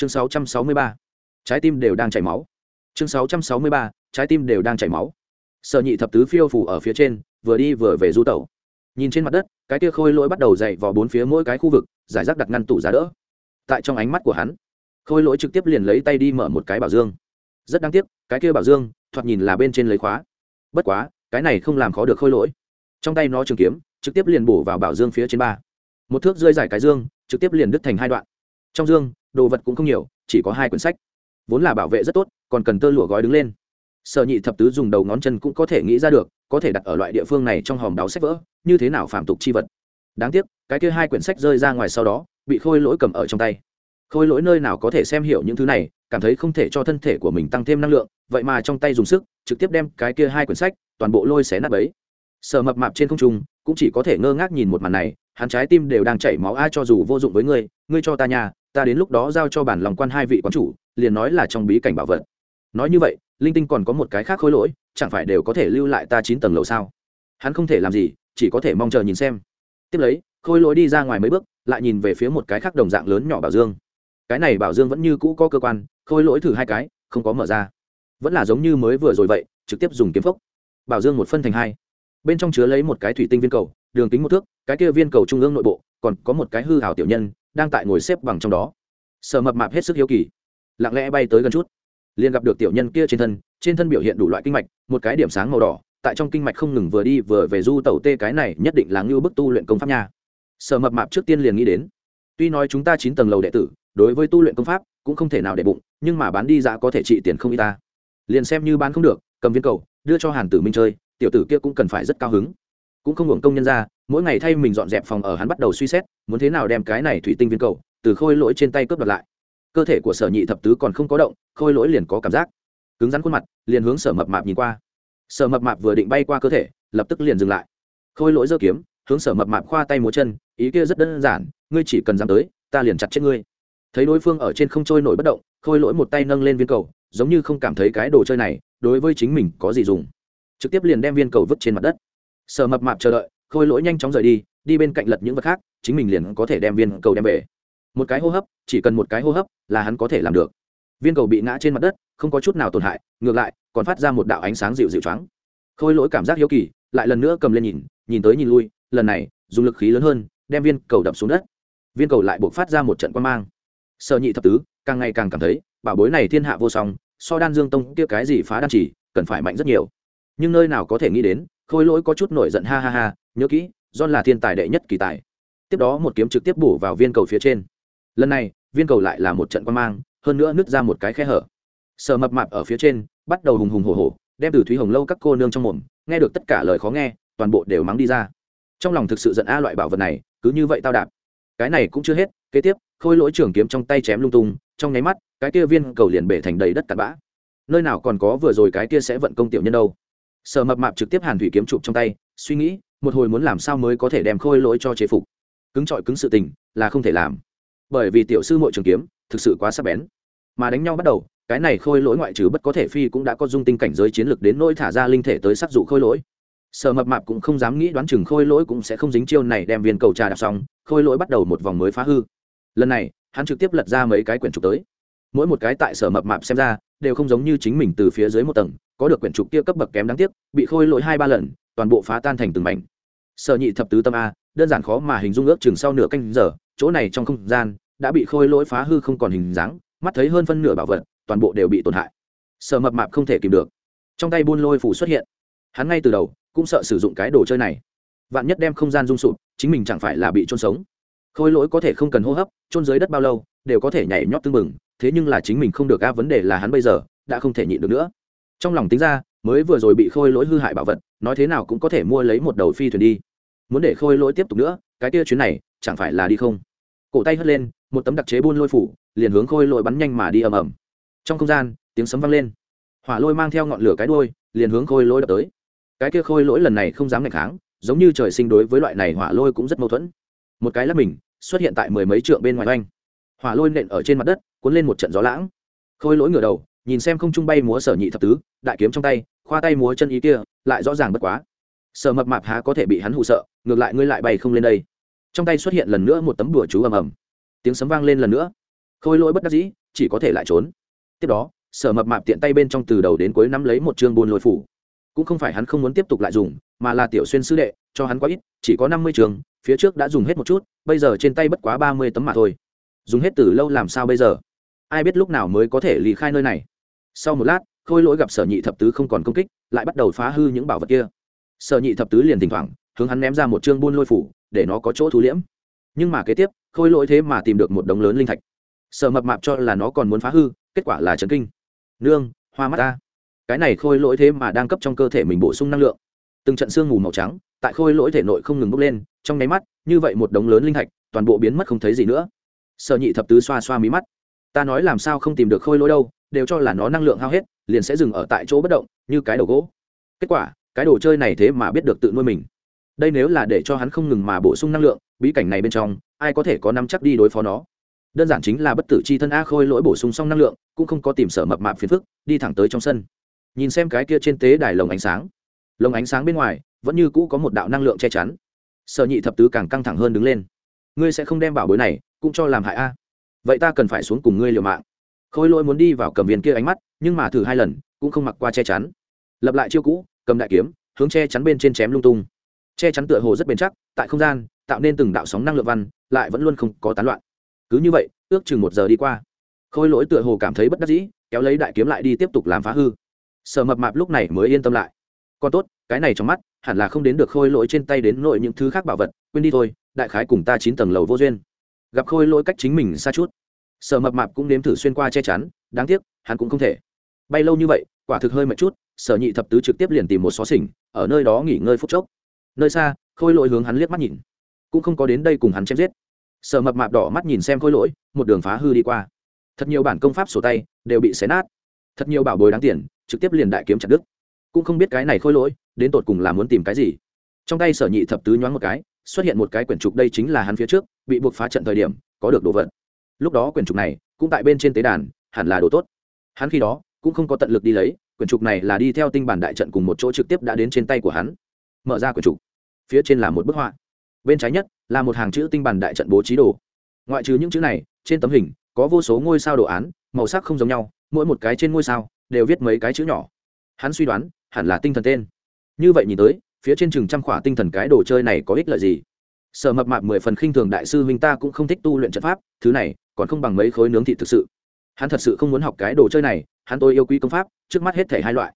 chương 663. trái tim đều đang chảy máu. Chương 663. trái tim đều đang chảy máu. Sở nhị thập tứ phiêu phủ ở phía trên, vừa đi vừa về du tẩu. Nhìn trên mặt đất, cái kia khôi lỗi bắt đầu dậy vào bốn phía mỗi cái khu vực, giải rác đặt ngăn tủ giá đỡ. Tại trong ánh mắt của hắn, khôi lỗi trực tiếp liền lấy tay đi mở một cái bảo dương. Rất đáng tiếc, cái kia bảo dương, thoạt nhìn là bên trên lấy khóa. Bất quá, cái này không làm khó được khôi lỗi. Trong tay nó trường kiếm, trực tiếp liền bổ vào bảo dương phía trên ba. Một thước rơi giải cái dương, trực tiếp liền đứt thành hai đoạn. Trong dương đồ vật cũng không nhiều, chỉ có hai quyển sách. Vốn là bảo vệ rất tốt, còn cần tơ lụa gói đứng lên. Sở nhị thập tứ dùng đầu ngón chân cũng có thể nghĩ ra được, có thể đặt ở loại địa phương này trong hòm đáo sách vỡ, như thế nào phạm tục chi vật. Đáng tiếc, cái kia hai quyển sách rơi ra ngoài sau đó, bị khôi lỗi cầm ở trong tay. Khôi lỗi nơi nào có thể xem hiểu những thứ này, cảm thấy không thể cho thân thể của mình tăng thêm năng lượng, vậy mà trong tay dùng sức, trực tiếp đem cái kia hai quyển sách, toàn bộ lôi xé nát ấy sở mập mạp trên không trung, cũng chỉ có thể ngơ ngác nhìn một màn này, hắn trái tim đều đang chảy máu ai cho dù vô dụng với ngươi ngươi cho ta nhà ta đến lúc đó giao cho bản lòng quan hai vị quán chủ, liền nói là trong bí cảnh bảo vật. Nói như vậy, linh tinh còn có một cái khác khối lỗi, chẳng phải đều có thể lưu lại ta chín tầng lầu sao? Hắn không thể làm gì, chỉ có thể mong chờ nhìn xem. Tiếp lấy khôi lỗi đi ra ngoài mấy bước, lại nhìn về phía một cái khác đồng dạng lớn nhỏ bảo dương. Cái này bảo dương vẫn như cũ có cơ quan khôi lỗi thử hai cái, không có mở ra. Vẫn là giống như mới vừa rồi vậy, trực tiếp dùng kiếm phốc. Bảo dương một phân thành hai. Bên trong chứa lấy một cái thủy tinh viên cầu, đường kính một thước, cái kia viên cầu trung ương nội bộ, còn có một cái hư hảo tiểu nhân đang tại ngồi xếp bằng trong đó. Sợ mập mạp hết sức hiếu kỳ. Lặng lẽ bay tới gần chút. Liền gặp được tiểu nhân kia trên thân trên thân biểu hiện đủ loại kinh mạch, một cái điểm sáng màu đỏ, tại trong kinh mạch không ngừng vừa đi vừa về du tẩu tê cái này nhất định là ngưu bức tu luyện công pháp nha. Sở mập mạp trước tiên liền nghĩ đến, tuy nói chúng ta chín tầng lầu đệ tử, đối với tu luyện công pháp cũng không thể nào để bụng, nhưng mà bán đi giá có thể trị tiền không y ta. Liền xem như bán không được, cầm viên cầu, đưa cho hàn tử minh chơi, tiểu tử kia cũng cần phải rất cao hứng. Cũng không hưởng công nhân ra mỗi ngày thay mình dọn dẹp phòng ở hắn bắt đầu suy xét, muốn thế nào đem cái này thủy tinh viên cầu từ khôi lỗi trên tay cướp đoạt lại. Cơ thể của sở nhị thập tứ còn không có động, khôi lỗi liền có cảm giác. Cứng rắn khuôn mặt, liền hướng sở mập mạp nhìn qua. Sở mập mạp vừa định bay qua cơ thể, lập tức liền dừng lại. Khôi lỗi giơ kiếm, hướng sở mập mạp khoa tay múa chân, ý kia rất đơn giản, ngươi chỉ cần dám tới, ta liền chặt chết ngươi. Thấy đối phương ở trên không trôi nổi bất động, khôi lỗi một tay nâng lên viên cầu, giống như không cảm thấy cái đồ chơi này, đối với chính mình có gì dùng. Trực tiếp liền đem viên cầu vứt trên mặt đất. Sở mập mạp chờ đợi khôi lỗi nhanh chóng rời đi đi bên cạnh lật những vật khác, chính mình liền có thể đem viên cầu đem về. Một cái hô hấp, chỉ cần một cái hô hấp là hắn có thể làm được. Viên cầu bị ngã trên mặt đất, không có chút nào tổn hại, ngược lại, còn phát ra một đạo ánh sáng dịu dịu trắng khôi lỗi cảm giác hiếu kỳ, lại lần nữa cầm lên nhìn nhìn tới nhìn lui, lần này, dùng lực khí lớn hơn, đem viên cầu đập xuống đất. Viên cầu lại buộc phát ra một trận quan mang. Sợ nhị thập tứ, càng ngày càng cảm thấy, bảo bối này thiên hạ vô song, so đan dương tông kia cái gì phá đan chỉ, cần phải mạnh rất nhiều. Nhưng nơi nào có thể nghĩ đến, khôi lỗi có chút nổi giận ha ha ha nhớ kỹ, john là thiên tài đệ nhất kỳ tài. Tiếp đó một kiếm trực tiếp bổ vào viên cầu phía trên. Lần này, viên cầu lại là một trận quan mang, hơn nữa nứt ra một cái khe hở. Sợ mập mạp ở phía trên, bắt đầu hùng hùng hổ hổ, đem từ thúy hồng lâu các cô nương trong mồm, nghe được tất cả lời khó nghe, toàn bộ đều mắng đi ra. Trong lòng thực sự giận a loại bảo vật này, cứ như vậy tao đạp. Cái này cũng chưa hết, kế tiếp, khôi lỗi trường kiếm trong tay chém lung tung, trong nháy mắt, cái kia viên cầu liền bể thành đầy đất tạt bã. Nơi nào còn có vừa rồi cái kia sẽ vận công tiểu nhân đâu? Sợ mập mạp trực tiếp hàn thủy kiếm chụp trong tay, suy nghĩ một hồi muốn làm sao mới có thể đem khôi lỗi cho chế phục? Cứng trọi cứng sự tình, là không thể làm. Bởi vì tiểu sư mội trường kiếm, thực sự quá sắc bén. Mà đánh nhau bắt đầu, cái này khôi lỗi ngoại trừ bất có thể phi cũng đã có dung tinh cảnh giới chiến lược đến nỗi thả ra linh thể tới sắc dụ khôi lỗi. Sợ mập mạp cũng không dám nghĩ đoán chừng khôi lỗi cũng sẽ không dính chiêu này đem viên cầu trà đạp xong, khôi lỗi bắt đầu một vòng mới phá hư. Lần này, hắn trực tiếp lật ra mấy cái quyển trục tới. Mỗi một cái tại sở mập mạp xem ra, đều không giống như chính mình từ phía dưới một tầng, có được quyển trục kia cấp bậc kém đáng tiếc, bị khôi lỗi hai ba lần toàn bộ phá tan thành từng mảnh. Sở nhị thập tứ tâm a, đơn giản khó mà hình dung ước chừng sau nửa canh giờ, chỗ này trong không gian đã bị khôi lỗi phá hư không còn hình dáng, mắt thấy hơn phân nửa bảo vật, toàn bộ đều bị tổn hại. Sợ mập mạp không thể kìm được. Trong tay buôn lôi phủ xuất hiện. Hắn ngay từ đầu cũng sợ sử dụng cái đồ chơi này. Vạn nhất đem không gian rung sụp, chính mình chẳng phải là bị trôn sống. Khôi lỗi có thể không cần hô hấp trôn dưới đất bao lâu, đều có thể nhảy nhót tưng bừng, thế nhưng là chính mình không được á, vấn đề là hắn bây giờ đã không thể nhịn được nữa. Trong lòng tính ra, mới vừa rồi bị khôi lỗi hư hại bảo vật nói thế nào cũng có thể mua lấy một đầu phi thuyền đi. Muốn để khôi lỗi tiếp tục nữa, cái kia chuyến này, chẳng phải là đi không? Cổ tay hất lên, một tấm đặc chế buôn lôi phủ, liền hướng khôi lỗi bắn nhanh mà đi ầm ầm. Trong không gian, tiếng sấm vang lên. Hỏa lôi mang theo ngọn lửa cái đuôi, liền hướng khôi lỗi đập tới. Cái kia khôi lỗi lần này không dám ngày kháng, giống như trời sinh đối với loại này hỏa lôi cũng rất mâu thuẫn. Một cái lắp mình, xuất hiện tại mười mấy trượng bên ngoài oanh. Hỏa lôi nện ở trên mặt đất, cuốn lên một trận gió lãng. Khôi lỗi ngửa đầu, nhìn xem không trung bay múa sở nhị thập tứ, đại kiếm trong tay, khoa tay múa chân ý kia lại rõ ràng bất quá. Sở mập mạp há có thể bị hắn hụ sợ, ngược lại ngươi lại bay không lên đây. Trong tay xuất hiện lần nữa một tấm bùa chú ầm ầm. Tiếng sấm vang lên lần nữa. Khôi lỗi bất đắc dĩ, chỉ có thể lại trốn. Tiếp đó, sở mập mạp tiện tay bên trong từ đầu đến cuối nắm lấy một chương buôn lôi phủ. Cũng không phải hắn không muốn tiếp tục lại dùng, mà là tiểu xuyên sư đệ, cho hắn quá ít, chỉ có năm mươi trường, phía trước đã dùng hết một chút, bây giờ trên tay bất quá ba mươi tấm mà thôi. Dùng hết từ lâu làm sao bây giờ? Ai biết lúc nào mới có thể lý khai nơi này? Sau một lát, khôi lỗi gặp sở nhị thập tứ không còn công kích lại bắt đầu phá hư những bảo vật kia. Sở nhị thập tứ liền thỉnh thoảng, hướng hắn ném ra một chương buôn lôi phủ, để nó có chỗ thu liễm. Nhưng mà kế tiếp, khôi lỗi thế mà tìm được một đống lớn linh thạch. Sở mập mạp cho là nó còn muốn phá hư, kết quả là trấn kinh. Nương, hoa mắt ta. Cái này khôi lỗi thế mà đang cấp trong cơ thể mình bổ sung năng lượng. Từng trận sương mù màu trắng, tại khôi lỗi thể nội không ngừng bốc lên, trong nháy mắt, như vậy một đống lớn linh thạch, toàn bộ biến mất không thấy gì nữa. Sở nhị thập tứ xoa xoa mí mắt. Ta nói làm sao không tìm được khôi lỗi đâu, đều cho là nó năng lượng hao hết liền sẽ dừng ở tại chỗ bất động, như cái đầu gỗ. Kết quả, cái đồ chơi này thế mà biết được tự nuôi mình. Đây nếu là để cho hắn không ngừng mà bổ sung năng lượng, bí cảnh này bên trong, ai có thể có nắm chắc đi đối phó nó? Đơn giản chính là bất tử c h i thân a khôi lỗi bổ sung xong năng lượng, cũng không có tìm sở mập mạp phiền phức, đi thẳng tới trong sân. Nhìn xem cái kia trên tế đài lồng ánh sáng. Lồng ánh sáng bên ngoài, vẫn như cũ có một đạo năng lượng che chắn. Sở nhị thập tứ càng căng thẳng hơn đứng lên. Ngươi sẽ không đem bảo bối này, cũng cho làm hại a. Vậy ta cần phải xuống cùng ngươi liều mạng khôi lỗi muốn đi vào cầm viên kia ánh mắt, nhưng mà thử hai lần, cũng không mặc qua che chắn. Lập lại chiêu cũ, cầm đại kiếm, hướng che chắn bên trên chém lung tung. Che chắn tựa hồ rất bền chắc, tại không gian, tạo nên từng đạo sóng năng lượng văn, lại vẫn luôn không có tán loạn. Cứ như vậy, ước chừng một giờ đi qua. Khôi lỗi tựa hồ cảm thấy bất đắc dĩ, kéo lấy đại kiếm lại đi tiếp tục làm phá hư. Sở mập mạp lúc này mới yên tâm lại. Còn tốt, cái này trong mắt, hẳn là không đến được khôi lỗi trên tay đến nội những thứ khác bảo vật, quên đi thôi, đại khái cùng ta chín tầng lầu vô duyên. Gặp khôi lỗi cách chính mình xa chút sở mập mạp cũng nếm thử xuyên qua che chắn, đáng tiếc, hắn cũng không thể. Bay lâu như vậy, quả thực hơi mệt chút, sở nhị thập tứ trực tiếp liền tìm một xó xỉnh, ở nơi đó nghỉ ngơi phút chốc. Nơi xa, khôi lỗi hướng hắn liếc mắt nhìn. Cũng không có đến đây cùng hắn chém giết. Sở mập mạp đỏ mắt nhìn xem khôi lỗi, một đường phá hư đi qua. Thật nhiều bản công pháp sổ tay đều bị xé nát. Thật nhiều bảo bối đáng tiền, trực tiếp liền đại kiếm chặt đứt. Cũng không biết cái này khôi lỗi, đến tột cùng là muốn tìm cái gì. Trong tay sở nhị thập tứ nhoáng một cái, xuất hiện một cái quyển trục, đây chính là hắn phía trước, bị buộc phá trận thời điểm, có được đồ vật lúc đó quyển trục này cũng tại bên trên tế đàn, hẳn là đồ tốt. Hắn khi đó cũng không có tận lực đi lấy, quyển trục này là đi theo tinh bản đại trận cùng một chỗ trực tiếp đã đến trên tay của hắn. Mở ra quyển trục, phía trên là một bức họa. Bên trái nhất là một hàng chữ tinh bản đại trận bố trí đồ. Ngoại trừ những chữ này, trên tấm hình có vô số ngôi sao đồ án, màu sắc không giống nhau, mỗi một cái trên ngôi sao đều viết mấy cái chữ nhỏ. Hắn suy đoán, hẳn là tinh thần tên. Như vậy nhìn tới, phía trên chừng trăm khỏa tinh thần cái đồ chơi này có ích lợi gì? Sở mập mạp mười phần khinh thường đại sư huynh ta cũng không thích tu luyện trận pháp, thứ này còn không bằng mấy khối nướng thịt thực sự. Hắn thật sự không muốn học cái đồ chơi này, hắn tôi yêu quý công pháp, trước mắt hết thể hai loại.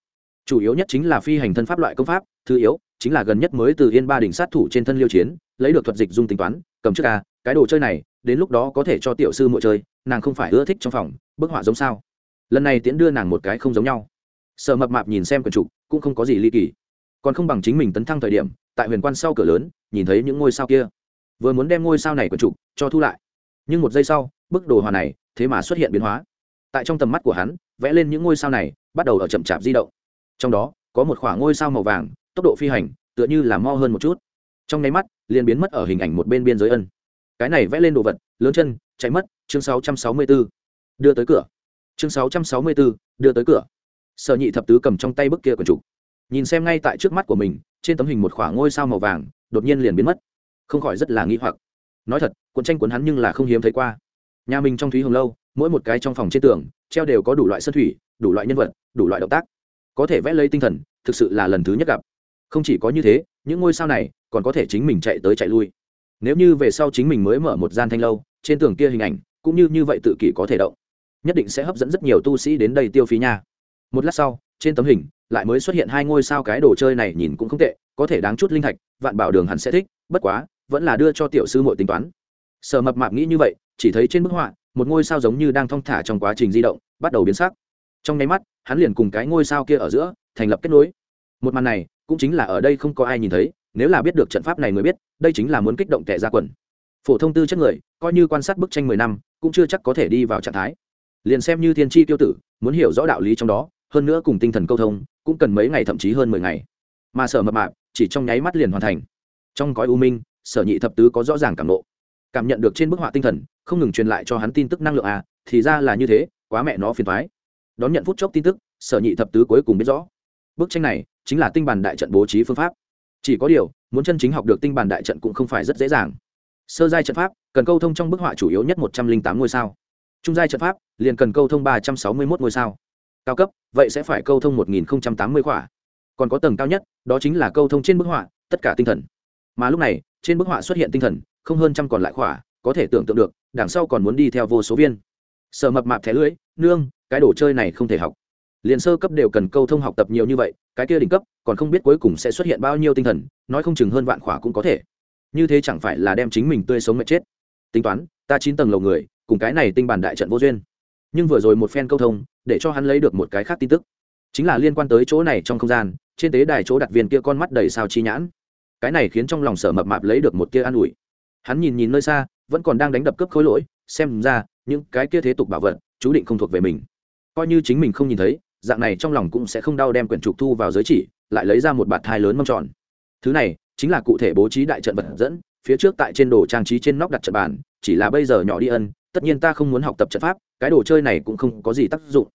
Chủ yếu nhất chính là phi hành thân pháp loại công pháp, thứ yếu chính là gần nhất mới từ yên ba đỉnh sát thủ trên thân liêu chiến, lấy được thuật dịch dung tính toán, cầm trước ca, cái đồ chơi này, đến lúc đó có thể cho tiểu sư muội chơi, nàng không phải ưa thích trong phòng, bức họa giống sao. Lần này tiễn đưa nàng một cái không giống nhau. Sợ mập mạp nhìn xem quần trục cũng không có gì ly kỳ. Còn không bằng chính mình tấn thăng thời điểm, tại huyền quan sau cửa lớn, nhìn thấy những ngôi sao kia. Vừa muốn đem ngôi sao này quần trục cho thu lại. Nhưng một giây sau bức đồ họa này thế mà xuất hiện biến hóa. Tại trong tầm mắt của hắn vẽ lên những ngôi sao này bắt đầu ở chậm chạp di động. Trong đó có một khoảng ngôi sao màu vàng tốc độ phi hành tựa như là mo hơn một chút. Trong nháy mắt liền biến mất ở hình ảnh một bên biên giới ân. Cái này vẽ lên đồ vật lớn chân chạy mất chương 664. đưa tới cửa. Chương 664, đưa tới cửa. Sở nhị thập tứ cầm trong tay bức kia quần trục. Nhìn xem ngay tại trước mắt của mình trên tấm hình một khoảng ngôi sao màu vàng đột nhiên liền biến mất. Không khỏi rất là nghi hoặc. Nói thật cuộn tranh cuốn hắn nhưng là không hiếm thấy qua nhà mình trong thúy hồng lâu, mỗi một cái trong phòng trên tường, treo đều có đủ loại sân thủy, đủ loại nhân vật, đủ loại động tác. Có thể vẽ lấy tinh thần, thực sự là lần thứ nhất gặp. Không chỉ có như thế, những ngôi sao này còn có thể chính mình chạy tới chạy lui. Nếu như về sau chính mình mới mở một gian thanh lâu, trên tường kia hình ảnh cũng như như vậy tự kỷ có thể động. Nhất định sẽ hấp dẫn rất nhiều tu sĩ đến đây tiêu phí nha. Một lát sau, trên tấm hình lại mới xuất hiện hai ngôi sao cái đồ chơi này nhìn cũng không tệ, có thể đáng chút linh thạch, vạn bảo đường hẳn sẽ thích, bất quá vẫn là đưa cho tiểu sư muội tính toán sở mập mạp nghĩ như vậy, chỉ thấy trên bức họa, một ngôi sao giống như đang thong thả trong quá trình di động, bắt đầu biến sắc. Trong nháy mắt, hắn liền cùng cái ngôi sao kia ở giữa, thành lập kết nối. Một màn này, cũng chính là ở đây không có ai nhìn thấy, nếu là biết được trận pháp này mới biết, đây chính là muốn kích động tệ ra quần. Phổ thông tư chất người, coi như quan sát bức tranh mười năm, cũng chưa chắc có thể đi vào trạng thái. Liền xem như thiên tri tiêu tử, muốn hiểu rõ đạo lý trong đó, hơn nữa cùng tinh thần câu thông, cũng cần mấy ngày thậm chí hơn mười ngày. Mà sở mập mạp, chỉ trong nháy mắt liền hoàn thành. Trong cõi u minh, sở nhị thập tứ có rõ ràng cảm nộ cảm nhận được trên bức họa tinh thần, không ngừng truyền lại cho hắn tin tức năng lượng à thì ra là như thế, quá mẹ nó phiền thoái đón nhận phút chốc tin tức, sở nhị thập tứ cuối cùng biết rõ. Bức tranh này chính là tinh bản đại trận bố trí phương pháp. Chỉ có điều, muốn chân chính học được tinh bản đại trận cũng không phải rất dễ dàng. Sơ giai trận pháp, cần câu thông trong bức họa chủ yếu nhất một trăm linh tám ngôi sao. Trung giai trận pháp, liền cần câu thông ba trăm sáu mươi một ngôi sao. Cao cấp, vậy sẽ phải câu thông một nghìn tám mươi khỏa. Còn có tầng cao nhất, đó chính là câu thông trên bức họa, tất cả tinh thần. Mà lúc này, trên bức họa xuất hiện tinh thần không hơn trăm còn lại khỏa, có thể tưởng tượng được, đằng sau còn muốn đi theo vô số viên. Sợ mập mạp thẻ lưới nương, cái đồ chơi này không thể học. Liền sơ cấp đều cần câu thông học tập nhiều như vậy, cái kia đỉnh cấp, còn không biết cuối cùng sẽ xuất hiện bao nhiêu tinh thần, nói không chừng hơn vạn khỏa cũng có thể. Như thế chẳng phải là đem chính mình tươi sống mệt chết. Tính toán, ta chín tầng lầu người, cùng cái này tinh bản đại trận vô duyên. Nhưng vừa rồi một phen câu thông, để cho hắn lấy được một cái khác tin tức. Chính là liên quan tới chỗ này trong không gian, trên tế đài chỗ đặt viên kia con mắt đầy sao chi nhãn. Cái này khiến trong lòng sở mập mạp lấy được một kia an ủi hắn nhìn nhìn nơi xa, vẫn còn đang đánh đập cướp khối lỗi, xem ra, những cái kia thế tục bảo vật, chú định không thuộc về mình. Coi như chính mình không nhìn thấy, dạng này trong lòng cũng sẽ không đau đem quyển trục thu vào giới chỉ, lại lấy ra một bạt thai lớn mâm tròn. Thứ này, chính là cụ thể bố trí đại trận vật dẫn, phía trước tại trên đồ trang trí trên nóc đặt trận bàn, chỉ là bây giờ nhỏ đi ân, tất nhiên ta không muốn học tập trận pháp, cái đồ chơi này cũng không có gì tác dụng.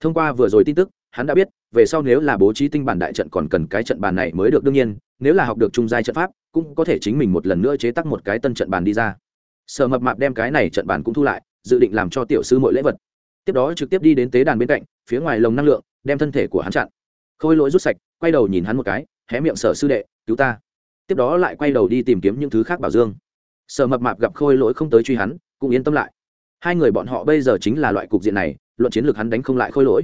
Thông qua vừa rồi tin tức hắn đã biết, về sau nếu là bố trí tinh bản đại trận còn cần cái trận bàn này mới được đương nhiên, nếu là học được trung giai trận pháp, cũng có thể chính mình một lần nữa chế tác một cái tân trận bàn đi ra. Sở mập mạp đem cái này trận bàn cũng thu lại, dự định làm cho tiểu sư mọi lễ vật. Tiếp đó trực tiếp đi đến tế đàn bên cạnh, phía ngoài lồng năng lượng, đem thân thể của hắn chặn. Khôi lỗi rút sạch, quay đầu nhìn hắn một cái, hé miệng sở sư đệ, cứu ta. Tiếp đó lại quay đầu đi tìm kiếm những thứ khác bảo dương. Sở mập mạp gặp khôi lỗi không tới truy hắn, cũng yên tâm lại. Hai người bọn họ bây giờ chính là loại cục diện này, luận chiến lược hắn đánh không lại khôi lỗi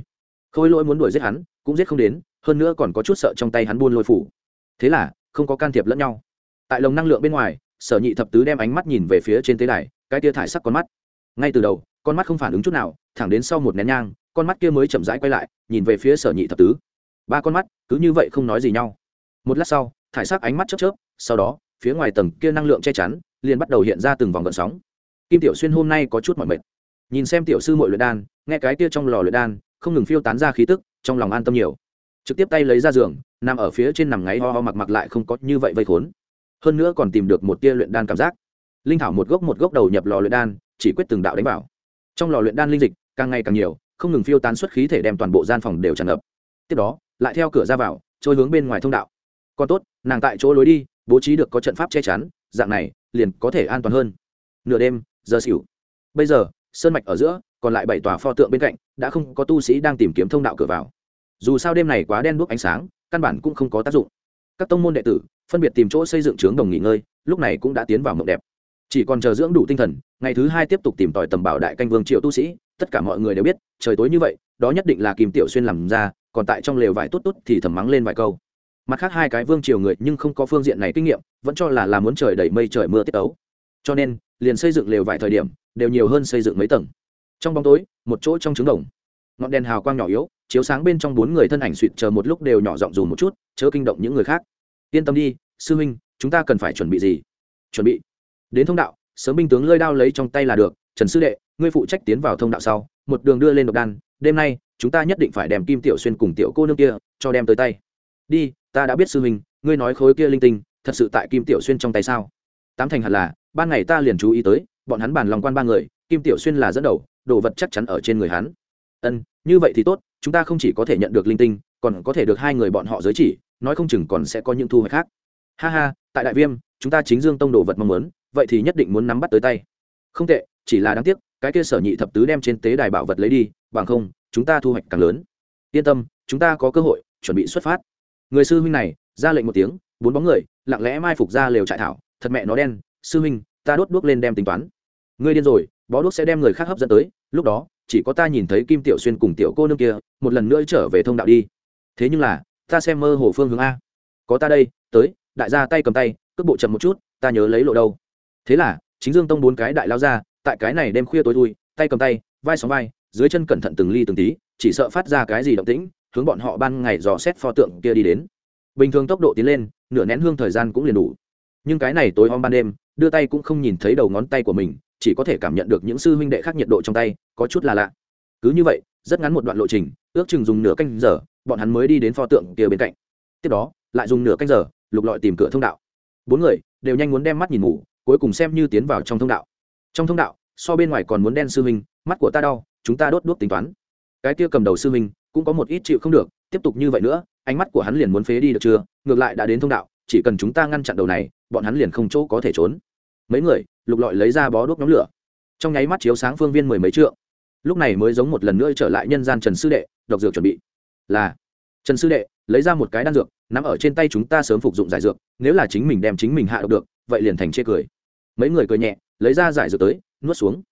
khôi lỗi muốn đuổi giết hắn, cũng giết không đến, hơn nữa còn có chút sợ trong tay hắn buôn lôi phủ. Thế là, không có can thiệp lẫn nhau. Tại lồng năng lượng bên ngoài, sở nhị thập tứ đem ánh mắt nhìn về phía trên tế đài, cái tia thải sắc con mắt. Ngay từ đầu, con mắt không phản ứng chút nào, thẳng đến sau một nén nhang, con mắt kia mới chậm rãi quay lại, nhìn về phía sở nhị thập tứ. Ba con mắt, cứ như vậy không nói gì nhau. Một lát sau, thải sắc ánh mắt chớp chớp, sau đó, phía ngoài tầng kia năng lượng che chắn, liền bắt đầu hiện ra từng vòng gợn sóng. Kim tiểu xuyên hôm nay có chút mỏi mệt. Nhìn xem tiểu sư mội luyện đan, nghe cái kia trong lò luyện đan không ngừng phiêu tán ra khí tức, trong lòng an tâm nhiều. Trực tiếp tay lấy ra giường, nằm ở phía trên nằm ngáy ho ho mặc mặc lại không có như vậy vây khốn. Hơn nữa còn tìm được một tia luyện đan cảm giác. Linh thảo một gốc một gốc đầu nhập lò luyện đan, chỉ quyết từng đạo đánh vào. Trong lò luyện đan linh dịch, càng ngày càng nhiều, không ngừng phiêu tán xuất khí thể đem toàn bộ gian phòng đều tràn ngập. Tiếp đó, lại theo cửa ra vào, trôi hướng bên ngoài thông đạo. Còn tốt, nàng tại chỗ lối đi, bố trí được có trận pháp che chắn, dạng này, liền có thể an toàn hơn. Nửa đêm, giờ xỉu. Bây giờ, sơn mạch ở giữa còn lại bảy tòa pho tượng bên cạnh, đã không có tu sĩ đang tìm kiếm thông đạo cửa vào. Dù sao đêm này quá đen đuốc ánh sáng, căn bản cũng không có tác dụng. Các tông môn đệ tử phân biệt tìm chỗ xây dựng trướng đồng nghỉ ngơi, lúc này cũng đã tiến vào mộng đẹp. Chỉ còn chờ dưỡng đủ tinh thần, ngày thứ hai tiếp tục tìm tòi tầm bảo đại canh vương triệu tu sĩ, tất cả mọi người đều biết, trời tối như vậy, đó nhất định là kìm tiểu xuyên làm ra, còn tại trong lều vải tốt tốt thì thầm mắng lên vài câu. Mặt khác hai cái vương triều người nhưng không có phương diện này kinh nghiệm, vẫn cho là là muốn trời đầy mây trời mưa tiết ấu. cho nên, liền xây dựng lều vải thời điểm, đều nhiều hơn xây dựng mấy tầng trong bóng tối, một chỗ trong trứng đồng. Ngọn đèn hào quang nhỏ yếu, chiếu sáng bên trong bốn người thân ảnh suỵt chờ một lúc đều nhỏ giọng dù một chút, chớ kinh động những người khác. Yên tâm đi, sư huynh, chúng ta cần phải chuẩn bị gì? Chuẩn bị. Đến thông đạo, sớm binh tướng lơi đao lấy trong tay là được. Trần sư đệ, ngươi phụ trách tiến vào thông đạo sau, một đường đưa lên độc đan. Đêm nay, chúng ta nhất định phải đem kim tiểu xuyên cùng tiểu cô nương kia cho đem tới tay. Đi, ta đã biết sư huynh, ngươi nói khối kia linh tinh, thật sự tại kim tiểu xuyên trong tay sao? Tám thành hẳn là, ban ngày ta liền chú ý tới, bọn hắn bàn lòng quan ba người, kim tiểu xuyên là dẫn đầu đồ vật chắc chắn ở trên người hắn. Ân, như vậy thì tốt, chúng ta không chỉ có thể nhận được linh tinh, còn có thể được hai người bọn họ giới chỉ, nói không chừng còn sẽ có những thu hoạch khác. Ha ha, tại đại viêm, chúng ta chính dương tông đồ vật mong muốn, vậy thì nhất định muốn nắm bắt tới tay. Không tệ, chỉ là đáng tiếc, cái kia sở nhị thập tứ đem trên tế đài bảo vật lấy đi, bằng không, chúng ta thu hoạch càng lớn. Yên tâm, chúng ta có cơ hội, chuẩn bị xuất phát. Người sư huynh này, ra lệnh một tiếng, bốn bóng người, lặng lẽ mai phục ra lều trại thảo, thật mẹ nó đen, sư huynh, ta đốt đuốc lên đem tính toán. Ngươi điên rồi, bó đuốc sẽ đem người khác hấp dẫn tới lúc đó, chỉ có ta nhìn thấy kim tiểu xuyên cùng tiểu cô nương kia, một lần nữa trở về thông đạo đi. Thế nhưng là, ta xem mơ hồ phương hướng a. Có ta đây, tới, đại gia tay cầm tay, cước bộ chậm một chút, ta nhớ lấy lộ đâu. Thế là, chính dương tông bốn cái đại lao ra, tại cái này đêm khuya tối thui, tay cầm tay, vai sóng vai, dưới chân cẩn thận từng ly từng tí, chỉ sợ phát ra cái gì động tĩnh, hướng bọn họ ban ngày dò xét pho tượng kia đi đến. Bình thường tốc độ tiến lên, nửa nén hương thời gian cũng liền đủ. Nhưng cái này tối om ban đêm, đưa tay cũng không nhìn thấy đầu ngón tay của mình chỉ có thể cảm nhận được những sư huynh đệ khác nhiệt độ trong tay, có chút là lạ. Cứ như vậy, rất ngắn một đoạn lộ trình, ước chừng dùng nửa canh giờ, bọn hắn mới đi đến pho tượng kia bên cạnh. Tiếp đó, lại dùng nửa canh giờ, lục lọi tìm cửa thông đạo. Bốn người đều nhanh muốn đem mắt nhìn ngủ, cuối cùng xem như tiến vào trong thông đạo. Trong thông đạo, so bên ngoài còn muốn đen sư huynh, mắt của ta đau, chúng ta đốt đuốc tính toán. Cái kia cầm đầu sư huynh cũng có một ít chịu không được, tiếp tục như vậy nữa, ánh mắt của hắn liền muốn phế đi được chưa, ngược lại đã đến thông đạo, chỉ cần chúng ta ngăn chặn đầu này, bọn hắn liền không chỗ có thể trốn mấy người, lục lọi lấy ra bó đuốc nhóm lửa. Trong nháy mắt chiếu sáng phương viên mười mấy trượng. Lúc này mới giống một lần nữa trở lại nhân gian trần sư đệ, độc dược chuẩn bị. Là, trần sư đệ, lấy ra một cái đan dược, nắm ở trên tay chúng ta sớm phục dụng giải dược, nếu là chính mình đem chính mình hạ độc được, vậy liền thành chê cười. Mấy người cười nhẹ, lấy ra giải dược tới, nuốt xuống.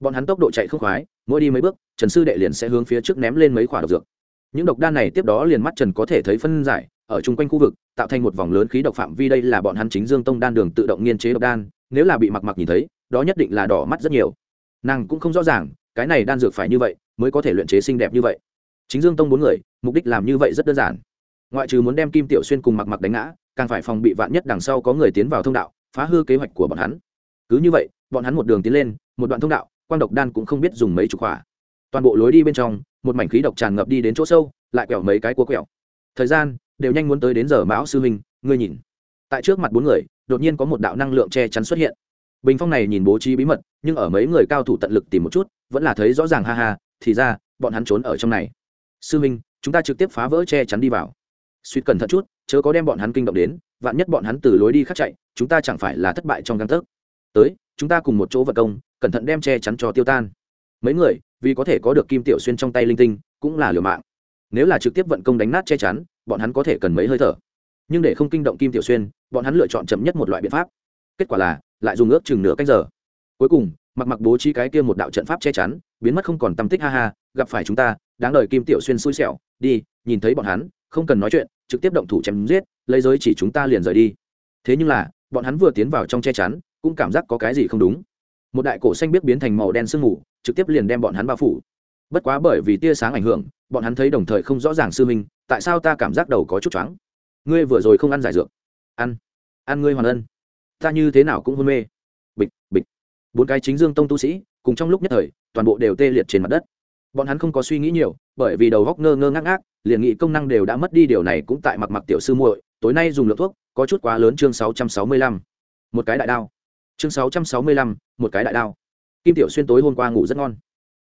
Bọn hắn tốc độ chạy không khoái, mỗi đi mấy bước, trần sư đệ liền sẽ hướng phía trước ném lên mấy khoả độc dược. Những độc đan này tiếp đó liền mắt trần có thể thấy phân giải, ở chung quanh khu vực, tạo thành một vòng lớn khí độc phạm vi. Đây là bọn hắn chính dương tông đan đường tự động nghiên chế độc đan nếu là bị mặc mặc nhìn thấy, đó nhất định là đỏ mắt rất nhiều. Nàng cũng không rõ ràng, cái này đan dược phải như vậy mới có thể luyện chế xinh đẹp như vậy. Chính dương tông bốn người, mục đích làm như vậy rất đơn giản. Ngoại trừ muốn đem kim tiểu xuyên cùng mặc mặc đánh ngã, càng phải phòng bị vạn nhất đằng sau có người tiến vào thông đạo, phá hư kế hoạch của bọn hắn. Cứ như vậy, bọn hắn một đường tiến lên, một đoạn thông đạo, quang độc đan cũng không biết dùng mấy chục hỏa toàn bộ lối đi bên trong, một mảnh khí độc tràn ngập đi đến chỗ sâu, lại quẹo mấy cái cua quẹo. Thời gian, đều nhanh muốn tới đến giờ mão sư huynh, ngươi nhìn. Tại trước mặt bốn người đột nhiên có một đạo năng lượng che chắn xuất hiện. Bình phong này nhìn bố trí bí mật nhưng ở mấy người cao thủ tận lực tìm một chút vẫn là thấy rõ ràng ha ha thì ra bọn hắn trốn ở trong này. Sư minh, chúng ta trực tiếp phá vỡ che chắn đi vào. Suýt cẩn thận chút chớ có đem bọn hắn kinh động đến vạn nhất bọn hắn từ lối đi khác chạy chúng ta chẳng phải là thất bại trong găng tấc. Tới chúng ta cùng một chỗ vật công cẩn thận đem che chắn cho tiêu tan. Mấy người vì có thể có được kim tiểu xuyên trong tay linh tinh cũng là liều mạng. Nếu là trực tiếp vận công đánh nát che chắn bọn hắn có thể cần mấy hơi thở nhưng để không kinh động kim tiểu xuyên, bọn hắn lựa chọn chậm nhất một loại biện pháp. Kết quả là, lại dùng ước chừng nửa cách giờ. Cuối cùng mặc mặc bố trí cái kia một đạo trận pháp che chắn, biến mất không còn tâm tích ha ha, gặp phải chúng ta, đáng đời kim tiểu xuyên xui xẻo, đi, nhìn thấy bọn hắn, không cần nói chuyện, trực tiếp động thủ chém giết, lấy giới chỉ chúng ta liền rời đi. Thế nhưng là, bọn hắn vừa tiến vào trong che chắn, cũng cảm giác có cái gì không đúng. Một đại cổ xanh biết biến thành màu đen sương mù, trực tiếp liền đem bọn hắn bao phủ. Bất quá bởi vì tia sáng ảnh hưởng, bọn hắn thấy đồng thời không rõ ràng sư minh tại sao ta cảm giác đầu có chút choáng ngươi vừa rồi không ăn giải dược. Ăn. Ăn ngươi hoàn ân. Ta như thế nào cũng hôn mê. Bịch bịch. Bốn cái chính dương tông tu sĩ, cùng trong lúc nhất thời, toàn bộ đều tê liệt trên mặt đất. Bọn hắn không có suy nghĩ nhiều, bởi vì đầu góc ngơ ngơ ngác ngác, liền nghĩ công năng đều đã mất đi, điều này cũng tại mặc mặc tiểu sư muội, tối nay dùng lượng thuốc, có chút quá lớn chương sáu trăm sáu mươi lăm. Một cái đại đao. Chương sáu trăm sáu mươi lăm, một cái đại đao. Kim tiểu xuyên tối hôm qua ngủ rất ngon.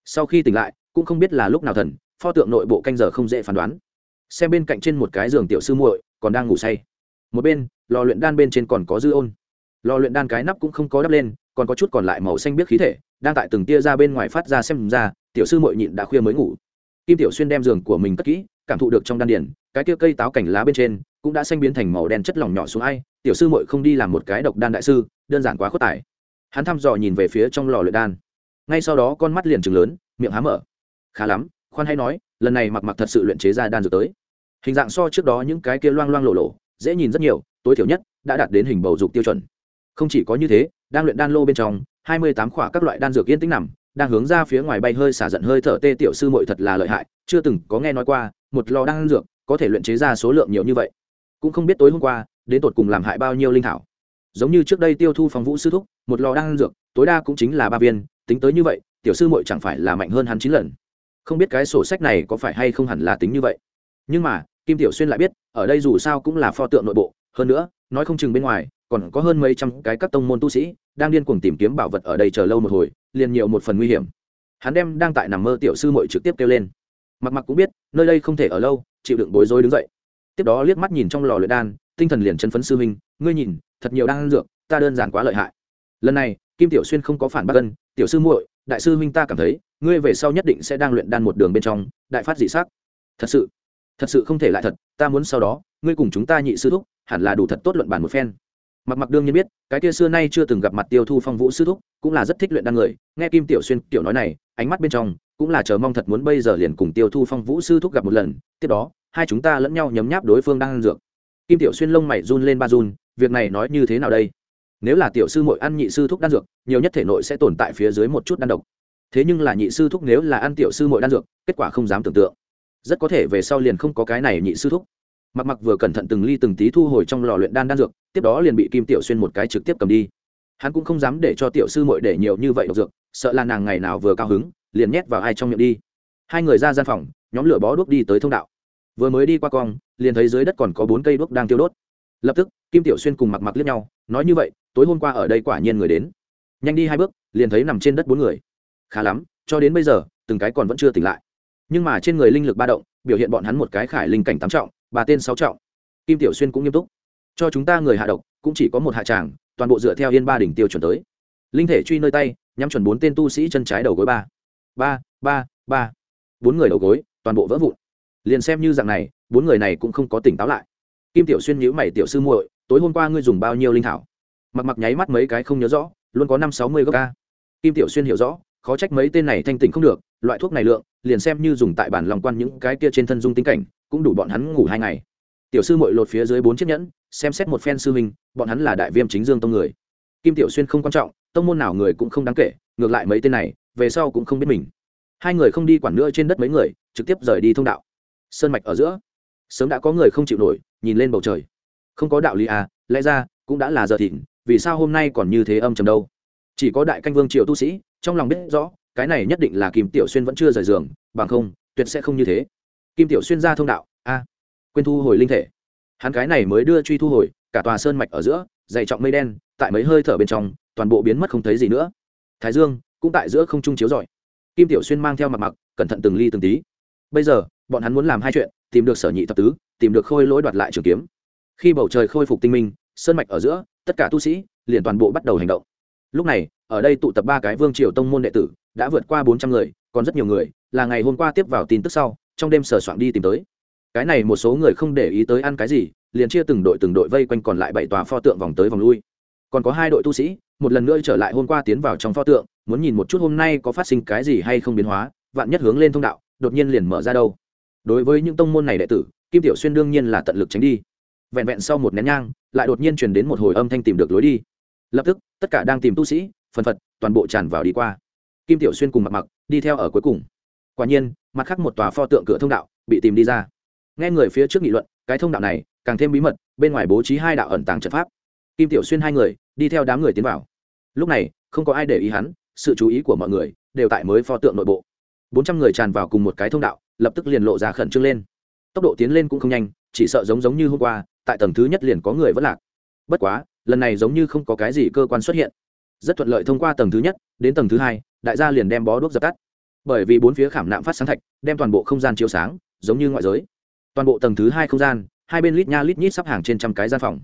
Sau khi tỉnh lại, cũng không biết là lúc nào thần, pho tượng nội bộ canh giờ không dễ phán đoán. Xem bên cạnh trên một cái giường tiểu sư muội còn đang ngủ say. Một bên, lò luyện đan bên trên còn có dư ôn. Lò luyện đan cái nắp cũng không có đắp lên, còn có chút còn lại màu xanh biết khí thể, đang tại từng tia ra bên ngoài phát ra xem ra, tiểu sư muội nhịn đã khuya mới ngủ. Kim tiểu xuyên đem giường của mình cất kỹ, cảm thụ được trong đan điển cái kia cây táo cảnh lá bên trên cũng đã xanh biến thành màu đen chất lỏng nhỏ xuống ai, tiểu sư muội không đi làm một cái độc đan đại sư, đơn giản quá khuất tải hắn thăm dò nhìn về phía trong lò luyện đan. Ngay sau đó con mắt liền trừng lớn, miệng há mở. Khá lắm, khoan hay nói, lần này mặc mặc thật sự luyện chế ra đan dược tới hình dạng so trước đó những cái kia loang loang lộ lộ dễ nhìn rất nhiều, tối thiểu nhất đã đạt đến hình bầu dục tiêu chuẩn. Không chỉ có như thế, đang luyện đan lô bên trong, hai mươi tám khỏa các loại đan dược yên tĩnh nằm, đang hướng ra phía ngoài bay hơi xả giận hơi thở tê tiểu sư muội thật là lợi hại, chưa từng có nghe nói qua, một lò đan dược có thể luyện chế ra số lượng nhiều như vậy. Cũng không biết tối hôm qua, đến tột cùng làm hại bao nhiêu linh thảo. Giống như trước đây tiêu thu phòng vũ sư thúc, một lò đan dược, tối đa cũng chính là ba viên, tính tới như vậy, tiểu sư muội chẳng phải là mạnh hơn hắn chín lần. Không biết cái sổ sách này có phải hay không hẳn là tính như vậy. Nhưng mà kim tiểu xuyên lại biết, ở đây dù sao cũng là pho tượng nội bộ, hơn nữa, nói không chừng bên ngoài, còn có hơn mấy trăm cái các tông môn tu sĩ, đang điên cuồng tìm kiếm bảo vật ở đây chờ lâu một hồi, liền nhiều một phần nguy hiểm. Hắn đem đang tại nằm mơ tiểu sư muội trực tiếp kêu lên. Mặc mặc cũng biết, nơi đây không thể ở lâu, chịu đựng bối rối đứng dậy. Tiếp đó liếc mắt nhìn trong lò luyện đan, tinh thần liền chân phấn sư huynh, ngươi nhìn, thật nhiều đan dược, ta đơn giản quá lợi hại. Lần này, kim tiểu xuyên không có phản bác ân, tiểu sư muội, đại sư huynh ta cảm thấy, ngươi về sau nhất định sẽ đang luyện đan một đường bên trong, đại phát dị sắc. Thật sự thật sự không thể lại thật, ta muốn sau đó, ngươi cùng chúng ta nhị sư thúc, hẳn là đủ thật tốt luận bản một phen. Mặc mặc đương nhiên biết, cái kia xưa nay chưa từng gặp mặt tiêu thu phong vũ sư thúc, cũng là rất thích luyện đan người, nghe kim tiểu xuyên tiểu nói này, ánh mắt bên trong, cũng là chờ mong thật muốn bây giờ liền cùng tiêu thu phong vũ sư thúc gặp một lần, tiếp đó, hai chúng ta lẫn nhau nhấm nháp đối phương đang ăn dược. Kim tiểu xuyên lông mày run lên ba run, việc này nói như thế nào đây? Nếu là tiểu sư mội ăn nhị sư thúc đan dược, nhiều nhất thể nội sẽ tồn tại phía dưới một chút đan độc. Thế nhưng là nhị sư thúc nếu là ăn tiểu sư mội đan dược, kết quả không dám tưởng tượng rất có thể về sau liền không có cái này nhị sư thúc. Mặc mặc vừa cẩn thận từng ly từng tí thu hồi trong lò luyện đan đan dược, tiếp đó liền bị kim tiểu xuyên một cái trực tiếp cầm đi. Hắn cũng không dám để cho tiểu sư mội để nhiều như vậy độc dược, sợ là nàng ngày nào vừa cao hứng, liền nhét vào ai trong miệng đi. Hai người ra gian phòng, nhóm lửa bó đuốc đi tới thông đạo. Vừa mới đi qua cong, liền thấy dưới đất còn có bốn cây đuốc đang tiêu đốt. Lập tức, kim tiểu xuyên cùng mặc mặc liếc nhau, nói như vậy, tối hôm qua ở đây quả nhiên người đến. Nhanh đi hai bước, liền thấy nằm trên đất bốn người. Khá lắm, cho đến bây giờ, từng cái còn vẫn chưa tỉnh lại nhưng mà trên người linh lực ba động, biểu hiện bọn hắn một cái khải linh cảnh tám trọng bà tên sáu trọng. Kim tiểu xuyên cũng nghiêm túc. Cho chúng ta người hạ độc, cũng chỉ có một hạ tràng, toàn bộ dựa theo yên ba đỉnh tiêu chuẩn tới. Linh thể truy nơi tay, nhắm chuẩn bốn tên tu sĩ chân trái đầu gối ba. Ba ba ba. Bốn người đầu gối, toàn bộ vỡ vụn. Liền xem như dạng này, bốn người này cũng không có tỉnh táo lại. Kim tiểu xuyên nhữ mày, tiểu sư muội, tối hôm qua ngươi dùng bao nhiêu linh thảo? Mặc mặc nháy mắt mấy cái không nhớ rõ, luôn có năm sáu mươi gốc ca kim tiểu xuyên hiểu rõ, khó trách mấy tên này thanh tỉnh không được loại thuốc này lượng, liền xem như dùng tại bản lòng quan những cái kia trên thân dung tính cảnh, cũng đủ bọn hắn ngủ hai ngày. Tiểu sư mội lột phía dưới bốn chiếc nhẫn, xem xét một phen sư huynh, bọn hắn là đại viêm chính dương tông người. Kim tiểu xuyên không quan trọng, tông môn nào người cũng không đáng kể, ngược lại mấy tên này, về sau cũng không biết mình. Hai người không đi quản nữa trên đất mấy người, trực tiếp rời đi thông đạo. Sơn mạch ở giữa. Sớm đã có người không chịu nổi, nhìn lên bầu trời. Không có đạo lý à lẽ ra, cũng đã là giờ thịnh, vì sao hôm nay còn như thế âm trầm đâu? Chỉ có đại canh vương triều tu sĩ, trong lòng biết rõ cái này nhất định là kim tiểu xuyên vẫn chưa rời giường, bằng không, tuyệt sẽ không như thế. Kim tiểu xuyên ra thông đạo, a, quên thu hồi linh thể. Hắn cái này mới đưa truy thu hồi, cả tòa sơn mạch ở giữa, dày trọng mây đen, tại mấy hơi thở bên trong, toàn bộ biến mất không thấy gì nữa. Thái dương, cũng tại giữa không trung chiếu rọi. Kim tiểu xuyên mang theo mặt mặc, cẩn thận từng ly từng tí. Bây giờ, bọn hắn muốn làm hai chuyện, tìm được sở nhị thập tứ, tìm được khôi lỗi đoạt lại trường kiếm. Khi bầu trời khôi phục tinh minh, sơn mạch ở giữa, tất cả tu sĩ, liền toàn bộ bắt đầu hành động. Lúc này, ở đây tụ tập ba cái vương triều tông môn đệ tử đã vượt qua bốn trăm người, còn rất nhiều người, là ngày hôm qua tiếp vào tin tức sau, trong đêm sờ soạn đi tìm tới. Cái này một số người không để ý tới ăn cái gì, liền chia từng đội từng đội vây quanh còn lại bảy tòa pho tượng vòng tới vòng lui. Còn có hai đội tu sĩ, một lần nữa trở lại hôm qua tiến vào trong pho tượng, muốn nhìn một chút hôm nay có phát sinh cái gì hay không biến hóa, vạn nhất hướng lên thông đạo, đột nhiên liền mở ra đâu. Đối với những tông môn này đệ tử, kim tiểu xuyên đương nhiên là tận lực tránh đi. Vẹn vẹn sau một nén nhang, lại đột nhiên truyền đến một hồi âm thanh tìm được lối đi. Lập tức, tất cả đang tìm tu sĩ, phần phật, toàn bộ tràn vào đi qua kim tiểu xuyên cùng mặc mặc đi theo ở cuối cùng. Quả nhiên, mặt khác một tòa pho tượng cửa thông đạo bị tìm đi ra. Nghe người phía trước nghị luận, cái thông đạo này càng thêm bí mật, bên ngoài bố trí hai đạo ẩn tàng trận pháp. Kim tiểu xuyên hai người đi theo đám người tiến vào. Lúc này, không có ai để ý hắn, sự chú ý của mọi người đều tại mới pho tượng nội bộ. Bốn trăm người tràn vào cùng một cái thông đạo, lập tức liền lộ ra khẩn trương lên. Tốc độ tiến lên cũng không nhanh, chỉ sợ giống giống như hôm qua, tại tầng thứ nhất liền có người vẫn lạc. Bất quá, lần này giống như không có cái gì cơ quan xuất hiện rất thuận lợi thông qua tầng thứ nhất đến tầng thứ hai, đại gia liền đem bó đuốc dập tắt. Bởi vì bốn phía khảm nạm phát sáng thạch, đem toàn bộ không gian chiếu sáng, giống như ngoại giới. Toàn bộ tầng thứ hai không gian, hai bên lít nha lít nhít sắp hàng trên trăm cái gian phòng.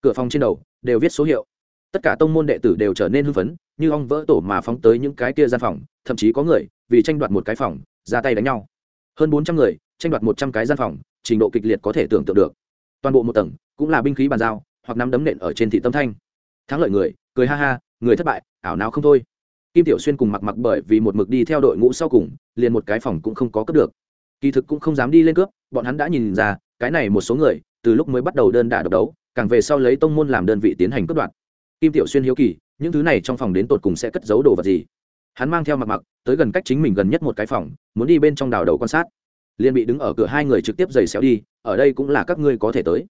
Cửa phòng trên đầu đều viết số hiệu. Tất cả tông môn đệ tử đều trở nên hưng phấn, như ong vỡ tổ mà phóng tới những cái kia gian phòng, thậm chí có người, vì tranh đoạt một cái phòng, ra tay đánh nhau. Hơn bốn trăm người, tranh đoạt một trăm cái gian phòng, trình độ kịch liệt có thể tưởng tượng được. Toàn bộ một tầng, cũng là binh khí bàn giao, hoặc nắm đấm nện ở trên thị tâm thanh. Thắng lợi người, cười ha ha người thất bại, ảo nào không thôi. Kim tiểu xuyên cùng mặc mặc bởi vì một mực đi theo đội ngũ sau cùng, liền một cái phòng cũng không có cướp được. Kỳ thực cũng không dám đi lên cướp, bọn hắn đã nhìn ra, cái này một số người, từ lúc mới bắt đầu đơn đả độc đấu, càng về sau lấy tông môn làm đơn vị tiến hành cướp đoạt. Kim tiểu xuyên hiếu kỳ, những thứ này trong phòng đến tột cùng sẽ cất giấu đồ vật gì? Hắn mang theo mặc mặc, tới gần cách chính mình gần nhất một cái phòng, muốn đi bên trong đào đầu quan sát. Liền bị đứng ở cửa hai người trực tiếp giày xéo đi, ở đây cũng là các ngươi có thể tới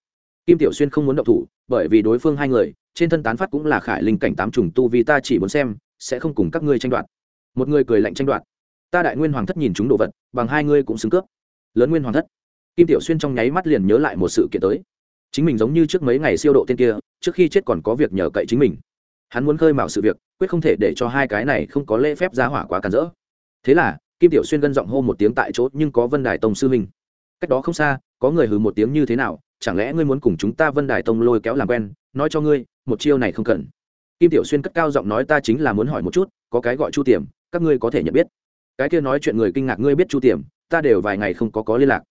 kim tiểu xuyên không muốn động thủ, bởi vì đối phương hai người, trên thân tán phát cũng là khải linh cảnh tám trùng tu vì ta chỉ muốn xem, sẽ không cùng các ngươi tranh đoạt. Một người cười lạnh tranh đoạt. Ta đại nguyên hoàng thất nhìn chúng đồ vật, bằng hai ngươi cũng xứng cướp. Lớn nguyên hoàng thất. Kim tiểu xuyên trong nháy mắt liền nhớ lại một sự kiện tới. Chính mình giống như trước mấy ngày siêu độ tên kia, trước khi chết còn có việc nhờ cậy chính mình. Hắn muốn khơi mào sự việc, quyết không thể để cho hai cái này không có lễ phép giá hỏa quá cản rỡ. Thế là, kim tiểu xuyên gân giọng hô một tiếng tại chỗ, nhưng có vân đài tông sư minh cách đó không xa, có người hừ một tiếng như thế nào chẳng lẽ ngươi muốn cùng chúng ta vân đài tông lôi kéo làm quen? Nói cho ngươi, một chiêu này không cần. Kim tiểu xuyên cất cao giọng nói, ta chính là muốn hỏi một chút, có cái gọi chu tiềm, các ngươi có thể nhận biết. Cái kia nói chuyện người kinh ngạc, ngươi biết chu tiềm, ta đều vài ngày không có có liên lạc.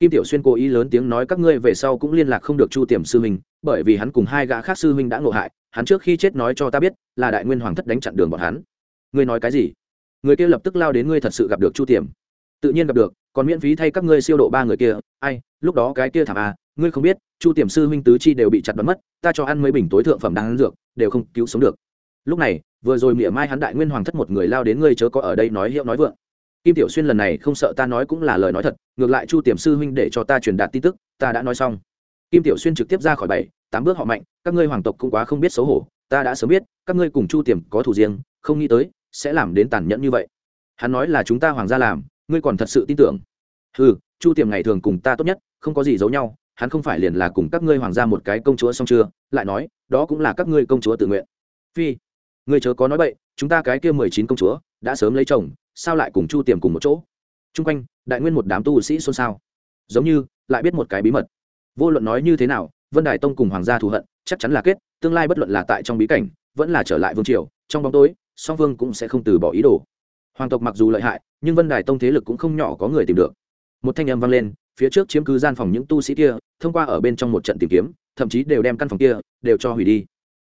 Kim tiểu xuyên cố ý lớn tiếng nói, các ngươi về sau cũng liên lạc không được chu tiềm sư huynh, bởi vì hắn cùng hai gã khác sư huynh đã ngộ hại, hắn trước khi chết nói cho ta biết, là đại nguyên hoàng thất đánh chặn đường bọn hắn. Ngươi nói cái gì? Người kia lập tức lao đến ngươi thật sự gặp được chu tiềm. Tự nhiên gặp được, còn miễn phí thay các ngươi siêu độ ba người kia. Ai, lúc đó cái kia thảm à ngươi không biết, chu tiềm sư huynh tứ chi đều bị chặt bắn mất, ta cho ăn mấy bình tối thượng phẩm đáng dược, đều không cứu sống được. Lúc này, vừa rồi mỉa mai hắn đại nguyên hoàng thất một người lao đến ngươi chớ có ở đây nói hiệu nói vượng. Kim tiểu xuyên lần này không sợ ta nói cũng là lời nói thật, ngược lại chu tiềm sư huynh để cho ta truyền đạt tin tức, ta đã nói xong. Kim tiểu xuyên trực tiếp ra khỏi bảy, tám bước họ mạnh, các ngươi hoàng tộc cũng quá không biết xấu hổ, ta đã sớm biết, các ngươi cùng chu tiềm có thủ riêng, không nghĩ tới, sẽ làm đến tàn nhẫn như vậy. Hắn nói là chúng ta hoàng gia làm, ngươi còn thật sự tin tưởng. Ừ chu tiềm ngày thường cùng ta tốt nhất, không có gì giấu nhau hắn không phải liền là cùng các ngươi hoàng gia một cái công chúa xong chưa? Lại nói, đó cũng là các ngươi công chúa tự nguyện. Phi, ngươi chớ có nói bậy, chúng ta cái kia mười chín công chúa đã sớm lấy chồng, sao lại cùng chu tiềm cùng một chỗ? T r u n g quanh, đại nguyên một đám tu sĩ xôn xao. Giống như, lại biết một cái bí mật. Vô luận nói như thế nào, vân đài tông cùng hoàng gia thù hận, chắc chắn là kết, tương lai bất luận là tại trong bí cảnh, vẫn là trở lại vương triều, trong bóng tối, song vương cũng sẽ không từ bỏ ý đồ. Hoàng tộc mặc dù lợi hại, nhưng vân đài tông thế lực cũng không nhỏ có người tìm được. Một thanh âm vang lên phía trước chiếm cứ gian phòng những tu sĩ kia, thông qua ở bên trong một trận tìm kiếm, thậm chí đều đem căn phòng kia đều cho hủy đi.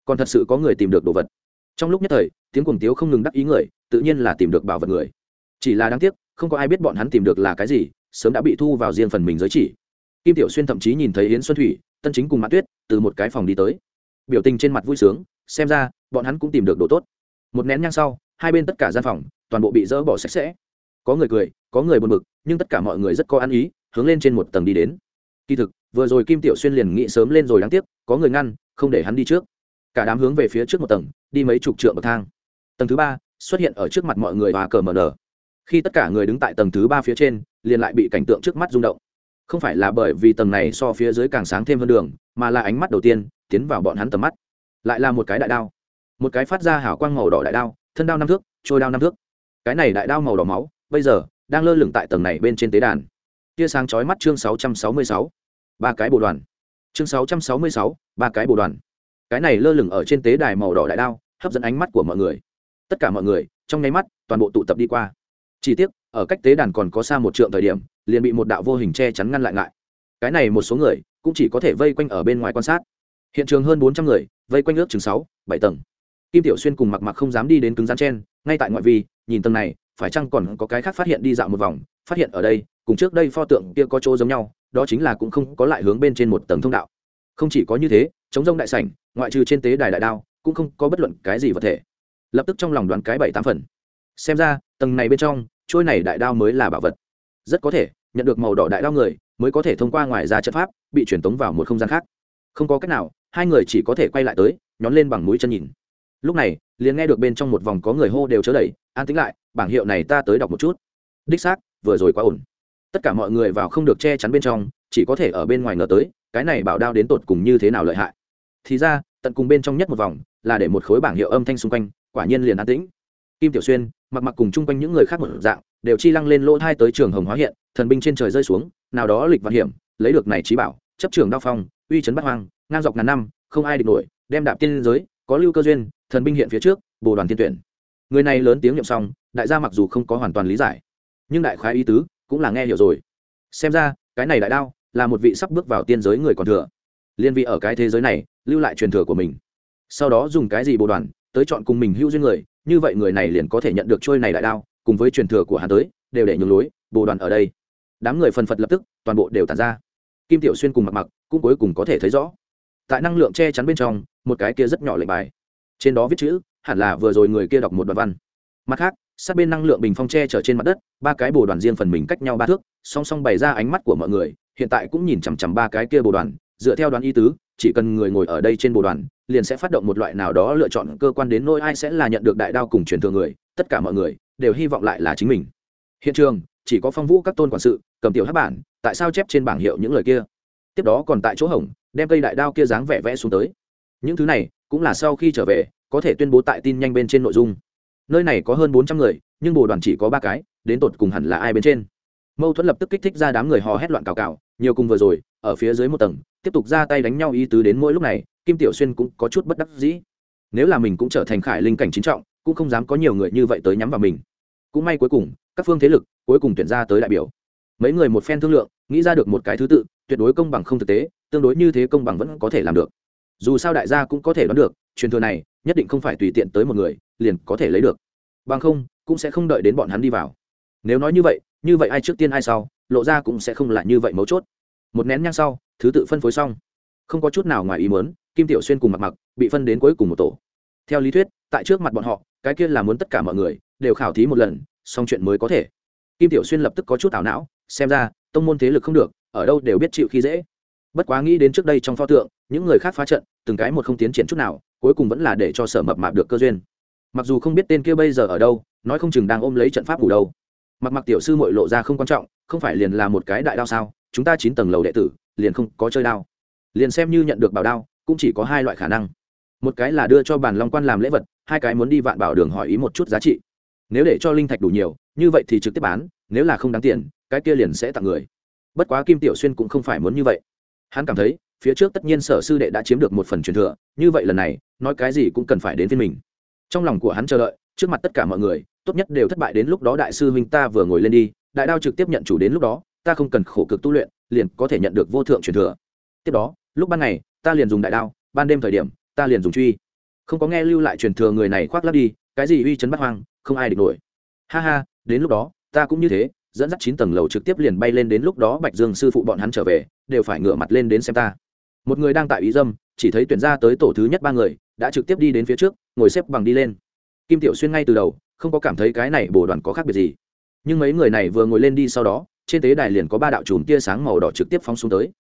Còn thật sự có người tìm được đồ vật. Trong lúc nhất thời, tiếng cuồng tiếu không ngừng đắc ý người, tự nhiên là tìm được bảo vật người. Chỉ là đáng tiếc, không có ai biết bọn hắn tìm được là cái gì, sớm đã bị thu vào riêng phần mình giới chỉ. Kim tiểu xuyên thậm chí nhìn thấy yến xuân thủy, tân chính cùng mã tuyết từ một cái phòng đi tới. Biểu tình trên mặt vui sướng, xem ra, bọn hắn cũng tìm được đồ tốt. Một nén nhang sau, hai bên tất cả gian phòng toàn bộ bị dỡ bỏ sạch sẽ. Có người cười có người buồn bực, nhưng tất cả mọi người rất có ăn ý, hướng lên trên một tầng đi đến. Kỳ thực, vừa rồi kim tiểu xuyên liền nghĩ sớm lên rồi đáng tiếc, có người ngăn, không để hắn đi trước. Cả đám hướng về phía trước một tầng, đi mấy chục trượng bậc thang. Tầng thứ ba xuất hiện ở trước mặt mọi người và cờ mở nở. Khi tất cả người đứng tại tầng thứ ba phía trên, liền lại bị cảnh tượng trước mắt rung động. Không phải là bởi vì tầng này so phía dưới càng sáng thêm hơn đường, mà là ánh mắt đầu tiên tiến vào bọn hắn tầm mắt. Lại là một cái đại đao. Một cái phát ra hảo quang màu đỏ đại đao, thân đao năm thước, trôi đao năm thước. Cái này đại đao màu đỏ máu, bây giờ đang lơ lửng tại tầng này bên trên tế đàn. Tia sáng chói mắt chương sáu trăm sáu mươi sáu. Ba cái bộ đoàn. Chương sáu trăm sáu mươi sáu, ba cái bộ đoàn. Cái này lơ lửng ở trên tế đài màu đỏ đại đao, hấp dẫn ánh mắt của mọi người. Tất cả mọi người, trong nháy mắt, toàn bộ tụ tập đi qua. Chỉ tiếc, ở cách tế đàn còn có xa một trượng thời điểm, liền bị một đạo vô hình che chắn ngăn lại ngại. Cái này một số người, cũng chỉ có thể vây quanh ở bên ngoài quan sát. Hiện trường hơn bốn trăm người, vây quanh ước chừng sáu, bảy tầng. Kim tiểu xuyên cùng mặc mặc không dám đi đến cứng rắn chen ngay tại ngoại vi, nhìn tầng này phải chăng còn có cái khác phát hiện đi dạo một vòng, phát hiện ở đây, cùng trước đây pho tượng kia có chỗ giống nhau, đó chính là cũng không có lại hướng bên trên một tầng thông đạo. Không chỉ có như thế, chống rông đại sảnh, ngoại trừ trên tế đài đại đao, cũng không có bất luận cái gì vật thể. Lập tức trong lòng đoán cái bảy tám phần. Xem ra, tầng này bên trong, trôi này đại đao mới là bảo vật. Rất có thể, nhận được màu đỏ đại đao người, mới có thể thông qua ngoài ra chất pháp, bị truyền tống vào một không gian khác. Không có cách nào, hai người chỉ có thể quay lại tới, nhón lên bằng mũi chân nhìn. Lúc này liền nghe được bên trong một vòng có người hô đều chớ đẩy, an tính lại, bảng hiệu này ta tới đọc một chút. Đích xác, vừa rồi quá ổn. Tất cả mọi người vào không được che chắn bên trong, chỉ có thể ở bên ngoài ngờ tới, cái này bảo đao đến tột cùng như thế nào lợi hại. Thì ra, tận cùng bên trong nhất một vòng, là để một khối bảng hiệu âm thanh xung quanh, quả nhiên liền an tĩnh. Kim tiểu xuyên, mặc mặc cùng chung quanh những người khác một dạng, đều chi lăng lên lỗ thai tới trường hồng hóa hiện, thần binh trên trời rơi xuống, nào đó lịch vạn hiểm, lấy được này trí bảo, chấp trường đao phong, uy chấn bắt hoang, ngang dọc ngàn năm, không ai địch nổi, đem đạp tiên giới, có lưu cơ duyên thần binh hiện phía trước, bồ đoàn thiên tuyển. Người này lớn tiếng nhậm xong, đại gia mặc dù không có hoàn toàn lý giải, nhưng đại khái ý tứ cũng là nghe hiểu rồi. Xem ra, cái này đại đao là một vị sắp bước vào tiên giới người còn thừa. Liên vị ở cái thế giới này, lưu lại truyền thừa của mình. Sau đó dùng cái gì bồ đoàn, tới chọn cùng mình hữu duyên người, như vậy người này liền có thể nhận được trôi này đại đao, cùng với truyền thừa của hắn tới, đều để nhường lối, bồ đoàn ở đây. Đám người phần phật lập tức, toàn bộ đều tàn ra. Kim tiểu xuyên cùng mặc mặc cũng cuối cùng có thể thấy rõ. Tại năng lượng che chắn bên trong, một cái kia rất nhỏ lệnh bài trên đó viết chữ, hẳn là vừa rồi người kia đọc một đoạn văn. Mặt khác, sát bên năng lượng bình phong tre chở trên mặt đất, ba cái bồ đoàn riêng phần mình cách nhau ba thước, song song bày ra ánh mắt của mọi người, hiện tại cũng nhìn chằm chằm ba cái kia bồ đoàn, dựa theo đoán y tứ, chỉ cần người ngồi ở đây trên bồ đoàn, liền sẽ phát động một loại nào đó lựa chọn cơ quan đến nôi ai sẽ là nhận được đại đao cùng truyền thừa người, tất cả mọi người đều hy vọng lại là chính mình. Hiện trường, chỉ có phong vũ các tôn quản sự, cầm tiểu hát bản, tại sao chép trên bảng hiệu những lời kia? Tiếp đó còn tại chỗ hỏng đem cây đại đao kia dáng vẻ vẽ xuống tới những thứ này cũng là sau khi trở về, có thể tuyên bố tại tin nhanh bên trên nội dung. Nơi này có hơn bốn trăm người, nhưng bồ đoàn chỉ có ba cái, đến tột cùng hẳn là ai bên trên? Mâu thuẫn lập tức kích thích ra đám người hò hét loạn cào cào, nhiều cùng vừa rồi, ở phía dưới một tầng, tiếp tục ra tay đánh nhau ý tứ đến mỗi lúc này, kim tiểu xuyên cũng có chút bất đắc dĩ. Nếu là mình cũng trở thành khải linh cảnh chính trọng, cũng không dám có nhiều người như vậy tới nhắm vào mình. Cũng may cuối cùng, các phương thế lực cuối cùng tuyển ra tới đại biểu. Mấy người một phen thương lượng, nghĩ ra được một cái thứ tự, tuyệt đối công bằng không thực tế, tương đối như thế công bằng vẫn có thể làm được dù sao đại gia cũng có thể đoán được, truyền thừa này nhất định không phải tùy tiện tới một người, liền có thể lấy được. Bằng không, cũng sẽ không đợi đến bọn hắn đi vào. Nếu nói như vậy như vậy ai trước tiên ai sau, lộ ra cũng sẽ không là như vậy mấu chốt. Một nén nhang sau, thứ tự phân phối xong. Không có chút nào ngoài ý muốn, kim tiểu xuyên cùng mặc mặc bị phân đến cuối cùng một tổ. Theo lý thuyết, tại trước mặt bọn họ, cái kia là muốn tất cả mọi người đều khảo thí một lần, xong chuyện mới có thể. Kim tiểu xuyên lập tức có chút ảo não, xem ra, tông môn thế lực không được, ở đâu đều biết chịu khi dễ bất quá nghĩ đến trước đây trong pho tượng, những người khác phá trận, từng cái một không tiến triển chút nào, cuối cùng vẫn là để cho sở mập mạp được cơ duyên. Mặc dù không biết tên kia bây giờ ở đâu, nói không chừng đang ôm lấy trận pháp ngủ đâu. Mặc mặc tiểu sư mội lộ ra không quan trọng, không phải liền là một cái đại đao sao, chúng ta chín tầng lầu đệ tử, liền không có chơi đao. Liền xem như nhận được bảo đao, cũng chỉ có hai loại khả năng. Một cái là đưa cho bàn long quan làm lễ vật, hai cái muốn đi vạn bảo đường hỏi ý một chút giá trị. Nếu để cho linh thạch đủ nhiều, như vậy thì trực tiếp bán, nếu là không đáng tiền, cái kia liền sẽ tặng người. Bất quá kim tiểu xuyên cũng không phải muốn như vậy hắn cảm thấy, phía trước tất nhiên sở sư đệ đã chiếm được một phần truyền thừa, như vậy lần này, nói cái gì cũng cần phải đến phiên mình. Trong lòng của hắn chờ đợi, trước mặt tất cả mọi người, tốt nhất đều thất bại đến lúc đó đại sư huynh ta vừa ngồi lên đi, đại đao trực tiếp nhận chủ đến lúc đó, ta không cần khổ cực tu luyện, liền có thể nhận được vô thượng truyền thừa. Tiếp đó, lúc ban ngày, ta liền dùng đại đao, ban đêm thời điểm, ta liền dùng truy. Không có nghe lưu lại truyền thừa người này khoác lắp đi, cái gì uy chấn bắt hoang, không ai địch nổi. Ha ha, đến lúc đó, ta cũng như thế dẫn dắt chín tầng lầu trực tiếp liền bay lên đến lúc đó bạch dương sư phụ bọn hắn trở về, đều phải ngửa mặt lên đến xem ta. Một người đang tại ý dâm, chỉ thấy tuyển ra tới tổ thứ nhất ba người, đã trực tiếp đi đến phía trước, ngồi xếp bằng đi lên. Kim tiểu xuyên ngay từ đầu, không có cảm thấy cái này bồ đoàn có khác biệt gì. Nhưng mấy người này vừa ngồi lên đi sau đó, trên tế đài liền có ba đạo chùm tia sáng màu đỏ trực tiếp phóng xuống tới.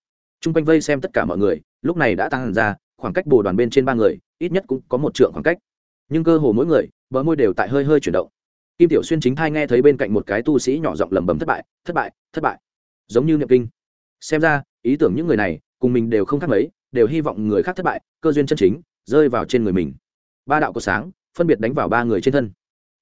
T r u n g quanh vây xem tất cả mọi người, lúc này đã tăng hẳn ra, khoảng cách bồ đoàn bên trên ba người, ít nhất cũng có một trượng khoảng cách. Nhưng cơ hồ mỗi người, bờ môi đều tại hơi hơi chuyển động kim tiểu xuyên chính thai nghe thấy bên cạnh một cái tu sĩ nhỏ giọng lẩm bẩm thất bại thất bại thất bại. Giống như niệm kinh. Xem ra, ý tưởng những người này, cùng mình đều không khác mấy, đều hy vọng người khác thất bại, cơ duyên chân chính, rơi vào trên người mình. Ba đạo có sáng, phân biệt đánh vào ba người trên thân.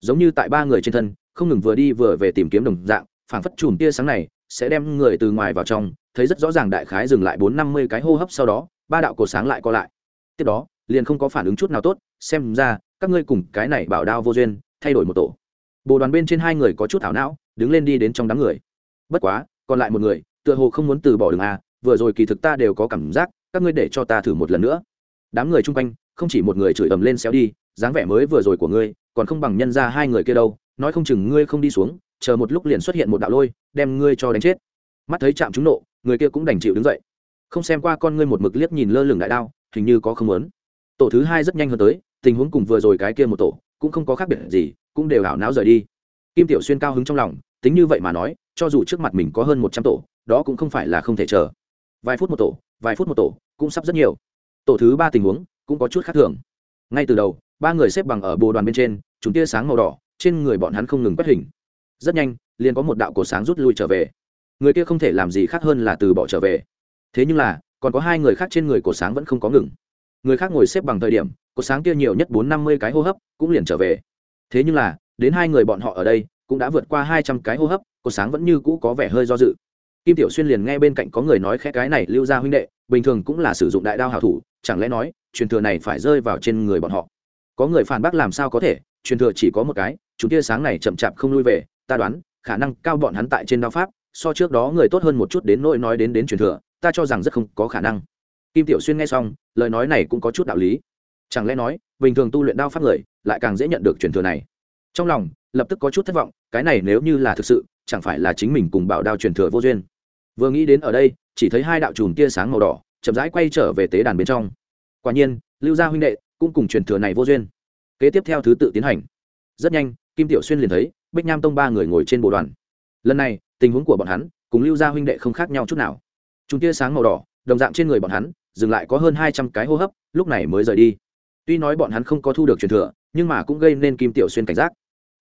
Giống như tại ba người trên thân, không ngừng vừa đi vừa về tìm kiếm đồng dạng, phảng phất chùm tia sáng này, sẽ đem người từ ngoài vào trong, thấy rất rõ ràng đại khái dừng lại bốn năm mươi cái hô hấp sau đó, ba đạo cổ sáng lại co lại. Tiếp đó, liền không có phản ứng chút nào tốt, xem ra, các ngươi cùng cái này bảo đao vô duyên, thay đổi một tổ bồ đoàn bên trên hai người có chút thảo não, đứng lên đi đến trong đám người. Bất quá, còn lại một người, tựa hồ không muốn từ bỏ đường a, vừa rồi kỳ thực ta đều có cảm giác, các ngươi để cho ta thử một lần nữa. Đám người chung quanh, không chỉ một người chửi ầm lên xéo đi, dáng vẻ mới vừa rồi của ngươi, còn không bằng nhân ra hai người kia đâu, nói không chừng ngươi không đi xuống, chờ một lúc liền xuất hiện một đạo lôi, đem ngươi cho đánh chết. Mắt thấy chạm trúng nộ, người kia cũng đành chịu đứng dậy. Không xem qua con ngươi một mực liếc nhìn lơ lửng đại đao, hình như có không lớn tổ thứ hai rất nhanh hơn tới, tình huống cùng vừa rồi cái kia một tổ cũng không có khác biệt gì, cũng đều ảo não rời đi. Kim tiểu xuyên cao hứng trong lòng, tính như vậy mà nói, cho dù trước mặt mình có hơn một trăm tổ, đó cũng không phải là không thể chờ. Vài phút một tổ, vài phút một tổ, cũng sắp rất nhiều. Tổ thứ ba tình huống, cũng có chút khác thường. Ngay từ đầu, ba người xếp bằng ở bồ đoàn bên trên, chúng tia sáng màu đỏ, trên người bọn hắn không ngừng quét hình. Rất nhanh, liền có một đạo cổ sáng rút lui trở về. Người kia không thể làm gì khác hơn là từ bỏ trở về. Thế nhưng là, còn có hai người khác trên người cổ sáng vẫn không có ngừng. Người khác ngồi xếp bằng thời điểm có sáng kia nhiều nhất bốn năm mươi cái hô hấp cũng liền trở về. Thế nhưng là, đến hai người bọn họ ở đây, cũng đã vượt qua hai trăm cái hô hấp có sáng vẫn như cũ có vẻ hơi do dự. Kim tiểu xuyên liền nghe bên cạnh có người nói khẽ cái này lưu ra huynh đệ, bình thường cũng là sử dụng đại đao hảo thủ, chẳng lẽ nói, truyền thừa này phải rơi vào trên người bọn họ? Có người phản bác làm sao có thể, truyền thừa chỉ có một cái, chúng tia sáng này chậm chạp không lui về, ta đoán, khả năng cao bọn hắn tại trên đao pháp, so trước đó người tốt hơn một chút đến nỗi nói đến đến truyền thừa, ta cho rằng rất không có khả năng. Kim tiểu xuyên nghe xong, lời nói này cũng có chút đạo lý chẳng lẽ nói, bình thường tu luyện đao pháp người lại càng dễ nhận được truyền thừa này? Trong lòng, lập tức có chút thất vọng, cái này nếu như là thực sự, chẳng phải là chính mình cùng bảo đao truyền thừa vô duyên. Vừa nghĩ đến ở đây, chỉ thấy hai đạo chùm tia sáng màu đỏ, chậm rãi quay trở về tế đàn bên trong. Quả nhiên, lưu gia huynh đệ cũng cùng truyền thừa này vô duyên. Kế tiếp theo thứ tự tiến hành. Rất nhanh, kim tiểu xuyên liền thấy bích nham tông ba người ngồi trên bộ đoàn. Lần này, tình huống của bọn hắn cùng lưu gia huynh đệ không khác nhau chút nào. Chúng tia sáng màu đỏ, đồng dạng trên người bọn hắn, dừng lại có hơn hai trăm cái hô hấp, lúc này mới rời đi tuy nói bọn hắn không có thu được truyền thừa, nhưng mà cũng gây nên kim tiểu xuyên cảnh giác.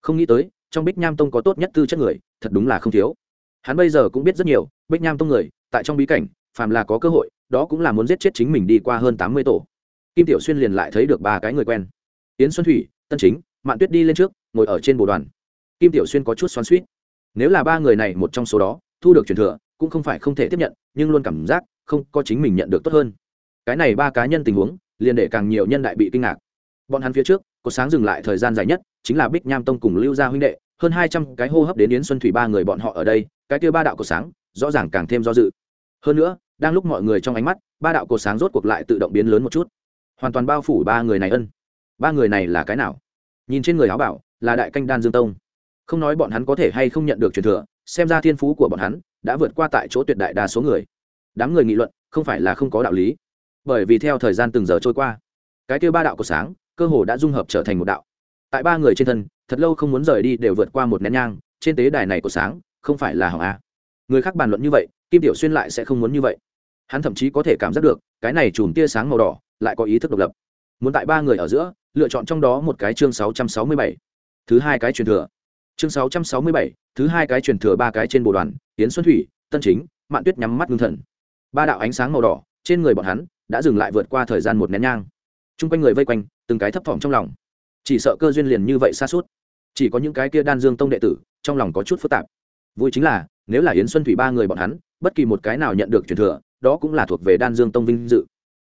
Không nghĩ tới, trong bích nham tông có tốt nhất tư chất người, thật đúng là không thiếu. Hắn bây giờ cũng biết rất nhiều, bích nham tông người, tại trong bí cảnh, phàm là có cơ hội, đó cũng là muốn giết chết chính mình đi qua hơn tám mươi tổ. Kim tiểu xuyên liền lại thấy được ba cái người quen. Yến xuân thủy, tân chính, mạn tuyết đi lên trước, ngồi ở trên bồ đoàn. Kim tiểu xuyên có chút xoắn suýt nếu là ba người này một trong số đó, thu được truyền thừa, cũng không phải không thể tiếp nhận, nhưng luôn cảm giác không có chính mình nhận được tốt hơn. Cái này ba cá nhân tình huống liền để càng nhiều nhân đại bị kinh ngạc. Bọn hắn phía trước, có sáng dừng lại thời gian dài nhất, chính là bích nham tông cùng lưu gia huynh đệ, hơn hai trăm cái hô hấp đến yến xuân thủy ba người bọn họ ở đây, cái kia ba đạo của sáng, rõ ràng càng thêm do dự. Hơn nữa, đang lúc mọi người trong ánh mắt, ba đạo cột sáng rốt cuộc lại tự động biến lớn một chút. Hoàn toàn bao phủ ba người này ân. Ba người này là cái nào? Nhìn trên người áo bảo, là đại canh đan dương tông. Không nói bọn hắn có thể hay không nhận được truyền thừa, xem ra thiên phú của bọn hắn đã vượt qua tại chỗ tuyệt đại đa số người. Đám người nghị luận, không phải là không có đạo lý bởi vì theo thời gian từng giờ trôi qua, cái kêu ba đạo của sáng cơ hồ đã dung hợp trở thành một đạo. Tại ba người trên thân, thật lâu không muốn rời đi đều vượt qua một nén nhang, trên tế đài này của sáng không phải là hỏng a. Người khác bàn luận như vậy, kim tiểu xuyên lại sẽ không muốn như vậy. Hắn thậm chí có thể cảm giác được, cái này chùm tia sáng màu đỏ lại có ý thức độc lập. Muốn tại ba người ở giữa, lựa chọn trong đó một cái chương sáu trăm sáu mươi bảy, thứ hai cái truyền thừa. Chương sáu trăm sáu mươi bảy, thứ hai cái truyền thừa ba cái trên bộ đoàn tiến xuân thủy, tân chính, mạn tuyết nhắm mắt ngưng thần. Ba đạo ánh sáng màu đỏ, trên người bọn hắn đã dừng lại vượt qua thời gian một nén nhang. T r u n g quanh người vây quanh, từng cái thấp thỏm trong lòng. Chỉ sợ cơ duyên liền như vậy xa suốt. Chỉ có những cái kia đan dương tông đệ tử, trong lòng có chút phức tạp. Vui chính là, nếu là yến xuân thủy ba người bọn hắn, bất kỳ một cái nào nhận được truyền thừa, đó cũng là thuộc về đan dương tông vinh dự.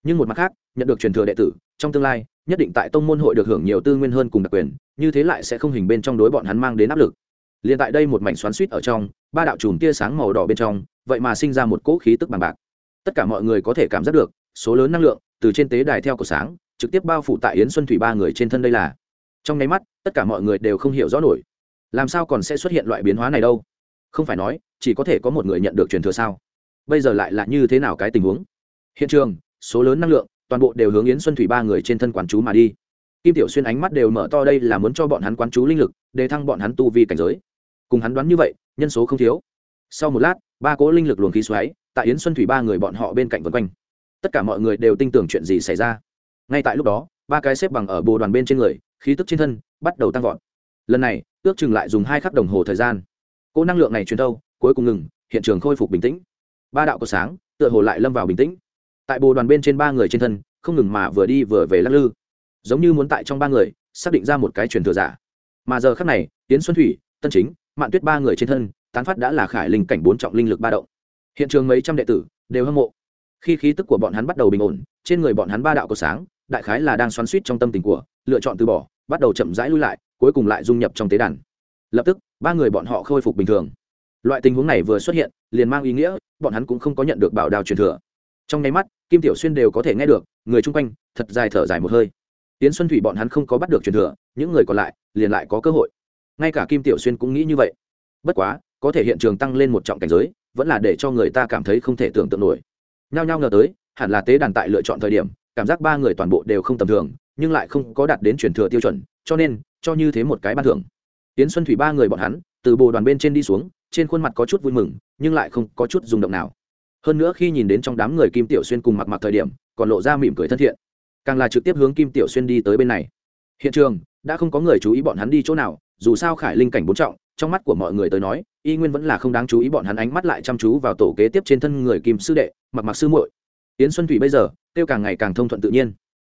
Nhưng một mặt khác, nhận được truyền thừa đệ tử, trong tương lai, nhất định tại tông môn hội được hưởng nhiều tư nguyên hơn cùng đặc quyền, như thế lại sẽ không hình bên trong đối bọn hắn mang đến áp lực. Liền tại đây một mảnh xoắn suýt ở trong, ba đạo chùm tia sáng màu đỏ bên trong, vậy mà sinh ra một cỗ khí tức bằng bạc. Tất cả mọi người có thể cảm giác được số lớn năng lượng từ trên tế đài theo cổ sáng, trực tiếp bao phủ tại yến xuân thủy ba người trên thân đây là. Trong nháy mắt, tất cả mọi người đều không hiểu rõ nổi. Làm sao còn sẽ xuất hiện loại biến hóa này đâu? Không phải nói, chỉ có thể có một người nhận được truyền thừa sao? Bây giờ lại là như thế nào cái tình huống? Hiện trường, số lớn năng lượng, toàn bộ đều hướng yến xuân thủy ba người trên thân quán chú mà đi. Kim tiểu xuyên ánh mắt đều mở to đây là muốn cho bọn hắn quán chú linh lực, để thăng bọn hắn tu vi cảnh giới. Cùng hắn đoán như vậy, nhân số không thiếu. Sau một lát, ba cỗ linh lực luồng khí xoáy, tại yến xuân thủy ba người bọn họ bên cạnh vân quanh tất cả mọi người đều tin tưởng chuyện gì xảy ra. Ngay tại lúc đó, ba cái xếp bằng ở bồ đoàn bên trên người, khí tức trên thân bắt đầu tăng vọt. Lần này, ước chừng lại dùng hai khắc đồng hồ thời gian. Cỗ năng lượng này truyền thâu, cuối cùng ngừng, hiện trường khôi phục bình tĩnh. Ba đạo có sáng tựa hồ lại lâm vào bình tĩnh. Tại bồ đoàn bên trên ba người trên thân, không ngừng mà vừa đi vừa về lắc lư. Giống như muốn tại trong ba người, xác định ra một cái truyền thừa giả. Mà giờ khắc này tiến xuân thủy, tân chính, mạn tuyết ba người trên thân, tán phát đã là khải linh cảnh bốn trọng linh lực ba động. Hiện trường mấy trăm đệ tử đều hâm mộ khi khí tức của bọn hắn bắt đầu bình ổn, trên người bọn hắn ba đạo có sáng, đại khái là đang xoắn suýt trong tâm tình của, lựa chọn từ bỏ, bắt đầu chậm rãi lui lại, cuối cùng lại dung nhập trong tế đàn. Lập tức, ba người bọn họ khôi phục bình thường. Loại tình huống này vừa xuất hiện, liền mang ý nghĩa, bọn hắn cũng không có nhận được bảo đào truyền thừa. Trong nháy mắt, kim tiểu xuyên đều có thể nghe được, người chung quanh, thật dài thở dài một hơi. Tiến xuân thủy bọn hắn không có bắt được truyền thừa, những người còn lại, liền lại có cơ hội. Ngay cả kim tiểu xuyên cũng nghĩ như vậy. Bất quá, có thể hiện trường tăng lên một trọng cảnh giới, vẫn là để cho người ta cảm thấy không thể tưởng tượng nổi nhao nhao ngờ tới, hẳn là tế đàn tại lựa chọn thời điểm, cảm giác ba người toàn bộ đều không tầm thường, nhưng lại không có đạt đến truyền thừa tiêu chuẩn, cho nên, cho như thế một cái ban thưởng. Tiến xuân thủy ba người bọn hắn, từ bồ đoàn bên trên đi xuống, trên khuôn mặt có chút vui mừng, nhưng lại không có chút rung động nào. Hơn nữa khi nhìn đến trong đám người kim tiểu xuyên cùng mặc mặc thời điểm, còn lộ ra mỉm cười thân thiện. Càng là trực tiếp hướng kim tiểu xuyên đi tới bên này. Hiện trường, đã không có người chú ý bọn hắn đi chỗ nào, dù sao khải linh cảnh bốn trọng trong mắt của mọi người tới nói, y nguyên vẫn là không đáng chú ý, bọn hắn ánh mắt lại chăm chú vào tổ kế tiếp trên thân người kim sư đệ, mặc mặc sư muội. Yến xuân thủy bây giờ, tiêu càng ngày càng thông thuận tự nhiên.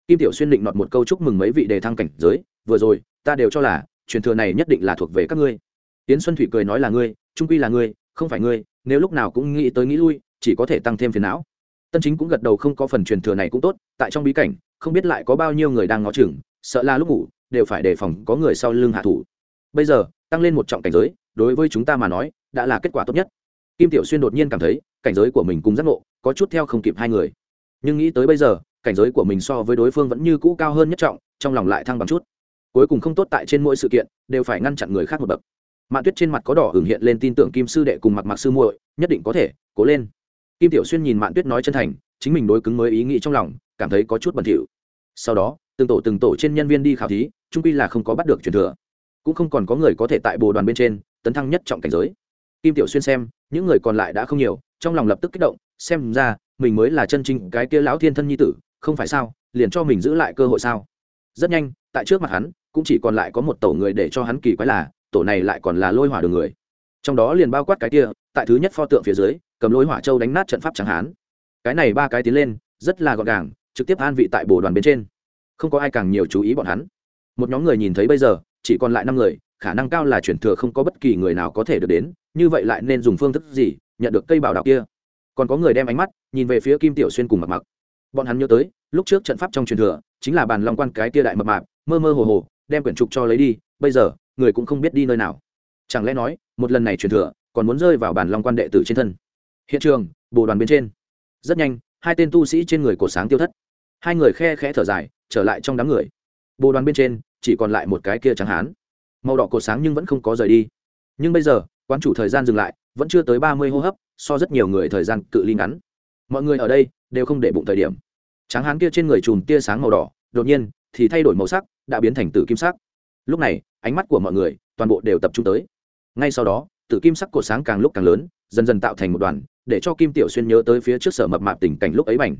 Kim tiểu xuyên định nọt một câu chúc mừng mấy vị đề thăng cảnh giới, vừa rồi, ta đều cho là, truyền thừa này nhất định là thuộc về các ngươi. Yến xuân thủy cười nói là ngươi, trung quy là ngươi, không phải ngươi, nếu lúc nào cũng nghĩ tới nghĩ lui, chỉ có thể tăng thêm phiền não. Tân chính cũng gật đầu không có phần truyền thừa này cũng tốt, tại trong bí cảnh, không biết lại có bao nhiêu người đang ngó chừng, sợ là lúc ngủ, đều phải đề phòng có người sau lưng hạ thủ bây giờ, tăng lên một trọng cảnh giới, đối với chúng ta mà nói, đã là kết quả tốt nhất. Kim tiểu xuyên đột nhiên cảm thấy, cảnh giới của mình cùng giác ngộ, có chút theo không kịp hai người. Nhưng nghĩ tới bây giờ, cảnh giới của mình so với đối phương vẫn như cũ cao hơn nhất trọng, trong lòng lại thăng bằng chút. Cuối cùng không tốt tại trên mỗi sự kiện, đều phải ngăn chặn người khác một bậc. Mạn tuyết trên mặt có đỏ hưởng hiện lên tin tưởng kim sư đệ cùng mặc mặc sư muội, nhất định có thể, cố lên. Kim tiểu xuyên nhìn mạn tuyết nói chân thành, chính mình đối cứng mới ý nghĩ trong lòng, cảm thấy có chút bẩn thỉu. Sau đó, từng tổ từng tổ trên nhân viên đi khảo thí trung quy là không có bắt được truyền thừa cũng không còn có người có thể tại bồ đoàn bên trên tấn thăng nhất trọng cảnh giới. Kim tiểu xuyên xem, những người còn lại đã không nhiều, trong lòng lập tức kích động, xem ra, mình mới là chân chính cái kia lão thiên thân nhi tử, không phải sao, liền cho mình giữ lại cơ hội sao. Rất nhanh, tại trước mặt hắn, cũng chỉ còn lại có một tổ người để cho hắn kỳ quái là, tổ này lại còn là lôi hỏa đường người. Trong đó liền bao quát cái kia, tại thứ nhất pho tượng phía dưới, cầm lôi hỏa châu đánh nát trận pháp chẳng hán cái này ba cái tiến lên, rất là gọn gàng, trực tiếp an vị tại bồ đoàn bên trên. Không có ai càng nhiều chú ý bọn hắn. Một nhóm người nhìn thấy bây giờ chỉ còn lại năm người, khả năng cao là chuyển thừa không có bất kỳ người nào có thể được đến, như vậy lại nên dùng phương thức gì, nhận được cây bảo đạo kia? Còn có người đem ánh mắt nhìn về phía kim tiểu xuyên cùng mặc mặc bọn hắn nhớ tới, lúc trước trận pháp trong truyền thừa, chính là bàn long quan cái tia đại mập mạp, mơ mơ hồ hồ, đem quyển trục cho lấy đi, bây giờ, người cũng không biết đi nơi nào. Chẳng lẽ nói, một lần này truyền thừa, còn muốn rơi vào bàn long quan đệ tử trên thân? Hiện trường, bồ đoàn bên trên. Rất nhanh, hai tên tu sĩ trên người cổ sáng tiêu thất. Hai người khe khẽ thở dài, trở lại trong đám người. Bồ đoàn bên trên chỉ còn lại một cái kia trắng hán. Màu đỏ cột sáng nhưng vẫn không có rời đi. Nhưng bây giờ, quán chủ thời gian dừng lại, vẫn chưa tới ba mươi hô hấp, so rất nhiều người thời gian cự ly ngắn. Mọi người ở đây đều không để bụng thời điểm. Tráng hán kia trên người chùm tia sáng màu đỏ, đột nhiên thì thay đổi màu sắc, đã biến thành tử kim sắc. Lúc này, ánh mắt của mọi người toàn bộ đều tập trung tới. Ngay sau đó, tử kim sắc cột sáng càng lúc càng lớn, dần dần tạo thành một đoàn, để cho kim tiểu xuyên nhớ tới phía trước sở mập mạp tình cảnh lúc ấy bành.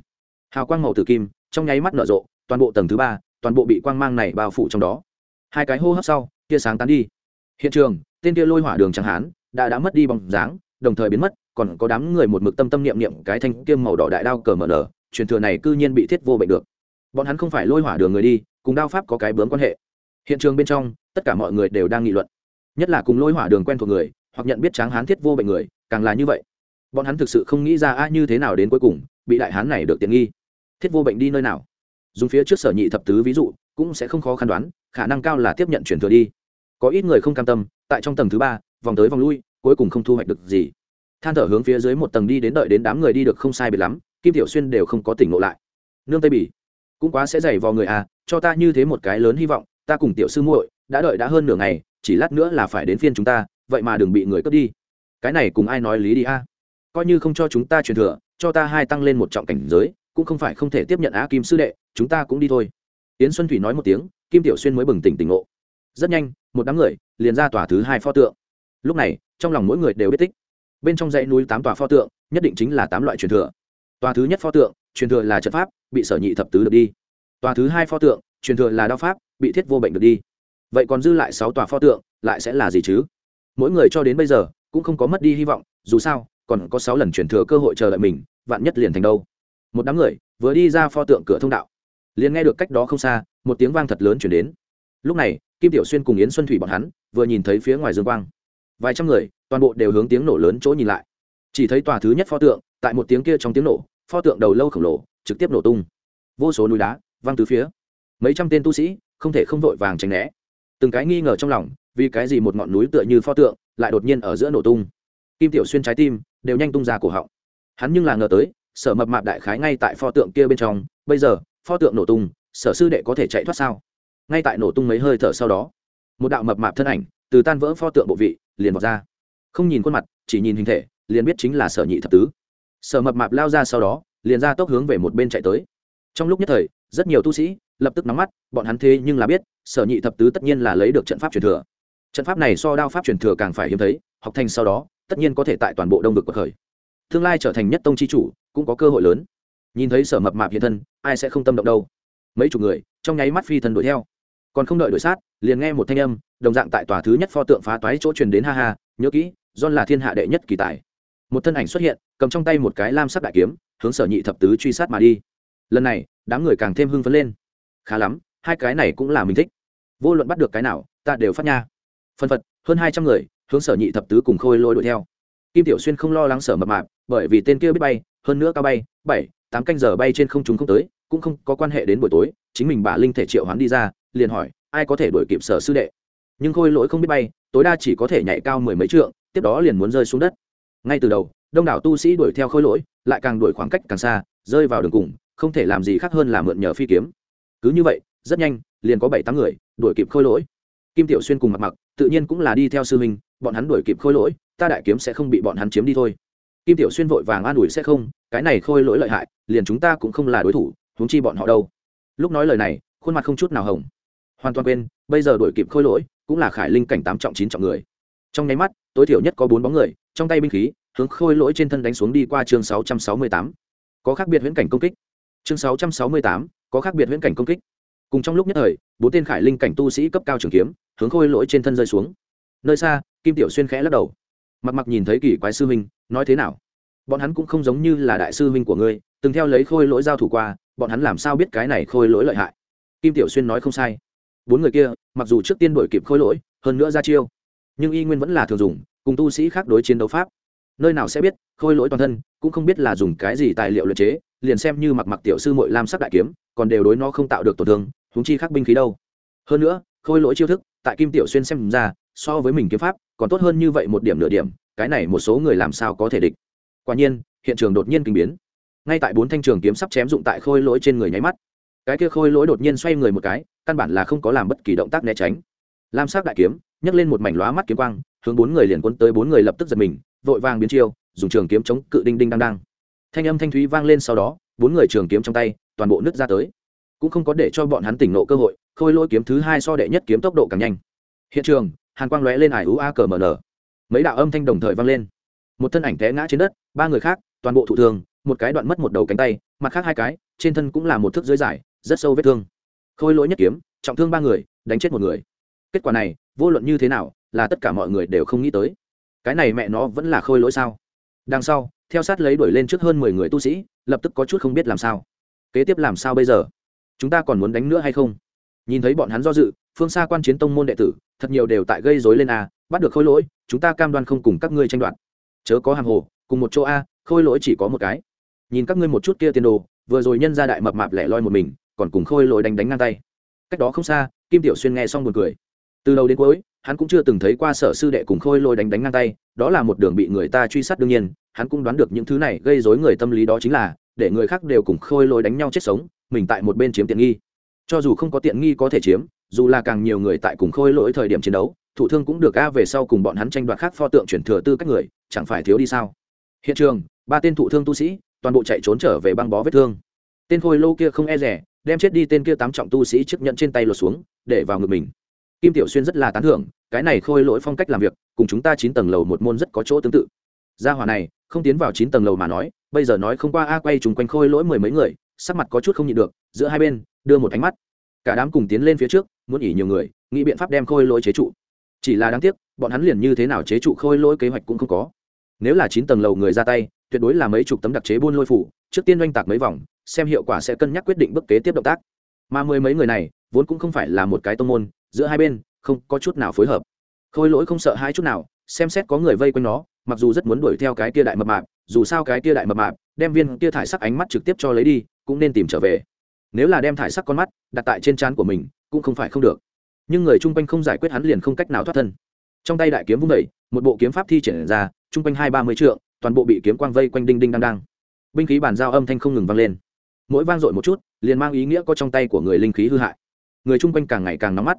Hào quang màu tử kim, trong nháy mắt nở rộ, toàn bộ tầng thứ ba toàn bộ bị quang mang này bao phủ trong đó. Hai cái hô hấp sau, tia sáng tán đi. Hiện trường, tên kia lôi hỏa đường chẳng hán, đã đã mất đi bóng dáng, đồng thời biến mất, còn có đám người một mực tâm tâm niệm niệm cái thanh kiêm màu đỏ đại đao cờ mở nở, truyền thừa này cư nhiên bị thiết vô bệnh được. Bọn hắn không phải lôi hỏa đường người đi, cùng đao pháp có cái bướm quan hệ. Hiện trường bên trong, tất cả mọi người đều đang nghị luận. Nhất là cùng lôi hỏa đường quen thuộc người, hoặc nhận biết tráng hán thiết vô bệnh người, càng là như vậy. Bọn hắn thực sự không nghĩ ra a như thế nào đến cuối cùng, bị đại hán này được tiện nghi. Thiết vô bệnh đi nơi nào? Dùng phía trước sở nhị thập tứ ví dụ, cũng sẽ không khó khăn đoán, khả năng cao là tiếp nhận chuyển thừa đi. Có ít người không cam tâm, tại trong tầng thứ ba, vòng tới vòng lui, cuối cùng không thu hoạch được gì. Than thở hướng phía dưới một tầng đi đến đợi đến đám người đi được không sai biệt lắm, kim tiểu xuyên đều không có tỉnh ngộ lại. Nương tây bỉ cũng quá sẽ dày vò người à cho ta như thế một cái lớn hy vọng, ta cùng tiểu sư muội, đã đợi đã hơn nửa ngày, chỉ lát nữa là phải đến phiên chúng ta, vậy mà đừng bị người cướp đi. Cái này cùng ai nói lý đi a? Coi như không cho chúng ta truyền thừa, cho ta hai tăng lên một trọng cảnh giới cũng không phải không thể tiếp nhận á kim sư đệ, chúng ta cũng đi thôi. Yến xuân thủy nói một tiếng, kim tiểu xuyên mới bừng tỉnh tỉnh ngộ. Rất nhanh, một đám người liền ra tòa thứ hai pho tượng. Lúc này, trong lòng mỗi người đều biết tích. Bên trong dãy núi tám tòa pho tượng, nhất định chính là tám loại truyền thừa. Tòa thứ nhất pho tượng, truyền thừa là trận pháp, bị sở nhị thập tứ được đi. Tòa thứ hai pho tượng, truyền thừa là đao pháp, bị thiết vô bệnh được đi. Vậy còn dư lại sáu tòa pho tượng, lại sẽ là gì chứ? Mỗi người cho đến bây giờ, cũng không có mất đi hy vọng, dù sao, còn có sáu lần truyền thừa cơ hội chờ đợi mình, vạn nhất liền thành đâu? Một đám người vừa đi ra pho tượng cửa thông đạo, liền nghe được cách đó không xa một tiếng vang thật lớn chuyển đến. Lúc này, kim tiểu xuyên cùng yến xuân thủy bọn hắn vừa nhìn thấy phía ngoài dương quang. Vài trăm người, toàn bộ đều hướng tiếng nổ lớn chỗ nhìn lại. Chỉ thấy tòa thứ nhất pho tượng, tại một tiếng kia trong tiếng nổ, pho tượng đầu lâu khổng lồ, trực tiếp nổ tung. Vô số núi đá văng từ phía. Mấy trăm tên tu sĩ, không thể không vội vàng tránh né. Từng cái nghi ngờ trong lòng, vì cái gì một ngọn núi tựa như pho tượng lại đột nhiên ở giữa nổ tung. Kim tiểu xuyên trái tim đều nhanh tung ra cổ họng. Hắn nhưng là ngờ tới sở mập mạp đại khái ngay tại pho tượng kia bên trong, bây giờ, pho tượng nổ tung, sở sư đệ có thể chạy thoát sao? Ngay tại nổ tung mấy hơi thở sau đó, một đạo mập mạp thân ảnh từ tan vỡ pho tượng bộ vị liền vọt ra. Không nhìn khuôn mặt, chỉ nhìn hình thể, liền biết chính là sở nhị thập tứ. Sở mập mạp lao ra sau đó, liền ra tốc hướng về một bên chạy tới. Trong lúc nhất thời, rất nhiều tu sĩ lập tức nắm mắt, bọn hắn thế nhưng là biết, sở nhị thập tứ tất nhiên là lấy được trận pháp truyền thừa. Trận pháp này so đao pháp truyền thừa càng phải hiếm thấy, học thành sau đó, tất nhiên có thể tại toàn bộ đông vực bậc khởi tương lai trở thành nhất tông chi chủ, cũng có cơ hội lớn. Nhìn thấy sở mập mạp hiện thân, ai sẽ không tâm động đâu. Mấy chục người, trong nháy mắt phi thần đuổi theo. Còn không đợi đuổi sát, liền nghe một thanh âm, đồng dạng tại tòa thứ nhất pho tượng phá toái chỗ truyền đến ha ha, nhớ kỹ, john là thiên hạ đệ nhất kỳ tài. Một thân ảnh xuất hiện, cầm trong tay một cái lam sắc đại kiếm, hướng sở nhị thập tứ truy sát mà đi. Lần này, đám người càng thêm hưng phấn lên. Khá lắm, hai cái này cũng là mình thích. Vô luận bắt được cái nào, ta đều phát nha. Phân phật, hơn hai trăm người, hướng sở nhị thập tứ cùng khôi lôi đuổi theo. Kim tiểu xuyên không lo lắng sở mập mạp bởi vì tên kia biết bay, hơn nữa cao bay, bảy, tám canh giờ bay trên không chúng không tới, cũng không có quan hệ đến buổi tối, chính mình bà linh thể triệu hoán đi ra, liền hỏi, ai có thể đuổi kịp sở sư đệ? Nhưng khôi lỗi không biết bay, tối đa chỉ có thể nhảy cao mười mấy trượng, tiếp đó liền muốn rơi xuống đất. Ngay từ đầu, đông đảo tu sĩ đuổi theo khôi lỗi, lại càng đuổi khoảng cách càng xa, rơi vào đường cùng, không thể làm gì khác hơn là mượn nhờ phi kiếm. Cứ như vậy, rất nhanh, liền có bảy, tám người đuổi kịp khôi lỗi. Kim tiểu xuyên cùng mặt mặc tự nhiên cũng là đi theo sư huynh, bọn hắn đuổi kịp khôi lỗi, ta đại kiếm sẽ không bị bọn hắn chiếm đi thôi kim tiểu xuyên vội vàng an ủi sẽ không, cái này khôi lỗi lợi hại, liền chúng ta cũng không là đối thủ, huống chi bọn họ đâu. Lúc nói lời này, khuôn mặt không chút nào hồng. Hoàn toàn quên, bây giờ đuổi kịp khôi lỗi, cũng là khải linh cảnh tám trọng chín trọng người. Trong nháy mắt, tối thiểu nhất có bốn bóng người, trong tay binh khí, hướng khôi lỗi trên thân đánh xuống đi qua chương sáu trăm sáu mươi tám. Có khác biệt viễn cảnh công kích. Chương sáu trăm sáu mươi tám, có khác biệt viễn cảnh công kích. Cùng trong lúc nhất thời, bốn tên khải linh cảnh tu sĩ cấp cao trường kiếm, hướng khôi lỗi trên thân rơi xuống. Nơi xa, kim tiểu xuyên khẽ lắc đầu mặc mặc nhìn thấy kỳ quái sư huynh, nói thế nào? Bọn hắn cũng không giống như là đại sư huynh của ngươi, từng theo lấy khôi lỗi giao thủ qua, bọn hắn làm sao biết cái này khôi lỗi lợi hại? Kim tiểu xuyên nói không sai. Bốn người kia, mặc dù trước tiên đổi kịp khôi lỗi, hơn nữa ra chiêu, nhưng y nguyên vẫn là thường dùng, cùng tu sĩ khác đối chiến đấu pháp. Nơi nào sẽ biết, khôi lỗi toàn thân, cũng không biết là dùng cái gì tài liệu luyện chế, liền xem như mặc mặc tiểu sư mội lam sắc đại kiếm, còn đều đối nó không tạo được tổn thương húng chi khác binh khí đâu. Hơn nữa, khôi lỗi chiêu thức, tại kim tiểu xuyên xem ra so với mình kiếm pháp, còn tốt hơn như vậy một điểm nửa điểm, cái này một số người làm sao có thể địch. Quả nhiên, hiện trường đột nhiên kinh biến. Ngay tại bốn thanh trường kiếm sắp chém dụng tại khôi lỗi trên người nháy mắt. Cái kia khôi lỗi đột nhiên xoay người một cái, căn bản là không có làm bất kỳ động tác né tránh. Lam sắc đại kiếm, nhấc lên một mảnh lóa mắt kiếm quang, hướng bốn người liền cuốn tới bốn người lập tức giật mình, vội vàng biến chiêu, dùng trường kiếm chống cự đinh đinh đang đang. Thanh âm thanh thúy vang lên sau đó, bốn người trường kiếm trong tay, toàn bộ nứt ra tới. Cũng không có để cho bọn hắn tỉnh nộ cơ hội, khôi lỗi kiếm thứ hai so đệ nhất kiếm tốc độ càng nhanh. Hiện trường hàn quang lóe lên ải ú a cờ mờ nở mấy đạo âm thanh đồng thời vang lên. Một thân ảnh té ngã trên đất, ba người khác, toàn bộ thụ thường một cái đoạn mất một đầu cánh tay, mặt khác hai cái, trên thân cũng là một thước dưới dài, rất sâu vết thương. Khôi lỗi nhất kiếm, trọng thương ba người, đánh chết một người. Kết quả này, vô luận như thế nào, là tất cả mọi người đều không nghĩ tới. Cái này mẹ nó vẫn là khôi lỗi sao? Đằng sau, theo sát lấy đuổi lên trước hơn mười người tu sĩ, lập tức có chút không biết làm sao. Kế tiếp làm sao bây giờ? Chúng ta còn muốn đánh nữa hay không? Nhìn thấy bọn hắn do dự phương xa quan chiến tông môn đệ tử, thật nhiều đều tại gây dối lên a, bắt được khôi lỗi, chúng ta cam đoan không cùng các ngươi tranh đoạt. Chớ có hàng hồ, cùng một chỗ a, khôi lỗi chỉ có một cái. Nhìn các ngươi một chút kia tiền đồ, vừa rồi nhân ra đại mập mạp lẻ loi một mình, còn cùng khôi lỗi đánh đánh ngang tay. Cách đó không xa, kim tiểu xuyên nghe xong buồn cười. Từ đầu đến cuối, hắn cũng chưa từng thấy qua sở sư đệ cùng khôi lỗi đánh đánh ngang tay, đó là một đường bị người ta truy sát đương nhiên, hắn cũng đoán được những thứ này gây dối người tâm lý đó chính là, để người khác đều cùng khôi lỗi đánh nhau chết sống, mình tại một bên chiếm tiện nghi. Cho dù không có tiện nghi có thể chiếm dù là càng nhiều người tại cùng khôi lỗi thời điểm chiến đấu thủ thương cũng được a về sau cùng bọn hắn tranh đoạt khác pho tượng chuyển thừa tư cách người, chẳng phải thiếu đi sao? Hiện trường, ba tên thủ thương tu sĩ, toàn bộ chạy trốn trở về băng bó vết thương. Tên khôi lô kia không e rẻ, đem chết đi tên kia tám trọng tu sĩ chiếc nhận trên tay lột xuống, để vào ngực mình. Kim tiểu xuyên rất là tán thưởng, cái này khôi lỗi phong cách làm việc, cùng chúng ta chín tầng lầu một môn rất có chỗ tương tự. Gia hỏa này, không tiến vào chín tầng lầu mà nói, bây giờ nói không qua a, quay chung quanh khôi lỗi mười mấy người, sắc mặt có chút không nhịn được, giữa hai bên, đưa một ánh mắt. Cả đám cùng tiến lên phía trước muốn ỉ nhiều người, nghĩ biện pháp đem khôi lỗi chế trụ. Chỉ là đáng tiếc, bọn hắn liền như thế nào chế trụ khôi lỗi kế hoạch cũng không có. Nếu là chín tầng lầu người ra tay, tuyệt đối là mấy chục tấm đặc chế buôn lôi phủ, trước tiên oanh tạc mấy vòng, xem hiệu quả sẽ cân nhắc quyết định bước kế tiếp động tác. Mà mười mấy người này, vốn cũng không phải là một cái tông môn, giữa hai bên, không có chút nào phối hợp. Khôi lỗi không sợ hai chút nào, xem xét có người vây quanh nó, mặc dù rất muốn đuổi theo cái kia đại mập mạp, dù sao cái kia đại mập mạp, đem viên kia thải sắc ánh mắt trực tiếp cho lấy đi, cũng nên tìm trở về. Nếu là đem thải sắc con mắt đặt tại trên trán của mình cũng không phải không được. Nhưng người chung quanh không giải quyết hắn liền không cách nào thoát thân. Trong tay đại kiếm vung vẩy một bộ kiếm pháp thi triển ra, chung quanh hai ba mươi trượng, toàn bộ bị kiếm quang vây quanh đinh đinh đang đang. Binh khí bàn giao âm thanh không ngừng vang lên. Mỗi vang dội một chút, liền mang ý nghĩa có trong tay của người linh khí hư hại. Người chung quanh càng ngày càng nóng mắt.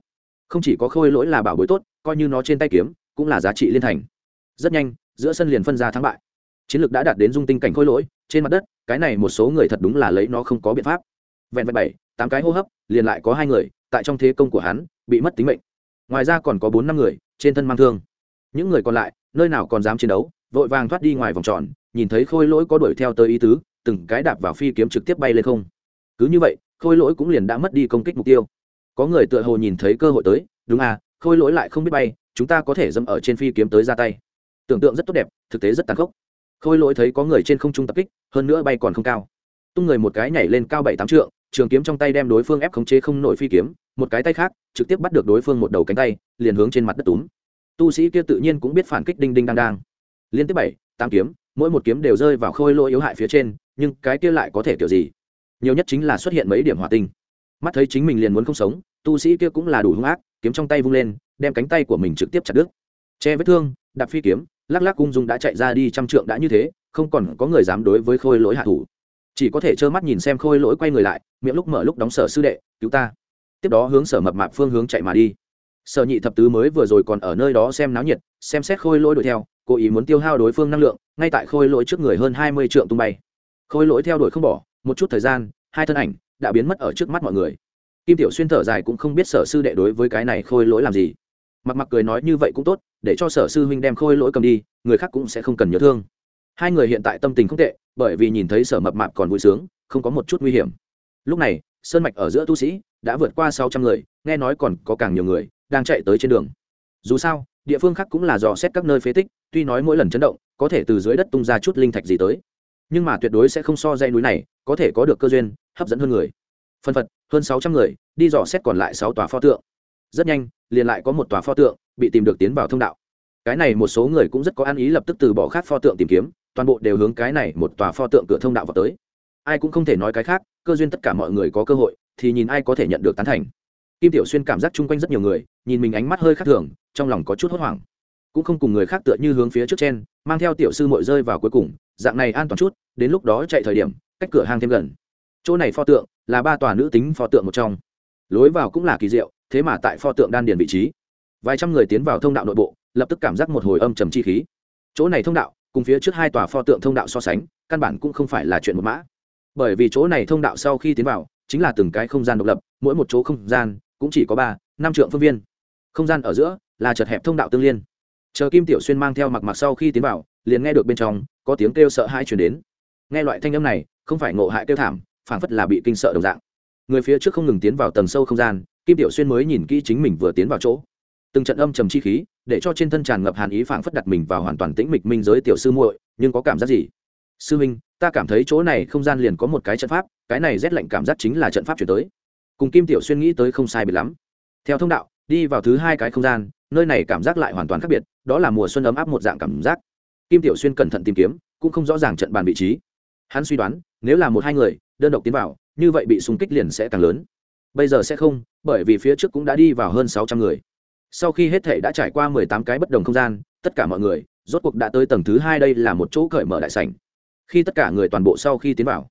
Không chỉ có khôi lỗi là bảo bối tốt, coi như nó trên tay kiếm, cũng là giá trị liên thành. Rất nhanh, giữa sân liền phân ra thắng bại. Chiến lược đã đạt đến dung tinh cảnh khôi lỗi, trên mặt đất, cái này một số người thật đúng là lấy nó không có biện pháp. Vẹn vẹn bảy, tám cái hô hấp, liền lại có hai người tại trong thế công của hắn, bị mất tính mệnh. Ngoài ra còn có bốn năm người trên thân mang thương. Những người còn lại, nơi nào còn dám chiến đấu, vội vàng thoát đi ngoài vòng tròn, nhìn thấy khôi lỗi có đuổi theo tới ý tứ, từng cái đạp vào phi kiếm trực tiếp bay lên không. Cứ như vậy, khôi lỗi cũng liền đã mất đi công kích mục tiêu. Có người tựa hồ nhìn thấy cơ hội tới, đúng à khôi lỗi lại không biết bay, chúng ta có thể dâm ở trên phi kiếm tới ra tay. Tưởng tượng rất tốt đẹp, thực tế rất tàn khốc. Khôi lỗi thấy có người trên không trung tập kích, hơn nữa bay còn không cao. Tung người một cái nhảy lên cao bảy tám trượng, trường kiếm trong tay đem đối phương ép khống chế không nổi phi kiếm một cái tay khác, trực tiếp bắt được đối phương một đầu cánh tay, liền hướng trên mặt đất túm. Tu sĩ kia tự nhiên cũng biết phản kích đinh đinh đang đang. Liên tiếp bảy, tám kiếm, mỗi một kiếm đều rơi vào khôi lỗi yếu hại phía trên, nhưng cái kia lại có thể kiểu gì? Nhiều nhất chính là xuất hiện mấy điểm hỏa tinh. Mắt thấy chính mình liền muốn không sống, tu sĩ kia cũng là đủ hung ác, kiếm trong tay vung lên, đem cánh tay của mình trực tiếp chặt đứt. Che vết thương, đạp phi kiếm, lắc lắc cung dung đã chạy ra đi trăm trượng đã như thế, không còn có người dám đối với khôi lỗi hạ thủ. Chỉ có thể trơ mắt nhìn xem khôi lỗi quay người lại, miệng lúc mở lúc đóng sở sư đệ, cứu ta tiếp đó hướng sở mập mạp phương hướng chạy mà đi. Sở nhị thập tứ mới vừa rồi còn ở nơi đó xem náo nhiệt, xem xét khôi lỗi đuổi theo, cố ý muốn tiêu hao đối phương năng lượng, ngay tại khôi lỗi trước người hơn hai mươi trượng tung bay. Khôi lỗi theo đuổi không bỏ, một chút thời gian, hai thân ảnh đã biến mất ở trước mắt mọi người. Kim tiểu xuyên thở dài cũng không biết sở sư đệ đối với cái này khôi lỗi làm gì. Mặc mặc cười nói như vậy cũng tốt, để cho sở sư huynh đem khôi lỗi cầm đi, người khác cũng sẽ không cần nhớ thương. Hai người hiện tại tâm tình không tệ, bởi vì nhìn thấy sở mập mạp còn vui sướng, không có một chút nguy hiểm. Lúc này sơn mạch ở giữa tu sĩ đã vượt qua sáu trăm người, nghe nói còn có càng nhiều người đang chạy tới trên đường. Dù sao, địa phương khác cũng là dò xét các nơi phế tích, tuy nói mỗi lần chấn động, có thể từ dưới đất tung ra chút linh thạch gì tới. Nhưng mà tuyệt đối sẽ không so dây núi này, có thể có được cơ duyên, hấp dẫn hơn người. Phân phật, hơn sáu trăm người, đi dò xét còn lại sáu tòa pho tượng. Rất nhanh, liền lại có một tòa pho tượng bị tìm được tiến vào thông đạo. Cái này một số người cũng rất có ăn ý lập tức từ bỏ khác pho tượng tìm kiếm, toàn bộ đều hướng cái này một tòa pho tượng cửa thông đạo vào tới ai cũng không thể nói cái khác, cơ duyên tất cả mọi người có cơ hội, thì nhìn ai có thể nhận được tán thành. Kim tiểu xuyên cảm giác chung quanh rất nhiều người, nhìn mình ánh mắt hơi khác thường, trong lòng có chút hốt hoảng. Cũng không cùng người khác tựa như hướng phía trước trên, mang theo tiểu sư mội rơi vào cuối cùng, dạng này an toàn chút, đến lúc đó chạy thời điểm, cách cửa hang thêm gần. Chỗ này pho tượng, là ba tòa nữ tính pho tượng một trong. Lối vào cũng là kỳ diệu, thế mà tại pho tượng đan điền vị trí. Vài trăm người tiến vào thông đạo nội bộ, lập tức cảm giác một hồi âm trầm chi khí. Chỗ này thông đạo, cùng phía trước hai tòa pho tượng thông đạo so sánh, căn bản cũng không phải là chuyện một mã bởi vì chỗ này thông đạo sau khi tiến vào, chính là từng cái không gian độc lập, mỗi một chỗ không gian cũng chỉ có ba, năm trượng phương viên. Không gian ở giữa là chật hẹp thông đạo tương liên. Chờ kim tiểu xuyên mang theo mặc mặc sau khi tiến vào, liền nghe được bên trong có tiếng kêu sợ hãi chuyển đến. Nghe loại thanh âm này, không phải ngộ hại kêu thảm, phảng phất là bị kinh sợ đồng dạng. Người phía trước không ngừng tiến vào tầng sâu không gian, kim tiểu xuyên mới nhìn kỹ chính mình vừa tiến vào chỗ. Từng trận âm trầm chi khí, để cho trên thân tràn ngập hàn ý phảng phất đặt mình vào hoàn toàn tĩnh mịch minh giới tiểu sư muội, nhưng có cảm giác gì? Sư minh ta cảm thấy chỗ này không gian liền có một cái trận pháp, cái này rét lạnh cảm giác chính là trận pháp chuyển tới. Cùng kim tiểu xuyên nghĩ tới không sai biệt lắm. Theo thông đạo, đi vào thứ hai cái không gian, nơi này cảm giác lại hoàn toàn khác biệt, đó là mùa xuân ấm áp một dạng cảm giác. Kim tiểu xuyên cẩn thận tìm kiếm, cũng không rõ ràng trận bàn vị trí. Hắn suy đoán, nếu là một hai người, đơn độc tiến vào, như vậy bị xung kích liền sẽ càng lớn. Bây giờ sẽ không, bởi vì phía trước cũng đã đi vào hơn sáu trăm người. Sau khi hết thể đã trải qua mười tám cái bất đồng không gian, tất cả mọi người, rốt cuộc đã tới tầng thứ hai đây là một chỗ cởi mở đại sảnh khi tất cả người toàn bộ sau khi tiến vào,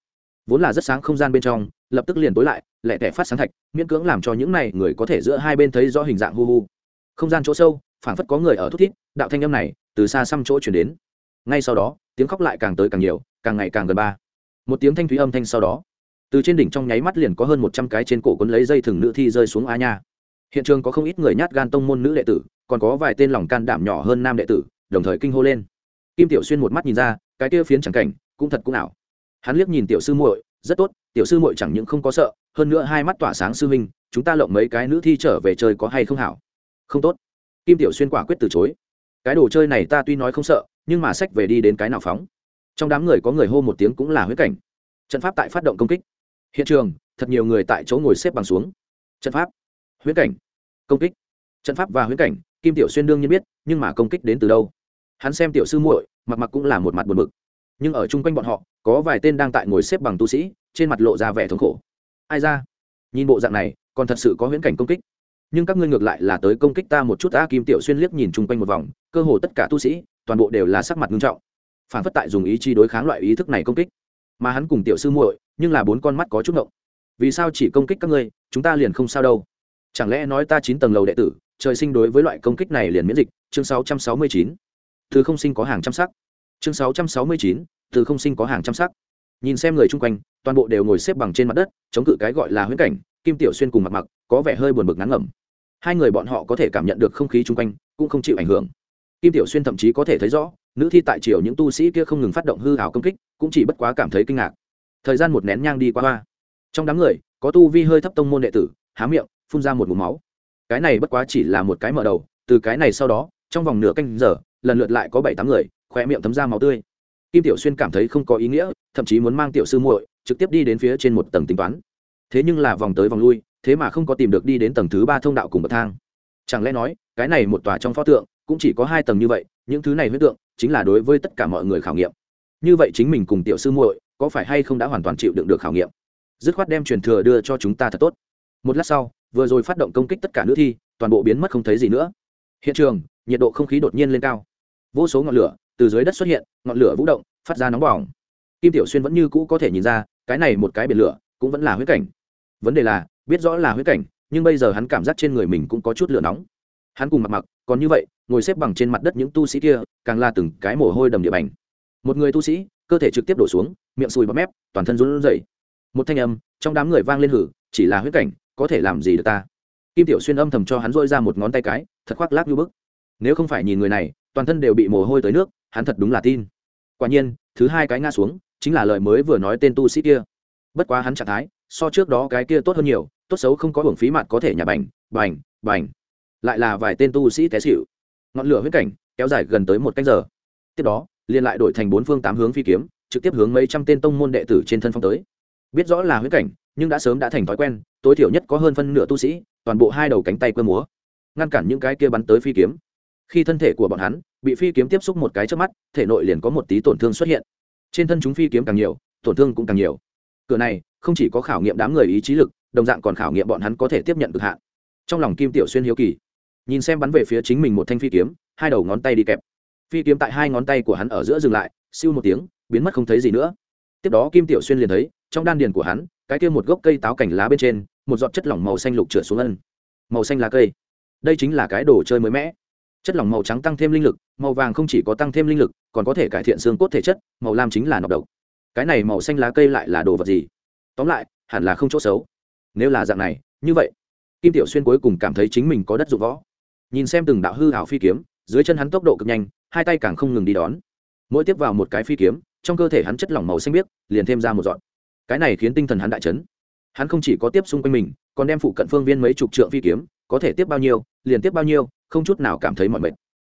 vốn là rất sáng không gian bên trong, lập tức liền tối lại lẹ tẻ phát sáng thạch, miễn cưỡng làm cho những này người có thể giữa hai bên thấy rõ hình dạng hu hu. Không gian chỗ sâu, phảng phất có người ở thút thít đạo thanh âm này từ xa xăm chỗ chuyển đến. Ngay sau đó, tiếng khóc lại càng tới càng nhiều, càng ngày càng gần ba. Một tiếng thanh thúy âm thanh sau đó, từ trên đỉnh trong nháy mắt liền có hơn một trăm cái trên cổ quấn lấy dây thừng nữ thi rơi xuống a nha. Hiện trường có không ít người nhát gan tông môn nữ đệ tử, còn có vài tên lòng can đảm nhỏ hơn nam đệ tử, đồng thời kinh hô lên. Kim tiểu xuyên một mắt nhìn ra, cái kia phiến chẳng cảnh cũng thật cũng ảo. Hắn liếc nhìn tiểu sư muội, rất tốt, tiểu sư muội chẳng những không có sợ, hơn nữa hai mắt tỏa sáng sư huynh, chúng ta lộng mấy cái nữ thi trở về chơi có hay không hảo? Không tốt. Kim tiểu xuyên quả quyết từ chối. Cái đồ chơi này ta tuy nói không sợ, nhưng mà sách về đi đến cái nào phóng. Trong đám người có người hô một tiếng cũng là huyết cảnh. Trận pháp tại phát động công kích. Hiện trường, thật nhiều người tại chỗ ngồi xếp bằng xuống. Trận pháp, huyết cảnh, công kích. Trận pháp và huyết cảnh, kim tiểu xuyên đương nhiên biết, nhưng mà công kích đến từ đâu? Hắn xem tiểu sư muội, mặc mặc cũng là một mặt buồn bực nhưng ở chung quanh bọn họ, có vài tên đang tại ngồi xếp bằng tu sĩ, trên mặt lộ ra vẻ thống khổ. Ai ra? Nhìn bộ dạng này, còn thật sự có huyễn cảnh công kích. Nhưng các ngươi ngược lại là tới công kích ta một chút ta kim tiểu xuyên liếc nhìn chung quanh một vòng, cơ hồ tất cả tu sĩ, toàn bộ đều là sắc mặt nghiêm trọng. Phản phất tại dùng ý chi đối kháng loại ý thức này công kích. Mà hắn cùng tiểu sư muội, nhưng là bốn con mắt có chút ngộng. Vì sao chỉ công kích các ngươi, chúng ta liền không sao đâu? Chẳng lẽ nói ta chín tầng lầu đệ tử, trời sinh đối với loại công kích này liền miễn dịch? Chương 669. thứ không sinh có hàng trăm sắc chương 669, từ không sinh có hàng trăm sắc. Nhìn xem người chung quanh toàn bộ đều ngồi xếp bằng trên mặt đất chống cự cái gọi là huyễn cảnh kim tiểu xuyên cùng mặt mặc có vẻ hơi buồn bực ngắn ngẩm. Hai người bọn họ có thể cảm nhận được không khí chung quanh cũng không chịu ảnh hưởng. Kim tiểu xuyên thậm chí có thể thấy rõ nữ thi tại triều những tu sĩ kia không ngừng phát động hư hào công kích cũng chỉ bất quá cảm thấy kinh ngạc. Thời gian một nén nhang đi qua hoa. Trong đám người có tu vi hơi thấp tông môn đệ tử há miệng phun ra một mũ máu. Cái này bất quá chỉ là một cái mở đầu từ cái này sau đó trong vòng nửa canh giờ lần lượt lại có bảy tám người khoe miệng thấm ra máu tươi. Kim tiểu xuyên cảm thấy không có ý nghĩa, thậm chí muốn mang tiểu sư muội trực tiếp đi đến phía trên một tầng tính toán. Thế nhưng là vòng tới vòng lui, thế mà không có tìm được đi đến tầng thứ ba thông đạo cùng bậc thang. Chẳng lẽ nói, cái này một tòa trong pho tượng cũng chỉ có hai tầng như vậy, những thứ này huyết tượng chính là đối với tất cả mọi người khảo nghiệm. Như vậy chính mình cùng tiểu sư muội có phải hay không đã hoàn toàn chịu đựng được khảo nghiệm? Dứt khoát đem truyền thừa đưa cho chúng ta thật tốt. Một lát sau, vừa rồi phát động công kích tất cả nữ thi, toàn bộ biến mất không thấy gì nữa. Hiện trường, nhiệt độ không khí đột nhiên lên cao. Vô số ngọn lửa từ dưới đất xuất hiện, ngọn lửa vũ động, phát ra nóng bỏng. Kim tiểu xuyên vẫn như cũ có thể nhìn ra, cái này một cái biển lửa cũng vẫn là huyết cảnh. Vấn đề là, biết rõ là huyết cảnh, nhưng bây giờ hắn cảm giác trên người mình cũng có chút lửa nóng. Hắn cùng mặc mặc, còn như vậy, ngồi xếp bằng trên mặt đất những tu sĩ kia, càng là từng cái mồ hôi đầm địa bành. Một người tu sĩ, cơ thể trực tiếp đổ xuống, miệng sùi bắp mép, toàn thân run rẩy. Một thanh âm trong đám người vang lên hử, chỉ là huyết cảnh, có thể làm gì được ta? Kim tiểu xuyên âm thầm cho hắn dôi ra một ngón tay cái, thật khoác lác như bức. Nếu không phải nhìn người này toàn thân đều bị mồ hôi tới nước, hắn thật đúng là tin. Quả nhiên, thứ hai cái ngã xuống, chính là lời mới vừa nói tên tu sĩ kia. Bất quá hắn trạng thái, so trước đó cái kia tốt hơn nhiều, tốt xấu không có hưởng phí mặt có thể nhà bành bành bành. Lại là vài tên tu sĩ té xịu ngọn lửa huyết cảnh kéo dài gần tới một canh giờ. Tiếp đó, liền lại đổi thành bốn phương tám hướng phi kiếm, trực tiếp hướng mấy trăm tên tông môn đệ tử trên thân phong tới. Biết rõ là huyết cảnh, nhưng đã sớm đã thành thói quen, tối thiểu nhất có hơn phân nửa tu sĩ, toàn bộ hai đầu cánh tay quơ múa, ngăn cản những cái kia bắn tới phi kiếm khi thân thể của bọn hắn bị phi kiếm tiếp xúc một cái trước mắt, thể nội liền có một tí tổn thương xuất hiện. Trên thân chúng phi kiếm càng nhiều, tổn thương cũng càng nhiều. Cửa này không chỉ có khảo nghiệm đám người ý chí lực, đồng dạng còn khảo nghiệm bọn hắn có thể tiếp nhận cực hạn. Trong lòng kim tiểu xuyên hiếu kỳ, nhìn xem bắn về phía chính mình một thanh phi kiếm, hai đầu ngón tay đi kẹp. Phi kiếm tại hai ngón tay của hắn ở giữa dừng lại, siêu một tiếng, biến mất không thấy gì nữa. Tiếp đó kim tiểu xuyên liền thấy, trong đan điền của hắn, cái kia một gốc cây táo cảnh lá bên trên, một giọt chất lỏng màu xanh lục trượt xuống ân. Màu xanh lá cây. Đây chính là cái đồ chơi mới mẻ chất lỏng màu trắng tăng thêm linh lực, màu vàng không chỉ có tăng thêm linh lực, còn có thể cải thiện xương cốt thể chất, màu lam chính là nọc độc. Cái này màu xanh lá cây lại là đồ vật gì? Tóm lại, hẳn là không chỗ xấu. Nếu là dạng này, như vậy, kim tiểu xuyên cuối cùng cảm thấy chính mình có đất dụng võ. Nhìn xem từng đạo hư hảo phi kiếm, dưới chân hắn tốc độ cực nhanh, hai tay càng không ngừng đi đón. Mỗi tiếp vào một cái phi kiếm, trong cơ thể hắn chất lỏng màu xanh biếc, liền thêm ra một dọn cái này khiến tinh thần hắn đại chấn. Hắn không chỉ có tiếp xung quanh mình, còn đem phụ cận phương viên mấy chục trượng phi kiếm, có thể tiếp bao nhiêu, liền tiếp bao nhiêu không chút nào cảm thấy mọi mệt.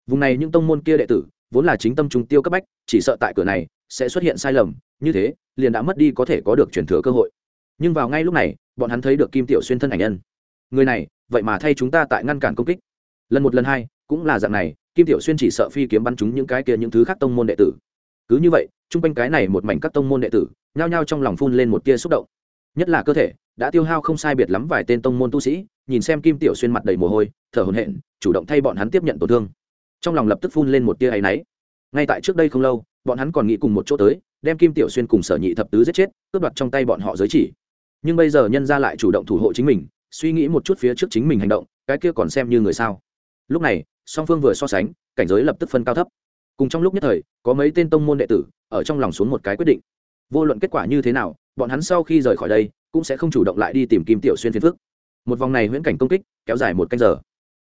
Vùng này những tông môn kia đệ tử, vốn là chính tâm trung tiêu cấp bách, chỉ sợ tại cửa này sẽ xuất hiện sai lầm, như thế, liền đã mất đi có thể có được truyền thừa cơ hội. Nhưng vào ngay lúc này, bọn hắn thấy được kim tiểu xuyên thân ảnh nhân. Người này, vậy mà thay chúng ta tại ngăn cản công kích. Lần một lần hai, cũng là dạng này, kim tiểu xuyên chỉ sợ phi kiếm bắn chúng những cái kia những thứ khác tông môn đệ tử. Cứ như vậy, chung quanh cái này một mảnh các tông môn đệ tử, nhao nhao trong lòng phun lên một tia xúc động nhất là cơ thể, đã tiêu hao không sai biệt lắm vài tên tông môn tu sĩ, nhìn xem kim tiểu xuyên mặt đầy mồ hôi, thở hồn hện chủ động thay bọn hắn tiếp nhận tổn thương. Trong lòng lập tức phun lên một tia áy náy. Ngay tại trước đây không lâu, bọn hắn còn nghĩ cùng một chỗ tới, đem kim tiểu xuyên cùng sở nhị thập tứ giết chết, cướp đoạt trong tay bọn họ giới chỉ. Nhưng bây giờ nhân ra lại chủ động thủ hộ chính mình, suy nghĩ một chút phía trước chính mình hành động, cái kia còn xem như người sao. Lúc này, song phương vừa so sánh, cảnh giới lập tức phân cao thấp. Cùng trong lúc nhất thời, có mấy tên tông môn đệ tử, ở trong lòng xuống một cái quyết định. Vô luận kết quả như thế nào bọn hắn sau khi rời khỏi đây, cũng sẽ không chủ động lại đi tìm kim tiểu xuyên phiền phức. Một vòng này huyễn cảnh công kích kéo dài một canh giờ.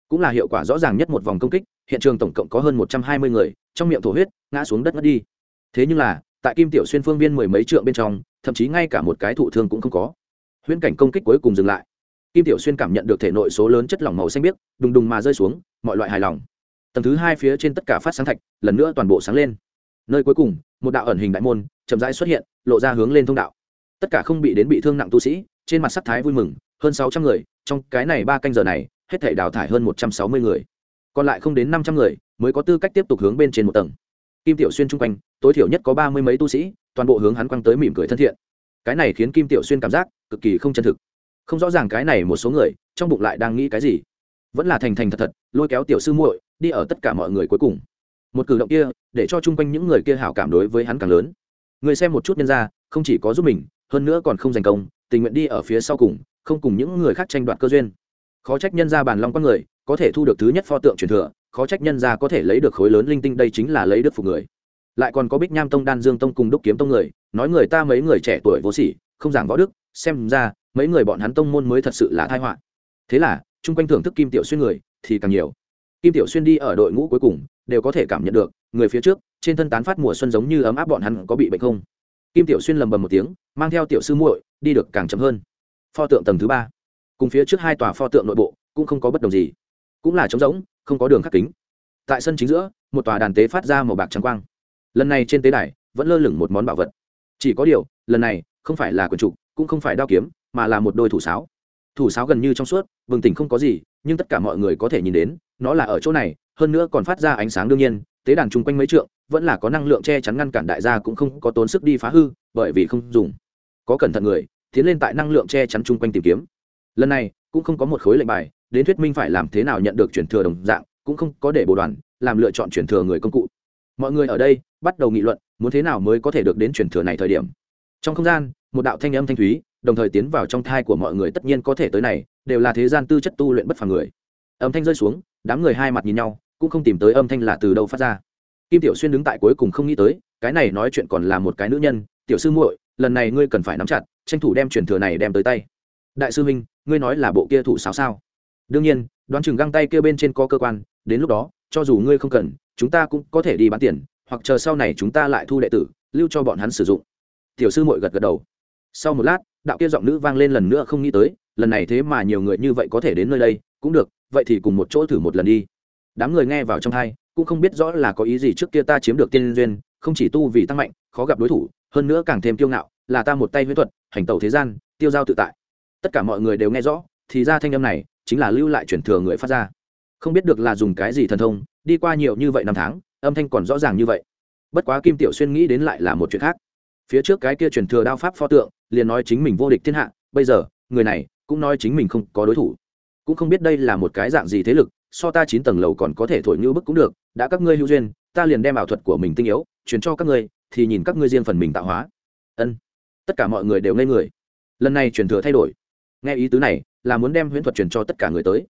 Cũng là hiệu quả rõ ràng nhất một vòng công kích, hiện trường tổng cộng có hơn một trăm hai mươi người, trong miệng thổ huyết, ngã xuống đất ngất đi. Thế nhưng là, tại kim tiểu xuyên phương viên mười mấy trượng bên trong, thậm chí ngay cả một cái thụ thương cũng không có. Huyễn cảnh công kích cuối cùng dừng lại. Kim tiểu xuyên cảm nhận được thể nội số lớn chất lỏng màu xanh biếc, đùng đùng mà rơi xuống, mọi loại hài lòng. Tầng thứ hai phía trên tất cả phát sáng thạch, lần nữa toàn bộ sáng lên. Nơi cuối cùng, một đạo ẩn hình đại môn chậm rãi xuất hiện, lộ ra hướng lên thông đạo tất cả không bị đến bị thương nặng tu sĩ, trên mặt sắc thái vui mừng, hơn sáu trăm người, trong cái này ba canh giờ này, hết thể đào thải hơn một trăm sáu mươi người. Còn lại không đến năm trăm người, mới có tư cách tiếp tục hướng bên trên một tầng. Kim tiểu xuyên chung quanh, tối thiểu nhất có ba mươi mấy tu sĩ, toàn bộ hướng hắn quăng tới mỉm cười thân thiện. Cái này khiến kim tiểu xuyên cảm giác cực kỳ không chân thực. Không rõ ràng cái này một số người, trong bụng lại đang nghĩ cái gì. Vẫn là thành thành thật thật, lôi kéo tiểu sư muội, đi ở tất cả mọi người cuối cùng. Một cử động kia, để cho chung quanh những người kia hảo cảm đối với hắn càng lớn. Người xem một chút nhân ra, không chỉ có giúp mình hơn nữa còn không giành công, tình nguyện đi ở phía sau cùng, không cùng những người khác tranh đoạt cơ duyên. Khó trách nhân ra bàn long con người, có thể thu được thứ nhất pho tượng truyền thừa, khó trách nhân ra có thể lấy được khối lớn linh tinh, đây chính là lấy đức phục người. Lại còn có bích nham tông, đan dương tông cùng đúc kiếm tông người, nói người ta mấy người trẻ tuổi vô sỉ, không giảng võ đức, xem ra, mấy người bọn hắn tông môn mới thật sự là thai họa. Thế là, chung quanh thưởng thức kim tiểu xuyên người, thì càng nhiều. Kim tiểu xuyên đi ở đội ngũ cuối cùng, đều có thể cảm nhận được, người phía trước, trên thân tán phát mùa xuân giống như ấm áp bọn hắn có bị bệnh không? Kim tiểu xuyên lầm bầm một tiếng, mang theo tiểu sư muội, đi được càng chậm hơn. Pho tượng tầng thứ ba. Cùng phía trước hai tòa pho tượng nội bộ, cũng không có bất đồng gì. Cũng là trống rỗng, không có đường khắc kính. Tại sân chính giữa, một tòa đàn tế phát ra màu bạc trắng quang. Lần này trên tế đài, vẫn lơ lửng một món bảo vật. Chỉ có điều, lần này, không phải là quần trục, cũng không phải đao kiếm, mà là một đôi thủ sáo. Thủ sáo gần như trong suốt vừng tỉnh không có gì, nhưng tất cả mọi người có thể nhìn đến, nó là ở chỗ này, hơn nữa còn phát ra ánh sáng đương nhiên, tế đàn chung quanh mấy trượng vẫn là có năng lượng che chắn ngăn cản đại gia cũng không có tốn sức đi phá hư, bởi vì không dùng. Có cẩn thận người, tiến lên tại năng lượng che chắn chung quanh tìm kiếm. Lần này, cũng không có một khối lệnh bài, đến thuyết minh phải làm thế nào nhận được chuyển thừa đồng dạng, cũng không có để bồ đoàn, làm lựa chọn chuyển thừa người công cụ. Mọi người ở đây, bắt đầu nghị luận, muốn thế nào mới có thể được đến chuyển thừa này thời điểm. Trong không gian, một đạo thanh âm thanh thúy, đồng thời tiến vào trong thai của mọi người tất nhiên có thể tới này, đều là thế gian tư chất tu luyện bất phàm người. Âm thanh rơi xuống, đám người hai mặt nhìn nhau, cũng không tìm tới âm thanh là từ đâu phát ra kim tiểu xuyên đứng tại cuối cùng không nghĩ tới, cái này nói chuyện còn là một cái nữ nhân, tiểu sư muội, lần này ngươi cần phải nắm chặt, tranh thủ đem truyền thừa này đem tới tay. Đại sư huynh, ngươi nói là bộ kia thủ sáo sao? Đương nhiên, đoán chừng găng tay kia bên trên có cơ quan, đến lúc đó, cho dù ngươi không cần, chúng ta cũng có thể đi bán tiền, hoặc chờ sau này chúng ta lại thu đệ tử, lưu cho bọn hắn sử dụng. Tiểu sư muội gật gật đầu. Sau một lát, đạo kia giọng nữ vang lên lần nữa không nghĩ tới, lần này thế mà nhiều người như vậy có thể đến nơi đây, cũng được, vậy thì cùng một chỗ thử một lần đi. Đám người nghe vào trong thai cũng không biết rõ là có ý gì trước kia ta chiếm được tiên duyên, không chỉ tu vì tăng mạnh, khó gặp đối thủ, hơn nữa càng thêm kiêu ngạo, là ta một tay huyễn thuật, hành tẩu thế gian, tiêu giao tự tại. Tất cả mọi người đều nghe rõ, thì ra thanh âm này chính là lưu lại truyền thừa người phát ra. Không biết được là dùng cái gì thần thông, đi qua nhiều như vậy năm tháng, âm thanh còn rõ ràng như vậy. Bất quá kim tiểu xuyên nghĩ đến lại là một chuyện khác. Phía trước cái kia truyền thừa đao pháp pho tượng, liền nói chính mình vô địch thiên hạ, bây giờ, người này cũng nói chính mình không có đối thủ. Cũng không biết đây là một cái dạng gì thế lực so ta chín tầng lầu còn có thể thổi như bức cũng được, đã các ngươi hữu duyên, ta liền đem ảo thuật của mình tinh yếu chuyển cho các ngươi, thì nhìn các ngươi riêng phần mình tạo hóa. Ân. Tất cả mọi người đều ngây người. Lần này truyền thừa thay đổi. Nghe ý tứ này, là muốn đem huyễn thuật truyền cho tất cả người tới.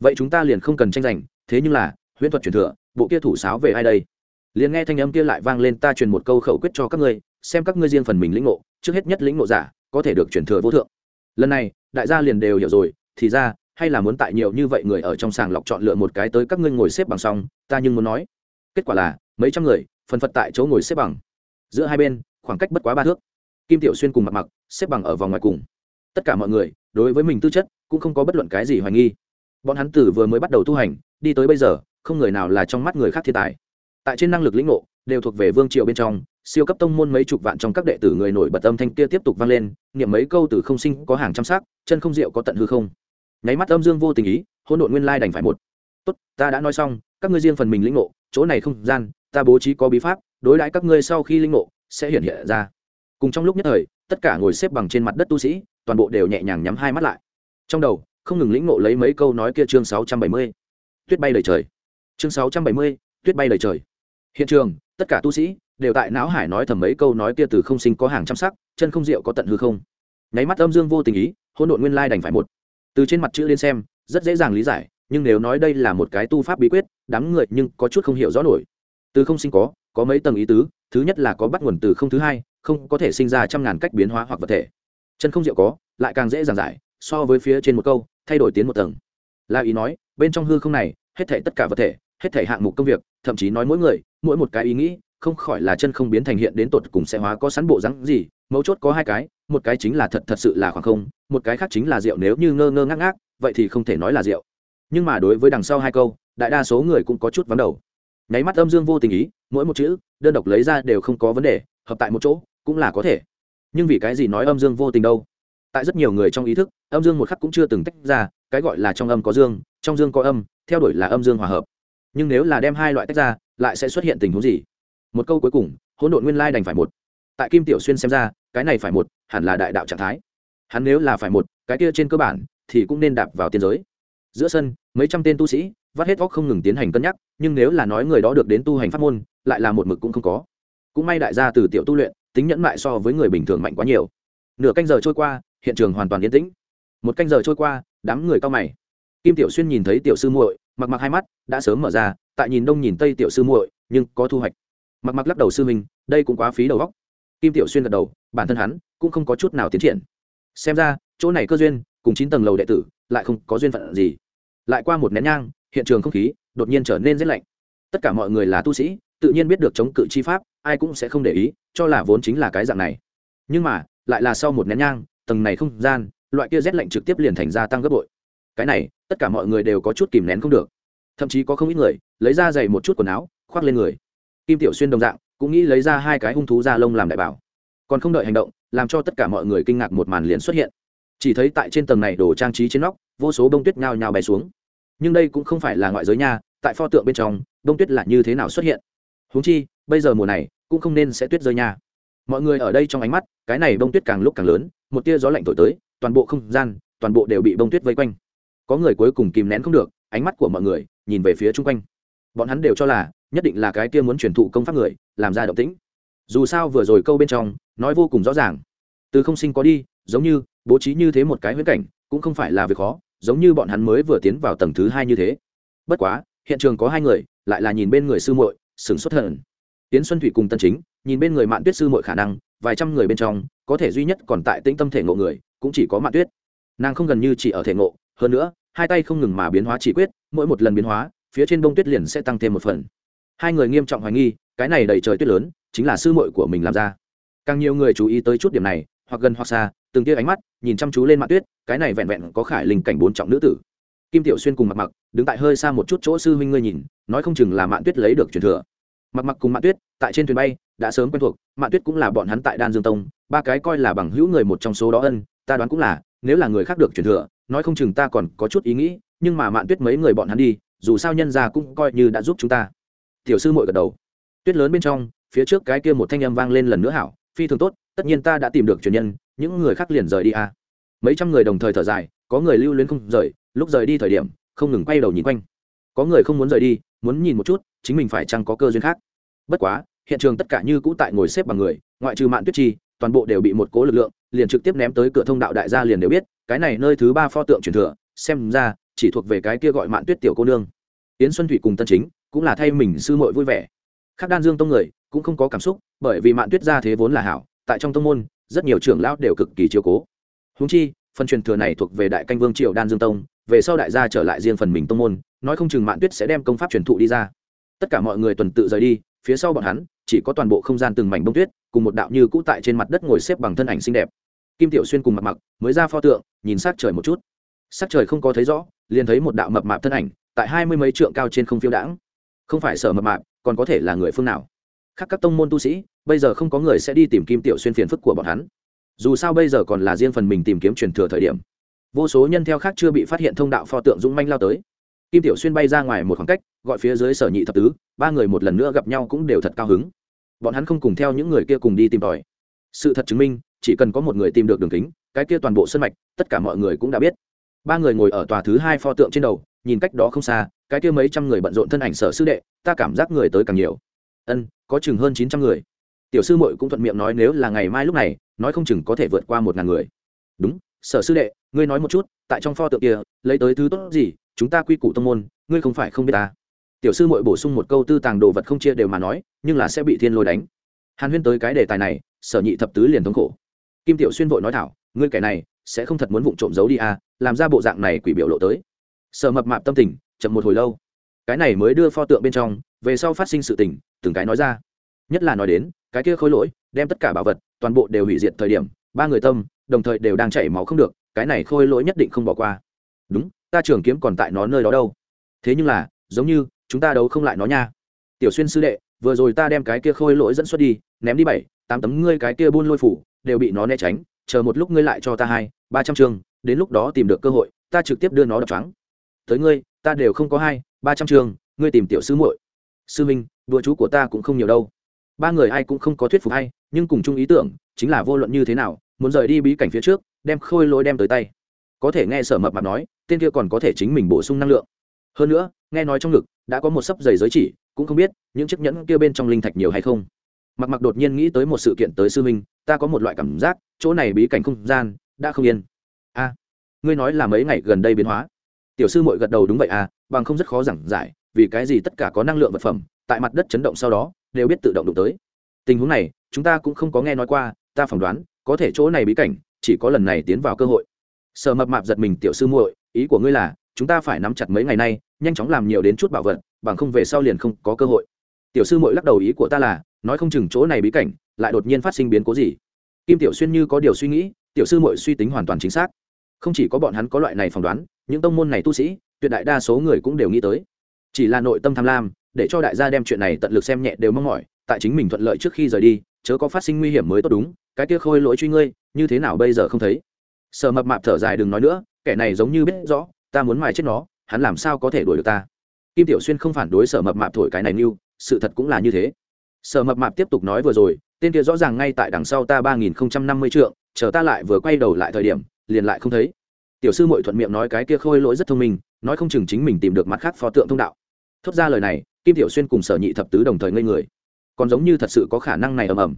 Vậy chúng ta liền không cần tranh giành, thế nhưng là, huyễn thuật truyền thừa, bộ kia thủ sáo về ai đây? Liền nghe thanh âm kia lại vang lên, ta truyền một câu khẩu quyết cho các ngươi, xem các ngươi riêng phần mình lĩnh ngộ, trước hết nhất lĩnh ngộ giả, có thể được truyền thừa vô thượng. Lần này, đại gia liền đều hiểu rồi, thì ra hay là muốn tại nhiều như vậy người ở trong sàng lọc chọn lựa một cái tới các ngươi ngồi xếp bằng xong, ta nhưng muốn nói. Kết quả là, mấy trăm người, phần phật tại chỗ ngồi xếp bằng. Giữa hai bên, khoảng cách bất quá ba thước. Kim tiểu xuyên cùng mặt mặc xếp bằng ở vòng ngoài cùng. Tất cả mọi người, đối với mình tư chất, cũng không có bất luận cái gì hoài nghi. Bọn hắn tử vừa mới bắt đầu tu hành, đi tới bây giờ, không người nào là trong mắt người khác thiên tài. Tại trên năng lực lĩnh ngộ, đều thuộc về vương triều bên trong, siêu cấp tông môn mấy chục vạn trong các đệ tử người nổi bật âm thanh kia tiếp tục vang lên, niệm mấy câu từ không sinh có hàng trăm sắc chân không rượu có tận hư không nháy mắt âm dương vô tình ý, hỗn độn nguyên lai đành phải một. Tốt, ta đã nói xong, các ngươi riêng phần mình lĩnh ngộ, chỗ này không gian, ta bố trí có bí pháp, đối đãi các ngươi sau khi lĩnh ngộ, sẽ hiện hiện ra. Cùng trong lúc nhất thời, tất cả ngồi xếp bằng trên mặt đất tu sĩ, toàn bộ đều nhẹ nhàng nhắm hai mắt lại. Trong đầu, không ngừng lĩnh ngộ lấy mấy câu nói kia chương sáu trăm bảy mươi. Tuyết bay lời trời. Chương sáu trăm bảy mươi, tuyết bay lời trời. Hiện trường, tất cả tu sĩ, đều tại não hải nói thầm mấy câu nói kia từ không sinh có hàng trăm sắc, chân không rượu có tận hư không. Nháy mắt âm dương vô tình ý, hỗn độn nguyên lai đành phải một từ trên mặt chữ lên xem, rất dễ dàng lý giải, nhưng nếu nói đây là một cái tu pháp bí quyết, đám người nhưng có chút không hiểu rõ nổi. Từ không sinh có có mấy tầng ý tứ, thứ nhất là có bắt nguồn từ không thứ hai, không có thể sinh ra trăm ngàn cách biến hóa hoặc vật thể. Chân không diệu có, lại càng dễ dàng giải, so với phía trên một câu, thay đổi tiến một tầng. Là ý nói, bên trong hư không này, hết thể tất cả vật thể, hết thể hạng mục công việc, thậm chí nói mỗi người, mỗi một cái ý nghĩ, không khỏi là chân không biến thành hiện đến tột cùng sẽ hóa có sẵn bộ rắn gì, mấu chốt có hai cái một cái chính là thật thật sự là khoảng không, một cái khác chính là rượu nếu như ngơ ngơ ngác ngác, vậy thì không thể nói là rượu. Nhưng mà đối với đằng sau hai câu, đại đa số người cũng có chút vắng đầu. Nháy mắt âm dương vô tình ý, mỗi một chữ, đơn độc lấy ra đều không có vấn đề, hợp tại một chỗ, cũng là có thể. Nhưng vì cái gì nói âm dương vô tình đâu? Tại rất nhiều người trong ý thức, âm dương một khắc cũng chưa từng tách ra, cái gọi là trong âm có dương, trong dương có âm, theo đuổi là âm dương hòa hợp. Nhưng nếu là đem hai loại tách ra, lại sẽ xuất hiện tình huống gì? Một câu cuối cùng, hỗn độn nguyên lai đành phải một tại kim tiểu xuyên xem ra cái này phải một hẳn là đại đạo trạng thái. Hắn nếu là phải một cái kia trên cơ bản thì cũng nên đạp vào tiên giới. Giữa sân mấy trăm tên tu sĩ vắt hết óc không ngừng tiến hành cân nhắc nhưng nếu là nói người đó được đến tu hành pháp môn lại là một mực cũng không có. Cũng may đại gia từ tiểu tu luyện tính nhẫn mại so với người bình thường mạnh quá nhiều. Nửa canh giờ trôi qua hiện trường hoàn toàn yên tĩnh. Một canh giờ trôi qua đám người cao mày. Kim tiểu xuyên nhìn thấy tiểu sư muội mặc mặc hai mắt đã sớm mở ra tại nhìn đông nhìn tây tiểu sư muội nhưng có thu hoạch. Mặc mặc lắc đầu sư mình, đây cũng quá phí đầu góc kim tiểu xuyên gật đầu, bản thân hắn cũng không có chút nào tiến triển. Xem ra, chỗ này cơ duyên cùng chín tầng lầu đệ tử lại không có duyên phận gì. Lại qua một nén nhang, hiện trường không khí đột nhiên trở nên rét lạnh. Tất cả mọi người là tu sĩ, tự nhiên biết được chống cự chi pháp, ai cũng sẽ không để ý, cho là vốn chính là cái dạng này. Nhưng mà, lại là sau một nén nhang, tầng này không gian, loại kia rét lạnh trực tiếp liền thành ra tăng gấp bội. Cái này, tất cả mọi người đều có chút kìm nén không được. Thậm chí có không ít người lấy ra giày một chút quần áo, khoác lên người. Kim tiểu xuyên đồng dạng cũng nghĩ lấy ra hai cái hung thú da lông làm đại bảo. Còn không đợi hành động, làm cho tất cả mọi người kinh ngạc một màn liền xuất hiện. Chỉ thấy tại trên tầng này đồ trang trí trên nóc, vô số bông tuyết nhao nhao bay xuống. Nhưng đây cũng không phải là ngoại giới nha, tại pho tượng bên trong, bông tuyết là như thế nào xuất hiện? Húng chi, bây giờ mùa này, cũng không nên sẽ tuyết rơi nha. Mọi người ở đây trong ánh mắt, cái này bông tuyết càng lúc càng lớn, một tia gió lạnh thổi tới, toàn bộ không gian, toàn bộ đều bị bông tuyết vây quanh. Có người cuối cùng kìm nén không được, ánh mắt của mọi người nhìn về phía chung quanh. Bọn hắn đều cho là nhất định là cái kia muốn truyền thụ công pháp người, làm ra động tĩnh. Dù sao vừa rồi câu bên trong, nói vô cùng rõ ràng. Từ không sinh có đi, giống như, bố trí như thế một cái huyễn cảnh, cũng không phải là việc khó, giống như bọn hắn mới vừa tiến vào tầng thứ hai như thế. Bất quá, hiện trường có hai người, lại là nhìn bên người sư muội, sửng xuất thần tiến xuân thủy cùng tân chính, nhìn bên người mạn tuyết sư muội khả năng, vài trăm người bên trong, có thể duy nhất còn tại tĩnh tâm thể ngộ người, cũng chỉ có mạn tuyết. Nàng không gần như chỉ ở thể ngộ, hơn nữa, hai tay không ngừng mà biến hóa chỉ quyết, mỗi một lần biến hóa, phía trên bông tuyết liền sẽ tăng thêm một phần hai người nghiêm trọng hoài nghi, cái này đầy trời tuyết lớn, chính là sư muội của mình làm ra. Càng nhiều người chú ý tới chút điểm này, hoặc gần hoặc xa, từng tia ánh mắt, nhìn chăm chú lên mặt tuyết, cái này vẹn vẹn có khải linh cảnh bốn trọng nữ tử. Kim tiểu xuyên cùng mặc mặc đứng tại hơi xa một chút chỗ sư huynh ngươi nhìn, nói không chừng là mạn tuyết lấy được truyền thừa. Mặc mặc cùng mạn tuyết, tại trên thuyền bay, đã sớm quen thuộc, mạn tuyết cũng là bọn hắn tại đan dương tông, ba cái coi là bằng hữu người một trong số đó ân, ta đoán cũng là, nếu là người khác được truyền thừa, nói không chừng ta còn có chút ý nghĩ, nhưng mà mạn tuyết mấy người bọn hắn đi, dù sao nhân gia cũng coi như đã giúp chúng ta tiểu sư muội gật đầu. Tuyết lớn bên trong, phía trước cái kia một thanh âm vang lên lần nữa hảo, phi thường tốt, tất nhiên ta đã tìm được truyền nhân, những người khác liền rời đi a mấy trăm người đồng thời thở dài, có người lưu luyến không rời, lúc rời đi thời điểm, không ngừng quay đầu nhìn quanh. Có người không muốn rời đi, muốn nhìn một chút, chính mình phải chăng có cơ duyên khác. Bất quá, hiện trường tất cả như cũ tại ngồi xếp bằng người, ngoại trừ mạn tuyết chi, toàn bộ đều bị một cố lực lượng, liền trực tiếp ném tới cửa thông đạo đại gia liền đều biết, cái này nơi thứ ba pho tượng truyền thừa, xem ra, chỉ thuộc về cái kia gọi mạn tuyết tiểu cô nương. Yến xuân thủy cùng tân chính cũng là thay mình sư muội vui vẻ. Khác đan dương tông người cũng không có cảm xúc, bởi vì mạn tuyết gia thế vốn là hảo, tại trong tông môn, rất nhiều trưởng lão đều cực kỳ chiếu cố. Húng chi, phần truyền thừa này thuộc về đại canh vương triều đan dương tông, về sau đại gia trở lại riêng phần mình tông môn, nói không chừng mạn tuyết sẽ đem công pháp truyền thụ đi ra. Tất cả mọi người tuần tự rời đi, phía sau bọn hắn, chỉ có toàn bộ không gian từng mảnh bông tuyết, cùng một đạo như cũ tại trên mặt đất ngồi xếp bằng thân ảnh xinh đẹp. Kim tiểu xuyên cùng mặt mặc mới ra pho tượng, nhìn sát trời một chút. Sắc trời không có thấy rõ, liền thấy một đạo mập mạp thân ảnh, tại hai mươi mấy trượng cao trên không phiêu đãng không phải sở mập mạp, còn có thể là người phương nào. Khác các tông môn tu sĩ, bây giờ không có người sẽ đi tìm kim tiểu xuyên phiền phức của bọn hắn. Dù sao bây giờ còn là riêng phần mình tìm kiếm truyền thừa thời điểm. Vô số nhân theo khác chưa bị phát hiện thông đạo pho tượng dũng manh lao tới. Kim tiểu xuyên bay ra ngoài một khoảng cách, gọi phía dưới sở nhị thập tứ, ba người một lần nữa gặp nhau cũng đều thật cao hứng. Bọn hắn không cùng theo những người kia cùng đi tìm tòi. Sự thật chứng minh, chỉ cần có một người tìm được đường kính, cái kia toàn bộ sân mạch, tất cả mọi người cũng đã biết. Ba người ngồi ở tòa thứ hai pho tượng trên đầu nhìn cách đó không xa, cái kia mấy trăm người bận rộn thân ảnh sở sư đệ, ta cảm giác người tới càng nhiều. Ân, có chừng hơn chín trăm người. Tiểu sư muội cũng thuận miệng nói nếu là ngày mai lúc này, nói không chừng có thể vượt qua một ngàn người. Đúng, sở sư đệ, ngươi nói một chút, tại trong pho tượng kia, lấy tới thứ tốt gì, chúng ta quy củ tông môn, ngươi không phải không biết ta. Tiểu sư muội bổ sung một câu tư tàng đồ vật không chia đều mà nói, nhưng là sẽ bị thiên lôi đánh. Hàn huyên tới cái đề tài này, sở nhị thập tứ liền thống khổ. Kim tiểu xuyên vội nói thảo, ngươi kẻ này, sẽ không thật muốn vụng trộm giấu đi à làm ra bộ dạng này quỷ biểu lộ tới sợ mập mạp tâm tình, chậm một hồi lâu. Cái này mới đưa pho tượng bên trong, về sau phát sinh sự tình, từng cái nói ra. Nhất là nói đến, cái kia khối lỗi, đem tất cả bảo vật, toàn bộ đều hủy diệt thời điểm, ba người tâm, đồng thời đều đang chảy máu không được, cái này khôi lỗi nhất định không bỏ qua. Đúng, ta trường kiếm còn tại nó nơi đó đâu. Thế nhưng là, giống như, chúng ta đấu không lại nó nha. Tiểu xuyên sư đệ, vừa rồi ta đem cái kia khôi lỗi dẫn xuất đi, ném đi bảy, tám tấm ngươi cái kia buôn lôi phủ, đều bị nó né tránh, chờ một lúc ngươi lại cho ta hai, ba trăm chương, đến lúc đó tìm được cơ hội, ta trực tiếp đưa nó đập trắng tới ngươi ta đều không có hai ba trăm trường, ngươi tìm tiểu sư muội. Sư minh đùa chú của ta cũng không nhiều đâu. Ba người ai cũng không có thuyết phục hay nhưng cùng chung ý tưởng chính là vô luận như thế nào muốn rời đi bí cảnh phía trước đem khôi lỗi đem tới tay. Có thể nghe sở mập mạp nói tên kia còn có thể chính mình bổ sung năng lượng. Hơn nữa nghe nói trong ngực đã có một sấp giày giới chỉ cũng không biết những chiếc nhẫn kia bên trong linh thạch nhiều hay không. Mặc mặc đột nhiên nghĩ tới một sự kiện tới sư minh ta có một loại cảm giác chỗ này bí cảnh không gian đã không yên. A ngươi nói là mấy ngày gần đây biến hóa? Tiểu sư mội gật đầu đúng vậy à bằng không rất khó giảng giải, vì cái gì tất cả có năng lượng vật phẩm tại mặt đất chấn động sau đó đều biết tự động đụng tới. Tình huống này, chúng ta cũng không có nghe nói qua, ta phỏng đoán, có thể chỗ này bí cảnh, chỉ có lần này tiến vào cơ hội. Sợ mập mạp giật mình, tiểu sư muội, ý của ngươi là, chúng ta phải nắm chặt mấy ngày nay, nhanh chóng làm nhiều đến chút bảo vật, bằng không về sau liền không có cơ hội. Tiểu sư muội lắc đầu, ý của ta là, nói không chừng chỗ này bí cảnh, lại đột nhiên phát sinh biến cố gì? Kim tiểu xuyên như có điều suy nghĩ, tiểu sư muội suy tính hoàn toàn chính xác. Không chỉ có bọn hắn có loại này phỏng đoán những tông môn này tu sĩ, tuyệt đại đa số người cũng đều nghĩ tới. Chỉ là nội tâm tham lam, để cho đại gia đem chuyện này tận lực xem nhẹ đều mong mỏi, tại chính mình thuận lợi trước khi rời đi, chớ có phát sinh nguy hiểm mới tốt đúng, cái kia khôi lỗi truy ngươi, như thế nào bây giờ không thấy. Sợ mập mạp thở dài đừng nói nữa, kẻ này giống như biết rõ, ta muốn mài chết nó, hắn làm sao có thể đuổi được ta. Kim tiểu xuyên không phản đối sở mập mạp thổi cái này mưu sự thật cũng là như thế. Sở mập mạp tiếp tục nói vừa rồi, tên kia rõ ràng ngay tại đằng sau ta ba nghìn không trăm năm mươi trượng, chờ ta lại vừa quay đầu lại thời điểm, liền lại không thấy tiểu sư mội thuận miệng nói cái kia khôi lỗi rất thông minh, nói không chừng chính mình tìm được mặt khác pho tượng thông đạo. Thốt ra lời này, kim tiểu xuyên cùng sở nhị thập tứ đồng thời ngây người. Còn giống như thật sự có khả năng này ầm ầm.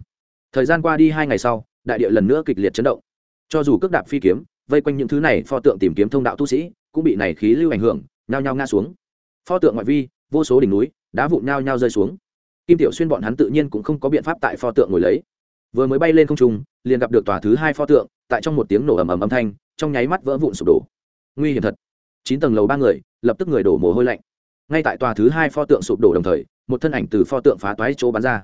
Thời gian qua đi hai ngày sau, đại địa lần nữa kịch liệt chấn động. Cho dù cước đạp phi kiếm, vây quanh những thứ này pho tượng tìm kiếm thông đạo tu sĩ, cũng bị này khí lưu ảnh hưởng, nhao nhao ngã xuống. Pho tượng ngoại vi, vô số đỉnh núi, đá vụn nhao nhao rơi xuống. Kim tiểu xuyên bọn hắn tự nhiên cũng không có biện pháp tại pho tượng ngồi lấy. Vừa mới bay lên không trung, liền gặp được tòa thứ hai pho tượng, tại trong một tiếng nổ ầm ầm âm thanh trong nháy mắt vỡ vụn sụp đổ. Nguy hiểm thật. Chín tầng lầu ba người, lập tức người đổ mồ hôi lạnh. Ngay tại tòa thứ hai pho tượng sụp đổ đồng thời, một thân ảnh từ pho tượng phá toái chỗ bắn ra.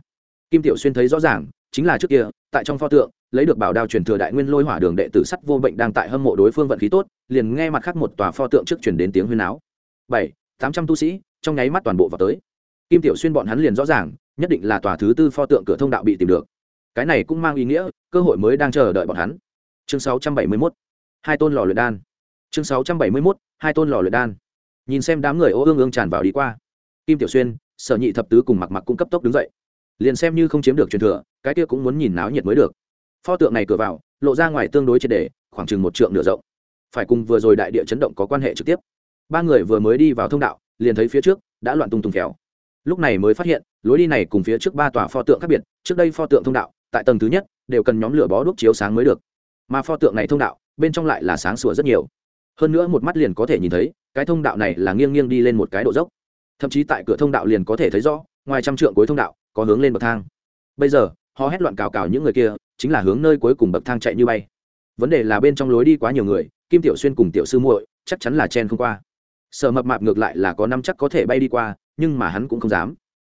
Kim tiểu xuyên thấy rõ ràng, chính là trước kia, tại trong pho tượng, lấy được bảo đao truyền thừa đại nguyên lôi hỏa đường đệ tử sắt vô bệnh đang tại hâm mộ đối phương vận khí tốt, liền nghe mặt khác một tòa pho tượng trước chuyển đến tiếng huyên áo bảy, tám trăm tu sĩ, trong nháy mắt toàn bộ vào tới. Kim tiểu xuyên bọn hắn liền rõ ràng, nhất định là tòa thứ tư pho tượng cửa thông đạo bị tìm được. Cái này cũng mang ý nghĩa, cơ hội mới đang chờ đợi bọn hắn. Chương sáu trăm bảy mươi mốt hai tôn lò luyện đan. Chương sáu trăm bảy mươi 671 hai tôn lò luyện đan. Nhìn xem đám người ô ương ương tràn vào đi qua. Kim tiểu xuyên, sở nhị thập tứ cùng mặc mặc cũng cấp tốc đứng dậy. Liền xem như không chiếm được truyền thừa, cái kia cũng muốn nhìn náo nhiệt mới được. Pho tượng này cửa vào, lộ ra ngoài tương đối triệt đề khoảng chừng một trượng nửa rộng. Phải cùng vừa rồi đại địa chấn động có quan hệ trực tiếp. Ba người vừa mới đi vào thông đạo, liền thấy phía trước đã loạn tung tung khéo lúc này mới phát hiện, lối đi này cùng phía trước ba tòa pho tượng khác biệt, trước đây pho tượng thông đạo, tại tầng thứ nhất, đều cần nhóm lửa bó đuốc chiếu sáng mới được. Mà pho tượng này thông đạo bên trong lại là sáng sủa rất nhiều. Hơn nữa một mắt liền có thể nhìn thấy, cái thông đạo này là nghiêng nghiêng đi lên một cái độ dốc. Thậm chí tại cửa thông đạo liền có thể thấy rõ, ngoài trăm trượng cuối thông đạo, có hướng lên bậc thang. Bây giờ, họ hét loạn cào cào những người kia, chính là hướng nơi cuối cùng bậc thang chạy như bay. Vấn đề là bên trong lối đi quá nhiều người, kim tiểu xuyên cùng tiểu sư muội chắc chắn là chen không qua. Sợ mập mạp ngược lại là có năm chắc có thể bay đi qua, nhưng mà hắn cũng không dám.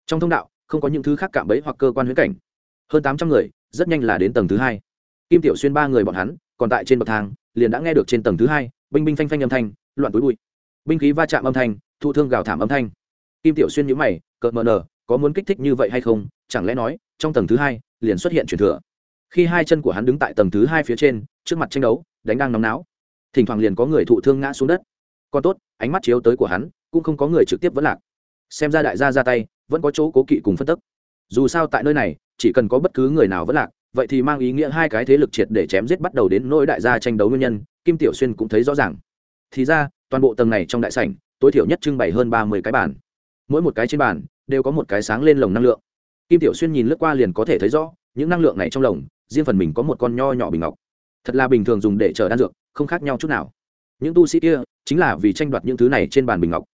Trong thông đạo, không có những thứ khác cạm bẫy hoặc cơ quan huyễn cảnh. Hơn tám trăm người, rất nhanh là đến tầng thứ hai. Kim tiểu xuyên ba người bọn hắn còn tại trên bậc thang, liền đã nghe được trên tầng thứ hai, binh binh phanh phanh âm thanh, loạn túi bụi. Binh khí va chạm âm thanh, thụ thương gào thảm âm thanh. Kim tiểu xuyên nhữ mày, cợt mờ nờ có muốn kích thích như vậy hay không? Chẳng lẽ nói, trong tầng thứ hai, liền xuất hiện truyền thừa? Khi hai chân của hắn đứng tại tầng thứ hai phía trên, trước mặt tranh đấu, đánh đang nóng náo. Thỉnh thoảng liền có người thụ thương ngã xuống đất. Còn tốt, ánh mắt chiếu tới của hắn, cũng không có người trực tiếp vẫn lạc. Xem ra đại gia ra tay, vẫn có chỗ cố kỵ cùng phân tức. Dù sao tại nơi này, chỉ cần có bất cứ người nào vẫn lạc vậy thì mang ý nghĩa hai cái thế lực triệt để chém giết bắt đầu đến nỗi đại gia tranh đấu nguyên nhân, kim tiểu xuyên cũng thấy rõ ràng. Thì ra, toàn bộ tầng này trong đại sảnh, tối thiểu nhất trưng bày hơn ba mươi cái bàn. Mỗi một cái trên bàn đều có một cái sáng lên lồng năng lượng. Kim tiểu xuyên nhìn lướt qua liền có thể thấy rõ, những năng lượng này trong lồng, riêng phần mình có một con nho nhỏ bình ngọc. Thật là bình thường dùng để chở đan dược, không khác nhau chút nào. Những tu sĩ kia chính là vì tranh đoạt những thứ này trên bàn bình ngọc.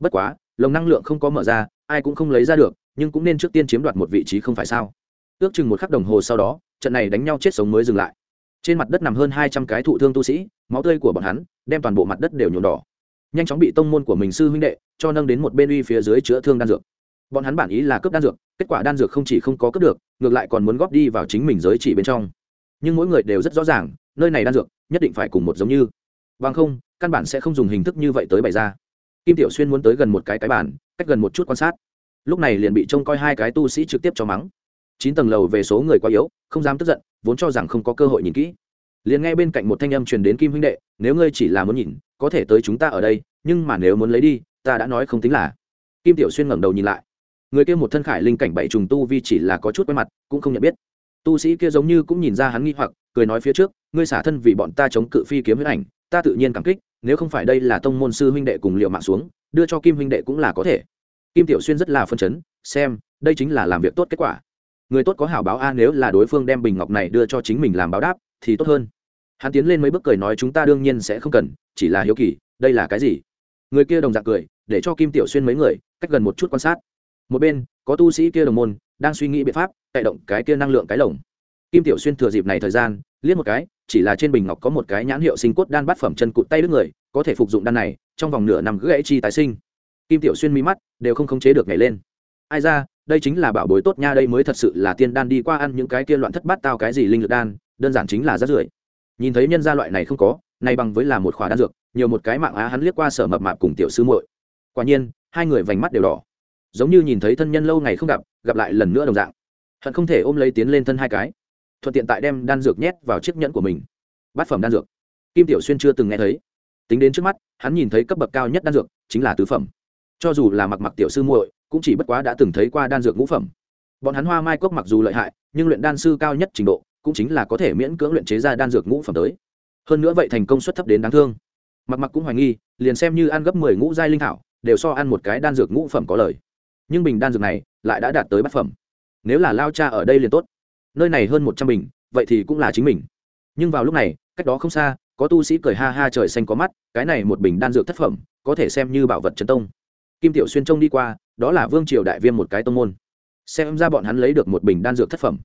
Bất quá, lồng năng lượng không có mở ra, ai cũng không lấy ra được, nhưng cũng nên trước tiên chiếm đoạt một vị trí không phải sao? Ước chừng một khắc đồng hồ sau đó, trận này đánh nhau chết sống mới dừng lại. Trên mặt đất nằm hơn hai trăm cái thụ thương tu sĩ, máu tươi của bọn hắn đem toàn bộ mặt đất đều nhuộm đỏ. Nhanh chóng bị tông môn của mình sư huynh đệ cho nâng đến một bên uy phía dưới chữa thương đan dược. Bọn hắn bản ý là cướp đan dược, kết quả đan dược không chỉ không có cướp được, ngược lại còn muốn góp đi vào chính mình giới chỉ bên trong. Nhưng mỗi người đều rất rõ ràng, nơi này đan dược nhất định phải cùng một giống như. Vâng không, căn bản sẽ không dùng hình thức như vậy tới bày ra. Kim tiểu xuyên muốn tới gần một cái cái bản cách gần một chút quan sát. Lúc này liền bị trông coi hai cái tu sĩ trực tiếp cho mắng chín tầng lầu về số người quá yếu, không dám tức giận, vốn cho rằng không có cơ hội nhìn kỹ. Liền nghe bên cạnh một thanh âm truyền đến kim huynh đệ, nếu ngươi chỉ là muốn nhìn, có thể tới chúng ta ở đây, nhưng mà nếu muốn lấy đi, ta đã nói không tính là. Kim tiểu xuyên ngẩng đầu nhìn lại. Người kia một thân khải linh cảnh bảy trùng tu vi chỉ là có chút quay mặt, cũng không nhận biết. Tu sĩ kia giống như cũng nhìn ra hắn nghi hoặc, cười nói phía trước, ngươi xả thân vì bọn ta chống cự phi kiếm huyết ảnh, ta tự nhiên cảm kích, nếu không phải đây là tông môn sư huynh đệ cùng liệu mạng xuống, đưa cho kim huynh đệ cũng là có thể. Kim tiểu xuyên rất là phân chấn, xem, đây chính là làm việc tốt kết quả người tốt có hảo báo a, nếu là đối phương đem bình ngọc này đưa cho chính mình làm báo đáp, thì tốt hơn. Hắn tiến lên mấy bước cười nói, chúng ta đương nhiên sẽ không cần, chỉ là hiếu kỳ, đây là cái gì? Người kia đồng dạng cười, để cho kim tiểu xuyên mấy người, cách gần một chút quan sát. Một bên, có tu sĩ kia đồng môn, đang suy nghĩ biện pháp cậy động cái kia năng lượng cái lồng. Kim tiểu xuyên thừa dịp này thời gian, liếc một cái, chỉ là trên bình ngọc có một cái nhãn hiệu sinh cốt đan bát phẩm chân cụt tay đứt người, có thể phục dụng đan này, trong vòng nửa năm gãy chi tái sinh. Kim tiểu xuyên mí mắt, đều không khống chế được nhảy lên. Ai ra đây chính là bảo bối tốt nha, đây mới thật sự là tiên đan đi qua ăn những cái kia loạn thất bát tao cái gì linh lực đan, đơn giản chính là rất rưởi. Nhìn thấy nhân gia loại này không có nay bằng với là một khỏa đan dược, nhiều một cái mạng á hắn liếc qua sở mập mạp cùng tiểu sư muội. Quả nhiên, hai người vành mắt đều đỏ. Giống như nhìn thấy thân nhân lâu ngày không gặp gặp lại lần nữa đồng dạng. Hận không thể ôm lấy tiến lên thân hai cái. Thuận tiện tại đem đan dược nhét vào chiếc nhẫn của mình. Bát phẩm đan dược. Kim tiểu xuyên chưa từng nghe thấy. Tính đến trước mắt, hắn nhìn thấy cấp bậc cao nhất đan dược chính là tứ phẩm. Cho dù là mặc mặc tiểu sư muội cũng chỉ bất quá đã từng thấy qua đan dược ngũ phẩm. Bọn hắn hoa mai cốc mặc dù lợi hại, nhưng luyện đan sư cao nhất trình độ cũng chính là có thể miễn cưỡng luyện chế ra đan dược ngũ phẩm tới. Hơn nữa vậy thành công suất thấp đến đáng thương. Mặc mặc cũng hoài nghi, liền xem như ăn gấp mười ngũ giai linh thảo, đều so ăn một cái đan dược ngũ phẩm có lời. Nhưng bình đan dược này lại đã đạt tới bát phẩm. Nếu là lao cha ở đây liền tốt. Nơi này hơn một trăm bình, vậy thì cũng là chính mình. Nhưng vào lúc này, cách đó không xa, có tu sĩ cười ha ha trời xanh có mắt, cái này một bình đan dược thất phẩm, có thể xem như bảo vật chấn tông kim tiểu xuyên trông đi qua, đó là vương triều đại viêm một cái tông môn. Xem ra bọn hắn lấy được một bình đan dược thất phẩm.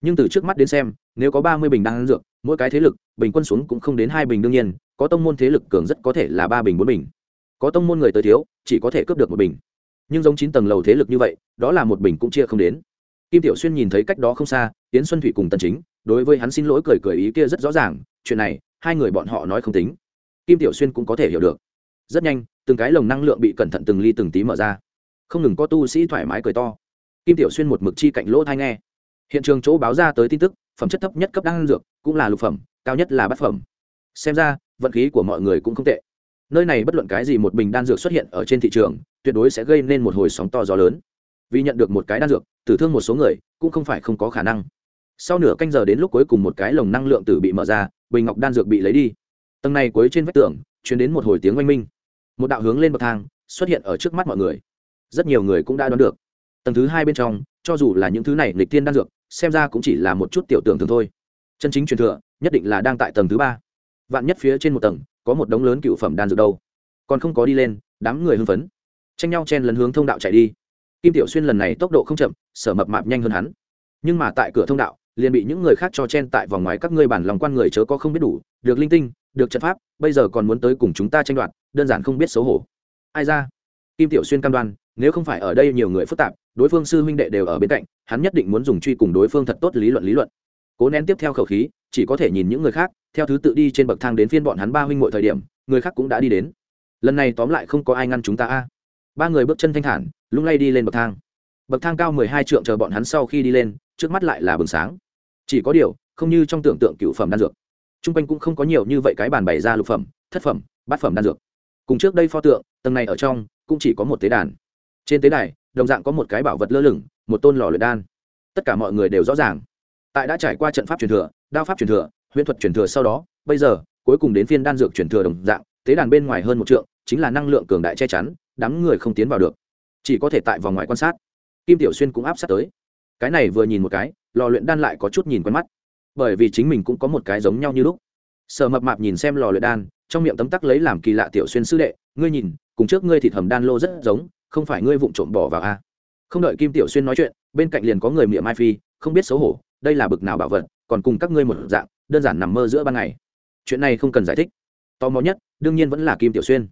Nhưng từ trước mắt đến xem, nếu có ba mươi bình đan dược, mỗi cái thế lực, bình quân xuống cũng không đến hai bình đương nhiên, có tông môn thế lực cường rất có thể là ba bình bốn bình. Có tông môn người tới thiếu, chỉ có thể cướp được một bình. Nhưng giống chín tầng lầu thế lực như vậy, đó là một bình cũng chia không đến. Kim tiểu xuyên nhìn thấy cách đó không xa tiến xuân thủy cùng tần chính, đối với hắn xin lỗi cười cười ý kia rất rõ ràng, chuyện này, hai người bọn họ nói không tính. Kim tiểu xuyên cũng có thể hiểu được. Rất nhanh từng cái lồng năng lượng bị cẩn thận từng ly từng tí mở ra. Không ngừng có tu sĩ thoải mái cười to. Kim tiểu xuyên một mực chi cạnh lỗ thai nghe. Hiện trường chỗ báo ra tới tin tức, phẩm chất thấp nhất cấp đan dược, cũng là lục phẩm, cao nhất là bát phẩm. Xem ra, vận khí của mọi người cũng không tệ. Nơi này bất luận cái gì một bình đan dược xuất hiện ở trên thị trường, tuyệt đối sẽ gây nên một hồi sóng to gió lớn. Vì nhận được một cái đan dược, tử thương một số người, cũng không phải không có khả năng. Sau nửa canh giờ đến lúc cuối cùng một cái lồng năng lượng tử bị mở ra, bình ngọc đan dược bị lấy đi. Tầng này cuối trên vách tường chuyển đến một hồi tiếng oanh minh một đạo hướng lên bậc thang xuất hiện ở trước mắt mọi người. Rất nhiều người cũng đã đoán được. Tầng thứ hai bên trong, cho dù là những thứ này lịch tiên đan dược, xem ra cũng chỉ là một chút tiểu tưởng thường thôi. Chân chính truyền thừa, nhất định là đang tại tầng thứ ba. Vạn nhất phía trên một tầng, có một đống lớn cựu phẩm đan dược đâu. Còn không có đi lên, đám người hưng phấn. Tranh nhau chen lấn hướng thông đạo chạy đi. Kim tiểu xuyên lần này tốc độ không chậm, sở mập mạp nhanh hơn hắn. Nhưng mà tại cửa thông đạo, liền bị những người khác cho chen tại vòng ngoài các ngươi bản lòng quan người chớ có không biết đủ, được linh tinh được trận pháp, bây giờ còn muốn tới cùng chúng ta tranh đoạt, đơn giản không biết xấu hổ. Ai ra? Kim tiểu xuyên cam đoan, nếu không phải ở đây nhiều người phức tạp, đối phương sư huynh đệ đều ở bên cạnh, hắn nhất định muốn dùng truy cùng đối phương thật tốt lý luận lý luận. Cố nén tiếp theo khẩu khí, chỉ có thể nhìn những người khác, theo thứ tự đi trên bậc thang đến phiên bọn hắn ba huynh mọi thời điểm, người khác cũng đã đi đến. Lần này tóm lại không có ai ngăn chúng ta a. Ba người bước chân thanh thản, lung lay đi lên bậc thang. Bậc thang cao mười hai trượng chờ bọn hắn sau khi đi lên, trước mắt lại là bừng sáng. Chỉ có điều, không như trong tưởng tượng cựu phẩm đan dược t r u n g quanh cũng không có nhiều như vậy cái bàn bày ra lục phẩm, thất phẩm, bát phẩm đan dược. Cùng trước đây pho tượng, tầng này ở trong cũng chỉ có một tế đàn. Trên tế đài, đồng dạng có một cái bảo vật lơ lửng, một tôn lò luyện đan. Tất cả mọi người đều rõ ràng. Tại đã trải qua trận pháp truyền thừa, đao pháp truyền thừa, huyễn thuật truyền thừa sau đó, bây giờ, cuối cùng đến phiên đan dược truyền thừa đồng dạng, tế đàn bên ngoài hơn một trượng, chính là năng lượng cường đại che chắn, đám người không tiến vào được. Chỉ có thể tại vòng ngoài quan sát. Kim tiểu xuyên cũng áp sát tới. Cái này vừa nhìn một cái, lò luyện đan lại có chút nhìn quen mắt bởi vì chính mình cũng có một cái giống nhau như lúc. Sở mập mạp nhìn xem lò luyện đan, trong miệng tấm tắc lấy làm kỳ lạ tiểu xuyên sư đệ, ngươi nhìn, cùng trước ngươi thịt hầm đan lô rất giống, không phải ngươi vụng trộm bỏ vào a? Không đợi kim tiểu xuyên nói chuyện, bên cạnh liền có người miệng mai phi, không biết xấu hổ, đây là bực nào bảo vật, còn cùng các ngươi một dạng, đơn giản nằm mơ giữa ban ngày. Chuyện này không cần giải thích. Tò mò nhất, đương nhiên vẫn là kim tiểu xuyên.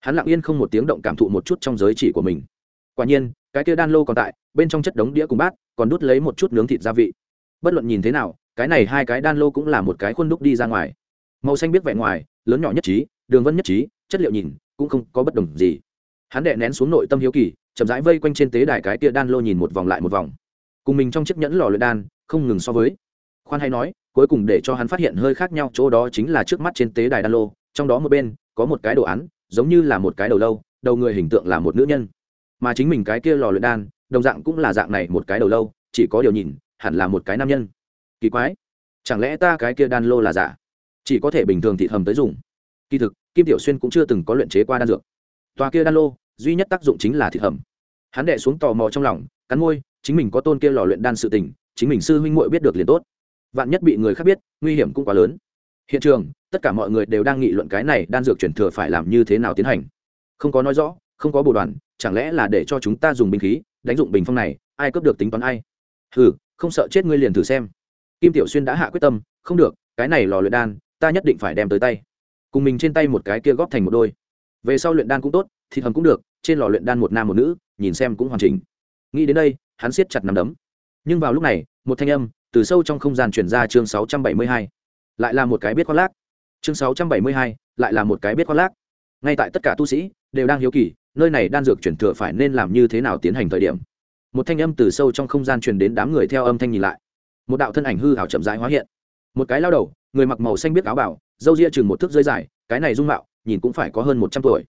Hắn lặng yên không một tiếng động cảm thụ một chút trong giới chỉ của mình. Quả nhiên, cái kia đan lô còn tại, bên trong chất đống đĩa cùng bát, còn đút lấy một chút nướng thịt gia vị. Bất luận nhìn thế nào cái này hai cái đan lô cũng là một cái khuôn đúc đi ra ngoài. Màu xanh biết vẻ ngoài, lớn nhỏ nhất trí, đường vân nhất trí, chất liệu nhìn, cũng không có bất đồng gì. Hắn đệ nén xuống nội tâm hiếu kỳ, chậm rãi vây quanh trên tế đài cái tia đan lô nhìn một vòng lại một vòng. Cùng mình trong chiếc nhẫn lò luyện đan, không ngừng so với. Khoan hay nói, cuối cùng để cho hắn phát hiện hơi khác nhau, chỗ đó chính là trước mắt trên tế đài đan lô, trong đó một bên, có một cái đồ án, giống như là một cái đầu lâu, đầu người hình tượng là một nữ nhân. Mà chính mình cái kia lò luyện đan, đồng dạng cũng là dạng này một cái đầu lâu, chỉ có điều nhìn, hẳn là một cái nam nhân kỳ quái. Chẳng lẽ ta cái kia đan lô là giả? Chỉ có thể bình thường thị thầm tới dùng. Kỳ thực, kim tiểu xuyên cũng chưa từng có luyện chế qua đan dược. Tòa kia đan lô, duy nhất tác dụng chính là thị thầm hắn đệ xuống tò mò trong lòng, cắn môi, chính mình có tôn kia lò luyện đan sự tình, chính mình sư huynh muội biết được liền tốt. Vạn nhất bị người khác biết, nguy hiểm cũng quá lớn. Hiện trường, tất cả mọi người đều đang nghị luận cái này đan dược chuyển thừa phải làm như thế nào tiến hành. Không có nói rõ, không có bồ đoàn, chẳng lẽ là để cho chúng ta dùng binh khí, đánh dụng bình phong này, ai cướp được tính toán ai? Ừ không sợ chết ngươi liền thử xem kim tiểu xuyên đã hạ quyết tâm không được cái này lò luyện đan ta nhất định phải đem tới tay. Cùng mình trên tay một cái kia góp thành một đôi. Về sau luyện đan cũng tốt thịt hầm cũng được trên lò luyện đan một nam một nữ nhìn xem cũng hoàn chỉnh. Nghĩ đến đây hắn siết chặt nắm đấm. Nhưng vào lúc này một thanh âm từ sâu trong không gian chuyển ra chương 672. lại là một cái biết khoác lác. Chương 672, lại là một cái biết khoác lác. Ngay tại tất cả tu sĩ đều đang hiếu kỳ nơi này đan dược chuyển thừa phải nên làm như thế nào tiến hành thời điểm. Một thanh âm từ sâu trong không gian truyền đến đám người theo âm thanh nhìn lại một đạo thân ảnh hư hảo chậm rãi hóa hiện. Một cái lao đầu, người mặc màu xanh biết áo bảo dâu ria chừng một thước rơi dài, cái này dung mạo, nhìn cũng phải có hơn một trăm tuổi.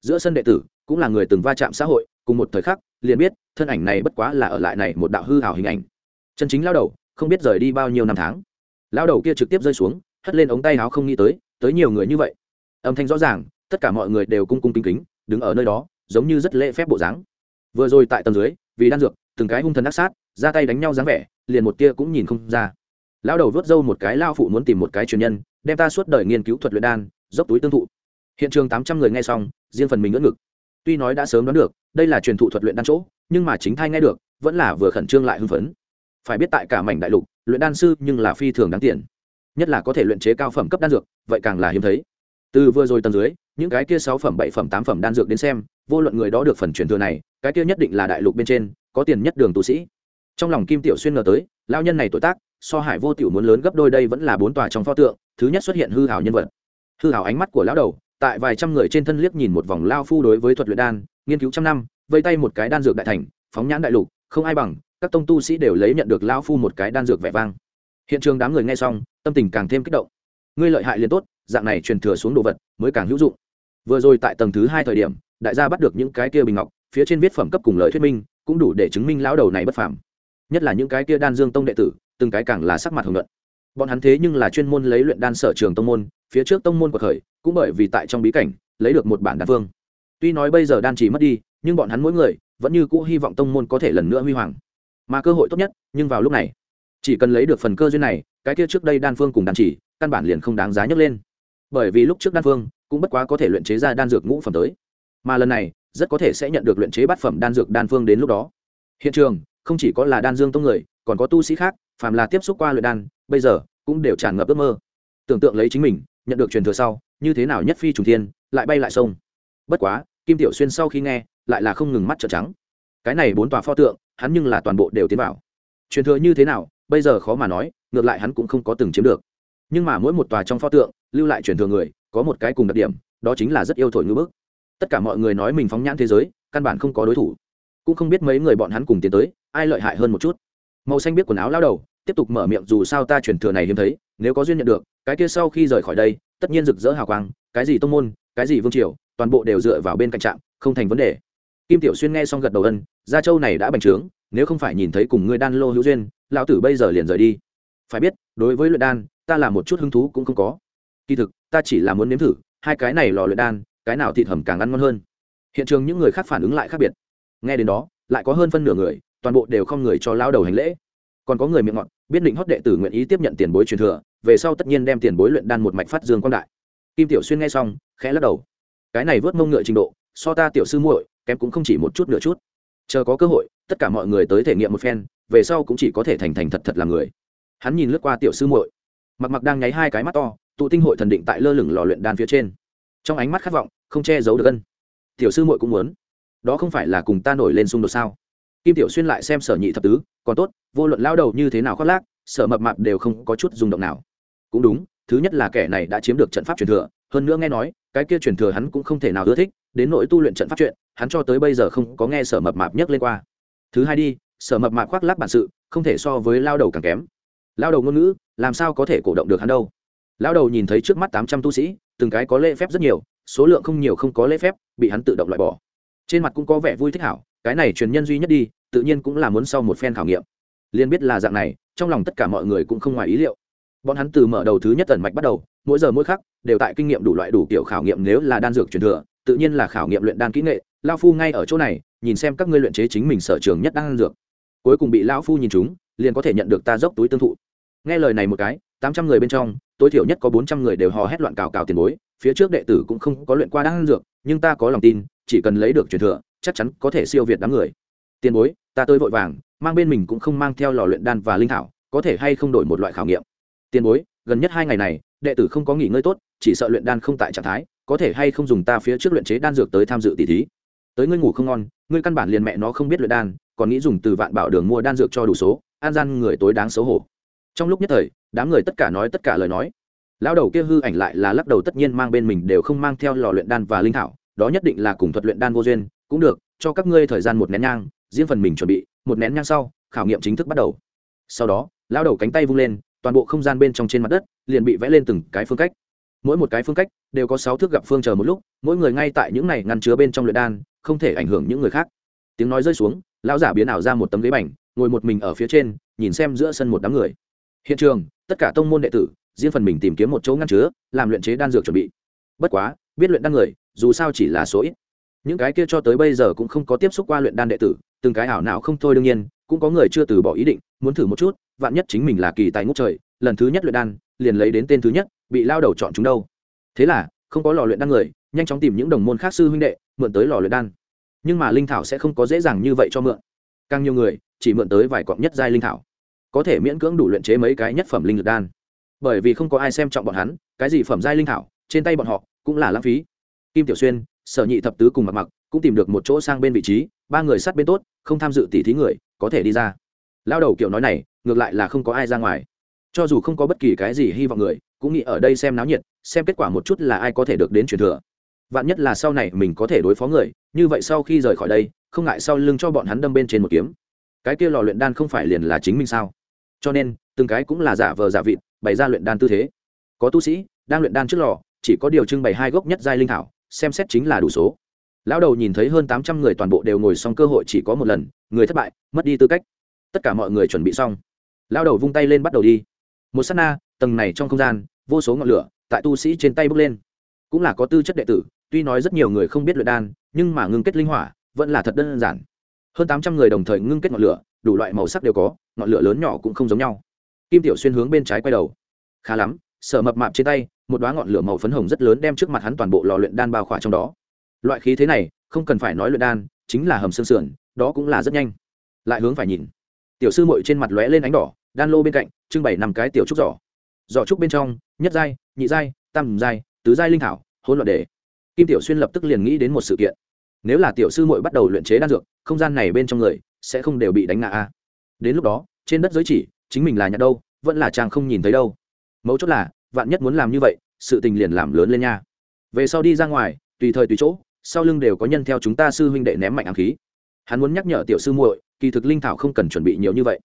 Giữa sân đệ tử, cũng là người từng va chạm xã hội, cùng một thời khắc, liền biết, thân ảnh này bất quá là ở lại này một đạo hư hảo hình ảnh. Chân chính lao đầu, không biết rời đi bao nhiêu năm tháng. Lao đầu kia trực tiếp rơi xuống, hất lên ống tay áo không nghĩ tới tới nhiều người như vậy. Âm thanh rõ ràng, tất cả mọi người đều cung cung kính kính, đứng ở nơi đó, giống như rất lễ phép bộ dáng. Vừa rồi tại tầng dưới, vì đan dược, từng cái hung thần ác sát, ra tay đánh nhau dáng vẻ liền một tia cũng nhìn không ra. Lão đầu vớt râu một cái lao phụ muốn tìm một cái truyền nhân, đem ta suốt đời nghiên cứu thuật luyện đan, dốc túi tương thụ. Hiện trường tám trăm người nghe xong, riêng phần mình ngỡ ngực. Tuy nói đã sớm đoán được, đây là truyền thụ thuật luyện đan chỗ, nhưng mà chính thai nghe được, vẫn là vừa khẩn trương lại hưng phấn. Phải biết tại cả mảnh đại lục, luyện đan sư nhưng là phi thường đáng tiền. Nhất là có thể luyện chế cao phẩm cấp đan dược, vậy càng là hiếm thấy. Từ vừa rồi tầng dưới, những cái kia sáu phẩm, bảy phẩm, tám phẩm đan dược đến xem, vô luận người đó được phần truyền thừa này, cái kia nhất định là đại lục bên trên, có tiền nhất đường tu sĩ trong lòng kim tiểu xuyên ngờ tới lao nhân này tuổi tác, so hải vô tiểu muốn lớn gấp đôi đây vẫn là bốn tòa trong pho tượng, thứ nhất xuất hiện hư hảo nhân vật. Hư hảo ánh mắt của lão đầu, tại vài trăm người trên thân liếc nhìn một vòng lao phu đối với thuật luyện đan, nghiên cứu trăm năm, vây tay một cái đan dược đại thành, phóng nhãn đại lục, không ai bằng, các tông tu sĩ đều lấy nhận được lao phu một cái đan dược vẻ vang. Hiện trường đám người nghe xong, tâm tình càng thêm kích động. Ngươi lợi hại liền tốt, dạng này truyền thừa xuống đồ vật mới càng hữu dụng. Vừa rồi tại tầng thứ hai thời điểm, đại gia bắt được những cái kia bình ngọc, phía trên viết phẩm cấp cùng lợi thuyết minh, cũng đủ để chứng minh lão đầu này bất phàm nhất là những cái kia đan dương tông đệ tử, từng cái càng là sắc mặt hưởng luận bọn hắn thế nhưng là chuyên môn lấy luyện đan sở trường tông môn, phía trước tông môn của khởi cũng bởi vì tại trong bí cảnh, lấy được một bản đan phương tuy nói bây giờ đan chỉ mất đi, nhưng bọn hắn mỗi người, vẫn như cũ hy vọng tông môn có thể lần nữa huy hoàng. Mà cơ hội tốt nhất, nhưng vào lúc này, chỉ cần lấy được phần cơ duyên này, cái kia trước đây đan phương cùng đan chỉ, căn bản liền không đáng giá nhấc lên. Bởi vì lúc trước đan phương cũng bất quá có thể luyện chế ra đan dược ngũ phẩm tới. Mà lần này, rất có thể sẽ nhận được luyện chế bát phẩm đan dược đan phương đến lúc đó. Hiện trường không chỉ có là đan dương tông người, còn có tu sĩ khác, phàm là tiếp xúc qua luyện đan, bây giờ cũng đều tràn ngập ước mơ. Tưởng tượng lấy chính mình, nhận được truyền thừa sau, như thế nào nhất phi trùng thiên, lại bay lại sông. Bất quá, kim tiểu xuyên sau khi nghe, lại là không ngừng mắt trợn trắng. Cái này bốn tòa pho tượng, hắn nhưng là toàn bộ đều tiến vào. Truyền thừa như thế nào, bây giờ khó mà nói, ngược lại hắn cũng không có từng chiếm được. Nhưng mà mỗi một tòa trong pho tượng, lưu lại truyền thừa người, có một cái cùng đặc điểm, đó chính là rất yêu thổi ngữ bức. Tất cả mọi người nói mình phóng nhãn thế giới, căn bản không có đối thủ cũng không biết mấy người bọn hắn cùng tiến tới, ai lợi hại hơn một chút. Màu xanh biết quần áo lao đầu, tiếp tục mở miệng dù sao ta truyền thừa này hiếm thấy, nếu có duyên nhận được, cái kia sau khi rời khỏi đây, tất nhiên rực rỡ hào quang, cái gì tông môn, cái gì vương triều, toàn bộ đều dựa vào bên cạnh trạm, không thành vấn đề. Kim tiểu xuyên nghe xong gật đầu ân, gia châu này đã bành trướng, nếu không phải nhìn thấy cùng ngươi đan lô hữu duyên, lão tử bây giờ liền rời đi. Phải biết, đối với luyện đan, ta là một chút hứng thú cũng không có. Kỳ thực, ta chỉ là muốn nếm thử, hai cái này lò luyện đan, cái nào thịt hầm càng ăn ngon hơn. Hiện trường những người khác phản ứng lại khác biệt nghe đến đó, lại có hơn phân nửa người, toàn bộ đều không người cho lao đầu hành lễ. Còn có người miệng ngọt, biết định hót đệ tử nguyện ý tiếp nhận tiền bối truyền thừa, về sau tất nhiên đem tiền bối luyện đan một mạch phát dương quang đại. Kim tiểu xuyên nghe xong, khẽ lắc đầu. Cái này vớt mông ngựa trình độ, so ta tiểu sư muội, kém cũng không chỉ một chút nửa chút. Chờ có cơ hội, tất cả mọi người tới thể nghiệm một phen, về sau cũng chỉ có thể thành thành thật thật làm người. Hắn nhìn lướt qua tiểu sư muội. Mặc mặc đang nháy hai cái mắt to, tụ tinh hội thần định tại lơ lửng lò luyện đan phía trên. Trong ánh mắt khát vọng, không che giấu được ân. Tiểu sư muội cũng muốn đó không phải là cùng ta nổi lên xung đột sao? Kim tiểu xuyên lại xem sở nhị thập tứ, còn tốt, vô luận lao đầu như thế nào khoác lác, sở mập mạp đều không có chút rung động nào. Cũng đúng, thứ nhất là kẻ này đã chiếm được trận pháp truyền thừa, hơn nữa nghe nói, cái kia truyền thừa hắn cũng không thể nào ưa thích, đến nỗi tu luyện trận pháp chuyện, hắn cho tới bây giờ không có nghe sở mập mạp nhắc lên qua. Thứ hai đi, sở mập mạp khoác lác bản sự, không thể so với lao đầu càng kém. Lao đầu ngôn ngữ, làm sao có thể cổ động được hắn đâu? Lao đầu nhìn thấy trước mắt tám trăm tu sĩ, từng cái có lễ phép rất nhiều, số lượng không nhiều không có lễ phép, bị hắn tự động loại bỏ trên mặt cũng có vẻ vui thích hảo, cái này truyền nhân duy nhất đi, tự nhiên cũng là muốn sau một phen khảo nghiệm. Liền biết là dạng này, trong lòng tất cả mọi người cũng không ngoài ý liệu. Bọn hắn từ mở đầu thứ nhất tần mạch bắt đầu, mỗi giờ mỗi khắc, đều tại kinh nghiệm đủ loại đủ kiểu khảo nghiệm nếu là đan dược truyền thừa, tự nhiên là khảo nghiệm luyện đan kỹ nghệ. Lao phu ngay ở chỗ này, nhìn xem các ngươi luyện chế chính mình sở trường nhất đan dược. Cuối cùng bị lão phu nhìn chúng, liền có thể nhận được ta dốc túi tương thụ. Nghe lời này một cái tám trăm người bên trong, tối thiểu nhất có bốn trăm người đều hò hét loạn cào cào tiền bối, phía trước đệ tử cũng không có luyện qua đan dược, nhưng ta có lòng tin, chỉ cần lấy được truyền thừa, chắc chắn có thể siêu việt đám người. Tiền bối, ta tới vội vàng, mang bên mình cũng không mang theo lò luyện đan và linh thảo, có thể hay không đổi một loại khảo nghiệm? Tiền bối, gần nhất hai ngày này, đệ tử không có nghỉ ngơi tốt, chỉ sợ luyện đan không tại trạng thái, có thể hay không dùng ta phía trước luyện chế đan dược tới tham dự tỷ thí? Tới ngươi ngủ không ngon, ngươi căn bản liền mẹ nó không biết luyện đan, còn nghĩ dùng từ vạn bảo đường mua đan dược cho đủ số, an gian người tối đáng xấu hổ. Trong lúc nhất thời đám người tất cả nói tất cả lời nói. Lão đầu kia hư ảnh lại là lắc đầu tất nhiên mang bên mình đều không mang theo lò luyện đan và linh thảo, đó nhất định là cùng thuật luyện đan vô duyên, cũng được, cho các ngươi thời gian một nén nhang, riêng phần mình chuẩn bị, một nén nhang sau, khảo nghiệm chính thức bắt đầu. Sau đó, lão đầu cánh tay vung lên, toàn bộ không gian bên trong trên mặt đất, liền bị vẽ lên từng cái phương cách. Mỗi một cái phương cách đều có sáu thước gặp phương chờ một lúc, mỗi người ngay tại những này ngăn chứa bên trong luyện đan, không thể ảnh hưởng những người khác. Tiếng nói rơi xuống, lão giả biến ảo ra một tấm ghế bành, ngồi một mình ở phía trên, nhìn xem giữa sân một đám người. Hiện trường tất cả tông môn đệ tử, riêng phần mình tìm kiếm một chỗ ngăn chứa, làm luyện chế đan dược chuẩn bị. Bất quá, biết luyện đan người, dù sao chỉ là số ít. Những cái kia cho tới bây giờ cũng không có tiếp xúc qua luyện đan đệ tử, từng cái ảo não không thôi đương nhiên, cũng có người chưa từ bỏ ý định, muốn thử một chút, vạn nhất chính mình là kỳ tài ngũ trời, lần thứ nhất luyện đan, liền lấy đến tên thứ nhất, bị lao đầu chọn chúng đâu. Thế là, không có lò luyện đan người, nhanh chóng tìm những đồng môn khác sư huynh đệ, mượn tới lò luyện đan. Nhưng mà linh thảo sẽ không có dễ dàng như vậy cho mượn. Càng nhiều người, chỉ mượn tới vài cọng nhất giai linh thảo có thể miễn cưỡng đủ luyện chế mấy cái nhất phẩm linh lực đan. Bởi vì không có ai xem trọng bọn hắn, cái gì phẩm giai linh thảo, trên tay bọn họ cũng là lãng phí. Kim tiểu xuyên, sở nhị thập tứ cùng mặc mặc cũng tìm được một chỗ sang bên vị trí, ba người sát bên tốt, không tham dự tỷ thí người, có thể đi ra. Lao đầu kiểu nói này, ngược lại là không có ai ra ngoài. Cho dù không có bất kỳ cái gì hy vọng người, cũng nghĩ ở đây xem náo nhiệt, xem kết quả một chút là ai có thể được đến truyền thừa. Vạn nhất là sau này mình có thể đối phó người, như vậy sau khi rời khỏi đây, không ngại sau lưng cho bọn hắn đâm bên trên một kiếm. Cái kia lò luyện đan không phải liền là chính mình sao? Cho nên, từng cái cũng là giả vờ giả vịt, bày ra luyện đan tư thế. Có tu sĩ, đang luyện đan trước lò, chỉ có điều trưng bày hai gốc nhất giai linh thảo, xem xét chính là đủ số. Lão đầu nhìn thấy hơn tám trăm người toàn bộ đều ngồi xong cơ hội chỉ có một lần, người thất bại, mất đi tư cách. Tất cả mọi người chuẩn bị xong. Lão đầu vung tay lên bắt đầu đi. Một s á t na, tầng này trong không gian, vô số ngọn lửa tại tu sĩ trên tay bốc lên. Cũng là có tư chất đệ tử, tuy nói rất nhiều người không biết luyện đan, nhưng mà ngưng kết linh hỏa vẫn là thật đơn giản. Hơn tám trăm người đồng thời ngưng kết ngọn lửa đủ loại màu sắc đều có, ngọn lửa lớn nhỏ cũng không giống nhau. Kim tiểu xuyên hướng bên trái quay đầu. Khá lắm, sở mập mạp trên tay, một đoá ngọn lửa màu phấn hồng rất lớn đem trước mặt hắn toàn bộ lò luyện đan bao khỏa trong đó. Loại khí thế này, không cần phải nói luyện đan, chính là hầm xương sườn, đó cũng là rất nhanh. Lại hướng phải nhìn. Tiểu sư mội trên mặt lóe lên ánh đỏ, đan lô bên cạnh, trưng bày năm cái tiểu trúc giỏ. Giỏ trúc bên trong, nhất giai, nhị giai, tam giai, tứ giai linh thảo, hỗn loạn đề. Kim tiểu xuyên lập tức liền nghĩ đến một sự kiện. Nếu là tiểu sư mội bắt đầu luyện chế đan dược, không gian này bên trong người sẽ không đều bị đánh ngã a. Đến lúc đó, trên đất giới chỉ, chính mình là nhặt đâu, vẫn là chàng không nhìn thấy đâu. Mấu chốt là, vạn nhất muốn làm như vậy, sự tình liền làm lớn lên nha. Về sau đi ra ngoài, tùy thời tùy chỗ, sau lưng đều có nhân theo chúng ta sư huynh đệ ném mạnh ám khí. Hắn muốn nhắc nhở tiểu sư muội, kỳ thực linh thảo không cần chuẩn bị nhiều như vậy.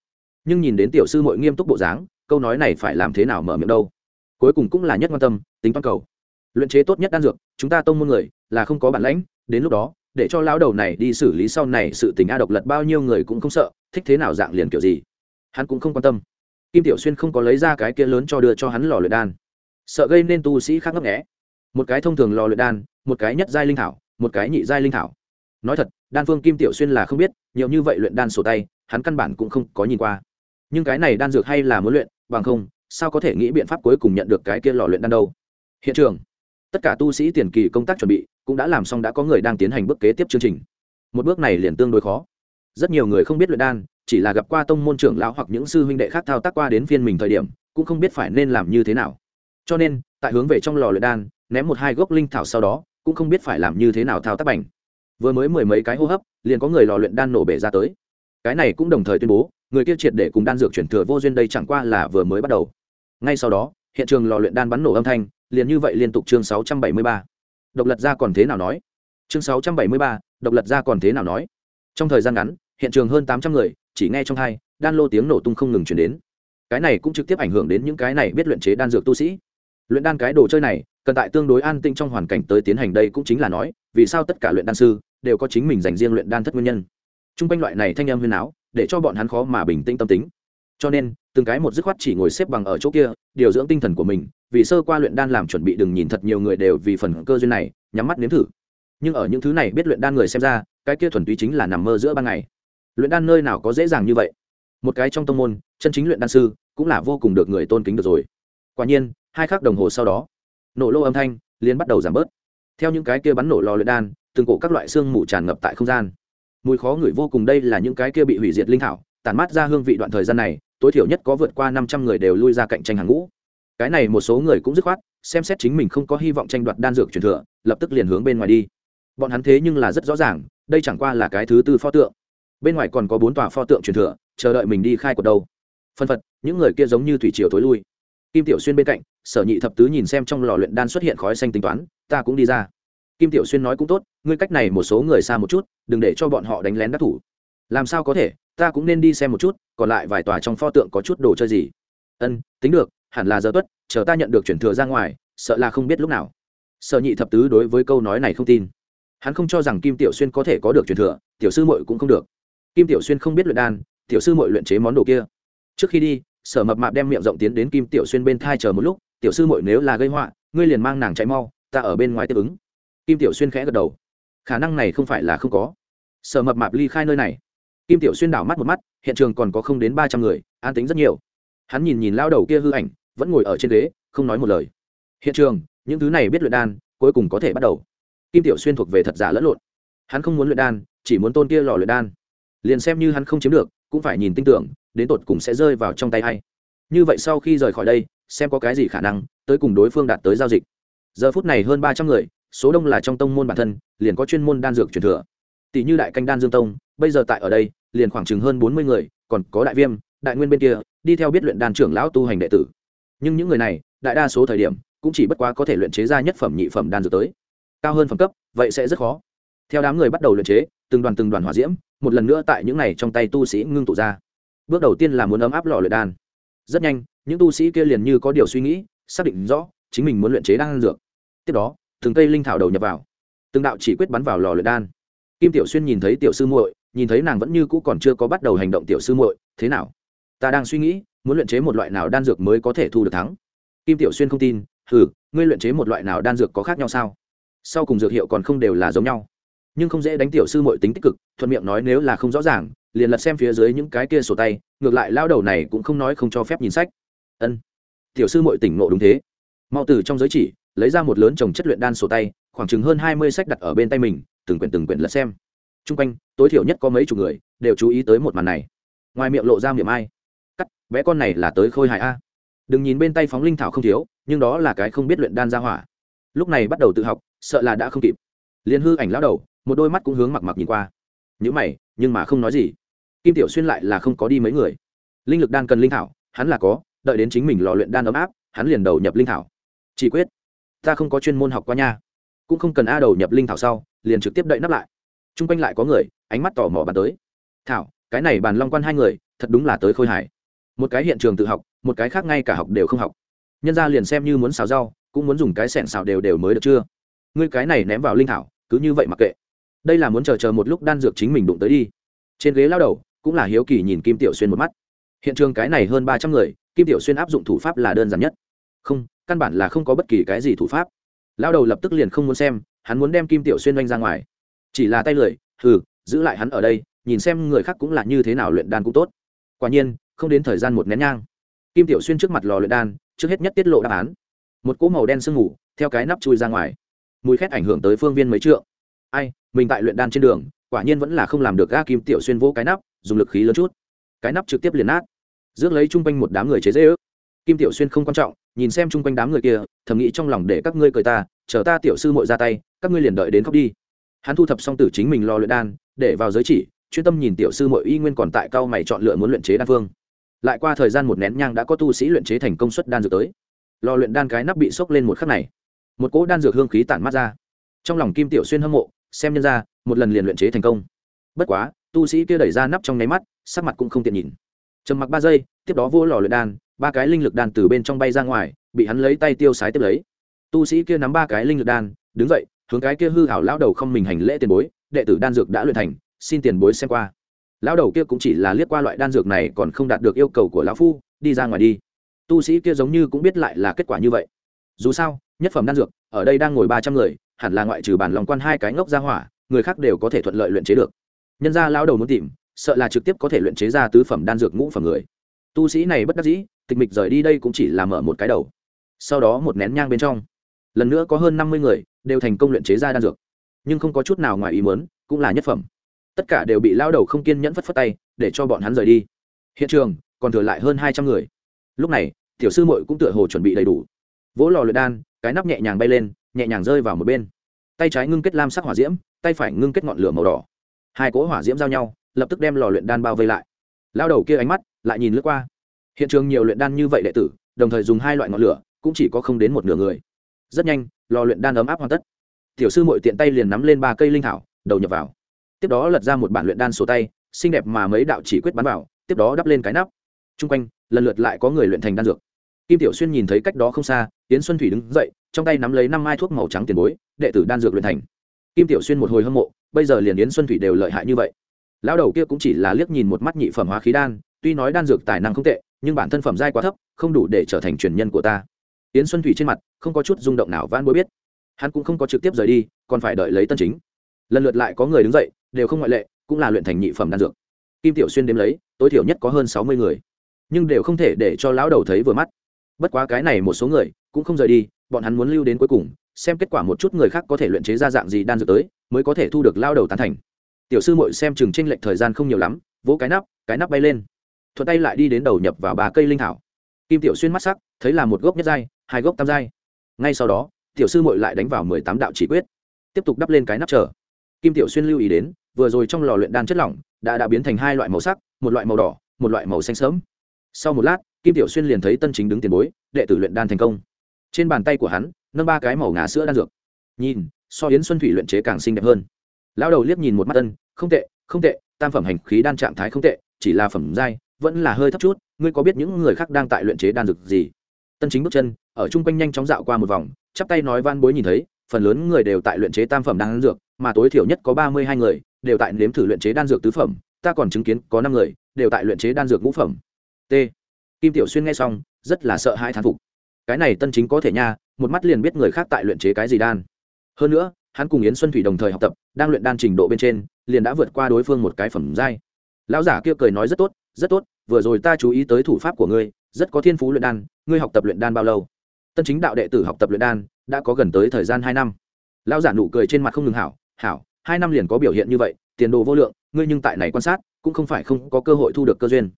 Nhưng nhìn đến tiểu sư muội nghiêm túc bộ dáng, câu nói này phải làm thế nào mở miệng đâu. Cuối cùng cũng là nhất quan tâm, tính toán cầu. Luyện chế tốt nhất đan dược, chúng ta tông môn người, là không có bản lãnh, đến lúc đó để cho lão đầu này đi xử lý sau này sự tình a độc lật bao nhiêu người cũng không sợ, thích thế nào dạng liền kiểu gì. Hắn cũng không quan tâm. Kim tiểu xuyên không có lấy ra cái kia lớn cho đưa cho hắn lò luyện đan. Sợ gây nên tu sĩ khác ngấp nghẽ một cái thông thường lò luyện đan, một cái nhất giai linh thảo, một cái nhị giai linh thảo. Nói thật, đan phương kim tiểu xuyên là không biết, nhiều như vậy luyện đan sổ tay, hắn căn bản cũng không có nhìn qua. Nhưng cái này đan dược hay là muốn luyện, bằng không, sao có thể nghĩ biện pháp cuối cùng nhận được cái kia lò luyện đan đâu? Hiện trường. Tất cả tu sĩ tiền kỳ công tác chuẩn bị cũng đã làm xong đã có người đang tiến hành bước kế tiếp chương trình. Một bước này liền tương đối khó. Rất nhiều người không biết luyện đan, chỉ là gặp qua tông môn trưởng lão hoặc những sư huynh đệ khác thao tác qua đến phiên mình thời điểm, cũng không biết phải nên làm như thế nào. Cho nên, tại hướng về trong lò luyện đan, ném một hai gốc linh thảo sau đó, cũng không biết phải làm như thế nào thao tác bành. Vừa mới mười mấy cái hô hấp, liền có người lò luyện đan nổ bể ra tới. Cái này cũng đồng thời tuyên bố, người kia triệt để cùng đan dược chuyển thừa vô duyên đây chẳng qua là vừa mới bắt đầu. Ngay sau đó, hiện trường lò luyện đan bắn nổ âm thanh, liền như vậy liên tục chương 673 độc lật ra còn thế nào nói? Chương 673, độc lật ra còn thế nào nói? Trong thời gian ngắn hiện trường hơn 800 người chỉ nghe trong hai đan lô tiếng nổ tung không ngừng chuyển đến. Cái này cũng trực tiếp ảnh hưởng đến những cái này biết luyện chế đan dược tu sĩ. Luyện đan cái đồ chơi này cần tại tương đối an tĩnh trong hoàn cảnh tới tiến hành đây cũng chính là nói vì sao tất cả luyện đan sư đều có chính mình dành riêng luyện đan thất nguyên nhân? T r u n g quanh loại này thanh em huyên áo để cho bọn hắn khó mà bình tĩnh tâm tính cho nên, từng cái một dứt khoát chỉ ngồi xếp bằng ở chỗ kia, điều dưỡng tinh thần của mình, vì sơ qua luyện đan làm chuẩn bị đừng nhìn thật nhiều người đều vì phần cơ duyên này, nhắm mắt nếm thử. Nhưng ở những thứ này biết luyện đan người xem ra, cái kia thuần túy chính là nằm mơ giữa ban ngày. Luyện đan nơi nào có dễ dàng như vậy? Một cái trong tông môn, chân chính luyện đan sư, cũng là vô cùng được người tôn kính được rồi. Quả nhiên, hai khắc đồng hồ sau đó, nổ lô âm thanh liền bắt đầu giảm bớt. Theo những cái kia bắn nổ lò luyện đan, từng cổ các loại xương mù tràn ngập tại không gian. Mùi khó ngửi vô cùng đây là những cái kia bị hủy diệt linh thảo, tản mát ra hương vị đoạn thời gian này tối thiểu nhất có vượt qua năm trăm người đều lui ra cạnh tranh hàng ngũ. Cái này một số người cũng dứt khoát, xem xét chính mình không có hy vọng tranh đoạt đan dược truyền thừa, lập tức liền hướng bên ngoài đi. Bọn hắn thế nhưng là rất rõ ràng, đây chẳng qua là cái thứ tư pho tượng. Bên ngoài còn có bốn tòa pho tượng truyền thừa, chờ đợi mình đi khai cuộc đâu. Phân phật, những người kia giống như thủy triều thối lui. Kim tiểu xuyên bên cạnh, sở nhị thập tứ nhìn xem trong lò luyện đan xuất hiện khói xanh tính toán, ta cũng đi ra. Kim tiểu xuyên nói cũng tốt, ngươi cách này một số người xa một chút, đừng để cho bọn họ đánh lén đắc thủ. Làm sao có thể ta cũng nên đi xem một chút, còn lại vài tòa trong pho tượng có chút đồ chơi gì. Ân, tính được, hẳn là giờ tuất, chờ ta nhận được chuyển thừa ra ngoài, sợ là không biết lúc nào. Sở nhị thập tứ đối với câu nói này không tin. Hắn không cho rằng kim tiểu xuyên có thể có được chuyển thừa, tiểu sư muội cũng không được. Kim tiểu xuyên không biết luyện đan, tiểu sư muội luyện chế món đồ kia. Trước khi đi, sở mập mạp đem miệng rộng tiến đến kim tiểu xuyên bên thai chờ một lúc, tiểu sư muội nếu là gây họa, ngươi liền mang nàng chạy mau, ta ở bên ngoài tiếp ứng. Kim tiểu xuyên khẽ gật đầu. Khả năng này không phải là không có. Sở mập mạp ly khai nơi này kim tiểu xuyên đảo mắt một mắt, hiện trường còn có không đến ba trăm người, an tính rất nhiều. Hắn nhìn nhìn lao đầu kia hư ảnh, vẫn ngồi ở trên ghế, không nói một lời. Hiện trường, những thứ này biết luyện đan, cuối cùng có thể bắt đầu. Kim tiểu xuyên thuộc về thật giả lẫn lộn. Hắn không muốn luyện đan, chỉ muốn tôn kia lò luyện đan. Liền xem như hắn không chiếm được, cũng phải nhìn tin tưởng, đến tột cùng sẽ rơi vào trong tay hay như vậy sau khi rời khỏi đây, xem có cái gì khả năng tới cùng đối phương đạt tới giao dịch. Giờ phút này hơn ba trăm người, số đông là trong tông môn bản thân, liền có chuyên môn đan dược truyền thừa. Tỷ như đại canh đan dương tông, bây giờ tại ở đây liền khoảng chừng hơn bốn mươi người, còn có đại viêm, đại nguyên bên kia, đi theo biết luyện đan trưởng lão tu hành đệ tử. Nhưng những người này, đại đa số thời điểm, cũng chỉ bất quá có thể luyện chế ra nhất phẩm nhị phẩm đan dược tới. Cao hơn phẩm cấp, vậy sẽ rất khó. Theo đám người bắt đầu luyện chế, từng đoàn từng đoàn hỏa diễm, một lần nữa tại những này trong tay tu sĩ ngưng tụ ra. Bước đầu tiên là muốn ấm áp lò luyện đan. Rất nhanh, những tu sĩ kia liền như có điều suy nghĩ, xác định rõ, chính mình muốn luyện chế đan dược. Tiếp đó, từng cây linh thảo đầu nhập vào. Từng đạo chỉ quyết bắn vào lò luyện đan. Kim tiểu xuyên nhìn thấy tiểu sư muội nhìn thấy nàng vẫn như cũ còn chưa có bắt đầu hành động tiểu sư muội, thế nào? Ta đang suy nghĩ, muốn luyện chế một loại nào đan dược mới có thể thu được thắng? Kim tiểu xuyên không tin, hừ, ngươi luyện chế một loại nào đan dược có khác nhau sao? Sau cùng dược hiệu còn không đều là giống nhau. Nhưng không dễ đánh tiểu sư muội tính tích cực, thuận miệng nói nếu là không rõ ràng, liền lật xem phía dưới những cái kia sổ tay, ngược lại lao đầu này cũng không nói không cho phép nhìn sách. Ân. Tiểu sư muội tỉnh ngộ đúng thế. Mau từ trong giới chỉ, lấy ra một lớn chồng chất luyện đan sổ tay, khoảng chừng hơn hai mươi sách đặt ở bên tay mình, từng quyển từng quyển lật xem t r u n g quanh, tối thiểu nhất có mấy chục người, đều chú ý tới một màn này. Ngoài miệng lộ ra miệng ai. Cắt vẽ con này là tới khôi hài a. Đừng nhìn bên tay phóng linh thảo không thiếu, nhưng đó là cái không biết luyện đan ra hỏa. Lúc này bắt đầu tự học, sợ là đã không kịp. Liền hư ảnh lao đầu, một đôi mắt cũng hướng mặc mặc nhìn qua. Nhữ mày, nhưng mà không nói gì. Kim tiểu xuyên lại là không có đi mấy người. Linh lực đan cần linh thảo, hắn là có, đợi đến chính mình lò luyện đan ấm áp, hắn liền đầu nhập linh thảo. Chỉ quyết, ta không có chuyên môn học qua nha. Cũng không cần a đầu nhập linh thảo sau, liền trực tiếp đậy nắp lại t r u n g quanh lại có người, ánh mắt tò mò bàn tới. Thảo, cái này bàn long quan hai người, thật đúng là tới khôi hài. Một cái hiện trường tự học, một cái khác ngay cả học đều không học. Nhân ra liền xem như muốn xào rau, cũng muốn dùng cái sẻn xào đều đều mới được chưa? Ngươi cái này ném vào linh thảo, cứ như vậy mặc kệ. Đây là muốn chờ chờ một lúc đan dược chính mình đụng tới đi. Trên ghế lao đầu, cũng là hiếu kỳ nhìn kim tiểu xuyên một mắt. Hiện trường cái này hơn ba trăm người, kim tiểu xuyên áp dụng thủ pháp là đơn giản nhất. Không, căn bản là không có bất kỳ cái gì thủ pháp. Lao đầu lập tức liền không muốn xem, hắn muốn đem kim tiểu xuyên oanh ra ngoài chỉ là tay lười, hừ, giữ lại hắn ở đây, nhìn xem người khác cũng là như thế nào luyện đan cũng tốt. Quả nhiên, không đến thời gian một nén nhang. Kim tiểu xuyên trước mặt lò luyện đan, trước hết nhất tiết lộ đáp án. Một cỗ màu đen sương ngủ theo cái nắp chui ra ngoài. Mùi khét ảnh hưởng tới phương viên mấy trượng. Ai, mình tại luyện đan trên đường, quả nhiên vẫn là không làm được ga kim tiểu xuyên vỗ cái nắp, dùng lực khí lớn chút. Cái nắp trực tiếp liền nát. Rước lấy chung quanh một đám người chế dễ ước. Kim tiểu xuyên không quan trọng, nhìn xem chung quanh đám người kia, thầm nghĩ trong lòng để các ngươi cười ta, chờ ta tiểu sư mội ra tay, các ngươi liền đợi đến khóc đi hắn thu thập xong tử chính mình lo luyện đan, để vào giới chỉ, chuyên tâm nhìn tiểu sư mội y nguyên còn tại cao mày chọn lựa muốn luyện chế đan phương. Lại qua thời gian một nén nhang đã có tu sĩ luyện chế thành công suất đan dược tới. Lò luyện đan cái nắp bị sốc lên một khắc này, một cỗ đan dược hương khí tản mát ra. Trong lòng kim tiểu xuyên hâm mộ, xem nhân ra, một lần liền luyện chế thành công. Bất quá, tu sĩ kia đẩy ra nắp trong nháy mắt, sắc mặt cũng không tiện nhìn. Trầm mặc ba giây, tiếp đó vô lò luyện đan, ba cái linh lực đan từ bên trong bay ra ngoài, bị hắn lấy tay tiêu sái tiếp lấy. Tu sĩ kia nắm ba cái linh lực đan, đứng dậy hướng cái kia hư hảo lão đầu không mình hành lễ tiền bối, đệ tử đan dược đã luyện thành, xin tiền bối xem qua. Lão đầu kia cũng chỉ là liếc qua loại đan dược này còn không đạt được yêu cầu của lão phu, đi ra ngoài đi. Tu sĩ kia giống như cũng biết lại là kết quả như vậy. Dù sao, nhất phẩm đan dược, ở đây đang ngồi ba trăm người, hẳn là ngoại trừ bản lòng quan hai cái ngốc ra hỏa, người khác đều có thể thuận lợi luyện chế được. Nhân ra lão đầu muốn tìm, sợ là trực tiếp có thể luyện chế ra tứ phẩm đan dược ngũ phẩm người. Tu sĩ này bất đắc dĩ, tịch mịch rời đi đây cũng chỉ là mở một cái đầu. Sau đó một nén nhang bên trong lần nữa có hơn năm mươi người đều thành công luyện chế ra đan dược. Nhưng không có chút nào ngoài ý muốn, cũng là nhất phẩm. Tất cả đều bị lao đầu không kiên nhẫn phất phất tay, để cho bọn hắn rời đi. Hiện trường còn thừa lại hơn hai trăm người. Lúc này, tiểu sư mội cũng tựa hồ chuẩn bị đầy đủ. Vỗ lò luyện đan, cái nắp nhẹ nhàng bay lên, nhẹ nhàng rơi vào một bên. Tay trái ngưng kết lam sắc hỏa diễm, tay phải ngưng kết ngọn lửa màu đỏ. Hai cỗ hỏa diễm giao nhau, lập tức đem lò luyện đan bao vây lại. Lao đầu kia ánh mắt lại nhìn lướt qua. Hiện trường nhiều luyện đan như vậy đệ tử, đồng thời dùng hai loại ngọn lửa, cũng chỉ có không đến một nửa người rất nhanh, lò luyện đan ấm áp hoàn tất. Tiểu sư mội tiện tay liền nắm lên ba cây linh thảo, đầu nhập vào. Tiếp đó lật ra một bản luyện đan sổ tay, xinh đẹp mà mấy đạo chỉ quyết bắn vào, tiếp đó đắp lên cái nắp. T r u n g quanh, lần lượt lại có người luyện thành đan dược. Kim tiểu xuyên nhìn thấy cách đó không xa tiến xuân thủy đứng dậy, trong tay nắm lấy năm mai thuốc màu trắng tiền bối, đệ tử đan dược luyện thành. Kim tiểu xuyên một hồi hâm mộ, bây giờ liền yến xuân thủy đều lợi hại như vậy. Lão đầu kia cũng chỉ là liếc nhìn một mắt nhị phẩm hóa khí đan, tuy nói đan dược tài năng không tệ, nhưng bản thân phẩm giai quá thấp, không đủ để trở thành truyền nhân của ta yến xuân thủy trên mặt không có chút rung động nào van bối biết. Hắn cũng không có trực tiếp rời đi, còn phải đợi lấy tân chính. Lần lượt lại có người đứng dậy, đều không ngoại lệ, cũng là luyện thành nhị phẩm đan dược. Kim tiểu xuyên đếm lấy, tối thiểu nhất có hơn sáu mươi người. Nhưng đều không thể để cho lão đầu thấy vừa mắt. Bất quá cái này một số người cũng không rời đi, bọn hắn muốn lưu đến cuối cùng, xem kết quả một chút người khác có thể luyện chế ra dạng gì đan dược tới, mới có thể thu được lao đầu tán thành. Tiểu sư mội xem chừng tranh lệch thời gian không nhiều lắm, vỗ cái nắp cái nắp bay lên. Thuận tay lại đi đến đầu nhập vào ba cây linh thảo. Kim tiểu xuyên mắt sắc, thấy là một gốc nhất giai hai gốc tam giai. Ngay sau đó, tiểu sư mội lại đánh vào mười tám đạo chỉ quyết, tiếp tục đắp lên cái nắp trở kim tiểu xuyên lưu ý đến, vừa rồi trong lò luyện đan chất lỏng đã đã biến thành hai loại màu sắc, một loại màu đỏ, một loại màu xanh sớm sau một lát, kim tiểu xuyên liền thấy tân chính đứng tiền bối, đệ tử luyện đan thành công. Trên bàn tay của hắn, nâng ba cái màu ngà sữa đan dược. Nhìn, so yến xuân thủy luyện chế càng xinh đẹp hơn. Lão đầu liếc nhìn một mắt tân, không tệ không tệ, tam phẩm hành khí đan trạng thái không tệ, chỉ là phẩm giai, vẫn là hơi thấp chút, ngươi có biết những người khác đang tại luyện chế đan dược gì? Tân chính bước chân ở chung quanh nhanh chóng dạo qua một vòng, chắp tay nói van bối nhìn thấy, phần lớn người đều tại luyện chế tam phẩm đan dược, mà tối thiểu nhất có ba mươi hai người đều tại nếm thử luyện chế đan dược tứ phẩm, ta còn chứng kiến có năm người đều tại luyện chế đan dược ngũ phẩm. T. Kim tiểu xuyên nghe xong, rất là sợ hai thán phục. Cái này tân chính có thể nha, một mắt liền biết người khác tại luyện chế cái gì đan. Hơn nữa, hắn cùng yến xuân thủy đồng thời học tập, đang luyện đan trình độ bên trên, liền đã vượt qua đối phương một cái phẩm giai. Lão giả kia cười nói rất tốt rất tốt, vừa rồi ta chú ý tới thủ pháp của ngươi, rất có thiên phú luyện đan, ngươi học tập luyện đan bao lâu? Tân chính đạo đệ tử học tập luyện đan, đã có gần tới thời gian hai năm. Lão giả nụ cười trên mặt không ngừng hảo hảo, hai năm liền có biểu hiện như vậy, tiền đồ vô lượng, ngươi nhưng tại này quan sát, cũng không phải không có cơ hội thu được cơ duyên.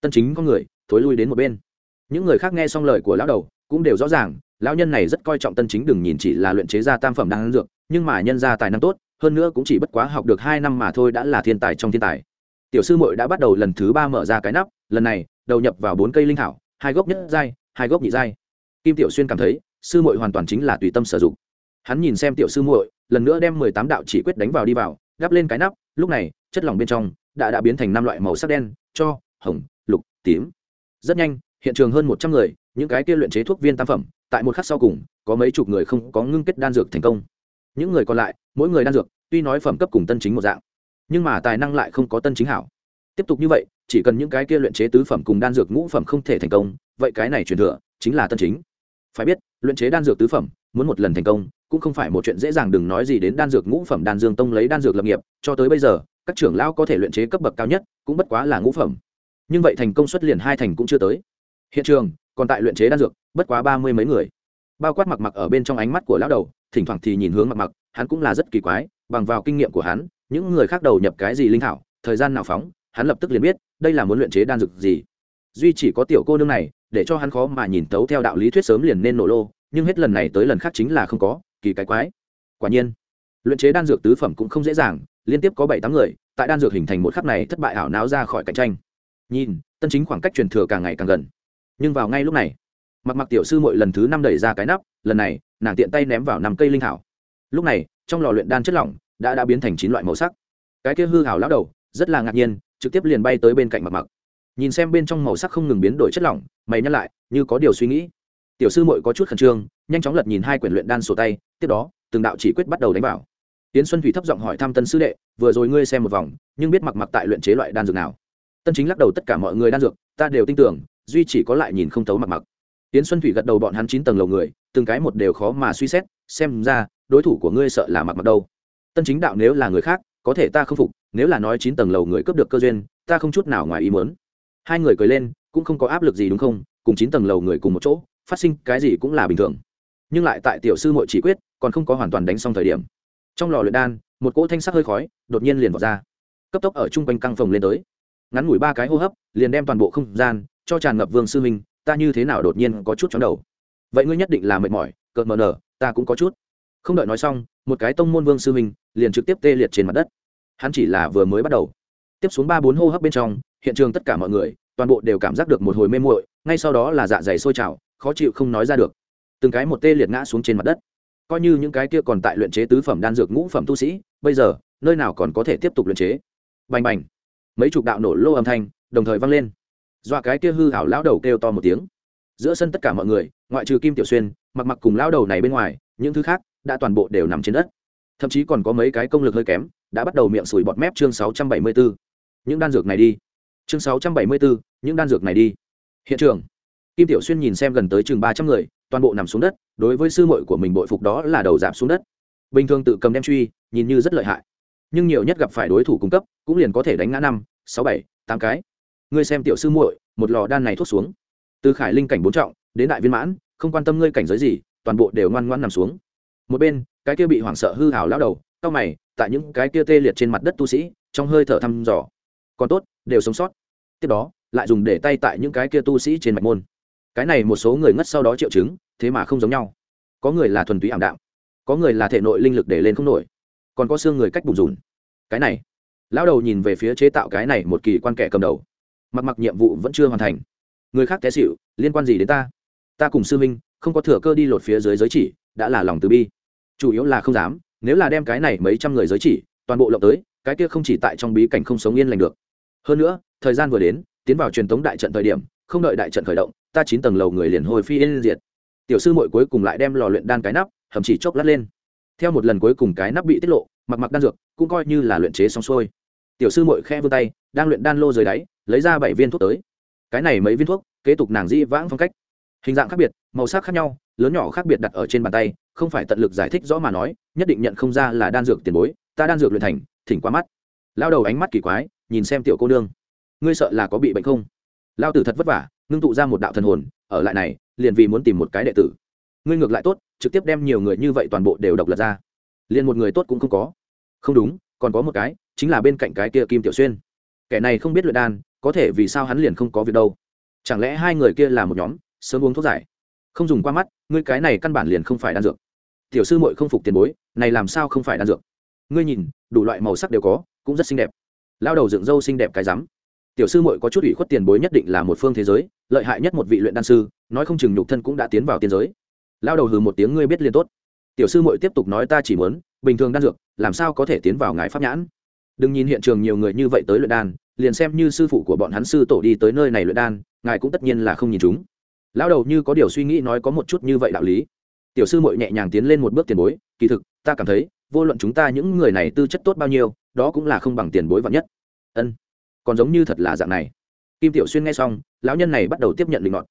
Tân chính có người, thối lui đến một bên. Những người khác nghe xong lời của lão đầu, cũng đều rõ ràng, lão nhân này rất coi trọng tân chính đừng nhìn chỉ là luyện chế ra tam phẩm đan dược, nhưng mà nhân ra tài năng tốt, hơn nữa cũng chỉ bất quá học được hai năm mà thôi đã là thiên tài trong thiên tài. Tiểu sư muội đã bắt đầu lần thứ ba mở ra cái nắp, lần này, đầu nhập vào bốn cây linh thảo, hai gốc nhất giai, hai gốc nhị giai kim tiểu xuyên cảm thấy, sư muội hoàn toàn chính là tùy tâm sử dụng. Hắn nhìn xem tiểu sư muội, lần nữa đem mười tám đạo chỉ quyết đánh vào đi vào đắp lên cái nắp, lúc này, chất lỏng bên trong đã đã biến thành năm loại màu sắc đen, cho, hồng, lục, tím. Rất nhanh, hiện trường hơn một trăm người, những cái kia luyện chế thuốc viên tam phẩm, tại một khắc sau cùng, có mấy chục người không có ngưng kết đan dược thành công. Những người còn lại, mỗi người đan dược, tuy nói phẩm cấp cùng tân chính một dạng, nhưng mà tài năng lại không có tân chính hảo. Tiếp tục như vậy, chỉ cần những cái kia luyện chế tứ phẩm cùng đan dược ngũ phẩm không thể thành công, vậy cái này truyền thừa, chính là tân chính phải biết, luyện chế đan dược tứ phẩm, muốn một lần thành công, cũng không phải một chuyện dễ dàng đừng nói gì đến đan dược ngũ phẩm đan dương tông lấy đan dược lập nghiệp, cho tới bây giờ, các trưởng lão có thể luyện chế cấp bậc cao nhất, cũng bất quá là ngũ phẩm. Nhưng vậy thành công suất liền hai thành cũng chưa tới. Hiện trường, còn tại luyện chế đan dược, bất quá ba mươi mấy người. Bao quát mặc mặc ở bên trong ánh mắt của lão đầu, thỉnh thoảng thì nhìn hướng mặc mặc, hắn cũng là rất kỳ quái, bằng vào kinh nghiệm của hắn, những người khác đầu nhập cái gì linh thảo, thời gian nào phóng, hắn lập tức liền biết, đây là muốn luyện chế đan dược gì. Duy chỉ có tiểu cô nương này để cho hắn khó mà nhìn tấu theo đạo lý thuyết sớm liền nên nổ lô, nhưng hết lần này tới lần khác chính là không có, kỳ cái quái. Quả nhiên, luyện chế đan dược tứ phẩm cũng không dễ dàng, liên tiếp có bảy tám người, tại đan dược hình thành một khắc này thất bại ảo náo ra khỏi cạnh tranh. Nhìn, tân chính khoảng cách truyền thừa càng ngày càng gần. Nhưng vào ngay lúc này, mặc mặc tiểu sư mội lần thứ năm đẩy ra cái nắp, lần này, nàng tiện tay ném vào năm cây linh thảo. Lúc này, trong lò luyện đan chất lỏng đã đã biến thành chín loại màu sắc. Cái kia hư hảo lão đầu, rất là ngạc nhiên, trực tiếp liền bay tới bên cạnh mặc mặc nhìn xem bên trong màu sắc không ngừng biến đổi chất lỏng, mày nhắc lại, như có điều suy nghĩ. Tiểu sư mội có chút khẩn trương, nhanh chóng lật nhìn hai quyển luyện đan sổ tay, tiếp đó, từng đạo chỉ quyết bắt đầu đánh vào. Tiến xuân thủy thấp giọng hỏi thăm tân sư đệ, vừa rồi ngươi xem một vòng, nhưng biết mặc mặc tại luyện chế loại đan dược nào? Tân chính lắc đầu, tất cả mọi người đan dược, ta đều tin tưởng, duy chỉ có lại nhìn không thấu mặc mặc. Tiến xuân thủy gật đầu, bọn hắn chín tầng lầu người, từng cái một đều khó mà suy xét, xem ra, đối thủ của ngươi sợ là mặc mặc đâu. Tân chính đạo, nếu là người khác, có thể ta không phục, nếu là nói chín tầng lầu người cướp được cơ duyên, ta không chút nào ngoài ý muốn hai người cười lên, cũng không có áp lực gì đúng không? Cùng chín tầng lầu người cùng một chỗ, phát sinh cái gì cũng là bình thường. Nhưng lại tại tiểu sư mội chỉ quyết, còn không có hoàn toàn đánh xong thời điểm. Trong lò luyện đan, một cỗ thanh sắc hơi khói, đột nhiên liền vọt ra. Cấp tốc ở chung quanh căng phòng lên tới. Ngắn ngủi ba cái hô hấp, liền đem toàn bộ không gian cho tràn ngập vương sư minh ta như thế nào đột nhiên có chút chóng đầu? Vậy ngươi nhất định là mệt mỏi, cợt mờ nở, ta cũng có chút. Không đợi nói xong, một cái tông môn vương sư minh liền trực tiếp tê liệt trên mặt đất. Hắn chỉ là vừa mới bắt đầu. Tiếp xuống ba bốn hô hấp bên trong hiện trường tất cả mọi người, toàn bộ đều cảm giác được một hồi mê muội, ngay sau đó là dạ dày sôi trào, khó chịu không nói ra được. Từng cái một tê liệt ngã xuống trên mặt đất. Coi như những cái kia còn tại luyện chế tứ phẩm đan dược ngũ phẩm tu sĩ, bây giờ, nơi nào còn có thể tiếp tục luyện chế? Bành bành. Mấy chục đạo nổ lô âm thanh, đồng thời vang lên. Dọa cái kia hư hảo lão đầu kêu to một tiếng. Giữa sân tất cả mọi người, ngoại trừ kim tiểu xuyên, mặc mặc cùng lão đầu này bên ngoài, những thứ khác đã toàn bộ đều nằm trên đất. Thậm chí còn có mấy cái công lực hơi kém, đã bắt đầu miệng sùi bọt mép chương sáu trăm bảy mươi 674. những đan dược này đi chương sáu trăm bảy mươi 674, những đan dược này đi. Hiện trường. Kim tiểu xuyên nhìn xem gần tới chừng ba trăm người toàn bộ nằm xuống đất đối với sư muội của mình bội phục đó là đầu giảm xuống đất. Bình thường tự cầm đem truy nhìn như rất lợi hại. Nhưng nhiều nhất gặp phải đối thủ cung cấp cũng liền có thể đánh ngã năm sáu bảy tám cái. Ngươi xem tiểu sư muội một lò đan này thuốc xuống. Từ khải linh cảnh bốn trọng đến đại viên mãn không quan tâm ngươi cảnh giới gì toàn bộ đều ngoan ngoan nằm xuống. Một bên cái kia bị hoảng sợ hư hào lao đầu cao mày tại những cái kia tê liệt trên mặt đất tu sĩ trong hơi thở thăm dò. Còn tốt đều sống sót. Tiếp đó, lại dùng để tay tại những cái kia tu sĩ trên mạch môn. Cái này một số người ngất sau đó triệu chứng, thế mà không giống nhau. Có người là thuần túy ảm đạm, có người là thể nội linh lực để lên không nổi, còn có xương người cách bùn rùn. Cái này, lão đầu nhìn về phía chế tạo cái này một kỳ quan kẻ cầm đầu. Mặc mặc nhiệm vụ vẫn chưa hoàn thành. Người khác té xịu liên quan gì đến ta? Ta cùng sư minh không có thừa cơ đi lột phía dưới giới chỉ, đã là lòng từ bi. Chủ yếu là không dám, nếu là đem cái này mấy trăm người giới chỉ, toàn bộ lộng tới, cái kia không chỉ tại trong bí cảnh không sống yên lành được hơn nữa, thời gian vừa đến, tiến vào truyền thống đại trận thời điểm, không đợi đại trận khởi động, ta chín tầng lầu người liền hồi phi yên diệt. Tiểu sư mội cuối cùng lại đem lò luyện đan cái nắp, hầm chỉ chốc lát lên. Theo một lần cuối cùng cái nắp bị tiết lộ, mặc mặc đan dược, cũng coi như là luyện chế xong xuôi. Tiểu sư mội khe vươn tay, đang luyện đan lô dưới đáy, lấy ra bảy viên thuốc tới. Cái này mấy viên thuốc, kế tục nàng dĩ vãng phong cách. Hình dạng khác biệt, màu sắc khác nhau, lớn nhỏ khác biệt đặt ở trên bàn tay, không phải tận lực giải thích rõ mà nói, nhất định nhận không ra là đan dược tiền bối, ta đan dược luyện thành, thỉnh qua mắt. Lao đầu ánh mắt kỳ quái nhìn xem tiểu cô nương. Ngươi sợ là có bị bệnh không? Lao tử thật vất vả, ngưng tụ ra một đạo thần hồn, ở lại này, liền vì muốn tìm một cái đệ tử. Ngươi ngược lại tốt, trực tiếp đem nhiều người như vậy toàn bộ đều độc lật ra. Liền một người tốt cũng không có. Không đúng, còn có một cái, chính là bên cạnh cái kia kim tiểu xuyên. Kẻ này không biết luyện đan, có thể vì sao hắn liền không có việc đâu? Chẳng lẽ hai người kia là một nhóm, sớm uống thuốc giải? Không dùng qua mắt, ngươi cái này căn bản liền không phải đan dược. Tiểu sư muội không phục tiền bối, này làm sao không phải đan dược? Ngươi nhìn, đủ loại màu sắc đều có, cũng rất xinh đẹp lao đầu dựng râu xinh đẹp cái rắm. Tiểu sư muội có chút ủy khuất tiền bối nhất định là một phương thế giới, lợi hại nhất một vị luyện đan sư, nói không chừng nhục thân cũng đã tiến vào tiên giới. Lao đầu hừ một tiếng, ngươi biết liền tốt. Tiểu sư muội tiếp tục nói, ta chỉ muốn, bình thường đan dược, làm sao có thể tiến vào ngài pháp nhãn? Đừng nhìn hiện trường nhiều người như vậy tới luyện đan, liền xem như sư phụ của bọn hắn sư tổ đi tới nơi này luyện đan, ngài cũng tất nhiên là không nhìn chúng. Lão đầu như có điều suy nghĩ nói có một chút như vậy đạo lý. Tiểu sư muội nhẹ nhàng tiến lên một bước tiền bối, kỳ thực, ta cảm thấy, vô luận chúng ta những người này tư chất tốt bao nhiêu đó cũng là không bằng tiền bối vạn nhất. Ân, còn giống như thật là dạng này. Kim tiểu xuyên nghe xong, lão nhân này bắt đầu tiếp nhận định ngọn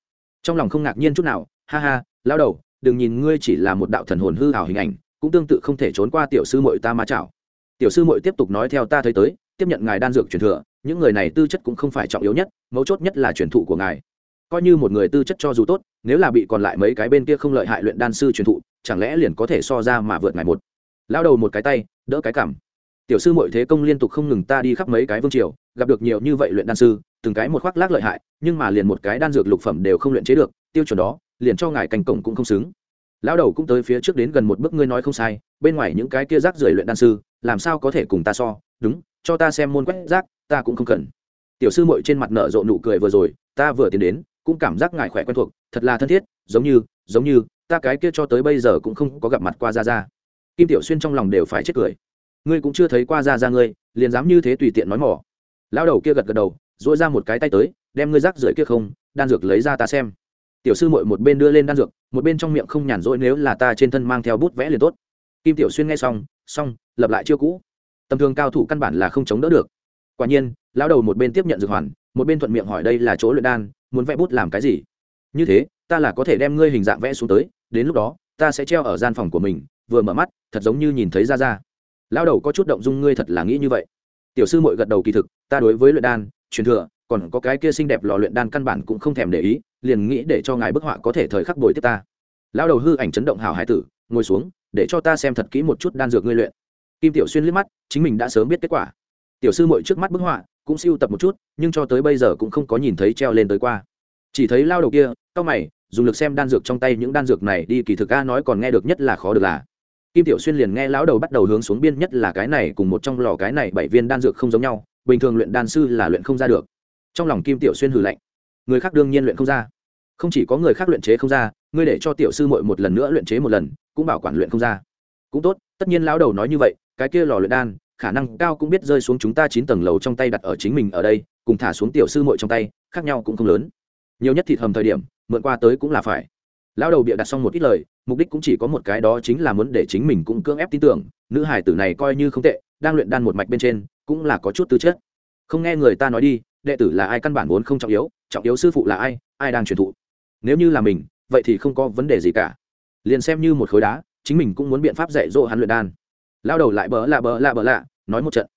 trong lòng không ngạc nhiên chút nào, ha ha lao đầu, đừng nhìn ngươi chỉ là một đạo thần hồn hư hào hình ảnh, cũng tương tự không thể trốn qua tiểu sư mội ta ma chảo. Tiểu sư mội tiếp tục nói theo ta thấy tới, tiếp nhận ngài đan dược truyền thừa, những người này tư chất cũng không phải trọng yếu nhất, mấu chốt nhất là truyền thụ của ngài. Coi như một người tư chất cho dù tốt, nếu là bị còn lại mấy cái bên kia không lợi hại luyện đan sư truyền thụ, chẳng lẽ liền có thể so ra mà vượt ngài một. Lao đầu một cái tay, đỡ cái cảm tiểu sư mọi thế công liên tục không ngừng ta đi khắp mấy cái vương triều, gặp được nhiều như vậy luyện đan sư, từng cái một khoác lác lợi hại, nhưng mà liền một cái đan dược lục phẩm đều không luyện chế được, tiêu chuẩn đó, liền cho ngài cành cổng cũng không xứng. Lão đầu cũng tới phía trước đến gần một bước ngươi nói không sai, bên ngoài những cái kia rác rưởi luyện đan sư, làm sao có thể cùng ta so? Đúng, cho ta xem môn quét rác, ta cũng không cần. Tiểu sư mội trên mặt nợ rộ nụ cười vừa rồi, ta vừa tiến đến, cũng cảm giác ngài khỏe quen thuộc, thật là thân thiết, giống như giống như, ta cái kia cho tới bây giờ cũng không có gặp mặt qua ra ra kim tiểu xuyên trong lòng đều phải chết cười ngươi cũng chưa thấy qua ra ra ngươi, liền dám như thế tùy tiện nói mỏ. Lão đầu kia gật gật đầu dỗi ra một cái tay tới, đem ngươi rác rưởi kia không, đan dược lấy ra ta xem. Tiểu sư mội một bên đưa lên đan dược, một bên trong miệng không nhàn rỗi nếu là ta trên thân mang theo bút vẽ liền tốt. Kim tiểu xuyên nghe xong xong, lập lại chiêu cũ. Tầm thường cao thủ căn bản là không chống đỡ được. Quả nhiên, lão đầu một bên tiếp nhận dược hoàn, một bên thuận miệng hỏi đây là chỗ luyện đan, muốn vẽ bút làm cái gì? Như thế, ta là có thể đem ngươi hình dạng vẽ xuống tới, đến lúc đó, ta sẽ treo ở gian phòng của mình, vừa mở mắt, thật giống như nhìn thấy ra ra lão đầu có chút động dung ngươi thật là nghĩ như vậy. Tiểu sư mội gật đầu kỳ thực, ta đối với luyện đan, truyền thừa, còn có cái kia xinh đẹp lò luyện đan căn bản cũng không thèm để ý, liền nghĩ để cho ngài bức họa có thể thời khắc bồi tiếp ta. Lão đầu hư ảnh chấn động hào hải tử, ngồi xuống, để cho ta xem thật kỹ một chút đan dược ngươi luyện. Kim tiểu xuyên liếc mắt, chính mình đã sớm biết kết quả. Tiểu sư mội trước mắt bức họa, cũng siêu tập một chút, nhưng cho tới bây giờ cũng không có nhìn thấy treo lên tới qua. Chỉ thấy lao đầu kia cao mày, dùng lực xem đan dược trong tay, những đan dược này đi kỳ thực a nói còn nghe được nhất là khó được là kim tiểu xuyên liền nghe lão đầu bắt đầu hướng xuống biên nhất là cái này cùng một trong lò cái này bảy viên đan dược không giống nhau, bình thường luyện đan sư là luyện không ra được. Trong lòng kim tiểu xuyên hừ lạnh. Người khác đương nhiên luyện không ra. Không chỉ có người khác luyện chế không ra, ngươi để cho tiểu sư muội một lần nữa luyện chế một lần, cũng bảo quản luyện không ra. Cũng tốt, tất nhiên lão đầu nói như vậy, cái kia lò luyện đan, khả năng cao cũng biết rơi xuống chúng ta chín tầng lầu trong tay đặt ở chính mình ở đây, cùng thả xuống tiểu sư muội trong tay, khác nhau cũng không lớn. Nhiều nhất thịt hầm thời điểm, mượn qua tới cũng là phải lão đầu bịa đặt xong một ít lời, mục đích cũng chỉ có một cái đó chính là muốn để chính mình cũng cưỡng ép tin tưởng, nữ hải tử này coi như không tệ, đang luyện đan một mạch bên trên, cũng là có chút tư chất. Không nghe người ta nói đi, đệ tử là ai căn bản vốn không trọng yếu trọng yếu sư phụ là ai ai đang truyền thụ. Nếu như là mình, vậy thì không có vấn đề gì cả. Liền xem như một khối đá, chính mình cũng muốn biện pháp dạy dỗ hắn luyện đan. Lao đầu lại bỡ lạ bỡ lạ bỡ lạ, nói một trận.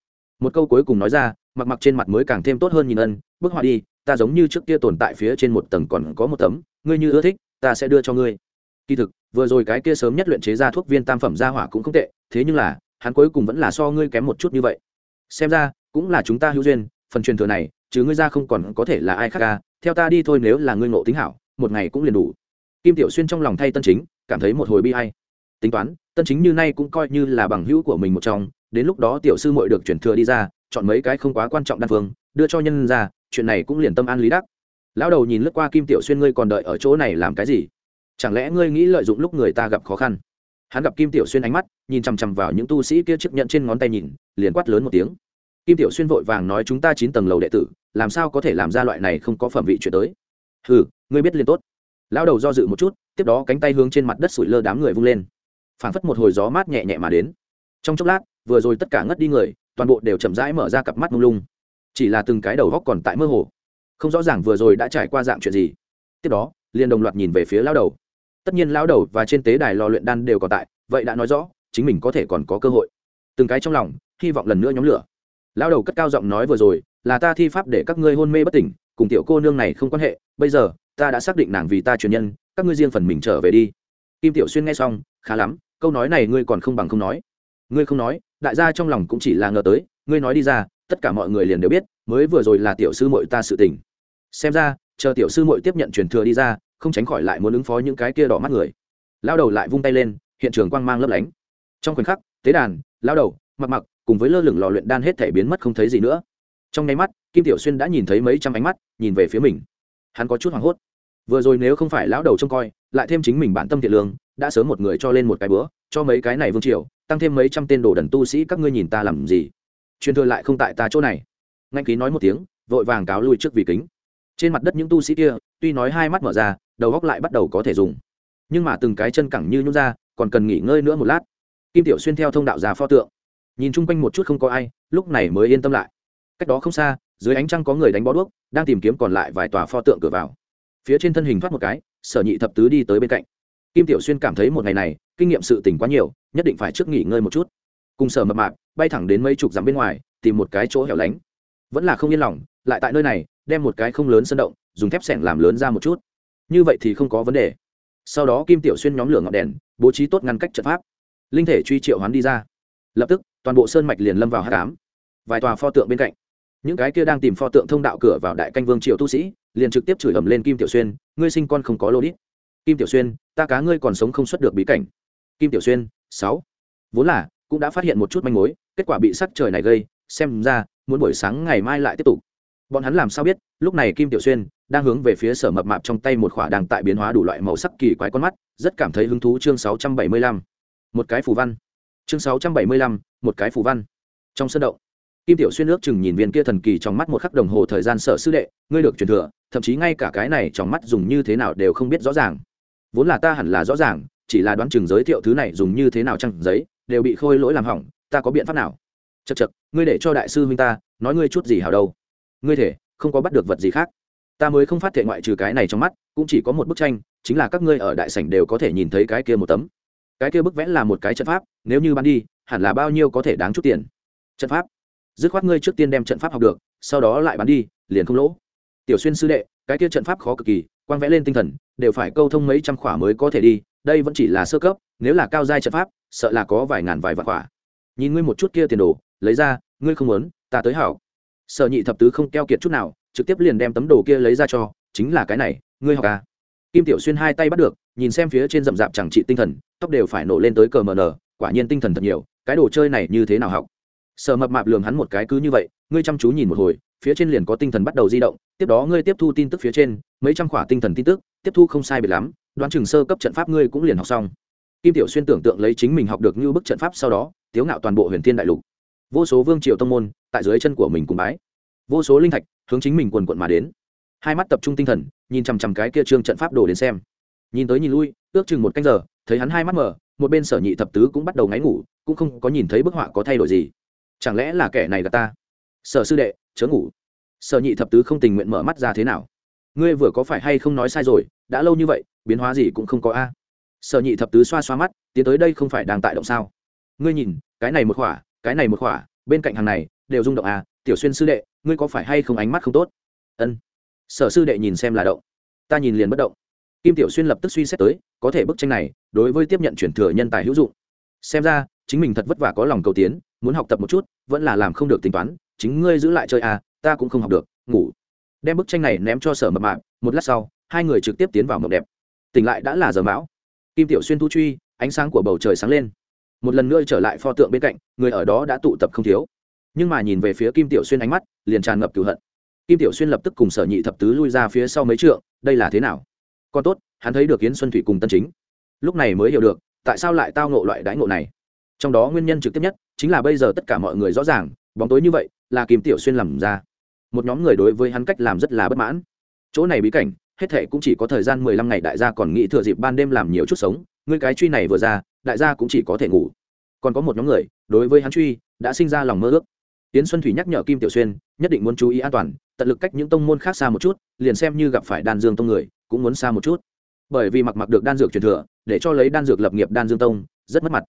Một câu cuối cùng nói ra, mặc mặc trên mặt mới càng thêm tốt hơn nhìn ân, bức họa đi, ta giống như trước kia tồn tại phía trên một tầng còn có một tấm, ngươi như ưa thích ta sẽ đưa cho ngươi. Kỳ thực, vừa rồi cái kia sớm nhất luyện chế ra thuốc viên tam phẩm gia hỏa cũng không tệ, thế nhưng là, hắn cuối cùng vẫn là so ngươi kém một chút như vậy. Xem ra, cũng là chúng ta hữu duyên, phần truyền thừa này, chứ ngươi ra không còn có thể là ai khác ca theo ta đi thôi nếu là ngươi ngộ tính hảo, một ngày cũng liền đủ. Kim tiểu xuyên trong lòng thay tân chính, cảm thấy một hồi bi hay tính toán, tân chính như nay cũng coi như là bằng hữu của mình một trong, đến lúc đó tiểu sư muội được chuyển thừa đi ra, chọn mấy cái không quá quan trọng đan phương, đưa cho nhân ra, chuyện này cũng liền tâm an lý đắc lão đầu nhìn lướt qua kim tiểu xuyên, ngươi còn đợi ở chỗ này làm cái gì? Chẳng lẽ ngươi nghĩ lợi dụng lúc người ta gặp khó khăn? Hắn gặp kim tiểu xuyên ánh mắt, nhìn chằm chằm vào những tu sĩ kia chiếc nhận trên ngón tay nhìn, liền quát lớn một tiếng. Kim tiểu xuyên vội vàng nói, chúng ta chín tầng lầu đệ tử, làm sao có thể làm ra loại này không có phẩm vị chuyện tới? Ừ ngươi biết liền tốt. Lão đầu do dự một chút, tiếp đó cánh tay hướng trên mặt đất sủi lơ đám người vung lên. Phảng phất một hồi gió mát nhẹ nhẹ mà đến. Trong chốc lát, vừa rồi tất cả ngất đi người, toàn bộ đều chậm rãi mở ra cặp mắt mông lung. Chỉ là từng cái đầu góc còn tại mơ hồ không rõ ràng vừa rồi đã trải qua dạng chuyện gì. Tiếp đó, liền đồng loạt nhìn về phía lão đầu. Tất nhiên lão đầu và trên tế đài lò luyện đan đều còn tại, vậy đã nói rõ, chính mình có thể còn có cơ hội. Từng cái trong lòng, hy vọng lần nữa nhóm lửa. Lão đầu cất cao giọng nói vừa rồi, là ta thi pháp để các ngươi hôn mê bất tỉnh, cùng tiểu cô nương này không quan hệ, bây giờ, ta đã xác định nàng vì ta truyền nhân, các ngươi riêng phần mình trở về đi. Kim tiểu xuyên nghe xong, khá lắm, câu nói này ngươi còn không bằng không nói. Ngươi không nói, đại gia trong lòng cũng chỉ là ngờ tới, ngươi nói đi ra, tất cả mọi người liền đều biết, mới vừa rồi là tiểu sư muội ta sự tình xem ra, chờ tiểu sư muội tiếp nhận truyền thừa đi ra, không tránh khỏi lại muốn ứng phó những cái kia đỏ mắt người. Lao đầu lại vung tay lên, hiện trường quang mang lấp lánh. Trong khoảnh khắc, tế đàn lao đầu, mặc mặc cùng với lơ lửng lò luyện đan hết thể biến mất không thấy gì nữa. Trong nháy mắt, kim tiểu xuyên đã nhìn thấy mấy trăm ánh mắt, nhìn về phía mình. Hắn có chút hoảng hốt. Vừa rồi nếu không phải lão đầu trông coi, lại thêm chính mình bản tâm thiện lương, đã sớm một người cho lên một cái bữa, cho mấy cái này vương triều, tăng thêm mấy trăm tên đồ đần tu sĩ các ngươi nhìn ta làm gì? Truyền thừa lại không tại ta chỗ này. Ngạnh ký nói một tiếng, vội vàng cáo lui trước vì kính trên mặt đất những tu sĩ kia, tuy nói hai mắt mở ra, đầu góc lại bắt đầu có thể dùng. Nhưng mà từng cái chân cẳng như nhún ra, còn cần nghỉ ngơi nữa một lát. Kim tiểu xuyên theo thông đạo già pho tượng. Nhìn chung quanh một chút không có ai, lúc này mới yên tâm lại. Cách đó không xa, dưới ánh trăng có người đánh bó đuốc, đang tìm kiếm còn lại vài tòa pho tượng cửa vào. Phía trên thân hình thoát một cái, sở nhị thập tứ đi tới bên cạnh. Kim tiểu xuyên cảm thấy một ngày này, kinh nghiệm sự tỉnh quá nhiều, nhất định phải trước nghỉ ngơi một chút. Cùng sở mập mạp, bay thẳng đến mấy chục dặm bên ngoài, tìm một cái chỗ hẻo lánh. Vẫn là không yên lòng, lại tại nơi này đem một cái không lớn sân động, dùng thép sẻng làm lớn ra một chút. Như vậy thì không có vấn đề. Sau đó kim tiểu xuyên nhóm lửa ngọn đèn, bố trí tốt ngăn cách trận pháp. Linh thể truy triệu hoán đi ra. Lập tức, toàn bộ sơn mạch liền lâm vào hát cám vài tòa pho tượng bên cạnh. Những cái kia đang tìm pho tượng thông đạo cửa vào đại canh vương triệu tu sĩ, liền trực tiếp chửi ầm lên kim tiểu xuyên, ngươi sinh con không có lô đít. Kim tiểu xuyên, ta cá ngươi còn sống không xuất được bí cảnh. Kim tiểu xuyên, sáu. Vốn là, cũng đã phát hiện một chút manh mối, kết quả bị sắc trời này gây, xem ra, muốn buổi sáng ngày mai lại tiếp tục bọn hắn làm sao biết lúc này kim tiểu xuyên đang hướng về phía sở mập mạp trong tay một khỏa đang tại biến hóa đủ loại màu sắc kỳ quái con mắt rất cảm thấy hứng thú chương 675. một cái phù văn. Chương 675, một cái phù văn. Trong sân động kim tiểu xuyên ước chừng nhìn viên kia thần kỳ trong mắt một khắc đồng hồ thời gian sở sư đệ ngươi được truyền thừa thậm chí ngay cả cái này trong mắt dùng như thế nào đều không biết rõ ràng. Vốn là ta hẳn là rõ ràng chỉ là đoán chừng giới thiệu thứ này dùng như thế nào trăng giấy đều bị khôi lỗi làm hỏng ta có biện pháp nào? Chật chật ngươi để cho đại sư huynh ta nói ngươi chút gì hảo đâu ngươi thể không có bắt được vật gì khác. Ta mới không phát thệ ngoại trừ cái này trong mắt, cũng chỉ có một bức tranh, chính là các ngươi ở đại sảnh đều có thể nhìn thấy cái kia một tấm. Cái kia bức vẽ là một cái trận pháp, nếu như bán đi, hẳn là bao nhiêu có thể đáng chút tiền. Trận pháp. Dứt khoát ngươi trước tiên đem trận pháp học được, sau đó lại bán đi, liền không lỗ. Tiểu xuyên sư đệ, cái kia trận pháp khó cực kỳ, quang vẽ lên tinh thần, đều phải câu thông mấy trăm khỏa mới có thể đi, đây vẫn chỉ là sơ cấp, nếu là cao giai trận pháp, sợ là có vài ngàn vài vạn khỏa. Nhìn ngươi một chút kia tiền đồ, lấy ra, ngươi không muốn, ta tới hảo sở nhị thập tứ không keo kiệt chút nào, trực tiếp liền đem tấm đồ kia lấy ra cho, chính là cái này, ngươi học à? Kim tiểu xuyên hai tay bắt được, nhìn xem phía trên rậm rạp chẳng trị tinh thần, tóc đều phải nổ lên tới cờ mờ nờ, quả nhiên tinh thần thật nhiều, cái đồ chơi này như thế nào học? Sở mập mạp lường hắn một cái cứ như vậy, ngươi chăm chú nhìn một hồi, phía trên liền có tinh thần bắt đầu di động, tiếp đó ngươi tiếp thu tin tức phía trên, mấy trăm khỏa tinh thần tin tức, tiếp thu không sai biệt lắm, đoán chừng sơ cấp trận pháp ngươi cũng liền học xong. Kim tiểu xuyên tưởng tượng lấy chính mình học được như bức trận pháp sau đó, tiếu ngạo toàn bộ huyền thiên đại lục. Vô số vương triều tông môn tại dưới chân của mình cùng bái. Vô số linh thạch hướng chính mình quần quận mà đến. Hai mắt tập trung tinh thần, nhìn chằm chằm cái kia trương trận pháp đồ đến xem. Nhìn tới nhìn lui, ước chừng một canh giờ, thấy hắn hai mắt mở, một bên sở nhị thập tứ cũng bắt đầu ngáy ngủ, cũng không có nhìn thấy bức họa có thay đổi gì. Chẳng lẽ là kẻ này gạt ta? Sở sư đệ, chớ ngủ. Sở nhị thập tứ không tình nguyện mở mắt ra thế nào? Ngươi vừa có phải hay không nói sai rồi, đã lâu như vậy, biến hóa gì cũng không có a. Sở nhị thập tứ xoa xoa mắt, tiến tới đây không phải đang tại động sao? Ngươi nhìn, cái này một khỏa, cái này một khỏa, bên cạnh hàng này đều rung động à tiểu xuyên sư đệ, ngươi có phải hay không ánh mắt không tốt? Ân. Sở sư đệ nhìn xem là động. Ta nhìn liền bất động. Kim tiểu xuyên lập tức suy xét tới, có thể bức tranh này, đối với tiếp nhận chuyển thừa nhân tài hữu dụng. Xem ra, chính mình thật vất vả có lòng cầu tiến, muốn học tập một chút, vẫn là làm không được tính toán, chính ngươi giữ lại chơi à ta cũng không học được, ngủ. Đem bức tranh này ném cho sở mập mạp, một lát sau, hai người trực tiếp tiến vào mộng đẹp. Tỉnh lại đã là giờ mão. Kim tiểu xuyên thu truy, ánh sáng của bầu trời sáng lên. Một lần nữa trở lại pho tượng bên cạnh, người ở đó đã tụ tập không thiếu nhưng mà nhìn về phía kim tiểu xuyên ánh mắt, liền tràn ngập cửu hận. Kim tiểu xuyên lập tức cùng sở nhị thập tứ lui ra phía sau mấy trượng, đây là thế nào? Còn tốt, hắn thấy được yến xuân thủy cùng tân chính. Lúc này mới hiểu được, tại sao lại tao ngộ loại đãi ngộ này. Trong đó nguyên nhân trực tiếp nhất, chính là bây giờ tất cả mọi người rõ ràng, bóng tối như vậy, là kim tiểu xuyên làm ra. Một nhóm người đối với hắn cách làm rất là bất mãn. Chỗ này bí cảnh, hết thệ cũng chỉ có thời gian mười lăm ngày, đại gia còn nghĩ thừa dịp ban đêm làm nhiều chút sống, ngươi cái truy này vừa ra, đại gia cũng chỉ có thể ngủ. Còn có một nhóm người, đối với hắn truy, đã sinh ra lòng mơ ước tiến xuân thủy nhắc nhở kim tiểu xuyên, nhất định muốn chú ý an toàn, tận lực cách những tông môn khác xa một chút, liền xem như gặp phải đan dương tông người, cũng muốn xa một chút. Bởi vì mặc mặc được đan dược truyền thừa, để cho lấy đan dược lập nghiệp đan dương tông, rất mất mặt.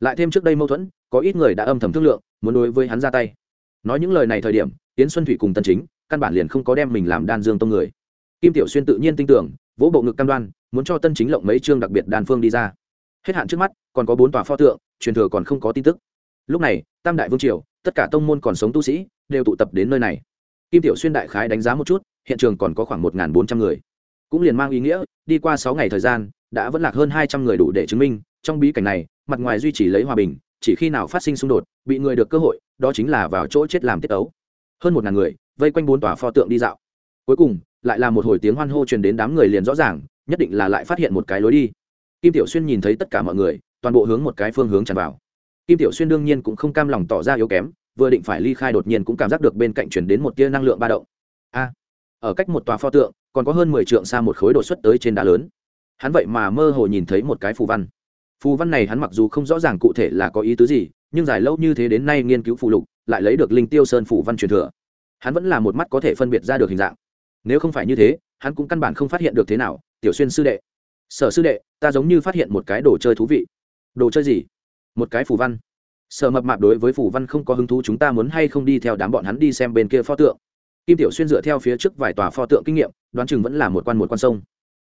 Lại thêm trước đây mâu thuẫn, có ít người đã âm thầm thương lượng, muốn đối với hắn ra tay. Nói những lời này thời điểm tiến xuân thủy cùng tân chính, căn bản liền không có đem mình làm đan dương tông người. Kim tiểu xuyên tự nhiên tin tưởng, vỗ bộ ngực cam đoan, muốn cho tân chính lộng mấy chương đặc biệt đan phương đi ra. Hết hạn trước mắt, còn có bốn tòa pho tượng, truyền thừa còn không có tin tức. Lúc này, tam đại vương triều tất cả tông môn còn sống tu sĩ đều tụ tập đến nơi này. Kim tiểu xuyên đại khái đánh giá một chút, hiện trường còn có khoảng một bốn trăm người. Cũng liền mang ý nghĩa, đi qua sáu ngày thời gian, đã vẫn lạc hơn hai trăm người đủ để chứng minh, trong bí cảnh này, mặt ngoài duy trì lấy hòa bình, chỉ khi nào phát sinh xung đột, bị người được cơ hội, đó chính là vào chỗ chết làm tiết ấu. Hơn một ngàn người, vây quanh bốn tòa pho tượng đi dạo. Cuối cùng, lại là một hồi tiếng hoan hô truyền đến đám người liền rõ ràng, nhất định là lại phát hiện một cái lối đi. Kim tiểu xuyên nhìn thấy tất cả mọi người, toàn bộ hướng một cái phương hướng tràn vào kim tiểu xuyên đương nhiên cũng không cam lòng tỏ ra yếu kém, vừa định phải ly khai đột nhiên cũng cảm giác được bên cạnh chuyển đến một tia năng lượng ba động. A, ở cách một tòa pho tượng, còn có hơn mười trượng xa một khối đột xuất tới trên đá lớn. Hắn vậy mà mơ hồ nhìn thấy một cái phù văn. Phù văn này hắn mặc dù không rõ ràng cụ thể là có ý tứ gì, nhưng dài lâu như thế đến nay nghiên cứu phù lục, lại lấy được linh tiêu sơn phù văn truyền thừa. Hắn vẫn là một mắt có thể phân biệt ra được hình dạng. Nếu không phải như thế, hắn cũng căn bản không phát hiện được thế nào, tiểu xuyên sư đệ. Sở sư đệ, ta giống như phát hiện một cái đồ chơi thú vị. Đồ chơi gì? Một cái phù văn. Sở mập mạp đối với phù văn không có hứng thú, chúng ta muốn hay không đi theo đám bọn hắn đi xem bên kia pho tượng. Kim tiểu xuyên dựa theo phía trước vài tòa pho tượng kinh nghiệm, đoán chừng vẫn là một quan một quan sông.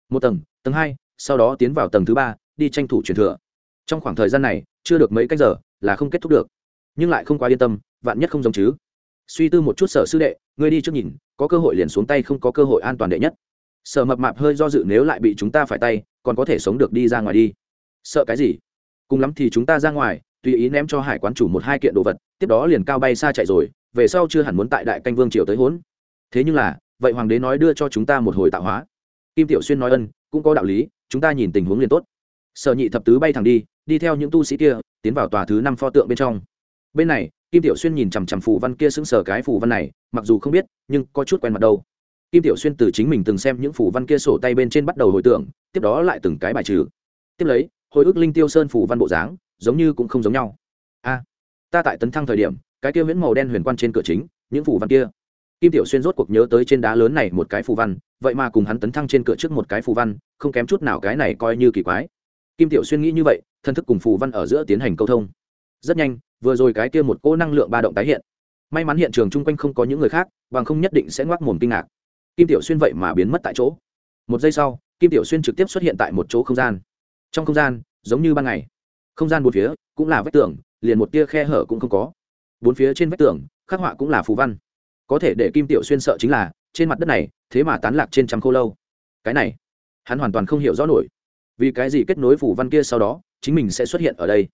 Một tầng tầng hai, sau đó tiến vào tầng thứ ba, đi tranh thủ truyền thừa. Trong khoảng thời gian này, chưa được mấy cách giờ là không kết thúc được. Nhưng lại không quá yên tâm, vạn nhất không giống chứ. Suy tư một chút sở sư đệ, ngươi đi trước nhìn, có cơ hội liền xuống tay, không có cơ hội an toàn đệ nhất. Sở mập mạp hơi do dự, nếu lại bị chúng ta phải tay, còn có thể sống được đi ra ngoài đi. Sợ cái gì? Cùng lắm thì chúng ta ra ngoài, tùy ý ném cho hải quán chủ một hai kiện đồ vật, tiếp đó liền cao bay xa chạy rồi, về sau chưa hẳn muốn tại đại canh vương triều tới hốn. Thế nhưng là, vậy hoàng đế nói đưa cho chúng ta một hồi tạo hóa. Kim tiểu xuyên nói ân, cũng có đạo lý, chúng ta nhìn tình huống liền tốt. Sở nhị thập tứ bay thẳng đi đi theo những tu sĩ kia, tiến vào tòa thứ năm pho tượng bên trong. Bên này, kim tiểu xuyên nhìn chằm chằm phù văn kia xứng sở cái phù văn này, mặc dù không biết, nhưng có chút quen mặt đâu. Kim tiểu xuyên từ chính mình từng xem những phù văn kia sổ tay bên trên bắt đầu hồi tưởng, tiếp đó lại từng cái bài trừ. Tiếp lấy hồi ức linh tiêu sơn phủ văn bộ dáng, giống như cũng không giống nhau. A, ta tại tấn thăng thời điểm, cái kia viễn màu đen huyền quan trên cửa chính, những phủ văn kia. Kim tiểu xuyên rốt cuộc nhớ tới trên đá lớn này một cái phù văn, vậy mà cùng hắn tấn thăng trên cửa trước một cái phù văn, không kém chút nào cái này coi như kỳ quái. Kim tiểu xuyên nghĩ như vậy, thân thức cùng phù văn ở giữa tiến hành câu thông. Rất nhanh, vừa rồi cái kia một cỗ năng lượng ba động tái hiện. May mắn hiện trường chung quanh không có những người khác, bằng không nhất định sẽ ngoác mồm kinh ngạc. Kim tiểu xuyên vậy mà biến mất tại chỗ. Một giây sau, kim tiểu xuyên trực tiếp xuất hiện tại một chỗ không gian trong không gian, giống như ban ngày. Không gian bốn phía cũng là vách tường, liền một tia khe hở cũng không có. Bốn phía trên vách tường, khắc họa cũng là phù văn. Có thể để kim tiểu xuyên sợ chính là, trên mặt đất này, thế mà tán lạc trên trăm khô lâu. Cái này, hắn hoàn toàn không hiểu rõ nổi. Vì cái gì kết nối phủ văn kia sau đó, chính mình sẽ xuất hiện ở đây?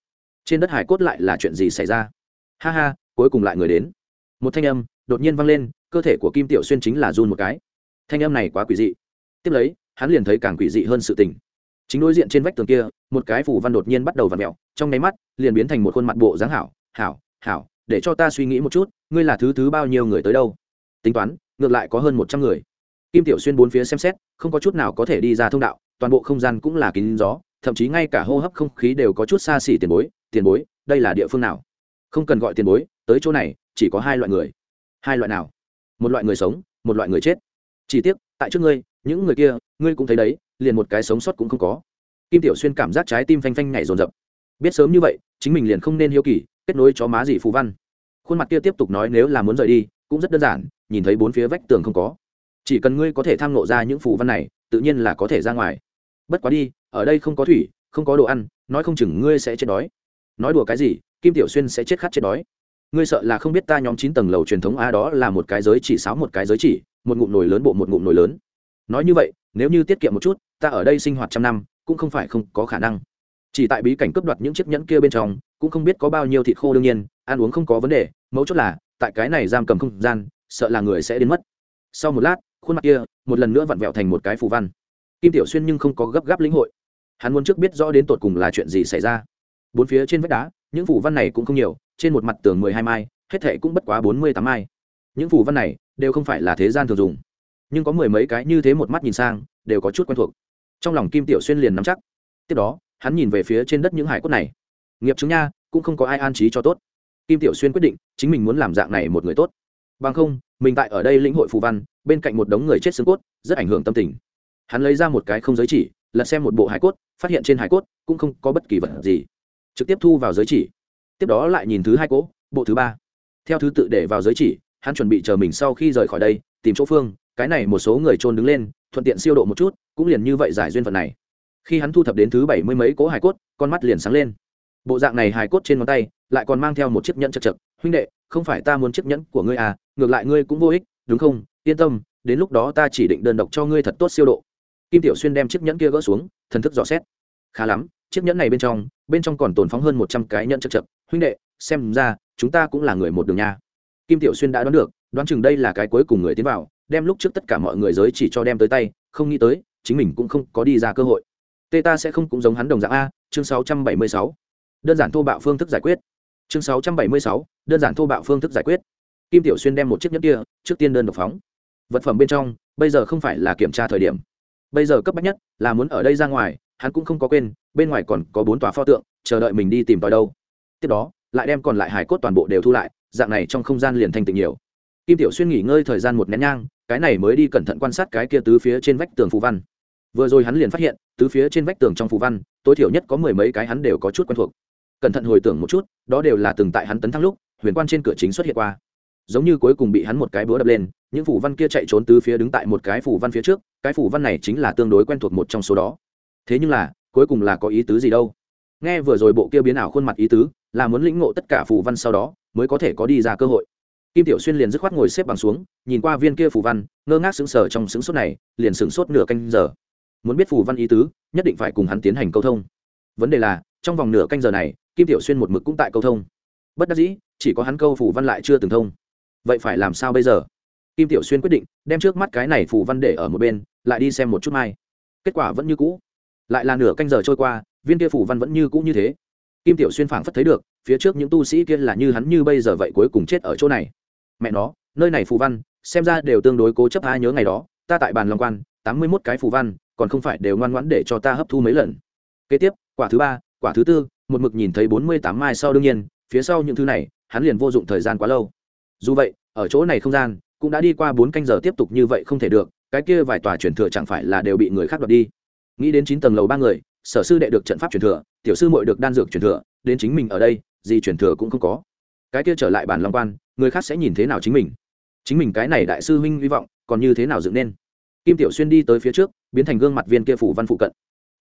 Trên đất hải cốt lại là chuyện gì xảy ra? Ha ha, cuối cùng lại người đến. Một thanh âm đột nhiên vang lên, cơ thể của kim tiểu xuyên chính là run một cái. Thanh âm này quá quỷ dị. Tiếp lấy, hắn liền thấy càng quỷ dị hơn sự tình chính đối diện trên vách tường kia, một cái phủ văn đột nhiên bắt đầu v ặ mẹo trong nháy mắt, liền biến thành một khuôn mặt bộ dáng hảo hảo hảo, để cho ta suy nghĩ một chút, ngươi là thứ thứ bao nhiêu người tới đâu? Tính toán, ngược lại có hơn một trăm người. Kim tiểu xuyên bốn phía xem xét, không có chút nào có thể đi ra thông đạo, toàn bộ không gian cũng là kín gió, thậm chí ngay cả hô hấp không khí đều có chút xa xỉ tiền bối tiền bối, đây là địa phương nào? Không cần gọi tiền bối, tới chỗ này, chỉ có hai loại người. Hai loại nào? Một loại người sống, một loại người chết. Chỉ tiếc, tại trước ngươi, những người kia, ngươi cũng thấy đấy liền một cái sống sót cũng không có. Kim tiểu xuyên cảm giác trái tim phanh phanh nhảy rồn rập biết sớm như vậy, chính mình liền không nên hiếu kỳ, kết nối chó má gì phù văn. Khuôn mặt kia tiếp tục nói nếu là muốn rời đi, cũng rất đơn giản, nhìn thấy bốn phía vách tường không có. Chỉ cần ngươi có thể tham nộ ra những phù văn này, tự nhiên là có thể ra ngoài. Bất quá đi, ở đây không có thủy, không có đồ ăn, nói không chừng ngươi sẽ chết đói. Nói đùa cái gì, kim tiểu xuyên sẽ chết khát chết đói. Ngươi sợ là không biết ta nhóm chín tầng lầu truyền thống a đó là một cái giới chỉ sáu một cái giới chỉ, một ngụm nồi lớn bộ một ngụm nồi lớn. Nói như vậy nếu như tiết kiệm một chút, ta ở đây sinh hoạt trăm năm, cũng không phải không có khả năng. Chỉ tại bí cảnh cướp đoạt những chiếc nhẫn kia bên trong, cũng không biết có bao nhiêu thịt khô đương nhiên, ăn uống không có vấn đề, mấu chốt là, tại cái này giam cầm không gian, sợ là người sẽ đến mất. Sau một lát, khuôn mặt kia, một lần nữa vặn vẹo thành một cái phù văn. Kim tiểu xuyên nhưng không có gấp gáp lĩnh hội. Hắn muốn trước biết rõ đến tột cùng là chuyện gì xảy ra. Bốn phía trên vách đá, những phù văn này cũng không nhiều, trên một mặt tường mười hai mai, hết thệ cũng bất quá bốn mươi tám mai. Những phù văn này, đều không phải là thế gian thường dùng nhưng có mười mấy cái như thế một mắt nhìn sang, đều có chút quen thuộc. Trong lòng kim tiểu xuyên liền nắm chắc. Tiếp đó, hắn nhìn về phía trên đất những hải cốt này. Nghiệp chứng nha, cũng không có ai an trí cho tốt. Kim tiểu xuyên quyết định, chính mình muốn làm dạng này một người tốt. Bằng không, mình tại ở đây lĩnh hội phù văn, bên cạnh một đống người chết xương cốt, rất ảnh hưởng tâm tình. Hắn lấy ra một cái không giới chỉ, lật xem một bộ hải cốt, phát hiện trên hải cốt cũng không có bất kỳ vật gì. Trực tiếp thu vào giới chỉ. Tiếp đó lại nhìn thứ hai cỗ, bộ thứ ba. Theo thứ tự để vào giới chỉ, hắn chuẩn bị chờ mình sau khi rời khỏi đây, tìm chỗ phương cái này một số người trôn đứng lên, thuận tiện siêu độ một chút, cũng liền như vậy giải duyên phận này. Khi hắn thu thập đến thứ bảy mươi mấy cỗ hải cốt, con mắt liền sáng lên. Bộ dạng này hải cốt trên ngón tay, lại còn mang theo một chiếc nhẫn chật chật, huynh đệ, không phải ta muốn chiếc nhẫn của ngươi à ngược lại ngươi cũng vô ích, đúng không? Yên tâm, đến lúc đó ta chỉ định đơn độc cho ngươi thật tốt siêu độ. Kim tiểu xuyên đem chiếc nhẫn kia gỡ xuống, thần thức dò xét. Khá lắm, chiếc nhẫn này bên trong bên trong còn tồn phóng hơn một trăm cái nhẫn chật chật. Huynh đệ, xem ra, chúng ta cũng là người một đường nha. Kim tiểu xuyên đã đoán được, đoán chừng đây là cái cuối cùng người tiến vào đem lúc trước tất cả mọi người giới chỉ cho đem tới tay, không nghĩ tới, chính mình cũng không có đi ra cơ hội. Tê ta sẽ không cũng giống hắn đồng dạng a, chương 676. đơn giản thô bạo phương thức giải quyết. Chương 676. đơn giản thô bạo phương thức giải quyết. Kim tiểu xuyên đem một chiếc nhẫn kia trước tiên đơn độc phóng. Vật phẩm bên trong, bây giờ không phải là kiểm tra thời điểm. Bây giờ cấp bách nhất là muốn ở đây ra ngoài, hắn cũng không có quên, bên ngoài còn có bốn tòa pho tượng, chờ đợi mình đi tìm tòi đâu. Tiếp đó, lại đem còn lại hải cốt toàn bộ đều thu lại, dạng này trong không gian liền thanh tịnh nhiều. Kim tiểu xuyên nghỉ ngơi thời gian một nén nhang cái này mới đi cẩn thận quan sát cái kia tứ phía trên vách tường phù văn. Vừa rồi hắn liền phát hiện, tứ phía trên vách tường trong phù văn, tối thiểu nhất có mười mấy cái hắn đều có chút quen thuộc. Cẩn thận hồi tưởng một chút, đó đều là từng tại hắn tấn thăng lúc, huyền quan trên cửa chính xuất hiện qua. Giống như cuối cùng bị hắn một cái búa đập lên, những phủ văn kia chạy trốn tứ phía đứng tại một cái phủ văn phía trước, cái phủ văn này chính là tương đối quen thuộc một trong số đó. Thế nhưng là, cuối cùng là có ý tứ gì đâu? Nghe vừa rồi bộ kia biến ảo khuôn mặt ý tứ, là muốn lĩnh ngộ tất cả phủ văn sau đó, mới có thể có đi ra cơ hội kim tiểu xuyên liền dứt khoát ngồi xếp bằng xuống, nhìn qua viên kia Phù văn, ngơ ngác sững sờ trong sững sốt này, liền sững sốt nửa canh giờ. Muốn biết Phù văn ý tứ, nhất định phải cùng hắn tiến hành câu thông. Vấn đề là, trong vòng nửa canh giờ này, kim tiểu xuyên một mực cũng tại câu thông. Bất đắc dĩ, chỉ có hắn câu Phù văn lại chưa từng thông. Vậy phải làm sao bây giờ? Kim tiểu xuyên quyết định, đem trước mắt cái này Phù văn để ở một bên, lại đi xem một chút mai. Kết quả vẫn như cũ. Lại là nửa canh giờ trôi qua, viên kia Phù văn vẫn như cũ như thế. Kim tiểu xuyên phảng phất thấy được, phía trước những tu sĩ kia là như hắn như bây giờ vậy cuối cùng chết ở chỗ này mẹ nó, nơi này phù văn, xem ra đều tương đối cố chấp ai nhớ ngày đó, ta tại bàn long quan, tám mươi mốt cái phù văn, còn không phải đều ngoan ngoãn để cho ta hấp thu mấy lần. Kế tiếp, quả thứ ba, quả thứ tư, một mực nhìn thấy bốn mươi tám mai sau đương nhiên, phía sau những thứ này, hắn liền vô dụng thời gian quá lâu. Dù vậy, ở chỗ này không gian, cũng đã đi qua bốn canh giờ tiếp tục như vậy không thể được, cái kia vài tòa truyền thừa chẳng phải là đều bị người khác đoạt đi. Nghĩ đến chín tầng lầu ba người, sở sư đệ được trận pháp truyền thừa, tiểu sư muội được đan dược truyền thừa, đến chính mình ở đây, gì truyền thừa cũng không có. Cái kia trở lại bản long quan người khác sẽ nhìn thế nào chính mình. Chính mình cái này đại sư huynh hy vọng, còn như thế nào dựng nên? Kim tiểu xuyên đi tới phía trước, biến thành gương mặt viên kia phủ văn phụ cận.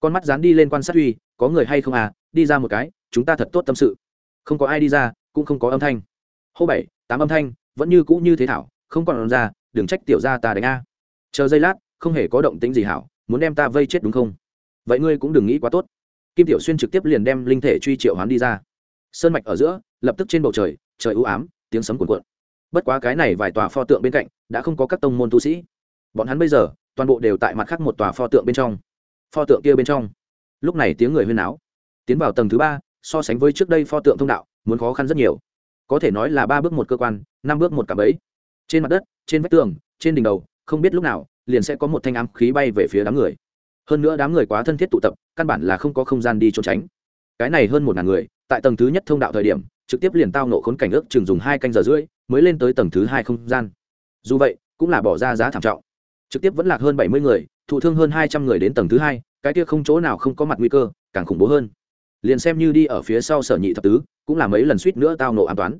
Con mắt dán đi lên quan sát uy, có người hay không à đi ra một cái, chúng ta thật tốt tâm sự. Không có ai đi ra, cũng không có âm thanh. Hô bảy, tám âm thanh, vẫn như cũ như thế thảo, không còn ra, đừng trách tiểu ra ta đánh a. Chờ giây lát, không hề có động tĩnh gì hảo, muốn đem ta vây chết đúng không? Vậy ngươi cũng đừng nghĩ quá tốt. Kim tiểu xuyên trực tiếp liền đem linh thể truy triệu hoán đi ra. Sơn mạch ở giữa, lập tức trên bầu trời trời ưu ám tiếng sấm cuồn cuộn. Bất quá cái này vài tòa pho tượng bên cạnh, đã không có các tông môn tu sĩ. Bọn hắn bây giờ, toàn bộ đều tại mặt khác một tòa pho tượng bên trong. Pho tượng kia bên trong. Lúc này tiếng người huyên áo tiến vào tầng thứ ba, so sánh với trước đây pho tượng thông đạo, muốn khó khăn rất nhiều. Có thể nói là ba bước một cơ quan, năm bước một cặp ấy trên mặt đất, trên vách tường, trên đỉnh đầu, không biết lúc nào, liền sẽ có một thanh ám khí bay về phía đám người. Hơn nữa đám người quá thân thiết tụ tập, căn bản là không có không gian đi trốn tránh. Cái này hơn một ngàn người, tại tầng thứ nhất thông đạo thời điểm trực tiếp liền tao nộ khốn cảnh ước chừng dùng hai canh giờ rưỡi mới lên tới tầng thứ hai không gian. Dù vậy, cũng là bỏ ra giá thảm trọng. Trực tiếp vẫn lạc hơn bảy mươi người, thụ thương hơn hai trăm người đến tầng thứ hai, cái kia không chỗ nào không có mặt nguy cơ, càng khủng bố hơn. Liền xem như đi ở phía sau sở nhị thập tứ, cũng là mấy lần suýt nữa tao nộ an toán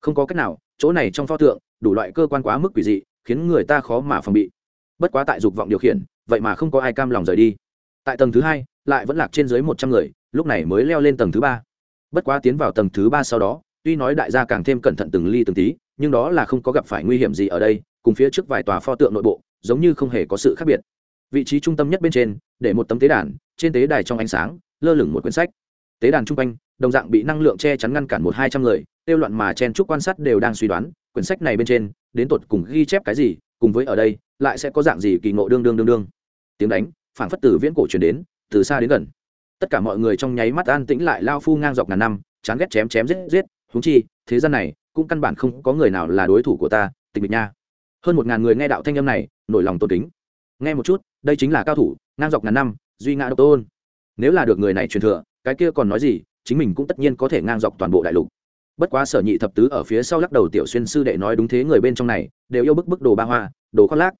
không có cách nào, chỗ này trong pho tượng, đủ loại cơ quan quá mức quỷ dị, khiến người ta khó mà phòng bị. Bất quá tại dục vọng điều khiển, vậy mà không có ai cam lòng rời đi. Tại tầng thứ hai, lại vẫn lạc trên dưới một trăm người, lúc này mới leo lên tầng thứ ba bất quá tiến vào tầng thứ ba sau đó, tuy nói đại gia càng thêm cẩn thận từng ly từng tí, nhưng đó là không có gặp phải nguy hiểm gì ở đây, cùng phía trước vài tòa pho tượng nội bộ, giống như không hề có sự khác biệt. Vị trí trung tâm nhất bên trên, để một tấm tế đàn, trên tế đài trong ánh sáng, lơ lửng một quyển sách. Tế đàn trung quanh, đồng dạng bị năng lượng che chắn ngăn cản một hai trăm người, tiêu loạn mà chen trúc quan sát đều đang suy đoán, quyển sách này bên trên, đến tột cùng ghi chép cái gì, cùng với ở đây, lại sẽ có dạng gì kỳ ngộ đương đương đương đương. Tiếng đánh phản phất từ viễn cổ truyền đến, từ xa đến gần tất cả mọi người trong nháy mắt an tĩnh lại, lao phu ngang dọc ngàn năm, chán ghét chém chém giết giết húng chi, thế gian này, cũng căn bản không có người nào là đối thủ của ta, tịch mịch nha. Hơn một ngàn người nghe đạo thanh âm này, nổi lòng tôn kính. Nghe một chút, đây chính là cao thủ, ngang dọc ngàn năm, duy ngã độc tôn. Nếu là được người này truyền thừa, cái kia còn nói gì, chính mình cũng tất nhiên có thể ngang dọc toàn bộ đại lục. Bất quá sở nhị thập tứ ở phía sau lắc đầu tiểu xuyên sư đệ nói đúng thế, người bên trong này, đều yêu bức bức đồ ba hoa, đồ khoác lác.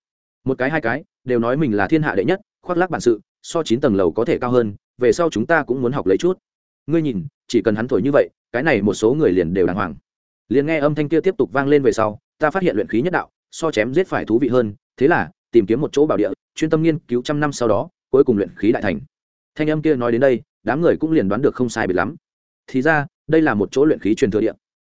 Một cái hai cái, đều nói mình là thiên hạ đệ nhất, khoác lác bản sự, so chín tầng lầu có thể cao hơn về sau chúng ta cũng muốn học lấy chút. Ngươi nhìn, chỉ cần hắn thổi như vậy, cái này một số người liền đều đàng hoàng. Liền nghe âm thanh kia tiếp tục vang lên về sau, ta phát hiện luyện khí nhất đạo, so chém giết phải thú vị hơn, thế là, tìm kiếm một chỗ bảo địa, chuyên tâm nghiên cứu trăm năm sau đó, cuối cùng luyện khí đại thành. Thanh âm kia nói đến đây, đám người cũng liền đoán được không sai biệt lắm. Thì ra, đây là một chỗ luyện khí truyền thừa địa.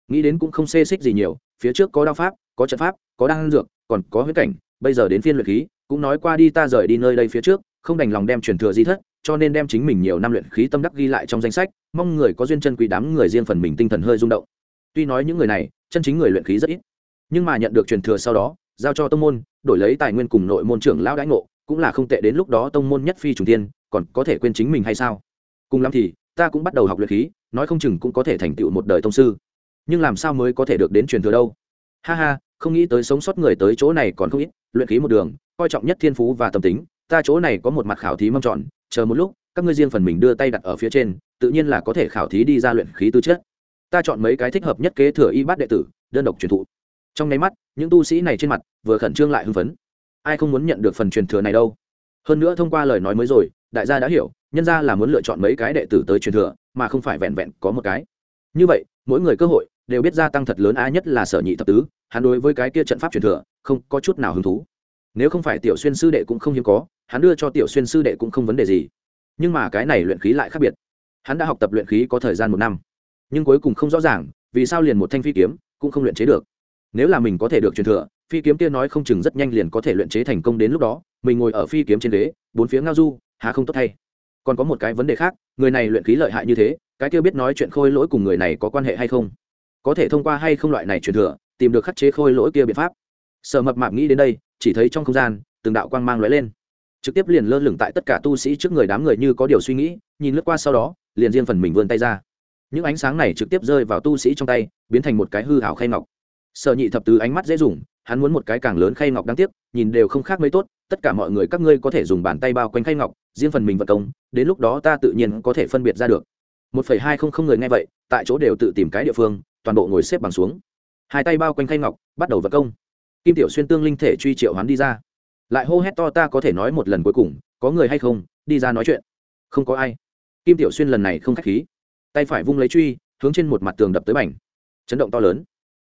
Nghĩ đến cũng không xê xích gì nhiều, phía trước có đao pháp, có trận pháp, có đan dược, còn có huyết cảnh, bây giờ đến phiên luyện khí, cũng nói qua đi ta rời đi nơi đây phía trước, không đành lòng đem truyền thừa di thất cho nên đem chính mình nhiều năm luyện khí tâm đắc ghi lại trong danh sách, mong người có duyên chân quý đám người riêng phần mình tinh thần hơi rung động. Tuy nói những người này, chân chính người luyện khí rất ít, nhưng mà nhận được truyền thừa sau đó, giao cho tông môn, đổi lấy tài nguyên cùng nội môn trưởng lão đãi ngộ, cũng là không tệ đến lúc đó tông môn nhất phi trùng tiên còn có thể quên chính mình hay sao? Cùng lắm thì, ta cũng bắt đầu học luyện khí, nói không chừng cũng có thể thành tựu một đời tông sư. Nhưng làm sao mới có thể được đến truyền thừa đâu? Ha ha, không nghĩ tới sống sót người tới chỗ này còn không ít, luyện khí một đường, coi trọng nhất thiên phú và tâm tính, ta chỗ này có một mặt khảo thí mâm tròn chờ một lúc, các ngươi riêng phần mình đưa tay đặt ở phía trên, tự nhiên là có thể khảo thí đi ra luyện khí tư chất. Ta chọn mấy cái thích hợp nhất kế thừa y bát đệ tử, đơn độc truyền thụ. Trong nháy mắt, những tu sĩ này trên mặt vừa khẩn trương lại hưng phấn. Ai không muốn nhận được phần truyền thừa này đâu? Hơn nữa thông qua lời nói mới rồi, đại gia đã hiểu, nhân ra là muốn lựa chọn mấy cái đệ tử tới truyền thừa, mà không phải vẹn vẹn có một cái. Như vậy, mỗi người cơ hội đều biết gia tăng thật lớn, ai nhất là sở nhị thập tứ, hắn đối với cái kia trận pháp truyền thừa không có chút nào hứng thú nếu không phải tiểu xuyên sư đệ cũng không hiếm có, hắn đưa cho tiểu xuyên sư đệ cũng không vấn đề gì. Nhưng mà cái này luyện khí lại khác biệt. Hắn đã học tập luyện khí có thời gian một năm. Nhưng cuối cùng không rõ ràng, vì sao liền một thanh phi kiếm cũng không luyện chế được. Nếu là mình có thể được truyền thừa, phi kiếm kia nói không chừng rất nhanh liền có thể luyện chế thành công đến lúc đó, mình ngồi ở phi kiếm trên ghế, bốn phía ngao du, há không tốt thay. Còn có một cái vấn đề khác, người này luyện khí lợi hại như thế, cái kia biết nói chuyện khôi lỗi cùng người này có quan hệ hay không? Có thể thông qua hay không loại này truyền thừa, tìm được khắc chế khôi lỗi kia biện pháp. Sở mập mạp nghĩ đến đây chỉ thấy trong không gian, từng đạo quang mang lóe lên. Trực tiếp liền lơ lửng tại tất cả tu sĩ trước người đám người như có điều suy nghĩ, nhìn lướt qua sau đó, liền riêng phần mình vươn tay ra. Những ánh sáng này trực tiếp rơi vào tu sĩ trong tay, biến thành một cái hư hảo khay ngọc. Sở nhị thập tứ ánh mắt dễ dùng, hắn muốn một cái càng lớn khay ngọc đáng tiếc, nhìn đều không khác mấy tốt, tất cả mọi người các ngươi có thể dùng bàn tay bao quanh khay ngọc, riêng phần mình vận công, đến lúc đó ta tự nhiên có thể phân biệt ra được. Một phẩy hai không không người nghe vậy, tại chỗ đều tự tìm cái địa phương, toàn bộ ngồi xếp bằng xuống. Hai tay bao quanh khay ngọc, bắt đầu vận công kim tiểu xuyên tương linh thể truy triệu hắn đi ra. Lại hô hét to, ta có thể nói một lần cuối cùng, có người hay không, đi ra nói chuyện. Không có ai. Kim tiểu xuyên lần này không k h á c h khí. Tay phải vung lấy truy, hướng trên một mặt tường đập tới bành. Chấn động to lớn.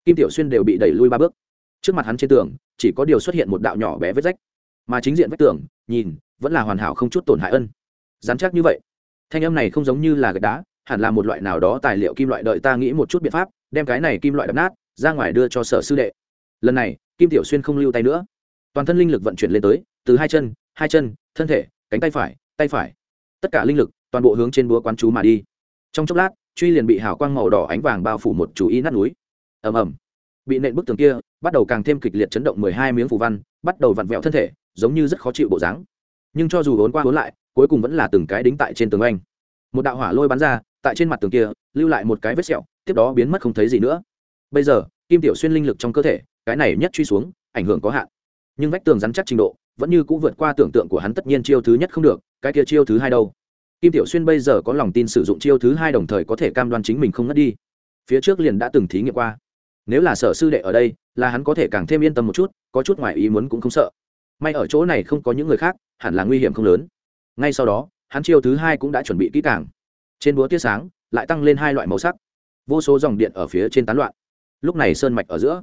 Kim tiểu xuyên đều bị đẩy lui ba bước. Trước mặt hắn trên tường, chỉ có điều xuất hiện một đạo nhỏ bé vết rách. Mà chính diện vách tường, nhìn, vẫn là hoàn hảo không chút tổn hại ân. Dán chắc như vậy. Thanh âm này không giống như là gạch đá, hẳn là một loại nào đó tài liệu kim loại đợi ta nghĩ một chút biện pháp, đem cái này kim loại đập nát, ra ngoài đưa cho sở sư đệ. Lần này kim tiểu xuyên không lưu tay nữa. Toàn thân linh lực vận chuyển lên tới, từ hai chân hai chân, thân thể, cánh tay phải tay phải. Tất cả linh lực, toàn bộ hướng trên búa quán chú mà đi. Trong chốc lát, truy liền bị hào quang màu đỏ ánh vàng bao phủ một chú ý nát núi. Ầm ầm. Bị nện bức tường kia, bắt đầu càng thêm kịch liệt chấn động mười hai miếng phù văn, bắt đầu vặn vẹo thân thể, giống như rất khó chịu bộ dáng. Nhưng cho dù vốn qua vốn lại, cuối cùng vẫn là từng cái đính tại trên tường anh một đạo hỏa lôi bắn ra, tại trên mặt tường kia, lưu lại một cái vết sẹo, tiếp đó biến mất không thấy gì nữa. Bây giờ, kim tiểu xuyên linh lực trong cơ thể cái này nhất truy xuống, ảnh hưởng có hạn. Nhưng vách tường rắn chắc trình độ, vẫn như cũng vượt qua tưởng tượng của hắn tất nhiên chiêu thứ nhất không được, cái kia chiêu thứ hai đâu? Kim tiểu xuyên bây giờ có lòng tin sử dụng chiêu thứ hai đồng thời có thể cam đoan chính mình không ngất đi. Phía trước liền đã từng thí nghiệm qua. Nếu là sở sư đệ ở đây, là hắn có thể càng thêm yên tâm một chút, có chút ngoài ý muốn cũng không sợ. May ở chỗ này không có những người khác, hẳn là nguy hiểm không lớn. Ngay sau đó, hắn chiêu thứ hai cũng đã chuẩn bị kỹ càng. Trên búa tia sáng, lại tăng lên hai loại màu sắc. Vô số dòng điện ở phía trên tán loạn. Lúc này sơn mạch ở giữa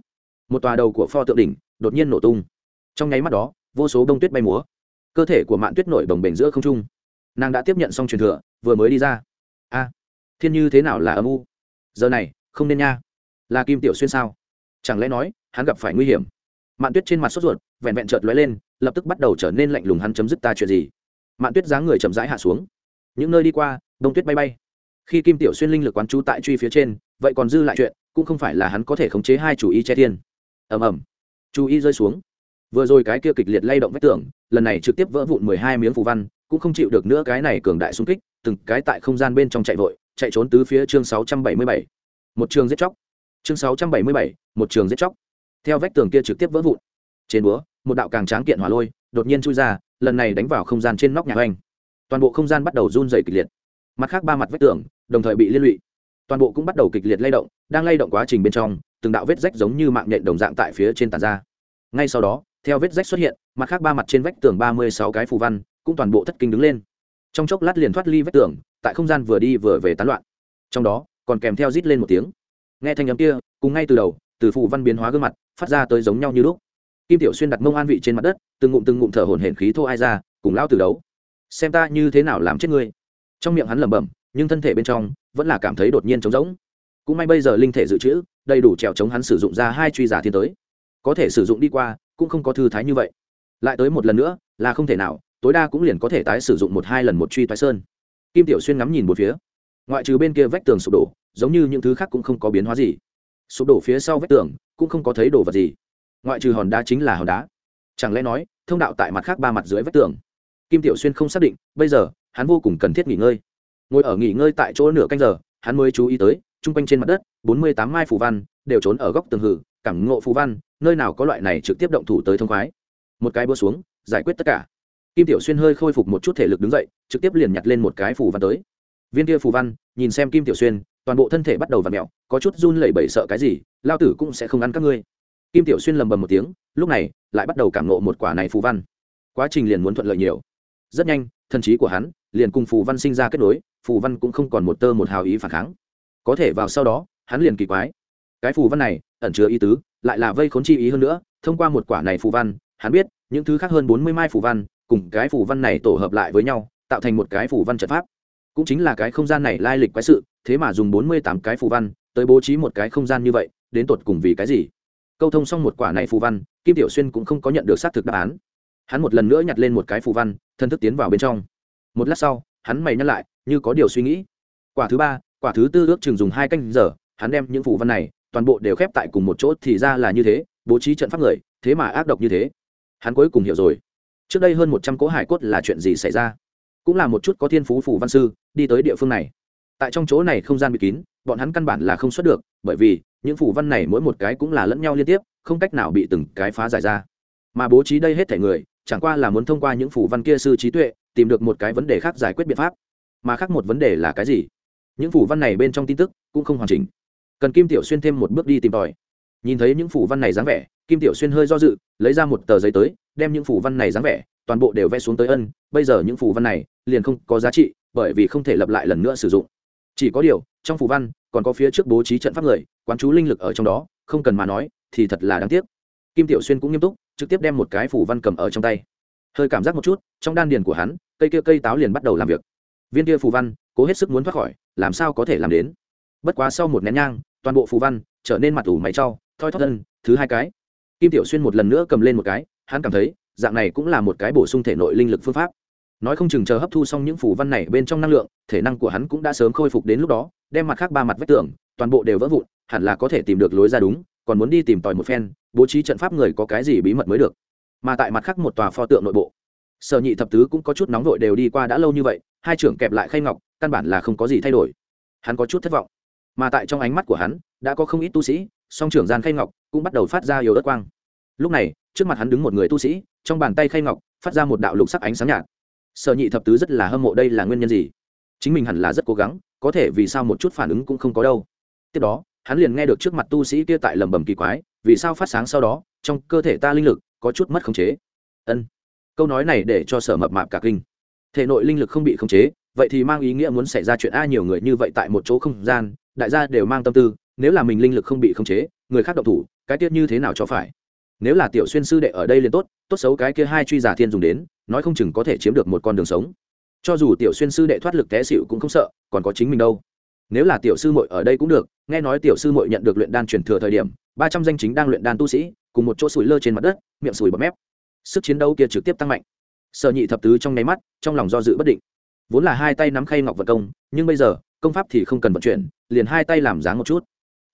một tòa đầu của pho tượng đỉnh, đột nhiên nổ tung. Trong nháy mắt đó, vô số đông tuyết bay múa. Cơ thể của mạn tuyết nổi đồng bềnh giữa không trung. Nàng đã tiếp nhận xong truyền thừa, vừa mới đi ra. A, thiên như thế nào là âm u? Giờ này, không nên nha. Là kim tiểu xuyên sao? Chẳng lẽ nói, hắn gặp phải nguy hiểm? Mạn tuyết trên mặt sốt ruột, vẹn vẹn chợt lóe lên, lập tức bắt đầu trở nên lạnh lùng hắn chấm dứt ta chuyện gì. Mạn tuyết dáng người chậm rãi hạ xuống. Những nơi đi qua đông tuyết bay bay. Khi kim tiểu xuyên linh lực quán trú tại truy phía trên, vậy còn dư lại chuyện, cũng không phải là hắn có thể khống chế hai chủ ý che thiên ầm ầm. Chú ý rơi xuống. Vừa rồi cái kia kịch liệt lay động vách tường, lần này trực tiếp vỡ vụn mười hai miếng phù văn, cũng không chịu được nữa cái này cường đại xung kích, từng cái tại không gian bên trong chạy vội, chạy trốn tứ phía chương sáu trăm bảy mươi bảy. Một trường giết chóc. Chương sáu trăm bảy mươi bảy, một trường giết chóc. Theo vách tường kia trực tiếp vỡ vụn. Trên búa, một đạo càng tráng kiện hỏa lôi đột nhiên chui ra, lần này đánh vào không gian trên nóc nhà oanh toàn bộ không gian bắt đầu run dày kịch liệt. Mặt khác ba mặt vách tường, đồng thời bị liên lụy. Toàn bộ cũng bắt đầu kịch liệt lay động, đang lay động quá trình bên trong từng đạo vết rách giống như mạng nhện đồng dạng tại phía trên tàn ra. Ngay sau đó, theo vết rách xuất hiện, mặt khác ba mặt trên vách tường ba mươi sáu cái phù văn cũng toàn bộ thất kinh đứng lên. Trong chốc lát liền thoát ly vách tường, tại không gian vừa đi vừa về tán loạn. Trong đó, còn kèm theo rít lên một tiếng. Nghe thanh n m kia, cùng ngay từ đầu, từ phù văn biến hóa gương mặt, phát ra tới giống nhau như lúc. Kim tiểu xuyên đặt mông an vị trên mặt đất, từng ngụm từng ngụm thở hổn hển khí thô ai ra, cùng lao từ đấu. Xem ta như thế nào làm chết ngươi. Trong miệng hắn lẩm bẩm, nhưng thân thể bên trong vẫn là cảm thấy đột nhiên trống rỗng. Cũng may bây giờ linh thể dự trữ đầy đủ trèo chống hắn sử dụng ra hai truy giả thiên tới. Có thể sử dụng đi qua, cũng không có thư thái như vậy. Lại tới một lần nữa, là không thể nào, tối đa cũng liền có thể tái sử dụng một hai lần một truy toái sơn. Kim tiểu xuyên ngắm nhìn một phía. Ngoại trừ bên kia vách tường sụp đổ, giống như những thứ khác cũng không có biến hóa gì. Sụp đổ phía sau vách tường, cũng không có thấy đồ vật gì. Ngoại trừ hòn đá chính là hòn đá. Chẳng lẽ nói, thông đạo tại mặt khác ba mặt dưới vách tường? Kim tiểu xuyên không xác định, bây giờ, hắn vô cùng cần thiết nghỉ ngơi. Ngồi ở nghỉ ngơi tại chỗ nửa canh giờ, hắn mới chú ý tới chung quanh trên mặt đất, bốn mươi tám mai phù văn đều trốn ở góc tường hử cảm ngộ phù văn, nơi nào có loại này trực tiếp động thủ tới thông khoái. Một cái búa xuống, giải quyết tất cả. Kim tiểu xuyên hơi khôi phục một chút thể lực đứng dậy, trực tiếp liền nhặt lên một cái phù văn tới. Viên kia phù văn, nhìn xem kim tiểu xuyên, toàn bộ thân thể bắt đầu v ặ mẹo có chút run lẩy bẩy sợ cái gì, lao tử cũng sẽ không ăn các ngươi. Kim tiểu xuyên lầm bầm một tiếng, lúc này, lại bắt đầu cảm nộ một quả này phù văn. Quá trình liền muốn thuận lợi nhiều. Rất nhanh, thần trí của hắn liền cùng phù văn sinh ra kết nối, phù văn cũng không còn một tơ một hào ý phản kháng có thể vào sau đó, hắn liền kỳ quái. Cái phù văn này, ẩn chứa ý tứ, lại là vây khốn chi ý hơn nữa, thông qua một quả này phù văn, hắn biết, những thứ khác hơn bốn mươi mai phù văn, cùng cái phù văn này tổ hợp lại với nhau, tạo thành một cái phù văn trận pháp. Cũng chính là cái không gian này lai lịch quái sự, thế mà dùng bốn mươi tám cái phù văn, tới bố trí một cái không gian như vậy, đến tột cùng vì cái gì? Câu thông xong một quả này phù văn, kim tiểu xuyên cũng không có nhận được xác thực đáp án. Hắn một lần nữa nhặt lên một cái phù văn, thân thức tiến vào bên trong. Một lát sau, hắn mày nhắc lại, như có điều suy nghĩ. Quả thứ ba quả thứ tư ước chừng dùng hai canh giờ, hắn đem những phù văn này, toàn bộ đều khép tại cùng một chỗ thì ra là như thế, bố trí trận pháp người, thế mà ác độc như thế. Hắn cuối cùng hiểu rồi. Trước đây hơn một trăm cỗ hải cốt là chuyện gì xảy ra? Cũng là một chút có thiên phú phủ văn sư, đi tới địa phương này. Tại trong chỗ này không gian bị kín, bọn hắn căn bản là không xuất được, bởi vì, những phủ văn này mỗi một cái cũng là lẫn nhau liên tiếp, không cách nào bị từng cái phá giải ra. Mà bố trí đây hết thể người, chẳng qua là muốn thông qua những phủ văn kia sư trí tuệ, tìm được một cái vấn đề khác giải quyết biện pháp. Mà khác một vấn đề là cái gì? Những phủ văn này bên trong tin tức cũng không hoàn chỉnh. Cần kim tiểu xuyên thêm một bước đi tìm tòi. Nhìn thấy những phủ văn này dáng vẻ, kim tiểu xuyên hơi do dự, lấy ra một tờ giấy tới, đem những phủ văn này dáng vẻ toàn bộ đều vẽ xuống tới ân, bây giờ những phủ văn này liền không có giá trị, bởi vì không thể lập lại lần nữa sử dụng. Chỉ có điều, trong phủ văn còn có phía trước bố trí trận pháp người, quán chú linh lực ở trong đó, không cần mà nói, thì thật là đáng tiếc. Kim tiểu xuyên cũng nghiêm túc, trực tiếp đem một cái phủ văn cầm ở trong tay. Hơi cảm giác một chút, trong đan điền của hắn, cây kia cây táo liền bắt đầu làm việc. Viên kia phù văn cố hết sức muốn thoát khỏi làm sao có thể làm đến? Bất quá sau một nén nhang, toàn bộ phù văn trở nên mặt ủ mày trau thoi thót thân, thứ hai cái. Kim tiểu xuyên một lần nữa cầm lên một cái, hắn cảm thấy, dạng này cũng là một cái bổ sung thể nội linh lực phương pháp. Nói không chừng chờ hấp thu xong những phù văn này bên trong năng lượng, thể năng của hắn cũng đã sớm khôi phục đến lúc đó, đem mặt khác ba mặt vách tường, toàn bộ đều vỡ vụn, hẳn là có thể tìm được lối ra đúng, còn muốn đi tìm tòi một phen, bố trí trận pháp người có cái gì bí mật mới được. Mà tại mặt khác một tòa pho tượng nội bộ, sở nhị thập tứ cũng có chút nóng vội đều đi qua đã lâu như vậy hai trưởng kẹp lại khay ngọc, căn bản là không có gì thay đổi. Hắn có chút thất vọng. Mà tại trong ánh mắt của hắn, đã có không ít tu sĩ, song trưởng gian khay ngọc cũng bắt đầu phát ra yếu ớt quang. Lúc này, trước mặt hắn đứng một người tu sĩ, trong bàn tay khay ngọc phát ra một đạo lục sắc ánh sáng nhạt. Sở nhị thập tứ rất là hâm mộ đây là nguyên nhân gì? Chính mình hẳn là rất cố gắng, có thể vì sao một chút phản ứng cũng không có đâu. Tiếp đó, hắn liền nghe được trước mặt tu sĩ kia tại lầm bầm kỳ quái, vì sao phát sáng sau đó, trong cơ thể ta linh lực có chút mất khống chế? Ân. Câu nói này để cho sở mập mạp cả kinh thể nội linh lực không bị khống chế, vậy thì mang ý nghĩa muốn xảy ra chuyện a, nhiều người như vậy tại một chỗ không gian, đại gia đều mang tâm tư, nếu là mình linh lực không bị khống chế, người khác động thủ, cái tiết như thế nào cho phải? Nếu là tiểu xuyên sư đệ ở đây liền tốt tốt xấu cái kia hai truy giả thiên dùng đến, nói không chừng có thể chiếm được một con đường sống. Cho dù tiểu xuyên sư đệ thoát lực té xịu cũng không sợ, còn có chính mình đâu. Nếu là tiểu sư muội ở đây cũng được, nghe nói tiểu sư muội nhận được luyện đan truyền thừa thời điểm, ba trăm danh chính đang luyện đan tu sĩ, cùng một chỗ sủi lơ trên mặt đất, miệng sủi bọt mép. Sức chiến đấu kia trực tiếp tăng mạnh. Sở nhị thập tứ trong nháy mắt, trong lòng do dự bất định. Vốn là hai tay nắm khay ngọc vật công, nhưng bây giờ, công pháp thì không cần vận chuyển, liền hai tay làm dáng một chút.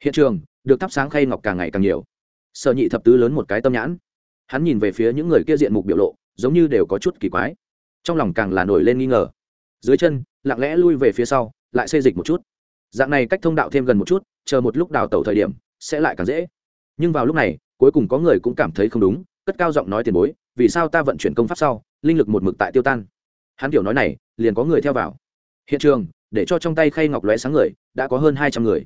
Hiện trường, được thắp sáng khay ngọc càng ngày càng nhiều. Sở nhị thập tứ lớn một cái tâm nhãn. Hắn nhìn về phía những người kia diện mục biểu lộ, giống như đều có chút kỳ quái. Trong lòng càng là nổi lên nghi ngờ. Dưới chân, lặng lẽ lui về phía sau, lại xây dịch một chút. Dạng này cách thông đạo thêm gần một chút, chờ một lúc đào tẩu thời điểm, sẽ lại càng dễ. Nhưng vào lúc này, cuối cùng có người cũng cảm thấy không đúng, cất cao giọng nói tiền bối vì sao ta vận chuyển công pháp sau, linh lực một mực tại tiêu tan? Hắn kiểu nói này, liền có người theo vào. Hiện trường, để cho trong tay khay ngọc lóe sáng người, đã có hơn hai trăm người.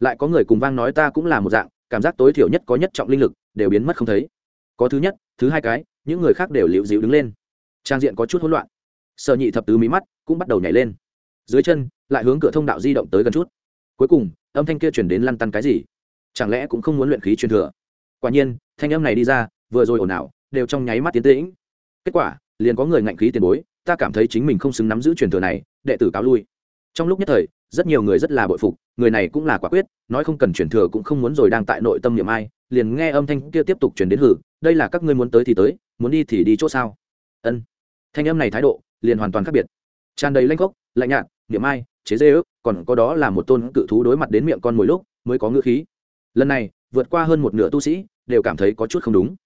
Lại có người cùng vang nói ta cũng là một dạng, cảm giác tối thiểu nhất có nhất trọng linh lực, đều biến mất không thấy. Có thứ nhất, thứ hai cái, những người khác đều liễu dịu đứng lên. Trang diện có chút hỗn loạn. Sợ nhị thập tứ mí mắt cũng bắt đầu nhảy lên. Dưới chân, lại hướng cửa thông đạo di động tới gần chút. Cuối cùng, âm thanh kia chuyển đến lăn tăn cái gì? Chẳng lẽ cũng không muốn luyện khí truyền thừa? Quả nhiên, thanh âm này đi ra, vừa rồi ồn ào đều trong nháy mắt tiến tĩnh. Kết quả, liền có người ngạnh khí tiền bối, ta cảm thấy chính mình không xứng nắm giữ truyền thừa này, đệ tử cáo lui. Trong lúc nhất thời, rất nhiều người rất là bội phục, người này cũng là quả quyết, nói không cần truyền thừa cũng không muốn rồi đang tại nội tâm niệm ai, liền nghe âm thanh kia tiếp tục truyền đến hử, đây là các ngươi muốn tới thì tới, muốn đi thì đi chỗ sao? Ân. Thanh âm này thái độ, liền hoàn toàn khác biệt. Tràn đầy lanh gốc lạnh nhạt, niệm ai, chế dê ước, còn có đó là một tôn cự thú đối mặt đến miệng con mỗi lúc, mới có ngữ khí. Lần này, vượt qua hơn một nửa tu sĩ, đều cảm thấy có chút không đúng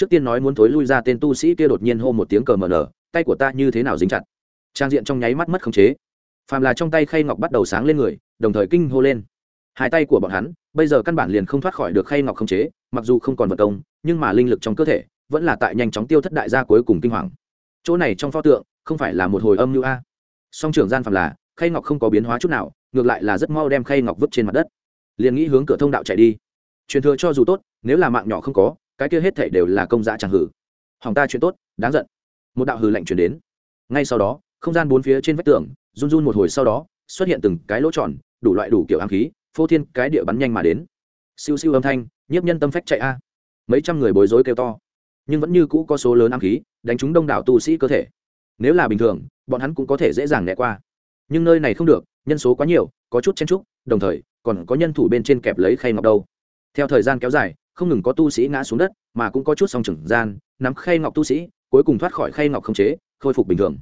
trước tiên nói muốn thối lui ra tên tu sĩ kia đột nhiên hô một tiếng cờ mờ nở, tay của ta như thế nào dính chặt? Trang diện trong nháy mắt mất khống chế. Phàm là trong tay khay ngọc bắt đầu sáng lên người, đồng thời kinh hô lên. Hai tay của bọn hắn, bây giờ căn bản liền không thoát khỏi được khay ngọc khống chế, mặc dù không còn vật công, nhưng mà linh lực trong cơ thể vẫn là tại nhanh chóng tiêu thất đại gia cuối cùng kinh hoàng. Chỗ này trong pho tượng, không phải là một hồi âm như a. Song trưởng gian phàm là, khay ngọc không có biến hóa chút nào, ngược lại là rất mau đem khay ngọc vứt trên mặt đất. Liền nghĩ hướng cửa thông đạo chạy đi. Truyền thừa cho dù tốt, nếu là mạng nhỏ không có cái kia hết thảy đều là công dã chẳng hử. Hỏng ta chuyện tốt, đáng giận. Một đạo hừ lạnh chuyển đến. Ngay sau đó, không gian bốn phía trên vách tường, run run một hồi sau đó, xuất hiện từng cái lỗ tròn, đủ loại đủ kiểu ám khí, phô thiên cái địa bắn nhanh mà đến. Siêu siêu âm thanh, nhiếp nhân tâm phách chạy a. Mấy trăm người bối rối kêu to, nhưng vẫn như cũ có số lớn ám khí, đánh trúng đông đảo tu sĩ cơ thể. Nếu là bình thường, bọn hắn cũng có thể dễ dàng né qua. Nhưng nơi này không được, nhân số quá nhiều, có chút chen trúc đồng thời, còn có nhân thủ bên trên kẹp lấy khay ngọc đâu. Theo thời gian kéo dài không ngừng có tu sĩ ngã xuống đất, mà cũng có chút song trưởng gian, nắm khay ngọc tu sĩ, cuối cùng thoát khỏi khay ngọc không chế, khôi phục bình thường.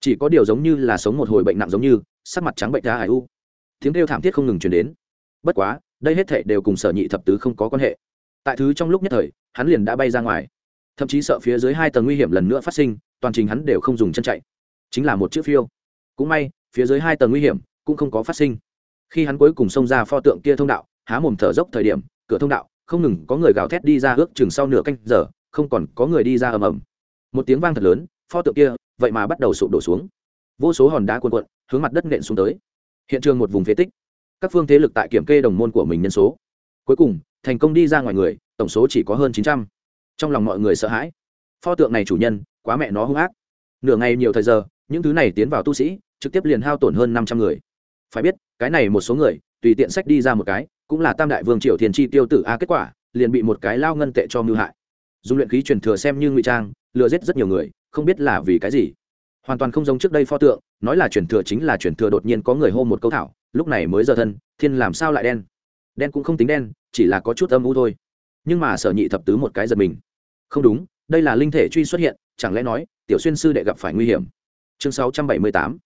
Chỉ có điều giống như là sống một hồi bệnh nặng giống như, sắc mặt trắng bệnh ra hải u. Tiếng kêu thảm thiết không ngừng chuyển đến. Bất quá, đây hết thệ đều cùng sở nhị thập tứ không có quan hệ. Tại thứ trong lúc nhất thời, hắn liền đã bay ra ngoài. Thậm chí sợ phía dưới hai tầng nguy hiểm lần nữa phát sinh, toàn trình hắn đều không dùng chân chạy. Chính là một chữ phiêu. Cũng may, phía dưới hai tầng nguy hiểm cũng không có phát sinh. Khi hắn cuối cùng xông ra pho tượng kia thông đạo, há mồm thở dốc thời điểm, cửa thông đạo không ngừng có người gào thét đi ra ước chừng sau nửa canh giờ, không còn có người đi ra ầm ầm. Một tiếng vang thật lớn, pho tượng kia, vậy mà bắt đầu sụp đổ xuống. Vô số hòn đá cuộn cuộn, hướng mặt đất nện xuống tới. Hiện trường một vùng phế tích. Các phương thế lực tại kiểm kê đồng môn của mình nhân số. Cuối cùng, thành công đi ra ngoài người, tổng số chỉ có hơn chín trăm. Trong lòng mọi người sợ hãi. Pho tượng này chủ nhân, quá mẹ nó hung ác. Nửa ngày nhiều thời giờ, những thứ này tiến vào tu sĩ, trực tiếp liền hao tổn hơn năm trăm người. Phải biết, cái này một số người tùy tiện sách đi ra một cái cũng là tam đại vương triều thiền chi tiêu tử a kết quả liền bị một cái lao ngân tệ cho mưu hại. Dùng luyện khí truyền thừa xem như ngụy trang lừa giết rất nhiều người không biết là vì cái gì. Hoàn toàn không giống trước đây pho tượng nói là truyền thừa chính là truyền thừa đột nhiên có người hô một câu thảo lúc này mới giờ thân thiên làm sao lại đen? Đen cũng không tính đen chỉ là có chút âm u thôi. Nhưng mà sở nhị thập tứ một cái giật mình. Không đúng đây là linh thể truy xuất hiện chẳng lẽ nói tiểu xuyên sư đệ gặp phải nguy hiểm? Chương 678,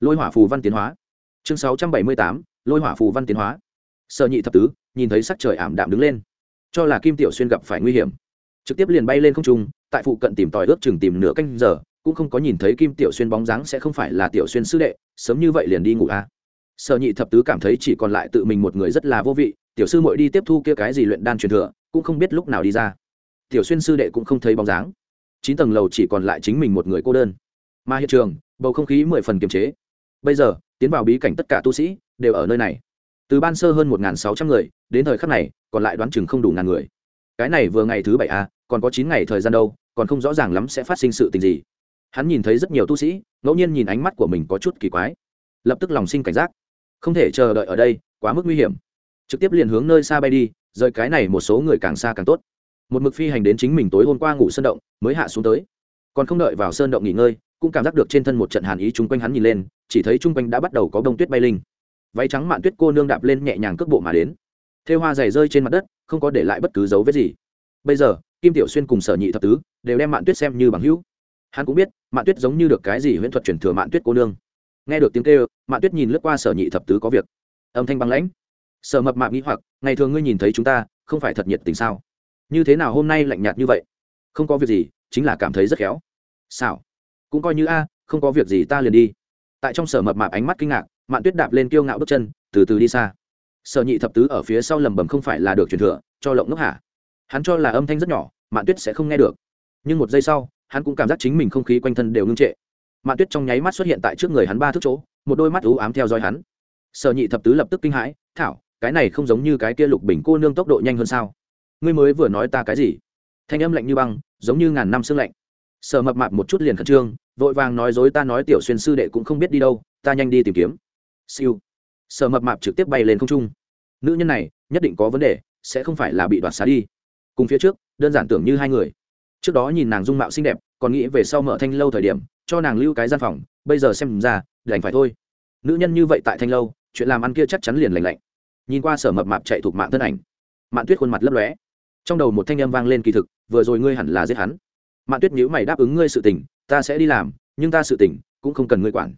lôi hỏa phù văn tiến hóa. Chương 678, lôi hỏa phù văn tiến hóa. Sở nhị thập tứ, nhìn thấy sắc trời ảm đạm đứng lên. Cho là kim tiểu xuyên gặp phải nguy hiểm. Trực tiếp liền bay lên không trung, tại phụ cận tìm tòi ước chừng tìm nửa canh giờ, cũng không có nhìn thấy kim tiểu xuyên bóng dáng sẽ không phải là tiểu xuyên sư đệ, sớm như vậy liền đi ngủ à. sở nhị thập tứ cảm thấy chỉ còn lại tự mình một người rất là vô vị, tiểu sư muội đi tiếp thu kia cái gì luyện đan truyền thừa, cũng không biết lúc nào đi ra. Tiểu xuyên sư đệ cũng không thấy bóng dáng. Chín tầng lầu chỉ còn lại chính mình một người cô đơn. Mà hiện trường, bầu không khí mười phần kiềm chế. Bây giờ, tiến vào bí cảnh tất cả tu sĩ đều ở nơi này. Từ ban sơ hơn một sáu trăm người, đến thời khắc này, còn lại đoán chừng không đủ ngàn người. Cái này vừa ngày thứ bảy a còn có chín ngày thời gian đâu, còn không rõ ràng lắm sẽ phát sinh sự tình gì. Hắn nhìn thấy rất nhiều tu sĩ, ngẫu nhiên nhìn ánh mắt của mình có chút kỳ quái. Lập tức lòng sinh cảnh giác. Không thể chờ đợi ở đây, quá mức nguy hiểm. Trực tiếp liền hướng nơi xa bay đi, rời cái này một số người càng xa càng tốt. Một mực phi hành đến chính mình tối hôm qua ngủ sơn động, mới hạ xuống tới. Còn không đợi vào sơn động nghỉ ngơi, cũng cảm giác được trên thân một trận hàn ý chung quanh hắn nhìn lên, chỉ thấy chung quanh đã bắt đầu có bông tuyết bay linh váy trắng mạn tuyết cô nương đạp lên nhẹ nhàng cước bộ mà đến. Thêu hoa giày rơi trên mặt đất, không có để lại bất cứ dấu vết gì. Bây giờ, kim tiểu xuyên cùng sở nhị thập tứ đều đem mạn tuyết xem như bằng hữu. Hắn cũng biết, mạn tuyết giống như được cái gì huyễn thuật truyền thừa mạn tuyết cô nương. Nghe được tiếng kêu, mạn tuyết nhìn lướt qua sở nhị thập tứ có việc. Âm thanh băng lãnh. Sở mập mạp nghĩ hoặc, ngày thường ngươi nhìn thấy chúng ta, không phải thật nhiệt tình sao? Như thế nào hôm nay lạnh nhạt như vậy? Không có việc gì, chính là cảm thấy rất khéo. Xảo. Cũng coi như a, không có việc gì ta liền đi. Tại trong sở mập mạp ánh mắt kinh ngạc mạn tuyết đạp lên kiêu ngạo bước chân, từ từ đi xa. Sở nhị thập tứ ở phía sau lầm bầm không phải là được truyền thừa, cho lộng ngốc hả? Hắn cho là âm thanh rất nhỏ, mạn tuyết sẽ không nghe được. Nhưng một giây sau, hắn cũng cảm giác chính mình không khí quanh thân đều ngưng trệ. Mạn tuyết trong nháy mắt xuất hiện tại trước người hắn ba thước chỗ, một đôi mắt ú ám theo dõi hắn. Sở nhị thập tứ lập tức kinh hãi, thảo, cái này không giống như cái kia lục bình cô nương tốc độ nhanh hơn sao? Ngươi mới vừa nói ta cái gì? Thanh âm lạnh như băng, giống như ngàn năm sương lạnh. Sở mập mạp một chút liền khẩn trương, vội vàng nói dối ta nói tiểu xuyên sư đệ cũng không biết đi đâu, ta nhanh đi tìm kiếm siêu. Sở mập mạp trực tiếp bay lên không trung. Nữ nhân này, nhất định có vấn đề, sẽ không phải là bị đoạt xá đi. Cùng phía trước, đơn giản tưởng như hai người. Trước đó nhìn nàng dung mạo xinh đẹp, còn nghĩ về sau mở thanh lâu thời điểm, cho nàng lưu cái gian phòng, bây giờ xem ra, đành phải thôi. Nữ nhân như vậy tại thanh lâu, chuyện làm ăn kia chắc chắn liền lành lạnh. Nhìn qua sở mập mạp chạy thuộc mạng thân ảnh, mạn tuyết khuôn mặt lấp lóe. Trong đầu một thanh âm vang lên kỳ thực, vừa rồi ngươi hẳn là giết hắn. Mạn tuyết nhữ mày đáp ứng ngươi sự tình, ta sẽ đi làm, nhưng ta sự tình cũng không cần ngươi quản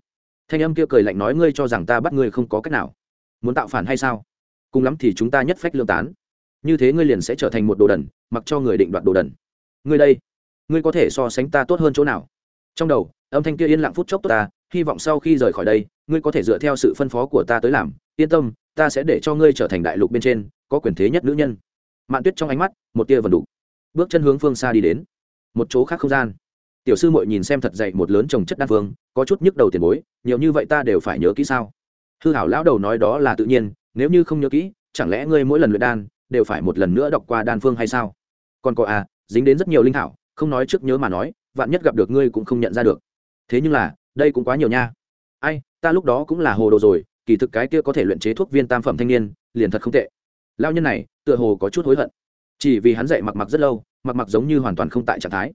thanh âm kia cười lạnh nói, ngươi cho rằng ta bắt ngươi không có cách nào? Muốn tạo phản hay sao? Cùng lắm thì chúng ta nhất phách lương tán. Như thế ngươi liền sẽ trở thành một đồ đần, mặc cho người định đoạt đồ đần. Ngươi đây, ngươi có thể so sánh ta tốt hơn chỗ nào? Trong đầu, âm thanh kia yên lặng phút chốc tốt ta, hy vọng sau khi rời khỏi đây, ngươi có thể dựa theo sự phân phó của ta tới làm. Yên tâm, ta sẽ để cho ngươi trở thành đại lục bên trên, có quyền thế nhất nữ nhân. Mạn tuyết trong ánh mắt, một tia vần đục bước chân hướng phương xa đi đến. Một chỗ khác không gian tiểu sư muội nhìn xem thật dậy một lớn trồng chất đan phương, có chút nhức đầu tiền bối, nhiều như vậy ta đều phải nhớ kỹ sao? Hư hảo lão đầu nói đó là tự nhiên, nếu như không nhớ kỹ, chẳng lẽ ngươi mỗi lần luyện đan, đều phải một lần nữa đọc qua đan phương hay sao? Còn có à dính đến rất nhiều linh thảo, không nói trước nhớ mà nói, vạn nhất gặp được ngươi cũng không nhận ra được. Thế nhưng là, đây cũng quá nhiều nha. Ai, ta lúc đó cũng là hồ đồ rồi, kỳ thực cái kia có thể luyện chế thuốc viên tam phẩm thanh niên, liền thật không tệ. Lao nhân này, tựa hồ có chút hối hận. Chỉ vì hắn dạy mặc mặc rất lâu, mặc mặc giống như hoàn toàn không tại trạng thái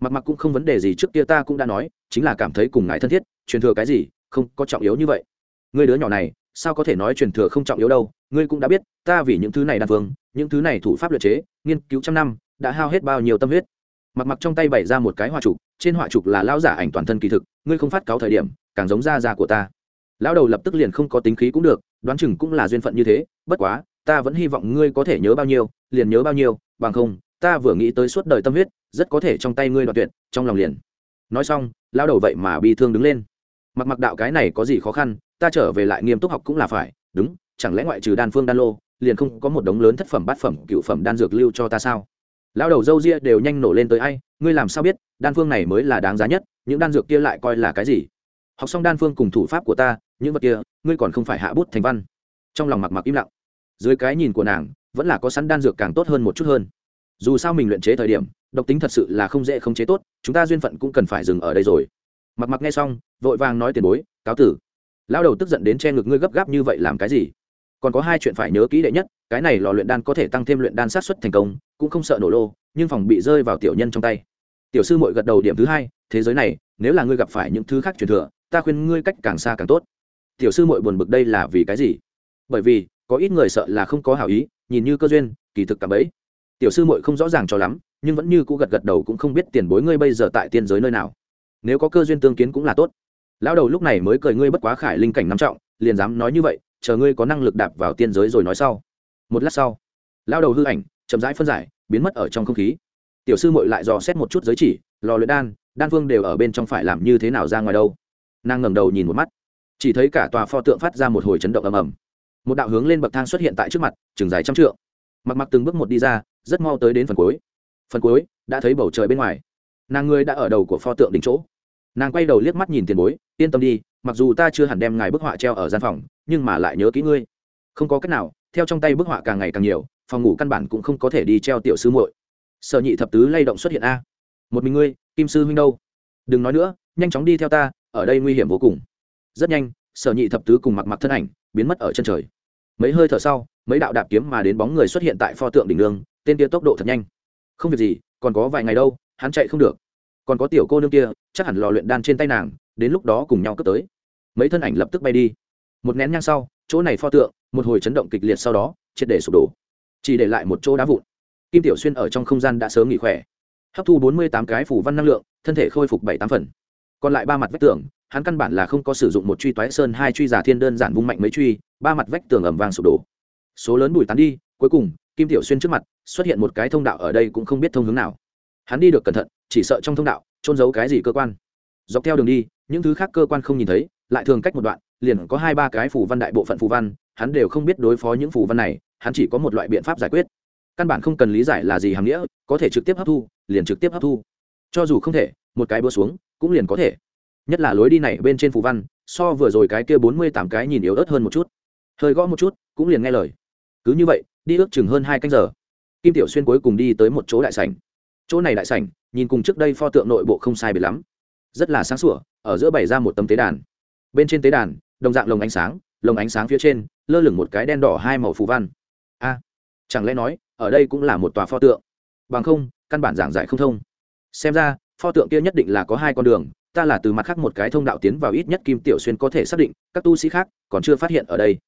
mặc mặc cũng không vấn đề gì trước kia ta cũng đã nói, chính là cảm thấy cùng ngài thân thiết, truyền thừa cái gì, không, có trọng yếu như vậy. Người đứa nhỏ này, sao có thể nói truyền thừa không trọng yếu đâu, ngươi cũng đã biết, ta vì những thứ này đan phương những thứ này thủ pháp luyện chế, nghiên cứu trăm năm, đã hao hết bao nhiêu tâm huyết. Mặc mặc trong tay bày ra một cái họa trục, trên họa trục là lão giả ảnh toàn thân kỳ thực, ngươi không phát cáo thời điểm, càng giống da da của ta. Lão đầu lập tức liền không có tính khí cũng được, đoán chừng cũng là duyên phận như thế, bất quá, ta vẫn hy vọng ngươi có thể nhớ bao nhiêu, liền nhớ bao nhiêu, bằng không, ta vừa nghĩ tới suốt đời tâm huyết rất có thể trong tay ngươi đoạt tuyệt, trong lòng liền. Nói xong lão đầu vậy mà bi thương đứng lên. Mặc mặc đạo cái này có gì khó khăn, ta trở về lại nghiêm túc học cũng là phải, đúng, chẳng lẽ ngoại trừ đan phương đan lô, liền không có một đống lớn thất phẩm bát phẩm cựu phẩm đan dược lưu cho ta sao? Lão đầu dâu ria đều nhanh nổ lên tới ai, ngươi làm sao biết, đan phương này mới là đáng giá nhất, những đan dược kia lại coi là cái gì? Học xong đan phương cùng thủ pháp của ta, những vật kia, ngươi còn không phải hạ bút thành văn. Trong lòng mặc mặc im lặng. Dưới cái nhìn của nàng, vẫn là có sẵn đan dược càng tốt hơn một chút hơn dù sao mình luyện chế thời điểm, độc tính thật sự là không dễ không chế tốt, chúng ta duyên phận cũng cần phải dừng ở đây rồi. Mặc mặc nghe xong, vội vàng nói tiền bối, cáo tử. Lão đầu tức giận đến che ngực ngươi gấp gáp như vậy làm cái gì? Còn có hai chuyện phải nhớ kỹ đệ nhất, cái này lò luyện đan có thể tăng thêm luyện đan sát xuất thành công, cũng không sợ nổ lô, nhưng phòng bị rơi vào tiểu nhân trong tay. Tiểu sư mội gật đầu điểm thứ hai, thế giới này, nếu là ngươi gặp phải những thứ khác truyền thừa, ta khuyên ngươi cách càng xa càng tốt. Tiểu sư mội buồn bực đây là vì cái gì? Bởi vì, có ít người sợ là không có hảo ý, nhìn như cơ duyên, kỳ thực cả bấy tiểu sư muội không rõ ràng cho lắm, nhưng vẫn như cũ gật gật đầu cũng không biết tiền bối ngươi bây giờ tại tiên giới nơi nào. Nếu có cơ duyên tương kiến cũng là tốt. Lão đầu lúc này mới cười ngươi bất quá khải linh cảnh nắm trọng, liền dám nói như vậy, chờ ngươi có năng lực đạp vào tiên giới rồi nói sau. Một lát sau, lão đầu hư ảnh, chậm rãi phân giải, biến mất ở trong không khí. Tiểu sư muội lại dò xét một chút giới chỉ, lò luyện đan đan phương đều ở bên trong phải làm như thế nào ra ngoài đâu. Nàng ngẩng đầu nhìn một mắt, chỉ thấy cả tòa pho tượng phát ra một hồi chấn động ầm ầm. Một đạo hướng lên bậc thang xuất hiện tại trước mặt, chừng dài trăm trượng mặc mặc từng bước một đi ra, rất mau tới đến phần cuối. Phần cuối, đã thấy bầu trời bên ngoài. Nàng ngươi đã ở đầu của pho tượng đỉnh chỗ. Nàng quay đầu liếc mắt nhìn tiền bối, yên tâm đi, mặc dù ta chưa hẳn đem ngài bức họa treo ở gian phòng, nhưng mà lại nhớ kỹ ngươi. Không có cách nào, theo trong tay bức họa càng ngày càng nhiều, phòng ngủ căn bản cũng không có thể đi treo tiểu sư muội. Sở nhị thập tứ lay động xuất hiện a. Một mình ngươi, kim sư huynh đâu? Đừng nói nữa, nhanh chóng đi theo ta, ở đây nguy hiểm vô cùng. Rất nhanh, sở nhị thập tứ cùng mặc mặc thân ảnh, biến mất ở chân trời. Mấy hơi thở sau mấy đạo đạp kiếm mà đến bóng người xuất hiện tại pho tượng đỉnh đường tên kia tốc độ thật nhanh. Không việc gì, còn có vài ngày đâu, hắn chạy không được. Còn có tiểu cô nương kia, chắc hẳn lò luyện đan trên tay nàng, đến lúc đó cùng nhau cướp tới. Mấy thân ảnh lập tức bay đi. Một nén nhang sau, chỗ này pho tượng, một hồi chấn động kịch liệt sau đó, triệt để sụp đổ. Chỉ để lại một chỗ đá vụn. Kim tiểu xuyên ở trong không gian đã sớm nghỉ khỏe. Hấp thu bốn mươi tám cái phủ văn năng lượng, thân thể khôi phục bảy tám phần. Còn lại ba mặt vách tường, hắn căn bản là không có sử dụng một truy toái sơn hai truy giả thiên đơn giản vung mạnh mấy truy, ba mặt vách tường ẩm vàng sụp đổ số lớn bùi tán đi, cuối cùng, kim tiểu xuyên trước mặt xuất hiện một cái thông đạo ở đây cũng không biết thông hướng nào. Hắn đi được cẩn thận, chỉ sợ trong thông đạo trôn giấu cái gì cơ quan. Dọc theo đường đi, những thứ khác cơ quan không nhìn thấy, lại thường cách một đoạn, liền có hai ba cái phù văn đại bộ phận phù văn, hắn đều không biết đối phó những phù văn này, hắn chỉ có một loại biện pháp giải quyết. Căn bản không cần lý giải là gì hàm nghĩa, có thể trực tiếp hấp thu, liền trực tiếp hấp thu. Cho dù không thể, một cái bữa xuống, cũng liền có thể. Nhất là lối đi này bên trên phù văn, so vừa rồi cái kia bốn mươi tám cái nhìn yếu ớt hơn một chút. Hơi gõ một chút, cũng liền nghe lời cứ như vậy, đi ước chừng hơn hai canh giờ. Kim tiểu xuyên cuối cùng đi tới một chỗ đại sảnh. Chỗ này đại sảnh, nhìn cùng trước đây pho tượng nội bộ không sai biệt lắm. Rất là sáng sủa, ở giữa bày ra một tấm tế đàn. Bên trên tế đàn, đồng dạng lồng ánh sáng, lồng ánh sáng phía trên, lơ lửng một cái đen đỏ hai màu phù văn. A, chẳng lẽ nói, ở đây cũng là một tòa pho tượng? Bằng không, căn bản giảng giải không thông. Xem ra, pho tượng kia nhất định là có hai con đường, ta là từ mặt khác một cái thông đạo tiến vào ít nhất kim tiểu xuyên có thể xác định, các tu sĩ khác còn chưa phát hiện ở đây.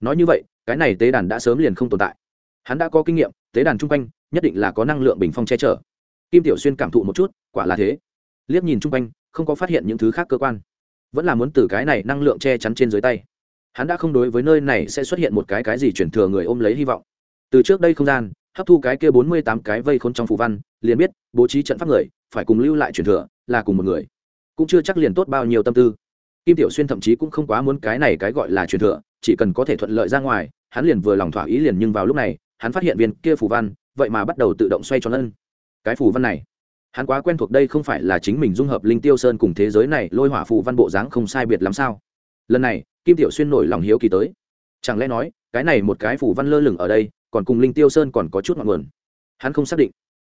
Nói như vậy cái này tế đàn đã sớm liền không tồn tại. Hắn đã có kinh nghiệm, tế đàn chung quanh nhất định là có năng lượng bình phong che chở. Kim tiểu xuyên cảm thụ một chút, quả là thế. Liếc nhìn chung quanh, không có phát hiện những thứ khác cơ quan. Vẫn là muốn từ cái này năng lượng che chắn trên dưới tay. Hắn đã không đối với nơi này sẽ xuất hiện một cái cái gì chuyển thừa người ôm lấy hy vọng. Từ trước đây không gian, hấp thu cái kia bốn mươi tám cái vây khốn trong phù văn, liền biết bố trí trận pháp người phải cùng lưu lại chuyển thừa, là cùng một người. Cũng chưa chắc liền tốt bao nhiêu tâm tư. Kim tiểu xuyên thậm chí cũng không quá muốn cái này cái gọi là truyền thừa chỉ cần có thể thuận lợi ra ngoài, hắn liền vừa lòng thỏa ý liền nhưng vào lúc này, hắn phát hiện viên kia phù văn, vậy mà bắt đầu tự động xoay tròn lên cái phù văn này, hắn quá quen thuộc đây không phải là chính mình dung hợp linh tiêu sơn cùng thế giới này, lôi hỏa phù văn bộ dáng không sai biệt lắm sao? Lần này, kim tiểu xuyên nổi lòng hiếu kỳ tới. Chẳng lẽ nói, cái này một cái phù văn lơ lửng ở đây, còn cùng linh tiêu sơn còn có chút ngọn nguồn? Hắn không xác định.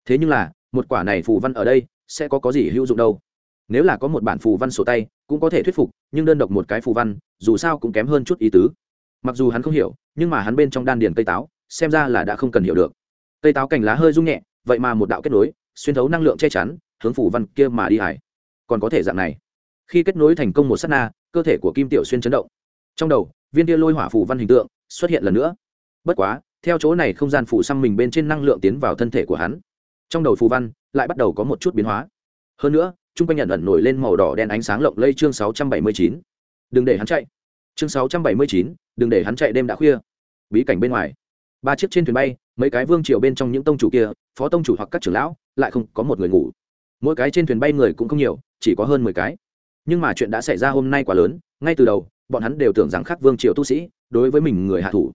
Thế nhưng là, một quả này phù văn ở đây, sẽ có có gì hữu dụng đâu? Nếu là có một bản phù văn sổ tay, cũng có thể thuyết phục, nhưng đơn độc một cái phù văn, dù sao cũng kém hơn chút ý tứ. Mặc dù hắn không hiểu, nhưng mà hắn bên trong đan điền cây táo, xem ra là đã không cần hiểu được. Cây táo cành lá hơi rung nhẹ, vậy mà một đạo kết nối, xuyên thấu năng lượng che chắn, hướng phù văn kia mà đi hải còn có thể dạng này. Khi kết nối thành công một s á t na, cơ thể của kim tiểu xuyên chấn động. Trong đầu, viên kia lôi hỏa phù văn hình tượng xuất hiện lần nữa. Bất quá, theo chỗ này không gian phủ xăm mình bên trên năng lượng tiến vào thân thể của hắn. Trong đầu phù văn lại bắt đầu có một chút biến hóa. Hơn nữa chung quanh nhận ẩn nổi lên màu đỏ đen ánh sáng lộng lây chương sáu trăm bảy mươi chín. Đừng để hắn chạy. Chương sáu trăm bảy mươi chín, đừng để hắn chạy đêm đã khuya. Bí cảnh bên ngoài. Ba chiếc trên thuyền bay, mấy cái vương triều bên trong những tông chủ kia, phó tông chủ hoặc các trưởng lão, lại không có một người ngủ. Mỗi cái trên thuyền bay người cũng không nhiều, chỉ có hơn mười cái. Nhưng mà chuyện đã xảy ra hôm nay quá lớn, ngay từ đầu, bọn hắn đều tưởng rằng khắc vương triều tu sĩ, đối với mình người hạ thủ.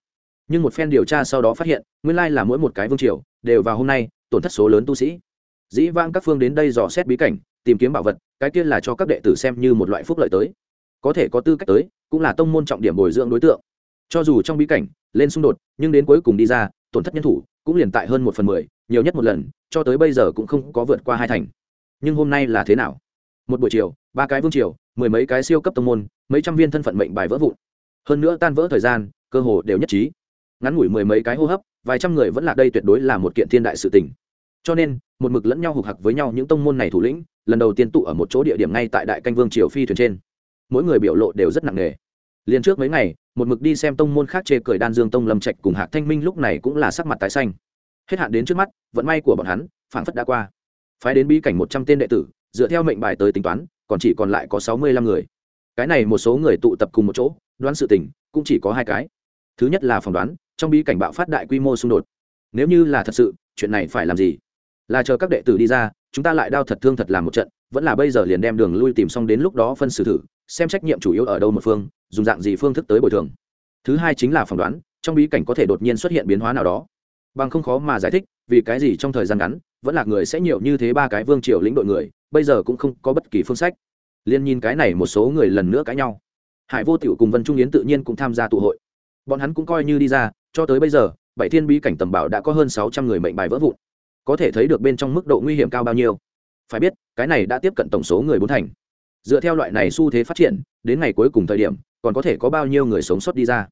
Nhưng một phen điều tra sau đó phát hiện, nguyên lai là mỗi một cái vương triều, đều vào hôm nay, tổn thất số lớn tu sĩ dĩ vãng các phương đến đây dò xét bí cảnh, tìm kiếm bảo vật, cái kia là cho các đệ tử xem như một loại phúc lợi tới. Có thể có tư cách tới, cũng là tông môn trọng điểm bồi dưỡng đối tượng. Cho dù trong bí cảnh, lên xung đột, nhưng đến cuối cùng đi ra, tổn thất nhân thủ, cũng liền tại hơn một phần mười, nhiều nhất một lần, cho tới bây giờ cũng không có vượt qua hai thành. Nhưng hôm nay là thế nào? Một buổi chiều, ba cái vương triều, mười mấy cái siêu cấp tông môn, mấy trăm viên thân phận mệnh bài vỡ vụn. Hơn nữa tan vỡ thời gian, cơ hồ đều nhất trí. Ngắn ngủi mười mấy cái hô hấp, vài trăm người vẫn là đây tuyệt đối là một kiện thiên đại sự tình cho nên, một mực lẫn nhau hục hặc với nhau những tông môn này thủ lĩnh, lần đầu tiên tụ ở một chỗ địa điểm ngay tại đại canh vương triều phi thuyền trên. Mỗi người biểu lộ đều rất nặng nề. Liền trước mấy ngày, một mực đi xem tông môn khác chê cười đan dương tông lâm trạch cùng hạc thanh minh lúc này cũng là sắc mặt tái xanh. Hết hạn đến trước mắt, vận may của bọn hắn, phảng phất đã qua. Phái đến bí cảnh một trăm tên đệ tử, dựa theo mệnh bài tới tính toán, còn chỉ còn lại có sáu mươi lăm người. Cái này một số người tụ tập cùng một chỗ, đoán sự tình, cũng chỉ có hai cái. Thứ nhất là phỏng đoán, trong bí cảnh bạo phát đại quy mô xung đột. Nếu như là thật sự, chuyện này phải làm gì? Là chờ các đệ tử đi ra, chúng ta lại đau thật thương thật làm một trận, vẫn là bây giờ liền đem đường lui tìm xong đến lúc đó phân xử thử, xem trách nhiệm chủ yếu ở đâu một phương, dùng dạng gì phương thức tới bồi thường. Thứ hai chính là phỏng đoán, trong bí cảnh có thể đột nhiên xuất hiện biến hóa nào đó. Bằng không khó mà giải thích, vì cái gì trong thời gian ngắn, vẫn là người sẽ nhiều như thế ba cái vương triều lĩnh đội người, bây giờ cũng không có bất kỳ phương sách. Liên nhìn cái này một số người lần nữa cãi nhau. Hải vô tiểu cùng vân trung yến tự nhiên cũng tham gia tụ hội. Bọn hắn cũng coi như đi ra, cho tới bây giờ, bảy thiên bí cảnh tầm bảo đã có hơn sáu trăm người mệnh bài vỡ vụn có thể thấy được bên trong mức độ nguy hiểm cao bao nhiêu. Phải biết, cái này đã tiếp cận tổng số người bốn thành. Dựa theo loại này xu thế phát triển, đến ngày cuối cùng thời điểm, còn có thể có bao nhiêu người sống sót đi ra.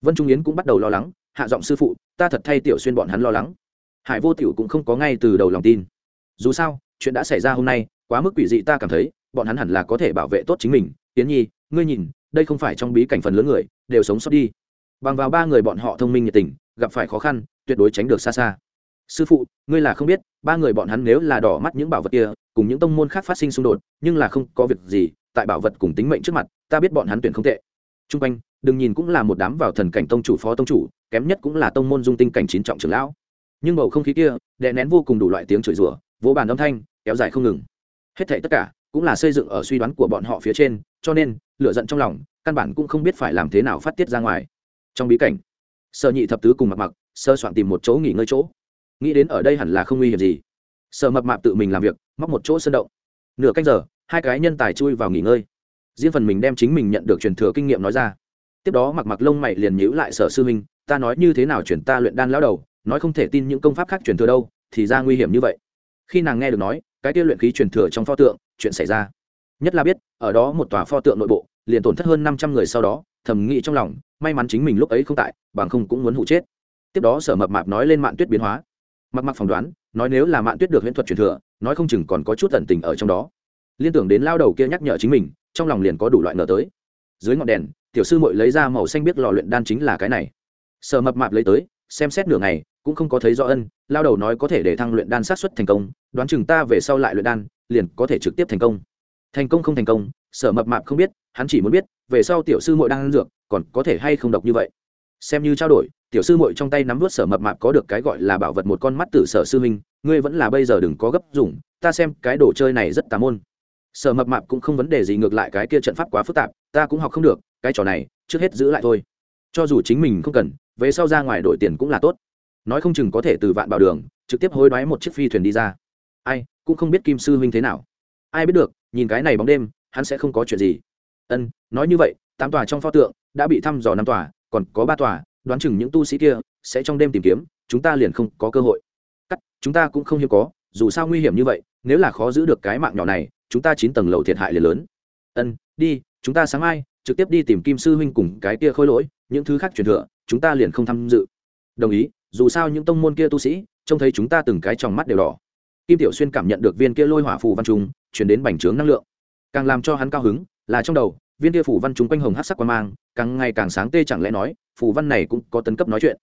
Vân trung yến cũng bắt đầu lo lắng, hạ giọng sư phụ, ta thật thay tiểu xuyên bọn hắn lo lắng. Hải vô tiểu cũng không có ngay từ đầu lòng tin. Dù sao, chuyện đã xảy ra hôm nay, quá mức quỷ dị ta cảm thấy, bọn hắn hẳn là có thể bảo vệ tốt chính mình. Tiến nhi, ngươi nhìn, đây không phải trong bí cảnh phần lớn người, đều sống sót đi. Bằng vào ba người bọn họ thông minh nhiệt tình, gặp phải khó khăn, tuyệt đối tránh được xa xa sư phụ, ngươi là không biết, ba người bọn hắn nếu là đỏ mắt những bảo vật kia, cùng những tông môn khác phát sinh xung đột, nhưng là không có việc gì, tại bảo vật cùng tính mệnh trước mặt, ta biết bọn hắn tuyển không tệ. T r u n g quanh, đừng nhìn cũng là một đám vào thần cảnh tông chủ phó tông chủ, kém nhất cũng là tông môn dung tinh cảnh chín trọng trưởng lão. Nhưng bầu không khí kia, đè nén vô cùng đủ loại tiếng chửi rủa vỗ bàn âm thanh, kéo dài không ngừng. Hết thảy tất cả, cũng là xây dựng ở suy đoán của bọn họ phía trên, cho nên lựa giận trong lòng, căn bản cũng không biết phải làm thế nào phát tiết ra ngoài. Trong bí cảnh sợ nhị thập tứ cùng mặc mặc, sơ soạn tìm một chỗ nghỉ ngơi chỗ nghĩ đến ở đây hẳn là không nguy hiểm gì. Sợ mập mạp tự mình làm việc, móc một chỗ sân động. Nửa canh giờ, hai cái nhân tài chui vào nghỉ ngơi. Riêng phần mình đem chính mình nhận được truyền thừa kinh nghiệm nói ra. Tiếp đó mặc mặc lông mày liền nhíu lại sở sư huynh ta nói như thế nào chuyển ta luyện đan lão đầu, nói không thể tin những công pháp khác truyền thừa đâu, thì ra nguy hiểm như vậy. Khi nàng nghe được nói, cái kia luyện khí truyền thừa trong pho tượng, chuyện xảy ra. Nhất là biết, ở đó một tòa pho tượng nội bộ, liền tổn thất hơn năm trăm người sau đó, thầm nghĩ trong lòng, may mắn chính mình lúc ấy không tại, bằng không cũng muốn hụ chết. Tiếp đó sở mập mạp nói lên mạng tuyết biến hóa mặc mặc phỏng đoán, nói nếu là mạng tuyết được huyễn thuật truyền thừa, nói không chừng còn có chút tận tình ở trong đó. Liên tưởng đến lao đầu kia nhắc nhở chính mình, trong lòng liền có đủ loại ngờ tới. Dưới ngọn đèn, tiểu sư mội lấy ra màu xanh biết lò luyện đan chính là cái này. Sở mập mạp lấy tới, xem xét nửa ngày, cũng không có thấy rõ ân, lao đầu nói có thể để thăng luyện đan sát xuất thành công, đoán chừng ta về sau lại luyện đan, liền có thể trực tiếp thành công. Thành công không thành công, sở mập mạp không biết, hắn chỉ muốn biết, về sau tiểu sư mội đang ăn dược, còn có thể hay không độc như vậy. Xem như trao đổi tiểu sư muội trong tay nắm vút sở mập mạp có được cái gọi là bảo vật một con mắt tử sở sư huynh, ngươi vẫn là bây giờ đừng có gấp dùng, ta xem cái đồ chơi này rất tà môn. Sở mập mạp cũng không vấn đề gì ngược lại cái kia trận pháp quá phức tạp, ta cũng học không được, cái trò này, trước hết giữ lại thôi. Cho dù chính mình không cần, về sau ra ngoài đổi tiền cũng là tốt. Nói không chừng có thể từ vạn bảo đường, trực tiếp hối đoái một chiếc phi thuyền đi ra. Ai, cũng không biết kim sư huynh thế nào. Ai biết được, nhìn cái này bóng đêm, hắn sẽ không có chuyện gì. Ân, nói như vậy, tám tòa trong pho tượng đã bị thăm dò năm tòa, còn có ba tòa đoán chừng những tu sĩ kia sẽ trong đêm tìm kiếm, chúng ta liền không có cơ hội. Cắt, chúng ta cũng không hiếm có, dù sao nguy hiểm như vậy, nếu là khó giữ được cái mạng nhỏ này, chúng ta chín tầng lầu thiệt hại liền lớn. Ân, đi, chúng ta sáng mai, trực tiếp đi tìm kim sư huynh cùng cái kia khôi lỗi, những thứ khác truyền thừa, chúng ta liền không tham dự. Đồng ý, dù sao những tông môn kia tu sĩ, trông thấy chúng ta từng cái trong mắt đều đỏ. Kim tiểu xuyên cảm nhận được viên kia lôi hỏa phù văn trung chuyển đến bành trướng năng lượng. Càng làm cho hắn cao hứng là trong đầu viên kia phủ văn chúng quanh hồng hát sắc quan mang, càng ngày càng sáng tê chẳng lẽ nói, phủ văn này cũng có tấn cấp nói chuyện.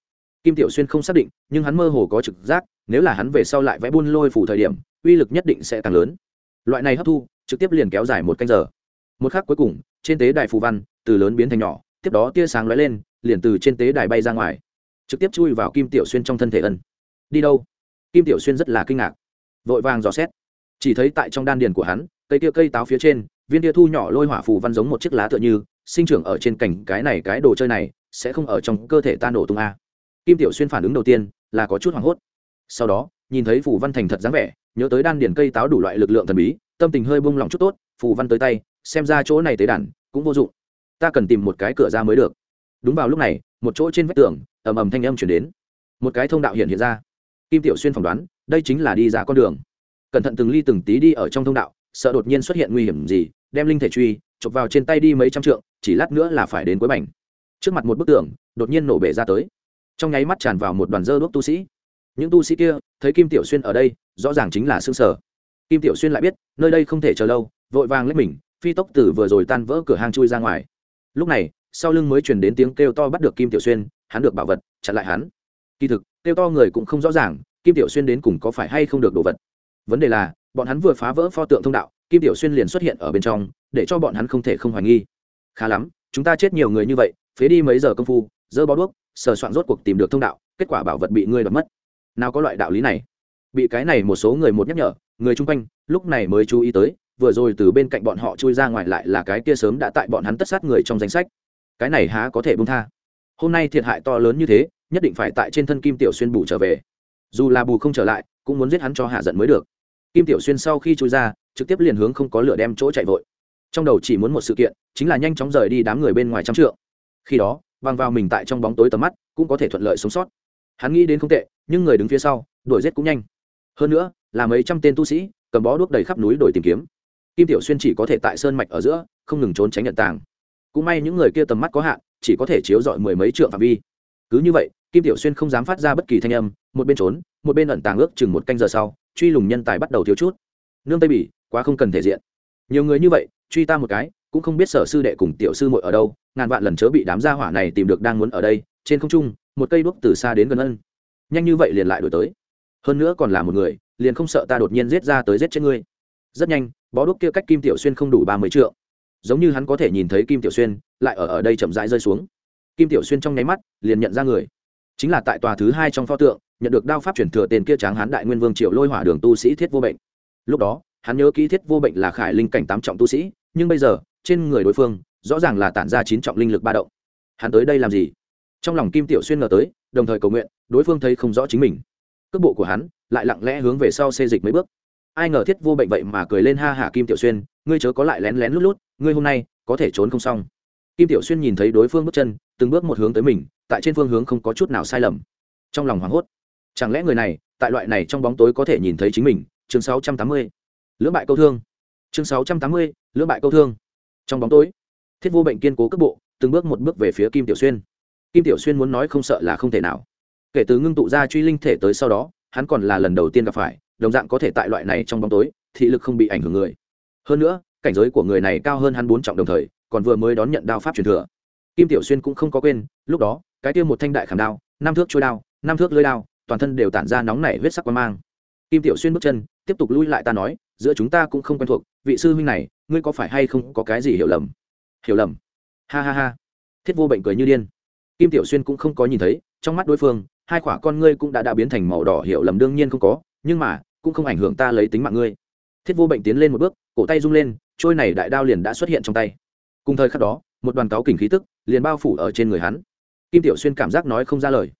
Kim tiểu xuyên không xác định, nhưng hắn mơ hồ có trực giác, nếu là hắn về sau lại vẽ buôn lôi phủ thời điểm, uy lực nhất định sẽ càng lớn. Loại này hấp thu, trực tiếp liền kéo dài một canh giờ. Một khắc cuối cùng, trên tế đài phù văn, từ lớn biến thành nhỏ, tiếp đó tia sáng lóe lên, liền từ trên tế đài bay ra ngoài. Trực tiếp chui vào kim tiểu xuyên trong thân thể ân. Đi đâu? Kim tiểu xuyên rất là kinh ngạc. Vội vàng dò xét. Chỉ thấy tại trong đan điền của hắn cây kia cây táo phía trên, viên tia thu nhỏ lôi hỏa phù văn giống một chiếc lá tựa như, sinh trưởng ở trên cành cái này cái đồ chơi này, sẽ không ở trong cơ thể ta nổ tung a. Kim tiểu xuyên phản ứng đầu tiên là có chút hoảng hốt. Sau đó, nhìn thấy phù văn thành thật dáng vẻ, nhớ tới đan điển cây táo đủ loại lực lượng thần bí, tâm tình hơi bung lòng chút tốt, phù văn tới tay, xem ra chỗ này tế đàn cũng vô dụng. Ta cần tìm một cái cửa ra mới được. Đúng vào lúc này, một chỗ trên vách tường, ầm ầm thanh âm chuyển đến. Một cái thông đạo hiện hiện ra. Kim tiểu xuyên phỏng đoán, đây chính là đi ra con đường. Cẩn thận từng ly từng tí đi ở trong thông đạo sợ đột nhiên xuất hiện nguy hiểm gì, đem linh thể truy, chụp vào trên tay đi mấy trăm trượng, chỉ lát nữa là phải đến cuối mảnh. Trước mặt một bức tường, đột nhiên nổ bể ra tới. Trong nháy mắt tràn vào một đoàn dơ đuốc tu sĩ. Những tu sĩ kia, thấy kim tiểu xuyên ở đây, rõ ràng chính là xương sở kim tiểu xuyên lại biết, nơi đây không thể chờ lâu, vội vàng lấy mình, phi tốc tử vừa rồi tan vỡ cửa hang chui ra ngoài. Lúc này, sau lưng mới truyền đến tiếng kêu to bắt được kim tiểu xuyên, hắn được bảo vật, chặn lại hắn. Kỳ thực, kêu to người cũng không rõ ràng, kim tiểu xuyên đến cùng có phải hay không được đồ vật. Vấn đề là bọn hắn vừa phá vỡ pho tượng thông đạo, kim tiểu xuyên liền xuất hiện ở bên trong, để cho bọn hắn không thể không hoài nghi. Khá lắm, chúng ta chết nhiều người như vậy, phế đi mấy giờ công phu, dơ bó đuốc, sờ soạn rốt cuộc tìm được thông đạo, kết quả bảo vật bị ngươi đoạt mất. Nào có loại đạo lý này? Bị cái này một số người một nhắc nhở, người chung quanh, lúc này mới chú ý tới, vừa rồi từ bên cạnh bọn họ chui ra ngoài lại là cái kia sớm đã tại bọn hắn tất sát người trong danh sách. Cái này há có thể bung tha. Hôm nay thiệt hại to lớn như thế, nhất định phải tại trên thân kim tiểu xuyên bù trở về. Dù là bù không trở lại, cũng muốn giết hắn cho hạ giận mới được kim tiểu xuyên sau khi chui ra, trực tiếp liền hướng không có lửa đem chỗ chạy vội. Trong đầu chỉ muốn một sự kiện, chính là nhanh chóng rời đi đám người bên ngoài trăm trượng. Khi đó, bằng vào mình tại trong bóng tối tầm mắt, cũng có thể thuận lợi sống sót. Hắn nghĩ đến không tệ, nhưng người đứng phía sau, đuổi giết cũng nhanh. Hơn nữa, là mấy trăm tên tu sĩ, cầm bó đuốc đầy khắp núi đổi tìm kiếm. Kim tiểu xuyên chỉ có thể tại sơn mạch ở giữa, không ngừng trốn tránh nhận tàng. Cũng may những người kia tầm mắt có hạn, chỉ có thể chiếu dọi mười mấy trượng phạm vi. Cứ như vậy, kim tiểu xuyên không dám phát ra bất kỳ thanh âm, một bên trốn, một bên ẩn tàng ước chừng một canh giờ sau truy lùng nhân tài bắt đầu thiếu chút. Nương tây bỉ, quá không cần thể diện. Nhiều người như vậy, truy ta một cái, cũng không biết sở sư đệ cùng tiểu sư muội ở đâu, ngàn vạn lần chớ bị đám gia hỏa này tìm được đang muốn ở đây, trên không trung, một cây đuốc từ xa đến gần ân. Nhanh như vậy liền lại đổi tới. Hơn nữa còn là một người, liền không sợ ta đột nhiên giết ra tới giết chết ngươi. Rất nhanh, bó đuốc kia cách kim tiểu xuyên không đủ ba mươi triệu giống như hắn có thể nhìn thấy kim tiểu xuyên, lại ở ở đây chậm rãi rơi xuống. Kim tiểu xuyên trong nháy mắt, liền nhận ra người. Chính là tại tòa thứ hai trong pho tượng nhận được đao pháp truyền thừa tên kia tráng hán đại nguyên vương triệu lôi hỏa đường tu sĩ thiết vô bệnh. Lúc đó, hắn nhớ kỹ thiết vô bệnh là khải linh cảnh tám trọng tu sĩ, nhưng bây giờ, trên người đối phương, rõ ràng là tản ra chín trọng linh lực ba động. Hắn tới đây làm gì? Trong lòng kim tiểu xuyên ngờ tới, đồng thời cầu nguyện, đối phương thấy không rõ chính mình. Cước bộ của hắn lại lặng lẽ hướng về sau xê dịch mấy bước. Ai ngờ thiết vô bệnh vậy mà cười lên ha hả kim tiểu xuyên, ngươi chớ có lại lén lén lút lút, ngươi hôm nay có thể trốn không xong. Kim tiểu xuyên nhìn thấy đối phương bước chân, từng bước một hướng tới mình, tại trên phương hướng không có chút nào sai lầm. Trong lòng hoảng hốt chẳng lẽ người này tại loại này trong bóng tối có thể nhìn thấy chính mình? Chương 680. lưỡng bại câu thương. Chương 680, lưỡng bại câu thương. Trong bóng tối thiết vô bệnh kiên cố cấp bộ từng bước một bước về phía kim tiểu xuyên. Kim tiểu xuyên muốn nói không sợ là không thể nào. Kể từ ngưng tụ ra truy linh thể tới sau đó hắn còn là lần đầu tiên gặp phải đồng dạng có thể tại loại này trong bóng tối thị lực không bị ảnh hưởng người. Hơn nữa cảnh giới của người này cao hơn hắn bốn trọng đồng thời còn vừa mới đón nhận đao pháp truyền thừa. Kim tiểu xuyên cũng không có quên lúc đó cái tiêu một thanh đại khảm đao năm thước trôi đao năm thước lưới đao toàn thân đều tản ra nóng nảy huyết sắc quan mang. Kim tiểu xuyên bước chân, tiếp tục lui lại ta nói, giữa chúng ta cũng không quen thuộc, vị sư huynh này, ngươi có phải hay không có cái gì hiểu lầm? Hiểu lầm? Ha ha ha. Thiết vô bệnh cười như điên. Kim tiểu xuyên cũng không có nhìn thấy, trong mắt đối phương, hai khỏa con ngươi cũng đã đã biến thành màu đỏ hiểu lầm đương nhiên không có, nhưng mà, cũng không ảnh hưởng ta lấy tính mạng ngươi. Thiết vô bệnh tiến lên một bước, cổ tay rung lên, trôi này đại đao liền đã xuất hiện trong tay. Cùng thời khắc đó, một đoàn cáo kình khí tức liền bao phủ ở trên người hắn. Kim tiểu xuyên cảm giác nói không ra lời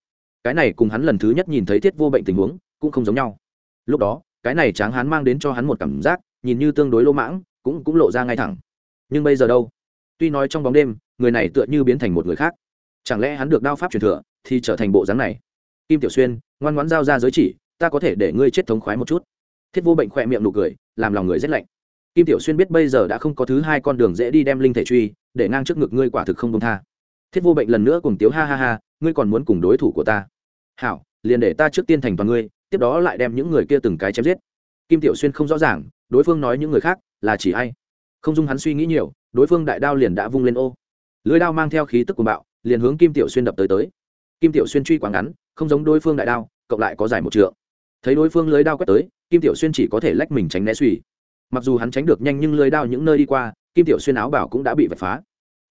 cái này cùng hắn lần thứ nhất nhìn thấy thiết vô bệnh tình huống cũng không giống nhau. Lúc đó, cái này tráng hắn mang đến cho hắn một cảm giác, nhìn như tương đối lỗ mãng, cũng cũng lộ ra ngay thẳng. Nhưng bây giờ đâu? Tuy nói trong bóng đêm, người này tựa như biến thành một người khác. Chẳng lẽ hắn được đao pháp truyền thừa, thì trở thành bộ dáng này? Kim tiểu xuyên, ngoan ngoãn giao ra giới chỉ, ta có thể để ngươi chết thống khoái một chút. Thiết vô bệnh khỏe miệng nụ cười, làm lòng người rét lạnh. Kim tiểu xuyên biết bây giờ đã không có thứ hai con đường dễ đi đem linh thể truy, để ngang trước ngực ngươi quả thực không công tha. Thiết vô bệnh lần nữa cùng tiếu ha ha ha, ngươi còn muốn cùng đối thủ của ta hảo, liền để ta trước tiên thành toàn ngươi, tiếp đó lại đem những người kia từng cái chém giết. Kim tiểu xuyên không rõ ràng, đối phương nói những người khác là chỉ ai? Không dung hắn suy nghĩ nhiều, đối phương đại đao liền đã vung lên ô. Lưới đao mang theo khí tức của bạo, liền hướng kim tiểu xuyên đập tới tới. Kim tiểu xuyên truy quá ngắn, không giống đối phương đại đao, cộng lại có dài một trượng. Thấy đối phương lưới đao quét tới, kim tiểu xuyên chỉ có thể lách mình tránh né suy. Mặc dù hắn tránh được nhanh nhưng lưới đao những nơi đi qua, kim tiểu xuyên áo bảo cũng đã bị vạch phá.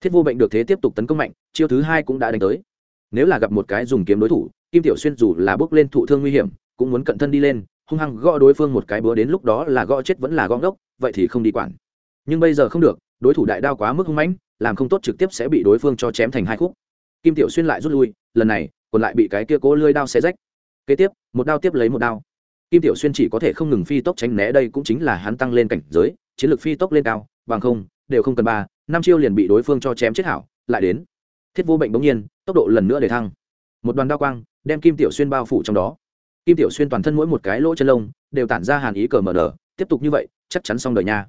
Thiết vô bệnh được thế tiếp tục tấn công mạnh, chiêu thứ hai cũng đã đánh tới nếu là gặp một cái dùng kiếm đối thủ, kim tiểu xuyên dù là bước lên thụ thương nguy hiểm, cũng muốn cận thân đi lên, hung hăng gõ đối phương một cái búa đến lúc đó là gõ chết vẫn là gõ ngốc, vậy thì không đi quản. Nhưng bây giờ không được, đối thủ đại đao quá mức hung mãnh, làm không tốt trực tiếp sẽ bị đối phương cho chém thành hai khúc. Kim tiểu xuyên lại rút lui, lần này, còn lại bị cái kia cố lưới đao xé rách. Kế tiếp, một đao tiếp lấy một đao. Kim tiểu xuyên chỉ có thể không ngừng phi tốc tránh né, đây cũng chính là hắn tăng lên cảnh giới, chiến lược phi tốc lên cao, bằng không, đều không cần ba, năm chiêu liền bị đối phương cho chém chết hảo, lại đến thiết vô bệnh bỗng nhiên, tốc độ lần nữa để thăng. Một đoàn đao quang, đem kim tiểu xuyên bao phủ trong đó. Kim tiểu xuyên toàn thân mỗi một cái lỗ chân lông, đều tản ra hàn ý cờ mờ nở, tiếp tục như vậy, chắc chắn xong đời nha.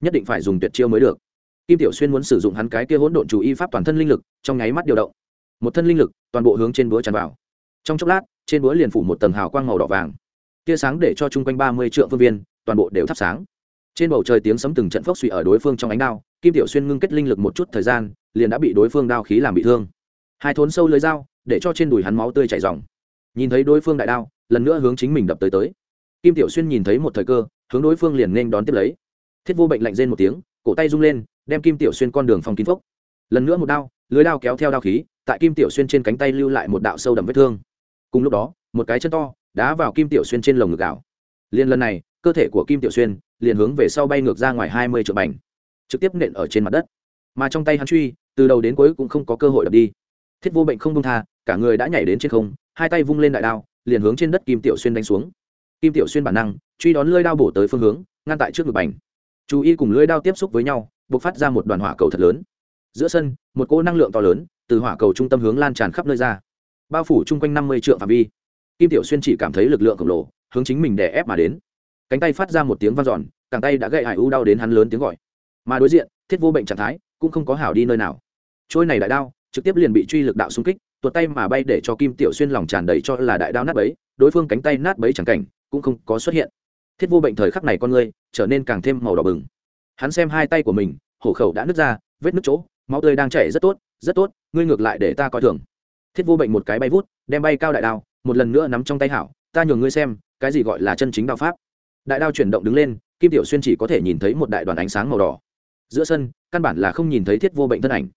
Nhất định phải dùng tuyệt chiêu mới được. Kim tiểu xuyên muốn sử dụng hắn cái kia hỗn độn chủ y pháp toàn thân linh lực, trong nháy mắt điều động. Một thân linh lực, toàn bộ hướng trên búa tràn vào. Trong chốc lát, trên búa liền phủ một tầng hào quang màu đỏ vàng. Tia sáng để cho chung quanh ba mươi triệu phương viên, toàn bộ đều thắp sáng. Trên bầu trời tiếng sấm từng trận phốc suy ở đối phương trong ánh đao kim tiểu xuyên ngưng kết linh lực một chút thời gian, liền đã bị đối phương đao khí làm bị thương. Hai thốn sâu lưới dao, để cho trên đùi hắn máu tươi chảy dòng nhìn thấy đối phương đại đao, lần nữa hướng chính mình đập tới tới. Kim tiểu xuyên nhìn thấy một thời cơ, hướng đối phương liền nên đón tiếp lấy. Thiết vô bệnh lạnh rên một tiếng, cổ tay rung lên, đem kim tiểu xuyên con đường phòng kín phốc. Lần nữa một đao, lưới đao kéo theo đao khí, tại kim tiểu xuyên trên cánh tay lưu lại một đạo sâu đậm vết thương. Cùng lúc đó, một cái chân to đá vào kim tiểu xuyên trên lồng ngực ảo liền lần này, cơ thể của kim tiểu xuyên liền hướng về sau bay ngược ra ngoài hai mươi triệu bành trực tiếp nện ở trên mặt đất. Mà trong tay hắn truy, từ đầu đến cuối cũng không có cơ hội đập đi. Thiết vô bệnh không đông tha, cả người đã nhảy đến trên không, hai tay vung lên đại đao, liền hướng trên đất kim tiểu xuyên đánh xuống. Kim tiểu xuyên bản năng, truy đón lưỡi đao bổ tới phương hướng, ngăn tại trước ngực bành. Chú ý cùng lưỡi đao tiếp xúc với nhau, bộc phát ra một đoàn hỏa cầu thật lớn. Giữa sân, một cỗ năng lượng to lớn, từ hỏa cầu trung tâm hướng lan tràn khắp nơi ra. Bao phủ chung quanh năm mươi triệu phạm vi. Kim tiểu xuyên chỉ cảm thấy lực lượng khổng lồ, hướng chính mình đè ép mà đến. Cánh tay phát ra một tiếng vang dọn cẳng tay đã gây hải u đau đến hắn lớn tiếng gọi mà đối diện, thiết vô bệnh trạng thái cũng không có hảo đi nơi nào. Trôi này đại đao trực tiếp liền bị truy lực đạo xung kích, tuột tay mà bay để cho kim tiểu xuyên lòng tràn đầy cho là đại đao nát bấy, đối phương cánh tay nát bấy chẳng cảnh cũng không có xuất hiện. Thiết vô bệnh thời khắc này con người trở nên càng thêm màu đỏ bừng. Hắn xem hai tay của mình, hổ khẩu đã nứt ra, vết nứt chỗ, máu tươi đang chảy rất tốt rất tốt, ngươi ngược lại để ta coi thường. Thiết vô bệnh một cái bay vút, đem bay cao đại đao, một lần nữa nắm trong tay hảo, ta nhường ngươi xem, cái gì gọi là chân chính đao pháp. Đại đao chuyển động đứng lên, kim tiểu xuyên chỉ có thể nhìn thấy một đại đoàn ánh sáng màu đỏ giữa sân, căn bản là không nhìn thấy thiết vô bệnh thân ảnh.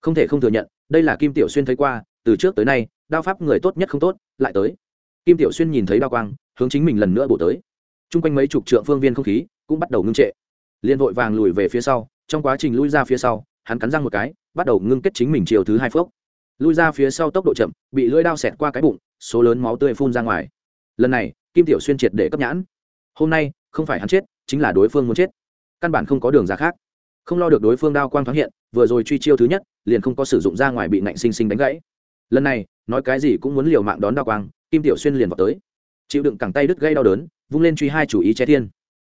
Không thể không thừa nhận, đây là kim tiểu xuyên thấy qua, từ trước tới nay, đao pháp người tốt nhất không tốt, lại tới. Kim tiểu xuyên nhìn thấy đao quang, hướng chính mình lần nữa bổ tới. T r u n g quanh mấy chục trượng phương viên không khí cũng bắt đầu ngưng trệ. Liền vội vàng lùi về phía sau, trong quá trình lui ra phía sau, hắn cắn răng một cái, bắt đầu ngưng kết chính mình chiều thứ hai phước. Lui ra phía sau tốc độ chậm, bị lưỡi đao xẹt qua cái bụng, số lớn máu tươi phun ra ngoài. Lần này, kim tiểu xuyên triệt để cấp nhãn. Hôm nay, không phải hắn chết, chính là đối phương muốn chết. Căn bản không có đường ra khác không lo được đối phương đao quang thoáng hiện, vừa rồi truy chiêu thứ nhất, liền không có sử dụng ra ngoài bị nạnh sinh sinh đánh gãy. Lần này, nói cái gì cũng muốn liều mạng đón đao quang, kim tiểu xuyên liền vào tới. Chịu đựng cẳng tay đứt gây đau đớn, vung lên truy hai chủ ý che thiên.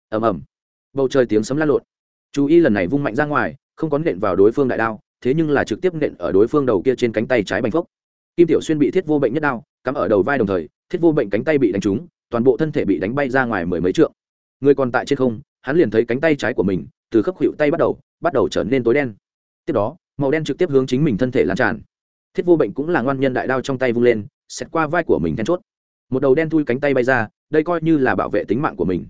Ầm ầm. Bầu trời tiếng sấm lan lộn. Chú ý lần này vung mạnh ra ngoài, không có nện vào đối phương đại đao, thế nhưng là trực tiếp nện ở đối phương đầu kia trên cánh tay trái bành phốc. Kim tiểu xuyên bị thiết vô bệnh nhất đao, cắm ở đầu vai đồng thời, thiết vô bệnh cánh tay bị đánh trúng, toàn bộ thân thể bị đánh bay ra ngoài mười mấy trượng. Người còn tại trên không, hắn liền thấy cánh tay trái của mình từ khớp khuỵu tay bắt đầu bắt đầu trở nên tối đen. Tiếp đó, màu đen trực tiếp hướng chính mình thân thể lan tràn. Thiết vô bệnh cũng là ngoan nhân đại đao trong tay vung lên xét qua vai của mình then chốt. Một đầu đen thui cánh tay bay ra, đây coi như là bảo vệ tính mạng của mình.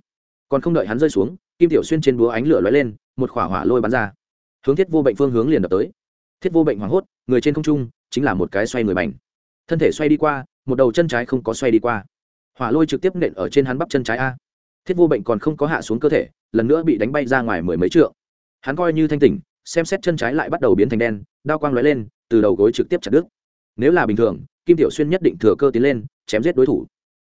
Còn không đợi hắn rơi xuống, kim tiểu xuyên trên búa ánh lửa lóe lên, một khỏa hỏa lôi bắn ra. Hướng thiết vô bệnh phương hướng liền đập tới. Thiết vô bệnh hoảng hốt, người trên không trung, chính là một cái xoay người bành thân thể xoay đi qua, một đầu chân trái không có xoay đi qua. Hỏa lôi trực tiếp nện ở trên hắn bắp chân trái a. Thiết vô bệnh còn không có hạ xuống cơ thể lần nữa bị đánh bay ra ngoài mười mấy trượng. Hắn coi như thanh tỉnh, xem xét chân trái lại bắt đầu biến thành đen, đao quang lóe lên, từ đầu gối trực tiếp chặt đứt. Nếu là bình thường, kim tiểu xuyên nhất định thừa cơ tiến lên, chém giết đối thủ.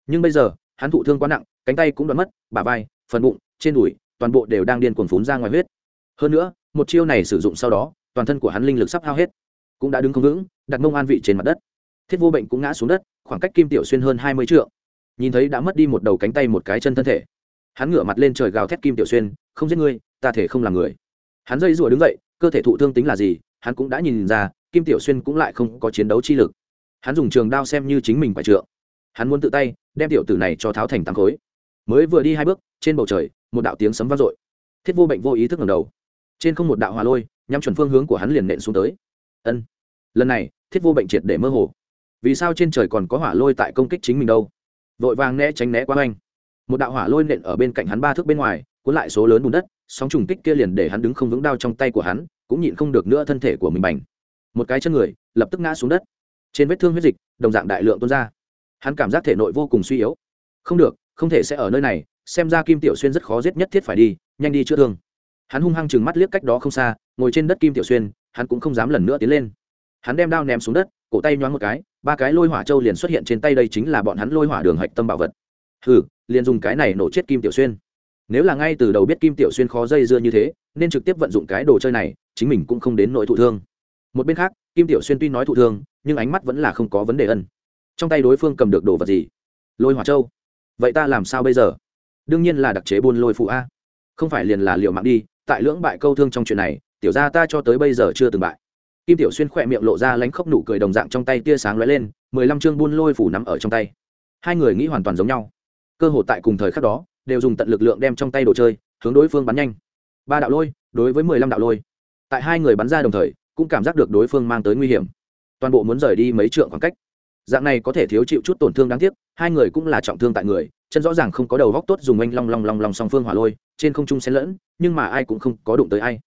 Nhưng bây giờ, hắn thụ thương quá nặng, cánh tay cũng đứt mất, bả vai, phần bụng, trên đùi, toàn bộ đều đang điên cuồng phún ra ngoài huyết. Hơn nữa, một chiêu này sử dụng sau đó, toàn thân của hắn linh lực sắp hao hết. Cũng đã đứng không vững, đặt mông an vị trên mặt đất. Thiết vô bệnh cũng ngã xuống đất, khoảng cách kim tiểu xuyên hơn hai mươi trượng. Nhìn thấy đã mất đi một đầu cánh tay một cái chân thân thể hắn ngửa mặt lên trời gào thét kim tiểu xuyên, không giết ngươi, ta thể không làm người. Hắn dây rủa đứng dậy, cơ thể thụ thương tính là gì, hắn cũng đã nhìn ra, kim tiểu xuyên cũng lại không có chiến đấu chi lực. Hắn dùng trường đao xem như chính mình phải trượng. Hắn muốn tự tay, đem tiểu tử này cho tháo thành tám khối. Mới vừa đi hai bước, trên bầu trời, một đạo tiếng sấm vang dội. Thiết vô bệnh vô ý thức ngầm đầu. Trên không một đạo hòa lôi, nhắm chuẩn phương hướng của hắn liền nện xuống tới. Ân. Lần này, thiết vô bệnh triệt để mơ hồ. Vì sao trên trời còn có hỏa lôi tại công kích chính mình đâu? Vội vàng né tránh né quá oanh một đạo hỏa lôi nện ở bên cạnh hắn ba thước bên ngoài, cuốn lại số lớn bùn đất, sóng trùng kích kia liền để hắn đứng không vững đao trong tay của hắn, cũng nhịn không được nữa thân thể của mình bành. Một cái chân người, lập tức ngã xuống đất. Trên vết thương huyết dịch, đồng dạng đại lượng tuôn ra. Hắn cảm giác thể nội vô cùng suy yếu. Không được, không thể sẽ ở nơi này, xem ra kim tiểu xuyên rất khó giết nhất thiết phải đi, nhanh đi chữa thương. Hắn hung hăng chừng mắt liếc cách đó không xa, ngồi trên đất kim tiểu xuyên, hắn cũng không dám lần nữa tiến lên. Hắn đem đao ném xuống đất, cổ tay nhoáng một cái, ba cái lôi hỏa châu liền xuất hiện trên tay đây chính là bọn hắn lôi hỏa đường hạch tâm bảo vật hừ, liền dùng cái này nổ chết kim tiểu xuyên. Nếu là ngay từ đầu biết kim tiểu xuyên khó dây dưa như thế, nên trực tiếp vận dụng cái đồ chơi này, chính mình cũng không đến nỗi thụ thương. Một bên khác, kim tiểu xuyên tuy nói thụ thương, nhưng ánh mắt vẫn là không có vấn đề ân. Trong tay đối phương cầm được đồ vật gì? Lôi hỏa châu. Vậy ta làm sao bây giờ? Đương nhiên là đặc chế buôn lôi phụ a. Không phải liền là liệu mạng đi, tại lưỡng bại câu thương trong chuyện này, tiểu ra ta cho tới bây giờ chưa từng bại. Kim tiểu xuyên khỏe miệng lộ ra lánh khóc nụ cười đồng dạng trong tay tia sáng lóe lên, mười lăm chương buôn lôi phủ nắm ở trong tay. Hai người nghĩ hoàn toàn giống nhau cơ hội tại cùng thời khắc đó, đều dùng tận lực lượng đem trong tay đồ chơi, hướng đối phương bắn nhanh. Ba đạo lôi, đối với mười lăm đạo lôi. Tại hai người bắn ra đồng thời, cũng cảm giác được đối phương mang tới nguy hiểm. Toàn bộ muốn rời đi mấy trượng khoảng cách. Dạng này có thể thiếu chịu chút tổn thương đáng tiếc, hai người cũng là trọng thương tại người, chân rõ ràng không có đầu góc tốt dùng anh long long long long song phương hỏa lôi, trên không trung xen lẫn, nhưng mà ai cũng không có đụng tới ai.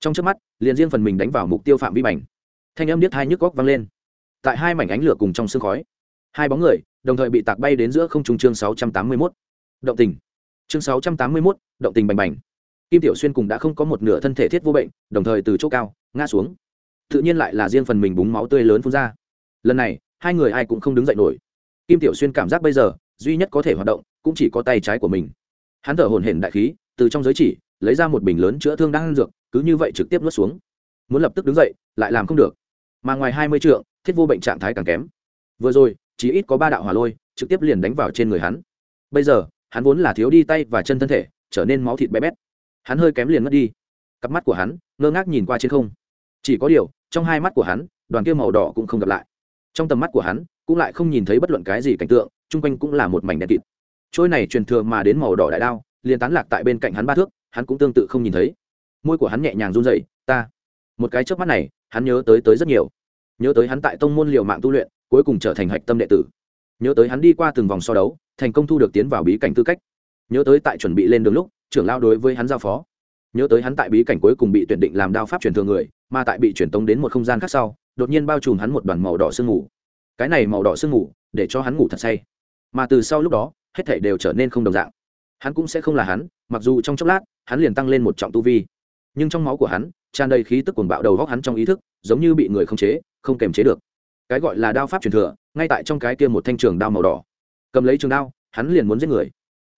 Trong trước mắt, liền riêng phần mình đánh vào mục tiêu phạm vi mảnh thanh âm điếc hai nhức góc vang lên. Tại hai mảnh ánh lửa cùng trong sương khói, hai bóng người đồng thời bị tạc bay đến giữa không trung chương 681. động tình. Chương 681, động tình bành bành. Kim tiểu xuyên cùng đã không có một nửa thân thể thiết vô bệnh đồng thời từ chỗ cao ngã xuống. Tự nhiên lại là riêng phần mình búng máu tươi lớn phun ra. Lần này hai người ai cũng không đứng dậy nổi. Kim tiểu xuyên cảm giác bây giờ duy nhất có thể hoạt động cũng chỉ có tay trái của mình. Hắn thở hổn hển đại khí từ trong giới chỉ lấy ra một bình lớn chữa thương đang ăn dược cứ như vậy trực tiếp nuốt xuống. Muốn lập tức đứng dậy lại làm không được. Mà ngoài hai mươi trượng thiết vô bệnh trạng thái càng kém. Vừa rồi chỉ ít có ba đạo hỏa lôi, trực tiếp liền đánh vào trên người hắn. Bây giờ, hắn vốn là thiếu đi tay và chân thân thể, trở nên máu thịt bé bét. Hắn hơi kém liền mất đi. Cặp mắt của hắn ngơ ngác nhìn qua trên không. Chỉ có điều, trong hai mắt của hắn, đoàn kia màu đỏ cũng không gặp lại. Trong tầm mắt của hắn, cũng lại không nhìn thấy bất luận cái gì cảnh tượng, chung quanh cũng là một mảnh đen kịt. Trôi này truyền thừa mà đến màu đỏ đại đao, liền tán lạc tại bên cạnh hắn ba thước, hắn cũng tương tự không nhìn thấy. Môi của hắn nhẹ nhàng run dậy ta. Một cái trước mắt này, hắn nhớ tới tới rất nhiều. Nhớ tới hắn tại tông môn liều mạng tu luyện cuối cùng trở thành hạch tâm đệ tử. Nhớ tới hắn đi qua từng vòng so đấu, thành công thu được tiến vào bí cảnh tư cách. Nhớ tới tại chuẩn bị lên đường lúc, trưởng lao đối với hắn giao phó. Nhớ tới hắn tại bí cảnh cuối cùng bị tuyển định làm đao pháp truyền thừa người, mà tại bị truyền tống đến một không gian khác sau, đột nhiên bao trùm hắn một đoàn màu đỏ sương ngủ cái này màu đỏ sương ngủ để cho hắn ngủ thật say. Mà từ sau lúc đó, hết thảy đều trở nên không đồng dạng. Hắn cũng sẽ không là hắn, mặc dù trong chốc lát, hắn liền tăng lên một trọng tu vi. Nhưng trong máu của hắn, tràn đầy khí tức cuồng bạo đầu góc hắn trong ý thức, giống như bị người không chế, không kềm chế được cái gọi là đao pháp truyền thừa, ngay tại trong cái kia một thanh trường đao màu đỏ. Cầm lấy trường đao, hắn liền muốn giết người.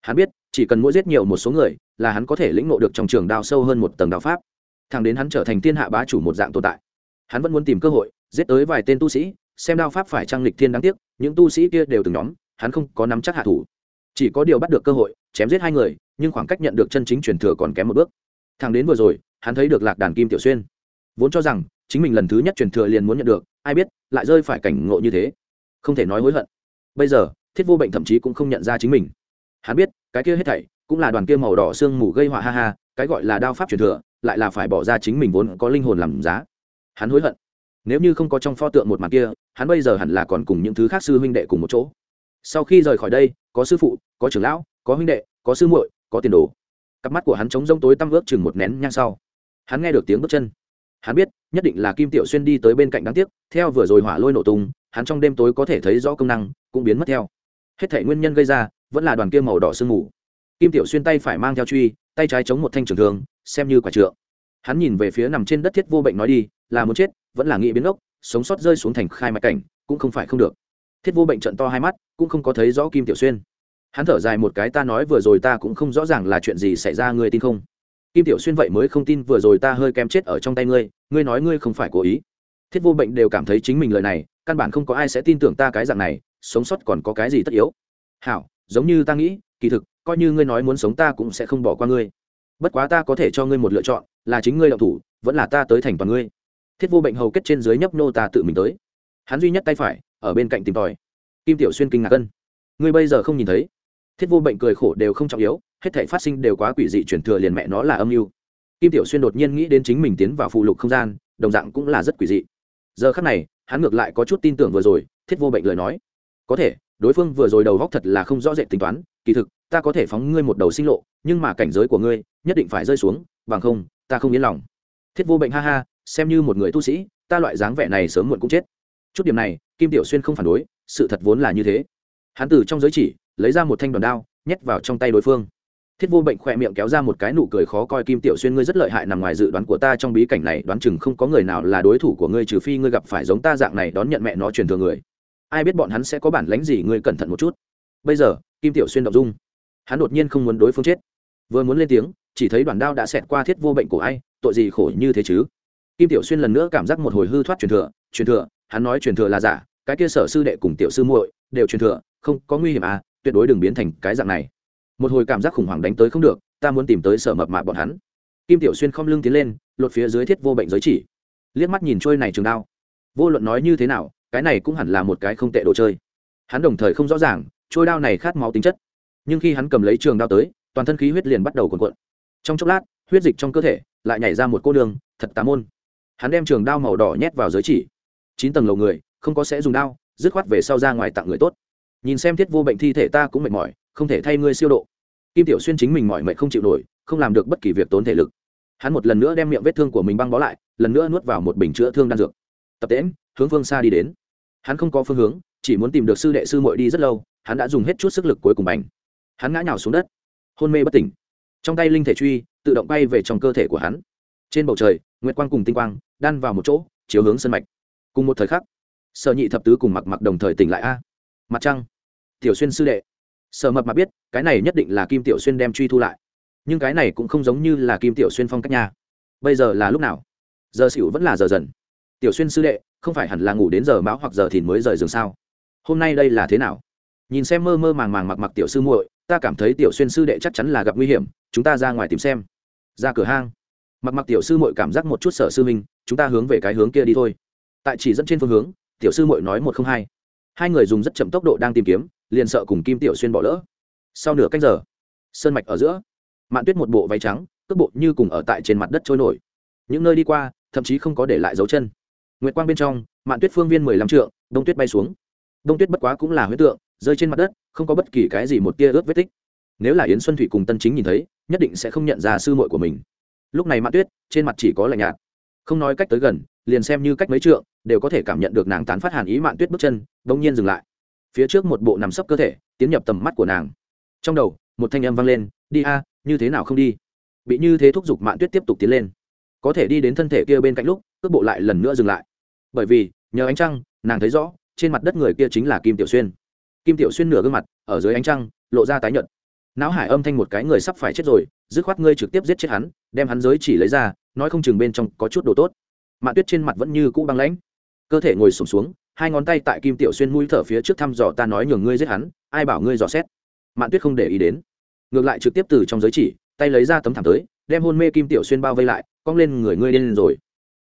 Hắn biết, chỉ cần mỗi giết nhiều một số người, là hắn có thể lĩnh ngộ được trong trường đao sâu hơn một tầng đao pháp. Thẳng đến hắn trở thành thiên hạ bá chủ một dạng tồn tại. Hắn vẫn muốn tìm cơ hội, giết tới vài tên tu sĩ, xem đao pháp phải trang lịch thiên đáng tiếc, những tu sĩ kia đều từng nhóm, hắn không có nắm chắc hạ thủ. Chỉ có điều bắt được cơ hội, chém giết hai người, nhưng khoảng cách nhận được chân chính truyền thừa còn kém một bước. Thằng đến vừa rồi, hắn thấy được lạc đàn kim tiểu xuyên. Vốn cho rằng chính mình lần thứ nhất truyền thừa liền muốn nhận được, ai biết, lại rơi phải cảnh ngộ như thế. Không thể nói hối hận. Bây giờ, thiết vô bệnh thậm chí cũng không nhận ra chính mình. Hắn biết, cái kia hết thảy, cũng là đoàn kia màu đỏ sương mù gây họa ha ha, cái gọi là đao pháp truyền thừa, lại là phải bỏ ra chính mình vốn có linh hồn làm giá. Hắn hối hận. Nếu như không có trong pho tượng một mặt kia, hắn bây giờ hẳn là còn cùng những thứ khác sư huynh đệ cùng một chỗ. Sau khi rời khỏi đây, có sư phụ, có trưởng lão, có huynh đệ, có sư muội, có tiền đồ. Cặp mắt của hắn chống rông tối tăm ước chừng một nén nhang sau. Hắn nghe được tiếng bước chân hắn biết, nhất định là kim tiểu xuyên đi tới bên cạnh đáng tiếc, theo vừa rồi hỏa lôi nổ tung, hắn trong đêm tối có thể thấy rõ công năng, cũng biến mất theo. Hết thể nguyên nhân gây ra, vẫn là đoàn kia màu đỏ sương mù. Kim tiểu xuyên tay phải mang theo truy, tay trái chống một thanh trường thường xem như quả trượng. Hắn nhìn về phía nằm trên đất thiết vô bệnh nói đi, là muốn chết, vẫn là nghĩ biến ốc, sống sót rơi xuống thành khai mạch cảnh, cũng không phải không được. Thiết vô bệnh trận to hai mắt, cũng không có thấy rõ kim tiểu xuyên. Hắn thở dài một cái, ta nói vừa rồi ta cũng không rõ ràng là chuyện gì xảy ra, ngươi tin không? Kim tiểu xuyên vậy mới không tin vừa rồi ta hơi kém chết ở trong tay ngươi ngươi nói ngươi không phải cố ý. Thiết vô bệnh đều cảm thấy chính mình lời này, căn bản không có ai sẽ tin tưởng ta cái dạng này, sống sót còn có cái gì tất yếu. Hảo, giống như ta nghĩ, kỳ thực, coi như ngươi nói muốn sống ta cũng sẽ không bỏ qua ngươi. Bất quá ta có thể cho ngươi một lựa chọn, là chính ngươi đậu thủ, vẫn là ta tới thành toàn ngươi. Thiết vô bệnh hầu kết trên dưới nhấp nô ta tự mình tới. Hắn duy nhất tay phải, ở bên cạnh tìm tòi. Kim tiểu xuyên kinh ngạc cân ngươi bây giờ không nhìn thấy. Thiết vô bệnh cười khổ đều không trọng yếu hết thảy phát sinh đều quá quỷ dị chuyển thừa liền mẹ nó là âm mưu. Kim tiểu xuyên đột nhiên nghĩ đến chính mình tiến vào phụ lục không gian, đồng dạng cũng là rất quỷ dị. Giờ khắc này, hắn ngược lại có chút tin tưởng vừa rồi, thiết vô bệnh lời nói. Có thể, đối phương vừa rồi đầu góc thật là không rõ rệt tính toán, kỳ thực, ta có thể phóng ngươi một đầu sinh lộ, nhưng mà cảnh giới của ngươi nhất định phải rơi xuống, bằng không, ta không yên lòng. Thiết vô bệnh ha ha, xem như một người tu sĩ, ta loại dáng vẻ này sớm muộn cũng chết. Chút điểm này, kim tiểu xuyên không phản đối, sự thật vốn là như thế. Hắn từ trong giới chỉ, lấy ra một thanh đoàn đao, nhét vào trong tay đối phương thiết vô bệnh khỏe miệng kéo ra một cái nụ cười khó coi, kim tiểu xuyên, ngươi rất lợi hại nằm ngoài dự đoán của ta, trong bí cảnh này, đoán chừng không có người nào là đối thủ của ngươi, trừ phi ngươi gặp phải giống ta dạng này, đón nhận mẹ nó truyền thừa người. Ai biết bọn hắn sẽ có bản lánh gì, ngươi cẩn thận một chút. Bây giờ, kim tiểu xuyên động dung. Hắn đột nhiên không muốn đối phương chết. Vừa muốn lên tiếng, chỉ thấy đoàn đao đã xẹt qua thiết vô bệnh của ai tội gì khổ như thế chứ? Kim tiểu xuyên lần nữa cảm giác một hồi hư thoát truyền thừa truyền thừa, hắn nói truyền thừa là giả, cái kia sở sư đệ cùng tiểu sư muội đều truyền thừa, không có nguy hiểm à tuyệt đối đừng biến thành cái dạng này một hồi cảm giác khủng hoảng đánh tới không được, ta muốn tìm tới sở mập mạp bọn hắn. Kim tiểu xuyên không lưng tiến lên, lột phía dưới thiết vô bệnh giới chỉ. Liếc mắt nhìn trôi này trường đao. Vô luận nói như thế nào, cái này cũng hẳn là một cái không tệ đồ chơi. Hắn đồng thời không rõ ràng, trôi đao này khát máu tính chất. Nhưng khi hắn cầm lấy trường đao tới, toàn thân khí huyết liền bắt đầu cuộn cuộn. Trong chốc lát, huyết dịch trong cơ thể lại nhảy ra một cô đường, thật tà môn. Hắn đem trường đao màu đỏ nhét vào giới chỉ. Chín tầng lầu người, không có sẽ dùng đao, dứt khoát về sau ra ngoài tặng người tốt. Nhìn xem thiết vô bệnh thi thể ta cũng mệt mỏi không thể thay ngươi siêu độ. Kim tiểu xuyên chính mình mọi mệt không chịu nổi, không làm được bất kỳ việc tốn thể lực. Hắn một lần nữa đem miệng vết thương của mình băng bó lại, lần nữa nuốt vào một bình chữa thương đan dược. Tập tễm hướng phương xa đi đến. Hắn không có phương hướng, chỉ muốn tìm được sư đệ sư muội đi rất lâu, hắn đã dùng hết chút sức lực cuối cùng bành. Hắn ngã nhào xuống đất. Hôn mê bất tỉnh. Trong tay linh thể truy, tự động bay về trong cơ thể của hắn. Trên bầu trời, nguyệt quang cùng tinh quang, đan vào một chỗ, chiếu hướng sân mạch. Cùng một thời khắc, sở nhị thập tứ cùng mặc mặc đồng thời tỉnh lại a. Mặt trăng. Tiểu xuyên sư đệ sở mập mà biết, cái này nhất định là kim tiểu xuyên đem truy thu lại. Nhưng cái này cũng không giống như là kim tiểu xuyên phong cách nhà bây giờ là lúc nào? Giờ xỉu vẫn là giờ dần. Tiểu xuyên sư đệ, không phải hẳn là ngủ đến giờ mão hoặc giờ thìn mới rời giường sao? Hôm nay đây là thế nào? Nhìn xem mơ mơ màng màng mặc mặc tiểu sư muội, ta cảm thấy tiểu xuyên sư đệ chắc chắn là gặp nguy hiểm, chúng ta ra ngoài tìm xem. Ra cửa hang. Mặc mặc tiểu sư muội cảm giác một chút sở sư minh chúng ta hướng về cái hướng kia đi thôi. Tại chỉ dẫn trên phương hướng, tiểu sư muội nói một không hai. Hai người dùng rất chậm tốc độ đang tìm kiếm liền sợ cùng kim tiểu xuyên bỏ lỡ. Sau nửa canh giờ, sơn mạch ở giữa, mạn tuyết một bộ váy trắng, cước bộ như cùng ở tại trên mặt đất trôi nổi. Những nơi đi qua, thậm chí không có để lại dấu chân. Nguyệt quang bên trong, mạn tuyết phương viên mười lăm trượng, đông tuyết bay xuống. Đông tuyết bất quá cũng là huyết tượng, rơi trên mặt đất, không có bất kỳ cái gì một tia ướt vết tích. Nếu là yến xuân thủy cùng tân chính nhìn thấy, nhất định sẽ không nhận ra sư muội của mình. Lúc này mạn tuyết, trên mặt chỉ có lạnh nhạt. Không nói cách tới gần, liền xem như cách mấy trượng, đều có thể cảm nhận được nàng tán phát hàn ý mạn tuyết bước chân, bỗng nhiên dừng lại phía trước một bộ nằm sấp cơ thể tiến nhập tầm mắt của nàng. Trong đầu một thanh âm vang lên đi a như thế nào không đi? Bị như thế thúc giục mạn tuyết tiếp tục tiến lên. Có thể đi đến thân thể kia bên cạnh lúc cước bộ lại lần nữa dừng lại. Bởi vì nhờ ánh trăng nàng thấy rõ trên mặt đất người kia chính là kim tiểu xuyên. Kim tiểu xuyên nửa gương mặt ở dưới ánh trăng lộ ra tái nhợt. Não hải âm thanh một cái người sắp phải chết rồi dứt khoát ngươi trực tiếp giết chết hắn đem hắn giới chỉ lấy ra nói không chừng bên trong có chút đồ tốt. Mạn tuyết trên mặt vẫn như cũ băng lãnh. Cơ thể ngồi sụp xuống, xuống hai ngón tay tại kim tiểu xuyên mũi thở phía trước thăm dò ta nói nhường ngươi giết hắn, ai bảo ngươi dò xét. Mạn tuyết không để ý đến. Ngược lại trực tiếp từ trong giới chỉ, tay lấy ra tấm thảm tới, đem hôn mê kim tiểu xuyên bao vây lại, cong lên người ngươi lên rồi.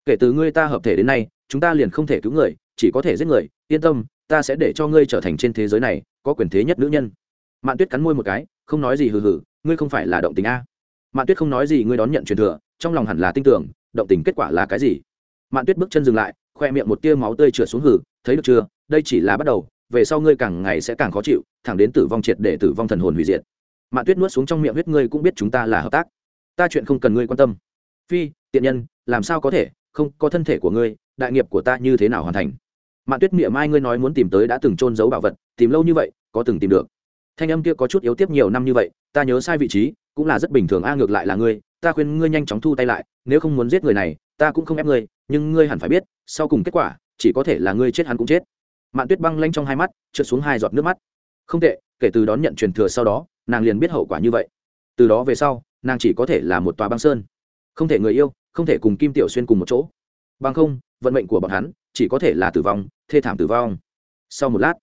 Kể từ ngươi ta hợp thể đến nay, chúng ta liền không thể cứu người, chỉ có thể giết người, yên tâm, ta sẽ để cho ngươi trở thành trên thế giới này, có quyền thế nhất nữ nhân. Mạn tuyết cắn môi một cái, không nói gì hừ hừ, ngươi không phải là động tình a. Mạn tuyết không nói gì, ngươi đón nhận truyền thừa, trong lòng hẳn là tin tưởng, động tình kết quả là cái gì? Mạn tuyết bước chân dừng lại khoe miệng một tia máu tươi trượt xuống hử, thấy được chưa? Đây chỉ là bắt đầu, về sau ngươi càng ngày sẽ càng khó chịu, thẳng đến tử vong triệt để tử vong thần hồn hủy diệt. Mạn tuyết nuốt xuống trong miệng huyết ngươi cũng biết chúng ta là hợp tác. Ta chuyện không cần ngươi quan tâm. Phi, tiện nhân, làm sao có thể? Không, có thân thể của ngươi, đại nghiệp của ta như thế nào hoàn thành? Mạn tuyết miệng mai ngươi nói muốn tìm tới đã từng trôn giấu bảo vật, tìm lâu như vậy, có từng tìm được. Thanh âm kia có chút yếu tiếp nhiều năm như vậy, ta nhớ sai vị trí, cũng là rất bình thường, a ngược lại là ngươi, ta khuyên ngươi nhanh chóng thu tay lại, nếu không muốn giết người này ta cũng không ép ngươi, nhưng ngươi hẳn phải biết, sau cùng kết quả, chỉ có thể là ngươi chết hắn cũng chết. Mạn tuyết băng lanh trong hai mắt, trượt xuống hai giọt nước mắt. Không tệ, kể từ đón nhận truyền thừa sau đó, nàng liền biết hậu quả như vậy. Từ đó về sau, nàng chỉ có thể là một tòa băng sơn. Không thể người yêu, không thể cùng kim tiểu xuyên cùng một chỗ. Bằng không, vận mệnh của bọn hắn chỉ có thể là tử vong, thê thảm tử vong. Sau một lát,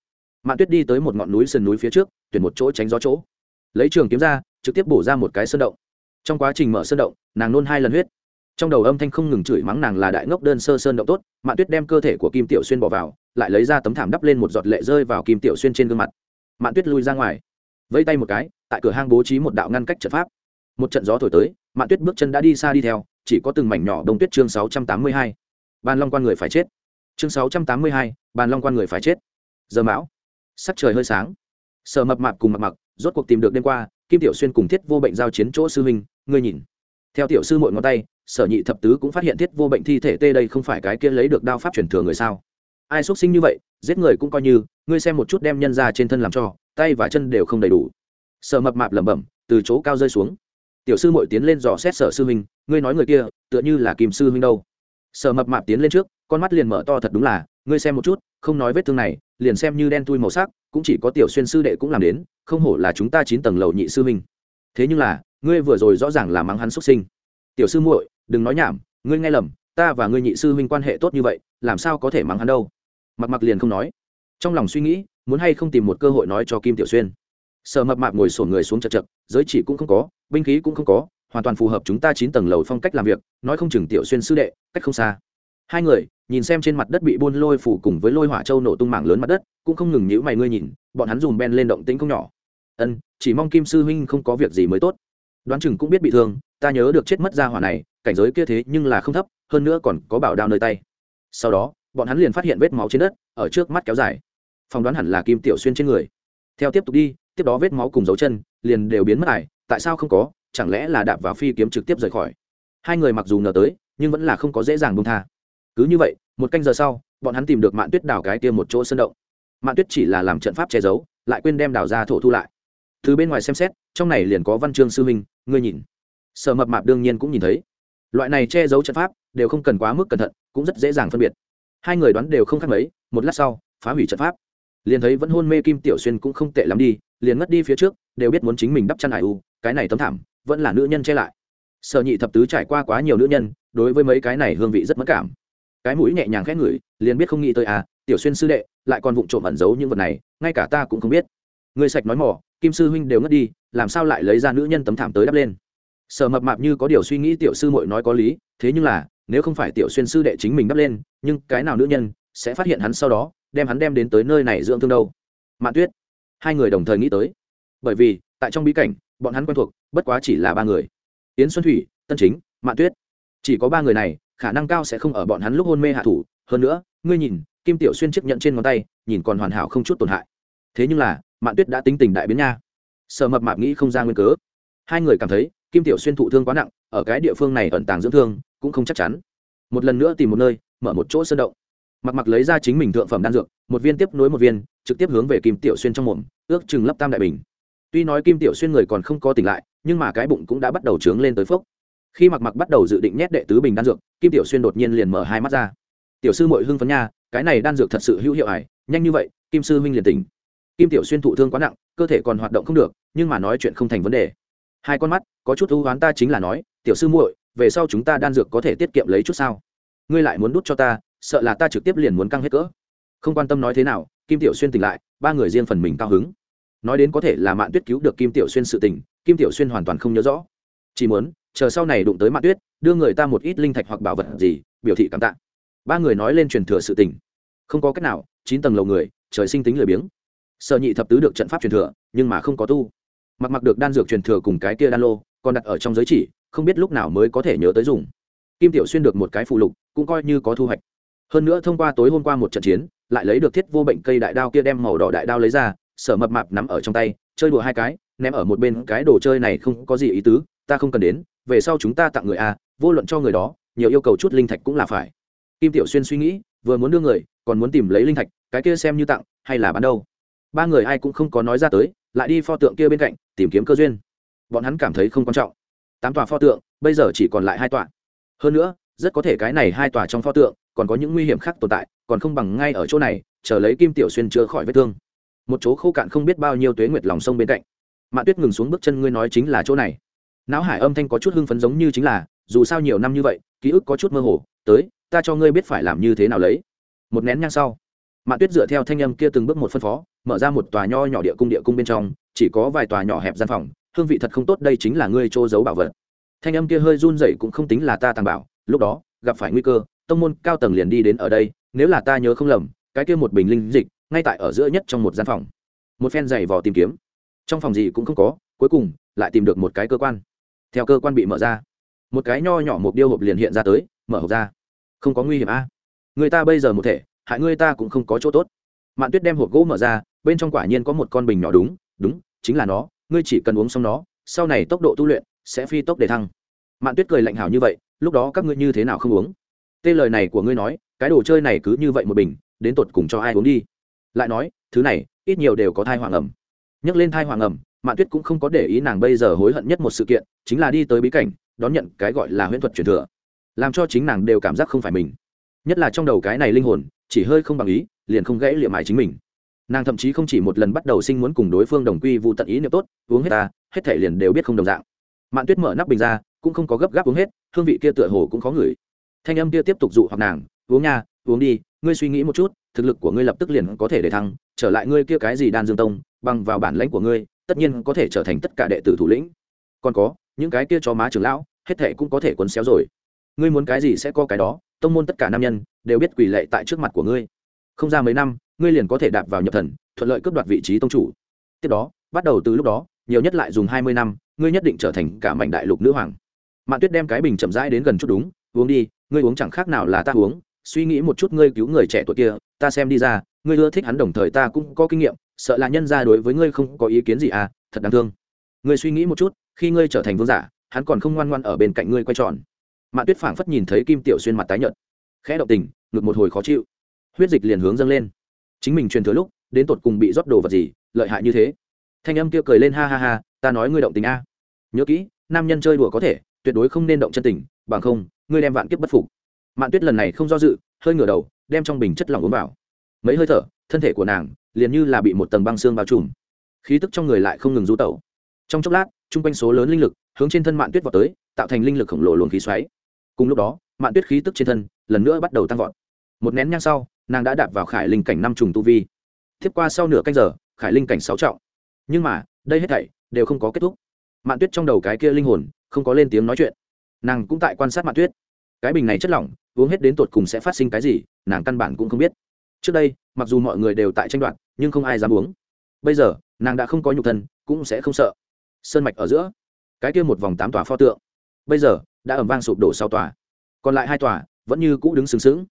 mạn tuyết đi tới một ngọn núi sườn núi phía trước, tuyển một chỗ tránh gió chỗ. Lấy trường kiếm ra, trực tiếp bổ ra một cái sơn động. Trong quá trình mở sơn động, nàng nôn hai lần huyết trong đầu âm thanh không ngừng chửi mắng nàng là đại ngốc đơn sơ sơn động tốt, mạn tuyết đem cơ thể của kim tiểu xuyên bỏ vào, lại lấy ra tấm thảm đắp lên một giọt lệ rơi vào kim tiểu xuyên trên gương mặt. Mạn tuyết lui ra ngoài, vẫy tay một cái, tại cửa hang bố trí một đạo ngăn cách trận pháp. Một trận gió thổi tới, mạn tuyết bước chân đã đi xa đi theo, chỉ có từng mảnh nhỏ đông tuyết chương sáu trăm tám mươi hai. Bàn long quan người phải chết. Chương sáu trăm tám mươi hai bàn long quan người phải chết. Giờ mão. Sắc trời hơi sáng. Sợ mập mạp cùng mặc mặc, rốt cuộc tìm được đêm qua, kim tiểu xuyên cùng thiết vô bệnh giao chiến chỗ sư huynh, ngươi nhìn. Theo tiểu sư mội ngón tay sở nhị thập tứ cũng phát hiện thiết vô bệnh thi thể tê đây không phải cái kia lấy được đao pháp truyền thừa người sao? Ai xuất sinh như vậy, giết người cũng coi như, ngươi xem một chút đem nhân ra trên thân làm cho, tay và chân đều không đầy đủ. Sở mập mạp lẩm bẩm, từ chỗ cao rơi xuống. Tiểu sư mội tiến lên dò xét sở sư huynh, ngươi nói người kia, tựa như là kim sư huynh đâu. Sở mập mạp tiến lên trước, con mắt liền mở to thật đúng là, ngươi xem một chút, không nói vết thương này, liền xem như đen tui màu sắc, cũng chỉ có tiểu xuyên sư đệ cũng làm đến, không hổ là chúng ta chín tầng lầu nhị sư huynh. Thế nhưng là, ngươi vừa rồi rõ ràng là mắng hắn xuất sinh. Tiểu sư muội đừng nói nhảm, ngươi nghe lầm, ta và ngươi nhị sư huynh quan hệ tốt như vậy, làm sao có thể mắng hắn đâu? Mặc mặc liền không nói. Trong lòng suy nghĩ, muốn hay không tìm một cơ hội nói cho kim tiểu xuyên. Sợ mập mạp ngồi sổ người xuống chật chật, giới chỉ cũng không có, binh khí cũng không có, hoàn toàn phù hợp chúng ta chín tầng lầu phong cách làm việc, nói không chừng tiểu xuyên sư đệ, cách không xa. Hai người, nhìn xem trên mặt đất bị buôn lôi phủ cùng với lôi hỏa châu nổ tung mảng lớn mặt đất, cũng không ngừng nhữ mày ngươi nhìn, bọn hắn dùm ben lên động tĩnh không nhỏ. Ân, chỉ mong kim sư huynh không có việc gì mới tốt. Đoán chừng cũng biết bị thương, ta nhớ được chết mất ra hỏa này cảnh giới kia thế nhưng là không thấp, hơn nữa còn có bảo đao nơi tay. Sau đó, bọn hắn liền phát hiện vết máu trên đất, ở trước mắt kéo dài. Phỏng đoán hẳn là kim tiểu xuyên trên người. Theo tiếp tục đi, tiếp đó vết máu cùng dấu chân liền đều biến mất ải tại sao không có? Chẳng lẽ là đạp vào phi kiếm trực tiếp rời khỏi? Hai người mặc dù ngờ tới, nhưng vẫn là không có dễ dàng bông tha. Cứ như vậy, một canh giờ sau, bọn hắn tìm được mạn tuyết đào cái tiêm một chỗ sân động. Mạn tuyết chỉ là làm trận pháp che giấu, lại quên đem đào ra thổ thu lại. Từ bên ngoài xem xét, trong này liền có văn chương sư huynh, ngươi nhìn. Sở mập mạp đương nhiên cũng nhìn thấy loại này che giấu trận pháp đều không cần quá mức cẩn thận, cũng rất dễ dàng phân biệt. Hai người đoán đều không khác mấy, một lát sau, phá hủy trận pháp. Liền thấy vẫn hôn mê kim tiểu xuyên cũng không tệ lắm đi, liền ngất đi phía trước, đều biết muốn chính mình đắp chăn ải u, cái này tấm thảm, vẫn là nữ nhân che lại. Sở nhị thập tứ trải qua quá nhiều nữ nhân, đối với mấy cái này hương vị rất mất cảm. Cái mũi nhẹ nhàng khét ngửi, liền biết không nghĩ tới à tiểu xuyên sư đệ, lại còn vụng trộm ẩn giấu những vật này, ngay cả ta cũng không biết. Người sạch nói mỏ, kim sư huynh đều ngất đi, làm sao lại lấy ra nữ nhân tấm thảm tới đắp lên? Sở mập mạp như có điều suy nghĩ tiểu sư muội nói có lý, thế nhưng là, nếu không phải tiểu xuyên sư đệ chính mình đắp lên, nhưng cái nào nữ nhân sẽ phát hiện hắn sau đó, đem hắn đem đến tới nơi này dưỡng thương đâu? Mạn tuyết. Hai người đồng thời nghĩ tới. Bởi vì, tại trong bí cảnh, bọn hắn quen thuộc, bất quá chỉ là ba người. Yến xuân thủy, tân chính, mạn tuyết. Chỉ có ba người này, khả năng cao sẽ không ở bọn hắn lúc hôn mê hạ thủ. Hơn nữa, ngươi nhìn, kim tiểu xuyên chiếc nhận trên ngón tay, nhìn còn hoàn hảo không chút tổn hại. Thế nhưng là, mạn tuyết đã tính tình đại biến nha. Sợ mập mạp nghĩ không ra nguyên cớ. Hai người cảm thấy kim tiểu xuyên thụ thương quá nặng, ở cái địa phương này ẩn tàng dưỡng thương, cũng không chắc chắn. Một lần nữa tìm một nơi, mở một chỗ sơn động. Mặc mặc lấy ra chính mình thượng phẩm đan dược, một viên tiếp nối một viên, trực tiếp hướng về kim tiểu xuyên trong mồm, ước chừng lấp tam đại bình. Tuy nói kim tiểu xuyên người còn không có tỉnh lại, nhưng mà cái bụng cũng đã bắt đầu trướng lên tới phốc. Khi mặc mặc bắt đầu dự định nhét đệ tứ bình đan dược, kim tiểu xuyên đột nhiên liền mở hai mắt ra. Tiểu sư mội hưng phấn nha, cái này đan dược thật sự hữu hiệu ải, nhanh như vậy, kim sư huynh liền tỉnh. Kim tiểu xuyên thụ thương quá nặng, cơ thể còn hoạt động không được, nhưng mà nói chuyện không thành vấn đề hai con mắt, có chút ưu hoán ta chính là nói, tiểu sư muội, về sau chúng ta đan dược có thể tiết kiệm lấy chút sao? Ngươi lại muốn đút cho ta, sợ là ta trực tiếp liền muốn căng hết cỡ. Không quan tâm nói thế nào, kim tiểu xuyên tỉnh lại, ba người riêng phần mình cao hứng. Nói đến có thể là mạn tuyết cứu được kim tiểu xuyên sự tình, kim tiểu xuyên hoàn toàn không nhớ rõ. Chỉ muốn, chờ sau này đụng tới mạn tuyết, đưa người ta một ít linh thạch hoặc bảo vật gì, biểu thị cảm tạ. Ba người nói lên truyền thừa sự tình. Không có cách nào, chín tầng lầu người, trời sinh tính lười biếng. Sợ nhị thập tứ được trận pháp truyền thừa, nhưng mà không có tu mặc mặc được đan dược truyền thừa cùng cái kia đan lô, còn đặt ở trong giới chỉ, không biết lúc nào mới có thể nhớ tới dùng. Kim tiểu xuyên được một cái phụ lục, cũng coi như có thu hoạch. Hơn nữa thông qua tối hôm qua một trận chiến, lại lấy được thiết vô bệnh cây đại đao kia đem màu đỏ đại đao lấy ra, sở mập mạp nắm ở trong tay, chơi đùa hai cái, ném ở một bên, cái đồ chơi này không có gì ý tứ, ta không cần đến, về sau chúng ta tặng người a, vô luận cho người đó, nhiều yêu cầu chút linh thạch cũng là phải. Kim tiểu xuyên suy nghĩ, vừa muốn đưa người, còn muốn tìm lấy linh thạch, cái kia xem như tặng, hay là bán đâu? Ba người ai cũng không có nói ra tới, lại đi pho tượng kia bên cạnh, tìm kiếm cơ duyên. Bọn hắn cảm thấy không quan trọng. Tám tòa pho tượng, bây giờ chỉ còn lại hai tòa. Hơn nữa, rất có thể cái này hai tòa trong pho tượng, còn có những nguy hiểm khác tồn tại, còn không bằng ngay ở chỗ này, chờ lấy kim tiểu xuyên chữa khỏi vết thương. Một chỗ khô cạn không biết bao nhiêu tuế nguyệt lòng sông bên cạnh. Mạ tuyết ngừng xuống bước chân ngươi nói chính là chỗ này. Não hải âm thanh có chút hưng phấn giống như chính là, dù sao nhiều năm như vậy, ký ức có chút mơ hồ, tới, ta cho ngươi biết phải làm như thế nào lấy. Một nén nhang sau mạn tuyết dựa theo thanh âm kia từng bước một phân phó, mở ra một tòa nho nhỏ địa cung địa cung bên trong, chỉ có vài tòa nhỏ hẹp gian phòng, hương vị thật không tốt, đây chính là ngươi trô giấu bảo vật. Thanh âm kia hơi run rẩy cũng không tính là ta tàng bảo, lúc đó, gặp phải nguy cơ, tông môn cao tầng liền đi đến ở đây, nếu là ta nhớ không lầm, cái kia một bình linh dịch, ngay tại ở giữa nhất trong một gian phòng. Một phen giày vò tìm kiếm. Trong phòng gì cũng không có, cuối cùng, lại tìm được một cái cơ quan. Theo cơ quan bị mở ra, một cái nho nhỏ một điêu hộp liền hiện ra tới, mở hộp ra. Không có nguy hiểm a. Người ta bây giờ một thể hại ngươi ta cũng không có chỗ tốt. Mạn tuyết đem hộp gỗ mở ra, bên trong quả nhiên có một con bình nhỏ đúng đúng, chính là nó, ngươi chỉ cần uống xong nó, sau này tốc độ tu luyện sẽ phi tốc để thăng. Mạn tuyết cười lạnh hảo như vậy, lúc đó các ngươi như thế nào không uống? Tê lời này của ngươi nói, cái đồ chơi này cứ như vậy một bình, đến tột cùng cho ai uống đi? Lại nói, thứ này, ít nhiều đều có thai hoàng ẩm. Nhắc lên thai hoàng ẩm, mạn tuyết cũng không có để ý nàng bây giờ hối hận nhất một sự kiện, chính là đi tới bí cảnh, đón nhận cái gọi là huyễn thuật truyền thừa, làm cho chính nàng đều cảm giác không phải mình. Nhất là trong đầu cái này linh hồn chỉ hơi không bằng ý, liền không gãy liệm mài chính mình. Nàng thậm chí không chỉ một lần bắt đầu sinh muốn cùng đối phương đồng quy vụ tận ý niệm tốt, uống hết ta, hết thể liền đều biết không đồng dạng. Mạn tuyết mở nắp bình ra, cũng không có gấp gáp uống hết, hương vị kia tựa hồ cũng khó ngửi. Thanh âm kia tiếp tục dụ hoặc nàng, uống nha, uống đi, ngươi suy nghĩ một chút, thực lực của ngươi lập tức liền có thể để thăng, trở lại ngươi kia cái gì đan dương tông, bằng vào bản lãnh của ngươi, tất nhiên có thể trở thành tất cả đệ tử thủ lĩnh. Còn có, những cái kia cho má trưởng lão, hết thể cũng có thể quấn xéo rồi ngươi muốn cái gì sẽ có cái đó, tông môn tất cả nam nhân đều biết quỳ lệ tại trước mặt của ngươi. Không ra mấy năm, ngươi liền có thể đạp vào nhập thần, thuận lợi cướp đoạt vị trí tông chủ. Tiếp đó, bắt đầu từ lúc đó, nhiều nhất lại dùng hai mươi năm, ngươi nhất định trở thành cả mảnh đại lục nữ hoàng. Mạn tuyết đem cái bình chậm rãi đến gần chút đúng, uống đi, ngươi uống chẳng khác nào là ta uống, suy nghĩ một chút ngươi cứu người trẻ tuổi kia, ta xem đi ra, ngươi ưa thích hắn đồng thời ta cũng có kinh nghiệm, sợ là nhân ra đối với ngươi không có ý kiến gì à thật đáng thương. Ngươi suy nghĩ một chút, khi ngươi trở thành vương giả, hắn còn không ngoan ngoan ở bên cạnh ngươi quay tròn mạn tuyết phảng phất nhìn thấy kim tiểu xuyên mặt tái nhợt. Khẽ động tình, ngực một hồi khó chịu. Huyết dịch liền hướng dâng lên. Chính mình truyền thừa lúc, đến tột cùng bị rót đồ vật gì, lợi hại như thế. Thanh âm kia cười lên ha ha ha, ta nói ngươi động tình a. Nhớ kỹ, nam nhân chơi đùa có thể, tuyệt đối không nên động chân tình, bằng không, ngươi đem vạn kiếp bất phục. Mạn tuyết lần này không do dự, hơi ngửa đầu, đem trong bình chất lỏng uống vào. Mấy hơi thở, thân thể của nàng liền như là bị một tầng băng xương bao trùm. Khí tức trong người lại không ngừng rú tẩu. Trong chốc lát, chung quanh số lớn linh lực hướng trên thân mạn tuyết vào tới, tạo thành linh lực khổng lồ luồng khí xoáy cùng lúc đó, mạn tuyết khí tức trên thân lần nữa bắt đầu tăng vọt. Một nén nhang sau, nàng đã đạp vào khải linh cảnh năm trùng tu vi. Tiếp qua sau nửa canh giờ, khải linh cảnh sáu trọng. Nhưng mà, đây hết thảy đều không có kết thúc. Mạn tuyết trong đầu cái kia linh hồn không có lên tiếng nói chuyện. Nàng cũng tại quan sát mạn tuyết. Cái bình này chất lỏng, uống hết đến tột cùng sẽ phát sinh cái gì, nàng căn bản cũng không biết. Trước đây, mặc dù mọi người đều tại tranh đoạt, nhưng không ai dám uống. Bây giờ, nàng đã không có nhục thân, cũng sẽ không sợ. Sơn mạch ở giữa, cái kia một vòng tám tòa pho tượng. Bây giờ đã ẩm vang sụp đổ sau tòa. Còn lại hai tòa vẫn như cũ đứng xứng xứng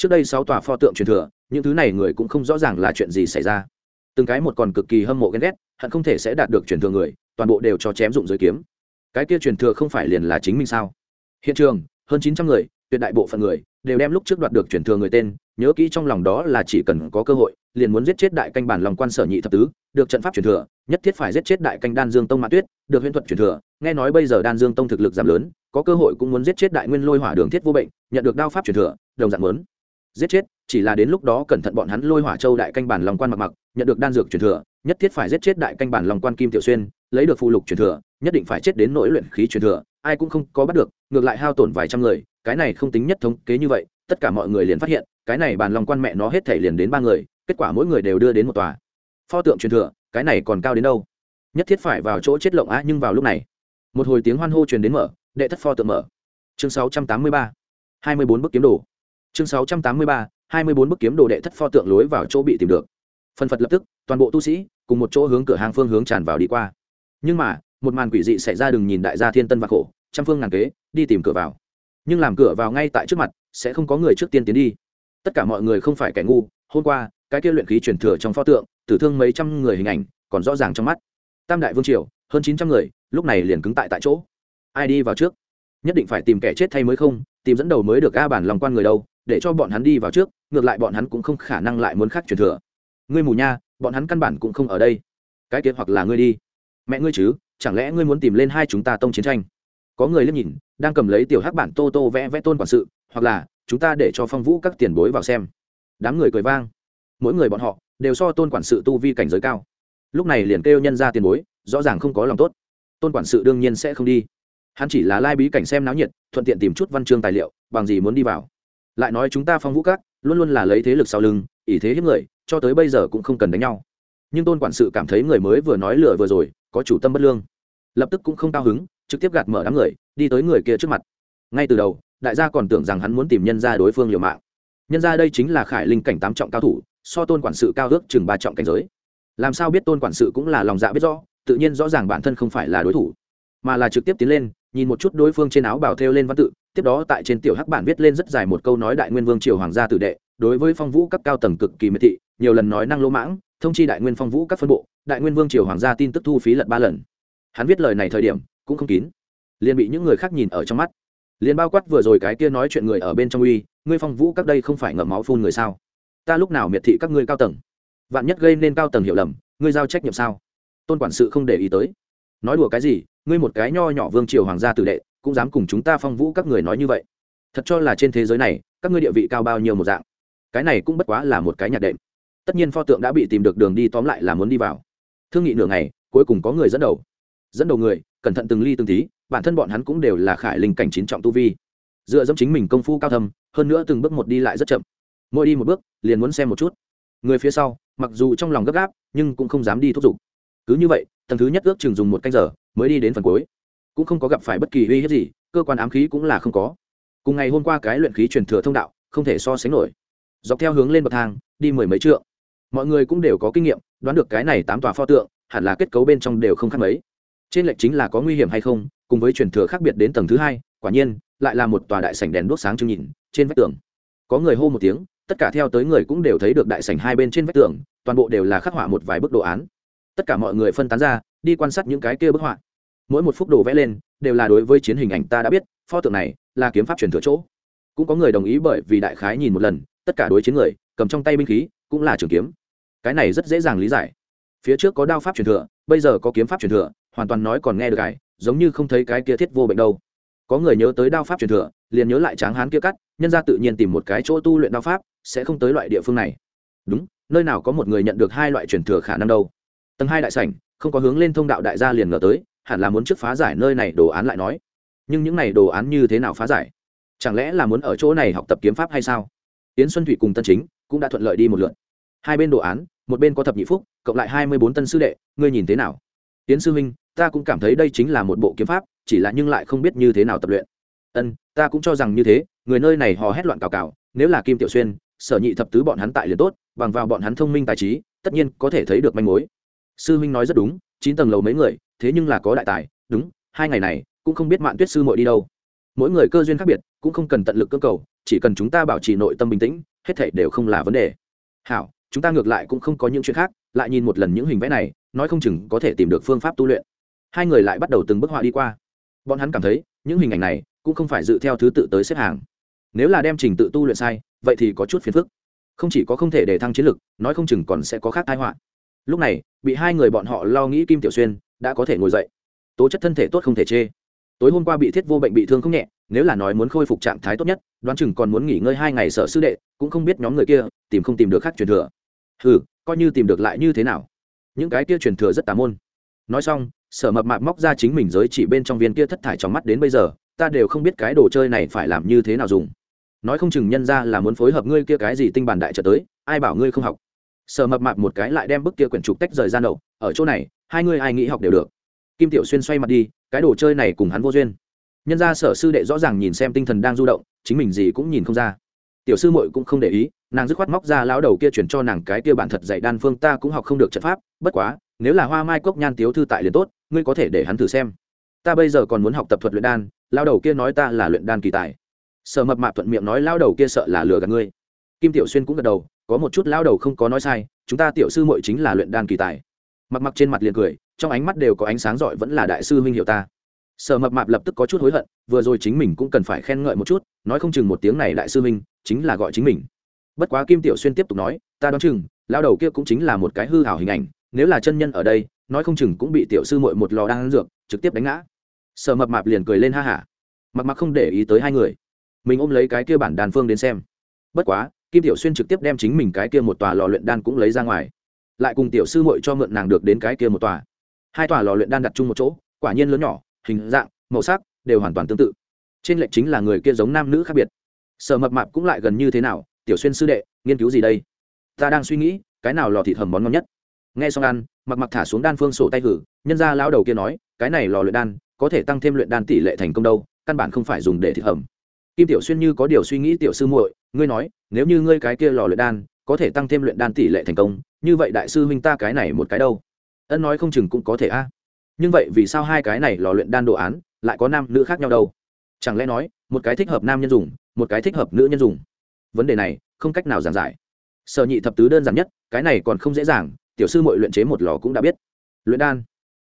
trước đây sáu tòa pho tượng truyền thừa, những thứ này người cũng không rõ ràng là chuyện gì xảy ra. Từng cái một còn cực kỳ hâm mộ ghen ghét, hận không thể sẽ đạt được truyền thừa người, toàn bộ đều cho chém dụng giới kiếm. Cái kia truyền thừa không phải liền là chính mình sao? Hiện trường, hơn chín trăm người, tuyệt đại bộ phận người, đều đem lúc trước đoạt được truyền thừa người tên, nhớ kỹ trong lòng đó là chỉ cần có cơ hội, liền muốn giết chết đại canh bản lòng quan sở nhị thập tứ, được trận pháp truyền thừa, nhất thiết phải giết chết đại canh đan dương tông mã tuyết, được huyễn thuật truyền thừa. Nghe nói bây giờ đan dương tông thực lực giảm lớn có cơ hội cũng muốn giết chết đại nguyên lôi hỏa đường thiết vô bệnh, nhận được đao pháp truyền thừa, đồng dạng muốn giết chết, chỉ là đến lúc đó cẩn thận bọn hắn lôi hỏa châu đại canh bản lòng quan mặc mặc, nhận được đan dược truyền thừa, nhất thiết phải giết chết đại canh bản lòng quan kim tiểu xuyên, lấy được phụ lục truyền thừa, nhất định phải chết đến nỗi luyện khí truyền thừa, ai cũng không có bắt được, ngược lại hao tổn vài trăm người, cái này không tính nhất thống kế như vậy, tất cả mọi người liền phát hiện, cái này bàn lòng quan mẹ nó hết thể liền đến ba người, kết quả mỗi người đều đưa đến một tòa. Pho tượng truyền thừa, cái này còn cao đến đâu? Nhất thiết phải vào chỗ chết lộng á, nhưng vào lúc này, một hồi tiếng hoan hô truyền đến mở đệ thất pho tượng mở. Chương 683 24 bức kiếm đồ. Chương 683 24 bức kiếm đồ đệ thất pho tượng lối vào chỗ bị tìm được. Phần phật lập tức, toàn bộ tu sĩ, cùng một chỗ hướng cửa hàng phương hướng tràn vào đi qua. Nhưng mà, một màn quỷ dị xảy ra đừng nhìn đại gia thiên tân và khổ, trăm phương ngàn kế, đi tìm cửa vào. Nhưng làm cửa vào ngay tại trước mặt, sẽ không có người trước tiên tiến đi. Tất cả mọi người không phải kẻ ngu, hôm qua, cái kia luyện khí truyền thừa trong pho tượng, tử thương mấy trăm người hình ảnh, còn rõ ràng trong mắt. Tam đại vương triều, hơn chín trăm người, lúc này liền cứng tại tại chỗ ai đi vào trước? Nhất định phải tìm kẻ chết thay mới không? Tìm dẫn đầu mới được a bản lòng quan người đâu? Để cho bọn hắn đi vào trước, ngược lại bọn hắn cũng không khả năng lại muốn khác truyền thừa. Ngươi mù nha, bọn hắn căn bản cũng không ở đây. Cái kia hoặc là ngươi đi. Mẹ ngươi chứ, chẳng lẽ ngươi muốn tìm lên hai chúng ta tông chiến tranh? Có người lên nhìn, đang cầm lấy tiểu hắc bản tô tô vẽ vẽ tôn quản sự, hoặc là, chúng ta để cho phong vũ các tiền bối vào xem. Đám người cười vang. Mỗi người bọn họ, đều so tôn quản sự tu vi cảnh giới cao. Lúc này liền kêu nhân ra tiền bối, rõ ràng không có lòng tốt. Tôn quản sự đương nhiên sẽ không đi hắn chỉ là lai bí cảnh xem náo nhiệt, thuận tiện tìm chút văn chương tài liệu, bằng gì muốn đi vào. Lại nói chúng ta phong vũ các, luôn luôn là lấy thế lực sau lưng, ỷ thế hiếp người, cho tới bây giờ cũng không cần đánh nhau. Nhưng tôn quản sự cảm thấy người mới vừa nói lừa vừa rồi, có chủ tâm bất lương. Lập tức cũng không cao hứng, trực tiếp gạt mở đám người, đi tới người kia trước mặt. Ngay từ đầu, đại gia còn tưởng rằng hắn muốn tìm nhân ra đối phương liều mạng. Nhân ra đây chính là khải linh cảnh tám trọng cao thủ, so tôn quản sự cao ước chừng ba trọng cảnh giới. Làm sao biết tôn quản sự cũng là lòng dạ biết rõ, tự nhiên rõ ràng bản thân không phải là đối thủ mà là trực tiếp tiến lên, nhìn một chút đối phương trên áo bảo thêu lên văn tự, tiếp đó tại trên tiểu hắc bản viết lên rất dài một câu nói đại nguyên vương triều hoàng gia tử đệ, đối với phong vũ các cao tầng cực kỳ miệt thị, nhiều lần nói năng lỗ mãng, thông chi đại nguyên phong vũ các phân bộ, đại nguyên vương triều hoàng gia tin tức thu phí lật ba lần. Hắn viết lời này thời điểm, cũng không kín, liền bị những người khác nhìn ở trong mắt. Liền bao quát vừa rồi cái kia nói chuyện người ở bên trong uy, ngươi phong vũ các đây không phải ngậm máu phun người sao? Ta lúc nào miệt thị các ngươi cao tầng? Vạn nhất gây nên cao tầng hiểu lầm, ngươi giao trách nhiệm sao? Tôn quản sự không để ý tới. Nói đùa cái gì ngươi một cái nho nhỏ vương triều hoàng gia tử đệ, cũng dám cùng chúng ta phong vũ các người nói như vậy. Thật cho là trên thế giới này, các ngươi địa vị cao bao nhiêu một dạng. Cái này cũng bất quá là một cái nhạc đệm. Tất nhiên pho tượng đã bị tìm được đường đi tóm lại là muốn đi vào. Thương nghị nửa ngày, cuối cùng có người dẫn đầu. Dẫn đầu người, cẩn thận từng ly từng tí, bản thân bọn hắn cũng đều là khải linh cảnh chín trọng tu vi. Dựa dẫm chính mình công phu cao thâm, hơn nữa từng bước một đi lại rất chậm. Mỗi đi một bước, liền muốn xem một chút. Người phía sau, mặc dù trong lòng gấp gáp, nhưng cũng không dám đi thúc giục. Cứ như vậy tầng thứ nhất ước chừng dùng một canh giờ mới đi đến phần cuối. Cũng không có gặp phải bất kỳ uy hiếp gì, cơ quan ám khí cũng là không có. Cùng ngày hôm qua cái luyện khí truyền thừa thông đạo, không thể so sánh nổi. Dọc theo hướng lên bậc thang, đi mười mấy trượng. Mọi người cũng đều có kinh nghiệm, đoán được cái này tám tòa pho tượng, hẳn là kết cấu bên trong đều không khác mấy. Trên lệch chính là có nguy hiểm hay không, cùng với truyền thừa khác biệt đến tầng thứ hai, quả nhiên, lại là một tòa đại sảnh đèn đốt sáng trưng nhìn, trên vách tường. Có người hô một tiếng, tất cả theo tới người cũng đều thấy được đại sảnh hai bên trên vách tường, toàn bộ đều là khắc họa một vài bức đồ án tất cả mọi người phân tán ra, đi quan sát những cái kia bức họa. Mỗi một phút đồ vẽ lên, đều là đối với chiến hình ảnh ta đã biết, pho tượng này là kiếm pháp truyền thừa chỗ. Cũng có người đồng ý bởi vì đại khái nhìn một lần, tất cả đối chiến người, cầm trong tay binh khí, cũng là trường kiếm. Cái này rất dễ dàng lý giải. Phía trước có đao pháp truyền thừa, bây giờ có kiếm pháp truyền thừa, hoàn toàn nói còn nghe được cải giống như không thấy cái kia thiết vô bệnh đâu. Có người nhớ tới đao pháp truyền thừa, liền nhớ lại tráng hán kia cắt, nhân ra tự nhiên tìm một cái chỗ tu luyện đao pháp, sẽ không tới loại địa phương này. Đúng, nơi nào có một người nhận được hai loại truyền thừa khả năng đâu tầng hai đại sảnh, không có hướng lên thông đạo đại gia liền ngờ tới, hẳn là muốn trước phá giải nơi này đồ án lại nói. Nhưng những này đồ án như thế nào phá giải? Chẳng lẽ là muốn ở chỗ này học tập kiếm pháp hay sao? Yến xuân thủy cùng tân chính cũng đã thuận lợi đi một lượt. Hai bên đồ án, một bên có thập nhị phúc, cộng lại hai mươi bốn tân sư đệ, ngươi nhìn thế nào? Yến sư huynh, ta cũng cảm thấy đây chính là một bộ kiếm pháp, chỉ là nhưng lại không biết như thế nào tập luyện. Ân, ta cũng cho rằng như thế, người nơi này hò hét loạn cào cào, nếu là kim tiểu xuyên, sở nhị thập tứ bọn hắn tại liền tốt, bằng vào bọn hắn thông minh tài trí, tất nhiên có thể thấy được manh mối sư huynh nói rất đúng, chín tầng lầu mấy người, thế nhưng là có đại tài, đúng, hai ngày này, cũng không biết mạn tuyết sư Mội đi đâu. Mỗi người cơ duyên khác biệt, cũng không cần tận lực cơ cầu, chỉ cần chúng ta bảo trì nội tâm bình tĩnh, hết thảy đều không là vấn đề. Hảo, chúng ta ngược lại cũng không có những chuyện khác, lại nhìn một lần những hình vẽ này, nói không chừng có thể tìm được phương pháp tu luyện. Hai người lại bắt đầu từng bức họa đi qua. Bọn hắn cảm thấy, những hình ảnh này cũng không phải dự theo thứ tự tới xếp hàng. Nếu là đem trình tự tu luyện sai, vậy thì có chút phiền phức. Không chỉ có không thể để thăng chiến lực, nói không chừng còn sẽ có khác tai họa lúc này, bị hai người bọn họ lo nghĩ kim tiểu xuyên đã có thể ngồi dậy. Tố chất thân thể tốt không thể chê. Tối hôm qua bị thiết vô bệnh bị thương không nhẹ, nếu là nói muốn khôi phục trạng thái tốt nhất, đoán chừng còn muốn nghỉ ngơi hai ngày sở sư đệ, cũng không biết nhóm người kia tìm không tìm được khác truyền thừa. Ừ coi như tìm được lại như thế nào? Những cái kia truyền thừa rất tà môn. Nói xong, sở mập mạp móc ra chính mình giới chỉ bên trong viên kia thất thải trong mắt đến bây giờ, ta đều không biết cái đồ chơi này phải làm như thế nào dùng. Nói không chừng nhân ra là muốn phối hợp ngươi kia cái gì tinh bản đại trở tới, ai bảo ngươi không học? Sợ mập mạp một cái lại đem bức kia quyển trục tách rời ra đầu. ở chỗ này, hai người ai nghĩ học đều được. Kim tiểu xuyên xoay mặt đi, cái đồ chơi này cùng hắn vô duyên. Nhân ra sở sư đệ rõ ràng nhìn xem tinh thần đang du động, chính mình gì cũng nhìn không ra. Tiểu sư muội cũng không để ý, nàng dứt khoát móc ra lão đầu kia chuyển cho nàng cái kia bản thật dạy đan phương, ta cũng học không được trận pháp, bất quá, nếu là hoa mai cốc nhan tiếu thư tại liền tốt, ngươi có thể để hắn thử xem. Ta bây giờ còn muốn học tập thuật luyện đan lao đầu kia nói ta là luyện đan kỳ tài. Sở mập mạp thuận miệng nói lao đầu kia sợ là lừa gạt ngươi kim tiểu xuyên cũng gật đầu, có một chút lao đầu không có nói sai, chúng ta tiểu sư muội chính là luyện đan kỳ tài. Mặc mặc trên mặt liền cười, trong ánh mắt đều có ánh sáng giỏi vẫn là đại sư huynh hiệu ta. Sở mập mạp lập tức có chút hối hận, vừa rồi chính mình cũng cần phải khen ngợi một chút, nói không chừng một tiếng này đại sư huynh chính là gọi chính mình. Bất quá kim tiểu xuyên tiếp tục nói, ta đoán chừng lao đầu kia cũng chính là một cái hư hảo hình ảnh, nếu là chân nhân ở đây, nói không chừng cũng bị tiểu sư muội một lò đang dược, trực tiếp đánh ngã. Sở mập mạp liền cười lên ha hả mặc mặc không để ý tới hai người. Mình ôm lấy cái kia bản đàn phương đến xem. Bất quá kim tiểu xuyên trực tiếp đem chính mình cái kia một tòa lò luyện đan cũng lấy ra ngoài. Lại cùng tiểu sư muội cho mượn nàng được đến cái kia một tòa. Hai tòa lò luyện đan đặt chung một chỗ, quả nhiên lớn nhỏ, hình dạng, màu sắc đều hoàn toàn tương tự. Trên lệnh chính là người kia giống nam nữ khác biệt. Sở mập mạp cũng lại gần như thế nào? Tiểu xuyên sư đệ, nghiên cứu gì đây? Ta đang suy nghĩ, cái nào lò thịt hầm món ngon nhất? Nghe xong ăn mặc mặc thả xuống đan phương sổ tay hử, nhân ra lao đầu kia nói, cái này lò luyện đan có thể tăng thêm luyện đan tỷ lệ thành công đâu, căn bản không phải dùng để thịt hầm. Kim tiểu xuyên như có điều suy nghĩ tiểu sư muội ngươi nói, nếu như ngươi cái kia lò luyện đan, có thể tăng thêm luyện đan tỷ lệ thành công, như vậy đại sư huynh ta cái này một cái đâu? Ân nói không chừng cũng có thể a. Nhưng vậy vì sao hai cái này lò luyện đan đồ án lại có nam nữ khác nhau đâu? Chẳng lẽ nói, một cái thích hợp nam nhân dùng, một cái thích hợp nữ nhân dùng? Vấn đề này, không cách nào giảng giải. Sở nhị thập tứ đơn giản nhất, cái này còn không dễ dàng, tiểu sư mội luyện chế một lò cũng đã biết. Luyện đan,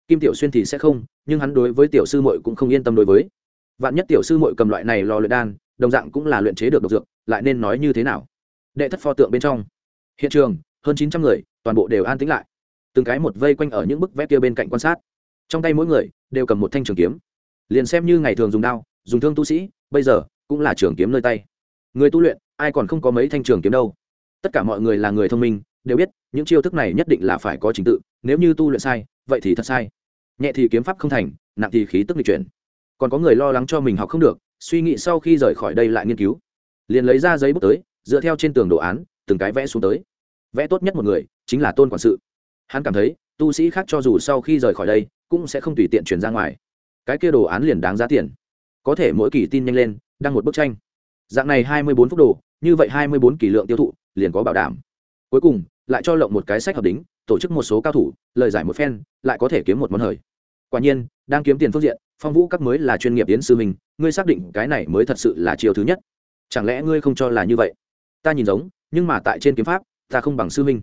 kim tiểu xuyên thì sẽ không, nhưng hắn đối với tiểu sư mội cũng không yên tâm đối với. Vạn nhất tiểu sư mội cầm loại này lò luyện đan, đồng dạng cũng là luyện chế được độc dược lại nên nói như thế nào? Đệ thất pho tượng bên trong. Hiện trường, hơn chín trăm người, toàn bộ đều an tĩnh lại. Từng cái một vây quanh ở những bức vẽ kia bên cạnh quan sát. Trong tay mỗi người, đều cầm một thanh trường kiếm. Liền xem như ngày thường dùng đao, dùng thương tu sĩ, bây giờ, cũng là trường kiếm nơi tay. Người tu luyện, ai còn không có mấy thanh trường kiếm đâu. Tất cả mọi người là người thông minh, đều biết, những chiêu thức này nhất định là phải có trình tự, nếu như tu luyện sai, vậy thì thật sai. Nhẹ thì kiếm pháp không thành, nặng thì khí tức lịch chuyển. Còn có người lo lắng cho mình học không được, suy nghĩ sau khi rời khỏi đây lại nghiên cứu liền lấy ra giấy bút tới, dựa theo trên tường đồ án, từng cái vẽ xuống tới. Vẽ tốt nhất một người, chính là tôn quản sự. Hắn cảm thấy, tu sĩ khác cho dù sau khi rời khỏi đây, cũng sẽ không tùy tiện chuyển ra ngoài. Cái kia đồ án liền đáng giá tiền. Có thể mỗi kỳ tin nhanh lên, đăng một bức tranh. Dạng này hai mươi bốn phút đồ, như vậy hai mươi bốn kỳ lượng tiêu thụ, liền có bảo đảm. Cuối cùng, lại cho lộng một cái sách hợp đính, tổ chức một số cao thủ, lời giải một phen, lại có thể kiếm một món hời. Quả nhiên, đang kiếm tiền phương diện, phong vũ các mới là chuyên nghiệp yến sư mình ngươi xác định cái này mới thật sự là chiều thứ nhất chẳng lẽ ngươi không cho là như vậy? Ta nhìn giống, nhưng mà tại trên kiếm pháp, ta không bằng sư minh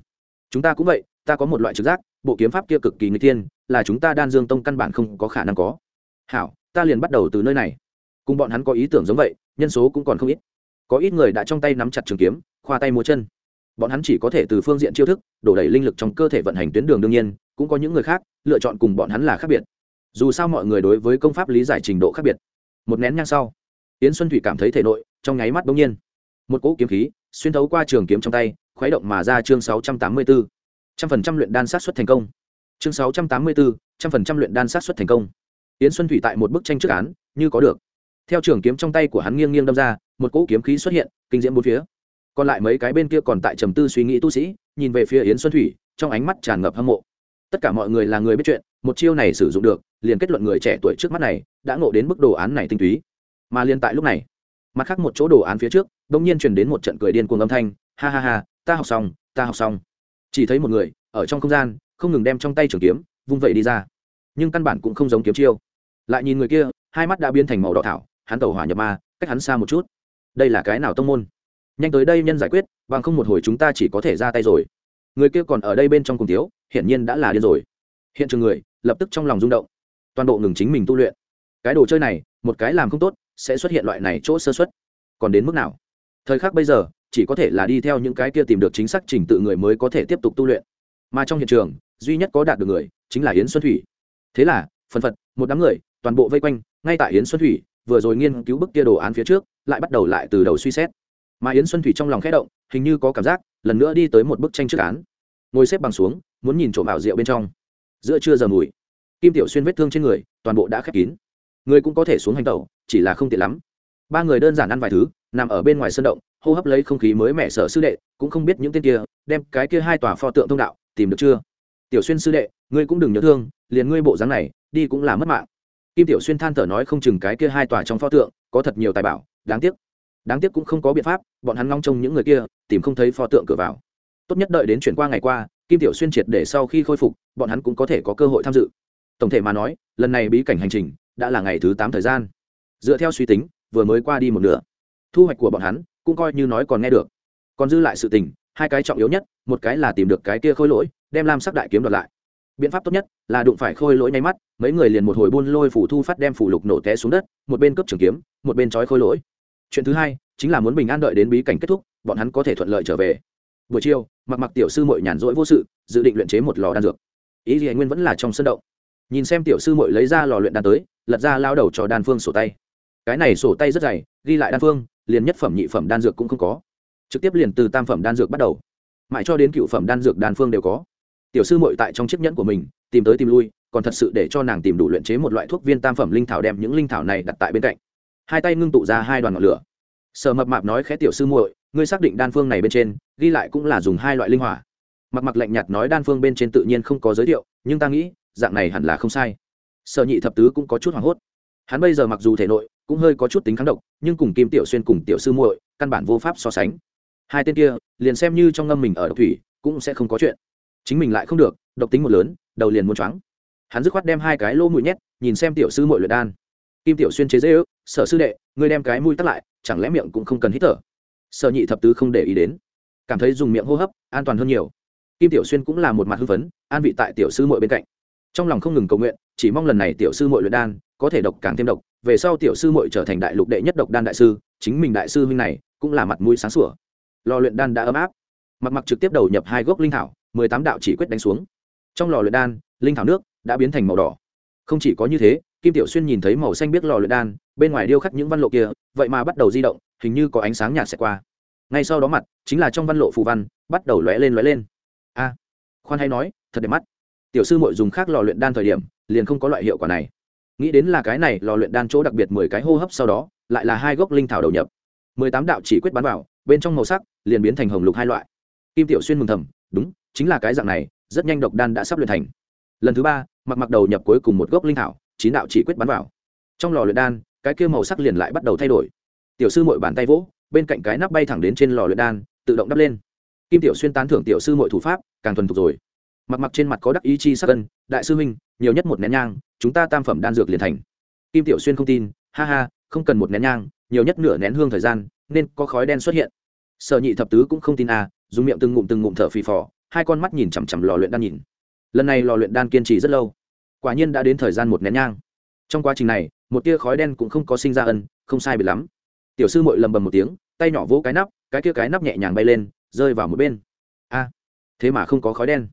chúng ta cũng vậy, ta có một loại trực giác, bộ kiếm pháp kia cực kỳ người tiên là chúng ta đan dương tông căn bản không có khả năng có. Hảo, ta liền bắt đầu từ nơi này. Cùng bọn hắn có ý tưởng giống vậy, nhân số cũng còn không ít. Có ít người đã trong tay nắm chặt trường kiếm, khoa tay múa chân. Bọn hắn chỉ có thể từ phương diện chiêu thức, đổ đầy linh lực trong cơ thể vận hành tuyến đường đương nhiên, cũng có những người khác, lựa chọn cùng bọn hắn là khác biệt. Dù sao mọi người đối với công pháp lý giải trình độ khác biệt. Một nén nhang sau, yến xuân thủy cảm thấy thể nội trong nháy mắt bỗng nhiên. Một cỗ kiếm khí xuyên thấu qua trường kiếm trong tay, khuấy động mà ra chương sáu trăm tám mươi bốn trăm phần trăm luyện đan sát xuất thành công. Chương sáu trăm tám mươi bốn trăm phần trăm luyện đan sát xuất thành công. Yến xuân thủy tại một bức tranh trước án, như có được. Theo trường kiếm trong tay của hắn nghiêng nghiêng đâm ra, một cỗ kiếm khí xuất hiện, kinh diễm bốn phía. Còn lại mấy cái bên kia còn tại trầm tư suy nghĩ tu sĩ, nhìn về phía yến xuân thủy, trong ánh mắt tràn ngập hâm mộ. Tất cả mọi người là người biết chuyện, một chiêu này sử dụng được, liền kết luận người trẻ tuổi trước mắt này, đã ngộ đến mức đồ án này tinh túy. Mà liên tại lúc này mặt khác một chỗ đồ án phía trước đ ỗ n g nhiên chuyển đến một trận cười điên cuồng âm thanh, ha ha ha, ta học xong, ta học xong. Chỉ thấy một người, ở trong không gian, không ngừng đem trong tay trường kiếm, vung vậy đi ra. Nhưng căn bản cũng không giống kiếm chiêu. Lại nhìn người kia, hai mắt đã biến thành màu đỏ thảo, hắn tàu hỏa nhập ma, cách hắn xa một chút. Đây là cái nào tông môn? Nhanh tới đây nhân giải quyết, bằng không một hồi chúng ta chỉ có thể ra tay rồi. Người kia còn ở đây bên trong cùng tiếu hiển nhiên đã là điên rồi. Hiện trường người, lập tức trong lòng rung động. Toàn bộ ngừng chính mình tu luyện. Cái đồ chơi này, một cái làm không tốt sẽ xuất hiện loại này chỗ sơ xuất. Còn đến mức nào? Thời khắc bây giờ, chỉ có thể là đi theo những cái kia tìm được chính xác trình tự người mới có thể tiếp tục tu luyện. Mà trong hiện trường, duy nhất có đạt được người, chính là yến xuân thủy. Thế là, phần phật, một đám người, toàn bộ vây quanh, ngay tại yến xuân thủy, vừa rồi nghiên cứu bức kia đồ án phía trước, lại bắt đầu lại từ đầu suy xét. Mà yến xuân thủy trong lòng khẽ động, hình như có cảm giác, lần nữa đi tới một bức tranh trước án. Ngồi xếp bằng xuống, muốn nhìn trộm ảo rượu bên trong. Giữa trưa giờ mùi, kim tiểu xuyên vết thương trên người, toàn bộ đã khép kín. Người cũng có thể xuống hành tẩu chỉ là không tiện lắm. Ba người đơn giản ăn vài thứ, nằm ở bên ngoài sân động, hô hấp lấy không khí mới mẻ sở sư đệ, cũng không biết những tên kia, đem cái kia hai tòa pho tượng thông đạo, tìm được chưa? Tiểu xuyên sư đệ, ngươi cũng đừng nhớ thương, liền ngươi bộ dáng này, đi cũng là mất mạng. Kim tiểu xuyên than thở nói không chừng cái kia hai tòa trong pho tượng, có thật nhiều tài bảo, đáng tiếc. Đáng tiếc cũng không có biện pháp, bọn hắn ngóng trông những người kia, tìm không thấy pho tượng cửa vào. Tốt nhất đợi đến chuyển qua ngày qua, kim tiểu xuyên triệt để sau khi khôi phục, bọn hắn cũng có thể có cơ hội tham dự. Tổng thể mà nói, lần này bí cảnh hành trình, đã là ngày thứ tám thời gian dựa theo suy tính, vừa mới qua đi một nửa. Thu hoạch của bọn hắn, cũng coi như nói còn nghe được. Còn dư lại sự tình, hai cái trọng yếu nhất, một cái là tìm được cái kia khôi lỗi, đem lam sắc đại kiếm đoạt lại. Biện pháp tốt nhất là đụng phải khôi lỗi nháy mắt, mấy người liền một hồi buôn lôi phủ thu phát đem phủ lục nổ té xuống đất, một bên cướp trường kiếm, một bên trói khôi lỗi. Chuyện thứ hai, chính là muốn bình an đợi đến bí cảnh kết thúc, bọn hắn có thể thuận lợi trở về. Buổi chiều, mặc mặc tiểu sư mội nhàn rỗi vô sự, dự định luyện chế một lò đan dược. Ý gì anh nguyên vẫn là trong sân động. Nhìn xem tiểu sư mội lấy ra lò luyện đan tới, lật ra lao đầu cho đan phương sổ tay cái này sổ tay rất dày, ghi lại đan phương, liền nhất phẩm nhị phẩm đan dược cũng không có. Trực tiếp liền từ tam phẩm đan dược bắt đầu. Mãi cho đến cựu phẩm đan dược đan phương đều có. Tiểu sư mội tại trong chiếc nhẫn của mình, tìm tới tìm lui, còn thật sự để cho nàng tìm đủ luyện chế một loại thuốc viên tam phẩm linh thảo đem những linh thảo này đặt tại bên cạnh. Hai tay ngưng tụ ra hai đoàn ngọn lửa. Sở mập mạp nói khẽ, tiểu sư muội, ngươi xác định đan phương này bên trên, ghi lại cũng là dùng hai loại linh hỏa. Mặc mặc lạnh nhạt nói, đan phương bên trên tự nhiên không có giới thiệu, nhưng ta nghĩ, dạng này hẳn là không sai. Sở nhị thập tứ cũng có chút hoảng hốt hắn bây giờ mặc dù thể nội cũng hơi có chút tính kháng độc, nhưng cùng kim tiểu xuyên cùng tiểu sư muội căn bản vô pháp so sánh. Hai tên kia liền xem như trong ngâm mình ở độc thủy cũng sẽ không có chuyện. Chính mình lại không được, độc tính một lớn, đầu liền muốn choáng. Hắn dứt khoát đem hai cái lỗ mũi nhét, nhìn xem tiểu sư muội luyện đan. Kim tiểu xuyên chế dễ ước, sở sư đệ, ngươi đem cái mũi tắt lại, chẳng lẽ miệng cũng không cần hít thở? Sở nhị thập tứ không để ý đến. Cảm thấy dùng miệng hô hấp an toàn hơn nhiều. Kim tiểu xuyên cũng là một mặt hưng phấn, an vị tại tiểu sư muội bên cạnh. Trong lòng không ngừng cầu nguyện, chỉ mong lần này tiểu sư muội luyện đan có thể độc càng thêm độc, về sau tiểu sư muội trở thành đại lục đệ nhất độc đan đại sư, chính mình đại sư huynh này cũng là mặt mũi sáng sủa. Lò luyện đan đã ấm áp. Mặc mặc trực tiếp đầu nhập hai gốc linh thảo, mười tám đạo chỉ quyết đánh xuống. Trong lò luyện đan, linh thảo nước đã biến thành màu đỏ. Không chỉ có như thế, kim tiểu xuyên nhìn thấy màu xanh biết lò luyện đan, bên ngoài điêu khắc những văn lộ kia, vậy mà bắt đầu di động, hình như có ánh sáng nhạt sẽ qua. Ngay sau đó mặt, chính là trong văn lộ phù văn, bắt đầu lóe lên lóe lên. A, khoan hay nói, thật đẹp mắt. Tiểu sư mội dùng khác lò luyện đan thời điểm, liền không có loại hiệu quả này nghĩ đến là cái này, lò luyện đan chỗ đặc biệt mười cái hô hấp sau đó, lại là hai gốc linh thảo đầu nhập. Mười tám đạo chỉ quyết bắn vào, bên trong màu sắc liền biến thành hồng lục hai loại. Kim tiểu xuyên mừng thầm, đúng, chính là cái dạng này, rất nhanh độc đan đã sắp luyện thành. Lần thứ ba, mặc mặc đầu nhập cuối cùng một gốc linh thảo, chín đạo chỉ quyết bắn vào. Trong lò luyện đan, cái kia màu sắc liền lại bắt đầu thay đổi. Tiểu sư mội bàn tay vỗ, bên cạnh cái nắp bay thẳng đến trên lò luyện đan, tự động đắp lên. Kim tiểu xuyên tán thưởng tiểu sư mội thủ pháp, càng thuần thục rồi mặc mặc trên mặt có đắc ý chi sắc cân đại sư huynh, nhiều nhất một nén nhang, chúng ta tam phẩm đan dược liền thành. Kim tiểu xuyên không tin, ha ha, không cần một nén nhang, nhiều nhất nửa nén hương thời gian, nên có khói đen xuất hiện. Sở nhị thập tứ cũng không tin à dùng miệng từng ngụm từng ngụm thở phì phò, hai con mắt nhìn chằm chằm lò luyện đan nhìn. Lần này lò luyện đan kiên trì rất lâu, quả nhiên đã đến thời gian một nén nhang. Trong quá trình này, một tia khói đen cũng không có sinh ra ân, không sai biệt lắm. Tiểu sư mội lầm bầm một tiếng, tay nhỏ vỗ cái nắp, cái kia cái nắp nhẹ nhàng bay lên, rơi vào một bên. A thế mà không có khói đen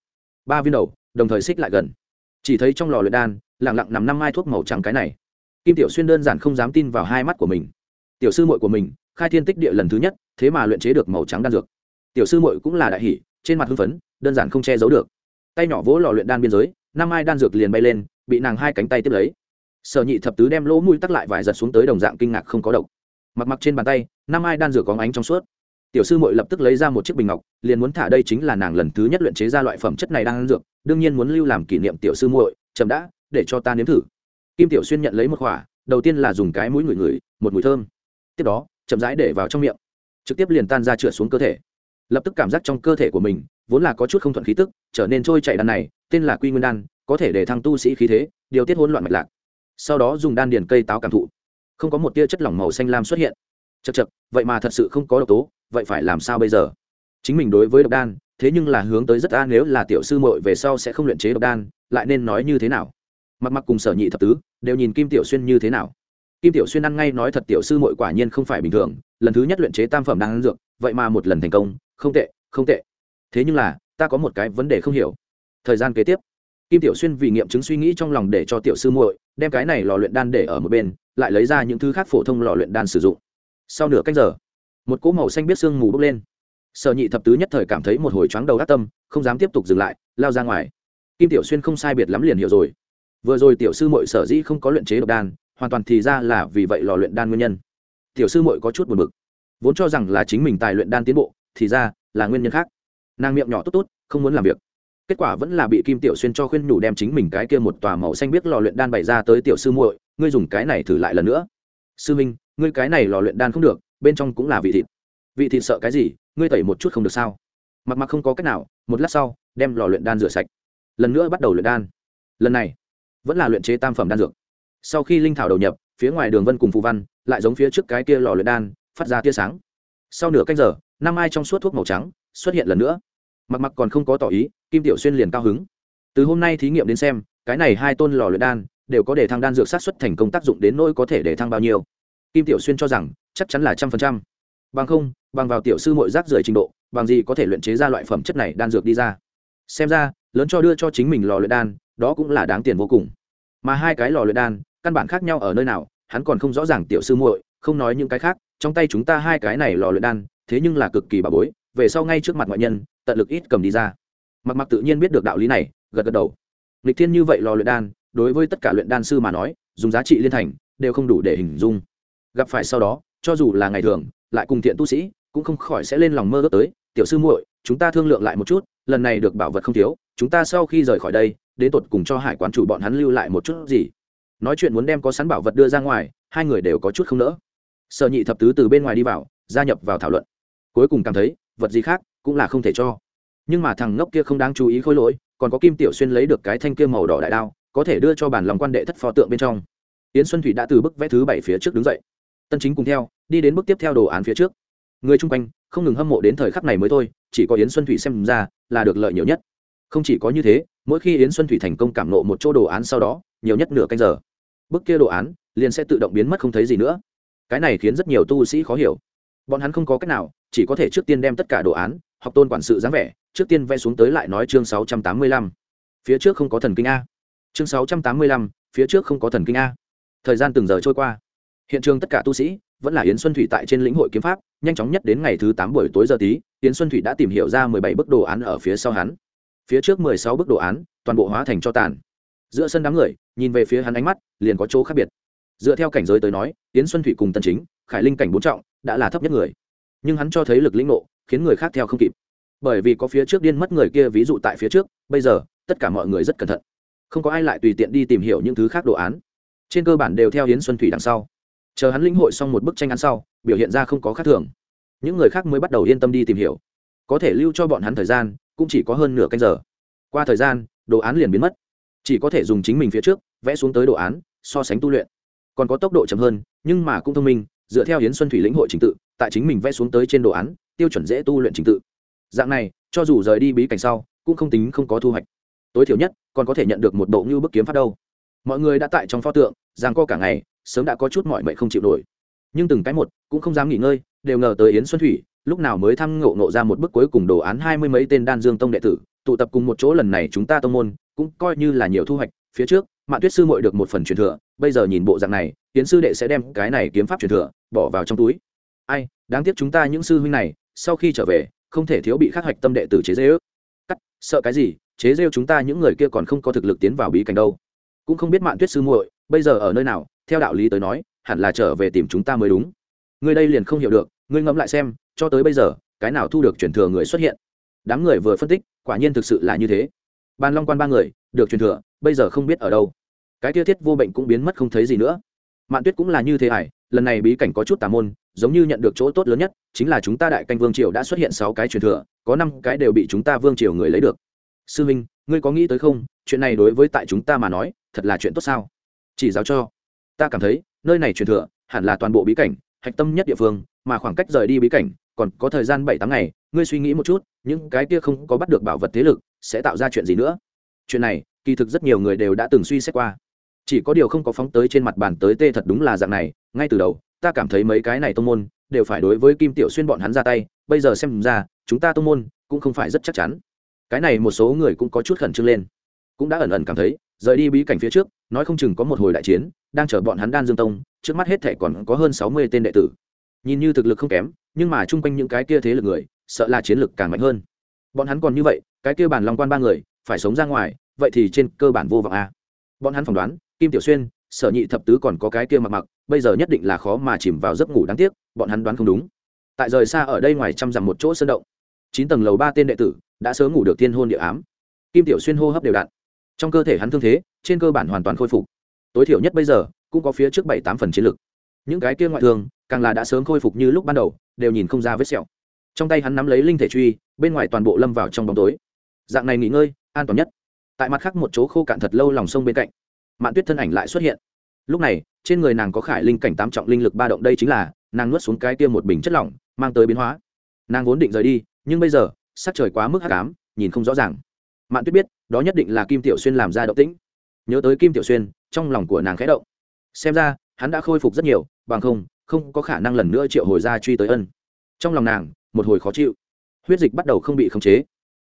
ba viên đầu, đồng thời xích lại gần. Chỉ thấy trong lò luyện đan lẳng lặng nằm năm mai thuốc màu trắng cái này. Kim tiểu xuyên đơn giản không dám tin vào hai mắt của mình. Tiểu sư muội của mình, khai thiên tích địa lần thứ nhất, thế mà luyện chế được màu trắng đan dược. Tiểu sư muội cũng là đại hỷ trên mặt hưng phấn, đơn giản không che giấu được. Tay nhỏ vỗ lò luyện đan biên giới, năm mai đan dược liền bay lên, bị nàng hai cánh tay tiếp lấy. Sở nhị thập tứ đem lỗ mũi tắc lại vài giật xuống tới đồng dạng kinh ngạc không có độc. Mặc mặc trên bàn tay, năm mai đan dược có ánh trong suốt tiểu sư mội lập tức lấy ra một chiếc bình ngọc, liền muốn thả đây chính là nàng lần thứ nhất luyện chế ra loại phẩm chất này đang ăn dược, đương nhiên muốn lưu làm kỷ niệm tiểu sư muội, chậm đã, để cho ta nếm thử. Kim tiểu xuyên nhận lấy một khỏa đầu tiên là dùng cái mũi ngửi ngửi, một mùi thơm. Tiếp đó, chậm rãi để vào trong miệng, trực tiếp liền tan ra trượt xuống cơ thể. Lập tức cảm giác trong cơ thể của mình, vốn là có chút không thuận khí tức, trở nên trôi chảy đan này, tên là quy nguyên đan, có thể để thăng tu sĩ khí thế, điều tiết hỗn loạn mạch lạc. Sau đó dùng đan điền cây táo cảm thụ. Không có một tia chất lỏng màu xanh lam xuất hiện. Chật chật vậy mà thật sự không có độc tố vậy phải làm sao bây giờ? Chính mình đối với độc đan, thế nhưng là hướng tới rất a, nếu là tiểu sư muội về sau sẽ không luyện chế độc đan, lại nên nói như thế nào? Mặt mặc cùng sở nhị thập tứ, đều nhìn kim tiểu xuyên như thế nào. Kim tiểu xuyên ăn ngay nói thật tiểu sư muội quả nhiên không phải bình thường, lần thứ nhất luyện chế tam phẩm đan dược, vậy mà một lần thành công, không tệ không tệ. Thế nhưng là, ta có một cái vấn đề không hiểu. Thời gian kế tiếp, kim tiểu xuyên vì nghiệm chứng suy nghĩ trong lòng để cho tiểu sư muội đem cái này lò luyện đan để ở một bên, lại lấy ra những thứ khác phổ thông lò luyện đan sử dụng. Sau nửa cách giờ một cỗ màu xanh biết sương mù bốc lên. Sở nhị thập tứ nhất thời cảm thấy một hồi chóng đầu ác tâm, không dám tiếp tục dừng lại, lao ra ngoài. Kim tiểu xuyên không sai biệt lắm liền hiểu rồi. Vừa rồi tiểu sư mội sở dĩ không có luyện chế độc đan, hoàn toàn thì ra là vì vậy lò luyện đan nguyên nhân. Tiểu sư mội có chút buồn bực. Vốn cho rằng là chính mình tài luyện đan tiến bộ, thì ra là nguyên nhân khác. Nàng miệng nhỏ tốt tốt, không muốn làm việc. Kết quả vẫn là bị kim tiểu xuyên cho khuyên nhủ đem chính mình cái kia một tòa màu xanh biết lò luyện đan bày ra tới tiểu sư muội, ngươi dùng cái này thử lại lần nữa. Sư minh, ngươi cái này lò luyện đan không được bên trong cũng là vị thịt. Vị thịt sợ cái gì, ngươi tẩy một chút không được sao? Mặc mặc không có cách nào, một lát sau, đem lò luyện đan rửa sạch. Lần nữa bắt đầu luyện đan. Lần này, vẫn là luyện chế tam phẩm đan dược. Sau khi linh thảo đầu nhập, phía ngoài đường vân cùng phù văn, lại giống phía trước cái kia lò luyện đan, phát ra tia sáng. Sau nửa canh giờ, năm ai trong suốt thuốc màu trắng xuất hiện lần nữa. Mặc mặc còn không có tỏ ý, kim tiểu xuyên liền cao hứng. Từ hôm nay thí nghiệm đến xem, cái này hai tôn lò luyện đan đều có để thăng đan dược sát xuất thành công tác dụng đến nỗi có thể để thăng bao nhiêu. Kim tiểu xuyên cho rằng chắc chắn là trăm phần trăm. Bằng không, bằng vào tiểu sư mội rác rưởi trình độ, bằng gì có thể luyện chế ra loại phẩm chất này đan dược đi ra. Xem ra, lớn cho đưa cho chính mình lò luyện đan, đó cũng là đáng tiền vô cùng. Mà hai cái lò luyện đan, căn bản khác nhau ở nơi nào, hắn còn không rõ ràng tiểu sư muội, không nói những cái khác, trong tay chúng ta hai cái này lò luyện đan, thế nhưng là cực kỳ bà bối, về sau ngay trước mặt ngoại nhân, tận lực ít cầm đi ra. Mặc mặc tự nhiên biết được đạo lý này, gật gật đầu. Lịch thiên như vậy lò luyện đan, đối với tất cả luyện đan sư mà nói, dùng giá trị liên thành, đều không đủ để hình dung. Gặp phải sau đó cho dù là ngày thường, lại cùng thiện tu sĩ, cũng không khỏi sẽ lên lòng mơ ước tới, tiểu sư muội, chúng ta thương lượng lại một chút, lần này được bảo vật không thiếu, chúng ta sau khi rời khỏi đây, đến tột cùng cho hải quán chủ bọn hắn lưu lại một chút gì? Nói chuyện muốn đem có sẵn bảo vật đưa ra ngoài, hai người đều có chút không nỡ. Sở nhị thập tứ từ bên ngoài đi vào, gia nhập vào thảo luận. Cuối cùng cảm thấy, vật gì khác cũng là không thể cho. Nhưng mà thằng ngốc kia không đáng chú ý khôi lỗi, còn có kim tiểu xuyên lấy được cái thanh kia màu đỏ đại đao, có thể đưa cho bản lòng quan đệ thất pho tượng bên trong. Yến xuân thủy đã từ bức vẽ thứ bảy phía trước đứng dậy tân chính cùng theo, đi đến bước tiếp theo đồ án phía trước. Người chung quanh, không ngừng hâm mộ đến thời khắc này mới thôi, chỉ có yến xuân thủy xem ra là được lợi nhiều nhất. Không chỉ có như thế, mỗi khi yến xuân thủy thành công cảm nộ một chỗ đồ án sau đó, nhiều nhất nửa canh giờ bức kia đồ án liền sẽ tự động biến mất không thấy gì nữa. Cái này khiến rất nhiều tu sĩ khó hiểu. Bọn hắn không có cách nào, chỉ có thể trước tiên đem tất cả đồ án, học tôn quản sự dáng vẻ, trước tiên vẽ xuống tới lại nói chương sáu trăm tám mươi lăm. Phía trước không có thần kinh a. Chương sáu trăm tám mươi lăm, phía trước không có thần kinh a. Thời gian từng giờ trôi qua hiện trường tất cả tu sĩ vẫn là yến xuân thủy tại trên lĩnh hội kiếm pháp, nhanh chóng nhất đến ngày thứ tám buổi tối giờ tí, yến xuân thủy đã tìm hiểu ra mười bảy bức đồ án ở phía sau hắn. Phía trước mười sáu bức đồ án toàn bộ hóa thành cho tàn. Giữa sân đám người, nhìn về phía hắn ánh mắt, liền có chỗ khác biệt. Dựa theo cảnh giới tới nói, yến xuân thủy cùng tân chính, khải linh cảnh bốn trọng, đã là thấp nhất người. Nhưng hắn cho thấy lực lĩnh nộ khiến người khác theo không kịp. Bởi vì có phía trước điên mất người kia, ví dụ tại phía trước, bây giờ, tất cả mọi người rất cẩn thận. Không có ai lại tùy tiện đi tìm hiểu những thứ khác đồ án. Trên cơ bản đều theo hiến xuân thủy đằng sau chờ hắn lĩnh hội xong một bức tranh án sau, biểu hiện ra không có khác thường. Những người khác mới bắt đầu yên tâm đi tìm hiểu. Có thể lưu cho bọn hắn thời gian, cũng chỉ có hơn nửa canh giờ. Qua thời gian, đồ án liền biến mất. Chỉ có thể dùng chính mình phía trước, vẽ xuống tới đồ án, so sánh tu luyện. Còn có tốc độ chậm hơn, nhưng mà cũng thông minh, dựa theo hiến xuân thủy lĩnh hội trình tự, tại chính mình vẽ xuống tới trên đồ án, tiêu chuẩn dễ tu luyện trình tự. Dạng này, cho dù rời đi bí cảnh sau, cũng không tính không có thu hoạch. Tối thiểu nhất, còn có thể nhận được một bộ như bức kiếm phát đâu. Mọi người đã tại trong pho tượng rằng co cả ngày sớm đã có chút mọi mệnh không chịu nổi. Nhưng từng cái một cũng không dám nghỉ ngơi, đều ngờ tới yến xuân thủy, lúc nào mới thăm ngộ ngộ ra một bức cuối cùng đồ án hai mươi mấy tên đan dương tông đệ tử, tụ tập cùng một chỗ lần này chúng ta tông môn, cũng coi như là nhiều thu hoạch, phía trước mạng tuyết sư mội được một phần truyền thừa, bây giờ nhìn bộ dạng này, yến sư đệ sẽ đem cái này kiếm pháp truyền thừa, bỏ vào trong túi. Ai, đáng tiếc chúng ta những sư huynh này, sau khi trở về, không thể thiếu bị khắc hoạch tâm đệ tử chế dê ước cắt, sợ cái gì, chế rêu chúng ta những người kia còn không có thực lực tiến vào bí cảnh đâu. Cũng không biết mạng tuyết sư muội, bây giờ ở nơi nào theo đạo lý tới nói, hẳn là trở về tìm chúng ta mới đúng. Người đây liền không hiểu được, ngươi ngẫm lại xem, cho tới bây giờ, cái nào thu được truyền thừa người xuất hiện? Đám người vừa phân tích, quả nhiên thực sự là như thế. Ban long quan ba người, được truyền thừa, bây giờ không biết ở đâu. Cái tiêu thiết vô bệnh cũng biến mất không thấy gì nữa. Mạn tuyết cũng là như thế hải lần này bí cảnh có chút tà môn, giống như nhận được chỗ tốt lớn nhất, chính là chúng ta đại canh vương triều đã xuất hiện sáu cái truyền thừa, có năm cái đều bị chúng ta vương triều người lấy được. Sư minh, ngươi có nghĩ tới không? Chuyện này đối với tại chúng ta mà nói, thật là chuyện tốt sao? Chỉ giáo cho ta cảm thấy, nơi này truyền thừa, hẳn là toàn bộ bí cảnh, hạch tâm nhất địa phương, mà khoảng cách rời đi bí cảnh, còn có thời gian bảy tháng ngày, ngươi suy nghĩ một chút, những cái kia không có bắt được bảo vật thế lực, sẽ tạo ra chuyện gì nữa? Chuyện này, kỳ thực rất nhiều người đều đã từng suy xét qua. Chỉ có điều không có phóng tới trên mặt bàn tới tê thật đúng là dạng này, ngay từ đầu, ta cảm thấy mấy cái này tô môn, đều phải đối với kim tiểu xuyên bọn hắn ra tay, bây giờ xem ra, chúng ta tô môn, cũng không phải rất chắc chắn. Cái này một số người cũng có chút khẩn trương lên cũng đã ẩn ẩn cảm thấy, rời đi bí cảnh phía trước, nói không chừng có một hồi đại chiến, đang chờ bọn hắn đan dương tông, trước mắt hết thệ còn có hơn sáu mươi tên đệ tử. Nhìn như thực lực không kém, nhưng mà chung quanh những cái kia thế lực người, sợ là chiến lực càng mạnh hơn. Bọn hắn còn như vậy, cái kia bản long quan ba người, phải sống ra ngoài, vậy thì trên cơ bản vô vọng a bọn hắn phỏng đoán, kim tiểu xuyên, sở nhị thập tứ còn có cái kia mặc mặc, bây giờ nhất định là khó mà chìm vào giấc ngủ đáng tiếc, bọn hắn đoán không đúng. Tại rời xa ở đây ngoài trăm dặm một chỗ sơn động, chín tầng lầu ba tên đệ tử đã sớm ngủ được thiên hôn địa ám. Kim tiểu xuyên hô hấp đều đặn trong cơ thể hắn thương thế, trên cơ bản hoàn toàn khôi phục. Tối thiểu nhất bây giờ, cũng có phía trước bảy tám phần chiến lực. Những cái kia ngoại thương, càng là đã sớm khôi phục như lúc ban đầu, đều nhìn không ra vết sẹo. Trong tay hắn nắm lấy linh thể truy, bên ngoài toàn bộ lâm vào trong bóng tối. Dạng này nghỉ ngơi, an toàn nhất. Tại mặt khác một chỗ khô cạn thật lâu lòng sông bên cạnh, mạn tuyết thân ảnh lại xuất hiện. Lúc này, trên người nàng có khải linh cảnh tám trọng linh lực ba động, đây chính là, nàng nuốt xuống cái kia một bình chất lỏng, mang tới biến hóa. Nàng vốn định rời đi, nhưng bây giờ, sắc trời quá mức hắc ám, nhìn không rõ ràng. Mạn tuyết biết đó nhất định là kim tiểu xuyên làm ra động tĩnh. Nhớ tới kim tiểu xuyên, trong lòng của nàng khẽ động. Xem ra, hắn đã khôi phục rất nhiều, bằng không không có khả năng lần nữa triệu hồi ra truy tới ân. Trong lòng nàng, một hồi khó chịu. Huyết dịch bắt đầu không bị khống chế.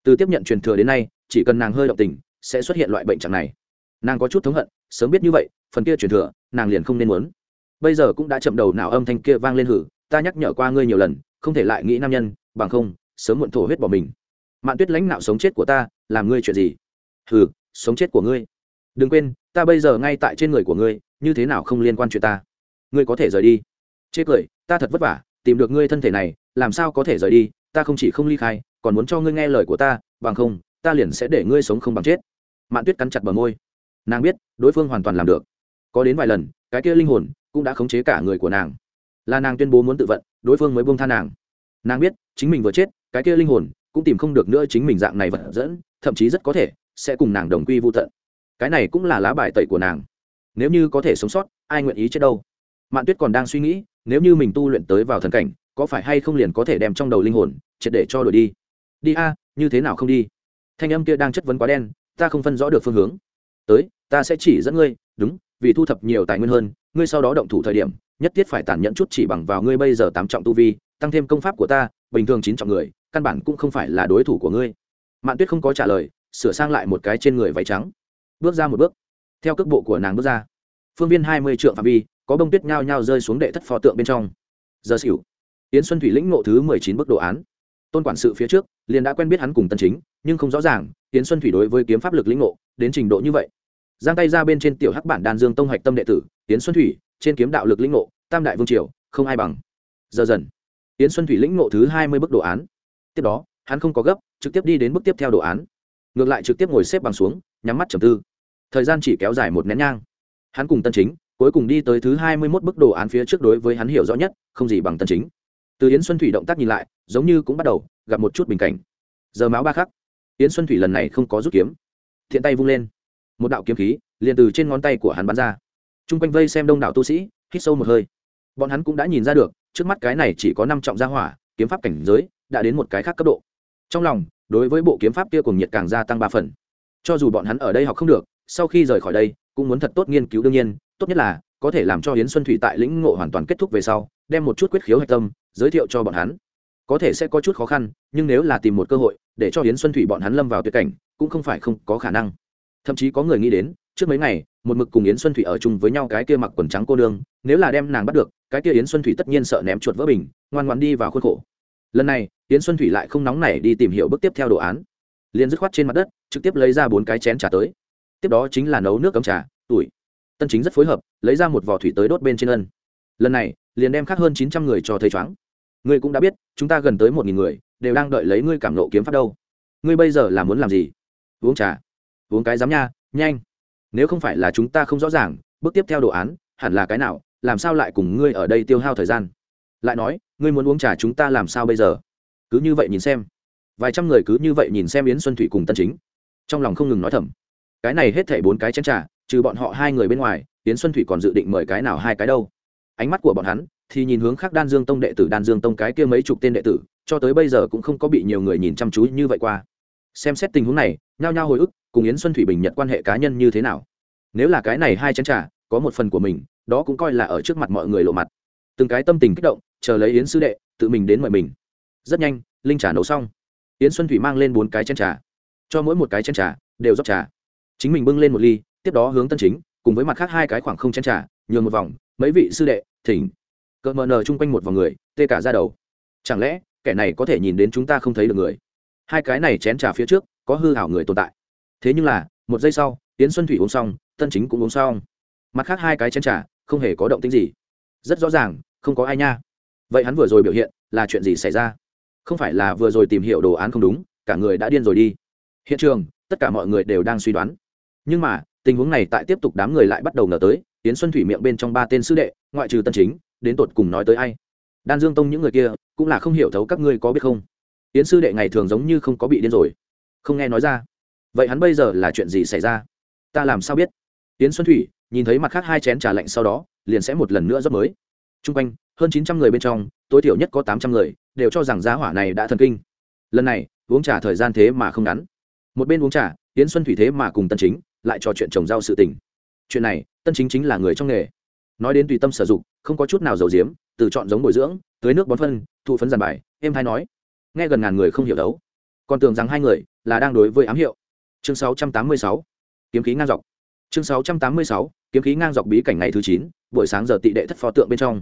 Từ tiếp nhận truyền thừa đến nay, chỉ cần nàng hơi động tình, sẽ xuất hiện loại bệnh trạng này. Nàng có chút thống hận, sớm biết như vậy, phần kia truyền thừa, nàng liền không nên muốn. Bây giờ cũng đã chậm đầu nào âm thanh kia vang lên hử, ta nhắc nhở qua ngươi nhiều lần, không thể lại nghĩ nam nhân, bằng không, sớm muộn thổ huyết bỏ mình. Mạn tuyết lãnh nạo sống chết của ta, làm ngươi chuyện gì? Hừ, sống chết của ngươi. Đừng quên, ta bây giờ ngay tại trên người của ngươi, như thế nào không liên quan chuyện ta. Ngươi có thể rời đi. Chê cười, ta thật vất vả, tìm được ngươi thân thể này, làm sao có thể rời đi, ta không chỉ không ly khai, còn muốn cho ngươi nghe lời của ta, bằng không, ta liền sẽ để ngươi sống không bằng chết. Mạn tuyết cắn chặt bờ môi. Nàng biết, đối phương hoàn toàn làm được. Có đến vài lần, cái kia linh hồn cũng đã khống chế cả người của nàng. Là nàng tuyên bố muốn tự vận, đối phương mới buông tha nàng. Nàng biết, chính mình vừa chết, cái kia linh hồn cũng tìm không được nữa chính mình dạng này vật dẫn, thậm chí rất có thể sẽ cùng nàng đồng quy vô tận. Cái này cũng là lá bài tẩy của nàng. Nếu như có thể sống sót, ai nguyện ý chết đâu? Mạn tuyết còn đang suy nghĩ, nếu như mình tu luyện tới vào thần cảnh, có phải hay không liền có thể đem trong đầu linh hồn, triệt để cho đổi đi? Đi a, như thế nào không đi? Thanh âm kia đang chất vấn quá đen, ta không phân rõ được phương hướng. Tới, ta sẽ chỉ dẫn ngươi, đúng, vì thu thập nhiều tài nguyên hơn, ngươi sau đó động thủ thời điểm, nhất thiết phải tàn nhẫn chút chỉ bằng vào ngươi bây giờ tám trọng tu vi, tăng thêm công pháp của ta, bình thường chín trọng người, căn bản cũng không phải là đối thủ của ngươi. Mạn tuyết không có trả lời sửa sang lại một cái trên người váy trắng. Bước ra một bước. Theo cước bộ của nàng bước ra. Phương viên hai mươi trượng phạm vi, có bông tuyết nhao nhao rơi xuống đệ thất pho tượng bên trong. Giờ xỉu. Yến xuân thủy lĩnh ngộ thứ mười chín bức đồ án. Tôn quản sự phía trước, liền đã quen biết hắn cùng tân chính, nhưng không rõ ràng, yến xuân thủy đối với kiếm pháp lực lĩnh ngộ, đến trình độ như vậy. Giang tay ra bên trên tiểu hắc bản đan dương tông hạch tâm đệ tử, yến xuân thủy, trên kiếm đạo lực lĩnh ngộ, tam đại vương triều, không ai bằng. Giờ dần, yến xuân thủy lĩnh ngộ thứ hai mươi bức đồ án. Tiếp đó, hắn không có gấp, trực tiếp đi đến bước tiếp theo đồ án ngược lại trực tiếp ngồi xếp bằng xuống, nhắm mắt trầm tư. Thời gian chỉ kéo dài một nén nhang. Hắn cùng tân chính, cuối cùng đi tới thứ hai mươi mốt bức đồ án phía trước đối với hắn hiểu rõ nhất, không gì bằng tân chính. Từ yến xuân thủy động tác nhìn lại, giống như cũng bắt đầu gặp một chút bình cảnh. Giờ máu ba khắc, yến xuân thủy lần này không có rút kiếm. Thiện tay vung lên. Một đạo kiếm khí liền từ trên ngón tay của hắn bắn ra. T r u n g quanh vây xem đông đảo tu sĩ, hít sâu một hơi. Bọn hắn cũng đã nhìn ra được, trước mắt cái này chỉ có năm trọng gia hỏa, kiếm pháp cảnh giới, đã đến một cái khác cấp độ. Trong lòng đối với bộ kiếm pháp kia cùng nhiệt càng gia tăng ba phần. Cho dù bọn hắn ở đây học không được, sau khi rời khỏi đây, cũng muốn thật tốt nghiên cứu đương nhiên, tốt nhất là có thể làm cho hiến xuân thủy tại lĩnh ngộ hoàn toàn kết thúc về sau, đem một chút quyết khiếu hạch tâm, giới thiệu cho bọn hắn. Có thể sẽ có chút khó khăn, nhưng nếu là tìm một cơ hội, để cho hiến xuân thủy bọn hắn lâm vào tuyệt cảnh, cũng không phải không có khả năng. Thậm chí có người nghĩ đến, trước mấy ngày, một mực cùng yến xuân thủy ở chung với nhau cái kia mặc quần trắng cô nương, nếu là đem nàng bắt được, cái kia yến xuân thủy tất nhiên sợ ném chuột vỡ bình, ngoan ngoan đi vào khuôn khổ lần này, yến xuân thủy lại không nóng nảy đi tìm hiểu bước tiếp theo đồ án. Liền dứt khoát trên mặt đất, trực tiếp lấy ra bốn cái chén trà tới. Tiếp đó chính là nấu nước cấm trà tuổi tân chính rất phối hợp, lấy ra một vỏ thủy tới đốt bên trên ân. Lần này, liền đem khác hơn chín trăm người cho thầy choáng. Ngươi cũng đã biết, chúng ta gần tới một nghìn người, đều đang đợi lấy ngươi cảm nộ kiếm pháp đâu. Ngươi bây giờ là muốn làm gì? Uống trà. Uống cái dám nha, nhanh. Nếu không phải là chúng ta không rõ ràng, bước tiếp theo đồ án, hẳn là cái nào, làm sao lại cùng ngươi ở đây tiêu hao thời gian? Lại nói, ngươi muốn uống trà chúng ta làm sao bây giờ? Cứ như vậy nhìn xem. Vài trăm người cứ như vậy nhìn xem yến xuân thủy cùng tân chính. Trong lòng không ngừng nói thầm. Cái này hết thảy bốn cái chén trà, trừ bọn họ hai người bên ngoài, yến xuân thủy còn dự định mời cái nào hai cái đâu. Ánh mắt của bọn hắn thì nhìn hướng khác đan dương tông đệ tử, đan dương tông cái kia mấy chục tên đệ tử, cho tới bây giờ cũng không có bị nhiều người nhìn chăm chú như vậy qua. Xem xét tình huống này, nhao nhao hồi ức, cùng yến xuân thủy bình nhật quan hệ cá nhân như thế nào. Nếu là cái này hai chén trà, có một phần của mình, đó cũng coi là ở trước mặt mọi người lộ mặt từng cái tâm tình kích động, chờ lấy yến sư đệ, tự mình đến mời mình. Rất nhanh, linh trà nấu xong. Yến xuân thủy mang lên bốn cái chén trà. Cho mỗi một cái chén trà, đều rót trà. Chính mình bưng lên một ly, tiếp đó hướng tân chính, cùng với mặt khác hai cái khoảng không chén trà, nhường một vòng, mấy vị sư đệ, thỉnh. Cợt mờ nờ chung quanh một vòng người, tê cả ra đầu. Chẳng lẽ, kẻ này có thể nhìn đến chúng ta không thấy được người? Hai cái này chén trà phía trước, có hư hảo người tồn tại. Thế nhưng là, một giây sau tiến xuân thủy uống xong, tân chính cũng uống xong. Mặt khác hai cái chén trà, không hề có động tính gì. Rất rõ ràng không có ai nha. Vậy hắn vừa rồi biểu hiện là chuyện gì xảy ra? Không phải là vừa rồi tìm hiểu đồ án không đúng, cả người đã điên rồi đi. Hiện trường, tất cả mọi người đều đang suy đoán. Nhưng mà, tình huống này tại tiếp tục đám người lại bắt đầu ngờ tới tiến xuân thủy miệng bên trong ba tên sư đệ, ngoại trừ tân chính, đến tột cùng nói tới ai? Đan dương tông những người kia, cũng là không hiểu thấu các ngươi có biết không? Tiến sư đệ ngày thường giống như không có bị điên rồi. Không nghe nói ra. Vậy hắn bây giờ là chuyện gì xảy ra? Ta làm sao biết? Tiến xuân thủy nhìn thấy mặt khác hai chén trà lạnh sau đó, liền sẽ một lần nữa rất mới t r u n g quanh hơn chín trăm người bên trong tối thiểu nhất có tám trăm người đều cho rằng giá hỏa này đã thần kinh. Lần này uống trà thời gian thế mà không ngắn. Một bên uống trà tiến xuân thủy thế mà cùng tân chính lại trò chuyện trồng rau sự tình. Chuyện này tân chính chính là người trong nghề. Nói đến tùy tâm sử dụng không có chút nào giàu diếm từ chọn giống bồi dưỡng tưới nước bón phân thụ phấn giàn bài em hay nói. Nghe gần ngàn người không hiểu đấu. Còn tưởng rằng hai người là đang đối với ám hiệu. Chương 686, kiếm khí ngang dọc chương 686, kiếm khí ngang dọc bí cảnh ngày thứ chín buổi sáng giờ tị đệ thất pho tượng bên trong.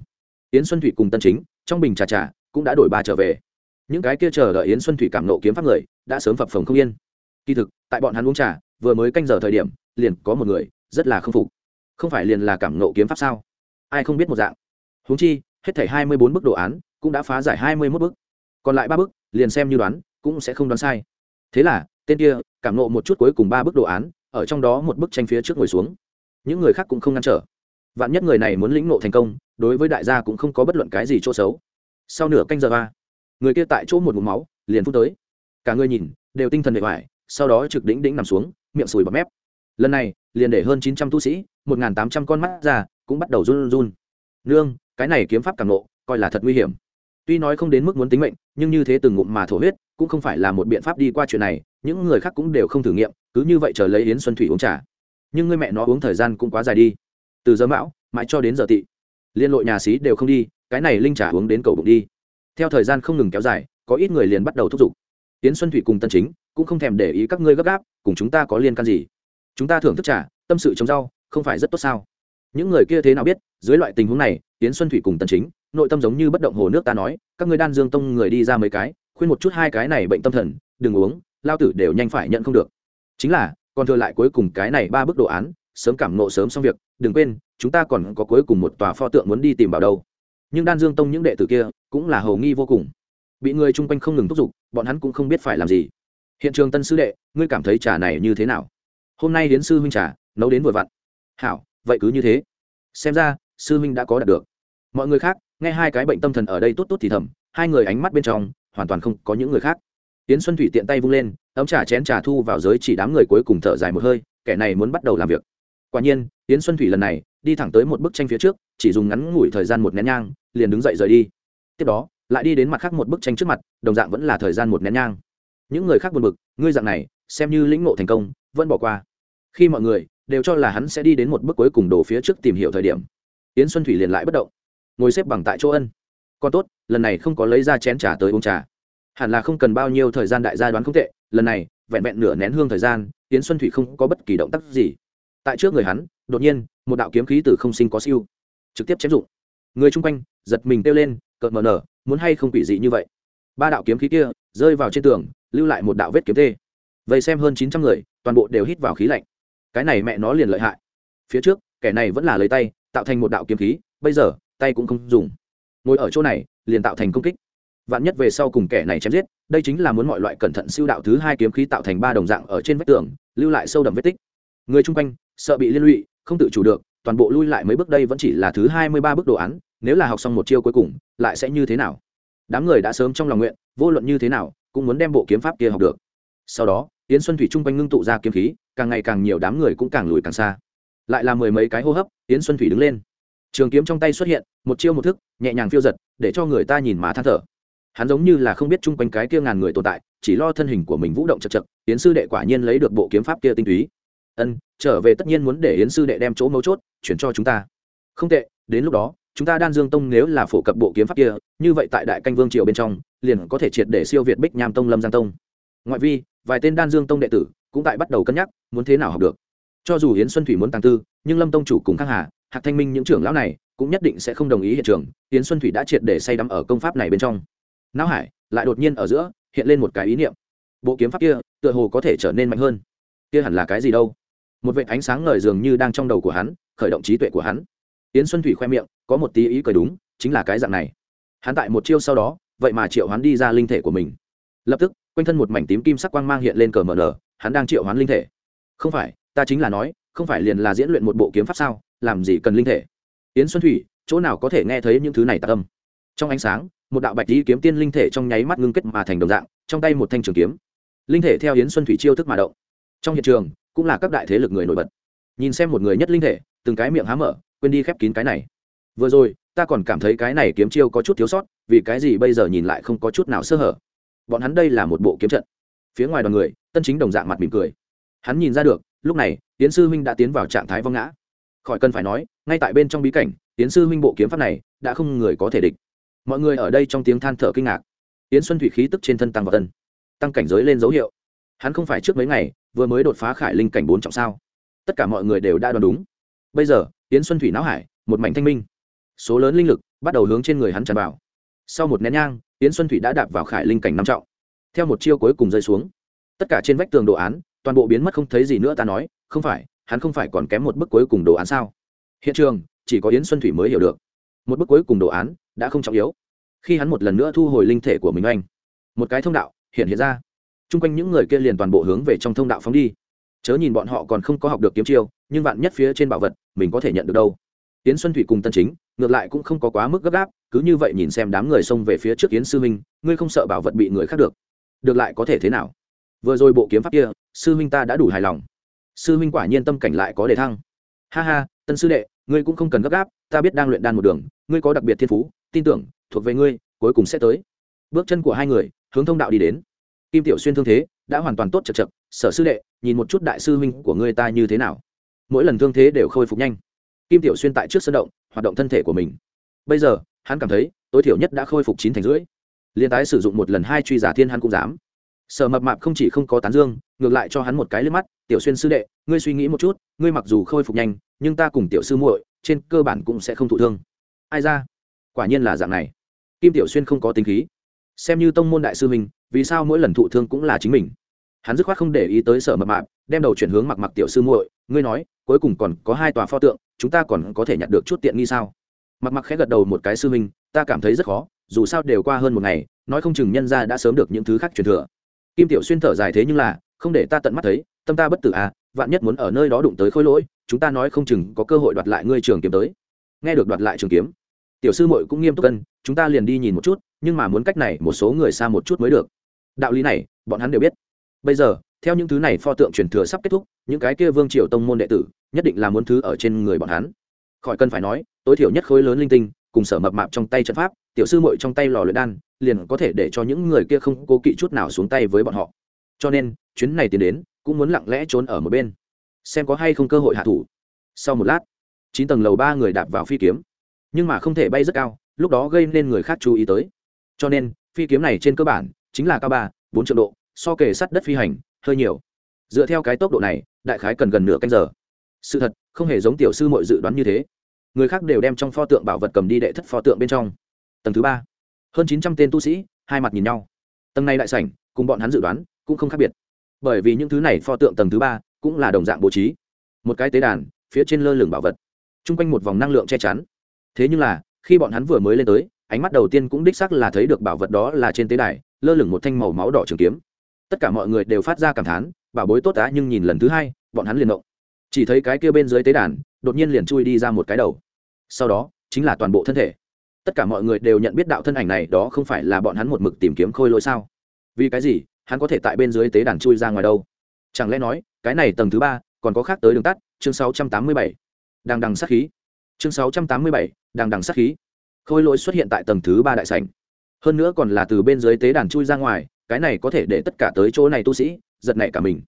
Yến xuân thủy cùng tân chính trong bình trà trà cũng đã đổi ba trở về. Những cái kia chờ đợi yến xuân thủy cảm nộ kiếm pháp người đã sớm phập phồng không yên. Kỳ thực tại bọn hắn uống trà vừa mới canh giờ thời điểm liền có một người rất là không phục. Không phải liền là cảm nộ kiếm pháp sao? Ai không biết một dạng. Huống chi hết thảy hai mươi bốn bức đồ án cũng đã phá giải hai mươi 21 bức còn lại ba bức liền xem như đoán cũng sẽ không đoán sai. Thế là tên kia cảm nộ một chút cuối cùng ba bức đồ án ở trong đó một bức tranh phía trước ngồi xuống. Những người khác cũng không ngăn trở. Vạn nhất người này muốn lĩnh nộ thành công, đối với đại gia cũng không có bất luận cái gì chỗ xấu. Sau nửa canh giờ ba, người kia tại chỗ một ngụm máu, liền phút tới. Cả người nhìn, đều tinh thần bề ngoài sau đó trực đỉnh đỉnh nằm xuống, miệng sùi bọt mép. Lần này, liền để hơn chín trăm tu sĩ, một tám trăm con mắt ra, cũng bắt đầu run run nương, cái này kiếm pháp càng nộ coi là thật nguy hiểm. Tuy nói không đến mức muốn tính mệnh, nhưng như thế từng ngụm mà thổ huyết, cũng không phải là một biện pháp đi qua chuyện này những người khác cũng đều không thử nghiệm, cứ như vậy chờ lấy yến xuân thủy uống trà. Nhưng người mẹ nó uống thời gian cũng quá dài đi. Từ giờ mão, mãi cho đến giờ tị liên lội nhà xí đều không đi, cái này linh trà uống đến cầu bụng đi. Theo thời gian không ngừng kéo dài, có ít người liền bắt đầu thúc giục. Yến xuân thủy cùng tân chính cũng không thèm để ý các ngươi gấp gáp, cùng chúng ta có liên can gì. Chúng ta thưởng thức trà, tâm sự trồng rau, không phải rất tốt sao? Những người kia thế nào biết, dưới loại tình huống này, yến xuân thủy cùng tân chính, nội tâm giống như bất động hồ nước ta nói, các ngươi đan dương tông người đi ra mấy cái, khuyên một chút hai cái này bệnh tâm thần, đừng uống lao tử đều nhanh phải nhận không được. Chính là, còn thừa lại cuối cùng cái này ba bức đồ án, sớm cảm nộ sớm xong việc, đừng quên, chúng ta còn có cuối cùng một tòa pho tượng muốn đi tìm bảo đâu. Nhưng đan dương tông những đệ tử kia, cũng là hầu nghi vô cùng. Bị người chung quanh không ngừng thúc giục, bọn hắn cũng không biết phải làm gì. Hiện trường tân sư đệ, ngươi cảm thấy trà này như thế nào? Hôm nay đến sư huynh trà, nấu đến vội vặn. Hảo, vậy cứ như thế. Xem ra, sư huynh đã có đạt được. Mọi người khác, nghe hai cái bệnh tâm thần ở đây tốt tốt thì thầm, hai người ánh mắt bên trong, hoàn toàn không có những người khác tiến xuân thủy tiện tay vung lên, ấm trà chén trà thu vào giới chỉ đám người cuối cùng thở dài một hơi, kẻ này muốn bắt đầu làm việc. Quả nhiên tiến xuân thủy lần này đi thẳng tới một bức tranh phía trước, chỉ dùng ngắn ngủi thời gian một nén nhang, liền đứng dậy rời đi. Tiếp đó, lại đi đến mặt khác một bức tranh trước mặt, đồng dạng vẫn là thời gian một nén nhang. Những người khác buồn bực, ngươi dạng này, xem như lĩnh ngộ thành công, vẫn bỏ qua. Khi mọi người đều cho là hắn sẽ đi đến một bước cuối cùng đổ phía trước tìm hiểu thời điểm, yến xuân thủy liền lại bất động, ngồi xếp bằng tại chỗ ân. Còn tốt, lần này không có lấy ra chén trà tới uống trà hẳn là không cần bao nhiêu thời gian đại gia đoán không tệ, lần này, vẹn vẹn nửa nén hương thời gian tiến xuân thủy không có bất kỳ động tác gì. Tại trước người hắn, đột nhiên, một đạo kiếm khí từ không sinh có siêu, trực tiếp chém dụng. Người chung quanh, giật mình kêu lên, cợt mờ nở, muốn hay không quỷ dị như vậy? Ba đạo kiếm khí kia, rơi vào trên tường, lưu lại một đạo vết kiếm tê. Vậy xem hơn chín trăm người, toàn bộ đều hít vào khí lạnh. Cái này mẹ nó liền lợi hại. Phía trước, kẻ này vẫn là lấy tay, tạo thành một đạo kiếm khí, bây giờ, tay cũng không dùng. Ngồi ở chỗ này, liền tạo thành công kích vạn nhất về sau cùng kẻ này chém giết, đây chính là muốn mọi loại cẩn thận siêu đạo thứ hai kiếm khí tạo thành ba đồng dạng ở trên vách tường, lưu lại sâu đậm vết tích. Người chung quanh, sợ bị liên lụy, không tự chủ được, toàn bộ lui lại mấy bước đây vẫn chỉ là thứ hai mươi ba bước đồ án, nếu là học xong một chiêu cuối cùng, lại sẽ như thế nào? Đám người đã sớm trong lòng nguyện, vô luận như thế nào, cũng muốn đem bộ kiếm pháp kia học được. Sau đó, yến xuân thủy chung quanh ngưng tụ ra kiếm khí, càng ngày càng nhiều đám người cũng càng lùi càng xa. Lại là mười mấy cái hô hấp, yến xuân thủy đứng lên. Trường kiếm trong tay xuất hiện, một chiêu một thức, nhẹ nhàng phiêu giật, để cho người ta nhìn má than thở hắn giống như là không biết chung quanh cái kia ngàn người tồn tại, chỉ lo thân hình của mình vũ động chật chật, yến sư đệ quả nhiên lấy được bộ kiếm pháp kia tinh túy. Ân, trở về tất nhiên muốn để yến sư đệ đem chỗ mấu chốt chuyển cho chúng ta. Không tệ, đến lúc đó, chúng ta đan dương tông nếu là phổ cập bộ kiếm pháp kia, như vậy tại đại canh vương triều bên trong, liền có thể triệt để siêu việt bích nham tông, lâm giang tông. Ngoại vi, vài tên đan dương tông đệ tử cũng tại bắt đầu cân nhắc muốn thế nào học được. Cho dù yến xuân thủy muốn tăng tư, nhưng lâm tông chủ cùng khang hà, hạc thanh minh những trưởng lão này cũng nhất định sẽ không đồng ý hiện trường. Yến xuân thủy đã triệt để say đắm ở công pháp này bên trong não hải lại đột nhiên ở giữa hiện lên một cái ý niệm. Bộ kiếm pháp kia tựa hồ có thể trở nên mạnh hơn. Kia hẳn là cái gì đâu? Một vệ ánh sáng ngời dường như đang trong đầu của hắn, khởi động trí tuệ của hắn. Yến xuân thủy khoe miệng, có một tí ý cười đúng, chính là cái dạng này. Hắn tại một chiêu sau đó, vậy mà triệu hắn đi ra linh thể của mình. Lập tức, quanh thân một mảnh tím kim sắc quang mang hiện lên cờ mờ nở, hắn đang triệu hắn linh thể. Không phải, ta chính là nói, không phải liền là diễn luyện một bộ kiếm pháp sao, làm gì cần linh thể? Yến xuân thủy, chỗ nào có thể nghe thấy những thứ này tạ tâm trong ánh sáng một đạo bạch lý kiếm tiên linh thể trong nháy mắt ngưng kết mà thành đồng dạng, trong tay một thanh trường kiếm. Linh thể theo yến xuân thủy chiêu thức mà động. Trong hiện trường, cũng là các đại thế lực người nổi bật. Nhìn xem một người nhất linh thể, từng cái miệng há mở, quên đi khép kín cái này. Vừa rồi, ta còn cảm thấy cái này kiếm chiêu có chút thiếu sót, vì cái gì bây giờ nhìn lại không có chút nào sơ hở? Bọn hắn đây là một bộ kiếm trận. Phía ngoài đoàn người, tân chính đồng dạng mặt mỉm cười. Hắn nhìn ra được, lúc này tiến sư huynh đã tiến vào trạng thái vong ngã. Khỏi cần phải nói, ngay tại bên trong bí cảnh tiến sư huynh bộ kiếm pháp này, đã không người có thể địch mọi người ở đây trong tiếng than thở kinh ngạc. Yến xuân thủy khí tức trên thân tăng vào tân tăng cảnh giới lên dấu hiệu. Hắn không phải trước mấy ngày vừa mới đột phá khải linh cảnh bốn trọng sao? Tất cả mọi người đều đã đoán đúng. Bây giờ, yến xuân thủy não hải, một mảnh thanh minh. Số lớn linh lực bắt đầu hướng trên người hắn tràn vào. Sau một nén nhang, yến xuân thủy đã đạp vào khải linh cảnh năm trọng. Theo một chiêu cuối cùng rơi xuống, tất cả trên vách tường đồ án, toàn bộ biến mất không thấy gì nữa ta nói, không phải, hắn không phải còn kém một bức cuối cùng đồ án sao? Hiện trường, chỉ có yến xuân thủy mới hiểu được. Một bức cuối cùng đồ án đã không trọng yếu. Khi hắn một lần nữa thu hồi linh thể của mình anh một cái thông đạo hiện hiện ra. Chung quanh những người kia liền toàn bộ hướng về trong thông đạo phóng đi. Chớ nhìn bọn họ còn không có học được kiếm chiêu, nhưng vạn nhất phía trên bảo vật, mình có thể nhận được đâu. Yến xuân thủy cùng tân chính, ngược lại cũng không có quá mức gấp gáp, cứ như vậy nhìn xem đám người xông về phía trước yến sư minh, ngươi không sợ bảo vật bị người khác được? Được lại có thể thế nào? Vừa rồi bộ kiếm pháp kia, sư minh ta đã đủ hài lòng. Sư minh quả nhiên tâm cảnh lại có đề thăng. Ha ha, tân sư đệ, ngươi cũng không cần gấp gáp, ta biết đang luyện đan một đường, ngươi có đặc biệt thiên phú tin tưởng, thuộc về ngươi, cuối cùng sẽ tới. Bước chân của hai người, hướng thông đạo đi đến. Kim tiểu xuyên thương thế, đã hoàn toàn tốt chật chật. Sở sư đệ, nhìn một chút đại sư huynh của ngươi ta như thế nào? Mỗi lần thương thế đều khôi phục nhanh. Kim tiểu xuyên tại trước sân động, hoạt động thân thể của mình. Bây giờ, hắn cảm thấy, tối thiểu nhất đã khôi phục chín thành rưỡi. Liên tái sử dụng một lần hai truy giả thiên hắn cũng dám. Sở mập mạp không chỉ không có tán dương, ngược lại cho hắn một cái lên mắt, tiểu xuyên sư đệ, ngươi suy nghĩ một chút, ngươi mặc dù khôi phục nhanh, nhưng ta cùng tiểu sư muội, trên cơ bản cũng sẽ không thụ thương. Ai ra? Quả nhiên là dạng này. Kim tiểu xuyên không có tính khí. Xem như tông môn đại sư mình vì sao mỗi lần thụ thương cũng là chính mình? Hắn dứt khoát không để ý tới sở mập mạp, đem đầu chuyển hướng mặc mặc tiểu sư muội, ngươi nói, cuối cùng còn có hai tòa pho tượng, chúng ta còn có thể nhặt được chút tiện nghi sao? Mặc mặc khẽ gật đầu một cái, sư minh ta cảm thấy rất khó, dù sao đều qua hơn một ngày, nói không chừng nhân ra đã sớm được những thứ khác truyền thừa. Kim tiểu xuyên thở dài thế nhưng là, không để ta tận mắt thấy, tâm ta bất tử à vạn nhất muốn ở nơi đó đụng tới khối lỗi, chúng ta nói không chừng có cơ hội đoạt lại ngươi trường kiếm tới. Nghe được đoạt lại trường kiếm tiểu sư muội cũng nghiêm túc cân, chúng ta liền đi nhìn một chút, nhưng mà muốn cách này một số người xa một chút mới được. Đạo lý này, bọn hắn đều biết. Bây giờ, theo những thứ này pho tượng truyền thừa sắp kết thúc, những cái kia vương triều tông môn đệ tử, nhất định là muốn thứ ở trên người bọn hắn. Khỏi cần phải nói, tối thiểu nhất khối lớn linh tinh, cùng sở mập mạp trong tay trận pháp, tiểu sư muội trong tay lò luyện đan, liền có thể để cho những người kia không cố kỵ chút nào xuống tay với bọn họ. Cho nên, chuyến này tiến đến, cũng muốn lặng lẽ trốn ở một bên. Xem có hay không cơ hội hạ thủ. Sau một lát, chín tầng lầu ba người đạp vào phi kiếm nhưng mà không thể bay rất cao, lúc đó gây nên người khác chú ý tới. Cho nên, phi kiếm này trên cơ bản chính là cao ba, bốn triệu độ, so kề sắt đất phi hành, hơi nhiều. Dựa theo cái tốc độ này, đại khái cần gần nửa canh giờ. Sự thật, không hề giống tiểu sư mọi dự đoán như thế. Người khác đều đem trong pho tượng bảo vật cầm đi đệ thất pho tượng bên trong. Tầng thứ ba, hơn chín trăm tên tu sĩ, hai mặt nhìn nhau. Tầng này đại sảnh, cùng bọn hắn dự đoán, cũng không khác biệt. Bởi vì những thứ này pho tượng tầng thứ ba, cũng là đồng dạng bố trí. Một cái tế đàn, phía trên lơ lửng bảo vật. T r u n g quanh một vòng năng lượng che chắn thế nhưng là, khi bọn hắn vừa mới lên tới, ánh mắt đầu tiên cũng đích sắc là thấy được bảo vật đó là trên tế đài, lơ lửng một thanh màu máu đỏ trường kiếm. Tất cả mọi người đều phát ra cảm thán, bảo bối tốt á, nhưng nhìn lần thứ hai, bọn hắn liền động chỉ thấy cái kia bên dưới tế đàn, đột nhiên liền chui đi ra một cái đầu. Sau đó, chính là toàn bộ thân thể. Tất cả mọi người đều nhận biết đạo thân ảnh này đó không phải là bọn hắn một mực tìm kiếm khôi lỗi sao? Vì cái gì, hắn có thể tại bên dưới tế đàn chui ra ngoài đâu? Chẳng lẽ nói, cái này tầng thứ ba, còn có khác tới đường tắt, chương 687. đằng đằng sát khí chương 687, đằng đằng sát khí. Khôi lỗi xuất hiện tại tầng thứ ba đại sảnh. Hơn nữa còn là từ bên dưới tế đàn chui ra ngoài cái này có thể để tất cả tới chỗ này tu sĩ giật nảy cả mình.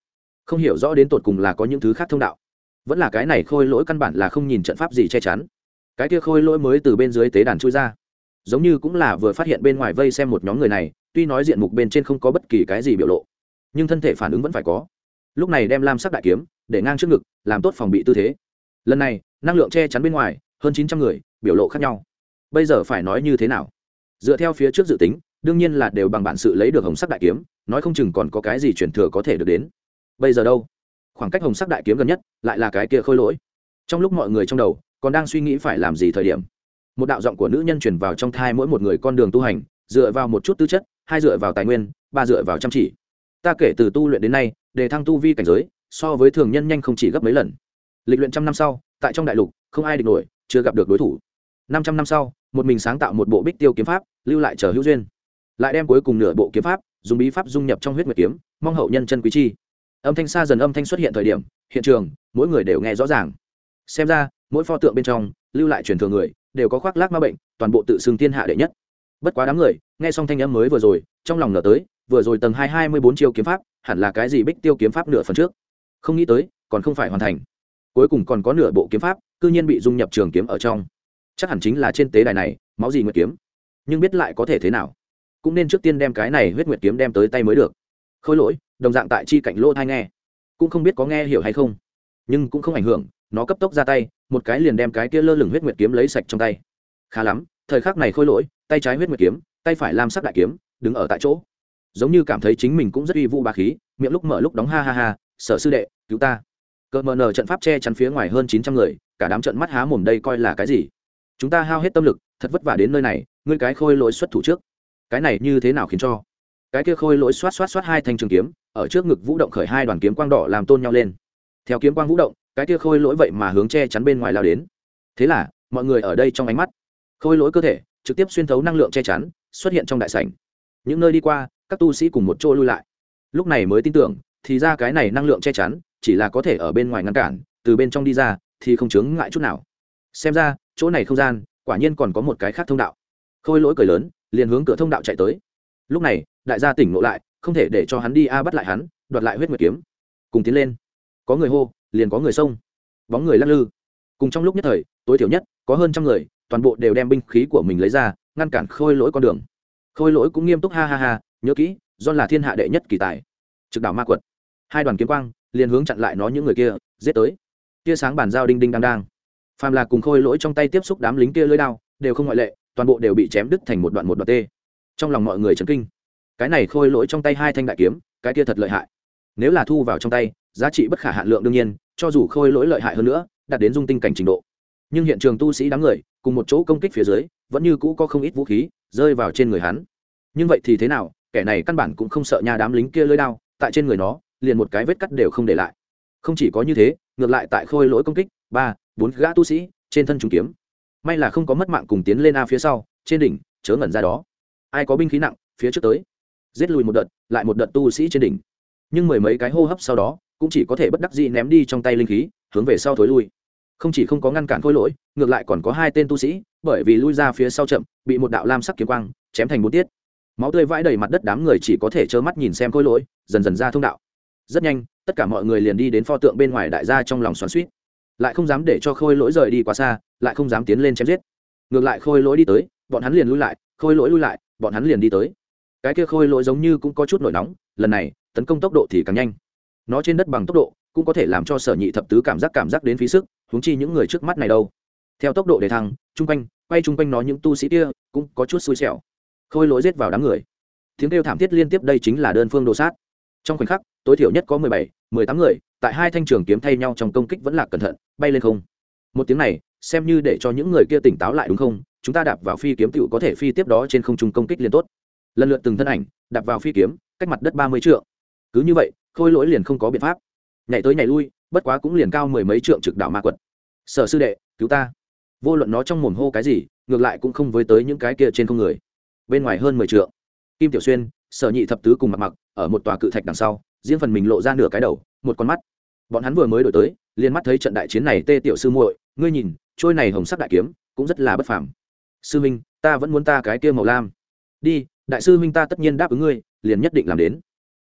Không hiểu rõ đến tột cùng là có những thứ khác thông đạo. Vẫn là cái này khôi lỗi căn bản là không nhìn trận pháp gì che chắn. Cái kia khôi lỗi mới từ bên dưới tế đàn chui ra. Giống như cũng là vừa phát hiện bên ngoài vây xem một nhóm người này tuy nói diện mục bên trên không có bất kỳ cái gì biểu lộ nhưng thân thể phản ứng vẫn phải có. Lúc này đem lam sắc đại kiếm để ngang trước ngực làm tốt phòng bị tư thế. Lần này năng lượng che chắn bên ngoài, hơn chín trăm người, biểu lộ khác nhau. Bây giờ phải nói như thế nào? Dựa theo phía trước dự tính, đương nhiên là đều bằng bản sự lấy được hồng sắc đại kiếm, nói không chừng còn có cái gì truyền thừa có thể được đến. Bây giờ đâu? Khoảng cách hồng sắc đại kiếm gần nhất, lại là cái kia khôi lỗi. Trong lúc mọi người trong đầu, còn đang suy nghĩ phải làm gì thời điểm. Một đạo giọng của nữ nhân truyền vào trong thai mỗi một người con đường tu hành, dựa vào một chút tư chất, hai dựa vào tài nguyên, ba dựa vào chăm chỉ. Ta kể từ tu luyện đến nay để thăng tu vi cảnh giới, so với thường nhân nhanh không chỉ gấp mấy lần. Lịch luyện trăm năm sau tại trong đại lục, không ai địch nổi, chưa gặp được đối thủ. Năm trăm năm sau, một mình sáng tạo một bộ bích tiêu kiếm pháp, lưu lại chờ hữu duyên. Lại đem cuối cùng nửa bộ kiếm pháp, dùng bí pháp dung nhập trong huyết nguyệt kiếm, mong hậu nhân chân quý chi. Âm thanh xa dần âm thanh xuất hiện thời điểm, hiện trường, mỗi người đều nghe rõ ràng. Xem ra, mỗi pho tượng bên trong, lưu lại truyền thừa người, đều có khoác lác ma bệnh, toàn bộ tự xưng thiên hạ đệ nhất. Bất quá đám người, nghe xong thanh âm mới vừa rồi, trong lòng nở tới, vừa rồi tầng hai hai mươi bốn chiêu kiếm pháp, hẳn là cái gì bích tiêu kiếm pháp nửa phần trước. Không nghĩ tới, còn không phải hoàn thành cuối cùng còn có nửa bộ kiếm pháp, cư nhiên bị dung nhập trường kiếm ở trong. Chắc hẳn chính là trên tế đài này, máu gì nguyệt kiếm. Nhưng biết lại có thể thế nào? Cũng nên trước tiên đem cái này huyết nguyệt kiếm đem tới tay mới được. Khôi lỗi, đồng dạng tại chi cạnh lỗ thai nghe. Cũng không biết có nghe hiểu hay không. Nhưng cũng không ảnh hưởng, nó cấp tốc ra tay, một cái liền đem cái kia lơ lửng huyết nguyệt kiếm lấy sạch trong tay. Khá lắm, thời khắc này khôi lỗi, tay trái huyết nguyệt kiếm, tay phải lam sắc đại kiếm, đứng ở tại chỗ. Giống như cảm thấy chính mình cũng rất uy vũ ba khí, miệng lúc mở lúc đóng ha ha ha, sở sư đệ, cứu ta cờ mờ nở trận pháp che chắn phía ngoài hơn chín trăm người, cả đám trận mắt há mồm đây coi là cái gì? Chúng ta hao hết tâm lực, thật vất vả đến nơi này, ngươi cái khôi lỗi xuất thủ trước. Cái này như thế nào khiến cho? Cái kia khôi lỗi xoát xoát xoát hai thanh trường kiếm, ở trước ngực vũ động khởi hai đoàn kiếm quang đỏ làm tôn nhau lên. Theo kiếm quang vũ động, cái kia khôi lỗi vậy mà hướng che chắn bên ngoài lao đến. Thế là, mọi người ở đây trong ánh mắt, khôi lỗi cơ thể, trực tiếp xuyên thấu năng lượng che chắn, xuất hiện trong đại sảnh. Những nơi đi qua, các tu sĩ cùng một chỗ lui lại. Lúc này mới tin tưởng, thì ra cái này năng lượng che chắn chỉ là có thể ở bên ngoài ngăn cản, từ bên trong đi ra thì không chướng ngại chút nào. Xem ra, chỗ này không gian, quả nhiên còn có một cái khác thông đạo. Khôi lỗi cười lớn, liền hướng cửa thông đạo chạy tới. Lúc này, đại gia tỉnh ngộ lại, không thể để cho hắn đi a bắt lại hắn, đoạt lại huyết nguyệt kiếm. Cùng tiến lên. Có người hô, liền có người xông. Bóng người lắc lư. Cùng trong lúc nhất thời, tối thiểu nhất, có hơn trăm người, toàn bộ đều đem binh khí của mình lấy ra, ngăn cản khôi lỗi con đường. Khôi lỗi cũng nghiêm túc ha ha ha, nhớ kỹ do là thiên hạ đệ nhất kỳ tài. Trực đảo ma quật. Hai đoàn kiếm quang liền hướng chặn lại nó những người kia, giết tới. Tia sáng bàn giao đinh đinh đang đang. Phàm là cùng khôi lỗi trong tay tiếp xúc đám lính kia lưỡi đao, đều không ngoại lệ, toàn bộ đều bị chém đứt thành một đoạn một đoạn tê. Trong lòng mọi người chấn kinh. Cái này khôi lỗi trong tay hai thanh đại kiếm, cái kia thật lợi hại. Nếu là thu vào trong tay, giá trị bất khả hạn lượng đương nhiên, cho dù khôi lỗi lợi hại hơn nữa, đạt đến dung tinh cảnh trình độ. Nhưng hiện trường tu sĩ đám người, cùng một chỗ công kích phía dưới, vẫn như cũ có không ít vũ khí, rơi vào trên người hắn. Nhưng vậy thì thế nào? Kẻ này căn bản cũng không sợ nhà đám lính kia lưỡi đao, tại trên người nó liền một cái vết cắt đều không để lại. Không chỉ có như thế, ngược lại tại khôi lỗi công kích, ba, bốn gã tu sĩ trên thân trùng kiếm. May là không có mất mạng cùng tiến lên a phía sau, trên đỉnh, chớ ngẩn ra đó. Ai có binh khí nặng, phía trước tới. Giết lùi một đợt, lại một đợt tu sĩ trên đỉnh. Nhưng mười mấy cái hô hấp sau đó, cũng chỉ có thể bất đắc dĩ ném đi trong tay linh khí, hướng về sau thối lui. Không chỉ không có ngăn cản khôi lỗi, ngược lại còn có hai tên tu sĩ, bởi vì lui ra phía sau chậm, bị một đạo lam sắc kiếm quang chém thành bốn tiết. Máu tươi vãi đầy mặt đất đám người chỉ có thể trơ mắt nhìn xem khôi lỗi, dần dần ra thông đạo rất nhanh, tất cả mọi người liền đi đến pho tượng bên ngoài đại gia trong lòng xoắn suýt lại không dám để cho khôi lỗi rời đi quá xa, lại không dám tiến lên chém giết. Ngược lại khôi lỗi đi tới, bọn hắn liền lui lại, khôi lỗi lui lại, bọn hắn liền đi tới. Cái kia khôi lỗi giống như cũng có chút nổi nóng, lần này, tấn công tốc độ thì càng nhanh. Nó trên đất bằng tốc độ, cũng có thể làm cho sở nhị thập tứ cảm giác cảm giác đến phí sức, huống chi những người trước mắt này đâu. Theo tốc độ để thăng, chung quanh, quay chung quanh nó những tu sĩ kia, cũng có chút xui xẻo. Khôi lỗi giết vào đám người. Tiếng kêu thảm thiết liên tiếp, đây chính là đơn phương đồ sát trong khoảnh khắc, tối thiểu nhất có mười bảy, mười tám người, tại hai thanh trường kiếm thay nhau trong công kích vẫn là cẩn thận, bay lên không. Một tiếng này, xem như để cho những người kia tỉnh táo lại đúng không? Chúng ta đạp vào phi kiếm tựu có thể phi tiếp đó trên không trung công kích liền tốt. Lần lượt từng thân ảnh, đạp vào phi kiếm, cách mặt đất ba mươi trượng. Cứ như vậy, khôi lỗi liền không có biện pháp. Nhảy tới nhảy lui, bất quá cũng liền cao mười mấy trượng trực đạo ma quật. Sở sư đệ, cứu ta. Vô luận nó trong mồm hô cái gì, ngược lại cũng không với tới những cái kia trên không người. Bên ngoài hơn mười trượng. Kim tiểu xuyên sở nhị thập tứ cùng mặc mặc, ở một tòa cự thạch đằng sau, riêng phần mình lộ ra nửa cái đầu, một con mắt. Bọn hắn vừa mới đổi tới, liền mắt thấy trận đại chiến này tê tiểu sư muội, ngươi nhìn, trôi này hồng sắc đại kiếm, cũng rất là bất phàm. Sư minh, ta vẫn muốn ta cái kia màu lam. Đi, đại sư minh ta tất nhiên đáp ứng ngươi, liền nhất định làm đến.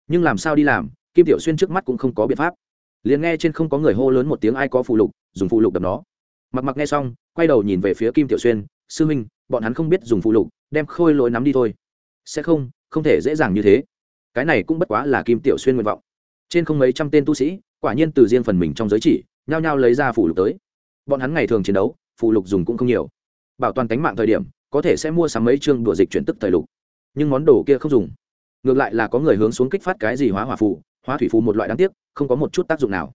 Nhưng làm sao đi làm, kim tiểu xuyên trước mắt cũng không có biện pháp. Liền nghe trên không có người hô lớn một tiếng ai có phụ lục, dùng phụ lục đập nó. Mặc mặc nghe xong, quay đầu nhìn về phía kim tiểu xuyên, sư minh, bọn hắn không biết dùng phụ lục, đem khôi lỗi nắm đi thôi. Sẽ không không thể dễ dàng như thế. Cái này cũng bất quá là kim tiểu xuyên nguyện vọng. Trên không mấy trăm tên tu sĩ, quả nhiên từ riêng phần mình trong giới chỉ, nhao nhao lấy ra phủ lục tới. Bọn hắn ngày thường chiến đấu phụ lục dùng cũng không nhiều. Bảo toàn cánh mạng thời điểm, có thể sẽ mua sắm mấy chương đùa dịch chuyển tức thời lục. Nhưng món đồ kia không dùng. Ngược lại là có người hướng xuống kích phát cái gì hóa hỏa phù, hóa thủy phù một loại đáng tiếc, không có một chút tác dụng nào.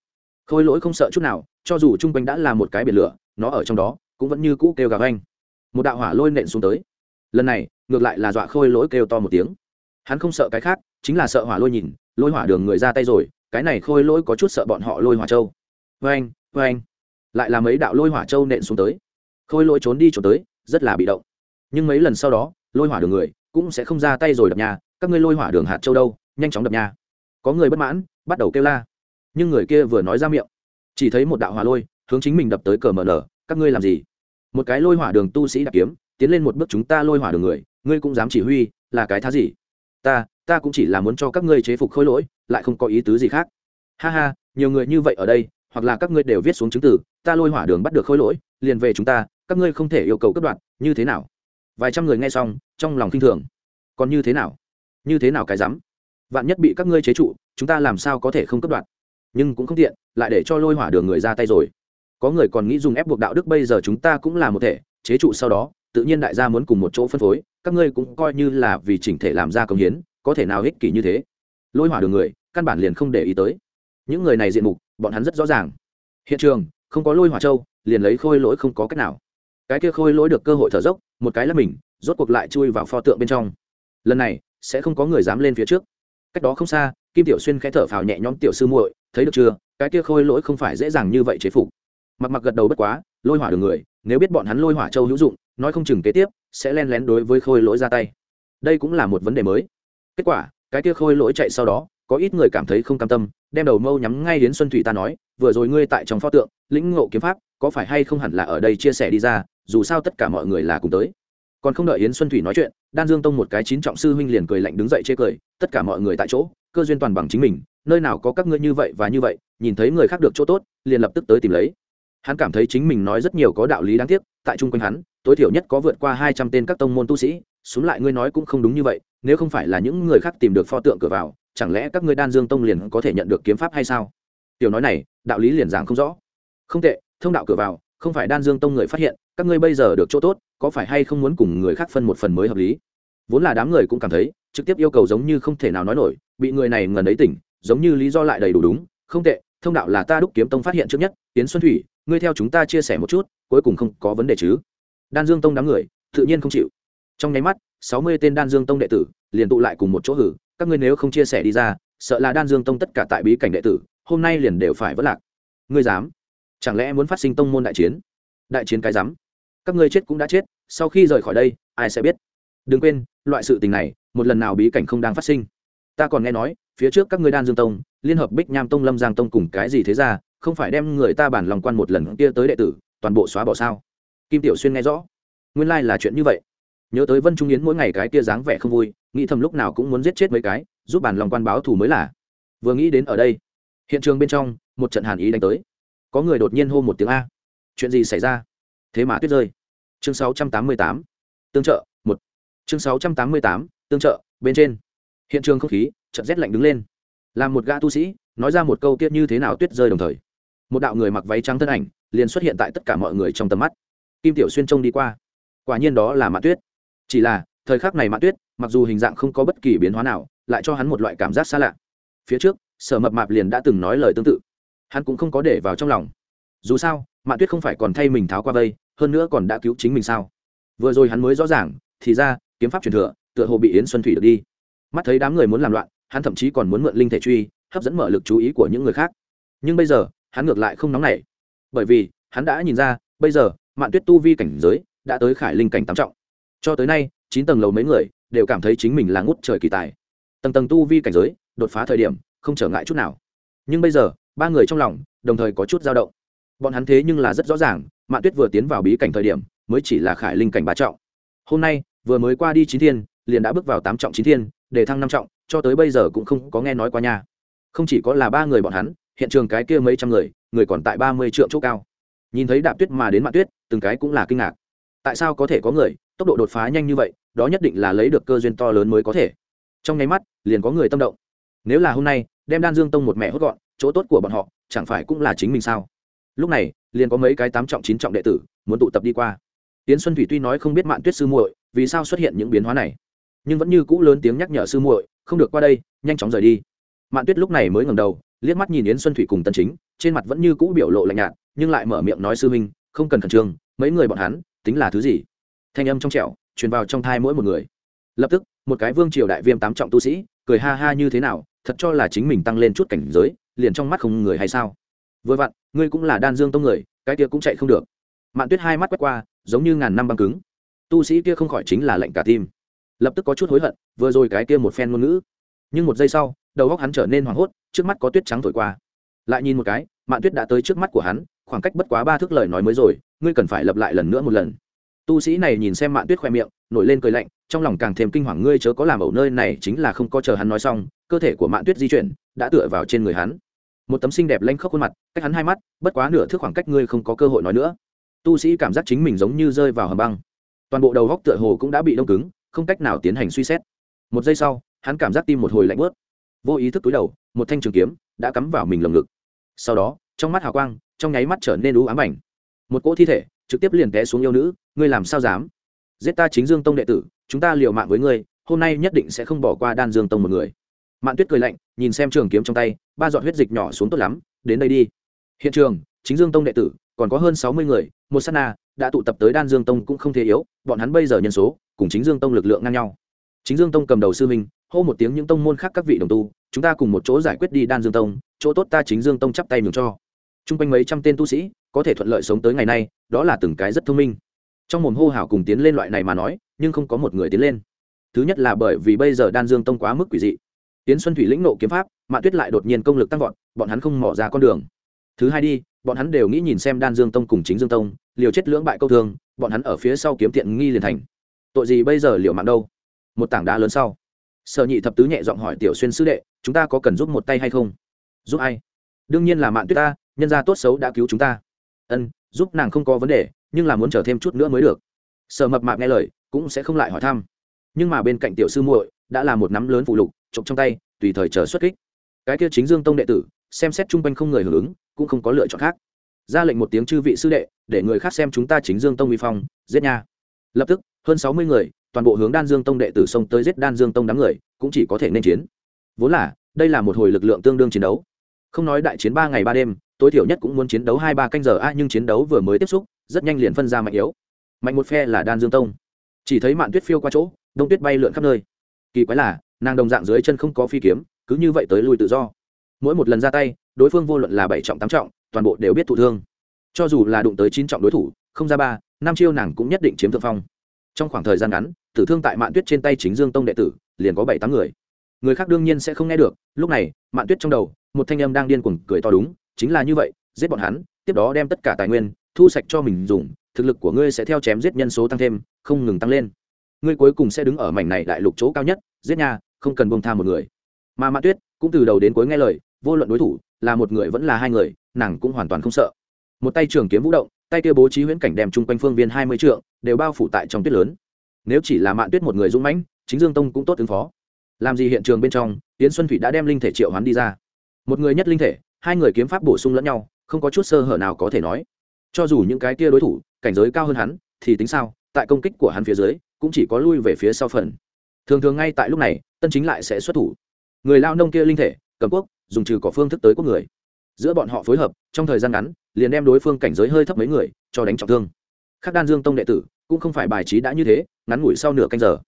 Khôi lỗi không sợ chút nào, cho dù chung quanh đã là một cái biển lửa, nó ở trong đó, cũng vẫn như cũ kêu gào anh một đạo hỏa lôi nện xuống tới. Lần này, ngược lại là dọa khôi lỗi kêu to một tiếng hắn không sợ cái khác, chính là sợ hỏa lôi nhìn, lôi hỏa đường người ra tay rồi, cái này khôi lỗi có chút sợ bọn họ lôi hỏa châu. Vê anh vê anh lại là mấy đạo lôi hỏa châu nện xuống tới. Khôi lỗi trốn đi trốn tới, rất là bị động. Nhưng mấy lần sau đó, lôi hỏa đường người cũng sẽ không ra tay rồi đập nhà, các ngươi lôi hỏa đường hạt châu đâu, nhanh chóng đập nhà. Có người bất mãn, bắt đầu kêu la. Nhưng người kia vừa nói ra miệng, chỉ thấy một đạo hỏa lôi hướng chính mình đập tới cờ mờ nở, các ngươi làm gì? Một cái lôi hỏa đường tu sĩ đặc kiếm, tiến lên một bước chúng ta lôi hỏa đường người, ngươi cũng dám chỉ huy, là cái thá gì? Ta ta cũng chỉ là muốn cho các ngươi chế phục khôi lỗi, lại không có ý tứ gì khác. Ha ha, nhiều người như vậy ở đây, hoặc là các ngươi đều viết xuống chứng từ, ta lôi hỏa đường bắt được khôi lỗi, liền về chúng ta, các ngươi không thể yêu cầu cấp đoạn, như thế nào? Vài trăm người nghe xong, trong lòng kinh thường. Còn như thế nào? Như thế nào cái dám vạn nhất bị các ngươi chế trụ, chúng ta làm sao có thể không cấp đoạn? Nhưng cũng không tiện, lại để cho lôi hỏa đường người ra tay rồi. Có người còn nghĩ dùng ép buộc đạo đức, bây giờ chúng ta cũng là một thể chế trụ sau đó, tự nhiên đại gia muốn cùng một chỗ phân phối, các ngươi cũng coi như là vì chỉnh thể làm ra công hiến, có thể nào ích kỷ như thế? Lôi hỏa đường người, căn bản liền không để ý tới. Những người này diện mục, bọn hắn rất rõ ràng. Hiện trường, không có lôi hỏa châu, liền lấy khôi lỗi không có cách nào. Cái kia khôi lỗi được cơ hội thở dốc, một cái là mình, rốt cuộc lại chui vào pho tượng bên trong. Lần này, sẽ không có người dám lên phía trước. Cách đó không xa, kim tiểu xuyên khẽ thở phào nhẹ nhõm tiểu sư muội, thấy được chưa? Cái kia khôi lỗi không phải dễ dàng như vậy chế phục. Mặc mặc gật đầu bất quá, lôi hỏa đường người nếu biết bọn hắn lôi hỏa châu hữu dụng, nói không chừng kế tiếp sẽ len lén đối với khôi lỗi ra tay. Đây cũng là một vấn đề mới. Kết quả, cái kia khôi lỗi chạy sau đó, có ít người cảm thấy không cam tâm, đem đầu mâu nhắm ngay đến xuân thủy ta nói, vừa rồi ngươi tại trong pho tượng, lĩnh ngộ kiếm pháp, có phải hay không hẳn là ở đây chia sẻ đi ra, dù sao tất cả mọi người là cùng tới. Còn không đợi yến xuân thủy nói chuyện, đan dương tông một cái chín trọng sư huynh liền cười lạnh đứng dậy chê cười, tất cả mọi người tại chỗ, cơ duyên toàn bằng chính mình, nơi nào có các ngươi như vậy và như vậy, nhìn thấy người khác được chỗ tốt, liền lập tức tới tìm lấy hắn cảm thấy chính mình nói rất nhiều có đạo lý đáng tiếc, tại chung quanh hắn, tối thiểu nhất có vượt qua hai trăm tên các tông môn tu sĩ, xuống lại ngươi nói cũng không đúng như vậy, nếu không phải là những người khác tìm được pho tượng cửa vào, chẳng lẽ các ngươi đan dương tông liền có thể nhận được kiếm pháp hay sao? Tiểu nói này, đạo lý liền giảng không rõ. Không tệ, thông đạo cửa vào, không phải đan dương tông người phát hiện, các ngươi bây giờ được chỗ tốt, có phải hay không muốn cùng người khác phân một phần mới hợp lý? Vốn là đám người cũng cảm thấy, trực tiếp yêu cầu giống như không thể nào nói nổi, bị người này ngần ấy tỉnh, giống như lý do lại đầy đủ đúng, không tệ thông đạo là ta đúc kiếm tông phát hiện trước nhất tiến xuân thủy, ngươi theo chúng ta chia sẻ một chút, cuối cùng không có vấn đề chứ? Đan dương tông đám người, tự nhiên không chịu. Trong nháy mắt, sáu mươi tên đan dương tông đệ tử liền tụ lại cùng một chỗ hử, các ngươi nếu không chia sẻ đi ra, sợ là đan dương tông tất cả tại bí cảnh đệ tử, hôm nay liền đều phải vất lạc. Ngươi dám? Chẳng lẽ muốn phát sinh tông môn đại chiến? Đại chiến cái dám? Các ngươi chết cũng đã chết, sau khi rời khỏi đây, ai sẽ biết? Đừng quên, loại sự tình này, một lần nào bí cảnh không đang phát sinh. Ta còn nghe nói phía trước các ngươi đan dương tông liên hợp bích nham tông lâm giang tông cùng cái gì thế ra không phải đem người ta bản lòng quan một lần kia tới đệ tử toàn bộ xóa bỏ sao? Kim tiểu xuyên nghe rõ. Nguyên lai là chuyện như vậy. Nhớ tới vân trung yến mỗi ngày cái kia dáng vẻ không vui nghĩ thầm lúc nào cũng muốn giết chết mấy cái giúp bản lòng quan báo thù mới là. Vừa nghĩ đến ở đây hiện trường bên trong một trận hàn ý đánh tới. Có người đột nhiên hô một tiếng a. Chuyện gì xảy ra? Thế mà tuyết rơi. Chương 688, tương trợ một. Chương 688, tương trợ bên trên. Hiện trường không khí trận rét lạnh đứng lên. Làm một gã tu sĩ, nói ra một câu tiết như thế nào tuyết rơi đồng thời. Một đạo người mặc váy trắng thân ảnh liền xuất hiện tại tất cả mọi người trong tầm mắt. Kim tiểu xuyên trông đi qua. Quả nhiên đó là mạ tuyết. Chỉ là, thời khắc này mạ tuyết, mặc dù hình dạng không có bất kỳ biến hóa nào, lại cho hắn một loại cảm giác xa lạ. Phía trước, sở mập mạp liền đã từng nói lời tương tự. Hắn cũng không có để vào trong lòng. Dù sao mạ tuyết không phải còn thay mình tháo qua vây, hơn nữa còn đã cứu chính mình sao? Vừa rồi hắn mới rõ ràng, thì ra, kiếm pháp truyền thừa, tựa hồ bị yến xuân thủy được đi. Mắt thấy đám người muốn làm loạn hắn thậm chí còn muốn mượn linh thể truy, hấp dẫn mở lực chú ý của những người khác. Nhưng bây giờ, hắn ngược lại không nóng nảy. Bởi vì, hắn đã nhìn ra, bây giờ, mạn tuyết tu vi cảnh giới đã tới khải linh cảnh tám trọng. Cho tới nay, chín tầng lầu mấy người đều cảm thấy chính mình là ngút trời kỳ tài. Tầng tầng tu vi cảnh giới đột phá thời điểm, không trở ngại chút nào. Nhưng bây giờ, ba người trong lòng đồng thời có chút dao động. Bọn hắn thế nhưng là rất rõ ràng, mạn tuyết vừa tiến vào bí cảnh thời điểm, mới chỉ là khải linh cảnh ba trọng. Hôm nay, vừa mới qua đi chín thiên, liền đã bước vào tám trọng chín thiên, để thăng năm trọng cho tới bây giờ cũng không có nghe nói qua nha. Không chỉ có là ba người bọn hắn, hiện trường cái kia mấy trăm người người còn tại ba mươi triệu chỗ cao. Nhìn thấy đạp tuyết mà đến mạn tuyết, từng cái cũng là kinh ngạc. Tại sao có thể có người, tốc độ đột phá nhanh như vậy, đó nhất định là lấy được cơ duyên to lớn mới có thể. Trong nháy mắt, liền có người tâm động. Nếu là hôm nay, đem đan dương tông một mẹ hốt gọn, chỗ tốt của bọn họ, chẳng phải cũng là chính mình sao? Lúc này, liền có mấy cái tám trọng, chín trọng đệ tử, muốn tụ tập đi qua. Tiến xuân thủy tuy nói không biết mạn tuyết sư muội, vì sao xuất hiện những biến hóa này, nhưng vẫn như cũ lớn tiếng nhắc nhở sư muội không được qua đây, nhanh chóng rời đi. Mạn tuyết lúc này mới ngầm đầu, liếc mắt nhìn yến xuân thủy cùng tân chính, trên mặt vẫn như cũ biểu lộ lạnh nhạt, nhưng lại mở miệng nói sư huynh, không cần khẩn trương, mấy người bọn hắn, tính là thứ gì? Thanh âm trong trẻo, truyền vào trong thai mỗi một người. Lập tức, một cái vương triều đại viêm tám trọng tu sĩ, cười ha ha như thế nào, thật cho là chính mình tăng lên chút cảnh giới, liền trong mắt không người hay sao? Vừa vặn, ngươi cũng là đan dương tông người, cái kia cũng chạy không được. Mạn tuyết hai mắt quét qua, giống như ngàn năm băng cứng. Tu sĩ kia không khỏi chính là lệnh cả tim lập tức có chút hối hận, vừa rồi cái kia một phen ngôn ngữ. Nhưng một giây sau, đầu góc hắn trở nên hoảng hốt, trước mắt có tuyết trắng thổi qua. Lại nhìn một cái, mạn tuyết đã tới trước mắt của hắn, khoảng cách bất quá ba thước lời nói mới rồi, ngươi cần phải lập lại lần nữa một lần. Tu sĩ này nhìn xem mạn tuyết khoe miệng, nổi lên cười lạnh, trong lòng càng thêm kinh hoàng, ngươi chớ có làm ẩu nơi này chính là không có chờ hắn nói xong, cơ thể của mạn tuyết di chuyển, đã tựa vào trên người hắn. Một tấm xinh đẹp lanh khóc khuôn mặt, cách hắn hai mắt, bất quá nửa thước khoảng cách ngươi không có cơ hội nói nữa. Tu sĩ cảm giác chính mình giống như rơi vào hầm băng. Toàn bộ đầu góc tựa hồ cũng đã bị đông cứng không cách nào tiến hành suy xét. Một giây sau, hắn cảm giác tim một hồi lạnh bớt vô ý thức túi đầu, một thanh trường kiếm đã cắm vào mình lồng ngực. Sau đó, trong mắt hào quang, trong nháy mắt trở nên ú ám ảnh một cỗ thi thể trực tiếp liền té xuống yêu nữ, ngươi làm sao dám? Giết ta chính dương tông đệ tử, chúng ta liều mạng với ngươi, hôm nay nhất định sẽ không bỏ qua đan dương tông một người. Mạn tuyết cười lạnh, nhìn xem trường kiếm trong tay, ba giọt huyết dịch nhỏ xuống tốt lắm, đến đây đi. Hiện trường, chính dương tông đệ tử, còn có hơn sáu mươi người một s á t na đã tụ tập tới đan dương tông cũng không thể yếu, bọn hắn bây giờ nhân số cùng chính dương tông lực lượng ngang nhau. Chính dương tông cầm đầu sư minh hô một tiếng những tông môn khác các vị đồng tu, chúng ta cùng một chỗ giải quyết đi đan dương tông, chỗ tốt ta chính dương tông chắp tay mừng cho. T r u n g quanh mấy trăm tên tu sĩ, có thể thuận lợi sống tới ngày nay, đó là từng cái rất thông minh. Trong mồm hô hào cùng tiến lên loại này mà nói, nhưng không có một người tiến lên. Thứ nhất là bởi vì bây giờ đan dương tông quá mức quỷ dị. Tiến xuân thủy lĩnh nộ kiếm pháp, mạ tuyết lại đột nhiên công lực tăng vọt, bọn hắn không mỏ ra con đường. Thứ hai đi, bọn hắn đều nghĩ nhìn xem đan dương tông cùng chính dương tông, liều chết lưỡng bại câu thương, bọn hắn ở phía sau kiếm tiện nghi liền thành tội gì bây giờ liều mạng đâu? Một tảng đá lớn sau, sở nhị thập tứ nhẹ giọng hỏi tiểu xuyên sư đệ, chúng ta có cần giúp một tay hay không? Giúp ai? Đương nhiên là mạng tuyết ta, nhân gia tốt xấu đã cứu chúng ta. Ân, giúp nàng không có vấn đề, nhưng là muốn chờ thêm chút nữa mới được. Sở mập mạp nghe lời, cũng sẽ không lại hỏi thăm. Nhưng mà bên cạnh tiểu sư muội đã là một nắm lớn phụ lục trộm trong tay, tùy thời chờ xuất kích. Cái kia chính dương tông đệ tử, xem xét chung quanh không người hưởng ứng, cũng không có lựa chọn khác. Ra lệnh một tiếng chư vị sư đệ, để người khác xem chúng ta chính dương tông uy phong, giết nha. Lập tức hơn sáu mươi người, toàn bộ hướng đan dương tông đệ tử xông tới giết đan dương tông đám người, cũng chỉ có thể nên chiến. Vốn là, đây là một hồi lực lượng tương đương chiến đấu. Không nói đại chiến ba ngày ba đêm, tối thiểu nhất cũng muốn chiến đấu hai ba canh giờ, a, nhưng chiến đấu vừa mới tiếp xúc, rất nhanh liền phân ra mạnh yếu. Mạnh một phe là đan dương tông. Chỉ thấy mạn tuyết phiêu qua chỗ, đông tuyết bay lượn khắp nơi. Kỳ quái là, nàng đồng dạng dưới chân không có phi kiếm, cứ như vậy tới lui tự do. Mỗi một lần ra tay, đối phương vô luận là bảy trọng, tám trọng, toàn bộ đều biết thụ thương. Cho dù là đụng tới chín trọng đối thủ, không ra ba, năm chiêu nàng cũng nhất định chiếm thượng phong trong khoảng thời gian ngắn, tử thương tại mạn tuyết trên tay chính dương tông đệ tử, liền có bảy tám người. Người khác đương nhiên sẽ không nghe được, lúc này, mạn tuyết trong đầu, một thanh âm đang điên cuồng cười to đúng, chính là như vậy, giết bọn hắn, tiếp đó đem tất cả tài nguyên, thu sạch cho mình dùng, thực lực của ngươi sẽ theo chém giết nhân số tăng thêm, không ngừng tăng lên. Ngươi cuối cùng sẽ đứng ở mảnh này đại lục chỗ cao nhất, giết nha, không cần bông tha một người. Mà mạn tuyết, cũng từ đầu đến cuối nghe lời, vô luận đối thủ, là một người vẫn là hai người, nàng cũng hoàn toàn không sợ. Một tay trường kiếm vũ động, tay kia bố trí huyễn cảnh đem chung quanh phương viên hai mươi trượng đều bao phủ tại trong tuyết lớn. Nếu chỉ là mạn tuyết một người dũng mãnh, chính dương tông cũng tốt ứng phó. Làm gì hiện trường bên trong tiến xuân thủy đã đem linh thể triệu hoán đi ra. Một người nhất linh thể, hai người kiếm pháp bổ sung lẫn nhau, không có chút sơ hở nào có thể nói. Cho dù những cái kia đối thủ, cảnh giới cao hơn hắn, thì tính sao, tại công kích của hắn phía dưới, cũng chỉ có lui về phía sau phần. Thường thường ngay tại lúc này, tân chính lại sẽ xuất thủ. Người lao nông kia linh thể, cầm quốc, dùng trừ có phương thức tới quốc người. Giữa bọn họ phối hợp, trong thời gian ngắn, liền đem đối phương cảnh giới hơi thấp mấy người, cho đánh trọng thương. Khác đan dương tông đệ tử cũng không phải bài trí đã như thế, ngắn ngủi sau nửa canh giờ.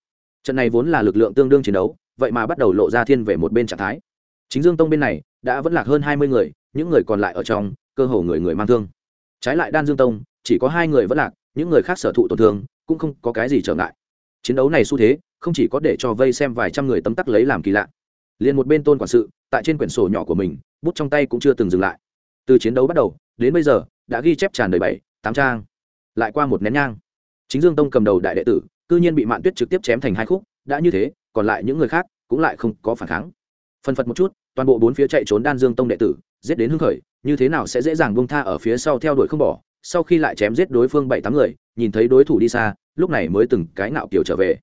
Trận này vốn là lực lượng tương đương chiến đấu, vậy mà bắt đầu lộ ra thiên về một bên trạng thái. Chính dương tông bên này đã vẫn lạc hơn hai mươi người, những người còn lại ở trong, cơ hồ người người mang thương. Trái lại đan dương tông, chỉ có hai người vẫn lạc, những người khác sở thụ tổn thương, cũng không có cái gì trở ngại. Chiến đấu này xu thế, không chỉ có để cho vây xem vài trăm người tấm tắc lấy làm kỳ lạ. Liền một bên tôn quản sự, tại trên quyển sổ nhỏ của mình, bút trong tay cũng chưa từng dừng lại. Từ chiến đấu bắt đầu, đến bây giờ, đã ghi chép tràn đầy bảy, tám trang lại qua một nén nhang. Chính dương tông cầm đầu đại đệ tử, cư nhiên bị mạn tuyết trực tiếp chém thành hai khúc, đã như thế, còn lại những người khác cũng lại không có phản kháng. Phân phật một chút, toàn bộ bốn phía chạy trốn đan dương tông đệ tử, giết đến hưng khởi, như thế nào sẽ dễ dàng bông tha ở phía sau theo đuổi không bỏ, sau khi lại chém giết đối phương bảy tám người, nhìn thấy đối thủ đi xa, lúc này mới từng cái ngạo kiểu trở về.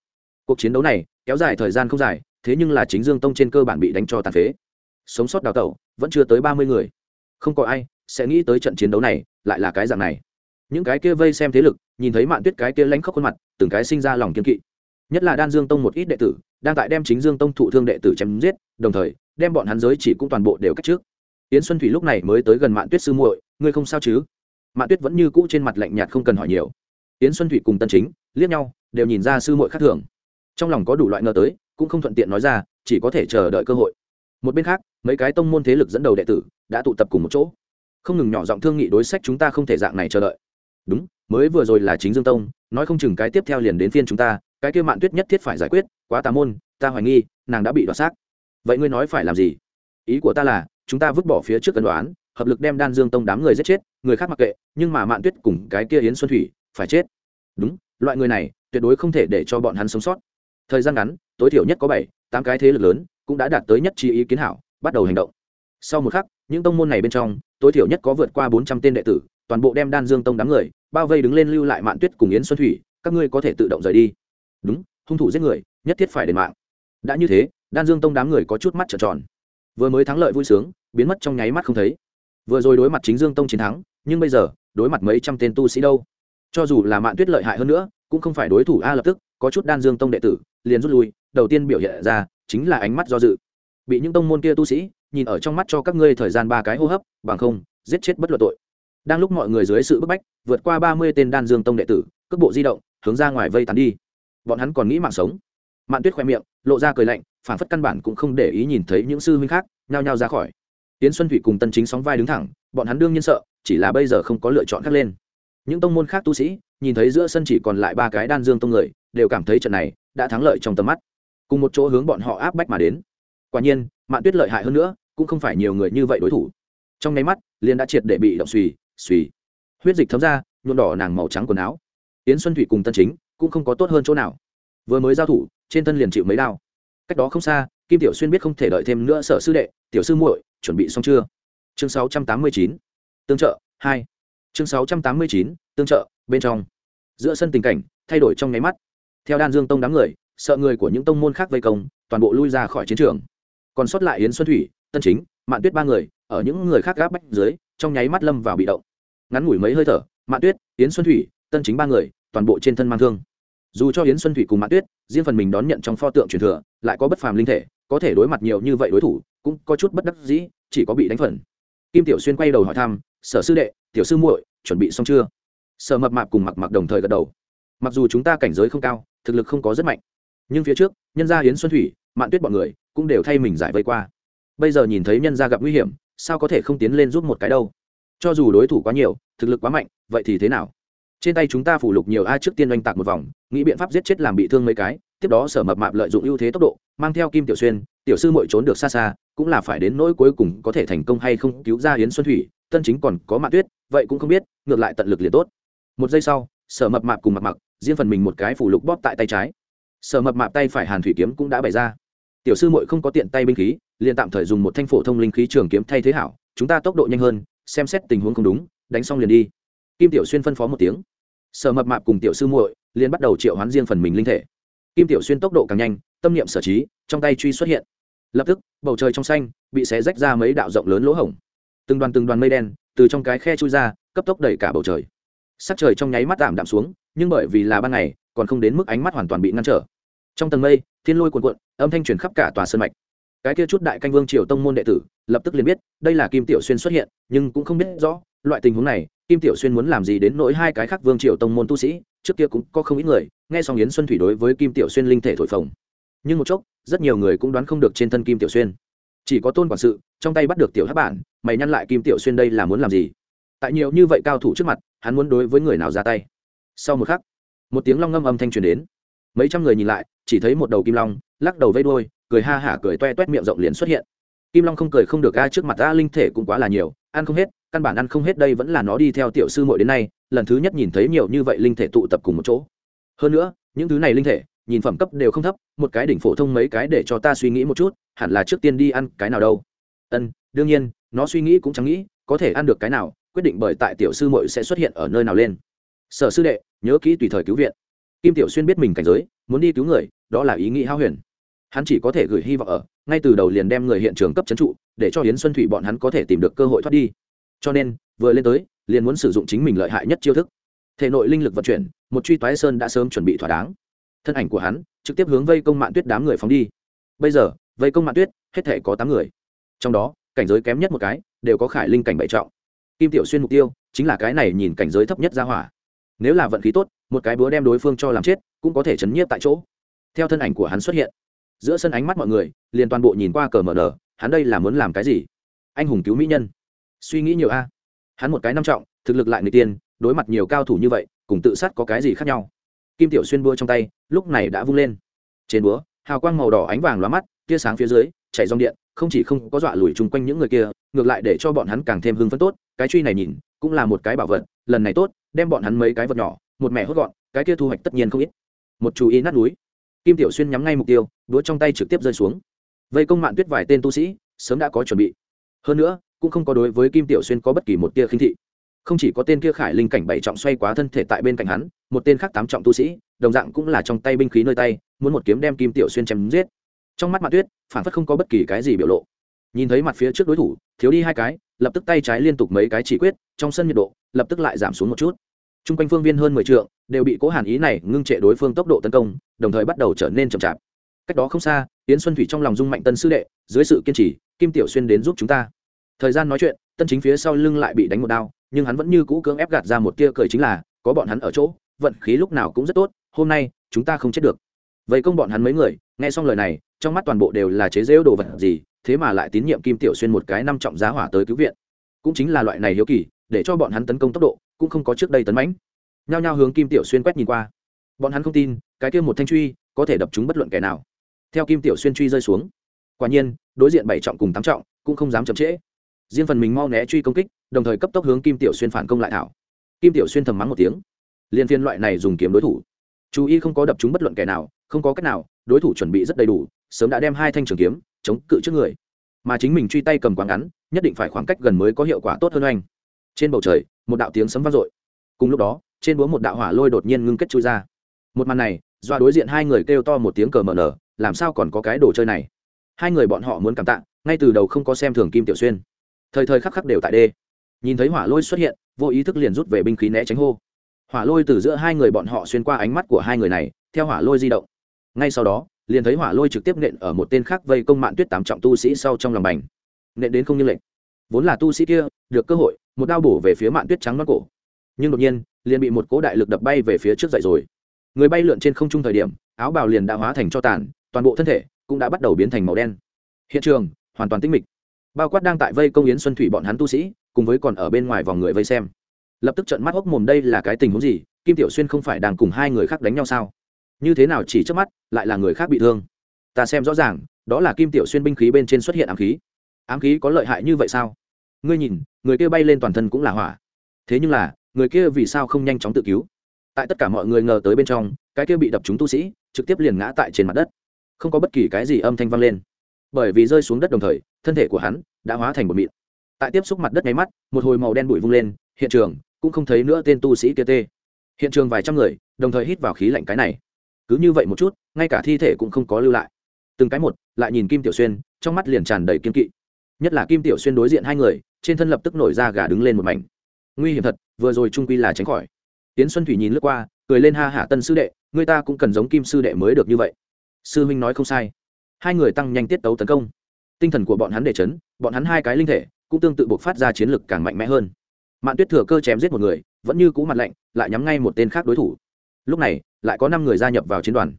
Cuộc chiến đấu này, kéo dài thời gian không dài, thế nhưng là chính dương tông trên cơ bản bị đánh cho tàn phế. Sống sót đào tẩu, vẫn chưa tới ba mươi người. Không có ai sẽ nghĩ tới trận chiến đấu này, lại là cái dạng này những cái kia vây xem thế lực, nhìn thấy mạn tuyết cái kia lánh khóc khuôn mặt, từng cái sinh ra lòng kiên kỵ. Nhất là đan dương tông một ít đệ tử, đang tại đem chính dương tông thụ thương đệ tử chém giết, đồng thời, đem bọn hắn giới chỉ cũng toàn bộ đều cách trước. Yến xuân thủy lúc này mới tới gần mạn tuyết sư muội, ngươi không sao chứ? Mạn tuyết vẫn như cũ trên mặt lạnh nhạt không cần hỏi nhiều. Yến xuân thủy cùng tân chính, liếc nhau, đều nhìn ra sư muội khác thường. Trong lòng có đủ loại ngờ tới, cũng không thuận tiện nói ra, chỉ có thể chờ đợi cơ hội. Một bên khác, mấy cái tông môn thế lực dẫn đầu đệ tử, đã tụ tập cùng một chỗ. Không ngừng nhỏ giọng thương nghị đối sách chúng ta không thể dạng này chờ đợi đúng, mới vừa rồi là chính dương tông, nói không chừng cái tiếp theo liền đến phiên chúng ta, cái kia mạn tuyết nhất thiết phải giải quyết, quá tà môn, ta hoài nghi, nàng đã bị đoạt xác. Vậy ngươi nói phải làm gì? Ý của ta là, chúng ta vứt bỏ phía trước cân đoán, hợp lực đem đan dương tông đám người giết chết, người khác mặc kệ, nhưng mà mạn tuyết cùng cái kia yến xuân thủy phải chết. Đúng, loại người này, tuyệt đối không thể để cho bọn hắn sống sót. Thời gian ngắn, tối thiểu nhất có bảy, tám cái thế lực lớn cũng đã đạt tới nhất trí ý kiến hảo, bắt đầu hành động. Sau một khắc, những tông môn này bên trong, tối thiểu nhất có vượt qua bốn trăm tên đệ tử toàn bộ đem đan dương tông đám người, bao vây đứng lên lưu lại mạn tuyết cùng yến xuân thủy, các ngươi có thể tự động rời đi. Đúng, hung thủ giết người, nhất thiết phải đền mạng. Đã như thế, đan dương tông đám người có chút mắt trợn tròn. Vừa mới thắng lợi vui sướng, biến mất trong nháy mắt không thấy. Vừa rồi đối mặt chính dương tông chiến thắng, nhưng bây giờ, đối mặt mấy trăm tên tu sĩ đâu? Cho dù là mạn tuyết lợi hại hơn nữa, cũng không phải đối thủ a lập tức, có chút đan dương tông đệ tử, liền rút lui, đầu tiên biểu hiện ra, chính là ánh mắt do dự. Bị những tông môn kia tu sĩ, nhìn ở trong mắt cho các ngươi thời gian ba cái hô hấp, bằng không, giết chết bất luận tội đang lúc mọi người dưới sự bức bách, vượt qua ba mươi tên đan dương tông đệ tử, cước bộ di động, hướng ra ngoài vây tán đi. Bọn hắn còn nghĩ mạng sống. Mạn tuyết khoe miệng, lộ ra cười lạnh phản phất căn bản cũng không để ý nhìn thấy những sư huynh khác, nhao nhao ra khỏi. Tiến xuân thủy cùng tân chính sóng vai đứng thẳng, bọn hắn đương nhiên sợ, chỉ là bây giờ không có lựa chọn khác lên. Những tông môn khác tu sĩ, nhìn thấy giữa sân chỉ còn lại ba cái đan dương tông người, đều cảm thấy trận này đã thắng lợi trong tầm mắt. Cùng một chỗ hướng bọn họ áp bách mà đến. Quả nhiên, mạn tuyết lợi hại hơn nữa, cũng không phải nhiều người như vậy đối thủ. Trong nháy mắt, liền đã triệt để bị động suy suy. Huyết dịch thấm ra nhuộm đỏ nàng màu trắng quần áo. Yến xuân thủy cùng tân chính cũng không có tốt hơn chỗ nào. Vừa mới giao thủ trên thân liền chịu mấy đao cách đó không xa kim tiểu xuyên biết không thể đợi thêm nữa sở sư đệ tiểu sư muội chuẩn bị xong chưa? Chương 689, tương trợ hai. Chương 689, tương trợ bên trong. Giữa sân tình cảnh thay đổi trong nháy mắt. Theo đan dương tông đám người sợ người của những tông môn khác vây công toàn bộ lui ra khỏi chiến trường. Còn sót lại yến xuân thủy tân chính mạn tuyết ba người ở những người khác gáp bách dưới trong nháy mắt lâm vào bị động ngắn ngủi mấy hơi thở, mạn tuyết, yến xuân thủy, tân chính ba người, toàn bộ trên thân mang thương. Dù cho yến xuân thủy cùng mạn tuyết, riêng phần mình đón nhận trong pho tượng truyền thừa, lại có bất phàm linh thể, có thể đối mặt nhiều như vậy đối thủ, cũng có chút bất đắc dĩ, chỉ có bị đánh phần. Kim tiểu xuyên quay đầu hỏi thăm, sở sư đệ, tiểu sư muội, chuẩn bị xong chưa? Sở mập mạp cùng mặc mặc đồng thời gật đầu. Mặc dù chúng ta cảnh giới không cao, thực lực không có rất mạnh, nhưng phía trước, nhân gia hiến xuân thủy, mạn tuyết bọn người, cũng đều thay mình giải vây qua. Bây giờ nhìn thấy nhân gia gặp nguy hiểm, sao có thể không tiến lên giúp một cái đâu? Cho dù đối thủ quá nhiều, thực lực quá mạnh, vậy thì thế nào? Trên tay chúng ta phủ lục nhiều a trước tiên oanh tạc một vòng, nghĩ biện pháp giết chết làm bị thương mấy cái, tiếp đó sở mập mạp lợi dụng ưu thế tốc độ, mang theo kim tiểu xuyên, tiểu sư mội trốn được xa xa, cũng là phải đến nỗi cuối cùng có thể thành công hay không cứu ra hiến xuân thủy, tân chính còn có mạ tuyết, vậy cũng không biết, ngược lại tận lực liền tốt. Một giây sau, sở mập mạp cùng mặc mặc, riêng phần mình một cái phủ lục bóp tại tay trái. Sở mập mạp tay phải hàn thủy kiếm cũng đã bày ra. Tiểu sư mội không có tiện tay binh khí, liền tạm thời dùng một thanh phổ thông linh khí trường kiếm thay thế hảo, chúng ta tốc độ nhanh hơn xem xét tình huống không đúng, đánh xong liền đi. Kim tiểu xuyên phân phó một tiếng. Sở mập mạp cùng tiểu sư muội liền bắt đầu triệu hoán riêng phần mình linh thể. Kim tiểu xuyên tốc độ càng nhanh, tâm niệm sở trí, trong tay truy xuất hiện. Lập tức, bầu trời trong xanh bị xé rách ra mấy đạo rộng lớn lỗ hổng. Từng đoàn từng đoàn mây đen từ trong cái khe chui ra, cấp tốc đẩy cả bầu trời. Sắc trời trong nháy mắt tạm đạm xuống, nhưng bởi vì là ban ngày, còn không đến mức ánh mắt hoàn toàn bị ngăn trở. Trong tầng mây, thiên lôi cuồn cuộn, âm thanh truyền khắp cả tòa sơn mạch cái kia chút đại canh vương triều tông môn đệ tử lập tức liền biết đây là kim tiểu xuyên xuất hiện nhưng cũng không biết rõ loại tình huống này kim tiểu xuyên muốn làm gì đến nỗi hai cái khác vương triều tông môn tu sĩ trước kia cũng có không ít người nghe xong yến xuân thủy đối với kim tiểu xuyên linh thể thổi phồng. Nhưng một chốc rất nhiều người cũng đoán không được trên thân kim tiểu xuyên. Chỉ có tôn quản sự trong tay bắt được tiểu hát bản mày nhăn lại kim tiểu xuyên đây là muốn làm gì? Tại nhiều như vậy cao thủ trước mặt hắn muốn đối với người nào ra tay? Sau một khắc một tiếng long ngâm âm thanh truyền đến. Mấy trăm người nhìn lại chỉ thấy một đầu kim long lắc đầu vây đôi cười ha hả cười toe toét miệng rộng liền xuất hiện. Kim long không cười không được, a, trước mặt a, linh thể cũng quá là nhiều, ăn không hết, căn bản ăn không hết đây vẫn là nó đi theo tiểu sư muội đến nay, lần thứ nhất nhìn thấy nhiều như vậy linh thể tụ tập cùng một chỗ. Hơn nữa, những thứ này linh thể, nhìn phẩm cấp đều không thấp, một cái đỉnh phổ thông mấy cái để cho ta suy nghĩ một chút, hẳn là trước tiên đi ăn cái nào đâu. Ân, đương nhiên, nó suy nghĩ cũng chẳng nghĩ, có thể ăn được cái nào, quyết định bởi tại tiểu sư muội sẽ xuất hiện ở nơi nào lên. Sở sư đệ, nhớ kỹ tùy thời cứu viện. Kim tiểu xuyên biết mình cảnh giới, muốn đi cứu người, đó là ý nghĩ hao huyền hắn chỉ có thể gửi hy vọng ở, ngay từ đầu liền đem người hiện trường cấp trấn trụ, để cho hiến xuân thủy bọn hắn có thể tìm được cơ hội thoát đi. Cho nên, vừa lên tới, liền muốn sử dụng chính mình lợi hại nhất chiêu thức. Thể nội linh lực vận chuyển, một truy toái sơn đã sớm chuẩn bị thỏa đáng. Thân ảnh của hắn, trực tiếp hướng vây công mạng tuyết đám người phóng đi. Bây giờ, vây công mạng tuyết, hết thể có tám người. Trong đó, cảnh giới kém nhất một cái, đều có khải linh cảnh bảy trọng. Kim tiểu xuyên mục tiêu, chính là cái này nhìn cảnh giới thấp nhất ra hỏa. Nếu là vận khí tốt, một cái búa đem đối phương cho làm chết, cũng có thể chấn nhiếp tại chỗ. Theo thân ảnh của hắn xuất hiện giữa sân ánh mắt mọi người liền toàn bộ nhìn qua cờ mở nở, hắn đây là muốn làm cái gì? Anh hùng cứu mỹ nhân. Suy nghĩ nhiều a. Hắn một cái năm trọng, thực lực lại người tiên, đối mặt nhiều cao thủ như vậy, cùng tự sát có cái gì khác nhau? Kim tiểu xuyên búa trong tay, lúc này đã vung lên. Trên búa, hào quang màu đỏ ánh vàng lóa mắt, tia sáng phía dưới chạy dòng điện, không chỉ không có dọa lùi chung quanh những người kia, ngược lại để cho bọn hắn càng thêm hưng phấn tốt, cái truy này nhìn, cũng là một cái bảo vật, lần này tốt, đem bọn hắn mấy cái vật nhỏ, một mẹ hốt gọn, cái kia thu hoạch tất nhiên không ít. Một chú ý nát núi kim tiểu xuyên nhắm ngay mục tiêu, đũa trong tay trực tiếp rơi xuống. Vây công mạng tuyết vài tên tu sĩ, sớm đã có chuẩn bị. Hơn nữa, cũng không có đối với kim tiểu xuyên có bất kỳ một tia khinh thị. Không chỉ có tên kia khải linh cảnh bảy trọng xoay quá thân thể tại bên cạnh hắn, một tên khác tám trọng tu sĩ, đồng dạng cũng là trong tay binh khí nơi tay, muốn một kiếm đem kim tiểu xuyên chém giết. Trong mắt mặt tuyết, phản phất không có bất kỳ cái gì biểu lộ. Nhìn thấy mặt phía trước đối thủ, thiếu đi hai cái, lập tức tay trái liên tục mấy cái chỉ quyết, trong sân nhiệt độ lập tức lại giảm xuống một chút. T r u n g quanh phương viên hơn mười t đều bị cố hàn ý này ngưng trệ đối phương tốc độ tấn công, đồng thời bắt đầu trở nên chậm chạp. Cách đó không xa, yến xuân thủy trong lòng dung mạnh tân sư đệ, dưới sự kiên trì, kim tiểu xuyên đến giúp chúng ta. Thời gian nói chuyện, tân chính phía sau lưng lại bị đánh một đao, nhưng hắn vẫn như cũ cưỡng ép gạt ra một tia cười chính là, có bọn hắn ở chỗ, vận khí lúc nào cũng rất tốt, hôm nay, chúng ta không chết được. Vậy công bọn hắn mấy người, nghe xong lời này, trong mắt toàn bộ đều là chế rêu đồ vật gì, thế mà lại tín nhiệm kim tiểu xuyên một cái năm trọng giá hỏa tới cứu viện. Cũng chính là loại này hiếu kỳ, để cho bọn hắn tấn công tốc độ, cũng không có trước đây tấn mãnh nhao nhao hướng kim tiểu xuyên quét nhìn qua. Bọn hắn không tin, cái kia một thanh truy có thể đập chúng bất luận kẻ nào. Theo kim tiểu xuyên truy rơi xuống, quả nhiên, đối diện bảy trọng cùng tám trọng cũng không dám chậm trễ. Riêng phần mình mau né truy công kích, đồng thời cấp tốc hướng kim tiểu xuyên phản công lại thảo. Kim tiểu xuyên thầm mắng một tiếng. Liên phiên loại này dùng kiếm đối thủ. Chú ý không có đập chúng bất luận kẻ nào, không có cách nào, đối thủ chuẩn bị rất đầy đủ, sớm đã đem hai thanh trường kiếm chống cự trước người. Mà chính mình truy tay cầm quá ngắn, nhất định phải khoảng cách gần mới có hiệu quả tốt hơn anh. Trên bầu trời, một đạo tiếng sấm vang dội. Cùng lúc đó trên búa một đạo hỏa lôi đột nhiên ngưng kết chui ra. Một màn này, do đối diện hai người kêu to một tiếng cờ mờ nở, làm sao còn có cái đồ chơi này? Hai người bọn họ muốn cảm tạ, ngay từ đầu không có xem thường kim tiểu xuyên. Thời thời khắc khắc đều tại đê. Nhìn thấy hỏa lôi xuất hiện, vô ý thức liền rút về binh khí né tránh hô. Hỏa lôi từ giữa hai người bọn họ xuyên qua ánh mắt của hai người này, theo hỏa lôi di động. Ngay sau đó, liền thấy hỏa lôi trực tiếp nện ở một tên khác vây công mạng tuyết tám trọng tu sĩ sau trong lòng bành. Nện đến không như lệnh. Vốn là tu sĩ kia, được cơ hội, một đao bổ về phía mạng tuyết trắng mắt cổ. Nhưng đột nhiên liền bị một cố đại lực đập bay về phía trước dậy rồi. Người bay lượn trên không trung thời điểm, áo bào liền đã hóa thành cho tàn, toàn bộ thân thể cũng đã bắt đầu biến thành màu đen. Hiện trường, hoàn toàn tĩnh mịch. Bao quát đang tại vây công yến xuân thủy bọn hắn tu sĩ, cùng với còn ở bên ngoài vòng người vây xem. Lập tức trận mắt hốc mồm đây là cái tình huống gì? Kim tiểu xuyên không phải đang cùng hai người khác đánh nhau sao? Như thế nào chỉ trước mắt, lại là người khác bị thương? Ta xem rõ ràng, đó là kim tiểu xuyên binh khí bên trên xuất hiện ám khí. Ám khí có lợi hại như vậy sao? Ngươi nhìn, người kia bay lên toàn thân cũng là hỏa. Thế nhưng là người kia vì sao không nhanh chóng tự cứu? Tại tất cả mọi người ngờ tới bên trong, cái kia bị đập trúng tu sĩ, trực tiếp liền ngã tại trên mặt đất. Không có bất kỳ cái gì âm thanh vang lên. Bởi vì rơi xuống đất đồng thời, thân thể của hắn đã hóa thành một mịn. Tại tiếp xúc mặt đất nháy mắt, một hồi màu đen bụi vung lên, hiện trường cũng không thấy nữa tên tu sĩ kia tê. Hiện trường vài trăm người, đồng thời hít vào khí lạnh cái này. Cứ như vậy một chút, ngay cả thi thể cũng không có lưu lại. Từng cái một, lại nhìn kim tiểu xuyên, trong mắt liền tràn đầy kiên kỵ. Nhất là kim tiểu xuyên đối diện hai người, trên thân lập tức nổi ra gà đứng lên một mảnh. Nguy hiểm thật vừa rồi trung quy là tránh khỏi. Tiến xuân thủy nhìn lướt qua, cười lên ha hả tân sư đệ, người ta cũng cần giống kim sư đệ mới được như vậy. Sư huynh nói không sai. Hai người tăng nhanh tiết tấu tấn công. Tinh thần của bọn hắn để chấn, bọn hắn hai cái linh thể cũng tương tự buộc phát ra chiến lực càng mạnh mẽ hơn. Mạn tuyết thừa cơ chém giết một người, vẫn như cũ mặt lạnh, lại nhắm ngay một tên khác đối thủ. Lúc này, lại có năm người gia nhập vào chiến đoàn.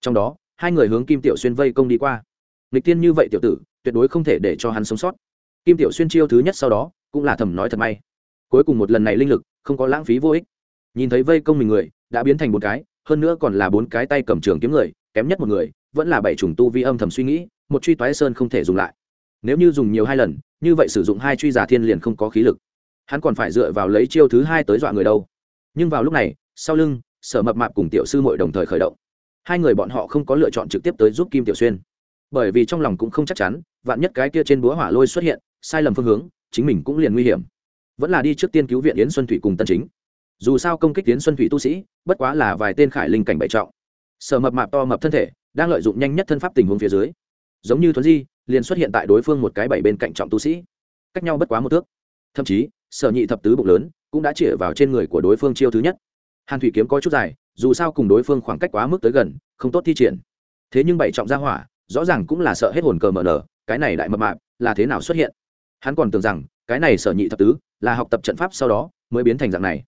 Trong đó, hai người hướng kim tiểu xuyên vây công đi qua. Nghịch tiên như vậy tiểu tử, tuyệt đối không thể để cho hắn sống sót. Kim tiểu xuyên chiêu thứ nhất sau đó, cũng là thầm nói thật may cuối cùng một lần này linh lực, không có lãng phí vô ích. Nhìn thấy vây công mình người, đã biến thành một cái, hơn nữa còn là bốn cái tay cầm trường kiếm người, kém nhất một người, vẫn là bảy trùng tu vi âm thầm suy nghĩ, một truy toái sơn không thể dùng lại. Nếu như dùng nhiều hai lần, như vậy sử dụng hai truy giả thiên liền không có khí lực. Hắn còn phải dựa vào lấy chiêu thứ hai tới dọa người đâu. Nhưng vào lúc này, sau lưng, sở mập mạp cùng tiểu sư mội đồng thời khởi động. Hai người bọn họ không có lựa chọn trực tiếp tới giúp kim tiểu xuyên. Bởi vì trong lòng cũng không chắc chắn, vạn nhất cái kia trên búa hỏa lôi xuất hiện, sai lầm phương hướng, chính mình cũng liền nguy hiểm vẫn là đi trước tiên cứu viện yến xuân thủy cùng tân chính. Dù sao công kích yến xuân thủy tu sĩ, bất quá là vài tên khải linh cảnh bậy trọng. Sở mập mạp to mập thân thể, đang lợi dụng nhanh nhất thân pháp tình huống phía dưới. Giống như thuấn di, liền xuất hiện tại đối phương một cái bảy bên cạnh trọng tu sĩ. Cách nhau bất quá một thước. Thậm chí, sở nhị thập tứ bụng lớn cũng đã chĩa vào trên người của đối phương chiêu thứ nhất. Hàn thủy kiếm có chút dài, dù sao cùng đối phương khoảng cách quá mức tới gần, không tốt thi triển. Thế nhưng bảy trọng gia hỏa, rõ ràng cũng là sợ hết hồn cờ mở nở, cái này đại mập mạp là thế nào xuất hiện? Hắn còn tưởng rằng, cái này sở nhị thập tứ là học tập trận pháp sau đó mới biến thành dạng này.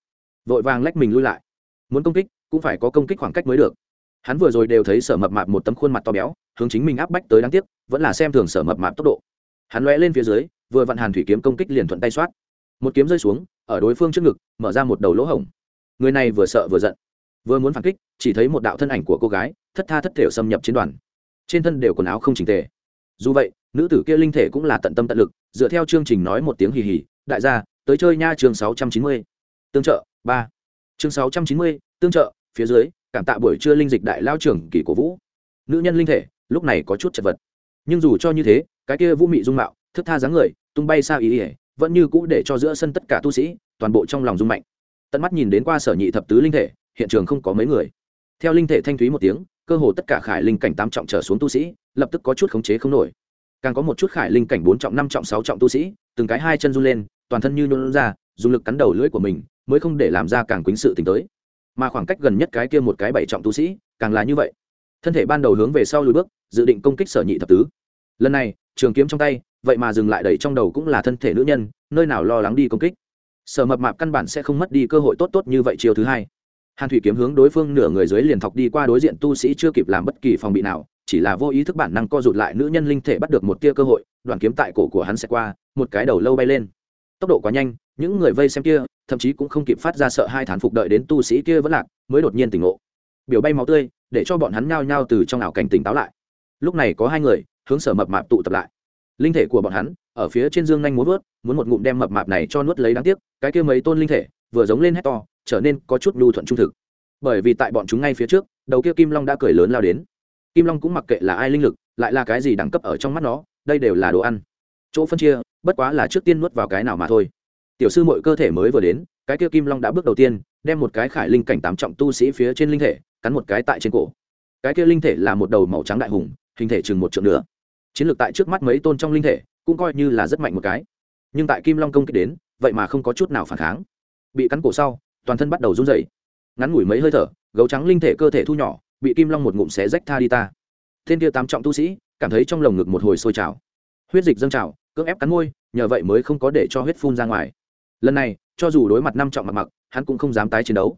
Vội vàng lách mình lui lại. Muốn công kích, cũng phải có công kích khoảng cách mới được. Hắn vừa rồi đều thấy sở mập mạp một tấm khuôn mặt to béo, hướng chính mình áp bách tới đáng tiếc, vẫn là xem thường sở mập mạp tốc độ. Hắn lóe lên phía dưới, vừa vặn hàn thủy kiếm công kích liền thuận tay soát một kiếm rơi xuống, ở đối phương trước ngực, mở ra một đầu lỗ hổng. Người này vừa sợ vừa giận, vừa muốn phản kích, chỉ thấy một đạo thân ảnh của cô gái, thất tha thất thể xâm nhập chiến đoàn. Trên thân đều quần áo không chỉnh tề. Dù vậy, nữ tử kia linh thể cũng là tận tâm tận lực, dựa theo chương trình nói một tiếng hì hì, đại gia tới chơi nha chương sáu trăm chín mươi. Tương trợ, ba. Chương sáu trăm chín mươi, tương trợ, phía dưới, cảm tạ buổi trưa linh dịch đại lao trưởng kỳ cổ vũ. Nữ nhân linh thể, lúc này có chút chật vật. Nhưng dù cho như thế, cái kia vũ mị dung mạo, thức tha dáng người, tung bay xa ý ỉa vẫn như cũ để cho giữa sân tất cả tu sĩ, toàn bộ trong lòng rung mạnh. Tận mắt nhìn đến qua sở nhị thập tứ linh thể, hiện trường không có mấy người. Theo linh thể thanh thúy một tiếng, cơ hồ tất cả khải linh cảnh tám trọng trở xuống tu sĩ, lập tức có chút khống chế không nổi. Càng có một chút khải linh cảnh bốn trọng, năm trọng, sáu trọng tu sĩ, từng cái hai chân run lên toàn thân như nôn ra, dùng lực cắn đầu lưỡi của mình, mới không để làm ra càng quýnh sự tính tới. Mà khoảng cách gần nhất cái kia một cái bảy trọng tu sĩ, càng là như vậy. Thân thể ban đầu hướng về sau lùi bước, dự định công kích sở nhị thập tứ. Lần này, trường kiếm trong tay, vậy mà dừng lại đẩy trong đầu cũng là thân thể nữ nhân, nơi nào lo lắng đi công kích. Sở mập mạp căn bản sẽ không mất đi cơ hội tốt tốt như vậy chiều thứ hai. Hàn thủy kiếm hướng đối phương nửa người dưới liền thọc đi qua đối diện tu sĩ chưa kịp làm bất kỳ phòng bị nào, chỉ là vô ý thức bản năng co rụt lại nữ nhân linh thể bắt được một tia cơ hội đoàn kiếm tại cổ của hắn sẽ qua, một cái đầu lâu bay lên tốc độ quá nhanh, những người vây xem kia, thậm chí cũng không kịp phát ra sợ hai thán phục đợi đến tu sĩ kia vẫn lạc, mới đột nhiên tỉnh ngộ. Biểu bay máu tươi, để cho bọn hắn nhao nhao từ trong ảo cảnh tỉnh táo lại. Lúc này có hai người, hướng sở mập mạp tụ tập lại. Linh thể của bọn hắn, ở phía trên dương nhanh muốn vớt muốn một ngụm đem mập mạp này cho nuốt lấy đáng tiếc, cái kia mấy tôn linh thể, vừa giống lên hét to, trở nên có chút lưu thuận trung thực. Bởi vì tại bọn chúng ngay phía trước, đầu kia kim long đã cười lớn lao đến. Kim long cũng mặc kệ là ai linh lực, lại là cái gì đẳng cấp ở trong mắt nó, đây đều là đồ ăn. Chỗ phân chia bất quá là trước tiên nuốt vào cái nào mà thôi. Tiểu sư mọi cơ thể mới vừa đến, cái kia kim long đã bước đầu tiên, đem một cái khải linh cảnh tám trọng tu sĩ phía trên linh thể, cắn một cái tại trên cổ. Cái kia linh thể là một đầu màu trắng đại hùng, hình thể chừng một trượng nữa. Chiến lược tại trước mắt mấy tôn trong linh thể, cũng coi như là rất mạnh một cái. Nhưng tại kim long công kích đến, vậy mà không có chút nào phản kháng. Bị cắn cổ sau, toàn thân bắt đầu run rẩy. Ngắn ngủi mấy hơi thở, gấu trắng linh thể cơ thể thu nhỏ, bị kim long một ngụm xé rách tha đi ta. Thiên kia tám trọng tu sĩ, cảm thấy trong lồng ngực một hồi sôi trào. Huyết dịch dâng trào cưỡng ép cắn môi, nhờ vậy mới không có để cho huyết phun ra ngoài. Lần này, cho dù đối mặt năm trọng mặt mặc, hắn cũng không dám tái chiến đấu.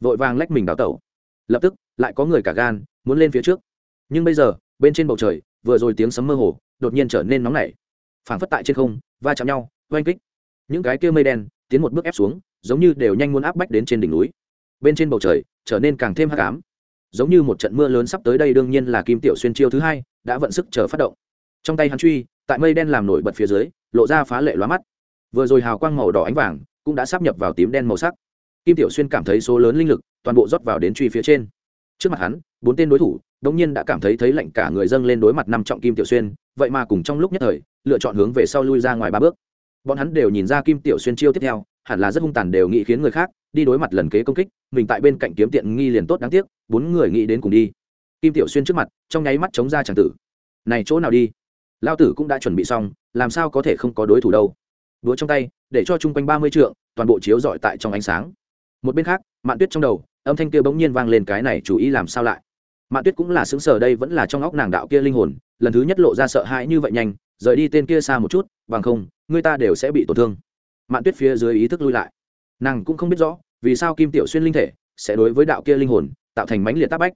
Vội vàng lách mình đào tẩu. Lập tức, lại có người cả gan, muốn lên phía trước. Nhưng bây giờ, bên trên bầu trời, vừa rồi tiếng sấm mơ hồ, đột nhiên trở nên nóng nảy. Phảng phất tại trên không, va chạm nhau, oanh kích. Những cái kia mây đen, tiến một bước ép xuống, giống như đều nhanh muốn áp bách đến trên đỉnh núi. Bên trên bầu trời, trở nên càng thêm hắc ám. Giống như một trận mưa lớn sắp tới đây, đương nhiên là kim tiểu xuyên chiêu thứ hai, đã vận sức chờ phát động trong tay hắn truy, tại mây đen làm nổi bật phía dưới, lộ ra phá lệ lóa mắt. Vừa rồi hào quang màu đỏ ánh vàng cũng đã sắp nhập vào tím đen màu sắc. Kim tiểu xuyên cảm thấy số lớn linh lực toàn bộ rót vào đến truy phía trên. Trước mặt hắn, bốn tên đối thủ, đống nhiên đã cảm thấy thấy lạnh cả người dâng lên đối mặt năm trọng kim tiểu xuyên, vậy mà cùng trong lúc nhất thời, lựa chọn hướng về sau lui ra ngoài ba bước. Bọn hắn đều nhìn ra kim tiểu xuyên chiêu tiếp theo, hẳn là rất hung tàn đều nghĩ khiến người khác đi đối mặt lần kế công kích, mình tại bên cạnh kiếm tiện nghi liền tốt đáng tiếc, bốn người nghĩ đến cùng đi. Kim tiểu xuyên trước mặt, trong nháy mắt chống ra tràng tử. Này chỗ nào đi? Lao tử cũng đã chuẩn bị xong, làm sao có thể không có đối thủ đâu? Đúa trong tay, để cho chung quanh ba mươi trượng, toàn bộ chiếu dọi tại trong ánh sáng. Một bên khác, mạn tuyết trong đầu, âm thanh kia bỗng nhiên vang lên cái này chú ý làm sao lại? Mạn tuyết cũng là xứng sở đây vẫn là trong óc nàng đạo kia linh hồn, lần thứ nhất lộ ra sợ hãi như vậy nhanh, rời đi tên kia xa một chút, bằng không, người ta đều sẽ bị tổn thương. Mạn tuyết phía dưới ý thức lui lại. Nàng cũng không biết rõ, vì sao kim tiểu xuyên linh thể sẽ đối với đạo kia linh hồn tạo thành mãnh liệt tác bách.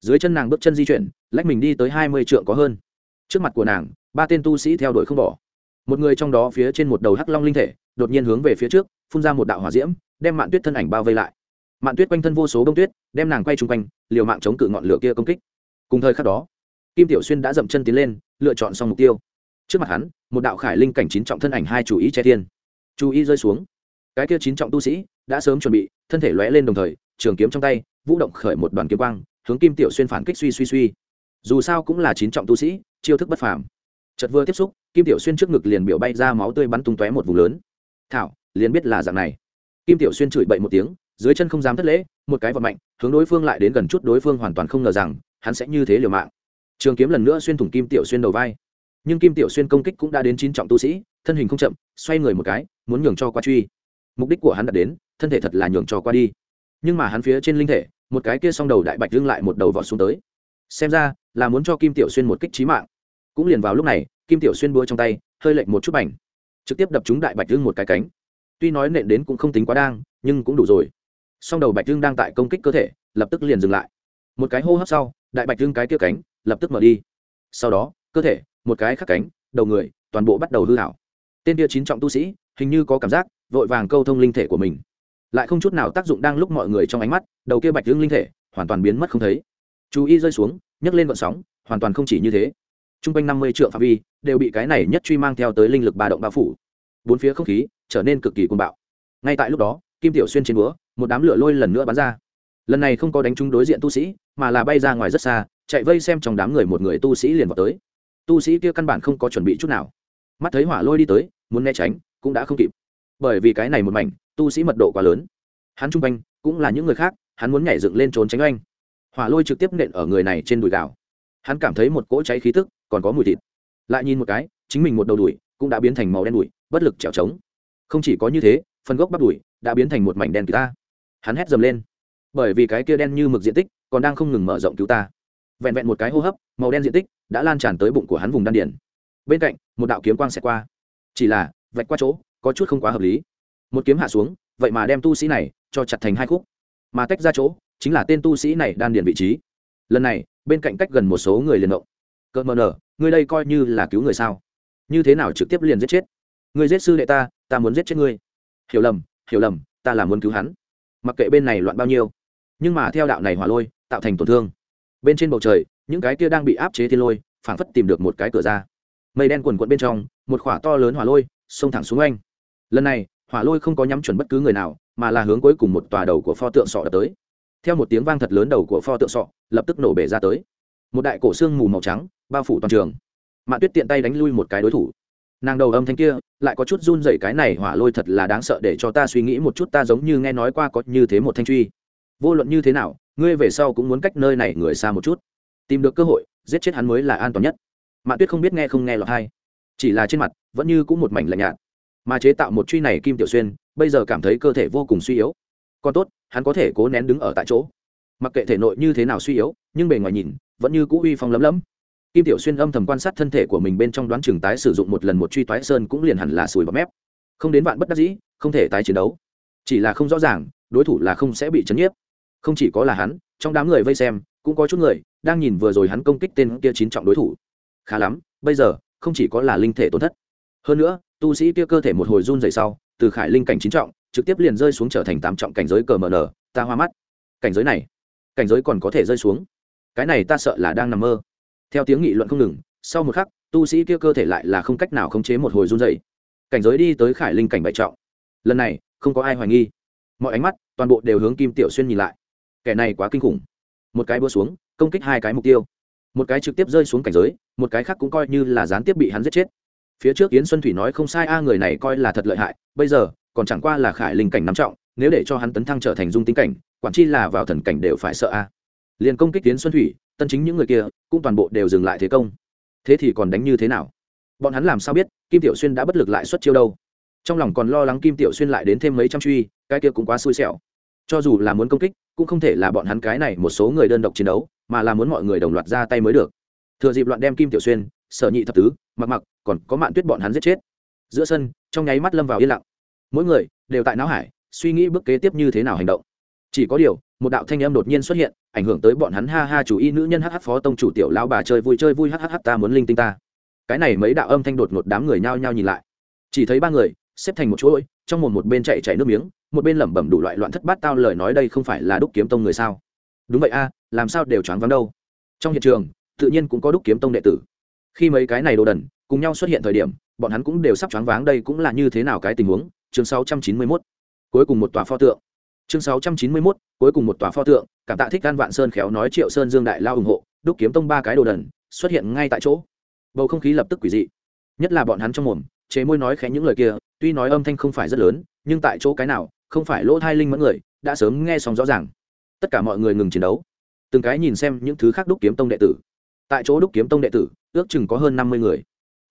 Dưới chân nàng bước chân di chuyển, lách mình đi tới hai mươi trượng có hơn. Trước mặt của nàng ba tên tu sĩ theo đuổi không bỏ. Một người trong đó phía trên một đầu hắc long linh thể, đột nhiên hướng về phía trước, phun ra một đạo hỏa diễm, đem mạn tuyết thân ảnh bao vây lại. Mạn tuyết quanh thân vô số bông tuyết, đem nàng quay chung quanh, liều mạng chống cự ngọn lửa kia công kích. Cùng thời khắc đó, kim tiểu xuyên đã dậm chân tiến lên, lựa chọn xong mục tiêu. Trước mặt hắn, một đạo khải linh cảnh chín trọng thân ảnh hai chủ ý che thiên. Chú ý rơi xuống. Cái kia chín trọng tu sĩ đã sớm chuẩn bị, thân thể lóe lên đồng thời, trường kiếm trong tay, vũ động khởi một đoàn kiếm quang, hướng kim tiểu xuyên phản kích suy suy suy. Dù sao cũng là chín trọng tu sĩ, chiêu thức bất phàm chật vừa tiếp xúc, kim tiểu xuyên trước ngực liền biểu bay ra máu tươi bắn tung tóe một vùng lớn. Thảo, liền biết là dạng này. Kim tiểu xuyên chửi bậy một tiếng, dưới chân không dám thất lễ, một cái vật mạnh, hướng đối phương lại đến gần chút đối phương hoàn toàn không ngờ rằng, hắn sẽ như thế liều mạng. Trường kiếm lần nữa xuyên thủng kim tiểu xuyên đầu vai. Nhưng kim tiểu xuyên công kích cũng đã đến chín trọng tu sĩ, thân hình không chậm, xoay người một cái, muốn nhường cho qua truy. Mục đích của hắn đã đến, thân thể thật là nhường cho qua đi. Nhưng mà hắn phía trên linh thể, một cái kia s đầu đại bạch lưng lại một đầu vọt xuống tới. Xem ra, là muốn cho kim tiểu xuyên một kích trí mạng cũng liền vào lúc này, kim tiểu xuyên búa trong tay, hơi lệnh một chút bành. Trực tiếp đập chúng đại bạch lưng một cái cánh. Tuy nói nện đến cũng không tính quá đang, nhưng cũng đủ rồi. Song đầu bạch lưng đang tại công kích cơ thể, lập tức liền dừng lại. Một cái hô hấp sau, đại bạch lưng cái kia cánh, lập tức mở đi. Sau đó, cơ thể, một cái khắc cánh, đầu người, toàn bộ bắt đầu hư hảo. Tên kia chín trọng tu sĩ, hình như có cảm giác, vội vàng câu thông linh thể của mình. Lại không chút nào tác dụng đang lúc mọi người trong ánh mắt, đầu kia bạch lưng linh thể, hoàn toàn biến mất không thấy. Chú ý rơi xuống, nhấc lên vận sóng, hoàn toàn không chỉ như thế t r u n g quanh năm mươi triệu phạm vi, đều bị cái này nhất truy mang theo tới linh lực ba động bao phủ. Bốn phía không khí trở nên cực kỳ cuồng bạo. Ngay tại lúc đó, kim tiểu xuyên trên búa, một đám lửa lôi lần nữa bắn ra. Lần này không có đánh trúng đối diện tu sĩ, mà là bay ra ngoài rất xa, chạy vây xem trong đám người một người tu sĩ liền vào tới. Tu sĩ kia căn bản không có chuẩn bị chút nào. Mắt thấy hỏa lôi đi tới, muốn né tránh, cũng đã không kịp. Bởi vì cái này một mảnh, tu sĩ mật độ quá lớn. Hắn chung quanh, cũng là những người khác, hắn muốn nhảy dựng lên trốn tránh oanh. Hỏa lôi trực tiếp nện ở người này trên đùi gạo. Hắn cảm thấy một cỗ cháy khí tức còn có mùi thịt. Lại nhìn một cái, chính mình một đầu đùi cũng đã biến thành màu đen đùi, bất lực trèo trống. Không chỉ có như thế, phần gốc bắp đùi đã biến thành một mảnh đen cứu ta. Hắn hét dầm lên. Bởi vì cái kia đen như mực diện tích còn đang không ngừng mở rộng cứu ta. Vẹn vẹn một cái hô hấp, màu đen diện tích đã lan tràn tới bụng của hắn vùng đan điển bên cạnh, một đạo kiếm quang xẹt qua. Chỉ là, vạch qua chỗ, có chút không quá hợp lý. Một kiếm hạ xuống, vậy mà đem tu sĩ này cho chặt thành hai khúc. Mà tách ra chỗ, chính là tên tu sĩ này đan điền vị trí. Lần này, bên cạnh cách gần một số người liền động cỡ mờ nở, ngươi đây coi như là cứu người sao? Như thế nào trực tiếp liền giết chết? Ngươi giết sư đệ ta ta muốn giết chết ngươi. Hiểu lầm hiểu lầm, ta là muốn cứu hắn. Mặc kệ bên này loạn bao nhiêu. Nhưng mà theo đạo này hỏa lôi, tạo thành tổn thương. Bên trên bầu trời, những cái kia đang bị áp chế thiên lôi, phảng phất tìm được một cái cửa ra. Mây đen quần quận bên trong, một khỏa to lớn hỏa lôi, xông thẳng xuống anh lần này, hỏa lôi không có nhắm chuẩn bất cứ người nào, mà là hướng cuối cùng một tòa đầu của pho tượng sọ đập tới. Theo một tiếng vang thật lớn đầu của pho tượng sọ, lập tức nổ bể ra tới một đại cổ xương mù màu trắng, bao phủ toàn trường. Mạ tuyết tiện tay đánh lui một cái đối thủ. Nàng đầu âm thanh kia lại có chút run rẩy, cái này hỏa lôi thật là đáng sợ, để cho ta suy nghĩ một chút, ta giống như nghe nói qua có như thế một thanh truy. Vô luận như thế nào, ngươi về sau cũng muốn cách nơi này người xa một chút. Tìm được cơ hội, giết chết hắn mới là an toàn nhất. Mạ tuyết không biết nghe không nghe lọt hay chỉ là trên mặt, vẫn như cũng một mảnh lạnh nhạt. Mà chế tạo một truy này kim tiểu xuyên, bây giờ cảm thấy cơ thể vô cùng suy yếu. Còn tốt, hắn có thể cố nén đứng ở tại chỗ mặc kệ thể nội như thế nào suy yếu, nhưng bề ngoài nhìn, vẫn như cũ uy phong lấm lấm. Kim tiểu xuyên âm thầm quan sát thân thể của mình bên trong đoán chừng tái sử dụng một lần một truy toái sơn cũng liền hẳn là sùi bọt mép. Không đến vạn bất đắc dĩ, không thể tái chiến đấu. Chỉ là không rõ ràng, đối thủ là không sẽ bị chấn nhiếp. Không chỉ có là hắn, trong đám người vây xem, cũng có chút người đang nhìn vừa rồi hắn công kích tên kia chín trọng đối thủ. Khá lắm, bây giờ, không chỉ có là linh thể tổn thất. Hơn nữa, tu sĩ kia cơ thể một hồi run dày sau, từ khải linh cảnh chín trọng, trực tiếp liền rơi xuống trở thành tám trọng cảnh giới cờ mờ nở ta hoa mắt. Cảnh giới này cảnh giới còn có thể rơi xuống. Cái này ta sợ là đang nằm mơ. Theo tiếng nghị luận không ngừng, sau một khắc, tu sĩ kia cơ thể lại là không cách nào khống chế một hồi run dày cảnh giới đi tới khải linh cảnh bại trọng. Lần này, không có ai hoài nghi. Mọi ánh mắt, toàn bộ đều hướng kim tiểu xuyên nhìn lại. Kẻ này quá kinh khủng. Một cái búa xuống, công kích hai cái mục tiêu. Một cái trực tiếp rơi xuống cảnh giới, một cái khác cũng coi như là gián tiếp bị hắn giết chết. Phía trước yến xuân thủy nói không sai, a, người này coi là thật lợi hại, bây giờ, còn chẳng qua là khải linh cảnh nắm trọng nếu để cho hắn tấn thăng trở thành dung tính cảnh, quản chi là vào thần cảnh đều phải sợ a. Liền công kích tiến xuân thủy, tân chính những người kia, cũng toàn bộ đều dừng lại thế công. Thế thì còn đánh như thế nào? Bọn hắn làm sao biết, kim tiểu xuyên đã bất lực lại xuất chiêu đâu? Trong lòng còn lo lắng kim tiểu xuyên lại đến thêm mấy trăm truy, cái kia cũng quá xui xẻo. Cho dù là muốn công kích, cũng không thể là bọn hắn cái này một số người đơn độc chiến đấu, mà là muốn mọi người đồng loạt ra tay mới được. Thừa dịp loạn đem kim tiểu xuyên, sở nhị thập tứ, mặc mặc, còn có mạn tuyết bọn hắn giết chết. Giữa sân, trong nháy mắt lâm vào yên lặng. Mỗi người đều tại não hải suy nghĩ bước kế tiếp như thế nào hành động. Chỉ có điều, một đạo thanh âm đột nhiên xuất hiện, ảnh hưởng tới bọn hắn ha ha chủ y nữ nhân hh phó tông chủ tiểu lao bà chơi vui chơi vui hh ta muốn linh tinh ta. Cái này mấy đạo âm thanh đột ngột đám người nhao nhao nhìn lại. Chỉ thấy ba người, xếp thành một chuỗi, trong một một bên chạy chạy nước miếng, một bên lẩm bẩm đủ loại loạn thất bát tao lời nói đây không phải là đúc kiếm tông người sao? Đúng vậy a, làm sao đều choáng vắng đâu. Trong hiện trường, tự nhiên cũng có đúc kiếm tông đệ tử. Khi mấy cái này đồ đần cùng nhau xuất hiện thời điểm, bọn hắn cũng đều sắp choáng váng đây cũng là như thế nào cái tình huống? Chương 691 cuối cùng một tòa pho tượng. Chương 691, cuối cùng một tòa pho tượng cảm tạ thích gan vạn sơn khéo nói triệu sơn dương đại lao ủng hộ đúc kiếm tông ba cái đồ đần xuất hiện ngay tại chỗ. Bầu không khí lập tức quỷ dị. Nhất là bọn hắn trong mồm chế môi nói khẽ những lời kia tuy nói âm thanh không phải rất lớn nhưng tại chỗ cái nào không phải lỗ thai linh mẫn người đã sớm nghe xong rõ ràng. Tất cả mọi người ngừng chiến đấu. Từng cái nhìn xem những thứ khác đúc kiếm tông đệ tử. Tại chỗ đúc kiếm tông đệ tử ước chừng có hơn năm mươi người.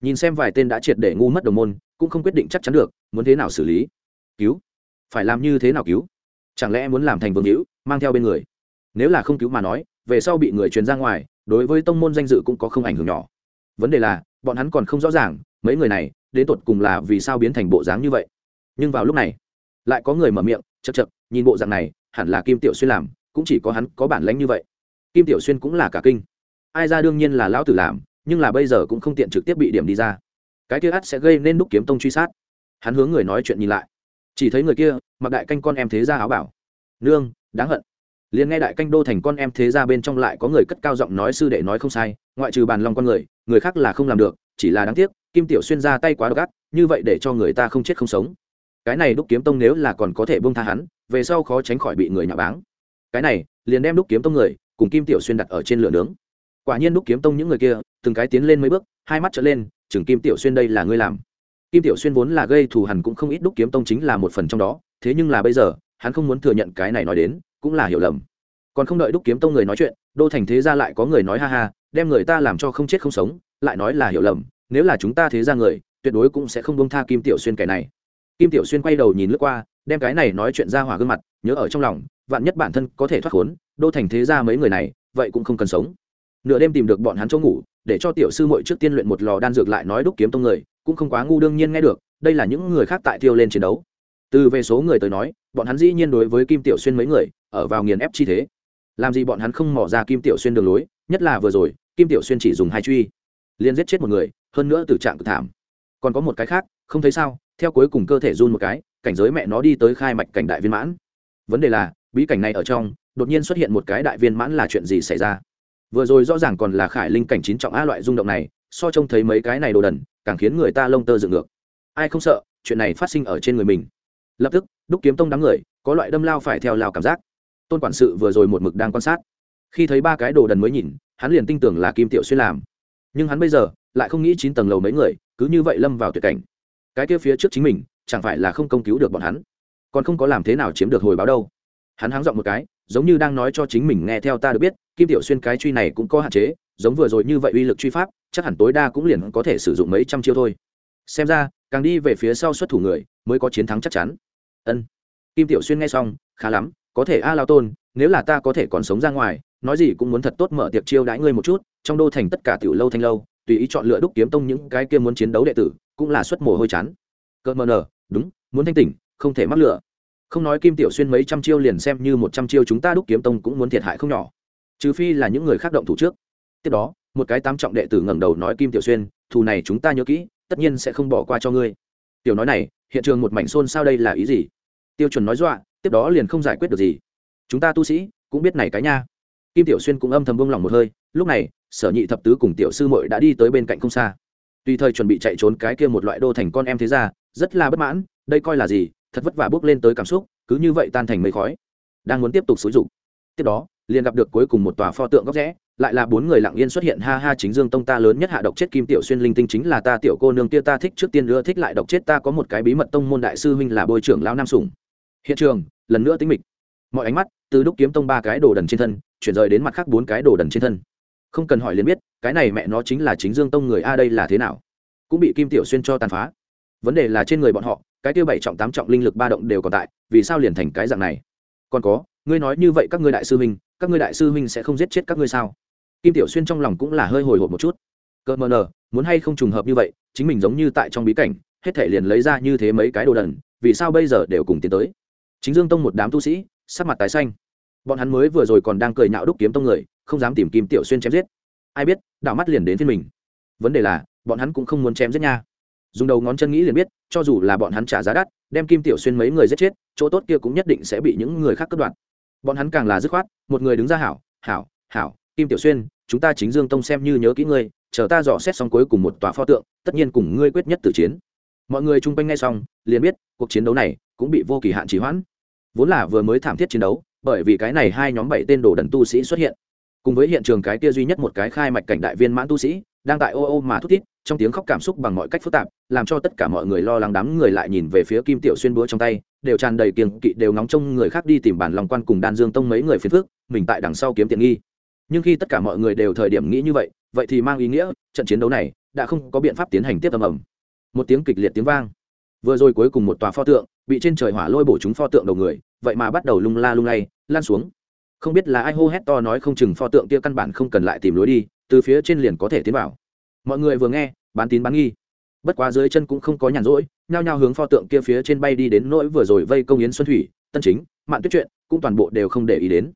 Nhìn xem vài tên đã triệt để ngu mất đồng môn cũng không quyết định chắc chắn được muốn thế nào xử lý. Cứu phải làm như thế nào cứu? Chẳng lẽ muốn làm thành vương hữu, mang theo bên người? Nếu là không cứu mà nói, về sau bị người truyền ra ngoài, đối với tông môn danh dự cũng có không ảnh hưởng nhỏ. Vấn đề là, bọn hắn còn không rõ ràng, mấy người này, đến tột cùng là vì sao biến thành bộ dáng như vậy. Nhưng vào lúc này, lại có người mở miệng chật chật nhìn bộ dạng này, hẳn là kim tiểu xuyên làm, cũng chỉ có hắn có bản lãnh như vậy. Kim tiểu xuyên cũng là cả kinh. Ai ra đương nhiên là lão tử làm, nhưng là bây giờ cũng không tiện trực tiếp bị điểm đi ra. Cái kia ắt sẽ gây nên đúc kiếm tông truy sát. Hắn hướng người nói chuyện nhìn lại chỉ thấy người kia, mặc đại canh con em thế ra áo bảo. Nương, đáng hận. Liền nghe đại canh đô thành con em thế ra bên trong lại có người cất cao giọng nói sư đệ nói không sai, ngoại trừ bàn lòng con người người khác là không làm được, chỉ là đáng tiếc, kim tiểu xuyên ra tay quá độc ác, như vậy để cho người ta không chết không sống. Cái này đúc kiếm tông nếu là còn có thể bông tha hắn, về sau khó tránh khỏi bị người nhà báng. Cái này, liền đem đúc kiếm tông người, cùng kim tiểu xuyên đặt ở trên lửa nướng. Quả nhiên đúc kiếm tông những người kia, từng cái tiến lên mấy bước, hai mắt trở lên, chừng kim tiểu xuyên đây là ngươi làm? Kim tiểu xuyên vốn là gây thù hằn cũng không ít đúc kiếm tông chính là một phần trong đó, thế nhưng là bây giờ, hắn không muốn thừa nhận cái này nói đến, cũng là hiểu lầm. Còn không đợi đúc kiếm tông người nói chuyện, đô thành thế ra lại có người nói ha ha, đem người ta làm cho không chết không sống, lại nói là hiểu lầm, nếu là chúng ta thế ra người, tuyệt đối cũng sẽ không bông tha kim tiểu xuyên kẻ này. Kim tiểu xuyên quay đầu nhìn lướt qua, đem cái này nói chuyện ra hỏa gương mặt, nhớ ở trong lòng, vạn nhất bản thân có thể thoát khốn, đô thành thế ra mấy người này, vậy cũng không cần sống. Nửa đêm tìm được bọn hắn chỗ ngủ, để cho tiểu sư muội trước tiên luyện một lò đan dược lại nói đúc kiếm tông người cũng không quá ngu đương nhiên nghe được, đây là những người khác tại thiêu lên chiến đấu. Từ về số người tới nói, bọn hắn dĩ nhiên đối với kim tiểu xuyên mấy người, ở vào nghiền ép chi thế. Làm gì bọn hắn không mỏ ra kim tiểu xuyên đường lối, nhất là vừa rồi, kim tiểu xuyên chỉ dùng hai truy, liền giết chết một người, hơn nữa từ trạng cực thảm. Còn có một cái khác, không thấy sao, theo cuối cùng cơ thể run một cái, cảnh giới mẹ nó đi tới khai mạch cảnh đại viên mãn. Vấn đề là, bí cảnh này ở trong, đột nhiên xuất hiện một cái đại viên mãn là chuyện gì xảy ra? Vừa rồi rõ ràng còn là khải linh cảnh chín trọng a loại rung động này so trông thấy mấy cái này đồ đần, càng khiến người ta lông tơ dựng ngược. Ai không sợ, chuyện này phát sinh ở trên người mình. Lập tức, đúc kiếm tông đám người, có loại đâm lao phải theo lao cảm giác. Tôn quản sự vừa rồi một mực đang quan sát. Khi thấy ba cái đồ đần mới nhìn, hắn liền tin tưởng là kim tiểu xuyên làm. Nhưng hắn bây giờ, lại không nghĩ chín tầng lầu mấy người, cứ như vậy lâm vào tuyệt cảnh. Cái kia phía trước chính mình, chẳng phải là không công cứu được bọn hắn? Còn không có làm thế nào chiếm được hồi báo đâu. Hắn háng dọn một cái, giống như đang nói cho chính mình nghe theo ta được biết, kim tiểu xuyên cái truy này cũng có hạn chế giống vừa rồi như vậy uy lực truy pháp, chắc hẳn tối đa cũng liền có thể sử dụng mấy trăm chiêu thôi. Xem ra, càng đi về phía sau xuất thủ người, mới có chiến thắng chắc chắn. Ân. Kim tiểu xuyên nghe xong, khá lắm, có thể a lao tôn, nếu là ta có thể còn sống ra ngoài, nói gì cũng muốn thật tốt mở tiệc chiêu đãi ngươi một chút, trong đô thành tất cả tiểu lâu thanh lâu, tùy ý chọn lựa đúc kiếm tông những cái kia muốn chiến đấu đệ tử, cũng là xuất mồ hôi chán. Cỡ mờ nở, đúng, muốn thanh tỉnh, không thể mắc lựa không nói kim tiểu xuyên mấy trăm chiêu liền xem như một trăm chiêu chúng ta đúc kiếm tông cũng muốn thiệt hại không nhỏ. Trừ phi là những người khác động thủ trước tiếp đó, một cái tám trọng đệ tử ngẩng đầu nói kim tiểu xuyên, thù này chúng ta nhớ kỹ, tất nhiên sẽ không bỏ qua cho ngươi. Tiểu nói này, hiện trường một mảnh xôn sao đây là ý gì? Tiêu chuẩn nói dọa, tiếp đó liền không giải quyết được gì. Chúng ta tu sĩ, cũng biết này cái nha. Kim tiểu xuyên cũng âm thầm bông lòng một hơi, lúc này, sở nhị thập tứ cùng tiểu sư mội đã đi tới bên cạnh không xa. Tùy thời chuẩn bị chạy trốn cái kia một loại đô thành con em thế ra rất là bất mãn, đây coi là gì? Thật vất vả bước lên tới cảm xúc, cứ như vậy tan thành mây khói. Đang muốn tiếp tục xúi rụng tiếp đó, liền gặp được cuối cùng một tòa pho tượng góc rẽ lại là bốn người lặng yên xuất hiện. Ha ha, chính dương tông ta lớn nhất hạ độc chết kim tiểu xuyên linh tinh chính là ta, tiểu cô nương kia ta thích trước tiên nữa thích lại độc chết ta. Có một cái bí mật tông môn đại sư huynh là Bôi trưởng lão nam sủng hiện trường, lần nữa tính mịch. Mọi ánh mắt, từ đúc kiếm tông ba cái đồ đần trên thân, chuyển rời đến mặt khác bốn cái đồ đần trên thân. Không cần hỏi liền biết, cái này mẹ nó chính là chính dương tông người a đây là thế nào? Cũng bị kim tiểu xuyên cho tàn phá. Vấn đề là trên người bọn họ, cái tiêu bảy trọng tám trọng linh lực ba động đều còn tại, vì sao liền thành cái dạng này? Còn có, ngươi nói như vậy các ngươi đại sư huynh, các ngươi đại sư huynh sẽ không giết chết các ngươi sao? Kim tiểu xuyên trong lòng cũng là hơi hồi hộp một chút. Cơ mờ nờ, muốn hay không trùng hợp như vậy, chính mình giống như tại trong bí cảnh, hết thể liền lấy ra như thế mấy cái đồ đần, vì sao bây giờ đều cùng tiến tới? Chính dương tông một đám tu sĩ, sắc mặt tái xanh. Bọn hắn mới vừa rồi còn đang cười nhạo đúc kiếm tông người, không dám tìm kim tiểu xuyên chém giết. Ai biết, đảo mắt liền đến phiên mình. Vấn đề là, bọn hắn cũng không muốn chém giết nha. Dùng đầu ngón chân nghĩ liền biết, cho dù là bọn hắn trả giá đắt, đem kim tiểu xuyên mấy người giết chết, chỗ tốt kia cũng nhất định sẽ bị những người khác cướp đoạt. Bọn hắn càng là dứt khoát, một người đứng ra hảo hảo hảo, kim tiểu xuyên chúng ta chính dương tông xem như nhớ kỹ ngươi, chờ ta dò xét xong cuối cùng một tòa pho tượng, tất nhiên cùng ngươi quyết nhất tử chiến. Mọi người chung quanh ngay xong, liền biết, cuộc chiến đấu này cũng bị vô kỳ hạn trì hoãn. Vốn là vừa mới thảm thiết chiến đấu, bởi vì cái này hai nhóm bảy tên đồ đần tu sĩ xuất hiện. Cùng với hiện trường cái kia duy nhất một cái khai mạch cảnh đại viên mãn tu sĩ, đang tại ô ô mà thút thít, trong tiếng khóc cảm xúc bằng mọi cách phức tạp, làm cho tất cả mọi người lo lắng đám người lại nhìn về phía kim tiểu xuyên búa trong tay, đều tràn đầy kiềng kỵ, đều ngóng trông người khác đi tìm bản lòng quan cùng đan dương tông mấy người phiền phước mình tại đằng sau kiếm tiện nghi nhưng khi tất cả mọi người đều thời điểm nghĩ như vậy vậy thì mang ý nghĩa, trận chiến đấu này đã không có biện pháp tiến hành tiếp âm ầm. Một tiếng kịch liệt tiếng vang. Vừa rồi cuối cùng một tòa pho tượng bị trên trời hỏa lôi bổ chúng pho tượng đầu người, vậy mà bắt đầu lung la lung lay, lan xuống. Không biết là ai hô hét to nói không chừng pho tượng kia căn bản không cần lại tìm lối đi, từ phía trên liền có thể tiến vào. Mọi người vừa nghe, bán tín bán nghi. Bất quá dưới chân cũng không có nhàn rỗi, nhao nhao hướng pho tượng kia phía trên bay đi đến nỗi vừa rồi vây công yến xuân thủy, tân chính, mạn tuyết chuyện cũng toàn bộ đều không để ý đến.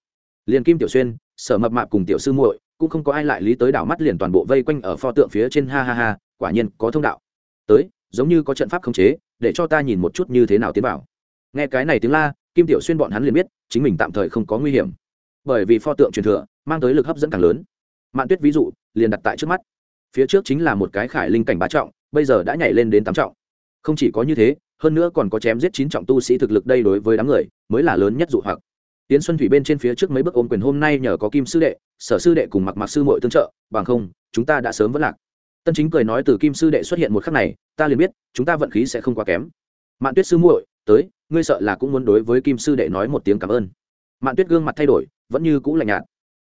Liền kim tiểu xuyên sở mập mạp cùng tiểu sư muội, cũng không có ai lại lý tới đảo mắt liền toàn bộ vây quanh ở pho tượng phía trên, ha ha ha, quả nhiên có thông đạo. Tới, giống như có trận pháp khống chế, để cho ta nhìn một chút như thế nào tiến vào. Nghe cái này tiếng la, kim tiểu xuyên bọn hắn liền biết, chính mình tạm thời không có nguy hiểm. Bởi vì pho tượng truyền thừa, mang tới lực hấp dẫn càng lớn. Mạn tuyết ví dụ, liền đặt tại trước mắt. Phía trước chính là một cái khải linh cảnh bá trọng, bây giờ đã nhảy lên đến tám trọng. Không chỉ có như thế, hơn nữa còn có chém giết chín trọng tu sĩ thực lực đây đối với đám người, mới là lớn nhất dụ hoặc tiến xuân thủy bên trên phía trước mấy bước ôm quyền hôm nay nhờ có kim sư đệ, sở sư đệ cùng mặc mặc sư mội tương trợ, bằng không, chúng ta đã sớm vẫn lạc. Tân chính cười nói từ kim sư đệ xuất hiện một khắc này, ta liền biết, chúng ta vận khí sẽ không quá kém. Mạn tuyết sư muội, tới, ngươi sợ là cũng muốn đối với kim sư đệ nói một tiếng cảm ơn. Mạn tuyết gương mặt thay đổi, vẫn như cũ lạnh nhạt,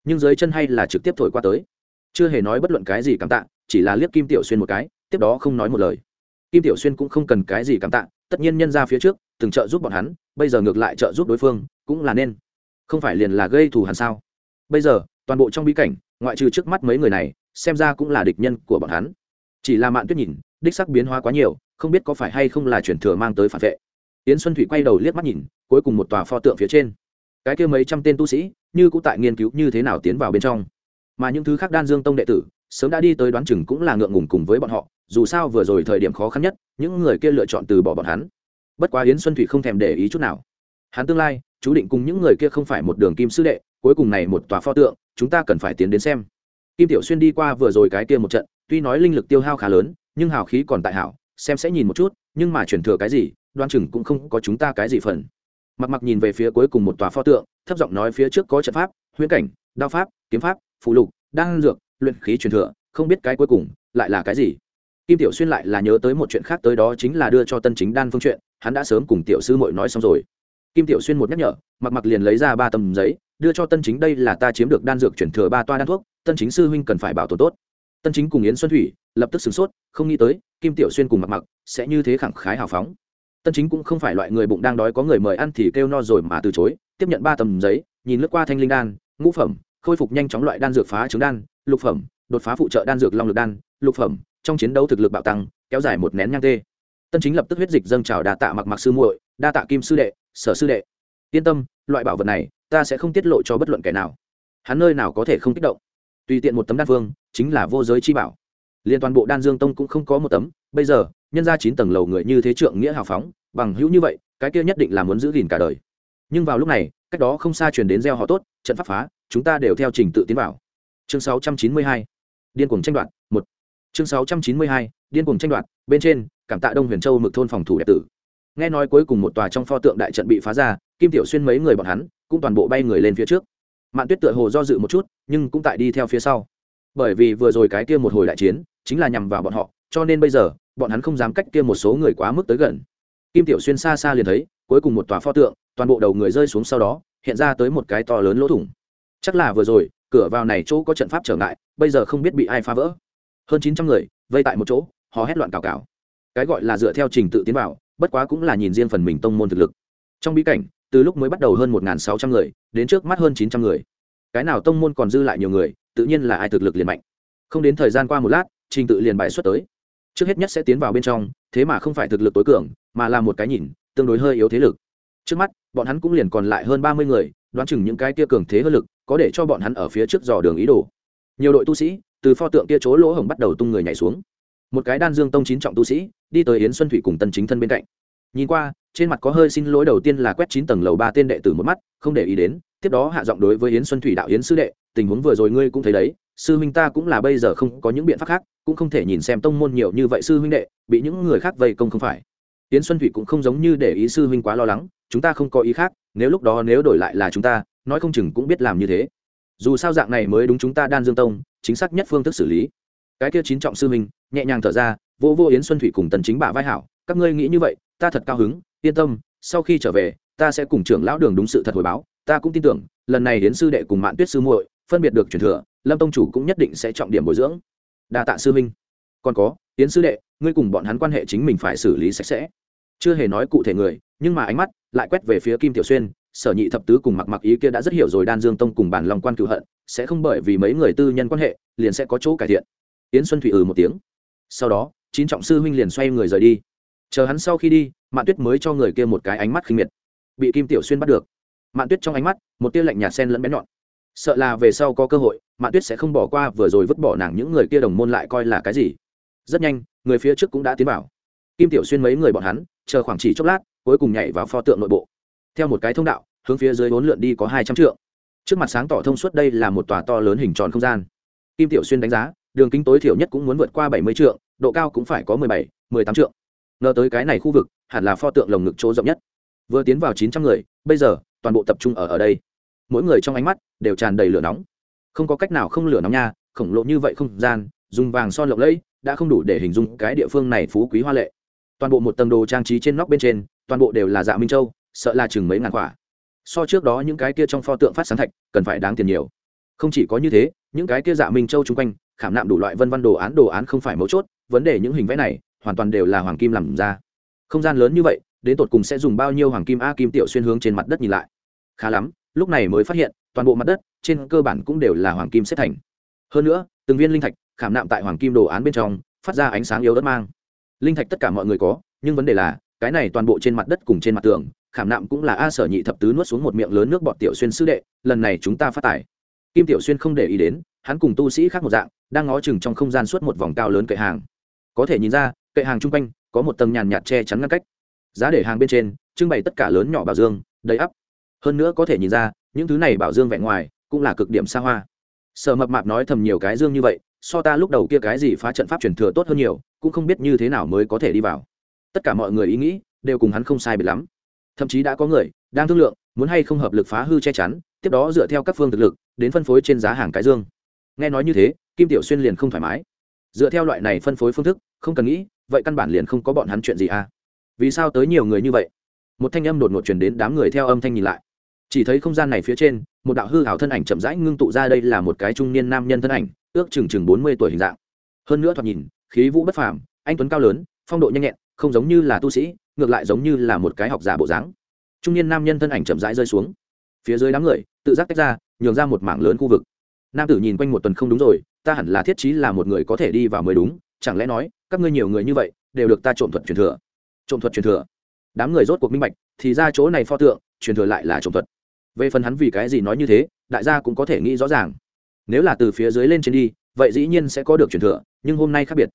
nhưng dưới chân hay là trực tiếp thổi qua tới. Chưa hề nói bất luận cái gì cảm tạ, chỉ là liếc kim tiểu xuyên một cái, tiếp đó không nói một lời. Kim tiểu xuyên cũng không cần cái gì cảm tạ, tất nhiên nhân ra phía trước, từng trợ giúp bọn hắn, bây giờ ngược lại trợ giúp đối phương, cũng là nên không phải liền là gây thù hằn sao? Bây giờ, toàn bộ trong bí cảnh, ngoại trừ trước mắt mấy người này, xem ra cũng là địch nhân của bọn hắn. Chỉ là mạn tuyết nhìn, đích sắc biến hóa quá nhiều, không biết có phải hay không là chuyển thừa mang tới phản vệ. Yến xuân thủy quay đầu liếc mắt nhìn, cuối cùng một tòa pho tượng phía trên. Cái kia mấy trăm tên tu sĩ, như cũng tại nghiên cứu như thế nào tiến vào bên trong. Mà những thứ khác đan dương tông đệ tử, sớm đã đi tới đoán chừng cũng là ngượng ngùng cùng với bọn họ, dù sao vừa rồi thời điểm khó khăn nhất, những người kia lựa chọn từ bỏ bọn hắn. Bất quá yến xuân thủy không thèm để ý chút nào. Hắn tương lai chú định cùng những người kia không phải một đường kim sư đệ, cuối cùng này một tòa pho tượng, chúng ta cần phải tiến đến xem. Kim tiểu xuyên đi qua vừa rồi cái kia một trận, tuy nói linh lực tiêu hao khá lớn, nhưng hào khí còn tại hảo, xem sẽ nhìn một chút, nhưng mà chuyển thừa cái gì, đoan chừng cũng không có chúng ta cái gì phần. Mặc mặc nhìn về phía cuối cùng một tòa pho tượng, thấp giọng nói phía trước có trận pháp, huyễn cảnh, đao pháp, kiếm pháp phụ lục, đan dược, luyện khí truyền thừa, không biết cái cuối cùng lại là cái gì. Kim tiểu xuyên lại là nhớ tới một chuyện khác tới đó chính là đưa cho tân chính đan phương chuyện, hắn đã sớm cùng tiểu sư mội nói xong rồi kim tiểu xuyên một nhắc nhở, mặc mặc liền lấy ra ba tầm giấy, đưa cho tân chính, đây là ta chiếm được đan dược chuyển thừa ba toa đan thuốc, tân chính sư huynh cần phải bảo tồn tốt. Tân chính cùng yến xuân thủy lập tức sửng sốt, không nghĩ tới, kim tiểu xuyên cùng mặc mặc sẽ như thế khẳng khái hào phóng. Tân chính cũng không phải loại người bụng đang đói có người mời ăn thì kêu no rồi mà từ chối, tiếp nhận ba tầm giấy, nhìn lướt qua thanh linh đan, ngũ phẩm, khôi phục nhanh chóng loại đan dược phá trứng đan, lục phẩm, đột phá phụ trợ đan dược long lực đan, lục phẩm, trong chiến đấu thực lực bạo tăng, kéo dài một nén nhang tê. Tân chính lập tức huyết dịch dâng trào đa tạ mặc mặc sư muội, đa tạ kim sư đệ sở sư đệ. Yên tâm, loại bảo vật này, ta sẽ không tiết lộ cho bất luận kẻ nào. Hắn nơi nào có thể không kích động. Tùy tiện một tấm đan phương chính là vô giới chi bảo. Liên toàn bộ đan dương tông cũng không có một tấm. Bây giờ, nhân ra chín tầng lầu người như thế trượng nghĩa hào phóng, bằng hữu như vậy, cái kia nhất định là muốn giữ gìn cả đời. Nhưng vào lúc này, cách đó không xa truyền đến gieo họ tốt, trận pháp phá, chúng ta đều theo trình tự tiến vào. Chương 692 điên cuồng tranh đoạt, một. Chương 692 điên cuồng tranh đoạt, bên trên, cảm tạ đông huyền châu mực thôn phòng thủ đệ tử nghe nói cuối cùng một tòa trong pho tượng đại trận bị phá ra, kim tiểu xuyên mấy người bọn hắn cũng toàn bộ bay người lên phía trước. Mạn tuyết tựa hồ do dự một chút, nhưng cũng tại đi theo phía sau. Bởi vì vừa rồi cái kia một hồi đại chiến, chính là nhằm vào bọn họ, cho nên bây giờ, bọn hắn không dám cách kia một số người quá mức tới gần. Kim tiểu xuyên xa xa liền thấy, cuối cùng một tòa pho tượng, toàn bộ đầu người rơi xuống sau đó, hiện ra tới một cái to lớn lỗ thủng. Chắc là vừa rồi, cửa vào này chỗ có trận pháp trở ngại, bây giờ không biết bị ai phá vỡ. Hơn chín trăm người, vây tại một chỗ họ hét loạn cào cào. Cái gọi là dựa theo trình tự tiến vào bất quá cũng là nhìn riêng phần mình tông môn thực lực. Trong bí cảnh, từ lúc mới bắt đầu hơn một sáu trăm người, đến trước mắt hơn chín trăm người. Cái nào tông môn còn dư lại nhiều người, tự nhiên là ai thực lực liền mạnh. Không đến thời gian qua một lát, trình tự liền bài xuất tới. Trước hết nhất sẽ tiến vào bên trong, thế mà không phải thực lực tối cường, mà là một cái nhìn, tương đối hơi yếu thế lực. Trước mắt, bọn hắn cũng liền còn lại hơn ba mươi người, đoán chừng những cái kia cường thế hơn lực, có để cho bọn hắn ở phía trước dò đường ý đồ. Nhiều đội tu sĩ, từ pho tượng kia chỗ lỗ hổng bắt đầu tung người nhảy xuống. Một cái đan dương tông chín trọng tu sĩ đi tới yến xuân thủy cùng tân chính thân bên cạnh. Nhìn qua, trên mặt có hơi xin lỗi đầu tiên là quét chín tầng lầu ba tên đệ tử một mắt, không để ý đến, tiếp đó hạ giọng đối với yến xuân thủy đạo yến sư đệ, tình huống vừa rồi ngươi cũng thấy đấy, sư huynh ta cũng là bây giờ không có những biện pháp khác, cũng không thể nhìn xem tông môn nhiều như vậy sư huynh đệ, bị những người khác vây công không phải. Yến xuân thủy cũng không giống như để ý sư huynh quá lo lắng, chúng ta không có ý khác, nếu lúc đó nếu đổi lại là chúng ta, nói không chừng cũng biết làm như thế. Dù sao dạng này mới đúng chúng ta đan dương tông, chính xác nhất phương thức xử lý. Cái kia chín trọng sư huynh, nhẹ nhàng thở ra vô vô yến xuân thủy cùng tần chính Bà vai hảo, các ngươi nghĩ như vậy, ta thật cao hứng, yên tâm, sau khi trở về, ta sẽ cùng trưởng lão đường đúng sự thật hồi báo, ta cũng tin tưởng, lần này Yến sư đệ cùng mạn tuyết sư muội phân biệt được truyền thừa, lâm tông chủ cũng nhất định sẽ trọng điểm bồi dưỡng. Đa tạ sư minh còn có, Yến sư đệ, ngươi cùng bọn hắn quan hệ chính mình phải xử lý sạch sẽ. Chưa hề nói cụ thể người, nhưng mà ánh mắt lại quét về phía kim tiểu xuyên, sở nhị thập tứ cùng mặc mặc ý kia đã rất hiểu rồi đan dương tông cùng bản lòng quan cựu hận, sẽ không bởi vì mấy người tư nhân quan hệ, liền sẽ có chỗ cải thiện. Yến xuân thủy ừ một tiếng. Sau đó chín trọng sư huynh liền xoay người rời đi. Chờ hắn sau khi đi, mạn tuyết mới cho người kia một cái ánh mắt khinh miệt. Bị kim tiểu xuyên bắt được. Mạn tuyết trong ánh mắt, một tia lạnh nhạt sen lẫn bén nhọn. Sợ là về sau có cơ hội, mạn tuyết sẽ không bỏ qua vừa rồi vứt bỏ nàng những người kia đồng môn lại coi là cái gì. Rất nhanh, người phía trước cũng đã tiến vào. Kim tiểu xuyên mấy người bọn hắn, chờ khoảng chỉ chốc lát, cuối cùng nhảy vào pho tượng nội bộ. Theo một cái thông đạo, hướng phía dưới bốn lượn đi có hai trăm trượng. Trước mặt sáng tỏ thông suốt đây là một tòa to lớn hình tròn không gian. Kim tiểu xuyên đánh giá đường kính tối thiểu nhất cũng muốn vượt qua bảy mươi trượng, độ cao cũng phải có mười bảy, mười tám trượng. Ngờ tới cái này khu vực, hẳn là pho tượng lồng ngực chỗ rộng nhất. Vừa tiến vào chín trăm người, bây giờ, toàn bộ tập trung ở ở đây. Mỗi người trong ánh mắt đều tràn đầy lửa nóng. Không có cách nào không lửa nóng nha, khổng lồ như vậy không gian, dùng vàng son lộng lẫy, đã không đủ để hình dung cái địa phương này phú quý hoa lệ. Toàn bộ một tầng đồ trang trí trên nóc bên trên, toàn bộ đều là dạ minh châu, sợ là chừng mấy ngàn quả. So trước đó những cái kia trong pho tượng phát sáng thạch, cần phải đáng tiền nhiều. Không chỉ có như thế, những cái kia dạ minh châu chung quanh khảm nạm đủ loại vân văn đồ án đồ án không phải mấu chốt, vấn đề những hình vẽ này hoàn toàn đều là hoàng kim làm ra. Không gian lớn như vậy, đến tột cùng sẽ dùng bao nhiêu hoàng kim a kim tiểu xuyên hướng trên mặt đất nhìn lại? Khá lắm, lúc này mới phát hiện, toàn bộ mặt đất, trên cơ bản cũng đều là hoàng kim xếp thành. Hơn nữa, từng viên linh thạch, khảm nạm tại hoàng kim đồ án bên trong, phát ra ánh sáng yếu đất mang. Linh thạch tất cả mọi người có, nhưng vấn đề là, cái này toàn bộ trên mặt đất cùng trên mặt tường, khảm nạm cũng là a sở nhị thập tứ nuốt xuống một miệng lớn nước bọt tiểu xuyên sư đệ, lần này chúng ta phát tải kim tiểu xuyên không để ý đến, hắn cùng tu sĩ khác một dạng, đang ngó chừng trong không gian suốt một vòng cao lớn kệ hàng. Có thể nhìn ra, kệ hàng chung quanh có một tầng nhàn nhạt che chắn ngăn cách. Giá để hàng bên trên, trưng bày tất cả lớn nhỏ bảo dương, đầy ắp. Hơn nữa có thể nhìn ra, những thứ này bảo dương vẹn ngoài cũng là cực điểm xa hoa. Sở mập mạp nói thầm nhiều cái dương như vậy, so ta lúc đầu kia cái gì phá trận pháp truyền thừa tốt hơn nhiều, cũng không biết như thế nào mới có thể đi vào. Tất cả mọi người ý nghĩ đều cùng hắn không sai biệt lắm thậm chí đã có người đang thương lượng muốn hay không hợp lực phá hư che chắn, tiếp đó dựa theo các phương thực lực đến phân phối trên giá hàng cái dương. Nghe nói như thế, kim tiểu xuyên liền không thoải mái. Dựa theo loại này phân phối phương thức, không cần nghĩ, vậy căn bản liền không có bọn hắn chuyện gì à? Vì sao tới nhiều người như vậy? Một thanh âm đột ngột truyền đến đám người theo âm thanh nhìn lại. Chỉ thấy không gian này phía trên, một đạo hư hảo thân ảnh chậm rãi ngưng tụ ra đây là một cái trung niên nam nhân thân ảnh, ước chừng chừng bốn mươi tuổi hình dạng. Hơn nữa thoạt nhìn, khí vũ bất phàm, anh tuấn cao lớn, phong độ nhanh nhẹn, không giống như là tu sĩ ngược lại giống như là một cái học giả bộ dáng. Trung niên nam nhân thân ảnh chậm rãi rơi xuống. Phía dưới đám người, tự giác tách ra, nhường ra một mảng lớn khu vực. Nam tử nhìn quanh một tuần không đúng rồi, ta hẳn là thiết trí là một người có thể đi vào mới đúng, chẳng lẽ nói, các ngươi nhiều người như vậy, đều được ta trộm thuật truyền thừa. Trộm thuật truyền thừa. Đám người rốt cuộc minh bạch, thì ra chỗ này pho tượng, truyền thừa lại là trộm thuật. Về phần hắn vì cái gì nói như thế, đại gia cũng có thể nghĩ rõ ràng. Nếu là từ phía dưới lên trên đi, vậy dĩ nhiên sẽ có được truyền thừa, nhưng hôm nay khác biệt.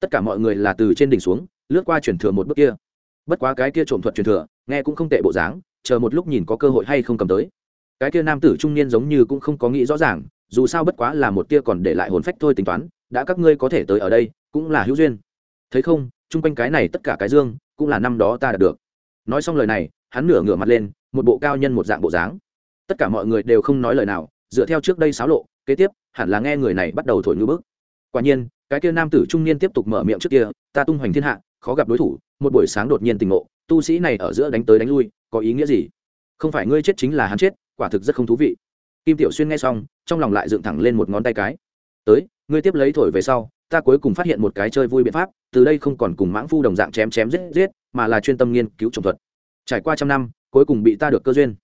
Tất cả mọi người là từ trên đỉnh xuống, lướt qua truyền thừa một bước kia bất quá cái kia trộm thuật truyền thừa, nghe cũng không tệ bộ dáng, chờ một lúc nhìn có cơ hội hay không cầm tới. Cái kia nam tử trung niên giống như cũng không có nghĩ rõ ràng, dù sao bất quá là một tia còn để lại hồn phách thôi tính toán, đã các ngươi có thể tới ở đây, cũng là hữu duyên. Thấy không, chung quanh cái này tất cả cái dương, cũng là năm đó ta đạt được. Nói xong lời này, hắn nửa ngửa mặt lên, một bộ cao nhân một dạng bộ dáng. Tất cả mọi người đều không nói lời nào, dựa theo trước đây xáo lộ, kế tiếp, hẳn là nghe người này bắt đầu thổi ngữ bức. Quả nhiên, cái kia nam tử trung niên tiếp tục mở miệng trước kia, ta tung hoành thiên hạ khó gặp đối thủ, một buổi sáng đột nhiên tình ngộ, tu sĩ này ở giữa đánh tới đánh lui, có ý nghĩa gì? Không phải ngươi chết chính là hắn chết, quả thực rất không thú vị. Kim tiểu xuyên nghe xong, trong lòng lại dựng thẳng lên một ngón tay cái. Tới, ngươi tiếp lấy thổi về sau, ta cuối cùng phát hiện một cái chơi vui biện pháp, từ đây không còn cùng mãng phu đồng dạng chém chém giết giết, mà là chuyên tâm nghiên cứu trồng thuật. Trải qua trăm năm, cuối cùng bị ta được cơ duyên.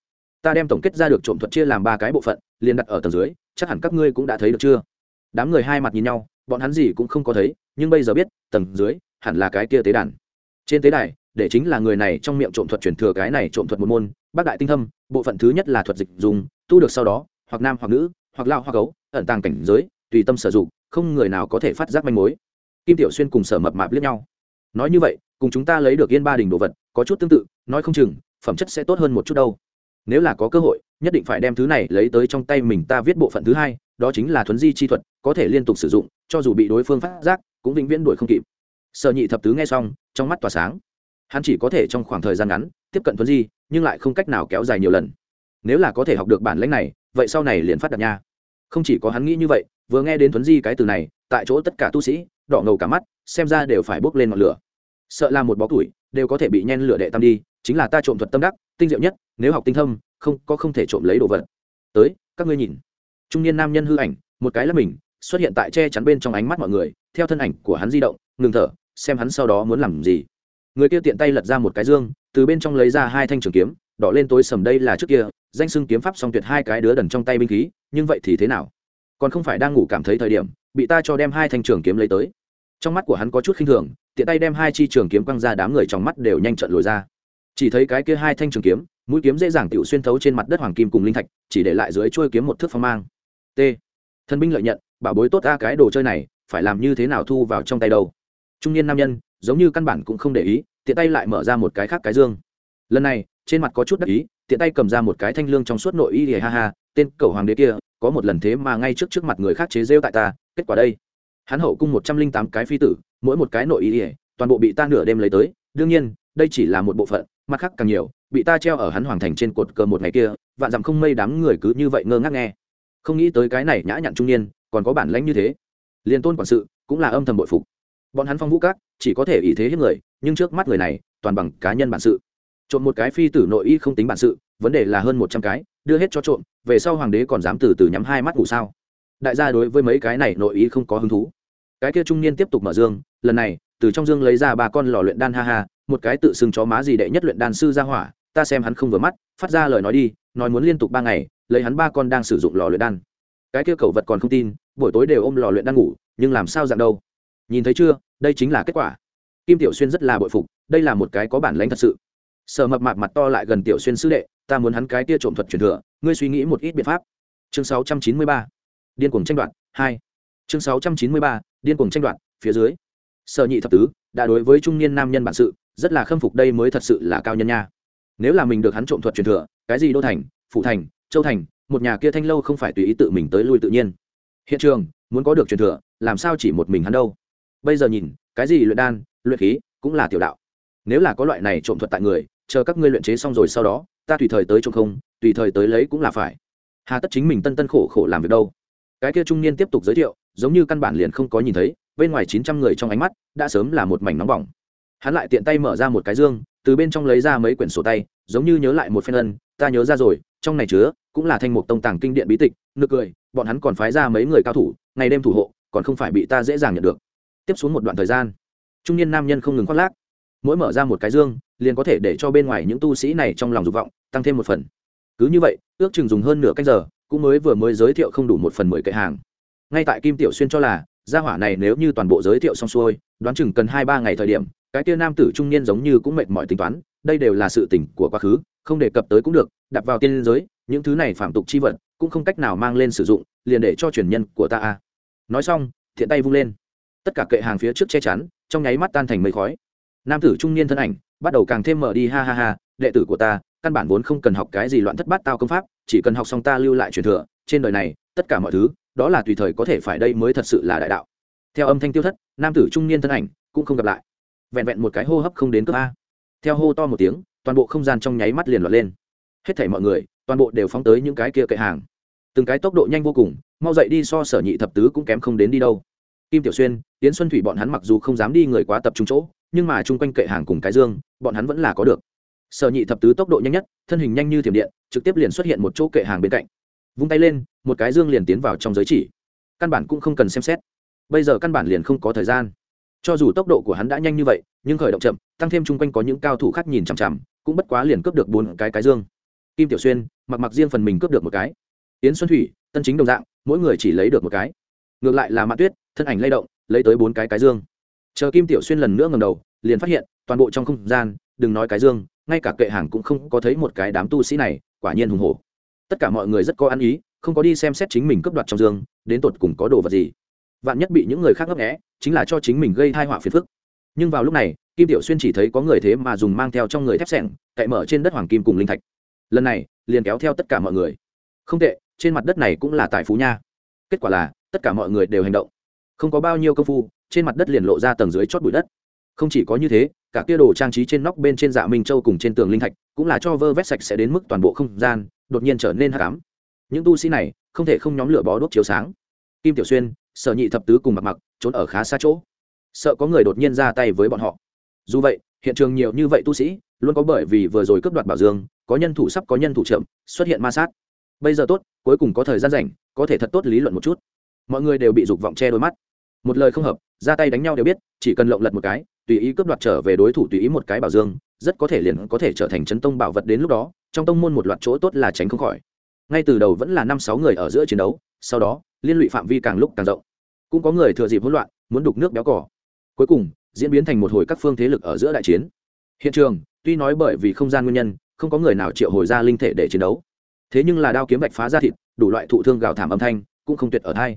Ta đem tổng kết ra được trộm thuật chia làm ba cái bộ phận, liền đặt ở tầng dưới, chắc hẳn các ngươi cũng đã thấy được chưa? Đám người hai mặt nhìn nhau, bọn hắn gì cũng không có thấy, nhưng bây giờ biết, tầng dưới hẳn là cái kia tế đàn. Trên tế đài, để chính là người này trong miệng trộm thuật truyền thừa cái này trộm thuật một môn, bác đại tinh thâm, bộ phận thứ nhất là thuật dịch dùng, tu được sau đó, hoặc nam hoặc nữ, hoặc lao hoặc gấu, ẩn tàng cảnh giới, tùy tâm sử dụng, không người nào có thể phát giác manh mối. Kim tiểu xuyên cùng sở mập mạp liếc nhau. Nói như vậy, cùng chúng ta lấy được yên ba đình đồ vật, có chút tương tự, nói không chừng, phẩm chất sẽ tốt hơn một chút đâu. Nếu là có cơ hội, nhất định phải đem thứ này lấy tới trong tay mình ta viết bộ phận thứ hai, đó chính là thuấn di chi thuật, có thể liên tục sử dụng, cho dù bị đối phương phát giác, cũng vĩnh viễn đuổi không kịp sở nhị thập tứ nghe xong, trong mắt tỏa sáng. Hắn chỉ có thể trong khoảng thời gian ngắn, tiếp cận thuấn di, nhưng lại không cách nào kéo dài nhiều lần. Nếu là có thể học được bản lãnh này, vậy sau này liền phát đạt nha. Không chỉ có hắn nghĩ như vậy, vừa nghe đến thuấn di cái từ này, tại chỗ tất cả tu sĩ, đỏ ngầu cả mắt, xem ra đều phải bốc lên ngọn lửa. Sợ là một bó tuổi đều có thể bị nhen lửa đệ tam đi, chính là ta trộm thuật tâm đắc, tinh diệu nhất, nếu học tinh thâm, không, có không thể trộm lấy đồ vật. Tới, các ngươi nhìn. Trung niên nam nhân hư ảnh, một cái là mình, xuất hiện tại che chắn bên trong ánh mắt mọi người, theo thân ảnh của hắn di động ngừng thở, xem hắn sau đó muốn làm gì. Người kia tiện tay lật ra một cái dương, từ bên trong lấy ra hai thanh trường kiếm, đỏ lên tối sầm đây là trước kia, danh xưng kiếm pháp song tuyệt hai cái đứa đần trong tay binh khí, nhưng vậy thì thế nào? Còn không phải đang ngủ cảm thấy thời điểm, bị ta cho đem hai thanh trường kiếm lấy tới. Trong mắt của hắn có chút khinh thường, tiện tay đem hai chi trường kiếm quăng ra đám người trong mắt đều nhanh trận lồi ra. Chỉ thấy cái kia hai thanh trường kiếm, mũi kiếm dễ dàng tựu xuyên thấu trên mặt đất hoàng kim cùng linh thạch, chỉ để lại dưới chuôi kiếm một thước phong mang. T. Thân binh lợi nhận, bảo bối tốt ta cái đồ chơi này, phải làm như thế nào thu vào trong tay đâu? Trung niên nam nhân, giống như căn bản cũng không để ý, tiện tay lại mở ra một cái khác cái dương. Lần này, trên mặt có chút đắc ý, tiện tay cầm ra một cái thanh lương trong suốt nội y hề ha ha, tên cầu hoàng đế kia, có một lần thế mà ngay trước trước mặt người khác chế rêu tại ta, kết quả đây. Hắn hậu cung một trăm linh tám cái phi tử, mỗi một cái nội y hề toàn bộ bị ta nửa đêm lấy tới, đương nhiên, đây chỉ là một bộ phận, mặt khác càng nhiều, bị ta treo ở hắn hoàng thành trên cột cờ một ngày kia, vạn dặm không mây đám người cứ như vậy ngơ ngác nghe. Không nghĩ tới cái này nhã nhặn trung niên, còn có bản lãnh như thế. Liền tôn quản sự, cũng là âm thầm bội phục bọn hắn phong vũ các, chỉ có thể ý thế hiếp người, nhưng trước mắt người này, toàn bằng cá nhân bản sự. Trộm một cái phi tử nội y không tính bản sự, vấn đề là hơn một trăm cái, đưa hết cho trộm, về sau hoàng đế còn dám từ từ nhắm hai mắt ngủ sao? Đại gia đối với mấy cái này nội ý không có hứng thú. Cái kia trung niên tiếp tục mở dương, lần này, từ trong dương lấy ra ba con lò luyện đan ha ha, một cái tự xưng chó má gì đệ nhất luyện đan sư ra hỏa, ta xem hắn không vừa mắt, phát ra lời nói đi, nói muốn liên tục ba ngày, lấy hắn ba con đang sử dụng lò luyện đan. Cái kia cẩu vật còn không tin, buổi tối đều ôm lò luyện đan ngủ, nhưng làm sao dạng đâu? Nhìn thấy chưa? Đây chính là kết quả. Kim tiểu xuyên rất là bội phục, đây là một cái có bản lãnh thật sự. Sợ mập mạp mặt to lại gần tiểu xuyên sư đệ, ta muốn hắn cái tia trộm thuật truyền thừa, ngươi suy nghĩ một ít biện pháp. Chương 693. điên cuồng tranh đoạt, hai. Chương 693. điên cuồng tranh đoạt, phía dưới. Sở nhị thập tứ, đã đối với trung niên nam nhân bản sự, rất là khâm phục đây mới thật sự là cao nhân nha. Nếu là mình được hắn trộm thuật truyền thừa, cái gì đô thành phụ thành, châu thành, một nhà kia thanh lâu không phải tùy ý tự mình tới lui tự nhiên. Hiện trường, muốn có được truyền thừa, làm sao chỉ một mình hắn đâu? Bây giờ nhìn, cái gì luyện đan, luyện khí, cũng là tiểu đạo. Nếu là có loại này trộm thuật tại người, chờ các ngươi luyện chế xong rồi sau đó, ta tùy thời tới trộm không, tùy thời tới lấy cũng là phải. Hà tất chính mình tân tân khổ khổ làm việc đâu. Cái kia trung niên tiếp tục giới thiệu, giống như căn bản liền không có nhìn thấy, bên ngoài chín trăm người trong ánh mắt, đã sớm là một mảnh nóng bỏng. Hắn lại tiện tay mở ra một cái dương, từ bên trong lấy ra mấy quyển sổ tay, giống như nhớ lại một phen ân, ta nhớ ra rồi, trong này chứa, cũng là thanh mục tông tàng kinh điện bí tịch, nực cười, bọn hắn còn phái ra mấy người cao thủ, ngày đêm thủ hộ, còn không phải bị ta dễ dàng nhận được tiếp xuống một đoạn thời gian. Trung niên nam nhân không ngừng khoác lác. Mỗi mở ra một cái dương, liền có thể để cho bên ngoài những tu sĩ này trong lòng dục vọng tăng thêm một phần. Cứ như vậy, ước chừng dùng hơn nửa canh giờ, cũng mới vừa mới giới thiệu không đủ một phần mười cậy hàng. Ngay tại kim tiểu xuyên cho là, gia hỏa này nếu như toàn bộ giới thiệu xong xuôi, đoán chừng cần hai ba ngày thời điểm, cái tia nam tử trung niên giống như cũng mệt mỏi tính toán, đây đều là sự tỉnh của quá khứ, không đề cập tới cũng được, đặt vào tiên giới, những thứ này phạm tục chi vật, cũng không cách nào mang lên sử dụng, liền để cho truyền nhân của ta a. Nói xong, thiện tay vung lên tất cả kệ hàng phía trước che chắn, trong nháy mắt tan thành mây khói. Nam tử trung niên thân ảnh bắt đầu càng thêm mở đi, ha ha ha, đệ tử của ta, căn bản vốn không cần học cái gì loạn thất bát tao công pháp, chỉ cần học xong ta lưu lại truyền thừa, trên đời này, tất cả mọi thứ, đó là tùy thời có thể phải đây mới thật sự là đại đạo. Theo âm thanh tiêu thất, nam tử trung niên thân ảnh cũng không gặp lại. Vẹn vẹn một cái hô hấp không đến cấp a. Theo hô to một tiếng, toàn bộ không gian trong nháy mắt liền loạt lên. Hết thảy mọi người, toàn bộ đều phóng tới những cái kia kệ hàng. Từng cái tốc độ nhanh vô cùng, mau dậy đi so sở nhị thập tứ cũng kém không đến đi đâu kim tiểu xuyên tiến xuân thủy bọn hắn mặc dù không dám đi người quá tập trung chỗ, nhưng mà chung quanh kệ hàng cùng cái dương, bọn hắn vẫn là có được. Sở nhị thập tứ tốc độ nhanh nhất, thân hình nhanh như thiểm điện, trực tiếp liền xuất hiện một chỗ kệ hàng bên cạnh. Vung tay lên, một cái dương liền tiến vào trong giới chỉ. Căn bản cũng không cần xem xét. Bây giờ căn bản liền không có thời gian. Cho dù tốc độ của hắn đã nhanh như vậy, nhưng khởi động chậm, tăng thêm chung quanh có những cao thủ khác nhìn chằm chằm, cũng bất quá liền cướp được bốn cái cái dương. Kim tiểu xuyên, mặc mặc riêng phần mình cướp được một cái. Yến xuân thủy, tân chính đồng dạng, mỗi người chỉ lấy được một cái ngược lại là mạ tuyết, thân ảnh lay động, lấy tới bốn cái cái dương. Chờ kim tiểu xuyên lần nữa ngầm đầu, liền phát hiện, toàn bộ trong không gian, đừng nói cái dương, ngay cả kệ hàng cũng không có thấy một cái đám tu sĩ này, quả nhiên hùng hổ. Tất cả mọi người rất có ăn ý, không có đi xem xét chính mình cướp đoạt trong dương, đến tột cùng có đồ vật gì. Vạn nhất bị những người khác ngấp nghẽ chính là cho chính mình gây thai họa phiền phức. Nhưng vào lúc này, kim tiểu xuyên chỉ thấy có người thế mà dùng mang theo trong người thép sẻng cậy mở trên đất hoàng kim cùng linh thạch. Lần này, liền kéo theo tất cả mọi người. Không tệ, trên mặt đất này cũng là tài phú nha. Kết quả là tất cả mọi người đều hành động. Không có bao nhiêu công phu, trên mặt đất liền lộ ra tầng dưới chót bụi đất. Không chỉ có như thế, cả kia đồ trang trí trên nóc bên trên dạ minh châu cùng trên tường linh thạch cũng là cho vơ vét sạch sẽ đến mức toàn bộ không gian, đột nhiên trở nên hạ cám những tu sĩ này không thể không nhóm lửa bó đốt chiếu sáng. Kim tiểu xuyên, sở nhị thập tứ cùng mặc mặc trốn ở khá xa chỗ. Sợ có người đột nhiên ra tay với bọn họ. Dù vậy, hiện trường nhiều như vậy tu sĩ luôn có bởi vì vừa rồi cướp đoạt bảo dương, có nhân thủ sắp có nhân thủ chậm, xuất hiện ma sát. Bây giờ tốt, cuối cùng có thời gian rảnh, có thể thật tốt lý luận một chút mọi người đều bị dục vọng che đôi mắt. Một lời không hợp, ra tay đánh nhau đều biết, chỉ cần lộng lật một cái, tùy ý cướp đoạt trở về đối thủ tùy ý một cái bảo dương, rất có thể liền có thể trở thành chấn tông bảo vật đến lúc đó, trong tông môn một loạt chỗ tốt là tránh không khỏi. Ngay từ đầu vẫn là năm sáu người ở giữa chiến đấu, sau đó, liên lụy phạm vi càng lúc càng rộng. Cũng có người thừa dịp hỗn loạn, muốn đục nước béo cỏ cuối cùng, diễn biến thành một hồi các phương thế lực ở giữa đại chiến. Hiện trường, tuy nói bởi vì không gian nguyên nhân, không có người nào triệu hồi ra linh thể để chiến đấu. Thế nhưng là đao kiếm bạch phá ra thịt, đủ loại thụ thương gào thảm âm thanh, cũng không tuyệt ở thai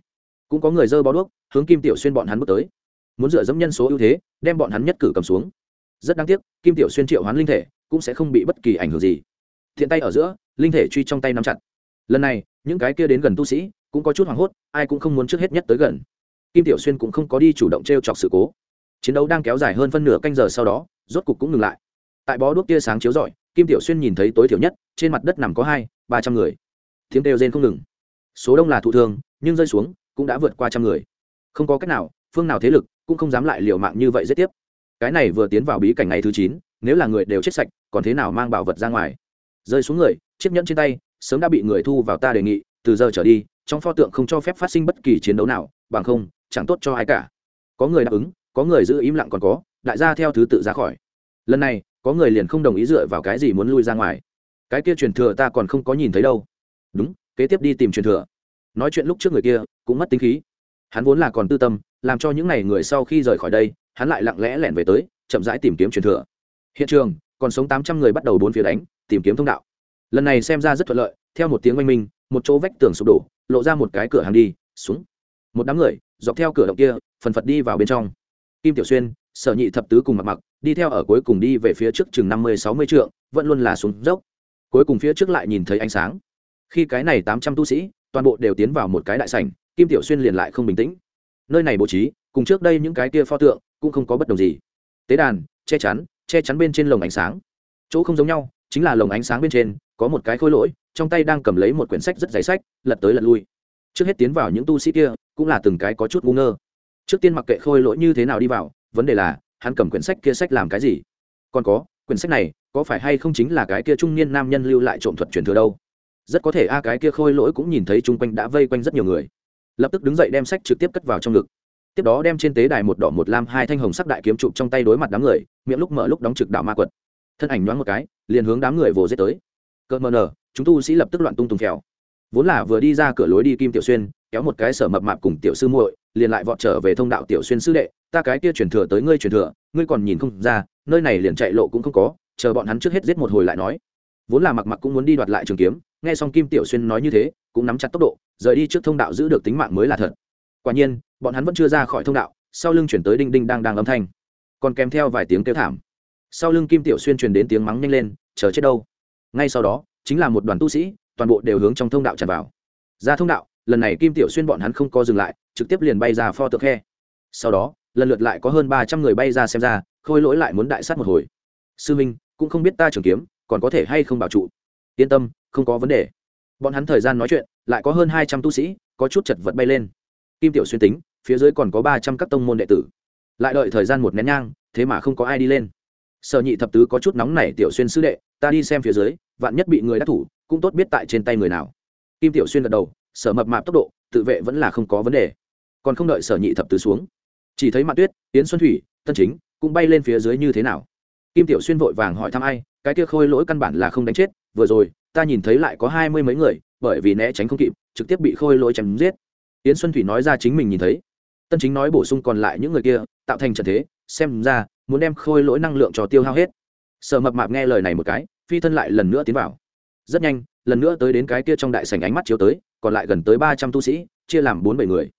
cũng có người dơ bó đuốc, hướng kim tiểu xuyên bọn hắn bước tới. Muốn dựa dẫm nhân số ưu thế, đem bọn hắn nhất cử cầm xuống. Rất đáng tiếc, kim tiểu xuyên triệu hoán linh thể, cũng sẽ không bị bất kỳ ảnh hưởng gì. Thiện tay ở giữa, linh thể truy trong tay nắm chặt. Lần này, những cái kia đến gần tu sĩ, cũng có chút hoảng hốt, ai cũng không muốn trước hết nhất tới gần. Kim tiểu xuyên cũng không có đi chủ động t r e o chọc sự cố. Chiến đấu đang kéo dài hơn phân nửa canh giờ sau đó, rốt cục cũng ngừng lại. Tại bó đuốc tia sáng chiếu rọi, kim tiểu xuyên nhìn thấy tối thiểu nhất, trên mặt đất nằm có hai, ba trăm người. Tiếng kêu rên không ngừng. Số đông là thụ thương, nhưng rơi xuống cũng đã vượt qua trăm người. Không có cách nào, phương nào thế lực cũng không dám lại liều mạng như vậy giết tiếp. Cái này vừa tiến vào bí cảnh ngày thứ chín, nếu là người đều chết sạch, còn thế nào mang bảo vật ra ngoài? Rơi xuống người, chiếc nhẫn trên tay, sớm đã bị người thu vào ta đề nghị, từ giờ trở đi, trong pho tượng không cho phép phát sinh bất kỳ chiến đấu nào, bằng không, chẳng tốt cho ai cả. Có người đáp ứng, có người giữ im lặng còn có, đại gia theo thứ tự ra khỏi. Lần này, có người liền không đồng ý dựa vào cái gì muốn lui ra ngoài. Cái kia truyền thừa ta còn không có nhìn thấy đâu. Đúng, kế tiếp đi tìm truyền thừa nói chuyện lúc trước người kia cũng mất tính khí. Hắn vốn là còn tư tâm, làm cho những n à y người sau khi rời khỏi đây, hắn lại lặng lẽ lẻn về tới, chậm rãi tìm kiếm truyền thừa. Hiện trường, còn sống tám trăm người bắt đầu bốn phía đánh, tìm kiếm thông đạo. Lần này xem ra rất thuận lợi, theo một tiếng oanh minh, một chỗ vách tường sụp đổ, lộ ra một cái cửa hàng đi, xuống. Một đám người, dọc theo cửa động kia, phần phật đi vào bên trong. Kim tiểu xuyên, sở nhị thập tứ cùng mặt mặc đi theo ở cuối cùng đi về phía trước chừng năm mươi, sáu mươi trượng, vẫn luôn là xuống dốc. Cuối cùng phía trước lại nhìn thấy ánh sáng. Khi cái này tám trăm tu sĩ toàn bộ đều tiến vào một cái đại sảnh, kim tiểu xuyên liền lại không bình tĩnh. Nơi này bố trí, cùng trước đây những cái kia pho tượng, cũng không có bất đồng gì. Tế đàn, che chắn che chắn bên trên lồng ánh sáng. Chỗ không giống nhau, chính là lồng ánh sáng bên trên, có một cái khôi lỗi, trong tay đang cầm lấy một quyển sách rất dày sách, lật tới lật lui. Trước hết tiến vào những tu sĩ kia, cũng là từng cái có chút ngu ngơ. Trước tiên mặc kệ khôi lỗi như thế nào đi vào, vấn đề là, hắn cầm quyển sách kia sách làm cái gì? Còn có, quyển sách này, có phải hay không chính là cái kia trung niên nam nhân lưu lại trộm thuật truyền thừa đâu? Rất có thể a cái kia khôi lỗi cũng nhìn thấy chung quanh đã vây quanh rất nhiều người. Lập tức đứng dậy đem sách trực tiếp cất vào trong ngực. Tiếp đó đem trên tế đài một đỏ một lam hai thanh hồng sắc đại kiếm trụ trong tay đối mặt đám người, miệng lúc mở lúc đóng trực đạo ma quật. Thân ảnh nhoáng một cái, liền hướng đám người vồ giết tới. Cợt mờ nở chúng tu sĩ lập tức loạn tung tùng phèo. Vốn là vừa đi ra cửa lối đi kim tiểu xuyên, kéo một cái sở mập mạp cùng tiểu sư muội, liền lại vọt trở về thông đạo tiểu xuyên sư đệ, ta cái kia truyền thừa tới ngươi truyền thừa, ngươi còn nhìn không ra, nơi này liền chạy lộ cũng không có, chờ bọn hắn trước hết giết một hồi lại nói vốn là mặc mặc cũng muốn đi đoạt lại trường kiếm, nghe xong kim tiểu xuyên nói như thế, cũng nắm chặt tốc độ, rời đi trước thông đạo giữ được tính mạng mới là thật. Quả nhiên, bọn hắn vẫn chưa ra khỏi thông đạo, sau lưng chuyển tới đinh đinh đang đang âm thanh. Còn kèm theo vài tiếng kêu thảm. Sau lưng kim tiểu xuyên truyền đến tiếng mắng nhanh lên, chờ chết đâu. Ngay sau đó, chính là một đoàn tu sĩ, toàn bộ đều hướng trong thông đạo tràn vào. Ra thông đạo, lần này kim tiểu xuyên bọn hắn không co dừng lại, trực tiếp liền bay ra pho tượng khe. Sau đó, lần lượt lại có hơn ba trăm người bay ra xem ra, khôi lỗi lại muốn đại sát một hồi. Sư minh, cũng không biết ta trường kiếm còn có thể hay không bảo trụ? Yên tâm, không có vấn đề. Bọn hắn thời gian nói chuyện, lại có hơn hai trăm tu sĩ, có chút chật vật bay lên. Kim tiểu xuyên tính, phía dưới còn có ba trăm các tông môn đệ tử. Lại đợi thời gian một nén nhang, thế mà không có ai đi lên. Sở nhị thập tứ có chút nóng nảy, tiểu xuyên sư đệ, ta đi xem phía dưới, vạn nhất bị người đắc thủ, cũng tốt biết tại trên tay người nào. Kim tiểu xuyên gật đầu, sở mập mạp tốc độ, tự vệ vẫn là không có vấn đề. Còn không đợi sở nhị thập tứ xuống, chỉ thấy mặt tuyết tiến xuân thủy, tân chính, cũng bay lên phía dưới như thế nào. Kim tiểu xuyên vội vàng hỏi thăm ai cái kia khôi lỗi căn bản là không đánh chết, vừa rồi, ta nhìn thấy lại có hai mươi mấy người, bởi vì né tránh không kịp, trực tiếp bị khôi lỗi chém giết. Yến xuân thủy nói ra chính mình nhìn thấy. Tân chính nói bổ sung còn lại những người kia, tạo thành trận thế, xem ra, muốn đem khôi lỗi năng lượng cho tiêu hao hết. Sợ mập mạp nghe lời này một cái, phi thân lại lần nữa tiến vào. Rất nhanh, lần nữa tới đến cái kia trong đại sảnh ánh mắt chiếu tới, còn lại gần tới ba trăm tu sĩ, chia làm bốn bảy người.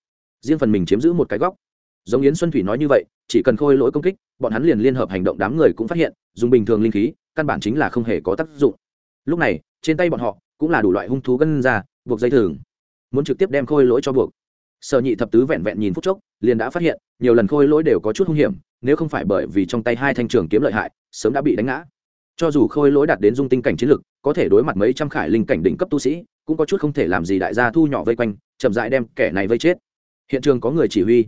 Riêng phần mình chiếm giữ một cái góc. Giống yến xuân thủy nói như vậy, chỉ cần khôi lỗi công kích, bọn hắn liền liên hợp hành động đám người cũng phát hiện, dùng bình thường linh khí căn bản chính là không hề có tác dụng. Lúc này, trên tay bọn họ cũng là đủ loại hung thú gân ra, buộc dây thường. muốn trực tiếp đem khôi lỗi cho buộc. Sở nhị thập tứ vẹn vẹn nhìn phút chốc, liền đã phát hiện, nhiều lần khôi lỗi đều có chút hung hiểm, nếu không phải bởi vì trong tay hai thanh trường kiếm lợi hại, sớm đã bị đánh ngã. Cho dù khôi lỗi đạt đến dung tinh cảnh chiến lực, có thể đối mặt mấy trăm khải linh cảnh đỉnh cấp tu sĩ, cũng có chút không thể làm gì đại gia thu nhỏ vây quanh, chậm dại đem kẻ này vây chết. Hiện trường có người chỉ huy.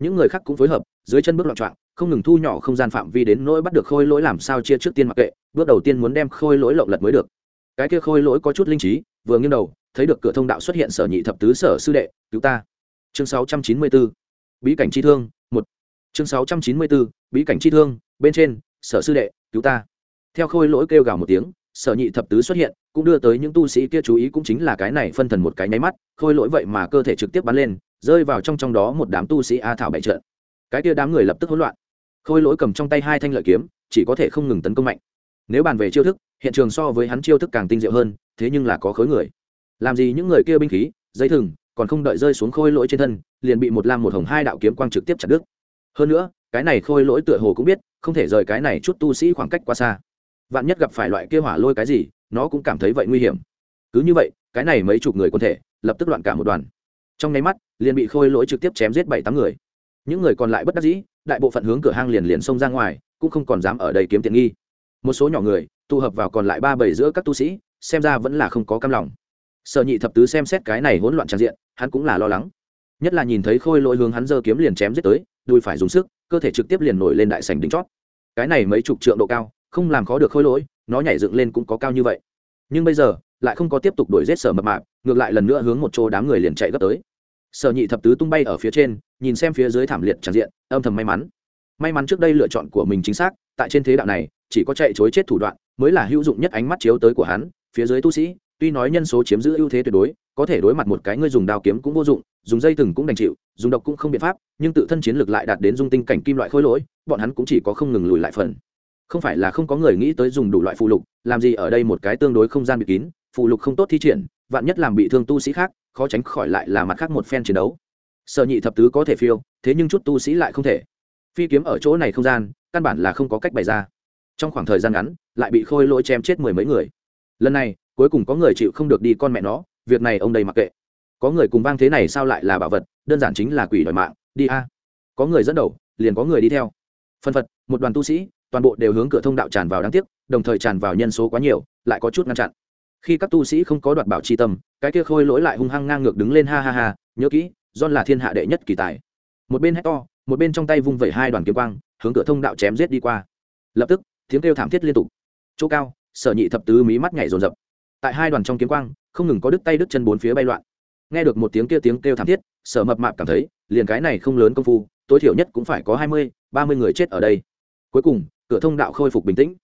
Những người khác cũng phối hợp, dưới chân bước loạn trọng không ngừng thu nhỏ không gian phạm vi đến nỗi bắt được khôi lỗi làm sao chia trước tiên mặc kệ, bước đầu tiên muốn đem khôi lỗi lộng lật mới được. Cái kia khôi lỗi có chút linh trí, vừa nghiêng đầu, thấy được cửa thông đạo xuất hiện sở nhị thập tứ sở sư đệ, cứu ta. Chương 694 bí cảnh chi thương, một. Chương 694 bí cảnh chi thương, bên trên, sở sư đệ, cứu ta. Theo khôi lỗi kêu gào một tiếng, sở nhị thập tứ xuất hiện, cũng đưa tới những tu sĩ kia chú ý cũng chính là cái này phân thần một cái nháy mắt, khôi lỗi vậy mà cơ thể trực tiếp bắn lên, rơi vào trong trong đó một đám tu sĩ a thảo bại trợn cái kia đám người lập tức hỗn loạn khôi lỗi cầm trong tay hai thanh lợi kiếm, chỉ có thể không ngừng tấn công mạnh. Nếu bàn về chiêu thức, hiện trường so với hắn chiêu thức càng tinh diệu hơn, thế nhưng là có khối người. Làm gì những người kia binh khí, dây thừng, còn không đợi rơi xuống khôi lỗi trên thân, liền bị một lam một hồng hai đạo kiếm quang trực tiếp chặt đứt. Hơn nữa, cái này khôi lỗi tựa hồ cũng biết, không thể rời cái này chút tu sĩ khoảng cách quá xa. Vạn nhất gặp phải loại kia hỏa lôi cái gì, nó cũng cảm thấy vậy nguy hiểm. Cứ như vậy, cái này mấy chục người quân thể, lập tức loạn cả một đoàn. Trong nháy mắt, liền bị khôi lỗi trực tiếp chém giết bảy tám người. Những người còn lại bất đắc dĩ đại bộ phận hướng cửa hang liền liền xông ra ngoài, cũng không còn dám ở đây kiếm tiện nghi. Một số nhỏ người, tụ hợp vào còn lại ba bảy giữa các tu sĩ, xem ra vẫn là không có cam lòng. Sở nhị thập tứ xem xét cái này hỗn loạn tràn diện, hắn cũng là lo lắng. Nhất là nhìn thấy khôi lỗi hướng hắn giơ kiếm liền chém giết tới, đùi phải dùng sức, cơ thể trực tiếp liền nổi lên đại sảnh đỉnh chót. Cái này mấy chục trượng độ cao, không làm khó được khôi lỗi, nó nhảy dựng lên cũng có cao như vậy. Nhưng bây giờ, lại không có tiếp tục đuổi giết sở mập mạp, ngược lại lần nữa hướng một chỗ đám người liền chạy gấp tới sở nhị thập tứ tung bay ở phía trên, nhìn xem phía dưới thảm liệt tràn diện, âm thầm may mắn. May mắn trước đây lựa chọn của mình chính xác, tại trên thế đạo này, chỉ có chạy chối chết thủ đoạn mới là hữu dụng nhất ánh mắt chiếu tới của hắn. Phía dưới tu sĩ, tuy nói nhân số chiếm giữ ưu thế tuyệt đối, có thể đối mặt một cái ngươi dùng đao kiếm cũng vô dụng, dùng dây thừng cũng đành chịu, dùng độc cũng không biện pháp, nhưng tự thân chiến lực lại đạt đến dung tinh cảnh kim loại khôi lỗi, bọn hắn cũng chỉ có không ngừng lùi lại phần. Không phải là không có người nghĩ tới dùng đủ loại phụ lục, làm gì ở đây một cái tương đối không gian bị kín phụ lục không tốt thi triển, vạn nhất làm bị thương tu sĩ khác khó tránh khỏi lại là mặt khác một phen chiến đấu. Sở nhị thập tứ có thể phiêu, thế nhưng chút tu sĩ lại không thể. Phi kiếm ở chỗ này không gian, căn bản là không có cách bày ra. Trong khoảng thời gian ngắn, lại bị khôi lỗi chém chết mười mấy người. Lần này, cuối cùng có người chịu không được đi con mẹ nó, việc này ông đây mặc kệ. Có người cùng vang thế này sao lại là bảo vật, đơn giản chính là quỷ đòi mạng, đi a. Có người dẫn đầu, liền có người đi theo. Phân phật, một đoàn tu sĩ, toàn bộ đều hướng cửa thông đạo tràn vào đáng tiếc, đồng thời tràn vào nhân số quá nhiều, lại có chút ngăn chặn khi các tu sĩ không có đoạt bảo tri tâm, cái kia khôi lỗi lại hung hăng ngang ngược đứng lên ha ha ha, nhớ kỹ don là thiên hạ đệ nhất kỳ tài. Một bên hét to, một bên trong tay vung vẩy hai đoàn kiếm quang, hướng cửa thông đạo chém giết đi qua. Lập tức, tiếng kêu thảm thiết liên tục. Chỗ cao, sở nhị thập tứ mí mắt nhảy rồn rập tại hai đoàn trong kiếm quang, không ngừng có đứt tay đứt chân bốn phía bay loạn. Nghe được một tiếng kia tiếng kêu thảm thiết, sở mập mạp cảm thấy, liền cái này không lớn công phu, tối thiểu nhất cũng phải có hai mươi, ba mươi người chết ở đây. Cuối cùng, cửa thông đạo khôi phục bình tĩnh.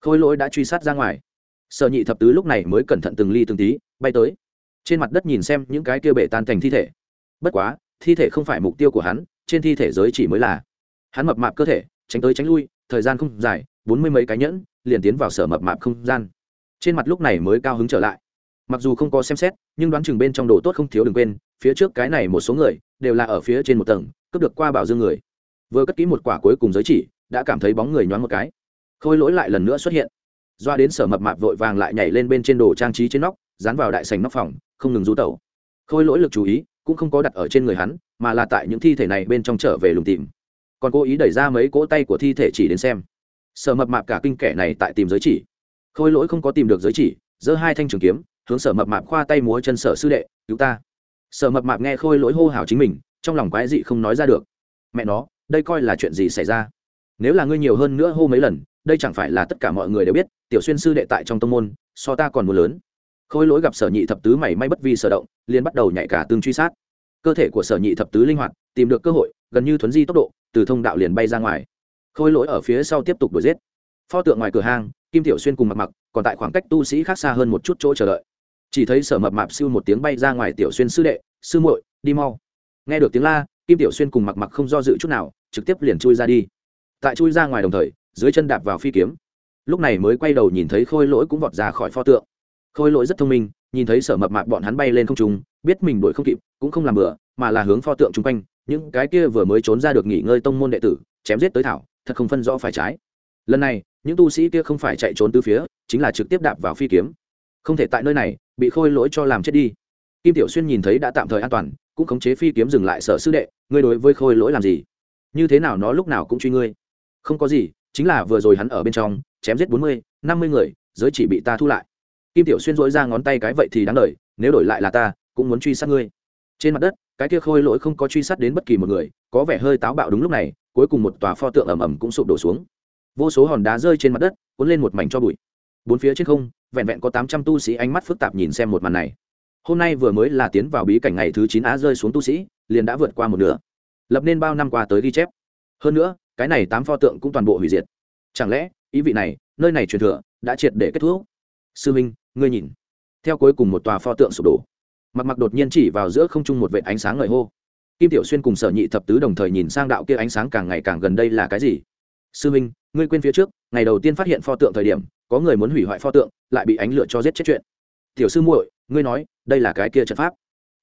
Khôi lỗi đã truy sát ra ngoài sở nhị thập tứ lúc này mới cẩn thận từng ly từng tí, bay tới. Trên mặt đất nhìn xem những cái kia bể tan thành thi thể. Bất quá, thi thể không phải mục tiêu của hắn, trên thi thể giới chỉ mới là. Hắn mập mạp cơ thể, tránh tới tránh lui, thời gian không dài, bốn mươi mấy cái nhẫn, liền tiến vào sở mập mạp không gian. Trên mặt lúc này mới cao hứng trở lại. Mặc dù không có xem xét, nhưng đoán chừng bên trong đồ tốt không thiếu đừng quên, phía trước cái này một số người, đều là ở phía trên một tầng, cướp được qua bảo dương người. Vừa cất kỹ một quả cuối cùng giới chỉ, đã cảm thấy bóng người nhoáng một cái. Khôi lỗi lại lần nữa xuất hiện doa đến sở mập mạp vội vàng lại nhảy lên bên trên đồ trang trí trên nóc, dán vào đại sành nóc phòng, không ngừng rú tẩu. Khôi lỗi lực chú ý cũng không có đặt ở trên người hắn, mà là tại những thi thể này bên trong trở về lùng tìm. Còn cố ý đẩy ra mấy cỗ tay của thi thể chỉ đến xem. Sở mập mạp cả kinh kẻ này tại tìm giới chỉ. Khôi lỗi không có tìm được giới chỉ, giơ hai thanh trường kiếm, hướng sở mập mạp khoa tay múa chân sở sư đệ, cứu ta. Sở mập mạp nghe khôi lỗi hô hào chính mình, trong lòng quái dị không nói ra được. Mẹ nó, đây coi là chuyện gì xảy ra? Nếu là ngươi nhiều hơn nữa hô mấy lần đây chẳng phải là tất cả mọi người đều biết, tiểu xuyên sư đệ tại trong tông môn, so ta còn mưa lớn. Khôi lỗi gặp sở nhị thập tứ mảy may bất vi sở động, liền bắt đầu nhảy cả tương truy sát. Cơ thể của sở nhị thập tứ linh hoạt, tìm được cơ hội, gần như thuấn di tốc độ, từ thông đạo liền bay ra ngoài. Khôi lỗi ở phía sau tiếp tục đuổi giết. Pho tượng ngoài cửa hang, kim tiểu xuyên cùng mặc mặc còn tại khoảng cách tu sĩ khác xa hơn một chút chỗ chờ đợi. Chỉ thấy sở mập mạp siêu một tiếng bay ra ngoài tiểu xuyên sư đệ, sư muội, đi mau. Nghe được tiếng la, kim tiểu xuyên cùng mặc mặc không do dự chút nào, trực tiếp liền chui ra đi. Tại chui ra ngoài đồng thời dưới chân đạp vào phi kiếm. Lúc này mới quay đầu nhìn thấy khôi lỗi cũng vọt ra khỏi pho tượng. Khôi lỗi rất thông minh, nhìn thấy sở mập mạp bọn hắn bay lên không trung, biết mình đuổi không kịp, cũng không làm bừa, mà là hướng pho tượng chung quanh, những cái kia vừa mới trốn ra được nghỉ ngơi tông môn đệ tử, chém giết tới thảo, thật không phân rõ phải trái. Lần này, những tu sĩ kia không phải chạy trốn từ phía, chính là trực tiếp đạp vào phi kiếm. Không thể tại nơi này, bị khôi lỗi cho làm chết đi. Kim tiểu xuyên nhìn thấy đã tạm thời an toàn, cũng khống chế phi kiếm dừng lại sở sư đệ, ngươi đối với khôi lỗi làm gì? Như thế nào nó lúc nào cũng truy ngươi? Không có gì chính là vừa rồi hắn ở bên trong, chém giết bốn mươi, năm mươi người, giới chỉ bị ta thu lại. Kim tiểu xuyên dỗi ra ngón tay cái vậy thì đáng lời, nếu đổi lại là ta, cũng muốn truy sát ngươi. Trên mặt đất, cái kia khôi lỗi không có truy sát đến bất kỳ một người, có vẻ hơi táo bạo đúng lúc này, cuối cùng một tòa pho tượng ầm ầm cũng sụp đổ xuống. Vô số hòn đá rơi trên mặt đất, cuốn lên một mảnh cho bụi. Bốn phía trên không, vẹn vẹn có tám trăm tu sĩ ánh mắt phức tạp nhìn xem một màn này. Hôm nay vừa mới là tiến vào bí cảnh ngày thứ chín á rơi xuống tu sĩ, liền đã vượt qua một nửa. Lập nên bao năm qua tới ghi chép. Hơn nữa cái này tám pho tượng cũng toàn bộ hủy diệt. Chẳng lẽ, ý vị này, nơi này truyền thừa, đã triệt để kết thúc? Sư minh, ngươi nhìn. Theo cuối cùng một tòa pho tượng sụp đổ. Mặc mặc đột nhiên chỉ vào giữa không trung một vệ ánh sáng ngời hô. Kim tiểu xuyên cùng sở nhị thập tứ đồng thời nhìn sang đạo kia ánh sáng càng ngày càng gần đây là cái gì? Sư minh, ngươi quên phía trước, ngày đầu tiên phát hiện pho tượng thời điểm, có người muốn hủy hoại pho tượng, lại bị ánh lửa cho giết chết chuyện. Tiểu sư muội, ngươi nói, đây là cái kia trận pháp.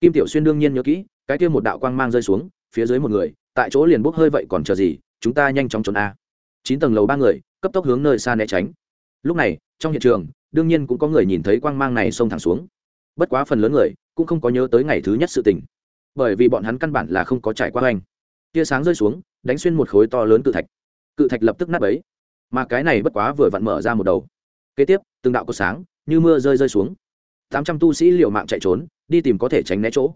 Kim tiểu xuyên đương nhiên nhớ kỹ, cái kia một đạo quang mang rơi xuống, phía dưới một người, tại chỗ liền bốc hơi vậy còn chờ gì? Chúng ta nhanh chóng trốn a. Chín tầng lầu ba người, cấp tốc hướng nơi xa né tránh. Lúc này, trong hiện trường, đương nhiên cũng có người nhìn thấy quang mang này xông thẳng xuống. Bất quá phần lớn người cũng không có nhớ tới ngày thứ nhất sự tình. Bởi vì bọn hắn căn bản là không có trải qua hoành. Tia sáng rơi xuống, đánh xuyên một khối to lớn cự thạch. Cự thạch lập tức nát ấy mà cái này bất quá vừa vặn mở ra một đầu. Kế tiếp, từng đạo có sáng như mưa rơi rơi xuống. Tám trăm tu sĩ liều mạng chạy trốn, đi tìm có thể tránh né chỗ.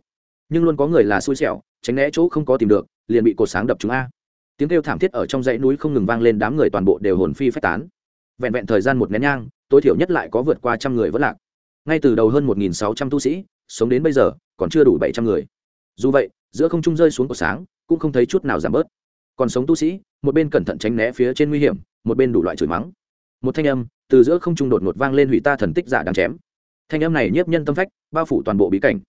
Nhưng luôn có người là xui xẻo, tránh né chỗ không có tìm được, liền bị cột sáng đập chúng a tiếng kêu thảm thiết ở trong dãy núi không ngừng vang lên, đám người toàn bộ đều hồn phi phách tán. Vẹn vẹn thời gian một nén nhang, tối thiểu nhất lại có vượt qua trăm người vẫn lạc. Ngay từ đầu hơn một nghìn sáu trăm tu sĩ, sống đến bây giờ, còn chưa đủ bảy trăm người. Dù vậy, giữa không trung rơi xuống của sáng, cũng không thấy chút nào giảm bớt. Còn sống tu sĩ, một bên cẩn thận tránh né phía trên nguy hiểm, một bên đủ loại chửi mắng. Một thanh âm từ giữa không trung đột ngột vang lên, hủy ta thần tích giả đang chém. Thanh âm này nhiếp nhân tâm phách, bao phủ toàn bộ bí cảnh.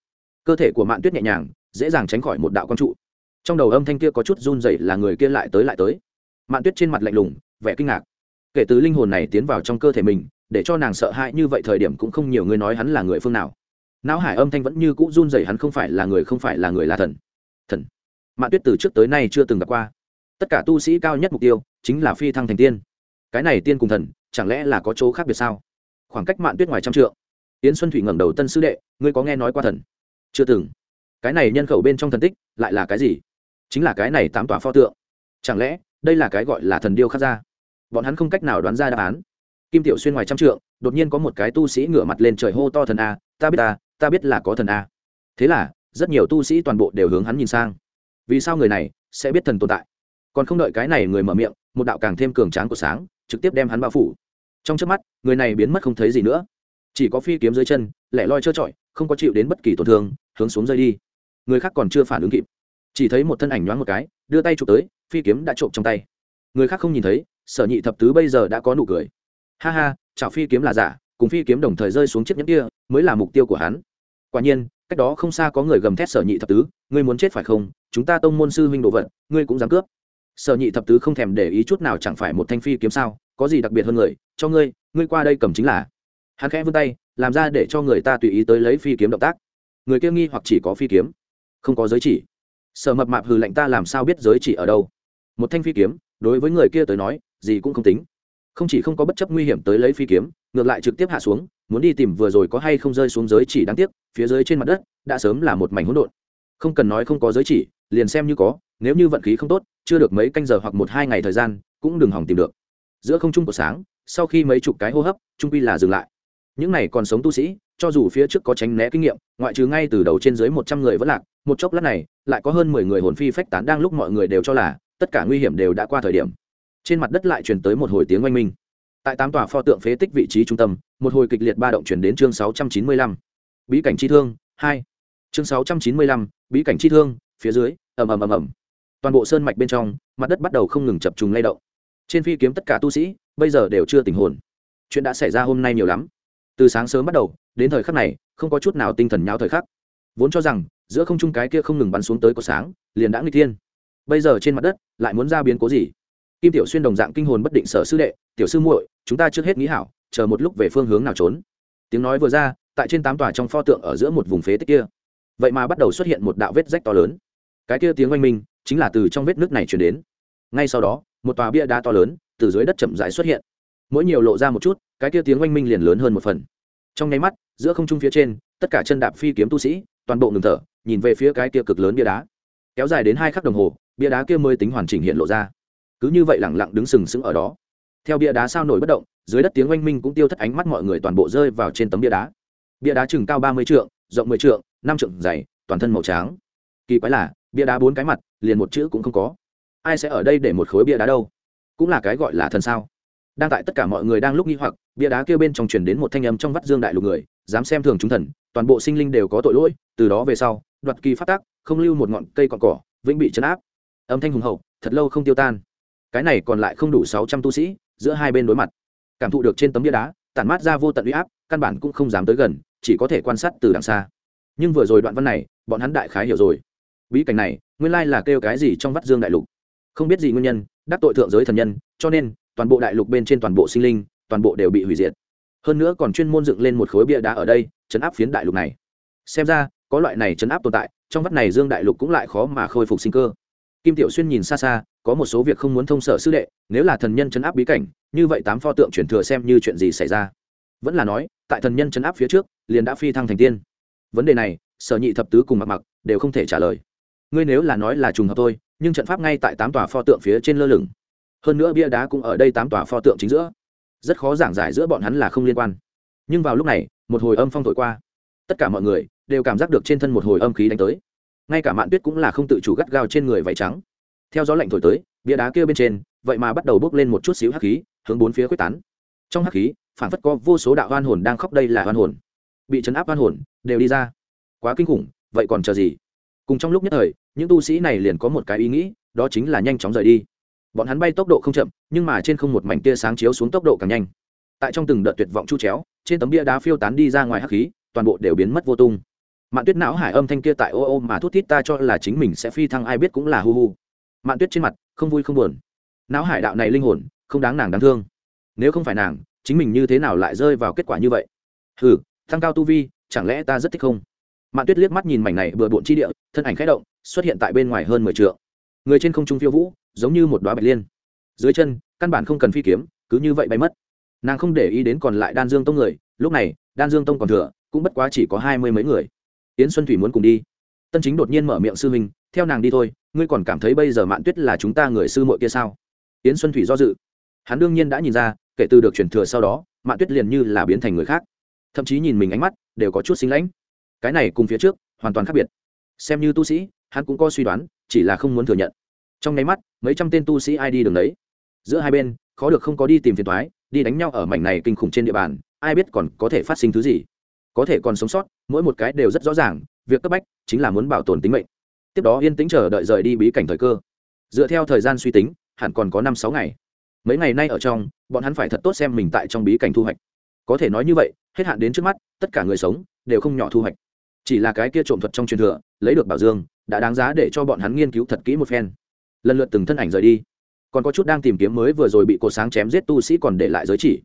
Cơ thể của mạn tuyết nhẹ nhàng, dễ dàng tránh khỏi một đạo quang trụ trong đầu âm thanh kia có chút run rẩy là người kia lại tới lại tới. Mạn tuyết trên mặt lạnh lùng, vẻ kinh ngạc. Kể từ linh hồn này tiến vào trong cơ thể mình, để cho nàng sợ hãi như vậy thời điểm cũng không nhiều người nói hắn là người phương nào. Não hải âm thanh vẫn như cũ run rẩy hắn không phải là người, không phải là người là thần. Thần. Mạn tuyết từ trước tới nay chưa từng gặp qua. Tất cả tu sĩ cao nhất mục tiêu chính là phi thăng thành tiên. Cái này tiên cùng thần, chẳng lẽ là có chỗ khác biệt sao? Khoảng cách mạn tuyết ngoài trăm trượng. Yến xuân thủy ngẩng đầu, tân sư đệ, ngươi có nghe nói qua thần? Chưa từng. Cái này nhân khẩu bên trong thần tích lại là cái gì? Chính là cái này tám tòa pho tượng. Chẳng lẽ, đây là cái gọi là thần điêu khắc ra bọn hắn không cách nào đoán ra đáp án. Kim tiểu xuyên ngoài trăm trượng, đột nhiên có một cái tu sĩ ngửa mặt lên trời hô to thần a, ta biết ta ta biết là có thần a. Thế là, rất nhiều tu sĩ toàn bộ đều hướng hắn nhìn sang. Vì sao người này sẽ biết thần tồn tại? Còn không đợi cái này người mở miệng, một đạo càng thêm cường tráng của sáng trực tiếp đem hắn bao phủ. Trong trước mắt, người này biến mất không thấy gì nữa. Chỉ có phi kiếm dưới chân, lẻ loi trơ trọi, không có chịu đến bất kỳ tổn thương, hướng xuống rơi đi. Người khác còn chưa phản ứng kịp chỉ thấy một thân ảnh nhoáng một cái, đưa tay chụp tới, phi kiếm đã trộm trong tay. Người khác không nhìn thấy, sở nhị thập tứ bây giờ đã có nụ cười. Ha ha, chảo phi kiếm là giả, cùng phi kiếm đồng thời rơi xuống chiếc nhẫn kia, mới là mục tiêu của hắn. Quả nhiên, cách đó không xa có người gầm thét sở nhị thập tứ, ngươi muốn chết phải không? Chúng ta tông môn sư huynh đồ vật, ngươi cũng dám cướp. Sở nhị thập tứ không thèm để ý chút nào chẳng phải một thanh phi kiếm sao, có gì đặc biệt hơn người, cho ngươi ngươi qua đây cầm chính là. Hắn khẽ vươn tay, làm ra để cho người ta tùy ý tới lấy phi kiếm động tác. Người kia nghi hoặc chỉ có phi kiếm, không có giới chỉ sở mập mạp hừ lạnh ta làm sao biết giới chỉ ở đâu? Một thanh phi kiếm, đối với người kia tới nói, gì cũng không tính. Không chỉ không có bất chấp nguy hiểm tới lấy phi kiếm, ngược lại trực tiếp hạ xuống, muốn đi tìm vừa rồi có hay không rơi xuống giới chỉ đáng tiếc, phía dưới trên mặt đất, đã sớm là một mảnh hỗn độn. Không cần nói không có giới chỉ, liền xem như có, nếu như vận khí không tốt, chưa được mấy canh giờ hoặc một hai ngày thời gian, cũng đừng hỏng tìm được. Giữa không trung của sáng, sau khi mấy chục cái hô hấp, trung quy là dừng lại. Những này còn sống tu sĩ, cho dù phía trước có tránh né kinh nghiệm, ngoại trừ ngay từ đầu trên dưới một trăm người vẫn lạc một chốc lát này, lại có hơn mười người hồn phi phách tán đang lúc mọi người đều cho là, tất cả nguy hiểm đều đã qua thời điểm. Trên mặt đất lại truyền tới một hồi tiếng oanh minh. Tại tám tòa pho tượng phế tích vị trí trung tâm, một hồi kịch liệt ba động chuyển đến chương sáu trăm chín mươi lăm. Bí cảnh chi thương, hai. Chương sáu trăm chín mươi lăm, bí cảnh chi thương, phía dưới, ầm ầm ầm ầm. Toàn bộ sơn mạch bên trong, mặt đất bắt đầu không ngừng chập trùng lay động. Trên phi kiếm tất cả tu sĩ, bây giờ đều chưa tình hồn. Chuyện đã xảy ra hôm nay nhiều lắm. Từ sáng sớm bắt đầu, đến thời khắc này, không có chút nào tinh thần nháo thời khắc. Vốn cho rằng giữa không trung cái kia không ngừng bắn xuống tới có sáng, liền đã nguy thiên. Bây giờ trên mặt đất, lại muốn ra biến cố gì? Kim tiểu xuyên đồng dạng kinh hồn bất định sở sư đệ, tiểu sư muội, chúng ta trước hết nghĩ hảo, chờ một lúc về phương hướng nào trốn. Tiếng nói vừa ra, tại trên tám tòa trong pho tượng ở giữa một vùng phế tích kia, vậy mà bắt đầu xuất hiện một đạo vết rách to lớn. Cái kia tiếng oanh minh, chính là từ trong vết nước này chuyển đến. Ngay sau đó, một tòa bia đá to lớn, từ dưới đất chậm rãi xuất hiện. Mỗi nhiều lộ ra một chút, cái kia tiếng oanh minh liền lớn hơn một phần. Trong nháy mắt, giữa không trung phía trên, tất cả chân đạp phi kiếm tu sĩ toàn bộ ngừng thở, nhìn về phía cái kia cực lớn bia đá. Kéo dài đến hai khắc đồng hồ, bia đá kia mới tính hoàn chỉnh hiện lộ ra. Cứ như vậy lẳng lặng đứng sừng sững ở đó. Theo bia đá sao nổi bất động, dưới đất tiếng oanh minh cũng tiêu thất ánh mắt mọi người toàn bộ rơi vào trên tấm bia đá. Bia đá chừng cao ba mươi trượng, rộng mười trượng, năm trượng dày, toàn thân màu trắng. Kỳ quái là, bia đá bốn cái mặt, liền một chữ cũng không có. Ai sẽ ở đây để một khối bia đá đâu? Cũng là cái gọi là thần sao? Đang tại tất cả mọi người đang lúc nghi hoặc, bia đá kêu bên trong truyền đến một thanh âm trong vắt dương đại lục người, dám xem thường chúng thần toàn bộ sinh linh đều có tội lỗi, từ đó về sau, đoạt kỳ phát tác không lưu một ngọn cây cọn cỏ, vĩnh bị chấn áp. Âm thanh hùng hậu, thật lâu không tiêu tan. Cái này còn lại không đủ sáu trăm tu sĩ, giữa hai bên đối mặt. Cảm thụ được trên tấm bia đá, tản mát ra vô tận uy áp, căn bản cũng không dám tới gần, chỉ có thể quan sát từ đằng xa. Nhưng vừa rồi đoạn văn này, bọn hắn đại khái hiểu rồi. Bí cảnh này, nguyên lai là kêu cái gì trong vắt dương đại lục. Không biết gì nguyên nhân, đắc tội thượng giới thần nhân, cho nên, toàn bộ đại lục bên trên toàn bộ sinh linh, toàn bộ đều bị hủy diệt hơn nữa còn chuyên môn dựng lên một khối bia đá ở đây, chấn áp phiến đại lục này. Xem ra, có loại này chấn áp tồn tại, trong vắt này dương đại lục cũng lại khó mà khôi phục sinh cơ. Kim tiểu xuyên nhìn xa xa, có một số việc không muốn thông sở sư đệ, nếu là thần nhân chấn áp bí cảnh, như vậy tám pho tượng truyền thừa xem như chuyện gì xảy ra. Vẫn là nói, tại thần nhân chấn áp phía trước, liền đã phi thăng thành tiên. Vấn đề này, sở nhị thập tứ cùng mặc mặc đều không thể trả lời. Ngươi nếu là nói là trùng hợp thôi, nhưng trận pháp ngay tại tám tòa pho tượng phía trên lơ lửng. Hơn nữa bia đá cũng ở đây tám tòa pho tượng chính giữa rất khó giảng giải giữa bọn hắn là không liên quan. Nhưng vào lúc này, một hồi âm phong thổi qua. Tất cả mọi người đều cảm giác được trên thân một hồi âm khí đánh tới. Ngay cả mạn tuyết cũng là không tự chủ gắt gao trên người vải trắng. Theo gió lạnh thổi tới, bia đá kia bên trên, vậy mà bắt đầu bốc lên một chút xíu hắc khí, hướng bốn phía quyết tán. Trong hắc khí phản phất có vô số đạo hoan hồn đang khóc đây là hoan hồn. Bị chấn áp hoan hồn, đều đi ra. Quá kinh khủng, vậy còn chờ gì? Cùng trong lúc nhất thời, những tu sĩ này liền có một cái ý nghĩ, đó chính là nhanh chóng rời đi. Bọn hắn bay tốc độ không chậm nhưng mà trên không một mảnh tia sáng chiếu xuống tốc độ càng nhanh. Tại trong từng đợt tuyệt vọng chu chéo, trên tấm bia đá phiêu tán đi ra ngoài hắc khí, toàn bộ đều biến mất vô tung. Mạn tuyết não hải âm thanh kia tại ô ô mà thút thít ta cho là chính mình sẽ phi thăng ai biết cũng là hu hu. Mạn tuyết trên mặt, không vui không buồn. Não hải đạo này linh hồn, không đáng nàng đáng thương. Nếu không phải nàng, chính mình như thế nào lại rơi vào kết quả như vậy? Hừ tăng cao tu vi, chẳng lẽ ta rất thích không? Mạn tuyết liếc mắt nhìn mảnh này bừa bộn chi địa, thân ảnh khẽ động, xuất hiện tại bên ngoài hơn mười t người trên không trung phiêu vũ, giống như một đoá bạch liên dưới chân, căn bản không cần phi kiếm, cứ như vậy bay mất. Nàng không để ý đến còn lại đan dương tông người, lúc này, đan dương tông còn thừa, cũng bất quá chỉ có hai mươi mấy người. Yến xuân thủy muốn cùng đi. Tân chính đột nhiên mở miệng sư huynh, theo nàng đi thôi, ngươi còn cảm thấy bây giờ mạn tuyết là chúng ta người sư muội kia sao? Yến xuân thủy do dự. Hắn đương nhiên đã nhìn ra, kể từ được truyền thừa sau đó, mạn tuyết liền như là biến thành người khác. Thậm chí nhìn mình ánh mắt, đều có chút xinh lãnh. Cái này cùng phía trước, hoàn toàn khác biệt. Xem như tu sĩ, hắn cũng có suy đoán, chỉ là không muốn thừa nhận. Trong nháy mắt, mấy trăm tên tu sĩ ai đi đường đấy giữa hai bên, khó được không có đi tìm phiền toái, đi đánh nhau ở mảnh này kinh khủng trên địa bàn, ai biết còn có thể phát sinh thứ gì. Có thể còn sống sót, mỗi một cái đều rất rõ ràng, việc cấp bách chính là muốn bảo tồn tính mệnh. Tiếp đó yên tĩnh chờ đợi rời đi bí cảnh thời cơ. Dựa theo thời gian suy tính, hẳn còn có năm sáu ngày. Mấy ngày nay ở trong, bọn hắn phải thật tốt xem mình tại trong bí cảnh thu hoạch. Có thể nói như vậy, hết hạn đến trước mắt, tất cả người sống đều không nhỏ thu hoạch. Chỉ là cái kia trộm thuật trong truyền thừa, lấy được bảo dương, đã đáng giá để cho bọn hắn nghiên cứu thật kỹ một phen. Lần lượt từng thân ảnh rời đi còn có chút đang tìm kiếm mới vừa rồi bị cột sáng chém giết tu sĩ còn để lại giới chỉ.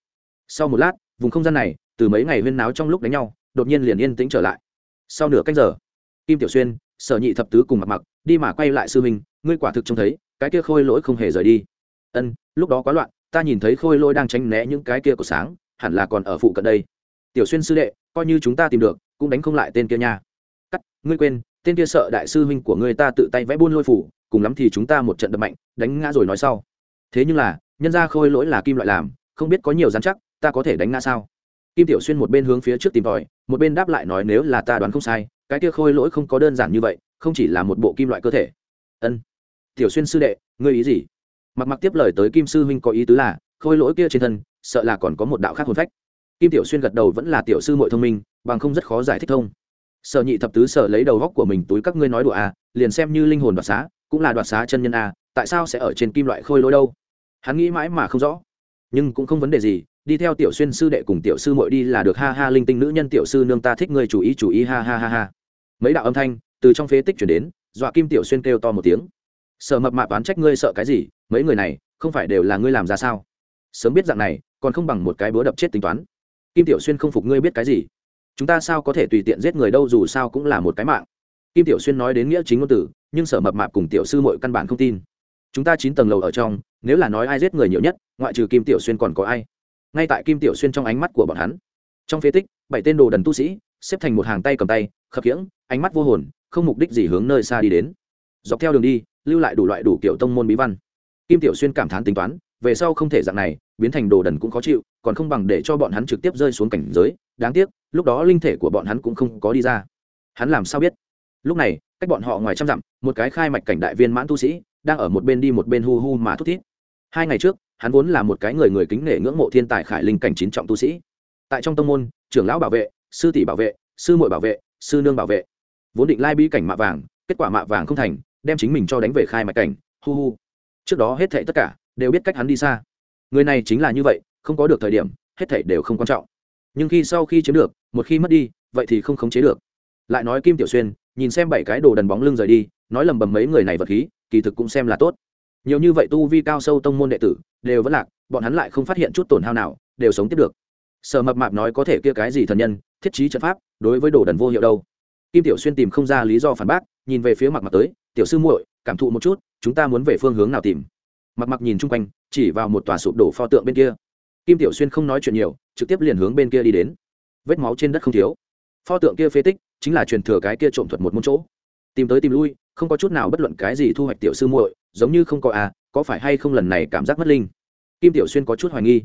Sau một lát, vùng không gian này, từ mấy ngày huyên náo trong lúc đánh nhau, đột nhiên liền yên tĩnh trở lại. Sau nửa cách giờ, kim tiểu xuyên, sở nhị thập tứ cùng mặc mặc đi mà quay lại sư huynh, ngươi quả thực trông thấy, cái kia khôi lỗi không hề rời đi. Ân, lúc đó quá loạn, ta nhìn thấy khôi lỗi đang tránh né những cái kia của sáng, hẳn là còn ở phụ cận đây. Tiểu xuyên sư đệ, coi như chúng ta tìm được, cũng đánh không lại tên kia nha. Cắt, ngươi quên, tên kia sợ đại sư huynh của ngươi ta tự tay vẽ buôn lôi phủ cùng lắm thì chúng ta một trận đập mạnh, đánh ngã rồi nói sau. Thế nhưng là, nhân ra khôi lỗi là kim loại làm, không biết có nhiều dán chắc, ta có thể đánh ngã sao? Kim tiểu xuyên một bên hướng phía trước tìm tòi, một bên đáp lại nói nếu là ta đoán không sai, cái kia khôi lỗi không có đơn giản như vậy, không chỉ là một bộ kim loại cơ thể. Ân. Tiểu xuyên sư đệ, ngươi ý gì? Mặc mặc tiếp lời tới kim sư huynh có ý tứ là, khôi lỗi kia trên thân, sợ là còn có một đạo khác hồn phách. Kim tiểu xuyên gật đầu vẫn là tiểu sư mội thông minh, bằng không rất khó giải thích thông. Sở nhị thập tứ sở lấy đầu góc của mình túi các ngươi nói đùa à liền xem như linh hồn đoạt xá cũng là đoạt xá chân nhân à tại sao sẽ ở trên kim loại khôi lỗi đâu? Hắn nghĩ mãi mà không rõ. Nhưng cũng không vấn đề gì, đi theo tiểu xuyên sư đệ cùng tiểu sư mội đi là được, ha ha, linh tinh nữ nhân tiểu sư nương ta thích ngươi chủ ý chủ ý, ha ha ha ha. Mấy đạo âm thanh từ trong phế tích chuyển đến, dọa kim tiểu xuyên kêu to một tiếng. Sợ mập mạp oán trách ngươi sợ cái gì? Mấy người này không phải đều là ngươi làm ra sao? Sớm biết dạng này, còn không bằng một cái búa đập chết tính toán. Kim tiểu xuyên không phục ngươi biết cái gì? Chúng ta sao có thể tùy tiện giết người đâu, dù sao cũng là một cái mạng. Kim tiểu xuyên nói đến nghĩa chính ngôn tử nhưng sở mập mạp cùng tiểu sư mội căn bản không tin. Chúng ta chín tầng lầu ở trong, nếu là nói ai giết người nhiều nhất, ngoại trừ kim tiểu xuyên còn có ai? Ngay tại kim tiểu xuyên trong ánh mắt của bọn hắn. Trong phế tích, bảy tên đồ đần tu sĩ, xếp thành một hàng tay cầm tay, khập khiễng, ánh mắt vô hồn, không mục đích gì hướng nơi xa đi đến. Dọc theo đường đi, lưu lại đủ loại đủ kiểu tông môn bí văn. Kim tiểu xuyên cảm thán tính toán, về sau không thể dạng này, biến thành đồ đần cũng khó chịu, còn không bằng để cho bọn hắn trực tiếp rơi xuống cảnh giới. Đáng tiếc, lúc đó linh thể của bọn hắn cũng không có đi ra. Hắn làm sao biết? Lúc này, cách bọn họ ngoài trăm dặm, một cái khai mạch cảnh đại viên mãn tu sĩ đang ở một bên đi một bên hu hu mà thút thít. Hai ngày trước, hắn vốn là một cái người người kính nể ngưỡng mộ thiên tài khải linh cảnh chín trọng tu sĩ. Tại trong tông môn, trưởng lão bảo vệ, sư tỷ bảo vệ, sư muội bảo vệ, sư nương bảo vệ. Vốn định lai bi cảnh mạ vàng, kết quả mạ vàng không thành, đem chính mình cho đánh về khai mạch cảnh, hu hu. Trước đó hết thệ tất cả đều biết cách hắn đi xa. Người này chính là như vậy, không có được thời điểm, hết thảy đều không quan trọng. Nhưng khi sau khi chiếm được, một khi mất đi, vậy thì không khống chế được. Lại nói kim tiểu xuyên nhìn xem bảy cái đồ đần bóng lưng rời đi, nói lầm bầm mấy người này vật khí, kỳ thực cũng xem là tốt. Nhiều như vậy tu vi cao sâu tông môn đệ tử, đều vẫn lạc, bọn hắn lại không phát hiện chút tổn hao nào, đều sống tiếp được. Sở mập mạp nói có thể kia cái gì thần nhân, thiết trí trận pháp, đối với đồ đần vô hiệu đâu. Kim tiểu xuyên tìm không ra lý do phản bác, nhìn về phía mặt mặt tới, tiểu sư muội, cảm thụ một chút, chúng ta muốn về phương hướng nào tìm? Mặt mặt nhìn chung quanh, chỉ vào một tòa sụp đổ pho tượng bên kia. Kim tiểu xuyên không nói chuyện nhiều, trực tiếp liền hướng bên kia đi đến. Vết máu trên đất không thiếu. Pho tượng kia phế tích chính là truyền thừa cái kia trộm thuật một môn chỗ. Tìm tới tìm lui, không có chút nào bất luận cái gì thu hoạch tiểu sư muội, giống như không có à có phải hay không lần này cảm giác mất linh? Kim tiểu xuyên có chút hoài nghi.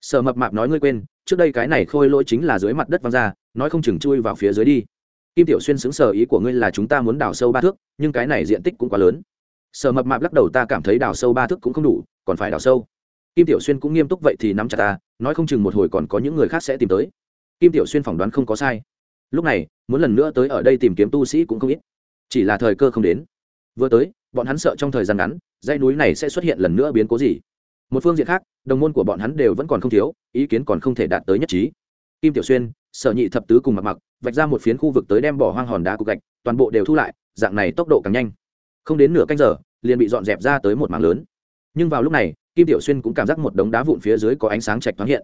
Sợ mập mạp nói ngươi quên, trước đây cái này khôi lỗi chính là dưới mặt đất văng ra, nói không chừng chui vào phía dưới đi. Kim tiểu xuyên xứng sở ý của ngươi là chúng ta muốn đào sâu ba thước, nhưng cái này diện tích cũng quá lớn. Sở mập mạp lắc đầu ta cảm thấy đào sâu ba thước cũng không đủ, còn phải đào sâu. Kim tiểu xuyên cũng nghiêm túc vậy thì nắm chặt ta, nói không chừng một hồi còn có những người khác sẽ tìm tới. Kim tiểu xuyên phỏng đoán không có sai lúc này, muốn lần nữa tới ở đây tìm kiếm tu sĩ cũng không ít. Chỉ là thời cơ không đến. Vừa tới, bọn hắn sợ trong thời gian ngắn, dãy núi này sẽ xuất hiện lần nữa biến cố gì. Một phương diện khác, đồng môn của bọn hắn đều vẫn còn không thiếu, ý kiến còn không thể đạt tới nhất trí. Kim tiểu xuyên, sở nhị thập tứ cùng mặc mặc vạch ra một phiến khu vực tới đem bỏ hoang hòn đá cục gạch, toàn bộ đều thu lại, dạng này tốc độ càng nhanh. Không đến nửa canh giờ, liền bị dọn dẹp ra tới một mảng lớn. Nhưng vào lúc này, kim tiểu xuyên cũng cảm giác một đống đá vụn phía dưới có ánh sáng chạch thoáng hiện.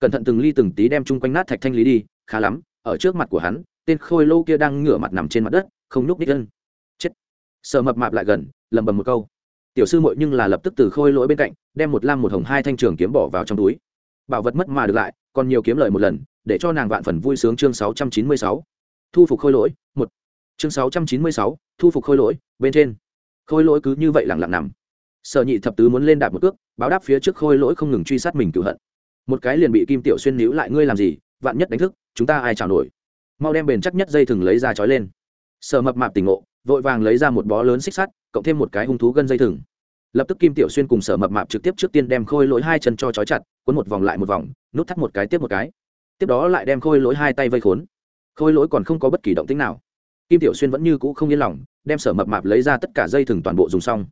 Cẩn thận từng ly từng tí đem chung quanh nát thạch thanh lý đi, khá lắm ở trước mặt của hắn, tên khôi lô kia đang ngửa mặt nằm trên mặt đất, không nhúc ních gân chết. Sợ mập mạp lại gần lầm bầm một câu. Tiểu sư muội nhưng là lập tức từ khôi lỗi bên cạnh, đem một lam một hồng hai thanh trường kiếm bỏ vào trong túi. Bảo vật mất mà được lại, còn nhiều kiếm lời một lần, để cho nàng vạn phần vui sướng chương sáu trăm chín mươi sáu. Thu phục khôi lỗi, một. Chương sáu trăm chín mươi sáu, thu phục khôi lỗi, bên trên. Khôi lỗi cứ như vậy lẳng lặng nằm. Sở nhị thập tứ muốn lên đạp một cước, báo đáp phía trước khôi lỗi không ngừng truy sát mình cựu hận. Một cái liền bị kim tiểu xuyên níu lại, ngươi làm gì? Vạn nhất đánh thức, chúng ta ai chào nổi? Mau đem bền chắc nhất dây thừng lấy ra trói lên. Sở mập mạp tỉnh ngộ, vội vàng lấy ra một bó lớn xích sắt, cộng thêm một cái hung thú gân dây thừng. Lập tức kim tiểu xuyên cùng sở mập mạp trực tiếp trước tiên đem khôi lỗi hai chân cho trói chặt, cuốn một vòng lại một vòng, nút thắt một cái tiếp một cái. Tiếp đó lại đem khôi lỗi hai tay vây khốn. Khôi lỗi còn không có bất kỳ động tính nào. Kim tiểu xuyên vẫn như cũ không yên lòng, đem sở mập mạp lấy ra tất cả dây thừng toàn bộ dùng xong.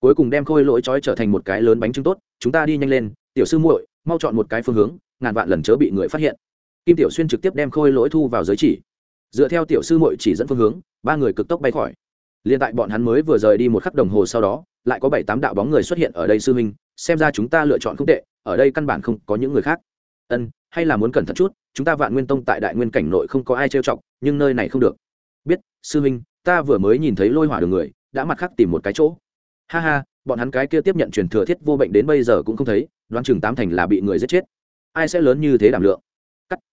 Cuối cùng đem khôi lỗi trói trở thành một cái lớn bánh trưng tốt, chúng ta đi nhanh lên, tiểu sư muội, mau chọn một cái phương hướng, ngàn vạn lần chớ bị người phát hiện kim tiểu xuyên trực tiếp đem khôi lỗi thu vào giới chỉ. Dựa theo tiểu sư muội chỉ dẫn phương hướng, ba người cực tốc bay khỏi. Liền tại bọn hắn mới vừa rời đi một khắc đồng hồ sau đó, lại có bảy tám đạo bóng người xuất hiện ở đây sư minh xem ra chúng ta lựa chọn không tệ, ở đây căn bản không có những người khác. Ân, hay là muốn cẩn thận chút, chúng ta vạn nguyên tông tại đại nguyên cảnh nội không có ai trêu chọc, nhưng nơi này không được. Biết, sư minh ta vừa mới nhìn thấy lôi hỏa đường người, đã mặt khác tìm một cái chỗ. Ha ha, bọn hắn cái kia tiếp nhận truyền thừa thiết vô bệnh đến bây giờ cũng không thấy, đoán chừng tám thành là bị người giết chết. Ai sẽ lớn như thế đảm lượng?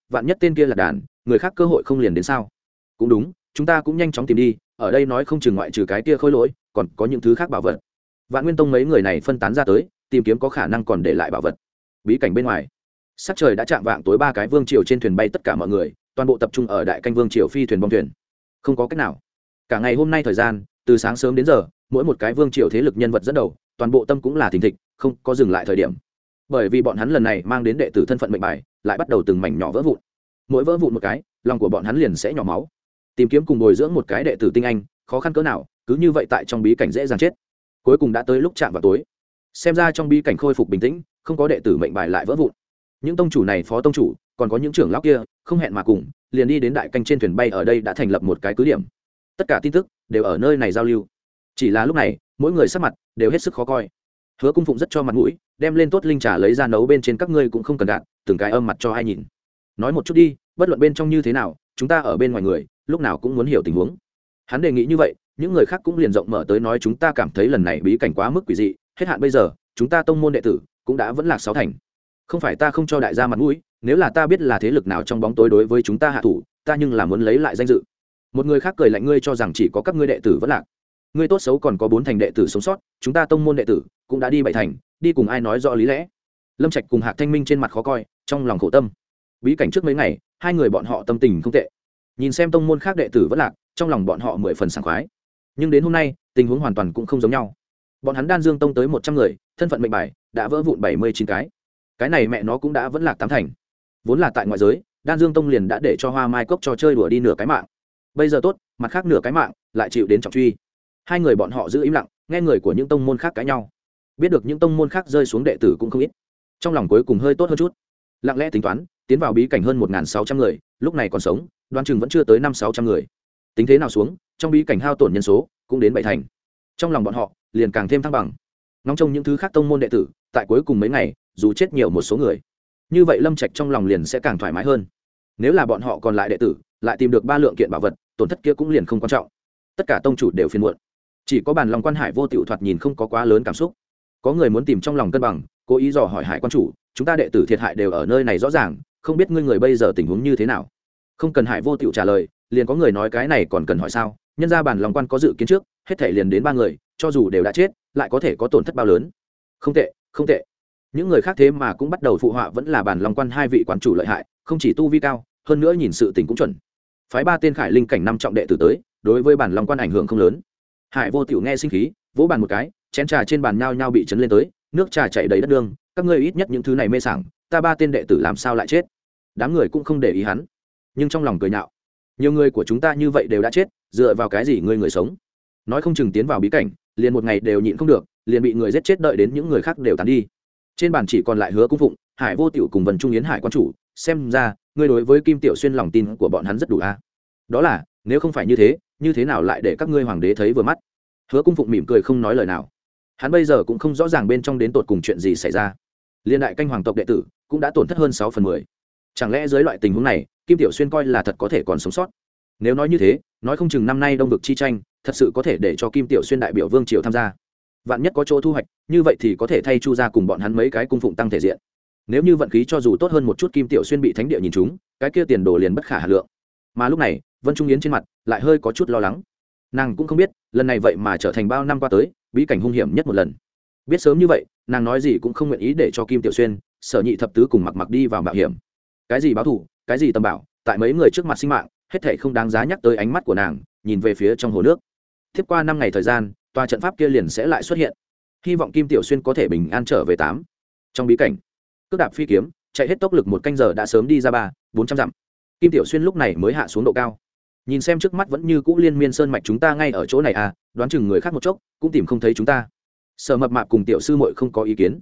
Vạn nhất tên kia là đàn, người khác cơ hội không liền đến sao? Cũng đúng, chúng ta cũng nhanh chóng tìm đi, ở đây nói không chừng ngoại trừ cái kia khôi lỗi, còn có những thứ khác bảo vật. Vạn nguyên tông mấy người này phân tán ra tới, tìm kiếm có khả năng còn để lại bảo vật. Bí cảnh bên ngoài. Sắc trời đã chạm vạng tối ba cái vương triều trên thuyền bay tất cả mọi người, toàn bộ tập trung ở đại canh vương triều phi thuyền bong thuyền. Không có cách nào. Cả ngày hôm nay thời gian, từ sáng sớm đến giờ, mỗi một cái vương triều thế lực nhân vật dẫn đầu, toàn bộ tâm cũng là thình thịch, không có dừng lại thời điểm. Bởi vì bọn hắn lần này mang đến đệ tử thân phận mệnh bài lại bắt đầu từng mảnh nhỏ vỡ vụn. Mỗi vỡ vụn một cái, lòng của bọn hắn liền sẽ nhỏ máu. Tìm kiếm cùng bồi dưỡng một cái đệ tử tinh anh, khó khăn cỡ nào, cứ như vậy tại trong bí cảnh dễ dàng chết. Cuối cùng đã tới lúc chạm vào tối. Xem ra trong bí cảnh khôi phục bình tĩnh, không có đệ tử mệnh bài lại vỡ vụn. Những tông chủ này phó tông chủ, còn có những trưởng lão kia, không hẹn mà cùng, liền đi đến đại canh trên thuyền bay ở đây đã thành lập một cái cứ điểm. Tất cả tin tức đều ở nơi này giao lưu. Chỉ là lúc này, mỗi người sắc mặt đều hết sức khó coi. Hứa cung phụng rất cho mặt mũi đem lên tốt linh trà lấy ra nấu bên trên các ngươi cũng không cần đạn từng cái âm mặt cho ai nhìn. Nói một chút đi, bất luận bên trong như thế nào, chúng ta ở bên ngoài người, lúc nào cũng muốn hiểu tình huống. Hắn đề nghị như vậy, những người khác cũng liền rộng mở tới nói chúng ta cảm thấy lần này bí cảnh quá mức quỷ dị, hết hạn bây giờ, chúng ta tông môn đệ tử cũng đã vẫn lạc sáu thành. Không phải ta không cho đại gia mặt mũi, nếu là ta biết là thế lực nào trong bóng tối đối với chúng ta hạ thủ, ta nhưng là muốn lấy lại danh dự. Một người khác cười lạnh ngươi cho rằng chỉ có các ngươi đệ tử vẫn lạc ngươi tốt xấu còn có bốn thành đệ tử sống sót, chúng ta tông môn đệ tử cũng đã đi bảy thành, đi cùng ai nói rõ lý lẽ? Lâm trạch cùng hạc thanh minh trên mặt khó coi, trong lòng khổ tâm. Bí cảnh trước mấy ngày, hai người bọn họ tâm tình không tệ. Nhìn xem tông môn khác đệ tử vẫn lạc, trong lòng bọn họ mười phần sảng khoái. Nhưng đến hôm nay, tình huống hoàn toàn cũng không giống nhau. Bọn hắn đan dương tông tới một trăm người, thân phận mệnh bài đã vỡ vụn bảy mươi chín cái. Cái này mẹ nó cũng đã vẫn lạc tám thành. Vốn là tại ngoại giới, đan dương tông liền đã để cho hoa mai cốc cho chơi đùa đi nửa cái mạng. Bây giờ tốt, mặt khác nửa cái mạng, lại chịu đến trọng truy hai người bọn họ giữ im lặng, nghe người của những tông môn khác cãi nhau. Biết được những tông môn khác rơi xuống đệ tử cũng không ít. Trong lòng cuối cùng hơi tốt hơn chút. Lặng lẽ tính toán, tiến vào bí cảnh hơn một sáu trăm người, lúc này còn sống đoan chừng vẫn chưa tới năm sáu trăm người. Tính thế nào xuống, trong bí cảnh hao tổn nhân số cũng đến bảy thành. Trong lòng bọn họ, liền càng thêm thăng bằng. Ngóng trông những thứ khác tông môn đệ tử, tại cuối cùng mấy ngày, dù chết nhiều một số người. Như vậy lâm trạch trong lòng liền sẽ càng thoải mái hơn. Nếu là bọn họ còn lại đệ tử, lại tìm được ba lượng kiện bảo vật, tổn thất kia cũng liền không quan trọng. Tất cả tông chủ đều phiền muộn chỉ có bàn lòng quan hải vô tiểu thoạt nhìn không có quá lớn cảm xúc. Có người muốn tìm trong lòng cân bằng, cố ý dò hỏi hải quan chủ, chúng ta đệ tử thiệt hại đều ở nơi này rõ ràng, không biết ngươi người bây giờ tình huống như thế nào. Không cần hải vô tiểu trả lời, liền có người nói cái này còn cần hỏi sao? Nhân ra bản lòng quan có dự kiến trước, hết thể liền đến ba người, cho dù đều đã chết, lại có thể có tổn thất bao lớn. Không tệ không tệ. Những người khác thế mà cũng bắt đầu phụ họa vẫn là bản lòng quan hai vị quán chủ lợi hại, không chỉ tu vi cao, hơn nữa nhìn sự tình cũng chuẩn. Phái ba tên khải linh cảnh năm trọng đệ tử tới, đối với bản lòng quan ảnh hưởng không lớn hải vô tiểu nghe sinh khí, vỗ bàn một cái, chén trà trên bàn nhao nhao bị chấn lên tới, nước trà chảy đầy đất đường, các ngươi ít nhất những thứ này mê sảng, ta ba tên đệ tử làm sao lại chết? Đám người cũng không để ý hắn, nhưng trong lòng cười nhạo. Nhiều người của chúng ta như vậy đều đã chết, dựa vào cái gì ngươi người sống? Nói không chừng tiến vào bí cảnh, liền một ngày đều nhịn không được, liền bị người giết chết đợi đến những người khác đều tán đi. Trên bàn chỉ còn lại hứa cung phụng, hải vô tiểu cùng vần trung yến hải quan chủ, xem ra, ngươi đối với kim tiểu xuyên lòng tin của bọn hắn rất đủ a. Đó là nếu không phải như thế như thế nào lại để các ngươi hoàng đế thấy vừa mắt? Hứa cung phụng mỉm cười không nói lời nào. Hắn bây giờ cũng không rõ ràng bên trong đến tột cùng chuyện gì xảy ra. Liên đại canh hoàng tộc đệ tử cũng đã tổn thất hơn sáu phần mười. Chẳng lẽ dưới loại tình huống này, kim tiểu xuyên coi là thật có thể còn sống sót? Nếu nói như thế, nói không chừng năm nay đông vực chi tranh, thật sự có thể để cho kim tiểu xuyên đại biểu vương triều tham gia. Vạn nhất có chỗ thu hoạch, như vậy thì có thể thay chu ra cùng bọn hắn mấy cái cung phụng tăng thể diện. Nếu như vận khí cho dù tốt hơn một chút kim tiểu xuyên bị thánh địa nhìn chúng cái kia tiền đồ liền bất khả hà lượng. Mà lúc này vân trung yến trên mặt lại hơi có chút lo lắng. Nàng cũng không biết, lần này vậy mà trở thành bao năm qua tới, bí cảnh hung hiểm nhất một lần. Biết sớm như vậy, nàng nói gì cũng không nguyện ý để cho kim tiểu xuyên, sở nhị thập tứ cùng mặc mặc đi vào mạo hiểm. Cái gì báo thù, cái gì tầm bảo, tại mấy người trước mặt sinh mạng, hết thể không đáng giá nhắc tới ánh mắt của nàng, nhìn về phía trong hồ nước. Tiếp qua năm ngày thời gian, tòa trận pháp kia liền sẽ lại xuất hiện. Hy vọng kim tiểu xuyên có thể bình an trở về tám. Trong bí cảnh, cước đạp phi kiếm, chạy hết tốc lực một canh giờ đã sớm đi ra ba, bốn trăm dặm. Kim tiểu xuyên lúc này mới hạ xuống độ cao nhìn xem trước mắt vẫn như cũ liên miên sơn mạch chúng ta ngay ở chỗ này à đoán chừng người khác một chốc cũng tìm không thấy chúng ta. Sở mập mạp cùng tiểu sư muội không có ý kiến.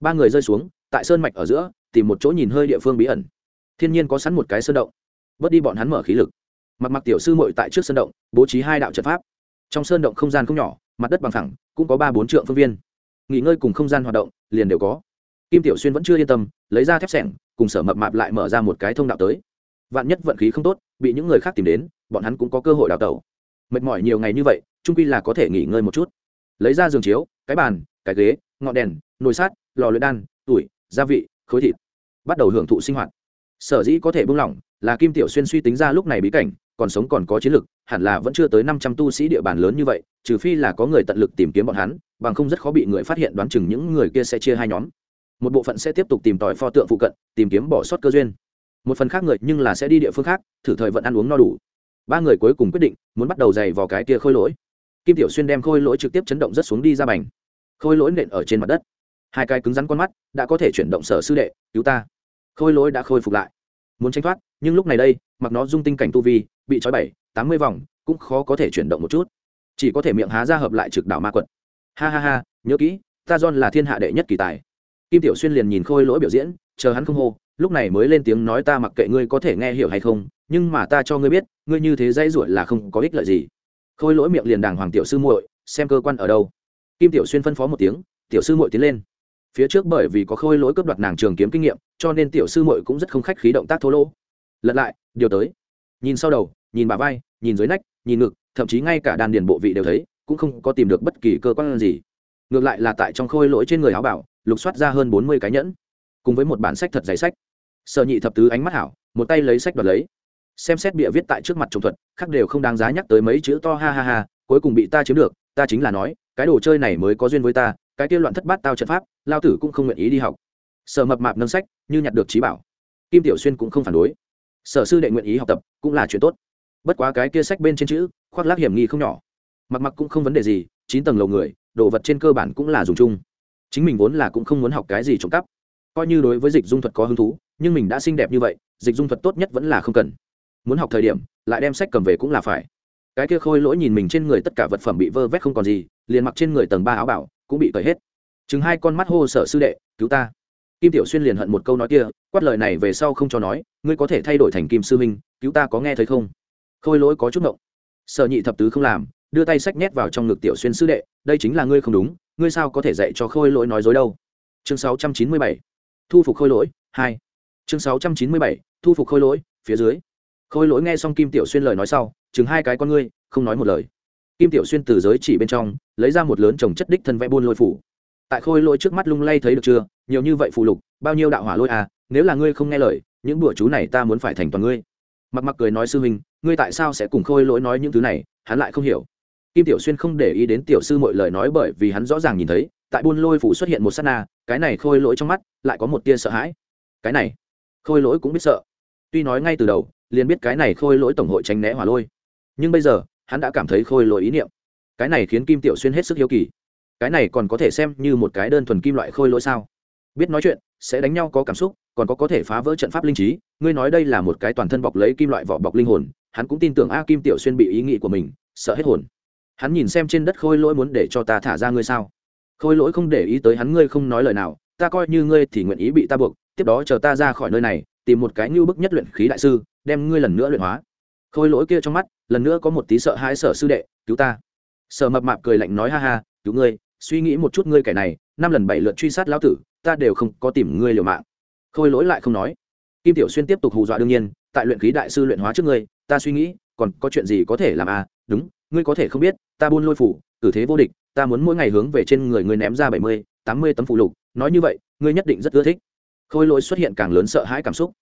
Ba người rơi xuống, tại sơn mạch ở giữa, tìm một chỗ nhìn hơi địa phương bí ẩn. Thiên nhiên có sẵn một cái sơn động. Bớt đi bọn hắn mở khí lực. Mặt mặc tiểu sư muội tại trước sơn động, bố trí hai đạo trận pháp. Trong sơn động không gian không nhỏ, mặt đất bằng thẳng cũng có ba bốn trượng phương viên. Nghỉ ngơi cùng không gian hoạt động, liền đều có. Kim tiểu xuyên vẫn chưa yên tâm, lấy ra thép sẻng, cùng sở mập mạp lại mở ra một cái thông đạo tới vạn nhất vận khí không tốt, bị những người khác tìm đến, bọn hắn cũng có cơ hội đào tẩu. Mệt mỏi nhiều ngày như vậy trung quy là có thể nghỉ ngơi một chút. Lấy ra giường chiếu, cái bàn, cái ghế, ngọn đèn, nồi sát lò luyện đan tủi gia vị, khối thịt. Bắt đầu hưởng thụ sinh hoạt. Sở dĩ có thể buông lỏng là kim tiểu xuyên suy tính ra lúc này bí cảnh, còn sống còn có chiến lực, hẳn là vẫn chưa tới năm trăm tu sĩ địa bàn lớn như vậy, trừ phi là có người tận lực tìm kiếm bọn hắn, bằng không rất khó bị người phát hiện đoán chừng những người kia sẽ chia hai nhóm. Một bộ phận sẽ tiếp tục tìm tòi pho tượng phụ cận, tìm kiếm bỏ sót cơ duyên một phần khác người nhưng là sẽ đi địa phương khác, thử thời vận ăn uống no đủ. Ba người cuối cùng quyết định muốn bắt đầu dày vào cái kia khôi lỗi. Kim tiểu xuyên đem khôi lỗi trực tiếp chấn động rất xuống đi ra bành. Khôi lỗi nện ở trên mặt đất. Hai cái cứng rắn con mắt đã có thể chuyển động sở sư đệ, cứu ta. Khôi lỗi đã khôi phục lại. Muốn tranh thoát, nhưng lúc này đây, mặc nó dung tinh cảnh tu vi, bị trói bảy, tám mươi vòng, cũng khó có thể chuyển động một chút. Chỉ có thể miệng há ra hợp lại trực đảo ma quật. Ha ha ha, nhớ kỹ, ta john là thiên hạ đệ nhất kỳ tài. Kim tiểu xuyên liền nhìn khôi lỗi biểu diễn, chờ hắn không hô lúc này mới lên tiếng nói ta mặc kệ ngươi có thể nghe hiểu hay không, nhưng mà ta cho ngươi biết, ngươi như thế dãy ruổi là không có ích lợi gì. Khôi lỗi miệng liền đàng hoàng tiểu sư muội, xem cơ quan ở đâu. Kim tiểu xuyên phân phó một tiếng, tiểu sư muội tiến lên. Phía trước bởi vì có khôi lỗi cướp đoạt nàng trường kiếm kinh nghiệm, cho nên tiểu sư muội cũng rất không khách khí động tác thô lỗ. Lật lại, điều tới. Nhìn sau đầu, nhìn bà vai, nhìn dưới nách, nhìn ngực, thậm chí ngay cả đàn điền bộ vị đều thấy, cũng không có tìm được bất kỳ cơ quan gì. Ngược lại là tại trong khôi lỗi trên người áo bảo, lục soát ra hơn bốn mươi cái nhẫn, cùng với một bản sách thật giấy sách sở nhị thập tứ ánh mắt hảo, một tay lấy sách đoạt lấy. Xem xét bịa viết tại trước mặt trồng thuật, khác đều không đáng giá nhắc tới mấy chữ to ha ha ha, cuối cùng bị ta chiếm được, ta chính là nói, cái đồ chơi này mới có duyên với ta, cái kia loạn thất bát tao trận pháp, lao tử cũng không nguyện ý đi học. Sở mập mạp nâng sách, như nhặt được trí bảo. Kim tiểu xuyên cũng không phản đối. Sở sư đệ nguyện ý học tập, cũng là chuyện tốt. Bất quá cái kia sách bên trên chữ, khoác lác hiểm nghi không nhỏ. Mặc mặc cũng không vấn đề gì, chín tầng lầu người, đồ vật trên cơ bản cũng là dùng chung. Chính mình vốn là cũng không muốn học cái gì trộm cắp. Coi như đối với dịch dung thuật có hứng thú nhưng mình đã xinh đẹp như vậy, dịch dung thuật tốt nhất vẫn là không cần. Muốn học thời điểm, lại đem sách cầm về cũng là phải. Cái kia khôi lỗi nhìn mình trên người tất cả vật phẩm bị vơ vét không còn gì, liền mặc trên người tầng ba áo bảo, cũng bị cởi hết. Chừng hai con mắt hô sở sư đệ, cứu ta. Kim tiểu xuyên liền hận một câu nói kia, quát lời này về sau không cho nói, ngươi có thể thay đổi thành kim sư minh, cứu ta có nghe thấy không? Khôi lỗi có chút ngộng. Sở nhị thập tứ không làm, đưa tay sách nhét vào trong ngực tiểu xuyên sư đệ, đây chính là ngươi không đúng, ngươi sao có thể dạy cho khôi lỗi nói dối đâu? Chương sáu trăm chín mươi bảy. Thu phục khôi lỗi, hai chương sáu trăm chín mươi bảy, thu phục khôi lỗi, phía dưới. Khôi lỗi nghe xong kim tiểu xuyên lời nói sau, chừng hai cái con ngươi, không nói một lời. Kim tiểu xuyên từ giới chỉ bên trong, lấy ra một lớn trồng chất đích thân vẽ buôn lôi phủ. Tại khôi lỗi trước mắt lung lay thấy được chưa? Nhiều như vậy phù lục, bao nhiêu đạo hỏa lôi à? Nếu là ngươi không nghe lời, những bữa chú này ta muốn phải thành toàn ngươi. Mặc mặc cười nói sư huynh, ngươi tại sao sẽ cùng khôi lỗi nói những thứ này? Hắn lại không hiểu. Kim tiểu xuyên không để ý đến tiểu sư mọi lời nói bởi vì hắn rõ ràng nhìn thấy, tại buôn lôi phủ xuất hiện một s á t na, cái này khôi lỗi trong mắt lại có một tia sợ hãi. Cái này khôi lỗi cũng biết sợ. Tuy nói ngay từ đầu, liền biết cái này khôi lỗi tổng hội tránh né hỏa lôi. Nhưng bây giờ, hắn đã cảm thấy khôi lỗi ý niệm. Cái này khiến kim tiểu xuyên hết sức hiếu kỳ. Cái này còn có thể xem như một cái đơn thuần kim loại khôi lỗi sao? Biết nói chuyện, sẽ đánh nhau có cảm xúc, còn có có thể phá vỡ trận pháp linh trí. Ngươi nói đây là một cái toàn thân bọc lấy kim loại vỏ bọc linh hồn, hắn cũng tin tưởng a kim tiểu xuyên bị ý nghĩ của mình sợ hết hồn. Hắn nhìn xem trên đất khôi lỗi muốn để cho ta thả ra ngươi sao? Khôi lỗi không để ý tới hắn, ngươi không nói lời nào, ta coi như ngươi thì nguyện ý bị ta buộc tiếp đó chờ ta ra khỏi nơi này, tìm một cái ngưu bức nhất luyện khí đại sư, đem ngươi lần nữa luyện hóa. Khôi lỗi kia trong mắt, lần nữa có một tí sợ hãi sở sư đệ, cứu ta. Sở mập mạp cười lạnh nói ha ha, cứu ngươi, suy nghĩ một chút ngươi kẻ này, năm lần bảy lượt truy sát lão tử, ta đều không có tìm ngươi liều mạng. Khôi lỗi lại không nói. Kim tiểu xuyên tiếp tục hù dọa đương nhiên, tại luyện khí đại sư luyện hóa trước ngươi, ta suy nghĩ, còn có chuyện gì có thể làm à? Đúng, ngươi có thể không biết, ta buôn lôi phủ, tử thế vô địch, ta muốn mỗi ngày hướng về trên người ngươi ném ra bảy mươi, tám mươi tấm phụ lục, nói như vậy, ngươi nhất định rất ưa thích khôi lỗi xuất hiện càng lớn sợ hãi cảm xúc.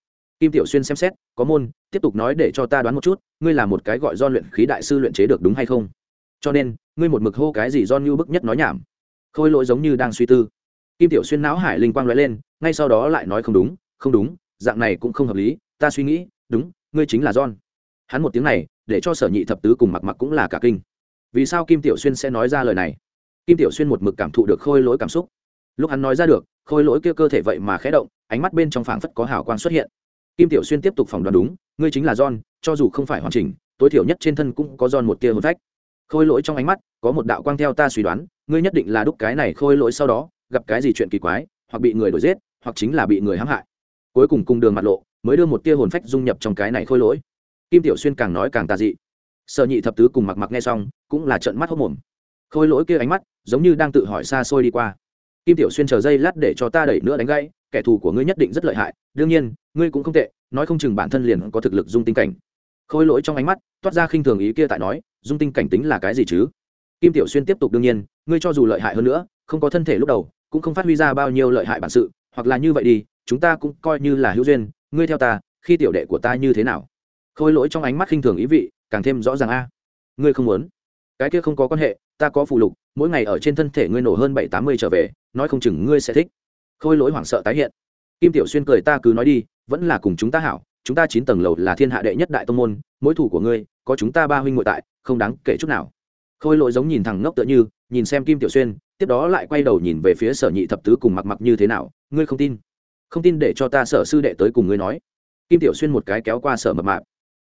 Kim tiểu xuyên xem xét, có môn, tiếp tục nói để cho ta đoán một chút, ngươi là một cái gọi do luyện khí đại sư luyện chế được đúng hay không? Cho nên, ngươi một mực hô cái gì do như bức nhất nói nhảm. Khôi lỗi giống như đang suy tư. Kim tiểu xuyên não hải linh quang l lên, ngay sau đó lại nói không đúng không đúng, dạng này cũng không hợp lý, ta suy nghĩ, đúng, ngươi chính là john. Hắn một tiếng này, để cho sở nhị thập tứ cùng mặc mặc cũng là cả kinh. Vì sao kim tiểu xuyên sẽ nói ra lời này? Kim tiểu xuyên một mực cảm thụ được khôi lỗi cảm xúc. Lúc hắn nói ra được khôi lỗi kia cơ thể vậy mà khẽ động, ánh mắt bên trong phảng phất có hào quang xuất hiện. Kim tiểu xuyên tiếp tục phỏng đoán đúng, ngươi chính là john, cho dù không phải hoàn chỉnh, tối thiểu nhất trên thân cũng có john một tia hồn phách. Khôi lỗi trong ánh mắt, có một đạo quang theo ta suy đoán, ngươi nhất định là đúc cái này khôi lỗi sau đó, gặp cái gì chuyện kỳ quái, hoặc bị người đuổi giết, hoặc chính là bị người hãm hại. Cuối cùng cùng đường mặt lộ, mới đưa một tia hồn phách dung nhập trong cái này khôi lỗi. Kim tiểu xuyên càng nói càng tà dị. Sợ nhị thập tứ cùng mặc mặc nghe xong, cũng là trận mắt hốc mồm. Khôi lỗi kia ánh mắt, giống như đang tự hỏi xa xôi đi qua kim tiểu xuyên chờ giây lát để cho ta đẩy nữa đánh gãy, kẻ thù của ngươi nhất định rất lợi hại, đương nhiên, ngươi cũng không tệ, nói không chừng bản thân liền có thực lực dung tinh cảnh. Khôi lỗi trong ánh mắt, toát ra khinh thường ý kia tại nói, dung tinh cảnh tính là cái gì chứ? Kim tiểu xuyên tiếp tục đương nhiên, ngươi cho dù lợi hại hơn nữa, không có thân thể lúc đầu, cũng không phát huy ra bao nhiêu lợi hại bản sự, hoặc là như vậy đi, chúng ta cũng coi như là hữu duyên, ngươi theo ta, khi tiểu đệ của ta như thế nào? Khôi lỗi trong ánh mắt khinh thường ý vị, càng thêm rõ ràng a. Ngươi không muốn. Cái kia không có quan hệ, ta có phụ lục mỗi ngày ở trên thân thể ngươi nổ hơn bảy tám mươi trở về, nói không chừng ngươi sẽ thích. Khôi lỗi hoảng sợ tái hiện. Kim tiểu xuyên cười ta cứ nói đi, vẫn là cùng chúng ta hảo, chúng ta chín tầng lầu là thiên hạ đệ nhất đại tông môn mỗi thủ của ngươi, có chúng ta ba huynh ngụy tại, không đáng kể chút nào. Khôi lỗi giống nhìn thằng ngốc tựa như, nhìn xem kim tiểu xuyên, tiếp đó lại quay đầu nhìn về phía sở nhị thập tứ cùng mặc mặc như thế nào, ngươi không tin. Không tin để cho ta sở sư đệ tới cùng ngươi nói. Kim tiểu xuyên một cái kéo qua sở mập mạp.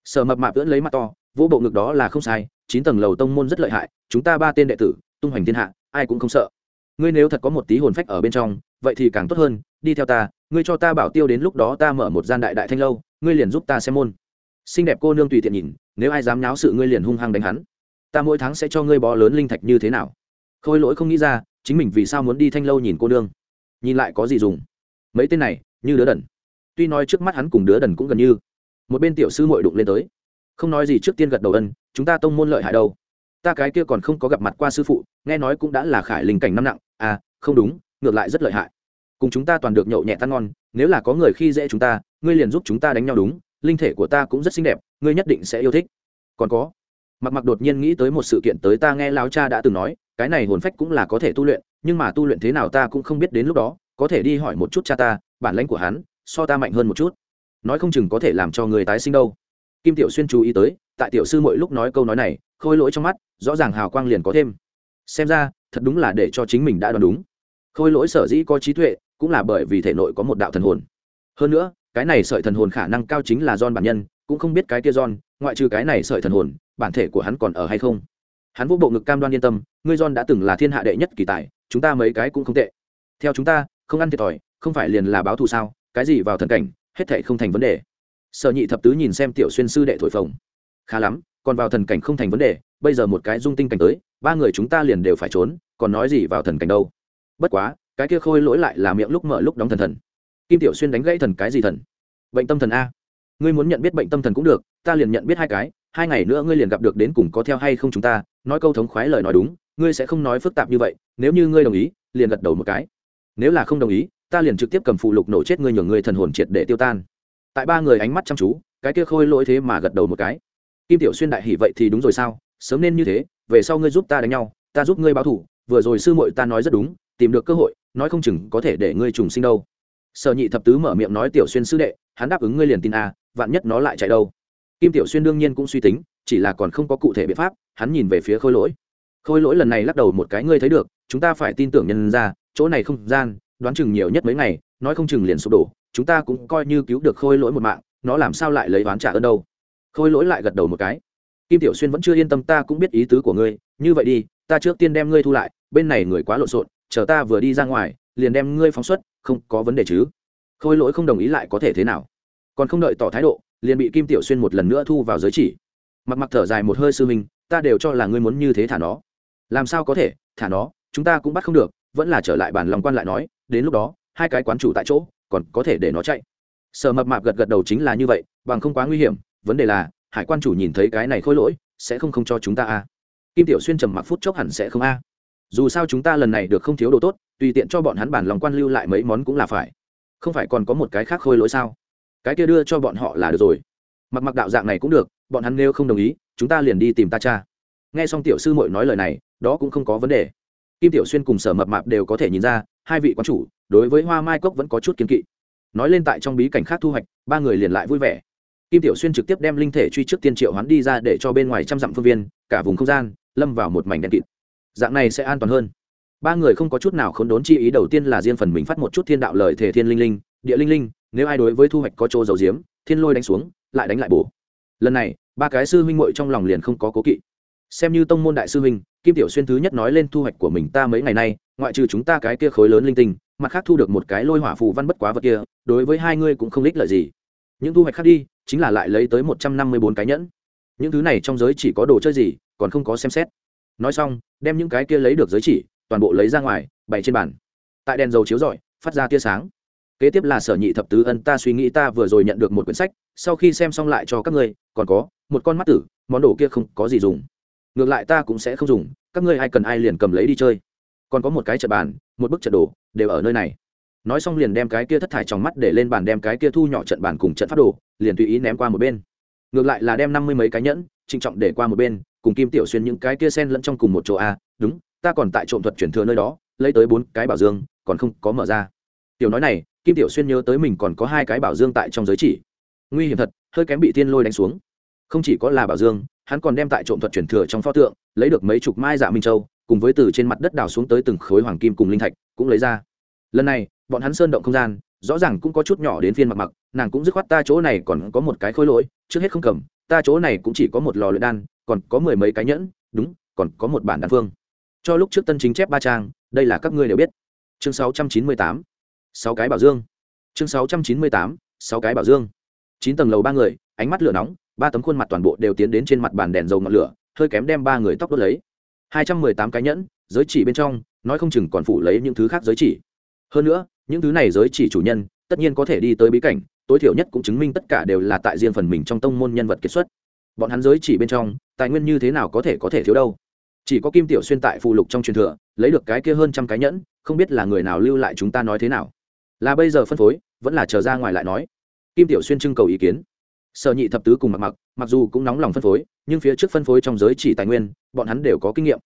Sở mập mạp vẫn lấy mặt to, vỗ bộ ngực đó là không sai, chín tầng lầu tông môn rất lợi hại, chúng ta ba tên đệ tử tung hoành thiên hạ, ai cũng không sợ. Ngươi nếu thật có một tí hồn phách ở bên trong, vậy thì càng tốt hơn, đi theo ta, ngươi cho ta bảo tiêu đến lúc đó ta mở một gian đại đại thanh lâu, ngươi liền giúp ta xem môn. Xinh đẹp cô nương tùy tiện nhìn, nếu ai dám náo sự ngươi liền hung hăng đánh hắn. Ta mỗi tháng sẽ cho ngươi bó lớn linh thạch như thế nào? Khôi lỗi không nghĩ ra, chính mình vì sao muốn đi thanh lâu nhìn cô nương? Nhìn lại có gì dùng? Mấy tên này, như đứa đần. Tuy nói trước mắt hắn cùng đứa đần cũng gần như. Một bên tiểu sư mội đụng lên tới. Không nói gì trước tiên gật đầu ân, chúng ta tông môn lợi hại đâu ta cái kia còn không có gặp mặt qua sư phụ, nghe nói cũng đã là khải linh cảnh năm nặng à không đúng, ngược lại rất lợi hại. Cùng chúng ta toàn được nhậu nhẹ tan ngon, nếu là có người khi dễ chúng ta, ngươi liền giúp chúng ta đánh nhau đúng, linh thể của ta cũng rất xinh đẹp, ngươi nhất định sẽ yêu thích. Còn có mặc mặc đột nhiên nghĩ tới một sự kiện tới ta nghe lão cha đã từng nói, cái này hồn phách cũng là có thể tu luyện, nhưng mà tu luyện thế nào ta cũng không biết đến lúc đó, có thể đi hỏi một chút cha ta, bản lãnh của hắn, so ta mạnh hơn một chút. Nói không chừng có thể làm cho người tái sinh đâu. Kim tiểu xuyên chú ý tới, tại tiểu sư mỗi lúc nói câu nói này, khôi lỗi trong mắt rõ ràng hào quang liền có thêm. Xem ra, thật đúng là để cho chính mình đã đoán đúng. Khôi lỗi sở dĩ có trí tuệ, cũng là bởi vì thể nội có một đạo thần hồn. Hơn nữa, cái này sợi thần hồn khả năng cao chính là don bản nhân, cũng không biết cái kia don ngoại trừ cái này sợi thần hồn, bản thể của hắn còn ở hay không. Hắn vô bộ ngực cam đoan yên tâm, ngươi don đã từng là thiên hạ đệ nhất kỳ tài, chúng ta mấy cái cũng không tệ. Theo chúng ta, không ăn thiệt thòi, không phải liền là báo thù sao, cái gì vào thần cảnh, hết thệ không thành vấn đề. Sở nhị thập tứ nhìn xem tiểu xuyên sư đệ thổi phồng. Khá lắm, còn vào thần cảnh không thành vấn đề bây giờ một cái dung tinh cảnh tới, ba người chúng ta liền đều phải trốn, còn nói gì vào thần cảnh đâu. Bất quá, cái kia khôi lỗi lại là miệng lúc mở lúc đóng thần thần. Kim tiểu xuyên đánh gãy thần cái gì thần? Bệnh tâm thần a. Ngươi muốn nhận biết bệnh tâm thần cũng được, ta liền nhận biết hai cái, hai ngày nữa ngươi liền gặp được đến cùng có theo hay không chúng ta, nói câu thống khoái lời nói đúng, ngươi sẽ không nói phức tạp như vậy, nếu như ngươi đồng ý, liền gật đầu một cái. Nếu là không đồng ý, ta liền trực tiếp cầm phụ lục nổ chết ngươi nhường ngươi thần hồn triệt để tiêu tan. Tại ba người ánh mắt chăm chú, cái kia khôi lỗi thế mà gật đầu một cái. Kim tiểu xuyên đại hỉ vậy thì đúng rồi sao? Sớm nên như thế, về sau ngươi giúp ta đánh nhau, ta giúp ngươi báo thủ, vừa rồi sư muội ta nói rất đúng, tìm được cơ hội, nói không chừng có thể để ngươi trùng sinh đâu. Sở nhị thập tứ mở miệng nói tiểu xuyên sư đệ, hắn đáp ứng ngươi liền tin a vạn nhất nó lại chạy đâu. Kim tiểu xuyên đương nhiên cũng suy tính, chỉ là còn không có cụ thể biện pháp, hắn nhìn về phía khôi lỗi. Khôi lỗi lần này lắc đầu một cái ngươi thấy được, chúng ta phải tin tưởng nhân ra, chỗ này không gian, đoán chừng nhiều nhất mấy ngày, nói không chừng liền sụp đổ, chúng ta cũng coi như cứu được khôi lỗi một mạng, nó làm sao lại lấy oán trả ơn đâu. Khôi lỗi lại gật đầu một cái kim tiểu xuyên vẫn chưa yên tâm, ta cũng biết ý tứ của ngươi. Như vậy đi, ta trước tiên đem ngươi thu lại, bên này người quá lộn xộn, chờ ta vừa đi ra ngoài, liền đem ngươi phóng xuất, không có vấn đề chứ? Khôi lỗi không đồng ý lại có thể thế nào? Còn không đợi tỏ thái độ, liền bị kim tiểu xuyên một lần nữa thu vào giới chỉ. Mặc mặc thở dài một hơi, sư minh, ta đều cho là ngươi muốn như thế thả nó. Làm sao có thể? Thả nó, chúng ta cũng bắt không được. Vẫn là trở lại bản lòng quan lại nói, đến lúc đó, hai cái quán chủ tại chỗ, còn có thể để nó chạy. Sở mập mạp gật gật đầu, chính là như vậy, bằng không quá nguy hiểm. Vấn đề là hải quan chủ nhìn thấy cái này khôi lỗi, sẽ không không cho chúng ta a. Kim tiểu xuyên trầm mặc phút chốc hẳn sẽ không a. Dù sao chúng ta lần này được không thiếu đồ tốt, tùy tiện cho bọn hắn bản lòng quan lưu lại mấy món cũng là phải. Không phải còn có một cái khác khôi lỗi sao? Cái kia đưa cho bọn họ là được rồi. Mặc mặc đạo dạng này cũng được, bọn hắn nếu không đồng ý, chúng ta liền đi tìm ta cha. Nghe xong tiểu sư mội nói lời này, đó cũng không có vấn đề. Kim tiểu xuyên cùng sở mập mạp đều có thể nhìn ra, hai vị quán chủ, đối với hoa mai cốc vẫn có chút kiên kỵ. Nói lên tại trong bí cảnh khác thu hoạch, ba người liền lại vui vẻ kim tiểu xuyên trực tiếp đem linh thể truy trước tiên triệu hoán đi ra để cho bên ngoài trăm dặm phương viên, cả vùng không gian, lâm vào một mảnh đen kịt. Dạng này sẽ an toàn hơn. Ba người không có chút nào khốn đốn chi ý, đầu tiên là riêng phần mình phát một chút thiên đạo lời thể thiên linh linh, địa linh linh, nếu ai đối với thu hoạch có chỗ dầu diếm thiên lôi đánh xuống, lại đánh lại bổ. Lần này, ba cái sư huynh muội trong lòng liền không có cố kỵ. Xem như tông môn đại sư huynh, kim tiểu xuyên thứ nhất nói lên thu hoạch của mình ta mấy ngày nay, ngoại trừ chúng ta cái kia khối lớn linh tinh, mặt khác thu được một cái lôi hỏa phù văn bất quá vật kia, đối với hai ngươi cũng không lích lợi gì. Những thu hoạch khác đi chính là lại lấy tới một trăm năm mươi bốn cái nhẫn. Những thứ này trong giới chỉ có đồ chơi gì, còn không có xem xét. Nói xong, đem những cái kia lấy được giới chỉ, toàn bộ lấy ra ngoài, bày trên bàn. Tại đèn dầu chiếu rọi, phát ra tia sáng. Kế tiếp là sở nhị thập tứ ân, ta suy nghĩ ta vừa rồi nhận được một quyển sách, sau khi xem xong lại cho các ngươi, còn có, một con mắt tử, món đồ kia không có gì dùng. Ngược lại ta cũng sẽ không dùng, các ngươi ai cần ai liền cầm lấy đi chơi. Còn có một cái trận bàn, một bức trận đồ, đều ở nơi này nói xong liền đem cái kia thất thải trong mắt để lên bàn, đem cái kia thu nhỏ trận bàn cùng trận phát đồ, liền tùy ý ném qua một bên. Ngược lại là đem năm mươi mấy cái nhẫn, trịnh trọng để qua một bên, cùng kim tiểu xuyên những cái kia sen lẫn trong cùng một chỗ. A đúng, ta còn tại trộm thuật chuyển thừa nơi đó, lấy tới bốn cái bảo dương, còn không có mở ra. Tiểu nói này, kim tiểu xuyên nhớ tới mình còn có hai cái bảo dương tại trong giới chỉ. Nguy hiểm thật, hơi kém bị tiên lôi đánh xuống. Không chỉ có là bảo dương, hắn còn đem tại trộm thuật chuyển thừa trong pho tượng, lấy được mấy chục mai dạ minh châu, cùng với từ trên mặt đất đào xuống tới từng khối hoàng kim cùng linh thạch, cũng lấy ra. Lần này bọn hắn sơn động không gian, rõ ràng cũng có chút nhỏ đến phiên mặc mặc, nàng cũng dứt khoát ta chỗ này còn có một cái khối lỗi, trước hết không cầm, ta chỗ này cũng chỉ có một lò luyện đan, còn có mười mấy cái nhẫn, đúng, còn có một bản đan phương. Cho lúc trước tân chính chép ba trang, đây là các ngươi đều biết. Chương sáu trăm chín mươi tám, sáu cái bảo dương. Chương sáu trăm chín mươi tám, sáu cái bảo dương. Chín tầng lầu ba người, ánh mắt lửa nóng, ba tấm khuôn mặt toàn bộ đều tiến đến trên mặt bàn đèn dầu ngọn lửa, hơi kém đem ba người tóc đốt lấy. Hai trăm mười tám cái nhẫn, giới chỉ bên trong, nói không chừng còn phủ lấy những thứ khác giới chỉ. Hơn nữa những thứ này giới chỉ chủ nhân, tất nhiên có thể đi tới bí cảnh, tối thiểu nhất cũng chứng minh tất cả đều là tại riêng phần mình trong tông môn nhân vật kiệt xuất. Bọn hắn giới chỉ bên trong, tài nguyên như thế nào có thể có thể thiếu đâu? Chỉ có kim tiểu xuyên tại phụ lục trong truyền thừa, lấy được cái kia hơn trăm cái nhẫn, không biết là người nào lưu lại chúng ta nói thế nào. Là bây giờ phân phối, vẫn là chờ ra ngoài lại nói. Kim tiểu xuyên trưng cầu ý kiến. Sở nhị thập tứ cùng mặc mặc mặc dù cũng nóng lòng phân phối, nhưng phía trước phân phối trong giới chỉ tài nguyên, bọn hắn đều có kinh nghiệm.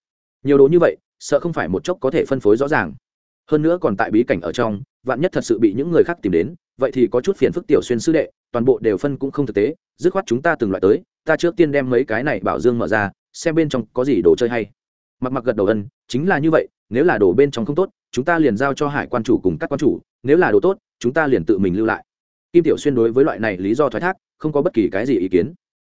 Nhiều đồ như vậy, sợ không phải một chốc có thể phân phối rõ ràng hơn nữa còn tại bí cảnh ở trong, vạn nhất thật sự bị những người khác tìm đến, vậy thì có chút phiền phức tiểu xuyên sư đệ, toàn bộ đều phân cũng không thực tế, dứt khoát chúng ta từng loại tới, ta trước tiên đem mấy cái này bảo dương mở ra, xem bên trong có gì đồ chơi hay. Mặc mặc gật đầu ân, chính là như vậy, nếu là đồ bên trong không tốt, chúng ta liền giao cho hải quan chủ cùng các quan chủ, nếu là đồ tốt, chúng ta liền tự mình lưu lại. Kim tiểu xuyên đối với loại này lý do thoái thác, không có bất kỳ cái gì ý kiến.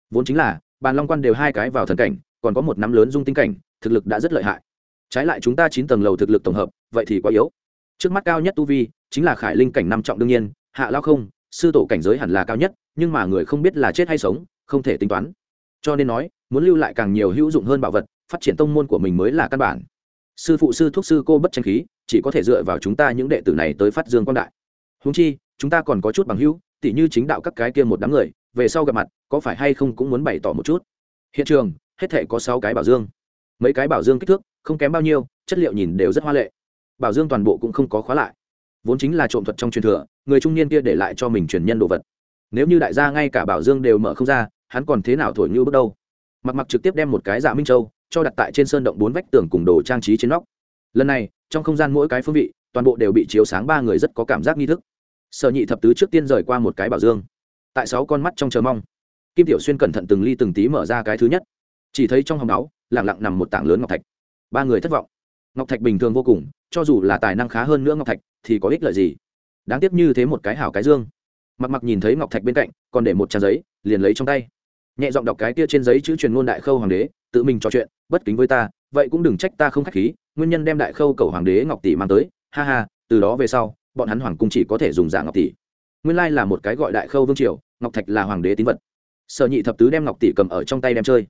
Vốn chính là, bàn long quan đều hai cái vào thần cảnh, còn có một nắm lớn dung tinh cảnh, thực lực đã rất lợi hại trái lại chúng ta chín tầng lầu thực lực tổng hợp, vậy thì quá yếu. Trước mắt cao nhất tu vi chính là khải linh cảnh năm trọng đương nhiên, hạ lao không, sư tổ cảnh giới hẳn là cao nhất, nhưng mà người không biết là chết hay sống, không thể tính toán. Cho nên nói, muốn lưu lại càng nhiều hữu dụng hơn bảo vật, phát triển tông môn của mình mới là căn bản. Sư phụ sư thuốc sư cô bất tranh khí, chỉ có thể dựa vào chúng ta những đệ tử này tới phát dương quan đại. Húng chi, chúng ta còn có chút bằng hữu, tỉ như chính đạo các cái kia một đám người, về sau gặp mặt, có phải hay không cũng muốn bày tỏ một chút. Hiện trường, hết thể có sáu cái bảo dương. Mấy cái bảo dương kích thước không kém bao nhiêu, chất liệu nhìn đều rất hoa lệ. Bảo dương toàn bộ cũng không có khóa lại. Vốn chính là trộm thuật trong truyền thừa, người trung niên kia để lại cho mình truyền nhân đồ vật. Nếu như đại gia ngay cả bảo dương đều mở không ra, hắn còn thế nào thổi như bước đâu? Mặc mặc trực tiếp đem một cái dạ minh châu cho đặt tại trên sơn động bốn vách tường cùng đồ trang trí trên nóc. Lần này, trong không gian mỗi cái phương vị, toàn bộ đều bị chiếu sáng ba người rất có cảm giác nghi thức. Sở nhị thập tứ trước tiên rời qua một cái bảo dương. Tại sáu con mắt trong chờ mong, kim tiểu xuyên cẩn thận từng ly từng tí mở ra cái thứ nhất. Chỉ thấy trong hòng máu lẳng lặng nằm một tảng lớn ngọc thạch ba người thất vọng. Ngọc thạch bình thường vô cùng, cho dù là tài năng khá hơn nữa ngọc thạch, thì có ích lợi gì? Đáng tiếc như thế một cái hảo cái dương. Mặc mặc nhìn thấy ngọc thạch bên cạnh, còn để một trang giấy, liền lấy trong tay. Nhẹ giọng đọc cái kia trên giấy chữ truyền ngôn đại khâu hoàng đế, tự mình trò chuyện, bất kính với ta, vậy cũng đừng trách ta không khách khí, nguyên nhân đem đại khâu cầu hoàng đế ngọc tỷ mang tới. Ha ha, từ đó về sau, bọn hắn hoàng cung chỉ có thể dùng giả ngọc tỷ. Nguyên lai là một cái gọi đại khâu vương triều, ngọc thạch là hoàng đế tín vật. Sở nhị thập tứ đem ngọc tỷ cầm ở trong tay đem chơi.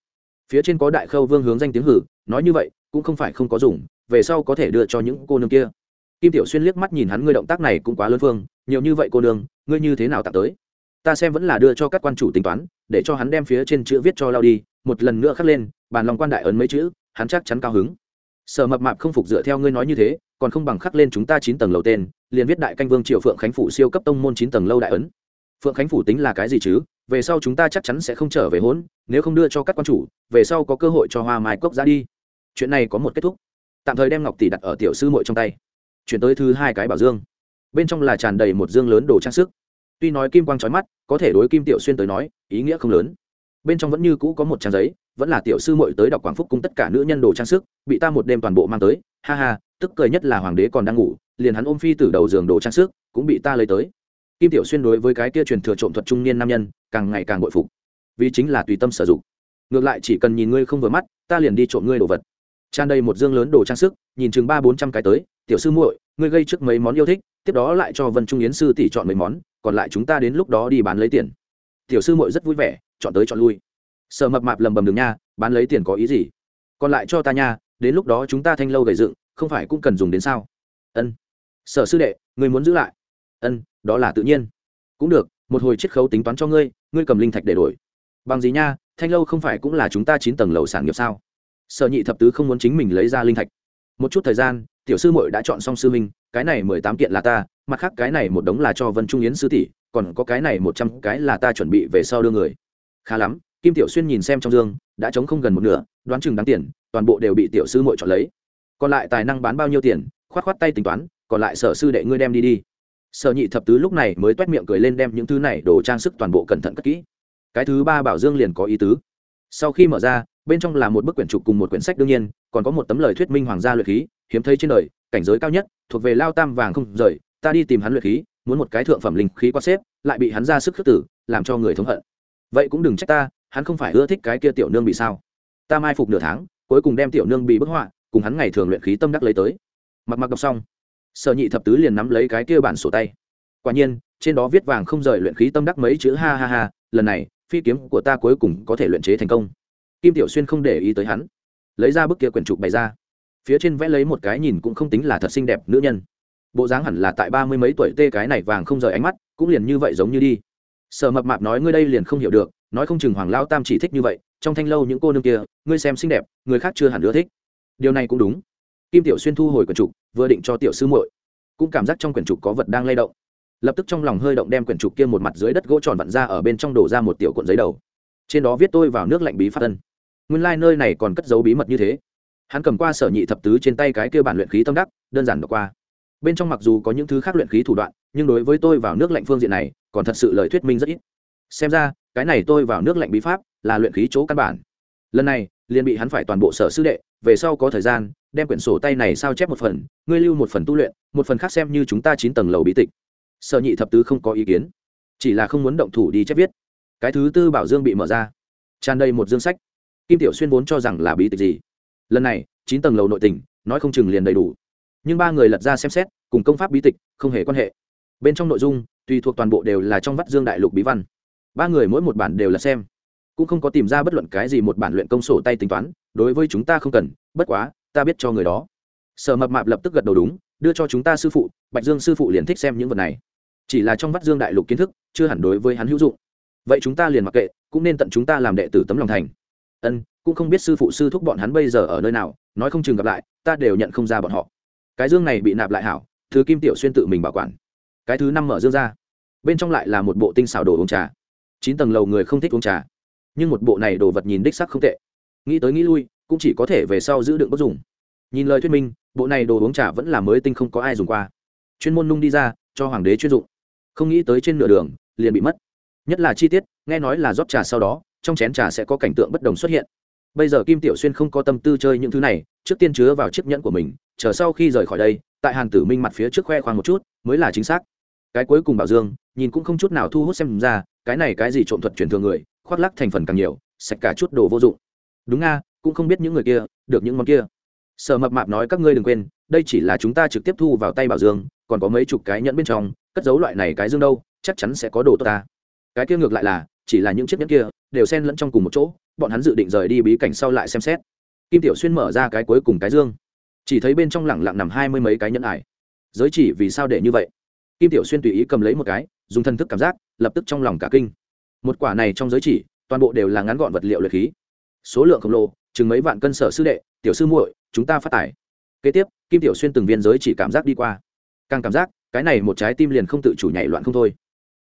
Phía trên có đại khâu vương hướng danh tiếng hử, nói như vậy cũng không phải không có dùng, về sau có thể đưa cho những cô nương kia. Kim tiểu xuyên liếc mắt nhìn hắn, ngươi động tác này cũng quá lớn phương, nhiều như vậy cô nương, ngươi như thế nào tặng tới? Ta xem vẫn là đưa cho các quan chủ tính toán, để cho hắn đem phía trên chữ viết cho lao đi, một lần nữa khắc lên, bàn lòng quan đại ấn mấy chữ, hắn chắc chắn cao hứng. Sở mập mạp không phục dựa theo ngươi nói như thế, còn không bằng khắc lên chúng ta chín tầng lầu tên, liền viết đại canh vương triều phượng khánh phủ siêu cấp tông môn chín tầng lâu đại ấn. Phượng khánh phủ tính là cái gì chứ? Về sau chúng ta chắc chắn sẽ không trở về hốn, nếu không đưa cho các quan chủ, về sau có cơ hội cho hoa mai cốc ra đi chuyện này có một kết thúc. Tạm thời đem ngọc tỷ đặt ở tiểu sư muội trong tay. Chuyển tới thứ hai cái bảo dương. Bên trong là tràn đầy một dương lớn đồ trang sức. Tuy nói kim quang trói mắt, có thể đối kim tiểu xuyên tới nói, ý nghĩa không lớn. Bên trong vẫn như cũ có một trang giấy, vẫn là tiểu sư muội tới đọc quảng phúc cung tất cả nữ nhân đồ trang sức, bị ta một đêm toàn bộ mang tới. Ha ha, tức cười nhất là hoàng đế còn đang ngủ, liền hắn ôm phi từ đầu giường đồ trang sức, cũng bị ta lấy tới. Kim tiểu xuyên đối với cái kia truyền thừa trộm thuật trung niên nam nhân, càng ngày càng bội phục. Vì chính là tùy tâm sử dụng. Ngược lại chỉ cần nhìn ngươi không vừa mắt, ta liền đi trộm ngươi đồ vật tràn đầy một dương lớn đồ trang sức, nhìn chừng ba bốn trăm cái tới, tiểu sư muội, ngươi gây trước mấy món yêu thích, tiếp đó lại cho vân trung yến sư tỷ chọn mấy món, còn lại chúng ta đến lúc đó đi bán lấy tiền. Tiểu sư muội rất vui vẻ, chọn tới chọn lui. Sợ mập mạp lầm bầm đường nha, bán lấy tiền có ý gì? Còn lại cho ta nha, đến lúc đó chúng ta thanh lâu gầy dựng, không phải cũng cần dùng đến sao? Ân. Sở sư đệ, ngươi muốn giữ lại. Ân, đó là tự nhiên. Cũng được, một hồi chiết khấu tính toán cho ngươi ngươi cầm linh thạch để đổi. Bằng gì nha, thanh lâu không phải cũng là chúng ta chín tầng lầu sản nghiệp sao? Sở nhị thập tứ không muốn chính mình lấy ra linh thạch. Một chút thời gian, tiểu sư muội đã chọn xong sư minh cái này mười tám kiện là ta, mặt khác cái này một đống là cho vân trung yến sư tỷ, còn có cái này một trăm cái là ta chuẩn bị về sau đưa người. Khá lắm, kim tiểu xuyên nhìn xem trong dương, đã chống không gần một nửa, đoán chừng đáng tiền, toàn bộ đều bị tiểu sư muội chọn lấy. Còn lại tài năng bán bao nhiêu tiền, khoát khoát tay tính toán, còn lại sở sư đệ ngươi đem đi đi. Sở nhị thập tứ lúc này mới t miệng cười lên đem những thứ này đồ trang sức toàn bộ cẩn thận cất kỹ. Cái thứ ba bảo dương liền có ý tứ. Sau khi mở ra bên trong là một bức quyển trục cùng một quyển sách đương nhiên, còn có một tấm lời thuyết minh hoàng gia luyện khí, hiếm thấy trên đời, cảnh giới cao nhất, thuộc về lao tam vàng không rời, ta đi tìm hắn luyện khí, muốn một cái thượng phẩm linh khí qua xếp, lại bị hắn ra sức khước tử, làm cho người thống hận. Vậy cũng đừng trách ta, hắn không phải ưa thích cái kia tiểu nương bị sao? Ta mai phục nửa tháng, cuối cùng đem tiểu nương bị bức họa, cùng hắn ngày thường luyện khí tâm đắc lấy tới. Mặc mặc đọc xong, sở nhị thập tứ liền nắm lấy cái kia bản sổ tay. Quả nhiên, trên đó viết vàng không rời luyện khí tâm đắc mấy chữ ha ha ha, lần này, phi kiếm của ta cuối cùng có thể luyện chế thành công kim tiểu xuyên không để ý tới hắn. Lấy ra bức kia quyển trục bày ra. Phía trên vẽ lấy một cái nhìn cũng không tính là thật xinh đẹp nữ nhân. Bộ dáng hẳn là tại ba mươi mấy tuổi tê cái này vàng không rời ánh mắt, cũng liền như vậy giống như đi. Sở mập mạp nói ngươi đây liền không hiểu được, nói không chừng hoàng lao tam chỉ thích như vậy, trong thanh lâu những cô nương kia, ngươi xem xinh đẹp, người khác chưa hẳn ưa thích. Điều này cũng đúng. Kim tiểu xuyên thu hồi quyển trục, vừa định cho tiểu sư muội, cũng cảm giác trong quyển trục có vật đang lay động. Lập tức trong lòng hơi động đem quyển trục kia một mặt dưới đất gỗ tròn vặn ra ở bên trong đổ ra một tiểu cuộn giấy đầu. Trên đó viết tôi vào nước lạnh bí phát tân nguyên lai、like、nơi này còn cất dấu bí mật như thế. Hắn cầm qua sở nhị thập tứ trên tay cái kia bản luyện khí tâm đắc, đơn giản đọc qua. Bên trong mặc dù có những thứ khác luyện khí thủ đoạn, nhưng đối với tôi vào nước lạnh phương diện này, còn thật sự lời thuyết minh rất ít. Xem ra, cái này tôi vào nước lạnh bí pháp là luyện khí chỗ căn bản. Lần này, liền bị hắn phải toàn bộ sở sư đệ, về sau có thời gian, đem quyển sổ tay này sao chép một phần, ngươi lưu một phần tu luyện, một phần khác xem như chúng ta chín tầng lầu bí tịch. Sở nhị thập tứ không có ý kiến, chỉ là không muốn động thủ đi chép viết. Cái thứ tư bảo dương bị mở ra, tràn đầy một dương sách kim tiểu xuyên vốn cho rằng là bí tịch gì? Lần này, chín tầng lầu nội tình, nói không chừng liền đầy đủ. Nhưng ba người lật ra xem xét, cùng công pháp bí tịch, không hề quan hệ. Bên trong nội dung, tùy thuộc toàn bộ đều là trong vắt dương đại lục bí văn. Ba người mỗi một bản đều là xem. Cũng không có tìm ra bất luận cái gì một bản luyện công sổ tay tính toán, đối với chúng ta không cần, bất quá, ta biết cho người đó. Sở mập mạp lập tức gật đầu đúng, đưa cho chúng ta sư phụ, bạch dương sư phụ liền thích xem những vật này. Chỉ là trong vắt dương đại lục kiến thức, chưa hẳn đối với hắn hữu dụng. Vậy chúng ta liền mặc kệ, cũng nên tận chúng ta làm đệ tử tấm lòng thành ân, cũng không biết sư phụ sư thúc bọn hắn bây giờ ở nơi nào, nói không chừng gặp lại, ta đều nhận không ra bọn họ. Cái dương này bị nạp lại hảo, thứ kim tiểu xuyên tự mình bảo quản. Cái thứ năm mở dương ra. Bên trong lại là một bộ tinh xảo đồ uống trà. Chín tầng lầu người không thích uống trà. Nhưng một bộ này đồ vật nhìn đích sắc không tệ. Nghĩ tới nghĩ lui, cũng chỉ có thể về sau giữ đựng bất dùng. Nhìn lời thuyết minh, bộ này đồ uống trà vẫn là mới tinh không có ai dùng qua. Chuyên môn nung đi ra, cho hoàng đế chuyên dụng. Không nghĩ tới trên nửa đường, liền bị mất. Nhất là chi tiết, nghe nói là rót trà sau đó trong chén trà sẽ có cảnh tượng bất đồng xuất hiện. Bây giờ kim tiểu xuyên không có tâm tư chơi những thứ này, trước tiên chứa vào chiếc nhẫn của mình, chờ sau khi rời khỏi đây, tại hàn tử minh mặt phía trước khoe khoang một chút, mới là chính xác. Cái cuối cùng bảo dương, nhìn cũng không chút nào thu hút xem ra, cái này cái gì trộm thuật truyền thường người, khoác lắc thành phần càng nhiều, sạch cả chút đồ vô dụng. Đúng nga, cũng không biết những người kia, được những món kia. Sở mập mạp nói các ngươi đừng quên, đây chỉ là chúng ta trực tiếp thu vào tay bảo dương, còn có mấy chục cái nhẫn bên trong, cất giấu loại này cái dương đâu, chắc chắn sẽ có đồ tốt ta. Cái kia ngược lại là, chỉ là những chiếc nhẫn kia đều xen lẫn trong cùng một chỗ, bọn hắn dự định rời đi bí cảnh sau lại xem xét. Kim tiểu xuyên mở ra cái cuối cùng cái dương, chỉ thấy bên trong lẳng lặng nằm hai mươi mấy cái nhẫn ải. Giới chỉ vì sao để như vậy? Kim tiểu xuyên tùy ý cầm lấy một cái, dùng thân thức cảm giác, lập tức trong lòng cả kinh. Một quả này trong giới chỉ, toàn bộ đều là ngắn gọn vật liệu luyện khí. Số lượng khổng lồ, chừng mấy vạn cân sở sư đệ, tiểu sư muội, chúng ta phát tải. Kế tiếp, kim tiểu xuyên từng viên giới chỉ cảm giác đi qua. Càng cảm giác, cái này một trái tim liền không tự chủ nhảy loạn không thôi.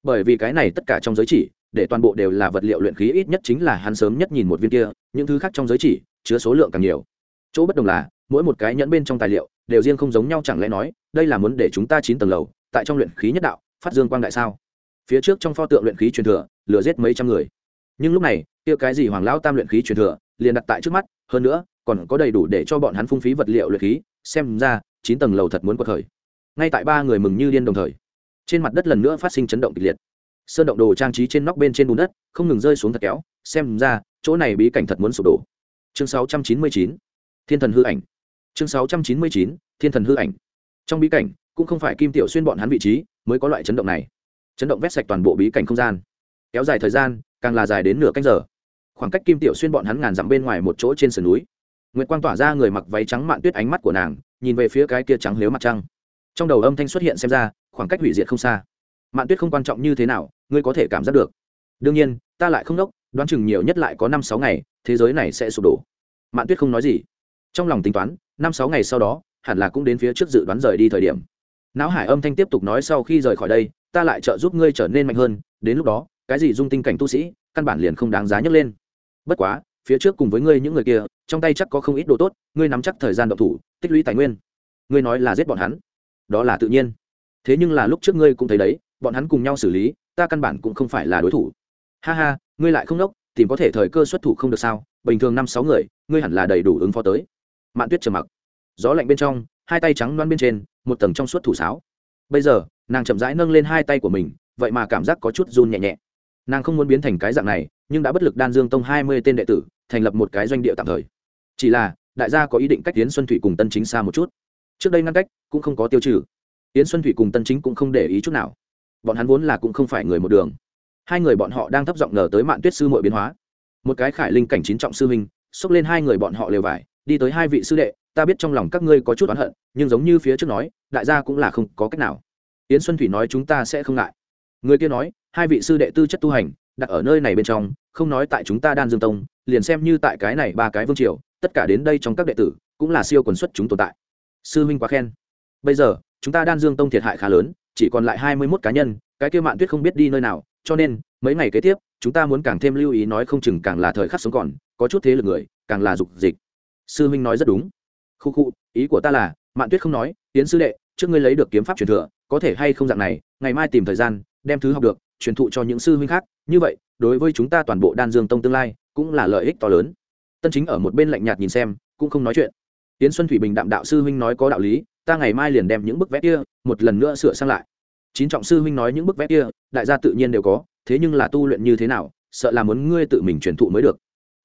Bởi vì cái này tất cả trong giới chỉ để toàn bộ đều là vật liệu luyện khí ít nhất chính là hắn sớm nhất nhìn một viên kia, những thứ khác trong giới chỉ, chứa số lượng càng nhiều. Chỗ bất đồng là, mỗi một cái nhẫn bên trong tài liệu, đều riêng không giống nhau chẳng lẽ nói, đây là muốn để chúng ta chín tầng lầu, tại trong luyện khí nhất đạo, phát dương quang đại sao? Phía trước trong pho tượng luyện khí truyền thừa, lừa giết mấy trăm người. Nhưng lúc này, kia cái gì hoàng lão tam luyện khí truyền thừa, liền đặt tại trước mắt, hơn nữa, còn có đầy đủ để cho bọn hắn phung phí vật liệu luyện khí, xem ra, chín tầng lầu thật muốn có thời ngay tại ba người mừng như điên đồng thời, trên mặt đất lần nữa phát sinh chấn động kịch liệt sơn động đồ trang trí trên nóc bên trên bùn đất không ngừng rơi xuống thật kéo xem ra chỗ này bí cảnh thật muốn sụp đổ. Chương 699, thiên thần hư ảnh. Chương 699, thiên thần hư ảnh. Trong bí cảnh cũng không phải kim tiểu xuyên bọn hắn vị trí mới có loại chấn động này. Chấn động vét sạch toàn bộ bí cảnh không gian. Kéo dài thời gian càng là dài đến nửa canh giờ. Khoảng cách kim tiểu xuyên bọn hắn ngàn dặm bên ngoài một chỗ trên sườn núi. Nguyệt quang tỏa ra người mặc váy trắng mạn tuyết ánh mắt của nàng nhìn về phía cái kia trắng lếu mặt trăng. Trong đầu âm thanh xuất hiện xem ra khoảng cách hủy diệt không xa. Mạn tuyết không quan trọng như thế nào ngươi có thể cảm giác được. Đương nhiên, ta lại không đốc, đoán chừng nhiều nhất lại có năm sáu ngày, thế giới này sẽ sụp đổ. Mạn tuyết không nói gì. Trong lòng tính toán, năm sáu ngày sau đó, hẳn là cũng đến phía trước dự đoán rời đi thời điểm. Não hải âm thanh tiếp tục nói sau khi rời khỏi đây, ta lại trợ giúp ngươi trở nên mạnh hơn, đến lúc đó, cái gì dung tinh cảnh tu sĩ, căn bản liền không đáng giá nhấc lên. Bất quá, phía trước cùng với ngươi những người kia, trong tay chắc có không ít đồ tốt, ngươi nắm chắc thời gian động thủ, tích lũy tài nguyên. Ngươi nói là giết bọn hắn. Đó là tự nhiên. Thế nhưng là lúc trước ngươi cũng thấy đấy, bọn hắn cùng nhau xử lý ta căn bản cũng không phải là đối thủ. Ha ha, ngươi lại không đốc, tìm có thể thời cơ xuất thủ không được sao? Bình thường năm sáu người, ngươi hẳn là đầy đủ ứng phó tới. Mạn tuyết trầm mặc. Gió lạnh bên trong, hai tay trắng loan bên trên, một tầng trong suốt thủ sáo. Bây giờ, nàng chậm rãi nâng lên hai tay của mình, vậy mà cảm giác có chút run nhẹ nhẹ. Nàng không muốn biến thành cái dạng này, nhưng đã bất lực đan dương tông hai mươi tên đệ tử, thành lập một cái doanh địa tạm thời. Chỉ là, đại gia có ý định cách tiến xuân thủy cùng tân chính xa một chút. Trước đây ngăn cách, cũng không có tiêu trừ. Tiến xuân thủy cùng tân chính cũng không để ý chút nào bọn hắn vốn là cũng không phải người một đường. Hai người bọn họ đang thấp giọng ngờ tới mạn tuyết sư muội biến hóa. Một cái khải linh cảnh chín trọng sư huynh, xốc lên hai người bọn họ lều vải, đi tới hai vị sư đệ, ta biết trong lòng các ngươi có chút oán hận, nhưng giống như phía trước nói, đại gia cũng là không có cách nào. Yến xuân thủy nói, chúng ta sẽ không ngại. Người kia nói, hai vị sư đệ tư chất tu hành, đặt ở nơi này bên trong, không nói tại chúng ta đan dương tông, liền xem như tại cái này ba cái vương triều, tất cả đến đây trong các đệ tử, cũng là siêu quần xuất chúng tồn tại. Sư huynh quá khen. Bây giờ, chúng ta đan dương tông thiệt hại khá lớn chỉ còn lại hai mươi mốt cá nhân, cái kia mạn tuyết không biết đi nơi nào, cho nên, mấy ngày kế tiếp, chúng ta muốn càng thêm lưu ý nói không chừng càng là thời khắc sống còn, có chút thế lực người, càng là dục dịch. Sư huynh nói rất đúng. Khu khu, ý của ta là, mạn tuyết không nói, tiến sư đệ, trước ngươi lấy được kiếm pháp truyền thừa, có thể hay không dạng này, ngày mai tìm thời gian, đem thứ học được, truyền thụ cho những sư huynh khác. Như vậy, đối với chúng ta toàn bộ đan dương tông tương lai, cũng là lợi ích to lớn. Tân chính ở một bên lạnh nhạt nhìn xem, cũng không nói chuyện. Tiến xuân thủy bình đạm đạo sư huynh nói có đạo lý ta ngày mai liền đem những bức vẽ kia, một lần nữa sửa sang lại. Chín trọng sư huynh nói những bức vẽ kia, đại gia tự nhiên đều có, thế nhưng là tu luyện như thế nào, sợ là muốn ngươi tự mình truyền thụ mới được.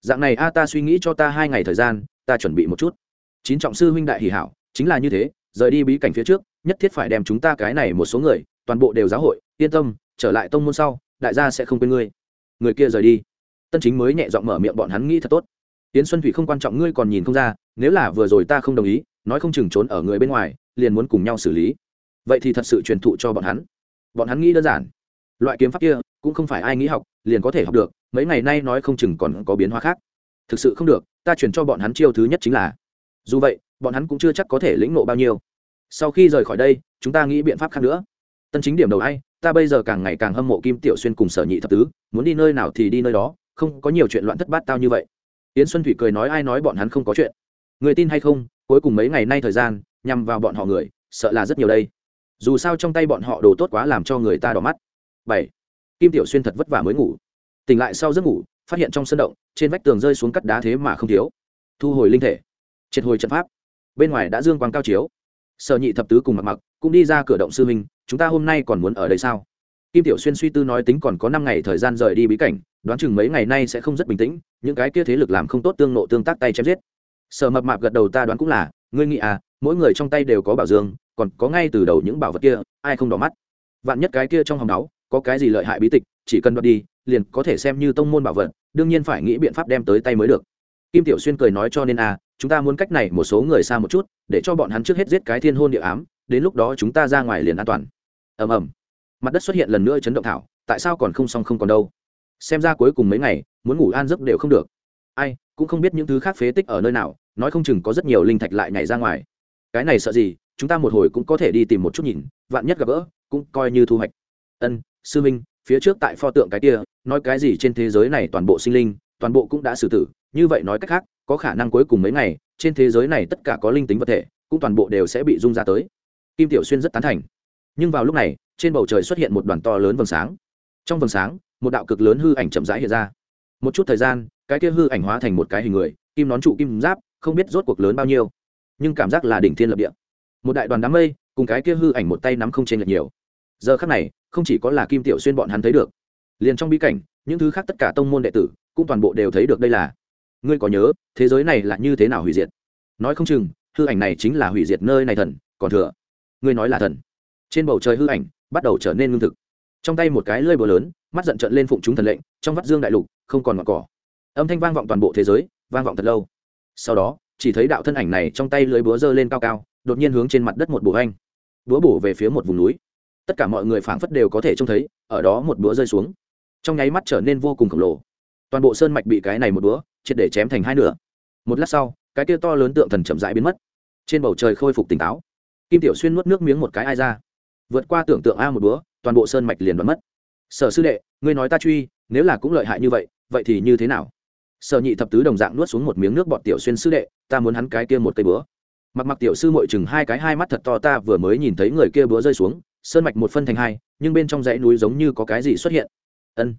Dạng này, a, ta suy nghĩ cho ta hai ngày thời gian, ta chuẩn bị một chút. Chín trọng sư huynh đại hỷ hảo, chính là như thế, rời đi bí cảnh phía trước, nhất thiết phải đem chúng ta cái này một số người, toàn bộ đều giáo hội, yên tâm, trở lại tông môn sau, đại gia sẽ không quên ngươi. Người kia rời đi. Tân chính mới nhẹ giọng mở miệng bọn hắn nghĩ thật tốt. Tiến xuân thủy không quan trọng, ngươi còn nhìn không ra, nếu là vừa rồi ta không đồng ý nói không chừng trốn ở người bên ngoài, liền muốn cùng nhau xử lý. Vậy thì thật sự truyền thụ cho bọn hắn. Bọn hắn nghĩ đơn giản. Loại kiếm pháp kia, cũng không phải ai nghĩ học, liền có thể học được, mấy ngày nay nói không chừng còn có biến hóa khác. Thực sự không được, ta chuyển cho bọn hắn chiêu thứ nhất chính là. Dù vậy, bọn hắn cũng chưa chắc có thể lĩnh nộ bao nhiêu. Sau khi rời khỏi đây, chúng ta nghĩ biện pháp khác nữa. Tân chính điểm đầu ai, ta bây giờ càng ngày càng hâm mộ kim tiểu xuyên cùng sở nhị thập tứ, muốn đi nơi nào thì đi nơi đó, không có nhiều chuyện loạn thất bát tao như vậy. Yến xuân thủy cười nói ai nói bọn hắn không có chuyện. Người tin hay không cuối cùng mấy ngày nay thời gian, nhằm vào bọn họ người, sợ là rất nhiều đây. Dù sao trong tay bọn họ đồ tốt quá làm cho người ta đỏ mắt. Bảy. Kim tiểu xuyên thật vất vả mới ngủ. Tỉnh lại sau giấc ngủ, phát hiện trong sân động, trên vách tường rơi xuống cắt đá thế mà không thiếu. Thu hồi linh thể. Triệt hồi trận pháp. Bên ngoài đã dương quang cao chiếu. Sở nhị thập tứ cùng mặc mặc, cũng đi ra cửa động sư minh chúng ta hôm nay còn muốn ở đây sao? Kim tiểu xuyên suy tư nói tính còn có năm ngày thời gian rời đi bí cảnh, đoán chừng mấy ngày nay sẽ không rất bình tĩnh, những cái kia thế lực làm không tốt tương nộ tương tác tay chém giết sở mập mạp gật đầu ta đoán cũng là, ngươi nghĩ à mỗi người trong tay đều có bảo dương, còn có ngay từ đầu những bảo vật kia, ai không đỏ mắt? Vạn nhất cái kia trong hòng náu có cái gì lợi hại bí tịch, chỉ cần đoạt đi, liền có thể xem như tông môn bảo vật, đương nhiên phải nghĩ biện pháp đem tới tay mới được. Kim tiểu xuyên cười nói cho nên à chúng ta muốn cách này một số người xa một chút, để cho bọn hắn trước hết giết cái thiên hôn địa ám, đến lúc đó chúng ta ra ngoài liền an toàn. Ầm ầm. Mặt đất xuất hiện lần nữa chấn động thảo, tại sao còn không xong không còn đâu? Xem ra cuối cùng mấy ngày, muốn ngủ an giấc đều không được. Ai cũng không biết những thứ khác phế tích ở nơi nào, nói không chừng có rất nhiều linh thạch lại nhảy ra ngoài. Cái này sợ gì, chúng ta một hồi cũng có thể đi tìm một chút nhìn, vạn nhất gặp gỡ, cũng coi như thu hoạch. Ân, sư minh, phía trước tại pho tượng cái kia, nói cái gì trên thế giới này toàn bộ sinh linh, toàn bộ cũng đã xử tử, như vậy nói cách khác, có khả năng cuối cùng mấy ngày, trên thế giới này tất cả có linh tính vật thể, cũng toàn bộ đều sẽ bị rung ra tới. Kim tiểu xuyên rất tán thành. Nhưng vào lúc này, trên bầu trời xuất hiện một đoàn to lớn vầng sáng. Trong vầng sáng, một đạo cực lớn hư ảnh chậm rãi hiện ra. Một chút thời gian cái kia hư ảnh hóa thành một cái hình người, kim nón trụ kim giáp, không biết rốt cuộc lớn bao nhiêu, nhưng cảm giác là đỉnh thiên lập địa. Một đại đoàn đám mây, cùng cái kia hư ảnh một tay nắm không trên lệch nhiều. Giờ khắc này, không chỉ có là kim tiểu xuyên bọn hắn thấy được, liền trong bí cảnh, những thứ khác tất cả tông môn đệ tử, cũng toàn bộ đều thấy được đây là. Ngươi có nhớ, thế giới này là như thế nào hủy diệt? Nói không chừng, hư ảnh này chính là hủy diệt nơi này thần, còn thừa. Ngươi nói là thần. Trên bầu trời hư ảnh bắt đầu trở nên lương thực. Trong tay một cái lơi bờ lớn, mắt giận trận lên phụng chúng thần lệnh, trong vắt dương đại lục, không còn ngọn cỏ âm thanh vang vọng toàn bộ thế giới, vang vọng thật lâu. Sau đó, chỉ thấy đạo thân ảnh này trong tay lưới búa dơ lên cao cao, đột nhiên hướng trên mặt đất một búa anh búa bổ về phía một vùng núi. Tất cả mọi người phảng phất đều có thể trông thấy, ở đó một búa rơi xuống. Trong nháy mắt trở nên vô cùng khổng lồ. Toàn bộ sơn mạch bị cái này một búa, triệt để chém thành hai nửa. Một lát sau, cái kia to lớn tượng thần chậm rãi biến mất. Trên bầu trời khôi phục tỉnh táo. Kim tiểu xuyên nuốt nước miếng một cái ai ra. Vượt qua tưởng tượng a một búa, toàn bộ sơn mạch liền đoán mất. Sở sư đệ, ngươi nói ta truy, nếu là cũng lợi hại như vậy vậy thì như thế nào? Sở nhị thập tứ đồng dạng nuốt xuống một miếng nước bọt tiểu xuyên sư đệ, ta muốn hắn cái kia một cây búa. Mặc mặc tiểu sư mội chừng hai cái hai mắt thật to, ta vừa mới nhìn thấy người kia búa rơi xuống, sơn mạch một phân thành hai, nhưng bên trong dãy núi giống như có cái gì xuất hiện. Ân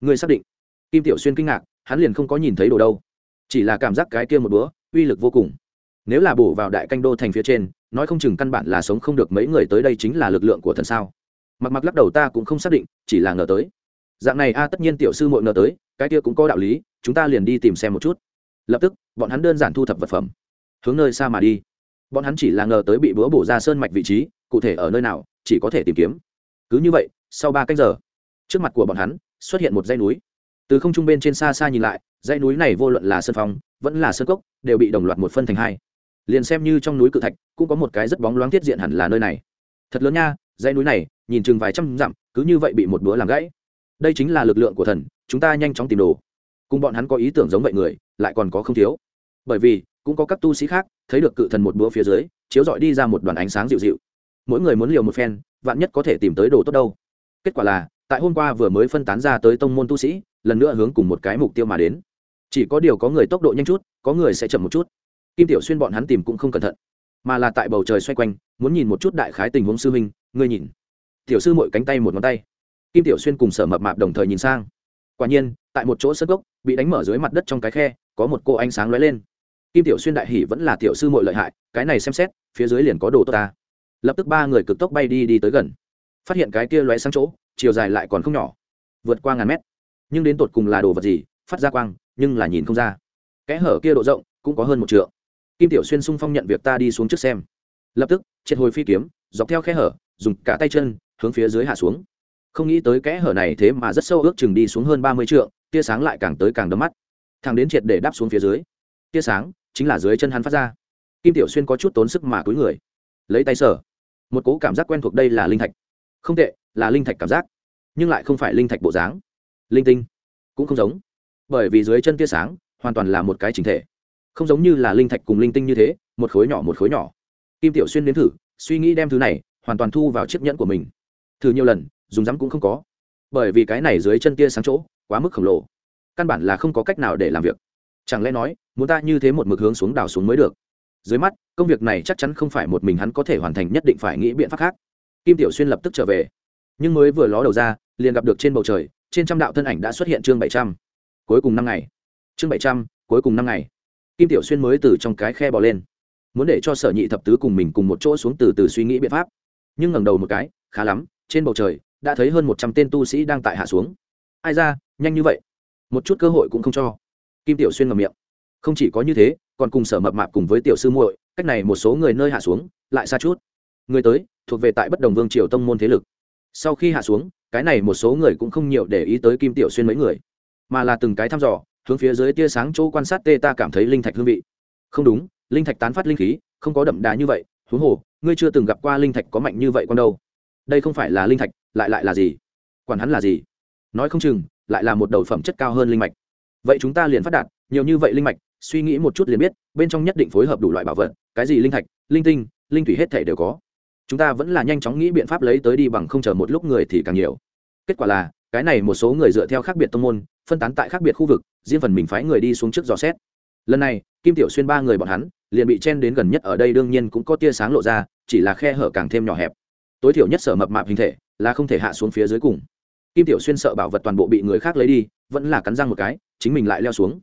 người xác định. Kim tiểu xuyên kinh ngạc, hắn liền không có nhìn thấy đồ đâu. Chỉ là cảm giác cái kia một búa, uy lực vô cùng. Nếu là bổ vào đại canh đô thành phía trên, nói không chừng căn bản là sống không được mấy người tới đây chính là lực lượng của thần sao. Mặc mặc lắc đầu, ta cũng không xác định, chỉ là ngờ tới. Dạng này, a, tất nhiên tiểu sư mội ngờ tới, cái kia cũng có đạo lý chúng ta liền đi tìm xem một chút. Lập tức, bọn hắn đơn giản thu thập vật phẩm, hướng nơi xa mà đi. Bọn hắn chỉ là ngờ tới bị búa bổ ra sơn mạch vị trí, cụ thể ở nơi nào, chỉ có thể tìm kiếm. Cứ như vậy, sau ba cách giờ, trước mặt của bọn hắn xuất hiện một dãy núi. Từ không trung bên trên xa xa nhìn lại, dãy núi này vô luận là sân phong, vẫn là sân cốc, đều bị đồng loạt một phân thành hai. Liền xem như trong núi cự thạch, cũng có một cái rất bóng loáng tiết diện hẳn là nơi này. Thật lớn nha, dãy núi này, nhìn chừng vài trăm dặm, cứ như vậy bị một búa làm gãy. Đây chính là lực lượng của thần, chúng ta nhanh chóng tìm đồ cùng bọn hắn có ý tưởng giống vậy người, lại còn có không thiếu. Bởi vì, cũng có các tu sĩ khác, thấy được cự thần một búa phía dưới, chiếu dọi đi ra một đoàn ánh sáng dịu dịu. Mỗi người muốn liều một phen, vạn nhất có thể tìm tới đồ tốt đâu. Kết quả là, tại hôm qua vừa mới phân tán ra tới tông môn tu sĩ, lần nữa hướng cùng một cái mục tiêu mà đến. Chỉ có điều có người tốc độ nhanh chút, có người sẽ chậm một chút. Kim tiểu xuyên bọn hắn tìm cũng không cẩn thận, mà là tại bầu trời xoay quanh, muốn nhìn một chút đại khái tình huống sư huynh, ngươi nhìn. Tiểu sư mội cánh tay một ngón tay. Kim tiểu xuyên cùng sở mập mạp đồng thời nhìn sang. Quả nhiên tại một chỗ sất gốc, bị đánh mở dưới mặt đất trong cái khe, có một cô ánh sáng lóe lên. Kim tiểu xuyên đại hỷ vẫn là tiểu sư mội lợi hại, cái này xem xét, phía dưới liền có đồ tốt ta. Lập tức ba người cực tốc bay đi đi tới gần. Phát hiện cái kia lóe sáng chỗ, chiều dài lại còn không nhỏ, vượt qua ngàn mét. Nhưng đến tột cùng là đồ vật gì, phát ra quang, nhưng là nhìn không ra. Kẽ hở kia độ rộng, cũng có hơn một triệu kim tiểu xuyên sung phong nhận việc ta đi xuống trước xem. Lập tức, triệt hồi phi kiếm, dọc theo kẽ hở, dùng cả tay chân, hướng phía dưới hạ xuống. Không nghĩ tới kẽ hở này thế mà rất sâu ước chừng đi xuống hơn ba mươi trượng tia sáng lại càng tới càng đấm mắt. Thằng đến triệt để đáp xuống phía dưới. Tia sáng chính là dưới chân hắn phát ra. Kim tiểu xuyên có chút tốn sức mà cúi người. Lấy tay sở một cố cảm giác quen thuộc đây là linh thạch. Không tệ, là linh thạch cảm giác, nhưng lại không phải linh thạch bộ dáng. Linh tinh cũng không giống, bởi vì dưới chân tia sáng hoàn toàn là một cái chính thể. Không giống như là linh thạch cùng linh tinh như thế, một khối nhỏ, một khối nhỏ. Kim tiểu xuyên đến thử, suy nghĩ đem thứ này hoàn toàn thu vào chiếc nhẫn của mình. Thử nhiều lần, dùng rắm cũng không có, bởi vì cái này dưới chân tia sáng chỗ quá mức khổng lồ. Căn bản là không có cách nào để làm việc. Chẳng lẽ nói, muốn ta như thế một mực hướng xuống đào xuống mới được? Dưới mắt, công việc này chắc chắn không phải một mình hắn có thể hoàn thành, nhất định phải nghĩ biện pháp khác. Kim tiểu xuyên lập tức trở về. Nhưng mới vừa ló đầu ra, liền gặp được trên bầu trời, trên trăm đạo thân ảnh đã xuất hiện chương bảy trăm. Cuối cùng năm ngày. Chương bảy trăm, cuối cùng năm ngày. Kim tiểu xuyên mới từ trong cái khe bò lên. Muốn để cho sở nhị thập tứ cùng mình cùng một chỗ xuống từ từ suy nghĩ biện pháp. Nhưng ngẩng đầu một cái, khá lắm, trên bầu trời, đã thấy hơn một trăm tên tu sĩ đang tại hạ xuống ai ra, nhanh như vậy? Một chút cơ hội cũng không cho. Kim tiểu xuyên ngầm miệng. Không chỉ có như thế, còn cùng sở mập mạp cùng với tiểu sư muội, cách này một số người nơi hạ xuống, lại xa chút. Người tới, thuộc về tại bất đồng vương triều tông môn thế lực. Sau khi hạ xuống, cái này một số người cũng không nhiều để ý tới kim tiểu xuyên mấy người, mà là từng cái thăm dò, hướng phía dưới tia sáng chỗ quan sát tê ta cảm thấy linh thạch hương vị. Không đúng, linh thạch tán phát linh khí, không có đậm đà như vậy, huống hồ, ngươi chưa từng gặp qua linh thạch có mạnh như vậy con đâu. Đây không phải là linh thạch, lại lại là gì? Quản hắn là gì? Nói không chừng, lại là một đầu phẩm chất cao hơn linh mạch. Vậy chúng ta liền phát đạt, nhiều như vậy linh mạch, suy nghĩ một chút liền biết, bên trong nhất định phối hợp đủ loại bảo vật, cái gì linh thạch, linh tinh, linh thủy hết thể đều có. Chúng ta vẫn là nhanh chóng nghĩ biện pháp lấy tới đi bằng không chờ một lúc người thì càng nhiều. Kết quả là, cái này một số người dựa theo khác biệt tông môn, phân tán tại khác biệt khu vực, riêng phần mình phái người đi xuống trước dò xét. Lần này, kim tiểu xuyên ba người bọn hắn, liền bị chen đến gần nhất ở đây đương nhiên cũng có tia sáng lộ ra, chỉ là khe hở càng thêm nhỏ hẹp. Tối thiểu nhất sở mập mạp hình thể, là không thể hạ xuống phía dưới cùng kim tiểu xuyên sợ bảo vật toàn bộ bị người khác lấy đi, vẫn là cắn răng một cái, chính mình lại leo xuống.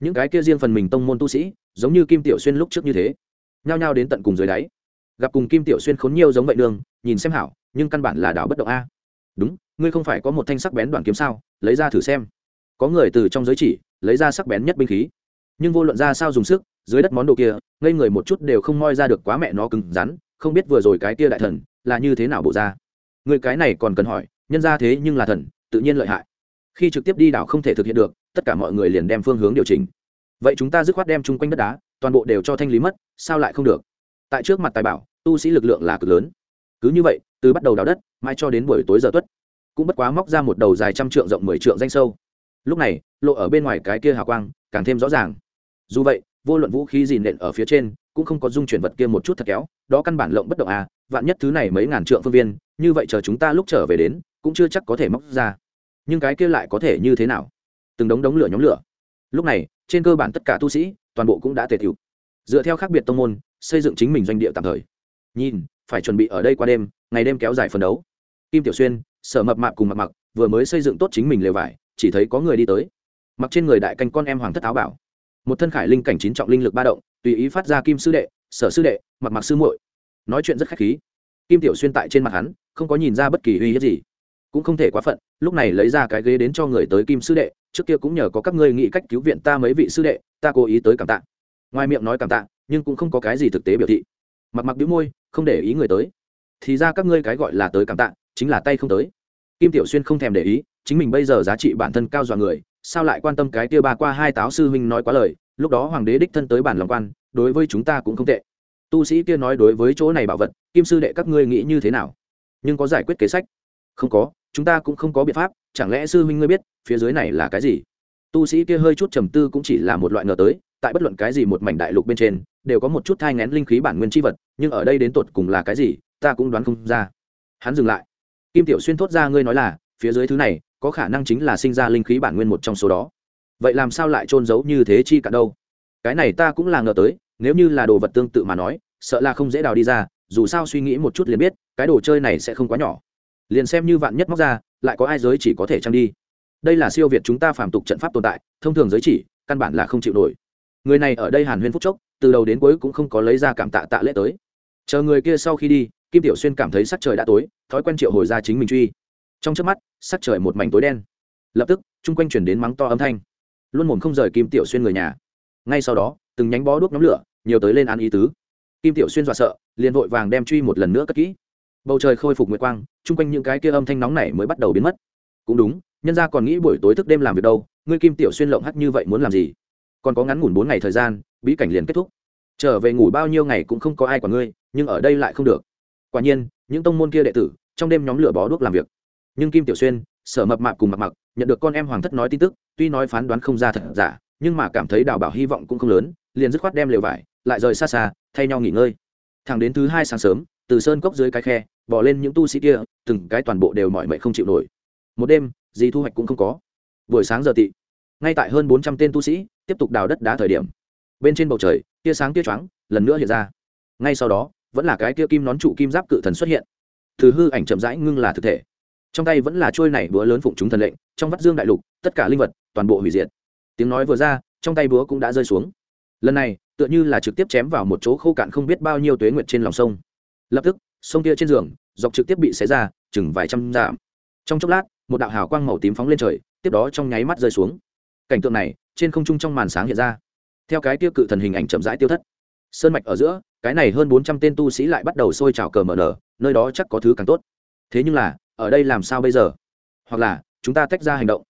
Những cái kia riêng phần mình tông môn tu sĩ, giống như kim tiểu xuyên lúc trước như thế. Nhao nhao đến tận cùng dưới đáy. Gặp cùng kim tiểu xuyên khốn nhiều giống vậy đường, nhìn xem hảo, nhưng căn bản là đảo bất động a. Đúng, ngươi không phải có một thanh sắc bén đoạn kiếm sao, lấy ra thử xem. Có người từ trong giới chỉ, lấy ra sắc bén nhất binh khí. Nhưng vô luận ra sao dùng sức, dưới đất món đồ kia, ngây người một chút đều không moi ra được quá mẹ nó cứng rắn, không biết vừa rồi cái kia đại thần, là như thế nào bộ ra. Người cái này còn cần hỏi nhân ra thế nhưng là thần, tự nhiên lợi hại. Khi trực tiếp đi đảo không thể thực hiện được, tất cả mọi người liền đem phương hướng điều chỉnh. Vậy chúng ta dứt khoát đem chung quanh đất đá, toàn bộ đều cho thanh lý mất, sao lại không được? Tại trước mặt tài bảo, tu sĩ lực lượng là cực lớn. Cứ như vậy, từ bắt đầu đào đất mai cho đến buổi tối giờ tuất, cũng bất quá móc ra một đầu dài trăm trượng rộng mười trượng danh sâu. Lúc này, lộ ở bên ngoài cái kia hào quang, càng thêm rõ ràng. Dù vậy, vô luận vũ khí gì nện ở phía trên, cũng không có dung chuyển vật kia một chút thật kéo, đó căn bản lộng bất động à vạn nhất thứ này mấy ngàn trượng phương viên như vậy chờ chúng ta lúc trở về đến, cũng chưa chắc có thể móc ra. Nhưng cái kia lại có thể như thế nào? Từng đống đống lửa nhóm lửa. Lúc này, trên cơ bản tất cả tu sĩ, toàn bộ cũng đã tề thiệu dựa theo khác biệt tông môn, xây dựng chính mình doanh địa tạm thời. Nhìn, phải chuẩn bị ở đây qua đêm, ngày đêm kéo dài phân đấu. Kim tiểu xuyên, sở mập mạp cùng mặc mặc vừa mới xây dựng tốt chính mình lều vải, chỉ thấy có người đi tới. Mặc trên người đại canh con em hoàng thất áo bảo. Một thân khải linh cảnh chín trọng linh lực ba động, tùy ý phát ra kim sư đệ, sở sư đệ mặc mặc sư muội. Nói chuyện rất khách khí. Kim tiểu xuyên tại trên mặt hắn không có nhìn ra bất kỳ uy hiếp gì. Cũng không thể quá phận, lúc này lấy ra cái ghế đến cho người tới kim sư đệ, trước kia cũng nhờ có các ngươi nghĩ cách cứu viện ta mấy vị sư đệ, ta cố ý tới cảm tạ. Ngoài miệng nói cảm tạ, nhưng cũng không có cái gì thực tế biểu thị. Mặc mặc đĩu môi, không để ý người tới. Thì ra các ngươi cái gọi là tới cảm tạ, chính là tay không tới. Kim tiểu xuyên không thèm để ý, chính mình bây giờ giá trị bản thân cao dọa người, sao lại quan tâm cái kia ba qua hai táo sư huynh nói quá lời, lúc đó hoàng đế đích thân tới bản lòng quan, đối với chúng ta cũng không tệ. Tu sĩ kia nói đối với chỗ này bảo vật, kim sư đệ các ngươi nghĩ như thế nào? Nhưng có giải quyết kế sách? Không có, chúng ta cũng không có biện pháp, chẳng lẽ sư huynh ngươi biết, phía dưới này là cái gì? Tu sĩ kia hơi chút trầm tư cũng chỉ là một loại ngờ tới, tại bất luận cái gì một mảnh đại lục bên trên, đều có một chút thai ngén linh khí bản nguyên chi vật, nhưng ở đây đến tột cùng là cái gì, ta cũng đoán không ra. Hắn dừng lại. Kim tiểu xuyên thốt ra ngươi nói là, phía dưới thứ này, có khả năng chính là sinh ra linh khí bản nguyên một trong số đó. Vậy làm sao lại trôn giấu như thế chi cả đâu? Cái này ta cũng là ngờ tới, nếu như là đồ vật tương tự mà nói, sợ là không dễ đào đi ra dù sao suy nghĩ một chút liền biết, cái đồ chơi này sẽ không quá nhỏ. Liền xem như vạn nhất móc ra, lại có ai giới chỉ có thể trăng đi. Đây là siêu việt chúng ta phàm tục trận pháp tồn tại, thông thường giới chỉ, căn bản là không chịu nổi. Người này ở đây hàn huyên phúc chốc, từ đầu đến cuối cũng không có lấy ra cảm tạ tạ lễ tới. Chờ người kia sau khi đi, kim tiểu xuyên cảm thấy sắc trời đã tối, thói quen triệu hồi ra chính mình truy. Trong trước mắt, sắc trời một mảnh tối đen. Lập tức, chung quanh chuyển đến mắng to âm thanh. Luôn mồm không rời kim tiểu xuyên người nhà. Ngay sau đó, từng nhánh bó đuốc nhóm lửa, nhiều tới lên án ý tứ kim tiểu xuyên dọa sợ, liền vội vàng đem truy một lần nữa cất kỹ. Bầu trời khôi phục nguyệt quang, chung quanh những cái kia âm thanh nóng này mới bắt đầu biến mất. Cũng đúng, nhân gia còn nghĩ buổi tối thức đêm làm việc đâu, ngươi kim tiểu xuyên lộng hắt như vậy muốn làm gì? Còn có ngắn ngủn bốn ngày thời gian, bí cảnh liền kết thúc. Trở về ngủ bao nhiêu ngày cũng không có ai quản ngươi, nhưng ở đây lại không được. Quả nhiên, những tông môn kia đệ tử, trong đêm nhóm lửa bó đuốc làm việc. Nhưng kim tiểu xuyên, sở mập mạp cùng mặc mặc, nhận được con em hoàng thất nói tin tức, tuy nói phán đoán không ra thật giả, nhưng mà cảm thấy đào bảo hy vọng cũng không lớn, liền dứt khoát đem lều vải lại rời xa xa, thay nhau nghỉ ngơi. Thẳng đến thứ hai sáng sớm, từ sơn cốc dưới cái khe bỏ lên những tu sĩ kia, từng cái toàn bộ đều mỏi mệt không chịu nổi. Một đêm, gì thu hoạch cũng không có. Buổi sáng giờ tị, ngay tại hơn bốn trăm tên tu sĩ tiếp tục đào đất đá thời điểm. Bên trên bầu trời, tia sáng tia choáng lần nữa hiện ra. Ngay sau đó, vẫn là cái tia kim nón trụ kim giáp cự thần xuất hiện. Thứ hư ảnh chậm rãi ngưng là thực thể. Trong tay vẫn là trôi này búa lớn phụng chúng thần lệnh, trong vắt dương đại lục, tất cả linh vật toàn bộ hủy diệt. Tiếng nói vừa ra, trong tay búa cũng đã rơi xuống. Lần này tựa như là trực tiếp chém vào một chỗ khô cạn không biết bao nhiêu tuế nguyệt trên lòng sông. Lập tức, sông kia trên giường, dọc trực tiếp bị xé ra, chừng vài trăm giảm trong chốc lát, một đạo hào quang màu tím phóng lên trời, tiếp đó trong nháy mắt rơi xuống. Cảnh tượng này, trên không trung trong màn sáng hiện ra. Theo cái tiêu cự thần hình ảnh chậm rãi tiêu thất. Sơn mạch ở giữa, cái này hơn bốn trăm tên tu sĩ lại bắt đầu sôi trào cờ mở nở, nơi đó chắc có thứ càng tốt. Thế nhưng là, ở đây làm sao bây giờ? Hoặc là, chúng ta tách ra hành động.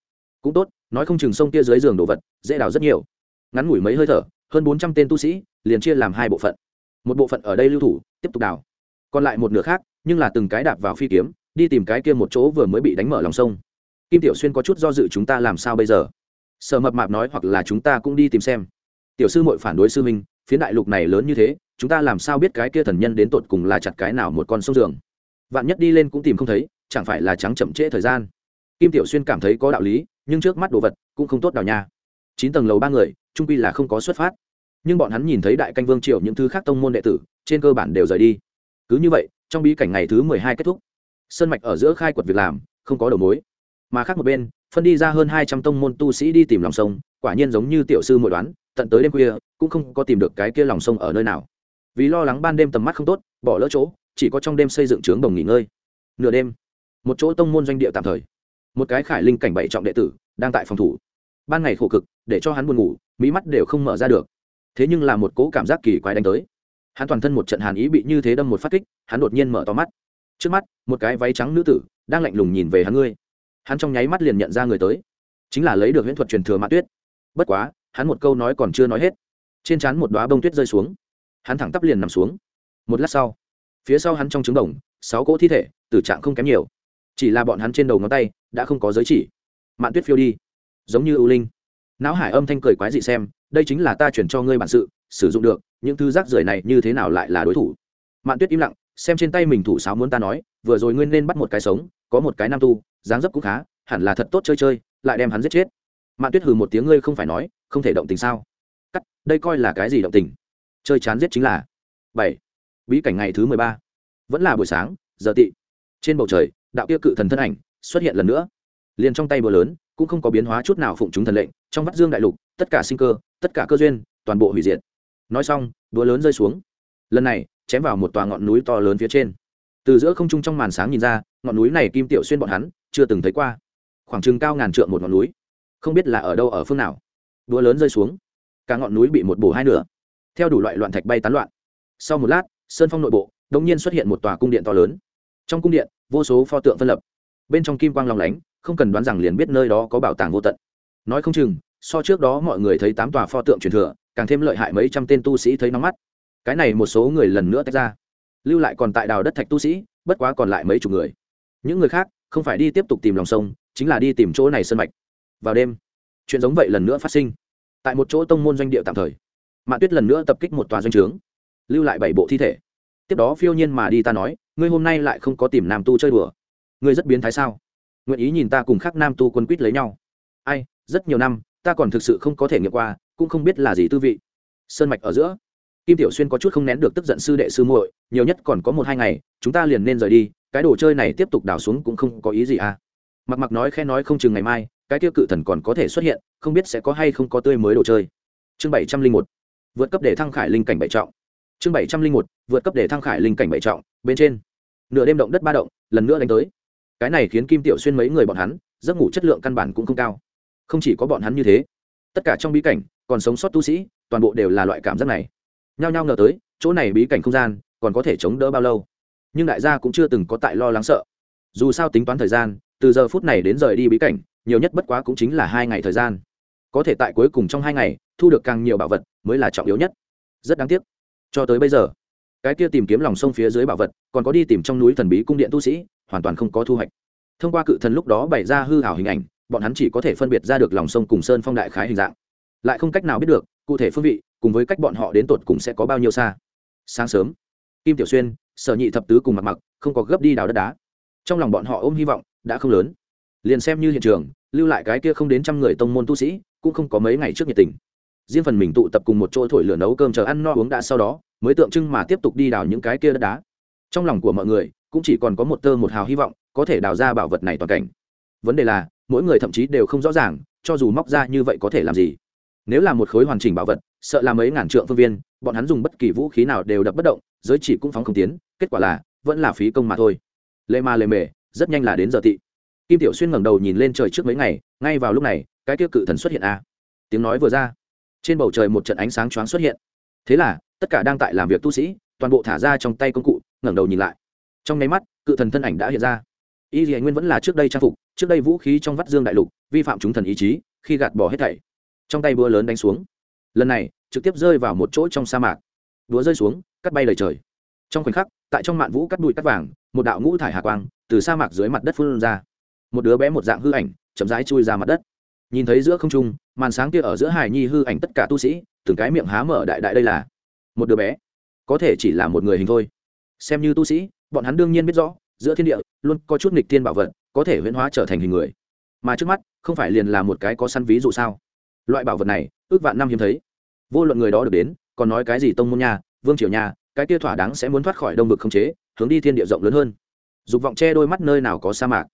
Cũng tốt, nói không chừng sông kia dưới giường đồ vật, dễ đào rất nhiều. Ngắn ngủi mấy hơi thở hơn bốn trăm tên tu sĩ, liền chia làm hai bộ phận. Một bộ phận ở đây lưu thủ, tiếp tục đào. Còn lại một nửa khác, nhưng là từng cái đạp vào phi kiếm, đi tìm cái kia một chỗ vừa mới bị đánh mở lòng sông. Kim tiểu xuyên có chút do dự chúng ta làm sao bây giờ? Sở mập mạp nói hoặc là chúng ta cũng đi tìm xem. Tiểu sư mội phản đối sư minh phía đại lục này lớn như thế, chúng ta làm sao biết cái kia thần nhân đến tột cùng là chặt cái nào một con sông giường? Vạn nhất đi lên cũng tìm không thấy, chẳng phải là trắng chậm trễ thời gian? Kim tiểu xuyên cảm thấy có đạo lý, nhưng trước mắt đồ vật cũng không tốt đào nha. Chín tầng lầu ba người trung quy là không có xuất phát. Nhưng bọn hắn nhìn thấy đại canh vương triều những thứ khác tông môn đệ tử, trên cơ bản đều rời đi. Cứ như vậy, trong bí cảnh ngày thứ mười hai kết thúc. Sơn mạch ở giữa khai quật việc làm, không có đầu mối. Mà khác một bên, phân đi ra hơn hai trăm tông môn tu sĩ đi tìm lòng sông, quả nhiên giống như tiểu sư mỗi đoán, tận tới đêm khuya, cũng không có tìm được cái kia lòng sông ở nơi nào. Vì lo lắng ban đêm tầm mắt không tốt, bỏ lỡ chỗ, chỉ có trong đêm xây dựng trướng đồng nghỉ ngơi. Nửa đêm, một chỗ tông môn doanh địa tạm thời. Một cái khải linh cảnh bảy trọng đệ tử đang tại phòng thủ ban ngày khổ cực, để cho hắn buồn ngủ mỹ mắt đều không mở ra được. Thế nhưng là một cố cảm giác kỳ quái đánh tới. Hắn toàn thân một trận hàn ý bị như thế đâm một phát kích, hắn đột nhiên mở to mắt. Trước mắt, một cái váy trắng nữ tử đang lạnh lùng nhìn về hắn ngươi. Hắn trong nháy mắt liền nhận ra người tới. Chính là lấy được huyễn thuật truyền thừa mã tuyết. Bất quá, hắn một câu nói còn chưa nói hết, trên trán một đoá bông tuyết rơi xuống. Hắn thẳng tắp liền nằm xuống. Một lát sau, phía sau hắn trong trứng đồng, sáu cỗ thi thể, tử trạng không kém nhiều. Chỉ là bọn hắn trên đầu ngón tay đã không có giới chỉ. Mạn tuyết phiêu đi giống như ưu linh. Não hải âm thanh cười quái dị xem, đây chính là ta chuyển cho ngươi bản sự, sử dụng được, những thứ rác rưởi này như thế nào lại là đối thủ? Mạn tuyết im lặng, xem trên tay mình thủ sáo muốn ta nói, vừa rồi ngươi nên bắt một cái sống, có một cái nam tu, dáng dấp cũng khá, hẳn là thật tốt chơi chơi, lại đem hắn giết chết. Mạn tuyết hừ một tiếng, ngươi không phải nói, không thể động tình sao? Cắt, đây coi là cái gì động tình? Chơi chán giết chính là. Bảy, bí cảnh ngày thứ mười ba. Vẫn là buổi sáng, giờ tị. Trên bầu trời, đạo kia cự thần thân ảnh xuất hiện lần nữa. Liền trong tay bờ lớn cũng không có biến hóa chút nào phụng chúng thần lệnh, trong vắt dương đại lục, tất cả sinh cơ, tất cả cơ duyên, toàn bộ hủy diệt. Nói xong, đũa lớn rơi xuống. Lần này, chém vào một tòa ngọn núi to lớn phía trên. Từ giữa không trung trong màn sáng nhìn ra, ngọn núi này kim tiểu xuyên bọn hắn chưa từng thấy qua. Khoảng chừng cao ngàn trượng một ngọn núi. Không biết là ở đâu ở phương nào. Đũa lớn rơi xuống. Cả ngọn núi bị một bổ hai nửa. Theo đủ loại loạn thạch bay tán loạn. Sau một lát, sơn phong nội bộ đông nhiên xuất hiện một tòa cung điện to lớn. Trong cung điện, vô số pho tượng phân lập bên trong kim quang long lánh, không cần đoán rằng liền biết nơi đó có bảo tàng vô tận. Nói không chừng, so trước đó mọi người thấy tám tòa pho tượng truyền thừa, càng thêm lợi hại mấy trăm tên tu sĩ thấy nóng mắt. Cái này một số người lần nữa tách ra. Lưu lại còn tại đào đất thạch tu sĩ, bất quá còn lại mấy chục người. Những người khác, không phải đi tiếp tục tìm lòng sông, chính là đi tìm chỗ này sân mạch. Vào đêm, chuyện giống vậy lần nữa phát sinh. Tại một chỗ tông môn doanh địa tạm thời mạ tuyết lần nữa tập kích một tòa doanh trướng, lưu lại bảy bộ thi thể. Tiếp đó phiêu nhiên mà đi ta nói, ngươi hôm nay lại không có tìm nam tu chơi đùa ngươi rất biến thái sao? Nguyện ý nhìn ta cùng khác nam tu quân quýt lấy nhau. Ai, rất nhiều năm, ta còn thực sự không có thể nghiệm qua, cũng không biết là gì tư vị. Sơn mạch ở giữa. Kim tiểu xuyên có chút không nén được tức giận sư đệ sư muội, nhiều nhất còn có một hai ngày, chúng ta liền nên rời đi, cái đồ chơi này tiếp tục đào xuống cũng không có ý gì à. Mặc mặc nói khe nói không chừng ngày mai, cái tiêu cự thần còn có thể xuất hiện, không biết sẽ có hay không có tươi mới đồ chơi. Chương bảy trăm linh một. Vượt cấp để thăng khải linh cảnh bảy trọng. Chương bảy trăm linh một. Vượt cấp để thăng khải linh cảnh bảy trọng, bên trên. Nửa đêm động đất ba động, lần nữa đánh tới cái này khiến kim tiểu xuyên mấy người bọn hắn, giấc ngủ chất lượng căn bản cũng không cao. Không chỉ có bọn hắn như thế, tất cả trong bí cảnh, còn sống sót tu sĩ, toàn bộ đều là loại cảm giác này. Nhao nhao ngờ tới, chỗ này bí cảnh không gian, còn có thể chống đỡ bao lâu? Nhưng đại gia cũng chưa từng có tại lo lắng sợ. Dù sao tính toán thời gian, từ giờ phút này đến rời đi bí cảnh, nhiều nhất bất quá cũng chính là hai ngày thời gian. Có thể tại cuối cùng trong hai ngày, thu được càng nhiều bảo vật mới là trọng yếu nhất. Rất đáng tiếc. Cho tới bây giờ, cái kia tìm kiếm lòng sông phía dưới bảo vật, còn có đi tìm trong núi thần bí cung điện tu sĩ hoàn toàn không có thu hoạch. Thông qua cự thần lúc đó bày ra hư hảo hình ảnh, bọn hắn chỉ có thể phân biệt ra được lòng sông cùng sơn phong đại khái hình dạng. Lại không cách nào biết được, cụ thể phương vị, cùng với cách bọn họ đến tột cùng sẽ có bao nhiêu xa. Sáng sớm, kim tiểu xuyên, sở nhị thập tứ cùng mặt mặc, không có gấp đi đào đất đá. Trong lòng bọn họ ôm hy vọng, đã không lớn. Liền xem như hiện trường, lưu lại cái kia không đến trăm người tông môn tu sĩ, cũng không có mấy ngày trước nhiệt tình. Riêng phần mình tụ tập cùng một chỗ thổi lửa nấu cơm chờ ăn no uống đã sau đó, mới tượng trưng mà tiếp tục đi đào những cái kia đất đá. Trong lòng của mọi người cũng chỉ còn có một tơ một hào hy vọng, có thể đào ra bảo vật này toàn cảnh. Vấn đề là, mỗi người thậm chí đều không rõ ràng, cho dù móc ra như vậy có thể làm gì. Nếu là một khối hoàn chỉnh bảo vật, sợ là mấy ngàn trượng phương viên, bọn hắn dùng bất kỳ vũ khí nào đều đập bất động, giới chỉ cũng phóng không tiến, kết quả là, vẫn là phí công mà thôi. Lê ma lê mề, rất nhanh là đến giờ tị. Kim tiểu xuyên ngẩng đầu nhìn lên trời trước mấy ngày, ngay vào lúc này, cái tiêu cự thần xuất hiện a à. tiếng nói vừa ra, trên bầu trời một trận ánh sáng choáng xuất hiện. Thế là, tất cả đang tại làm việc tu sĩ, toàn bộ thả ra trong tay công cụ, ngẩng đầu nhìn lại trong nháy mắt, cự thần thân ảnh đã hiện ra. Y dì nguyên vẫn là trước đây trang phục, trước đây vũ khí trong vắt dương đại lục, vi phạm chúng thần ý chí, khi gạt bỏ hết thảy. Trong tay búa lớn đánh xuống. Lần này, trực tiếp rơi vào một chỗ trong sa mạc. Búa rơi xuống, cắt bay lời trời. Trong khoảnh khắc, tại trong mạn vũ cắt bụi cắt vàng, một đạo ngũ thải hạ quang từ sa mạc dưới mặt đất phun ra. Một đứa bé một dạng hư ảnh, chậm rãi chui ra mặt đất. Nhìn thấy giữa không trung, màn sáng kia ở giữa hải nhi hư ảnh tất cả tu sĩ, từng cái miệng há mở đại đại đây là một đứa bé. Có thể chỉ là một người hình thôi xem như tu sĩ, bọn hắn đương nhiên biết rõ, giữa thiên địa, luôn có chút nghịch thiên bảo vật, có thể huyễn hóa trở thành hình người. Mà trước mắt, không phải liền là một cái có săn ví dụ sao? Loại bảo vật này, ước vạn năm hiếm thấy. Vô luận người đó được đến, còn nói cái gì tông môn nhà vương triều nhà cái kia thỏa đáng sẽ muốn thoát khỏi đông vực không chế, hướng đi thiên địa rộng lớn hơn. Dục vọng che đôi mắt nơi nào có sa mạc.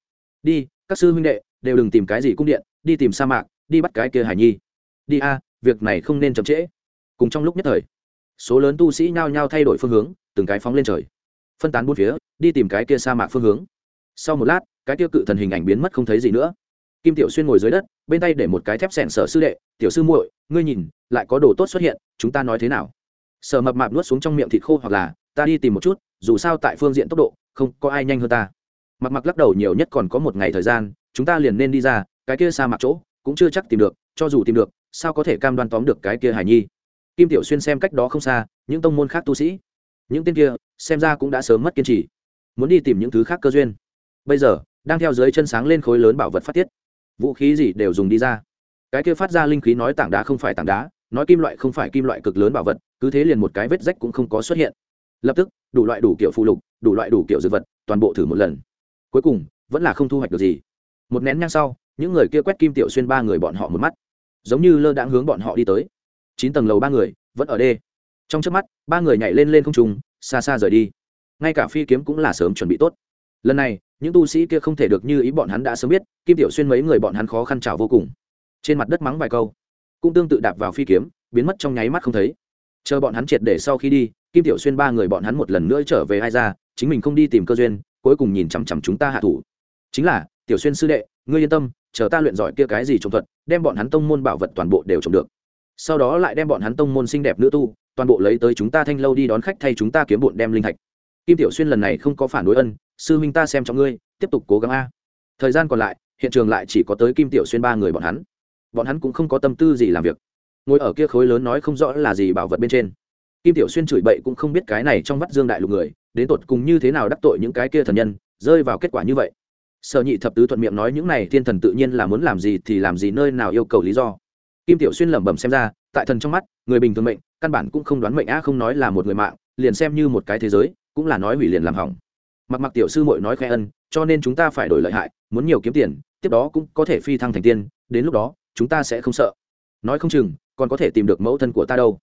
Đi, các sư huynh đệ, đều đừng tìm cái gì cung điện, đi tìm sa mạc, đi bắt cái kia hải nhi. Đi a, việc này không nên chậm trễ. Cùng trong lúc nhất thời, số lớn tu sĩ nhao nhao thay đổi phương hướng, từng cái phóng lên trời phân tán bốn phía, đi tìm cái kia sa mạc phương hướng. Sau một lát, cái kia cự thần hình ảnh biến mất không thấy gì nữa. Kim tiểu xuyên ngồi dưới đất, bên tay để một cái thép sẹn sở sư đệ, tiểu sư muội, ngươi nhìn, lại có đồ tốt xuất hiện, chúng ta nói thế nào? Sở mập mạp nuốt xuống trong miệng thịt khô hoặc là, ta đi tìm một chút, dù sao tại phương diện tốc độ, không có ai nhanh hơn ta. Mặc mặc lắc đầu nhiều nhất còn có một ngày thời gian, chúng ta liền nên đi ra, cái kia sa mạc chỗ, cũng chưa chắc tìm được, cho dù tìm được, sao có thể cam đoan tóm được cái kia hải nhi? Kim tiểu xuyên xem cách đó không xa, những tông môn khác tu sĩ những tên kia xem ra cũng đã sớm mất kiên trì, muốn đi tìm những thứ khác cơ duyên. Bây giờ, đang theo dưới chân sáng lên khối lớn bảo vật phát tiết. Vũ khí gì đều dùng đi ra. Cái kia phát ra linh khí nói tảng đá không phải tảng đá, nói kim loại không phải kim loại cực lớn bảo vật, cứ thế liền một cái vết rách cũng không có xuất hiện. Lập tức, đủ loại đủ kiểu phụ lục, đủ loại đủ kiểu dược vật, toàn bộ thử một lần. Cuối cùng, vẫn là không thu hoạch được gì. Một nén nhang sau, những người kia quét kim tiểu xuyên ba người bọn họ một mắt. Giống như lơ đãng hướng bọn họ đi tới. Chín tầng lầu ba người, vẫn ở đê trong trước mắt, ba người nhảy lên lên không trùng xa xa rời đi. Ngay cả phi kiếm cũng là sớm chuẩn bị tốt. Lần này, những tu sĩ kia không thể được như ý bọn hắn đã sớm biết, kim tiểu xuyên mấy người bọn hắn khó khăn trào vô cùng. Trên mặt đất mắng vài câu, cũng tương tự đạp vào phi kiếm, biến mất trong nháy mắt không thấy. Chờ bọn hắn triệt để sau khi đi, kim tiểu xuyên ba người bọn hắn một lần nữa trở về ai ra, chính mình không đi tìm cơ duyên, cuối cùng nhìn chằm chằm chúng ta hạ thủ. Chính là, tiểu xuyên sư đệ, ngươi yên tâm, chờ ta luyện giỏi kia cái gì trồng thuật, đem bọn hắn tông môn bảo vật toàn bộ đều trồng được. Sau đó lại đem bọn hắn tông môn xinh đẹp nữ tu toàn bộ lấy tới chúng ta thanh lâu đi đón khách thay chúng ta kiếm bộn đem linh thạch. Kim tiểu xuyên lần này không có phản đối ân, sư huynh ta xem trọng ngươi, tiếp tục cố gắng a. Thời gian còn lại, hiện trường lại chỉ có tới kim tiểu xuyên ba người bọn hắn. Bọn hắn cũng không có tâm tư gì làm việc. Ngồi ở kia khối lớn nói không rõ là gì bảo vật bên trên. Kim tiểu xuyên chửi bậy cũng không biết cái này trong vắt dương đại lục người, đến tột cùng như thế nào đắc tội những cái kia thần nhân, rơi vào kết quả như vậy. Sở nhị thập tứ thuận miệng nói những này thiên thần tự nhiên là muốn làm gì thì làm gì nơi nào yêu cầu lý do. Kim tiểu xuyên lẩm bẩm xem ra tại thần trong mắt, người bình thường mệnh, căn bản cũng không đoán mệnh a không nói là một người mạng, liền xem như một cái thế giới, cũng là nói hủy liền làm hỏng. Mặc mặc tiểu sư muội nói khai ân, cho nên chúng ta phải đổi lợi hại, muốn nhiều kiếm tiền, tiếp đó cũng có thể phi thăng thành tiên, đến lúc đó, chúng ta sẽ không sợ. Nói không chừng, còn có thể tìm được mẫu thân của ta đâu.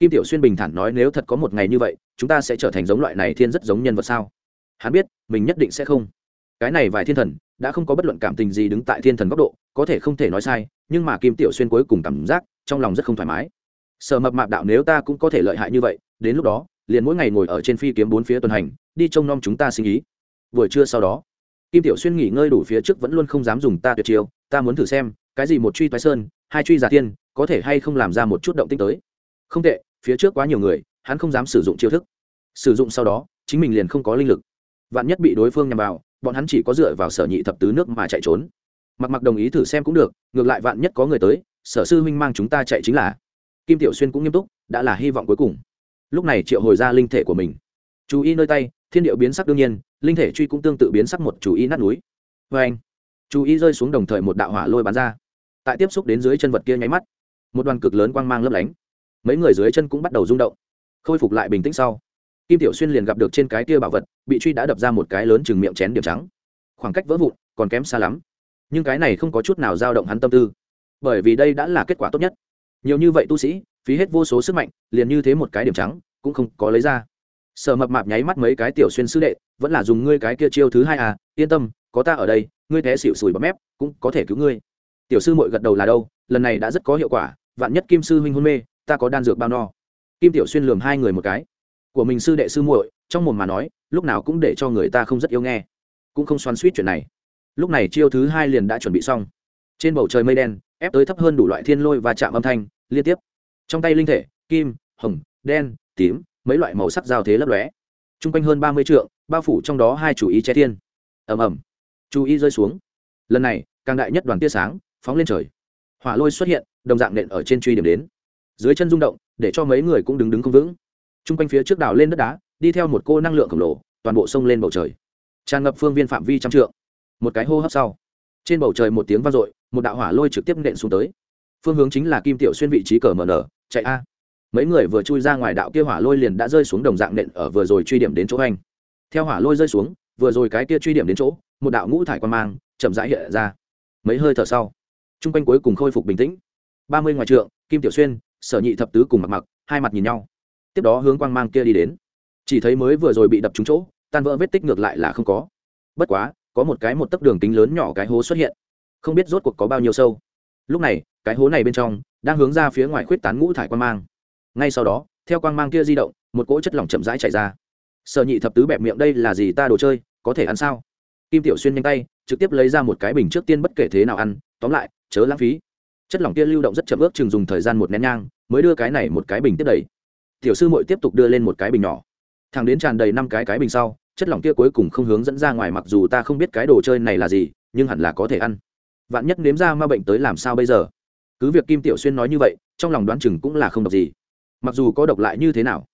Kim tiểu xuyên bình thản nói, nếu thật có một ngày như vậy, chúng ta sẽ trở thành giống loại này thiên rất giống nhân vật sao? Hắn biết, mình nhất định sẽ không. Cái này vài thiên thần, đã không có bất luận cảm tình gì đứng tại thiên thần góc độ, có thể không thể nói sai, nhưng mà kim tiểu xuyên cuối cùng cảm giác trong lòng rất không thoải mái. Sợ mập mạp đạo nếu ta cũng có thể lợi hại như vậy, đến lúc đó, liền mỗi ngày ngồi ở trên phi kiếm bốn phía tuần hành, đi trông nom chúng ta sinh ý. Buổi trưa sau đó, kim tiểu xuyên nghỉ ngơi đủ phía trước vẫn luôn không dám dùng ta tuyệt chiêu, ta muốn thử xem, cái gì một truy toái sơn, hai truy giả tiên, có thể hay không làm ra một chút động tinh tới. Không tệ, phía trước quá nhiều người, hắn không dám sử dụng chiêu thức. Sử dụng sau đó, chính mình liền không có linh lực. Vạn nhất bị đối phương nhằm vào, bọn hắn chỉ có dựa vào sở nhị thập tứ nước mà chạy trốn. Mặc mặc đồng ý thử xem cũng được, ngược lại vạn nhất có người tới sở sư huynh mang chúng ta chạy chính là. Kim tiểu xuyên cũng nghiêm túc, đã là hy vọng cuối cùng. Lúc này triệu hồi ra linh thể của mình. Chú ý nơi tay, thiên điệu biến sắc đương nhiên, linh thể truy cũng tương tự biến sắc một chú ý nát núi. Vê anh, chú ý rơi xuống đồng thời một đạo hỏa lôi bắn ra. Tại tiếp xúc đến dưới chân vật kia nháy mắt, một đoàn cực lớn quang mang lấp lánh. Mấy người dưới chân cũng bắt đầu rung động, khôi phục lại bình tĩnh sau. Kim tiểu xuyên liền gặp được trên cái kia bảo vật, bị truy đã đập ra một cái lớn chừng miệng chén điểm trắng. Khoảng cách vỡ vụn, còn kém xa lắm. Nhưng cái này không có chút nào dao động hắn tâm tư bởi vì đây đã là kết quả tốt nhất. Nhiều như vậy tu sĩ, phí hết vô số sức mạnh, liền như thế một cái điểm trắng, cũng không có lấy ra. Sở mập mạp nháy mắt mấy cái tiểu xuyên sư đệ, vẫn là dùng ngươi cái kia chiêu thứ hai à yên tâm, có ta ở đây, ngươi té xịu sùi bấm mép, cũng có thể cứu ngươi. Tiểu sư mội gật đầu là đâu, lần này đã rất có hiệu quả, vạn nhất kim sư huynh hôn mê, ta có đan dược bao no. Kim tiểu xuyên lường hai người một cái. Của mình sư đệ sư muội, trong mồm mà nói, lúc nào cũng để cho người ta không rất yêu nghe. Cũng không xoắn suýt chuyện này. Lúc này chiêu thứ hai liền đã chuẩn bị xong. Trên bầu trời mây đen ép tới thấp hơn đủ loại thiên lôi và chạm âm thanh, liên tiếp. Trong tay linh thể, kim, hồng, đen, tím, mấy loại màu sắc giao thế lấp lóe. T r u n g quanh hơn ba mươi trượng, bao phủ trong đó hai chủ ý che thiên. Ầm ầm. Chú ý rơi xuống. Lần này, càng đại nhất đoàn tia sáng, phóng lên trời. Hỏa lôi xuất hiện, đồng dạng nện ở trên truy điểm đến. Dưới chân rung động, để cho mấy người cũng đứng đứng không vững. T r u n g quanh phía trước đào lên đất đá, đi theo một cô năng lượng khổng lồ, toàn bộ sông lên bầu trời. Tràn ngập phương viên phạm vi trăm trượng. Một cái hô hấp sau. Trên bầu trời một tiếng vang dội một đạo hỏa lôi trực tiếp nện xuống tới. Phương hướng chính là kim tiểu xuyên vị trí cờ mờ nở, chạy a. Mấy người vừa chui ra ngoài đạo kia hỏa lôi liền đã rơi xuống đồng dạng nện ở vừa rồi truy điểm đến chỗ anh. Theo hỏa lôi rơi xuống, vừa rồi cái kia truy điểm đến chỗ, một đạo ngũ thải quan mang chậm rãi hiện ra. Mấy hơi thở sau, chung quanh cuối cùng khôi phục bình tĩnh. Ba mươi ngoài trượng, kim tiểu xuyên, sở nhị thập tứ cùng mặc mặc, hai mặt nhìn nhau. Tiếp đó hướng quang mang kia đi đến. Chỉ thấy mới vừa rồi bị đập trúng chỗ, tan vỡ vết tích ngược lại là không có. Bất quá, có một cái một tấc đường kính lớn nhỏ cái hố xuất hiện không biết rốt cuộc có bao nhiêu sâu. Lúc này, cái hố này bên trong đang hướng ra phía ngoài khuyết tán ngũ thải quang mang. Ngay sau đó, theo quang mang kia di động, một cỗ chất lỏng chậm rãi chảy ra. Sở nhị thập tứ bẹp miệng, đây là gì ta đồ chơi, có thể ăn sao? Kim tiểu xuyên nhanh tay, trực tiếp lấy ra một cái bình trước tiên bất kể thế nào ăn, tóm lại, chớ lãng phí. Chất lỏng kia lưu động rất chậm ước chừng dùng thời gian một nén nhang, mới đưa cái này một cái bình tiếp đầy. Tiểu sư mội tiếp tục đưa lên một cái bình nhỏ. Thằng đến tràn đầy năm cái cái bình sau, chất lỏng kia cuối cùng không hướng dẫn ra ngoài, mặc dù ta không biết cái đồ chơi này là gì, nhưng hẳn là có thể ăn vạn nhất nếm ra ma bệnh tới làm sao bây giờ? Cứ việc kim tiểu xuyên nói như vậy, trong lòng đoán chừng cũng là không độc gì. Mặc dù có độc lại như thế nào,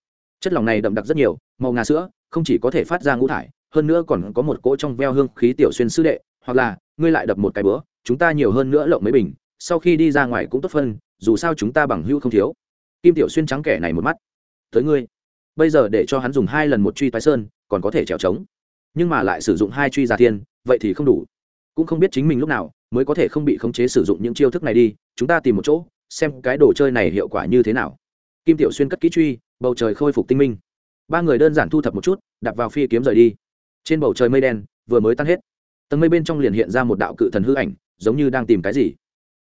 chất lỏng này đậm đặc rất nhiều, màu ngà sữa, không chỉ có thể phát ra ngũ thải, hơn nữa còn có một cỗ trong veo hương khí tiểu xuyên sư đệ, hoặc là, ngươi lại đập một cái bữa, chúng ta nhiều hơn nữa lộng mấy bình, sau khi đi ra ngoài cũng tốt phân dù sao chúng ta bằng hữu không thiếu. Kim tiểu xuyên trắng kẻ này một mắt. Tới ngươi. Bây giờ để cho hắn dùng hai lần một truy toái sơn, còn có thể trèo trống. Nhưng mà lại sử dụng hai truy giả thiên, vậy thì không đủ cũng không biết chính mình lúc nào mới có thể không bị khống chế sử dụng những chiêu thức này đi, chúng ta tìm một chỗ, xem cái đồ chơi này hiệu quả như thế nào. Kim tiểu xuyên cất kỹ truy, bầu trời khôi phục tinh minh. Ba người đơn giản thu thập một chút đặt vào phi kiếm rời đi. Trên bầu trời mây đen vừa mới tan hết. Tầng mây bên trong liền hiện ra một đạo cự thần hư ảnh, giống như đang tìm cái gì.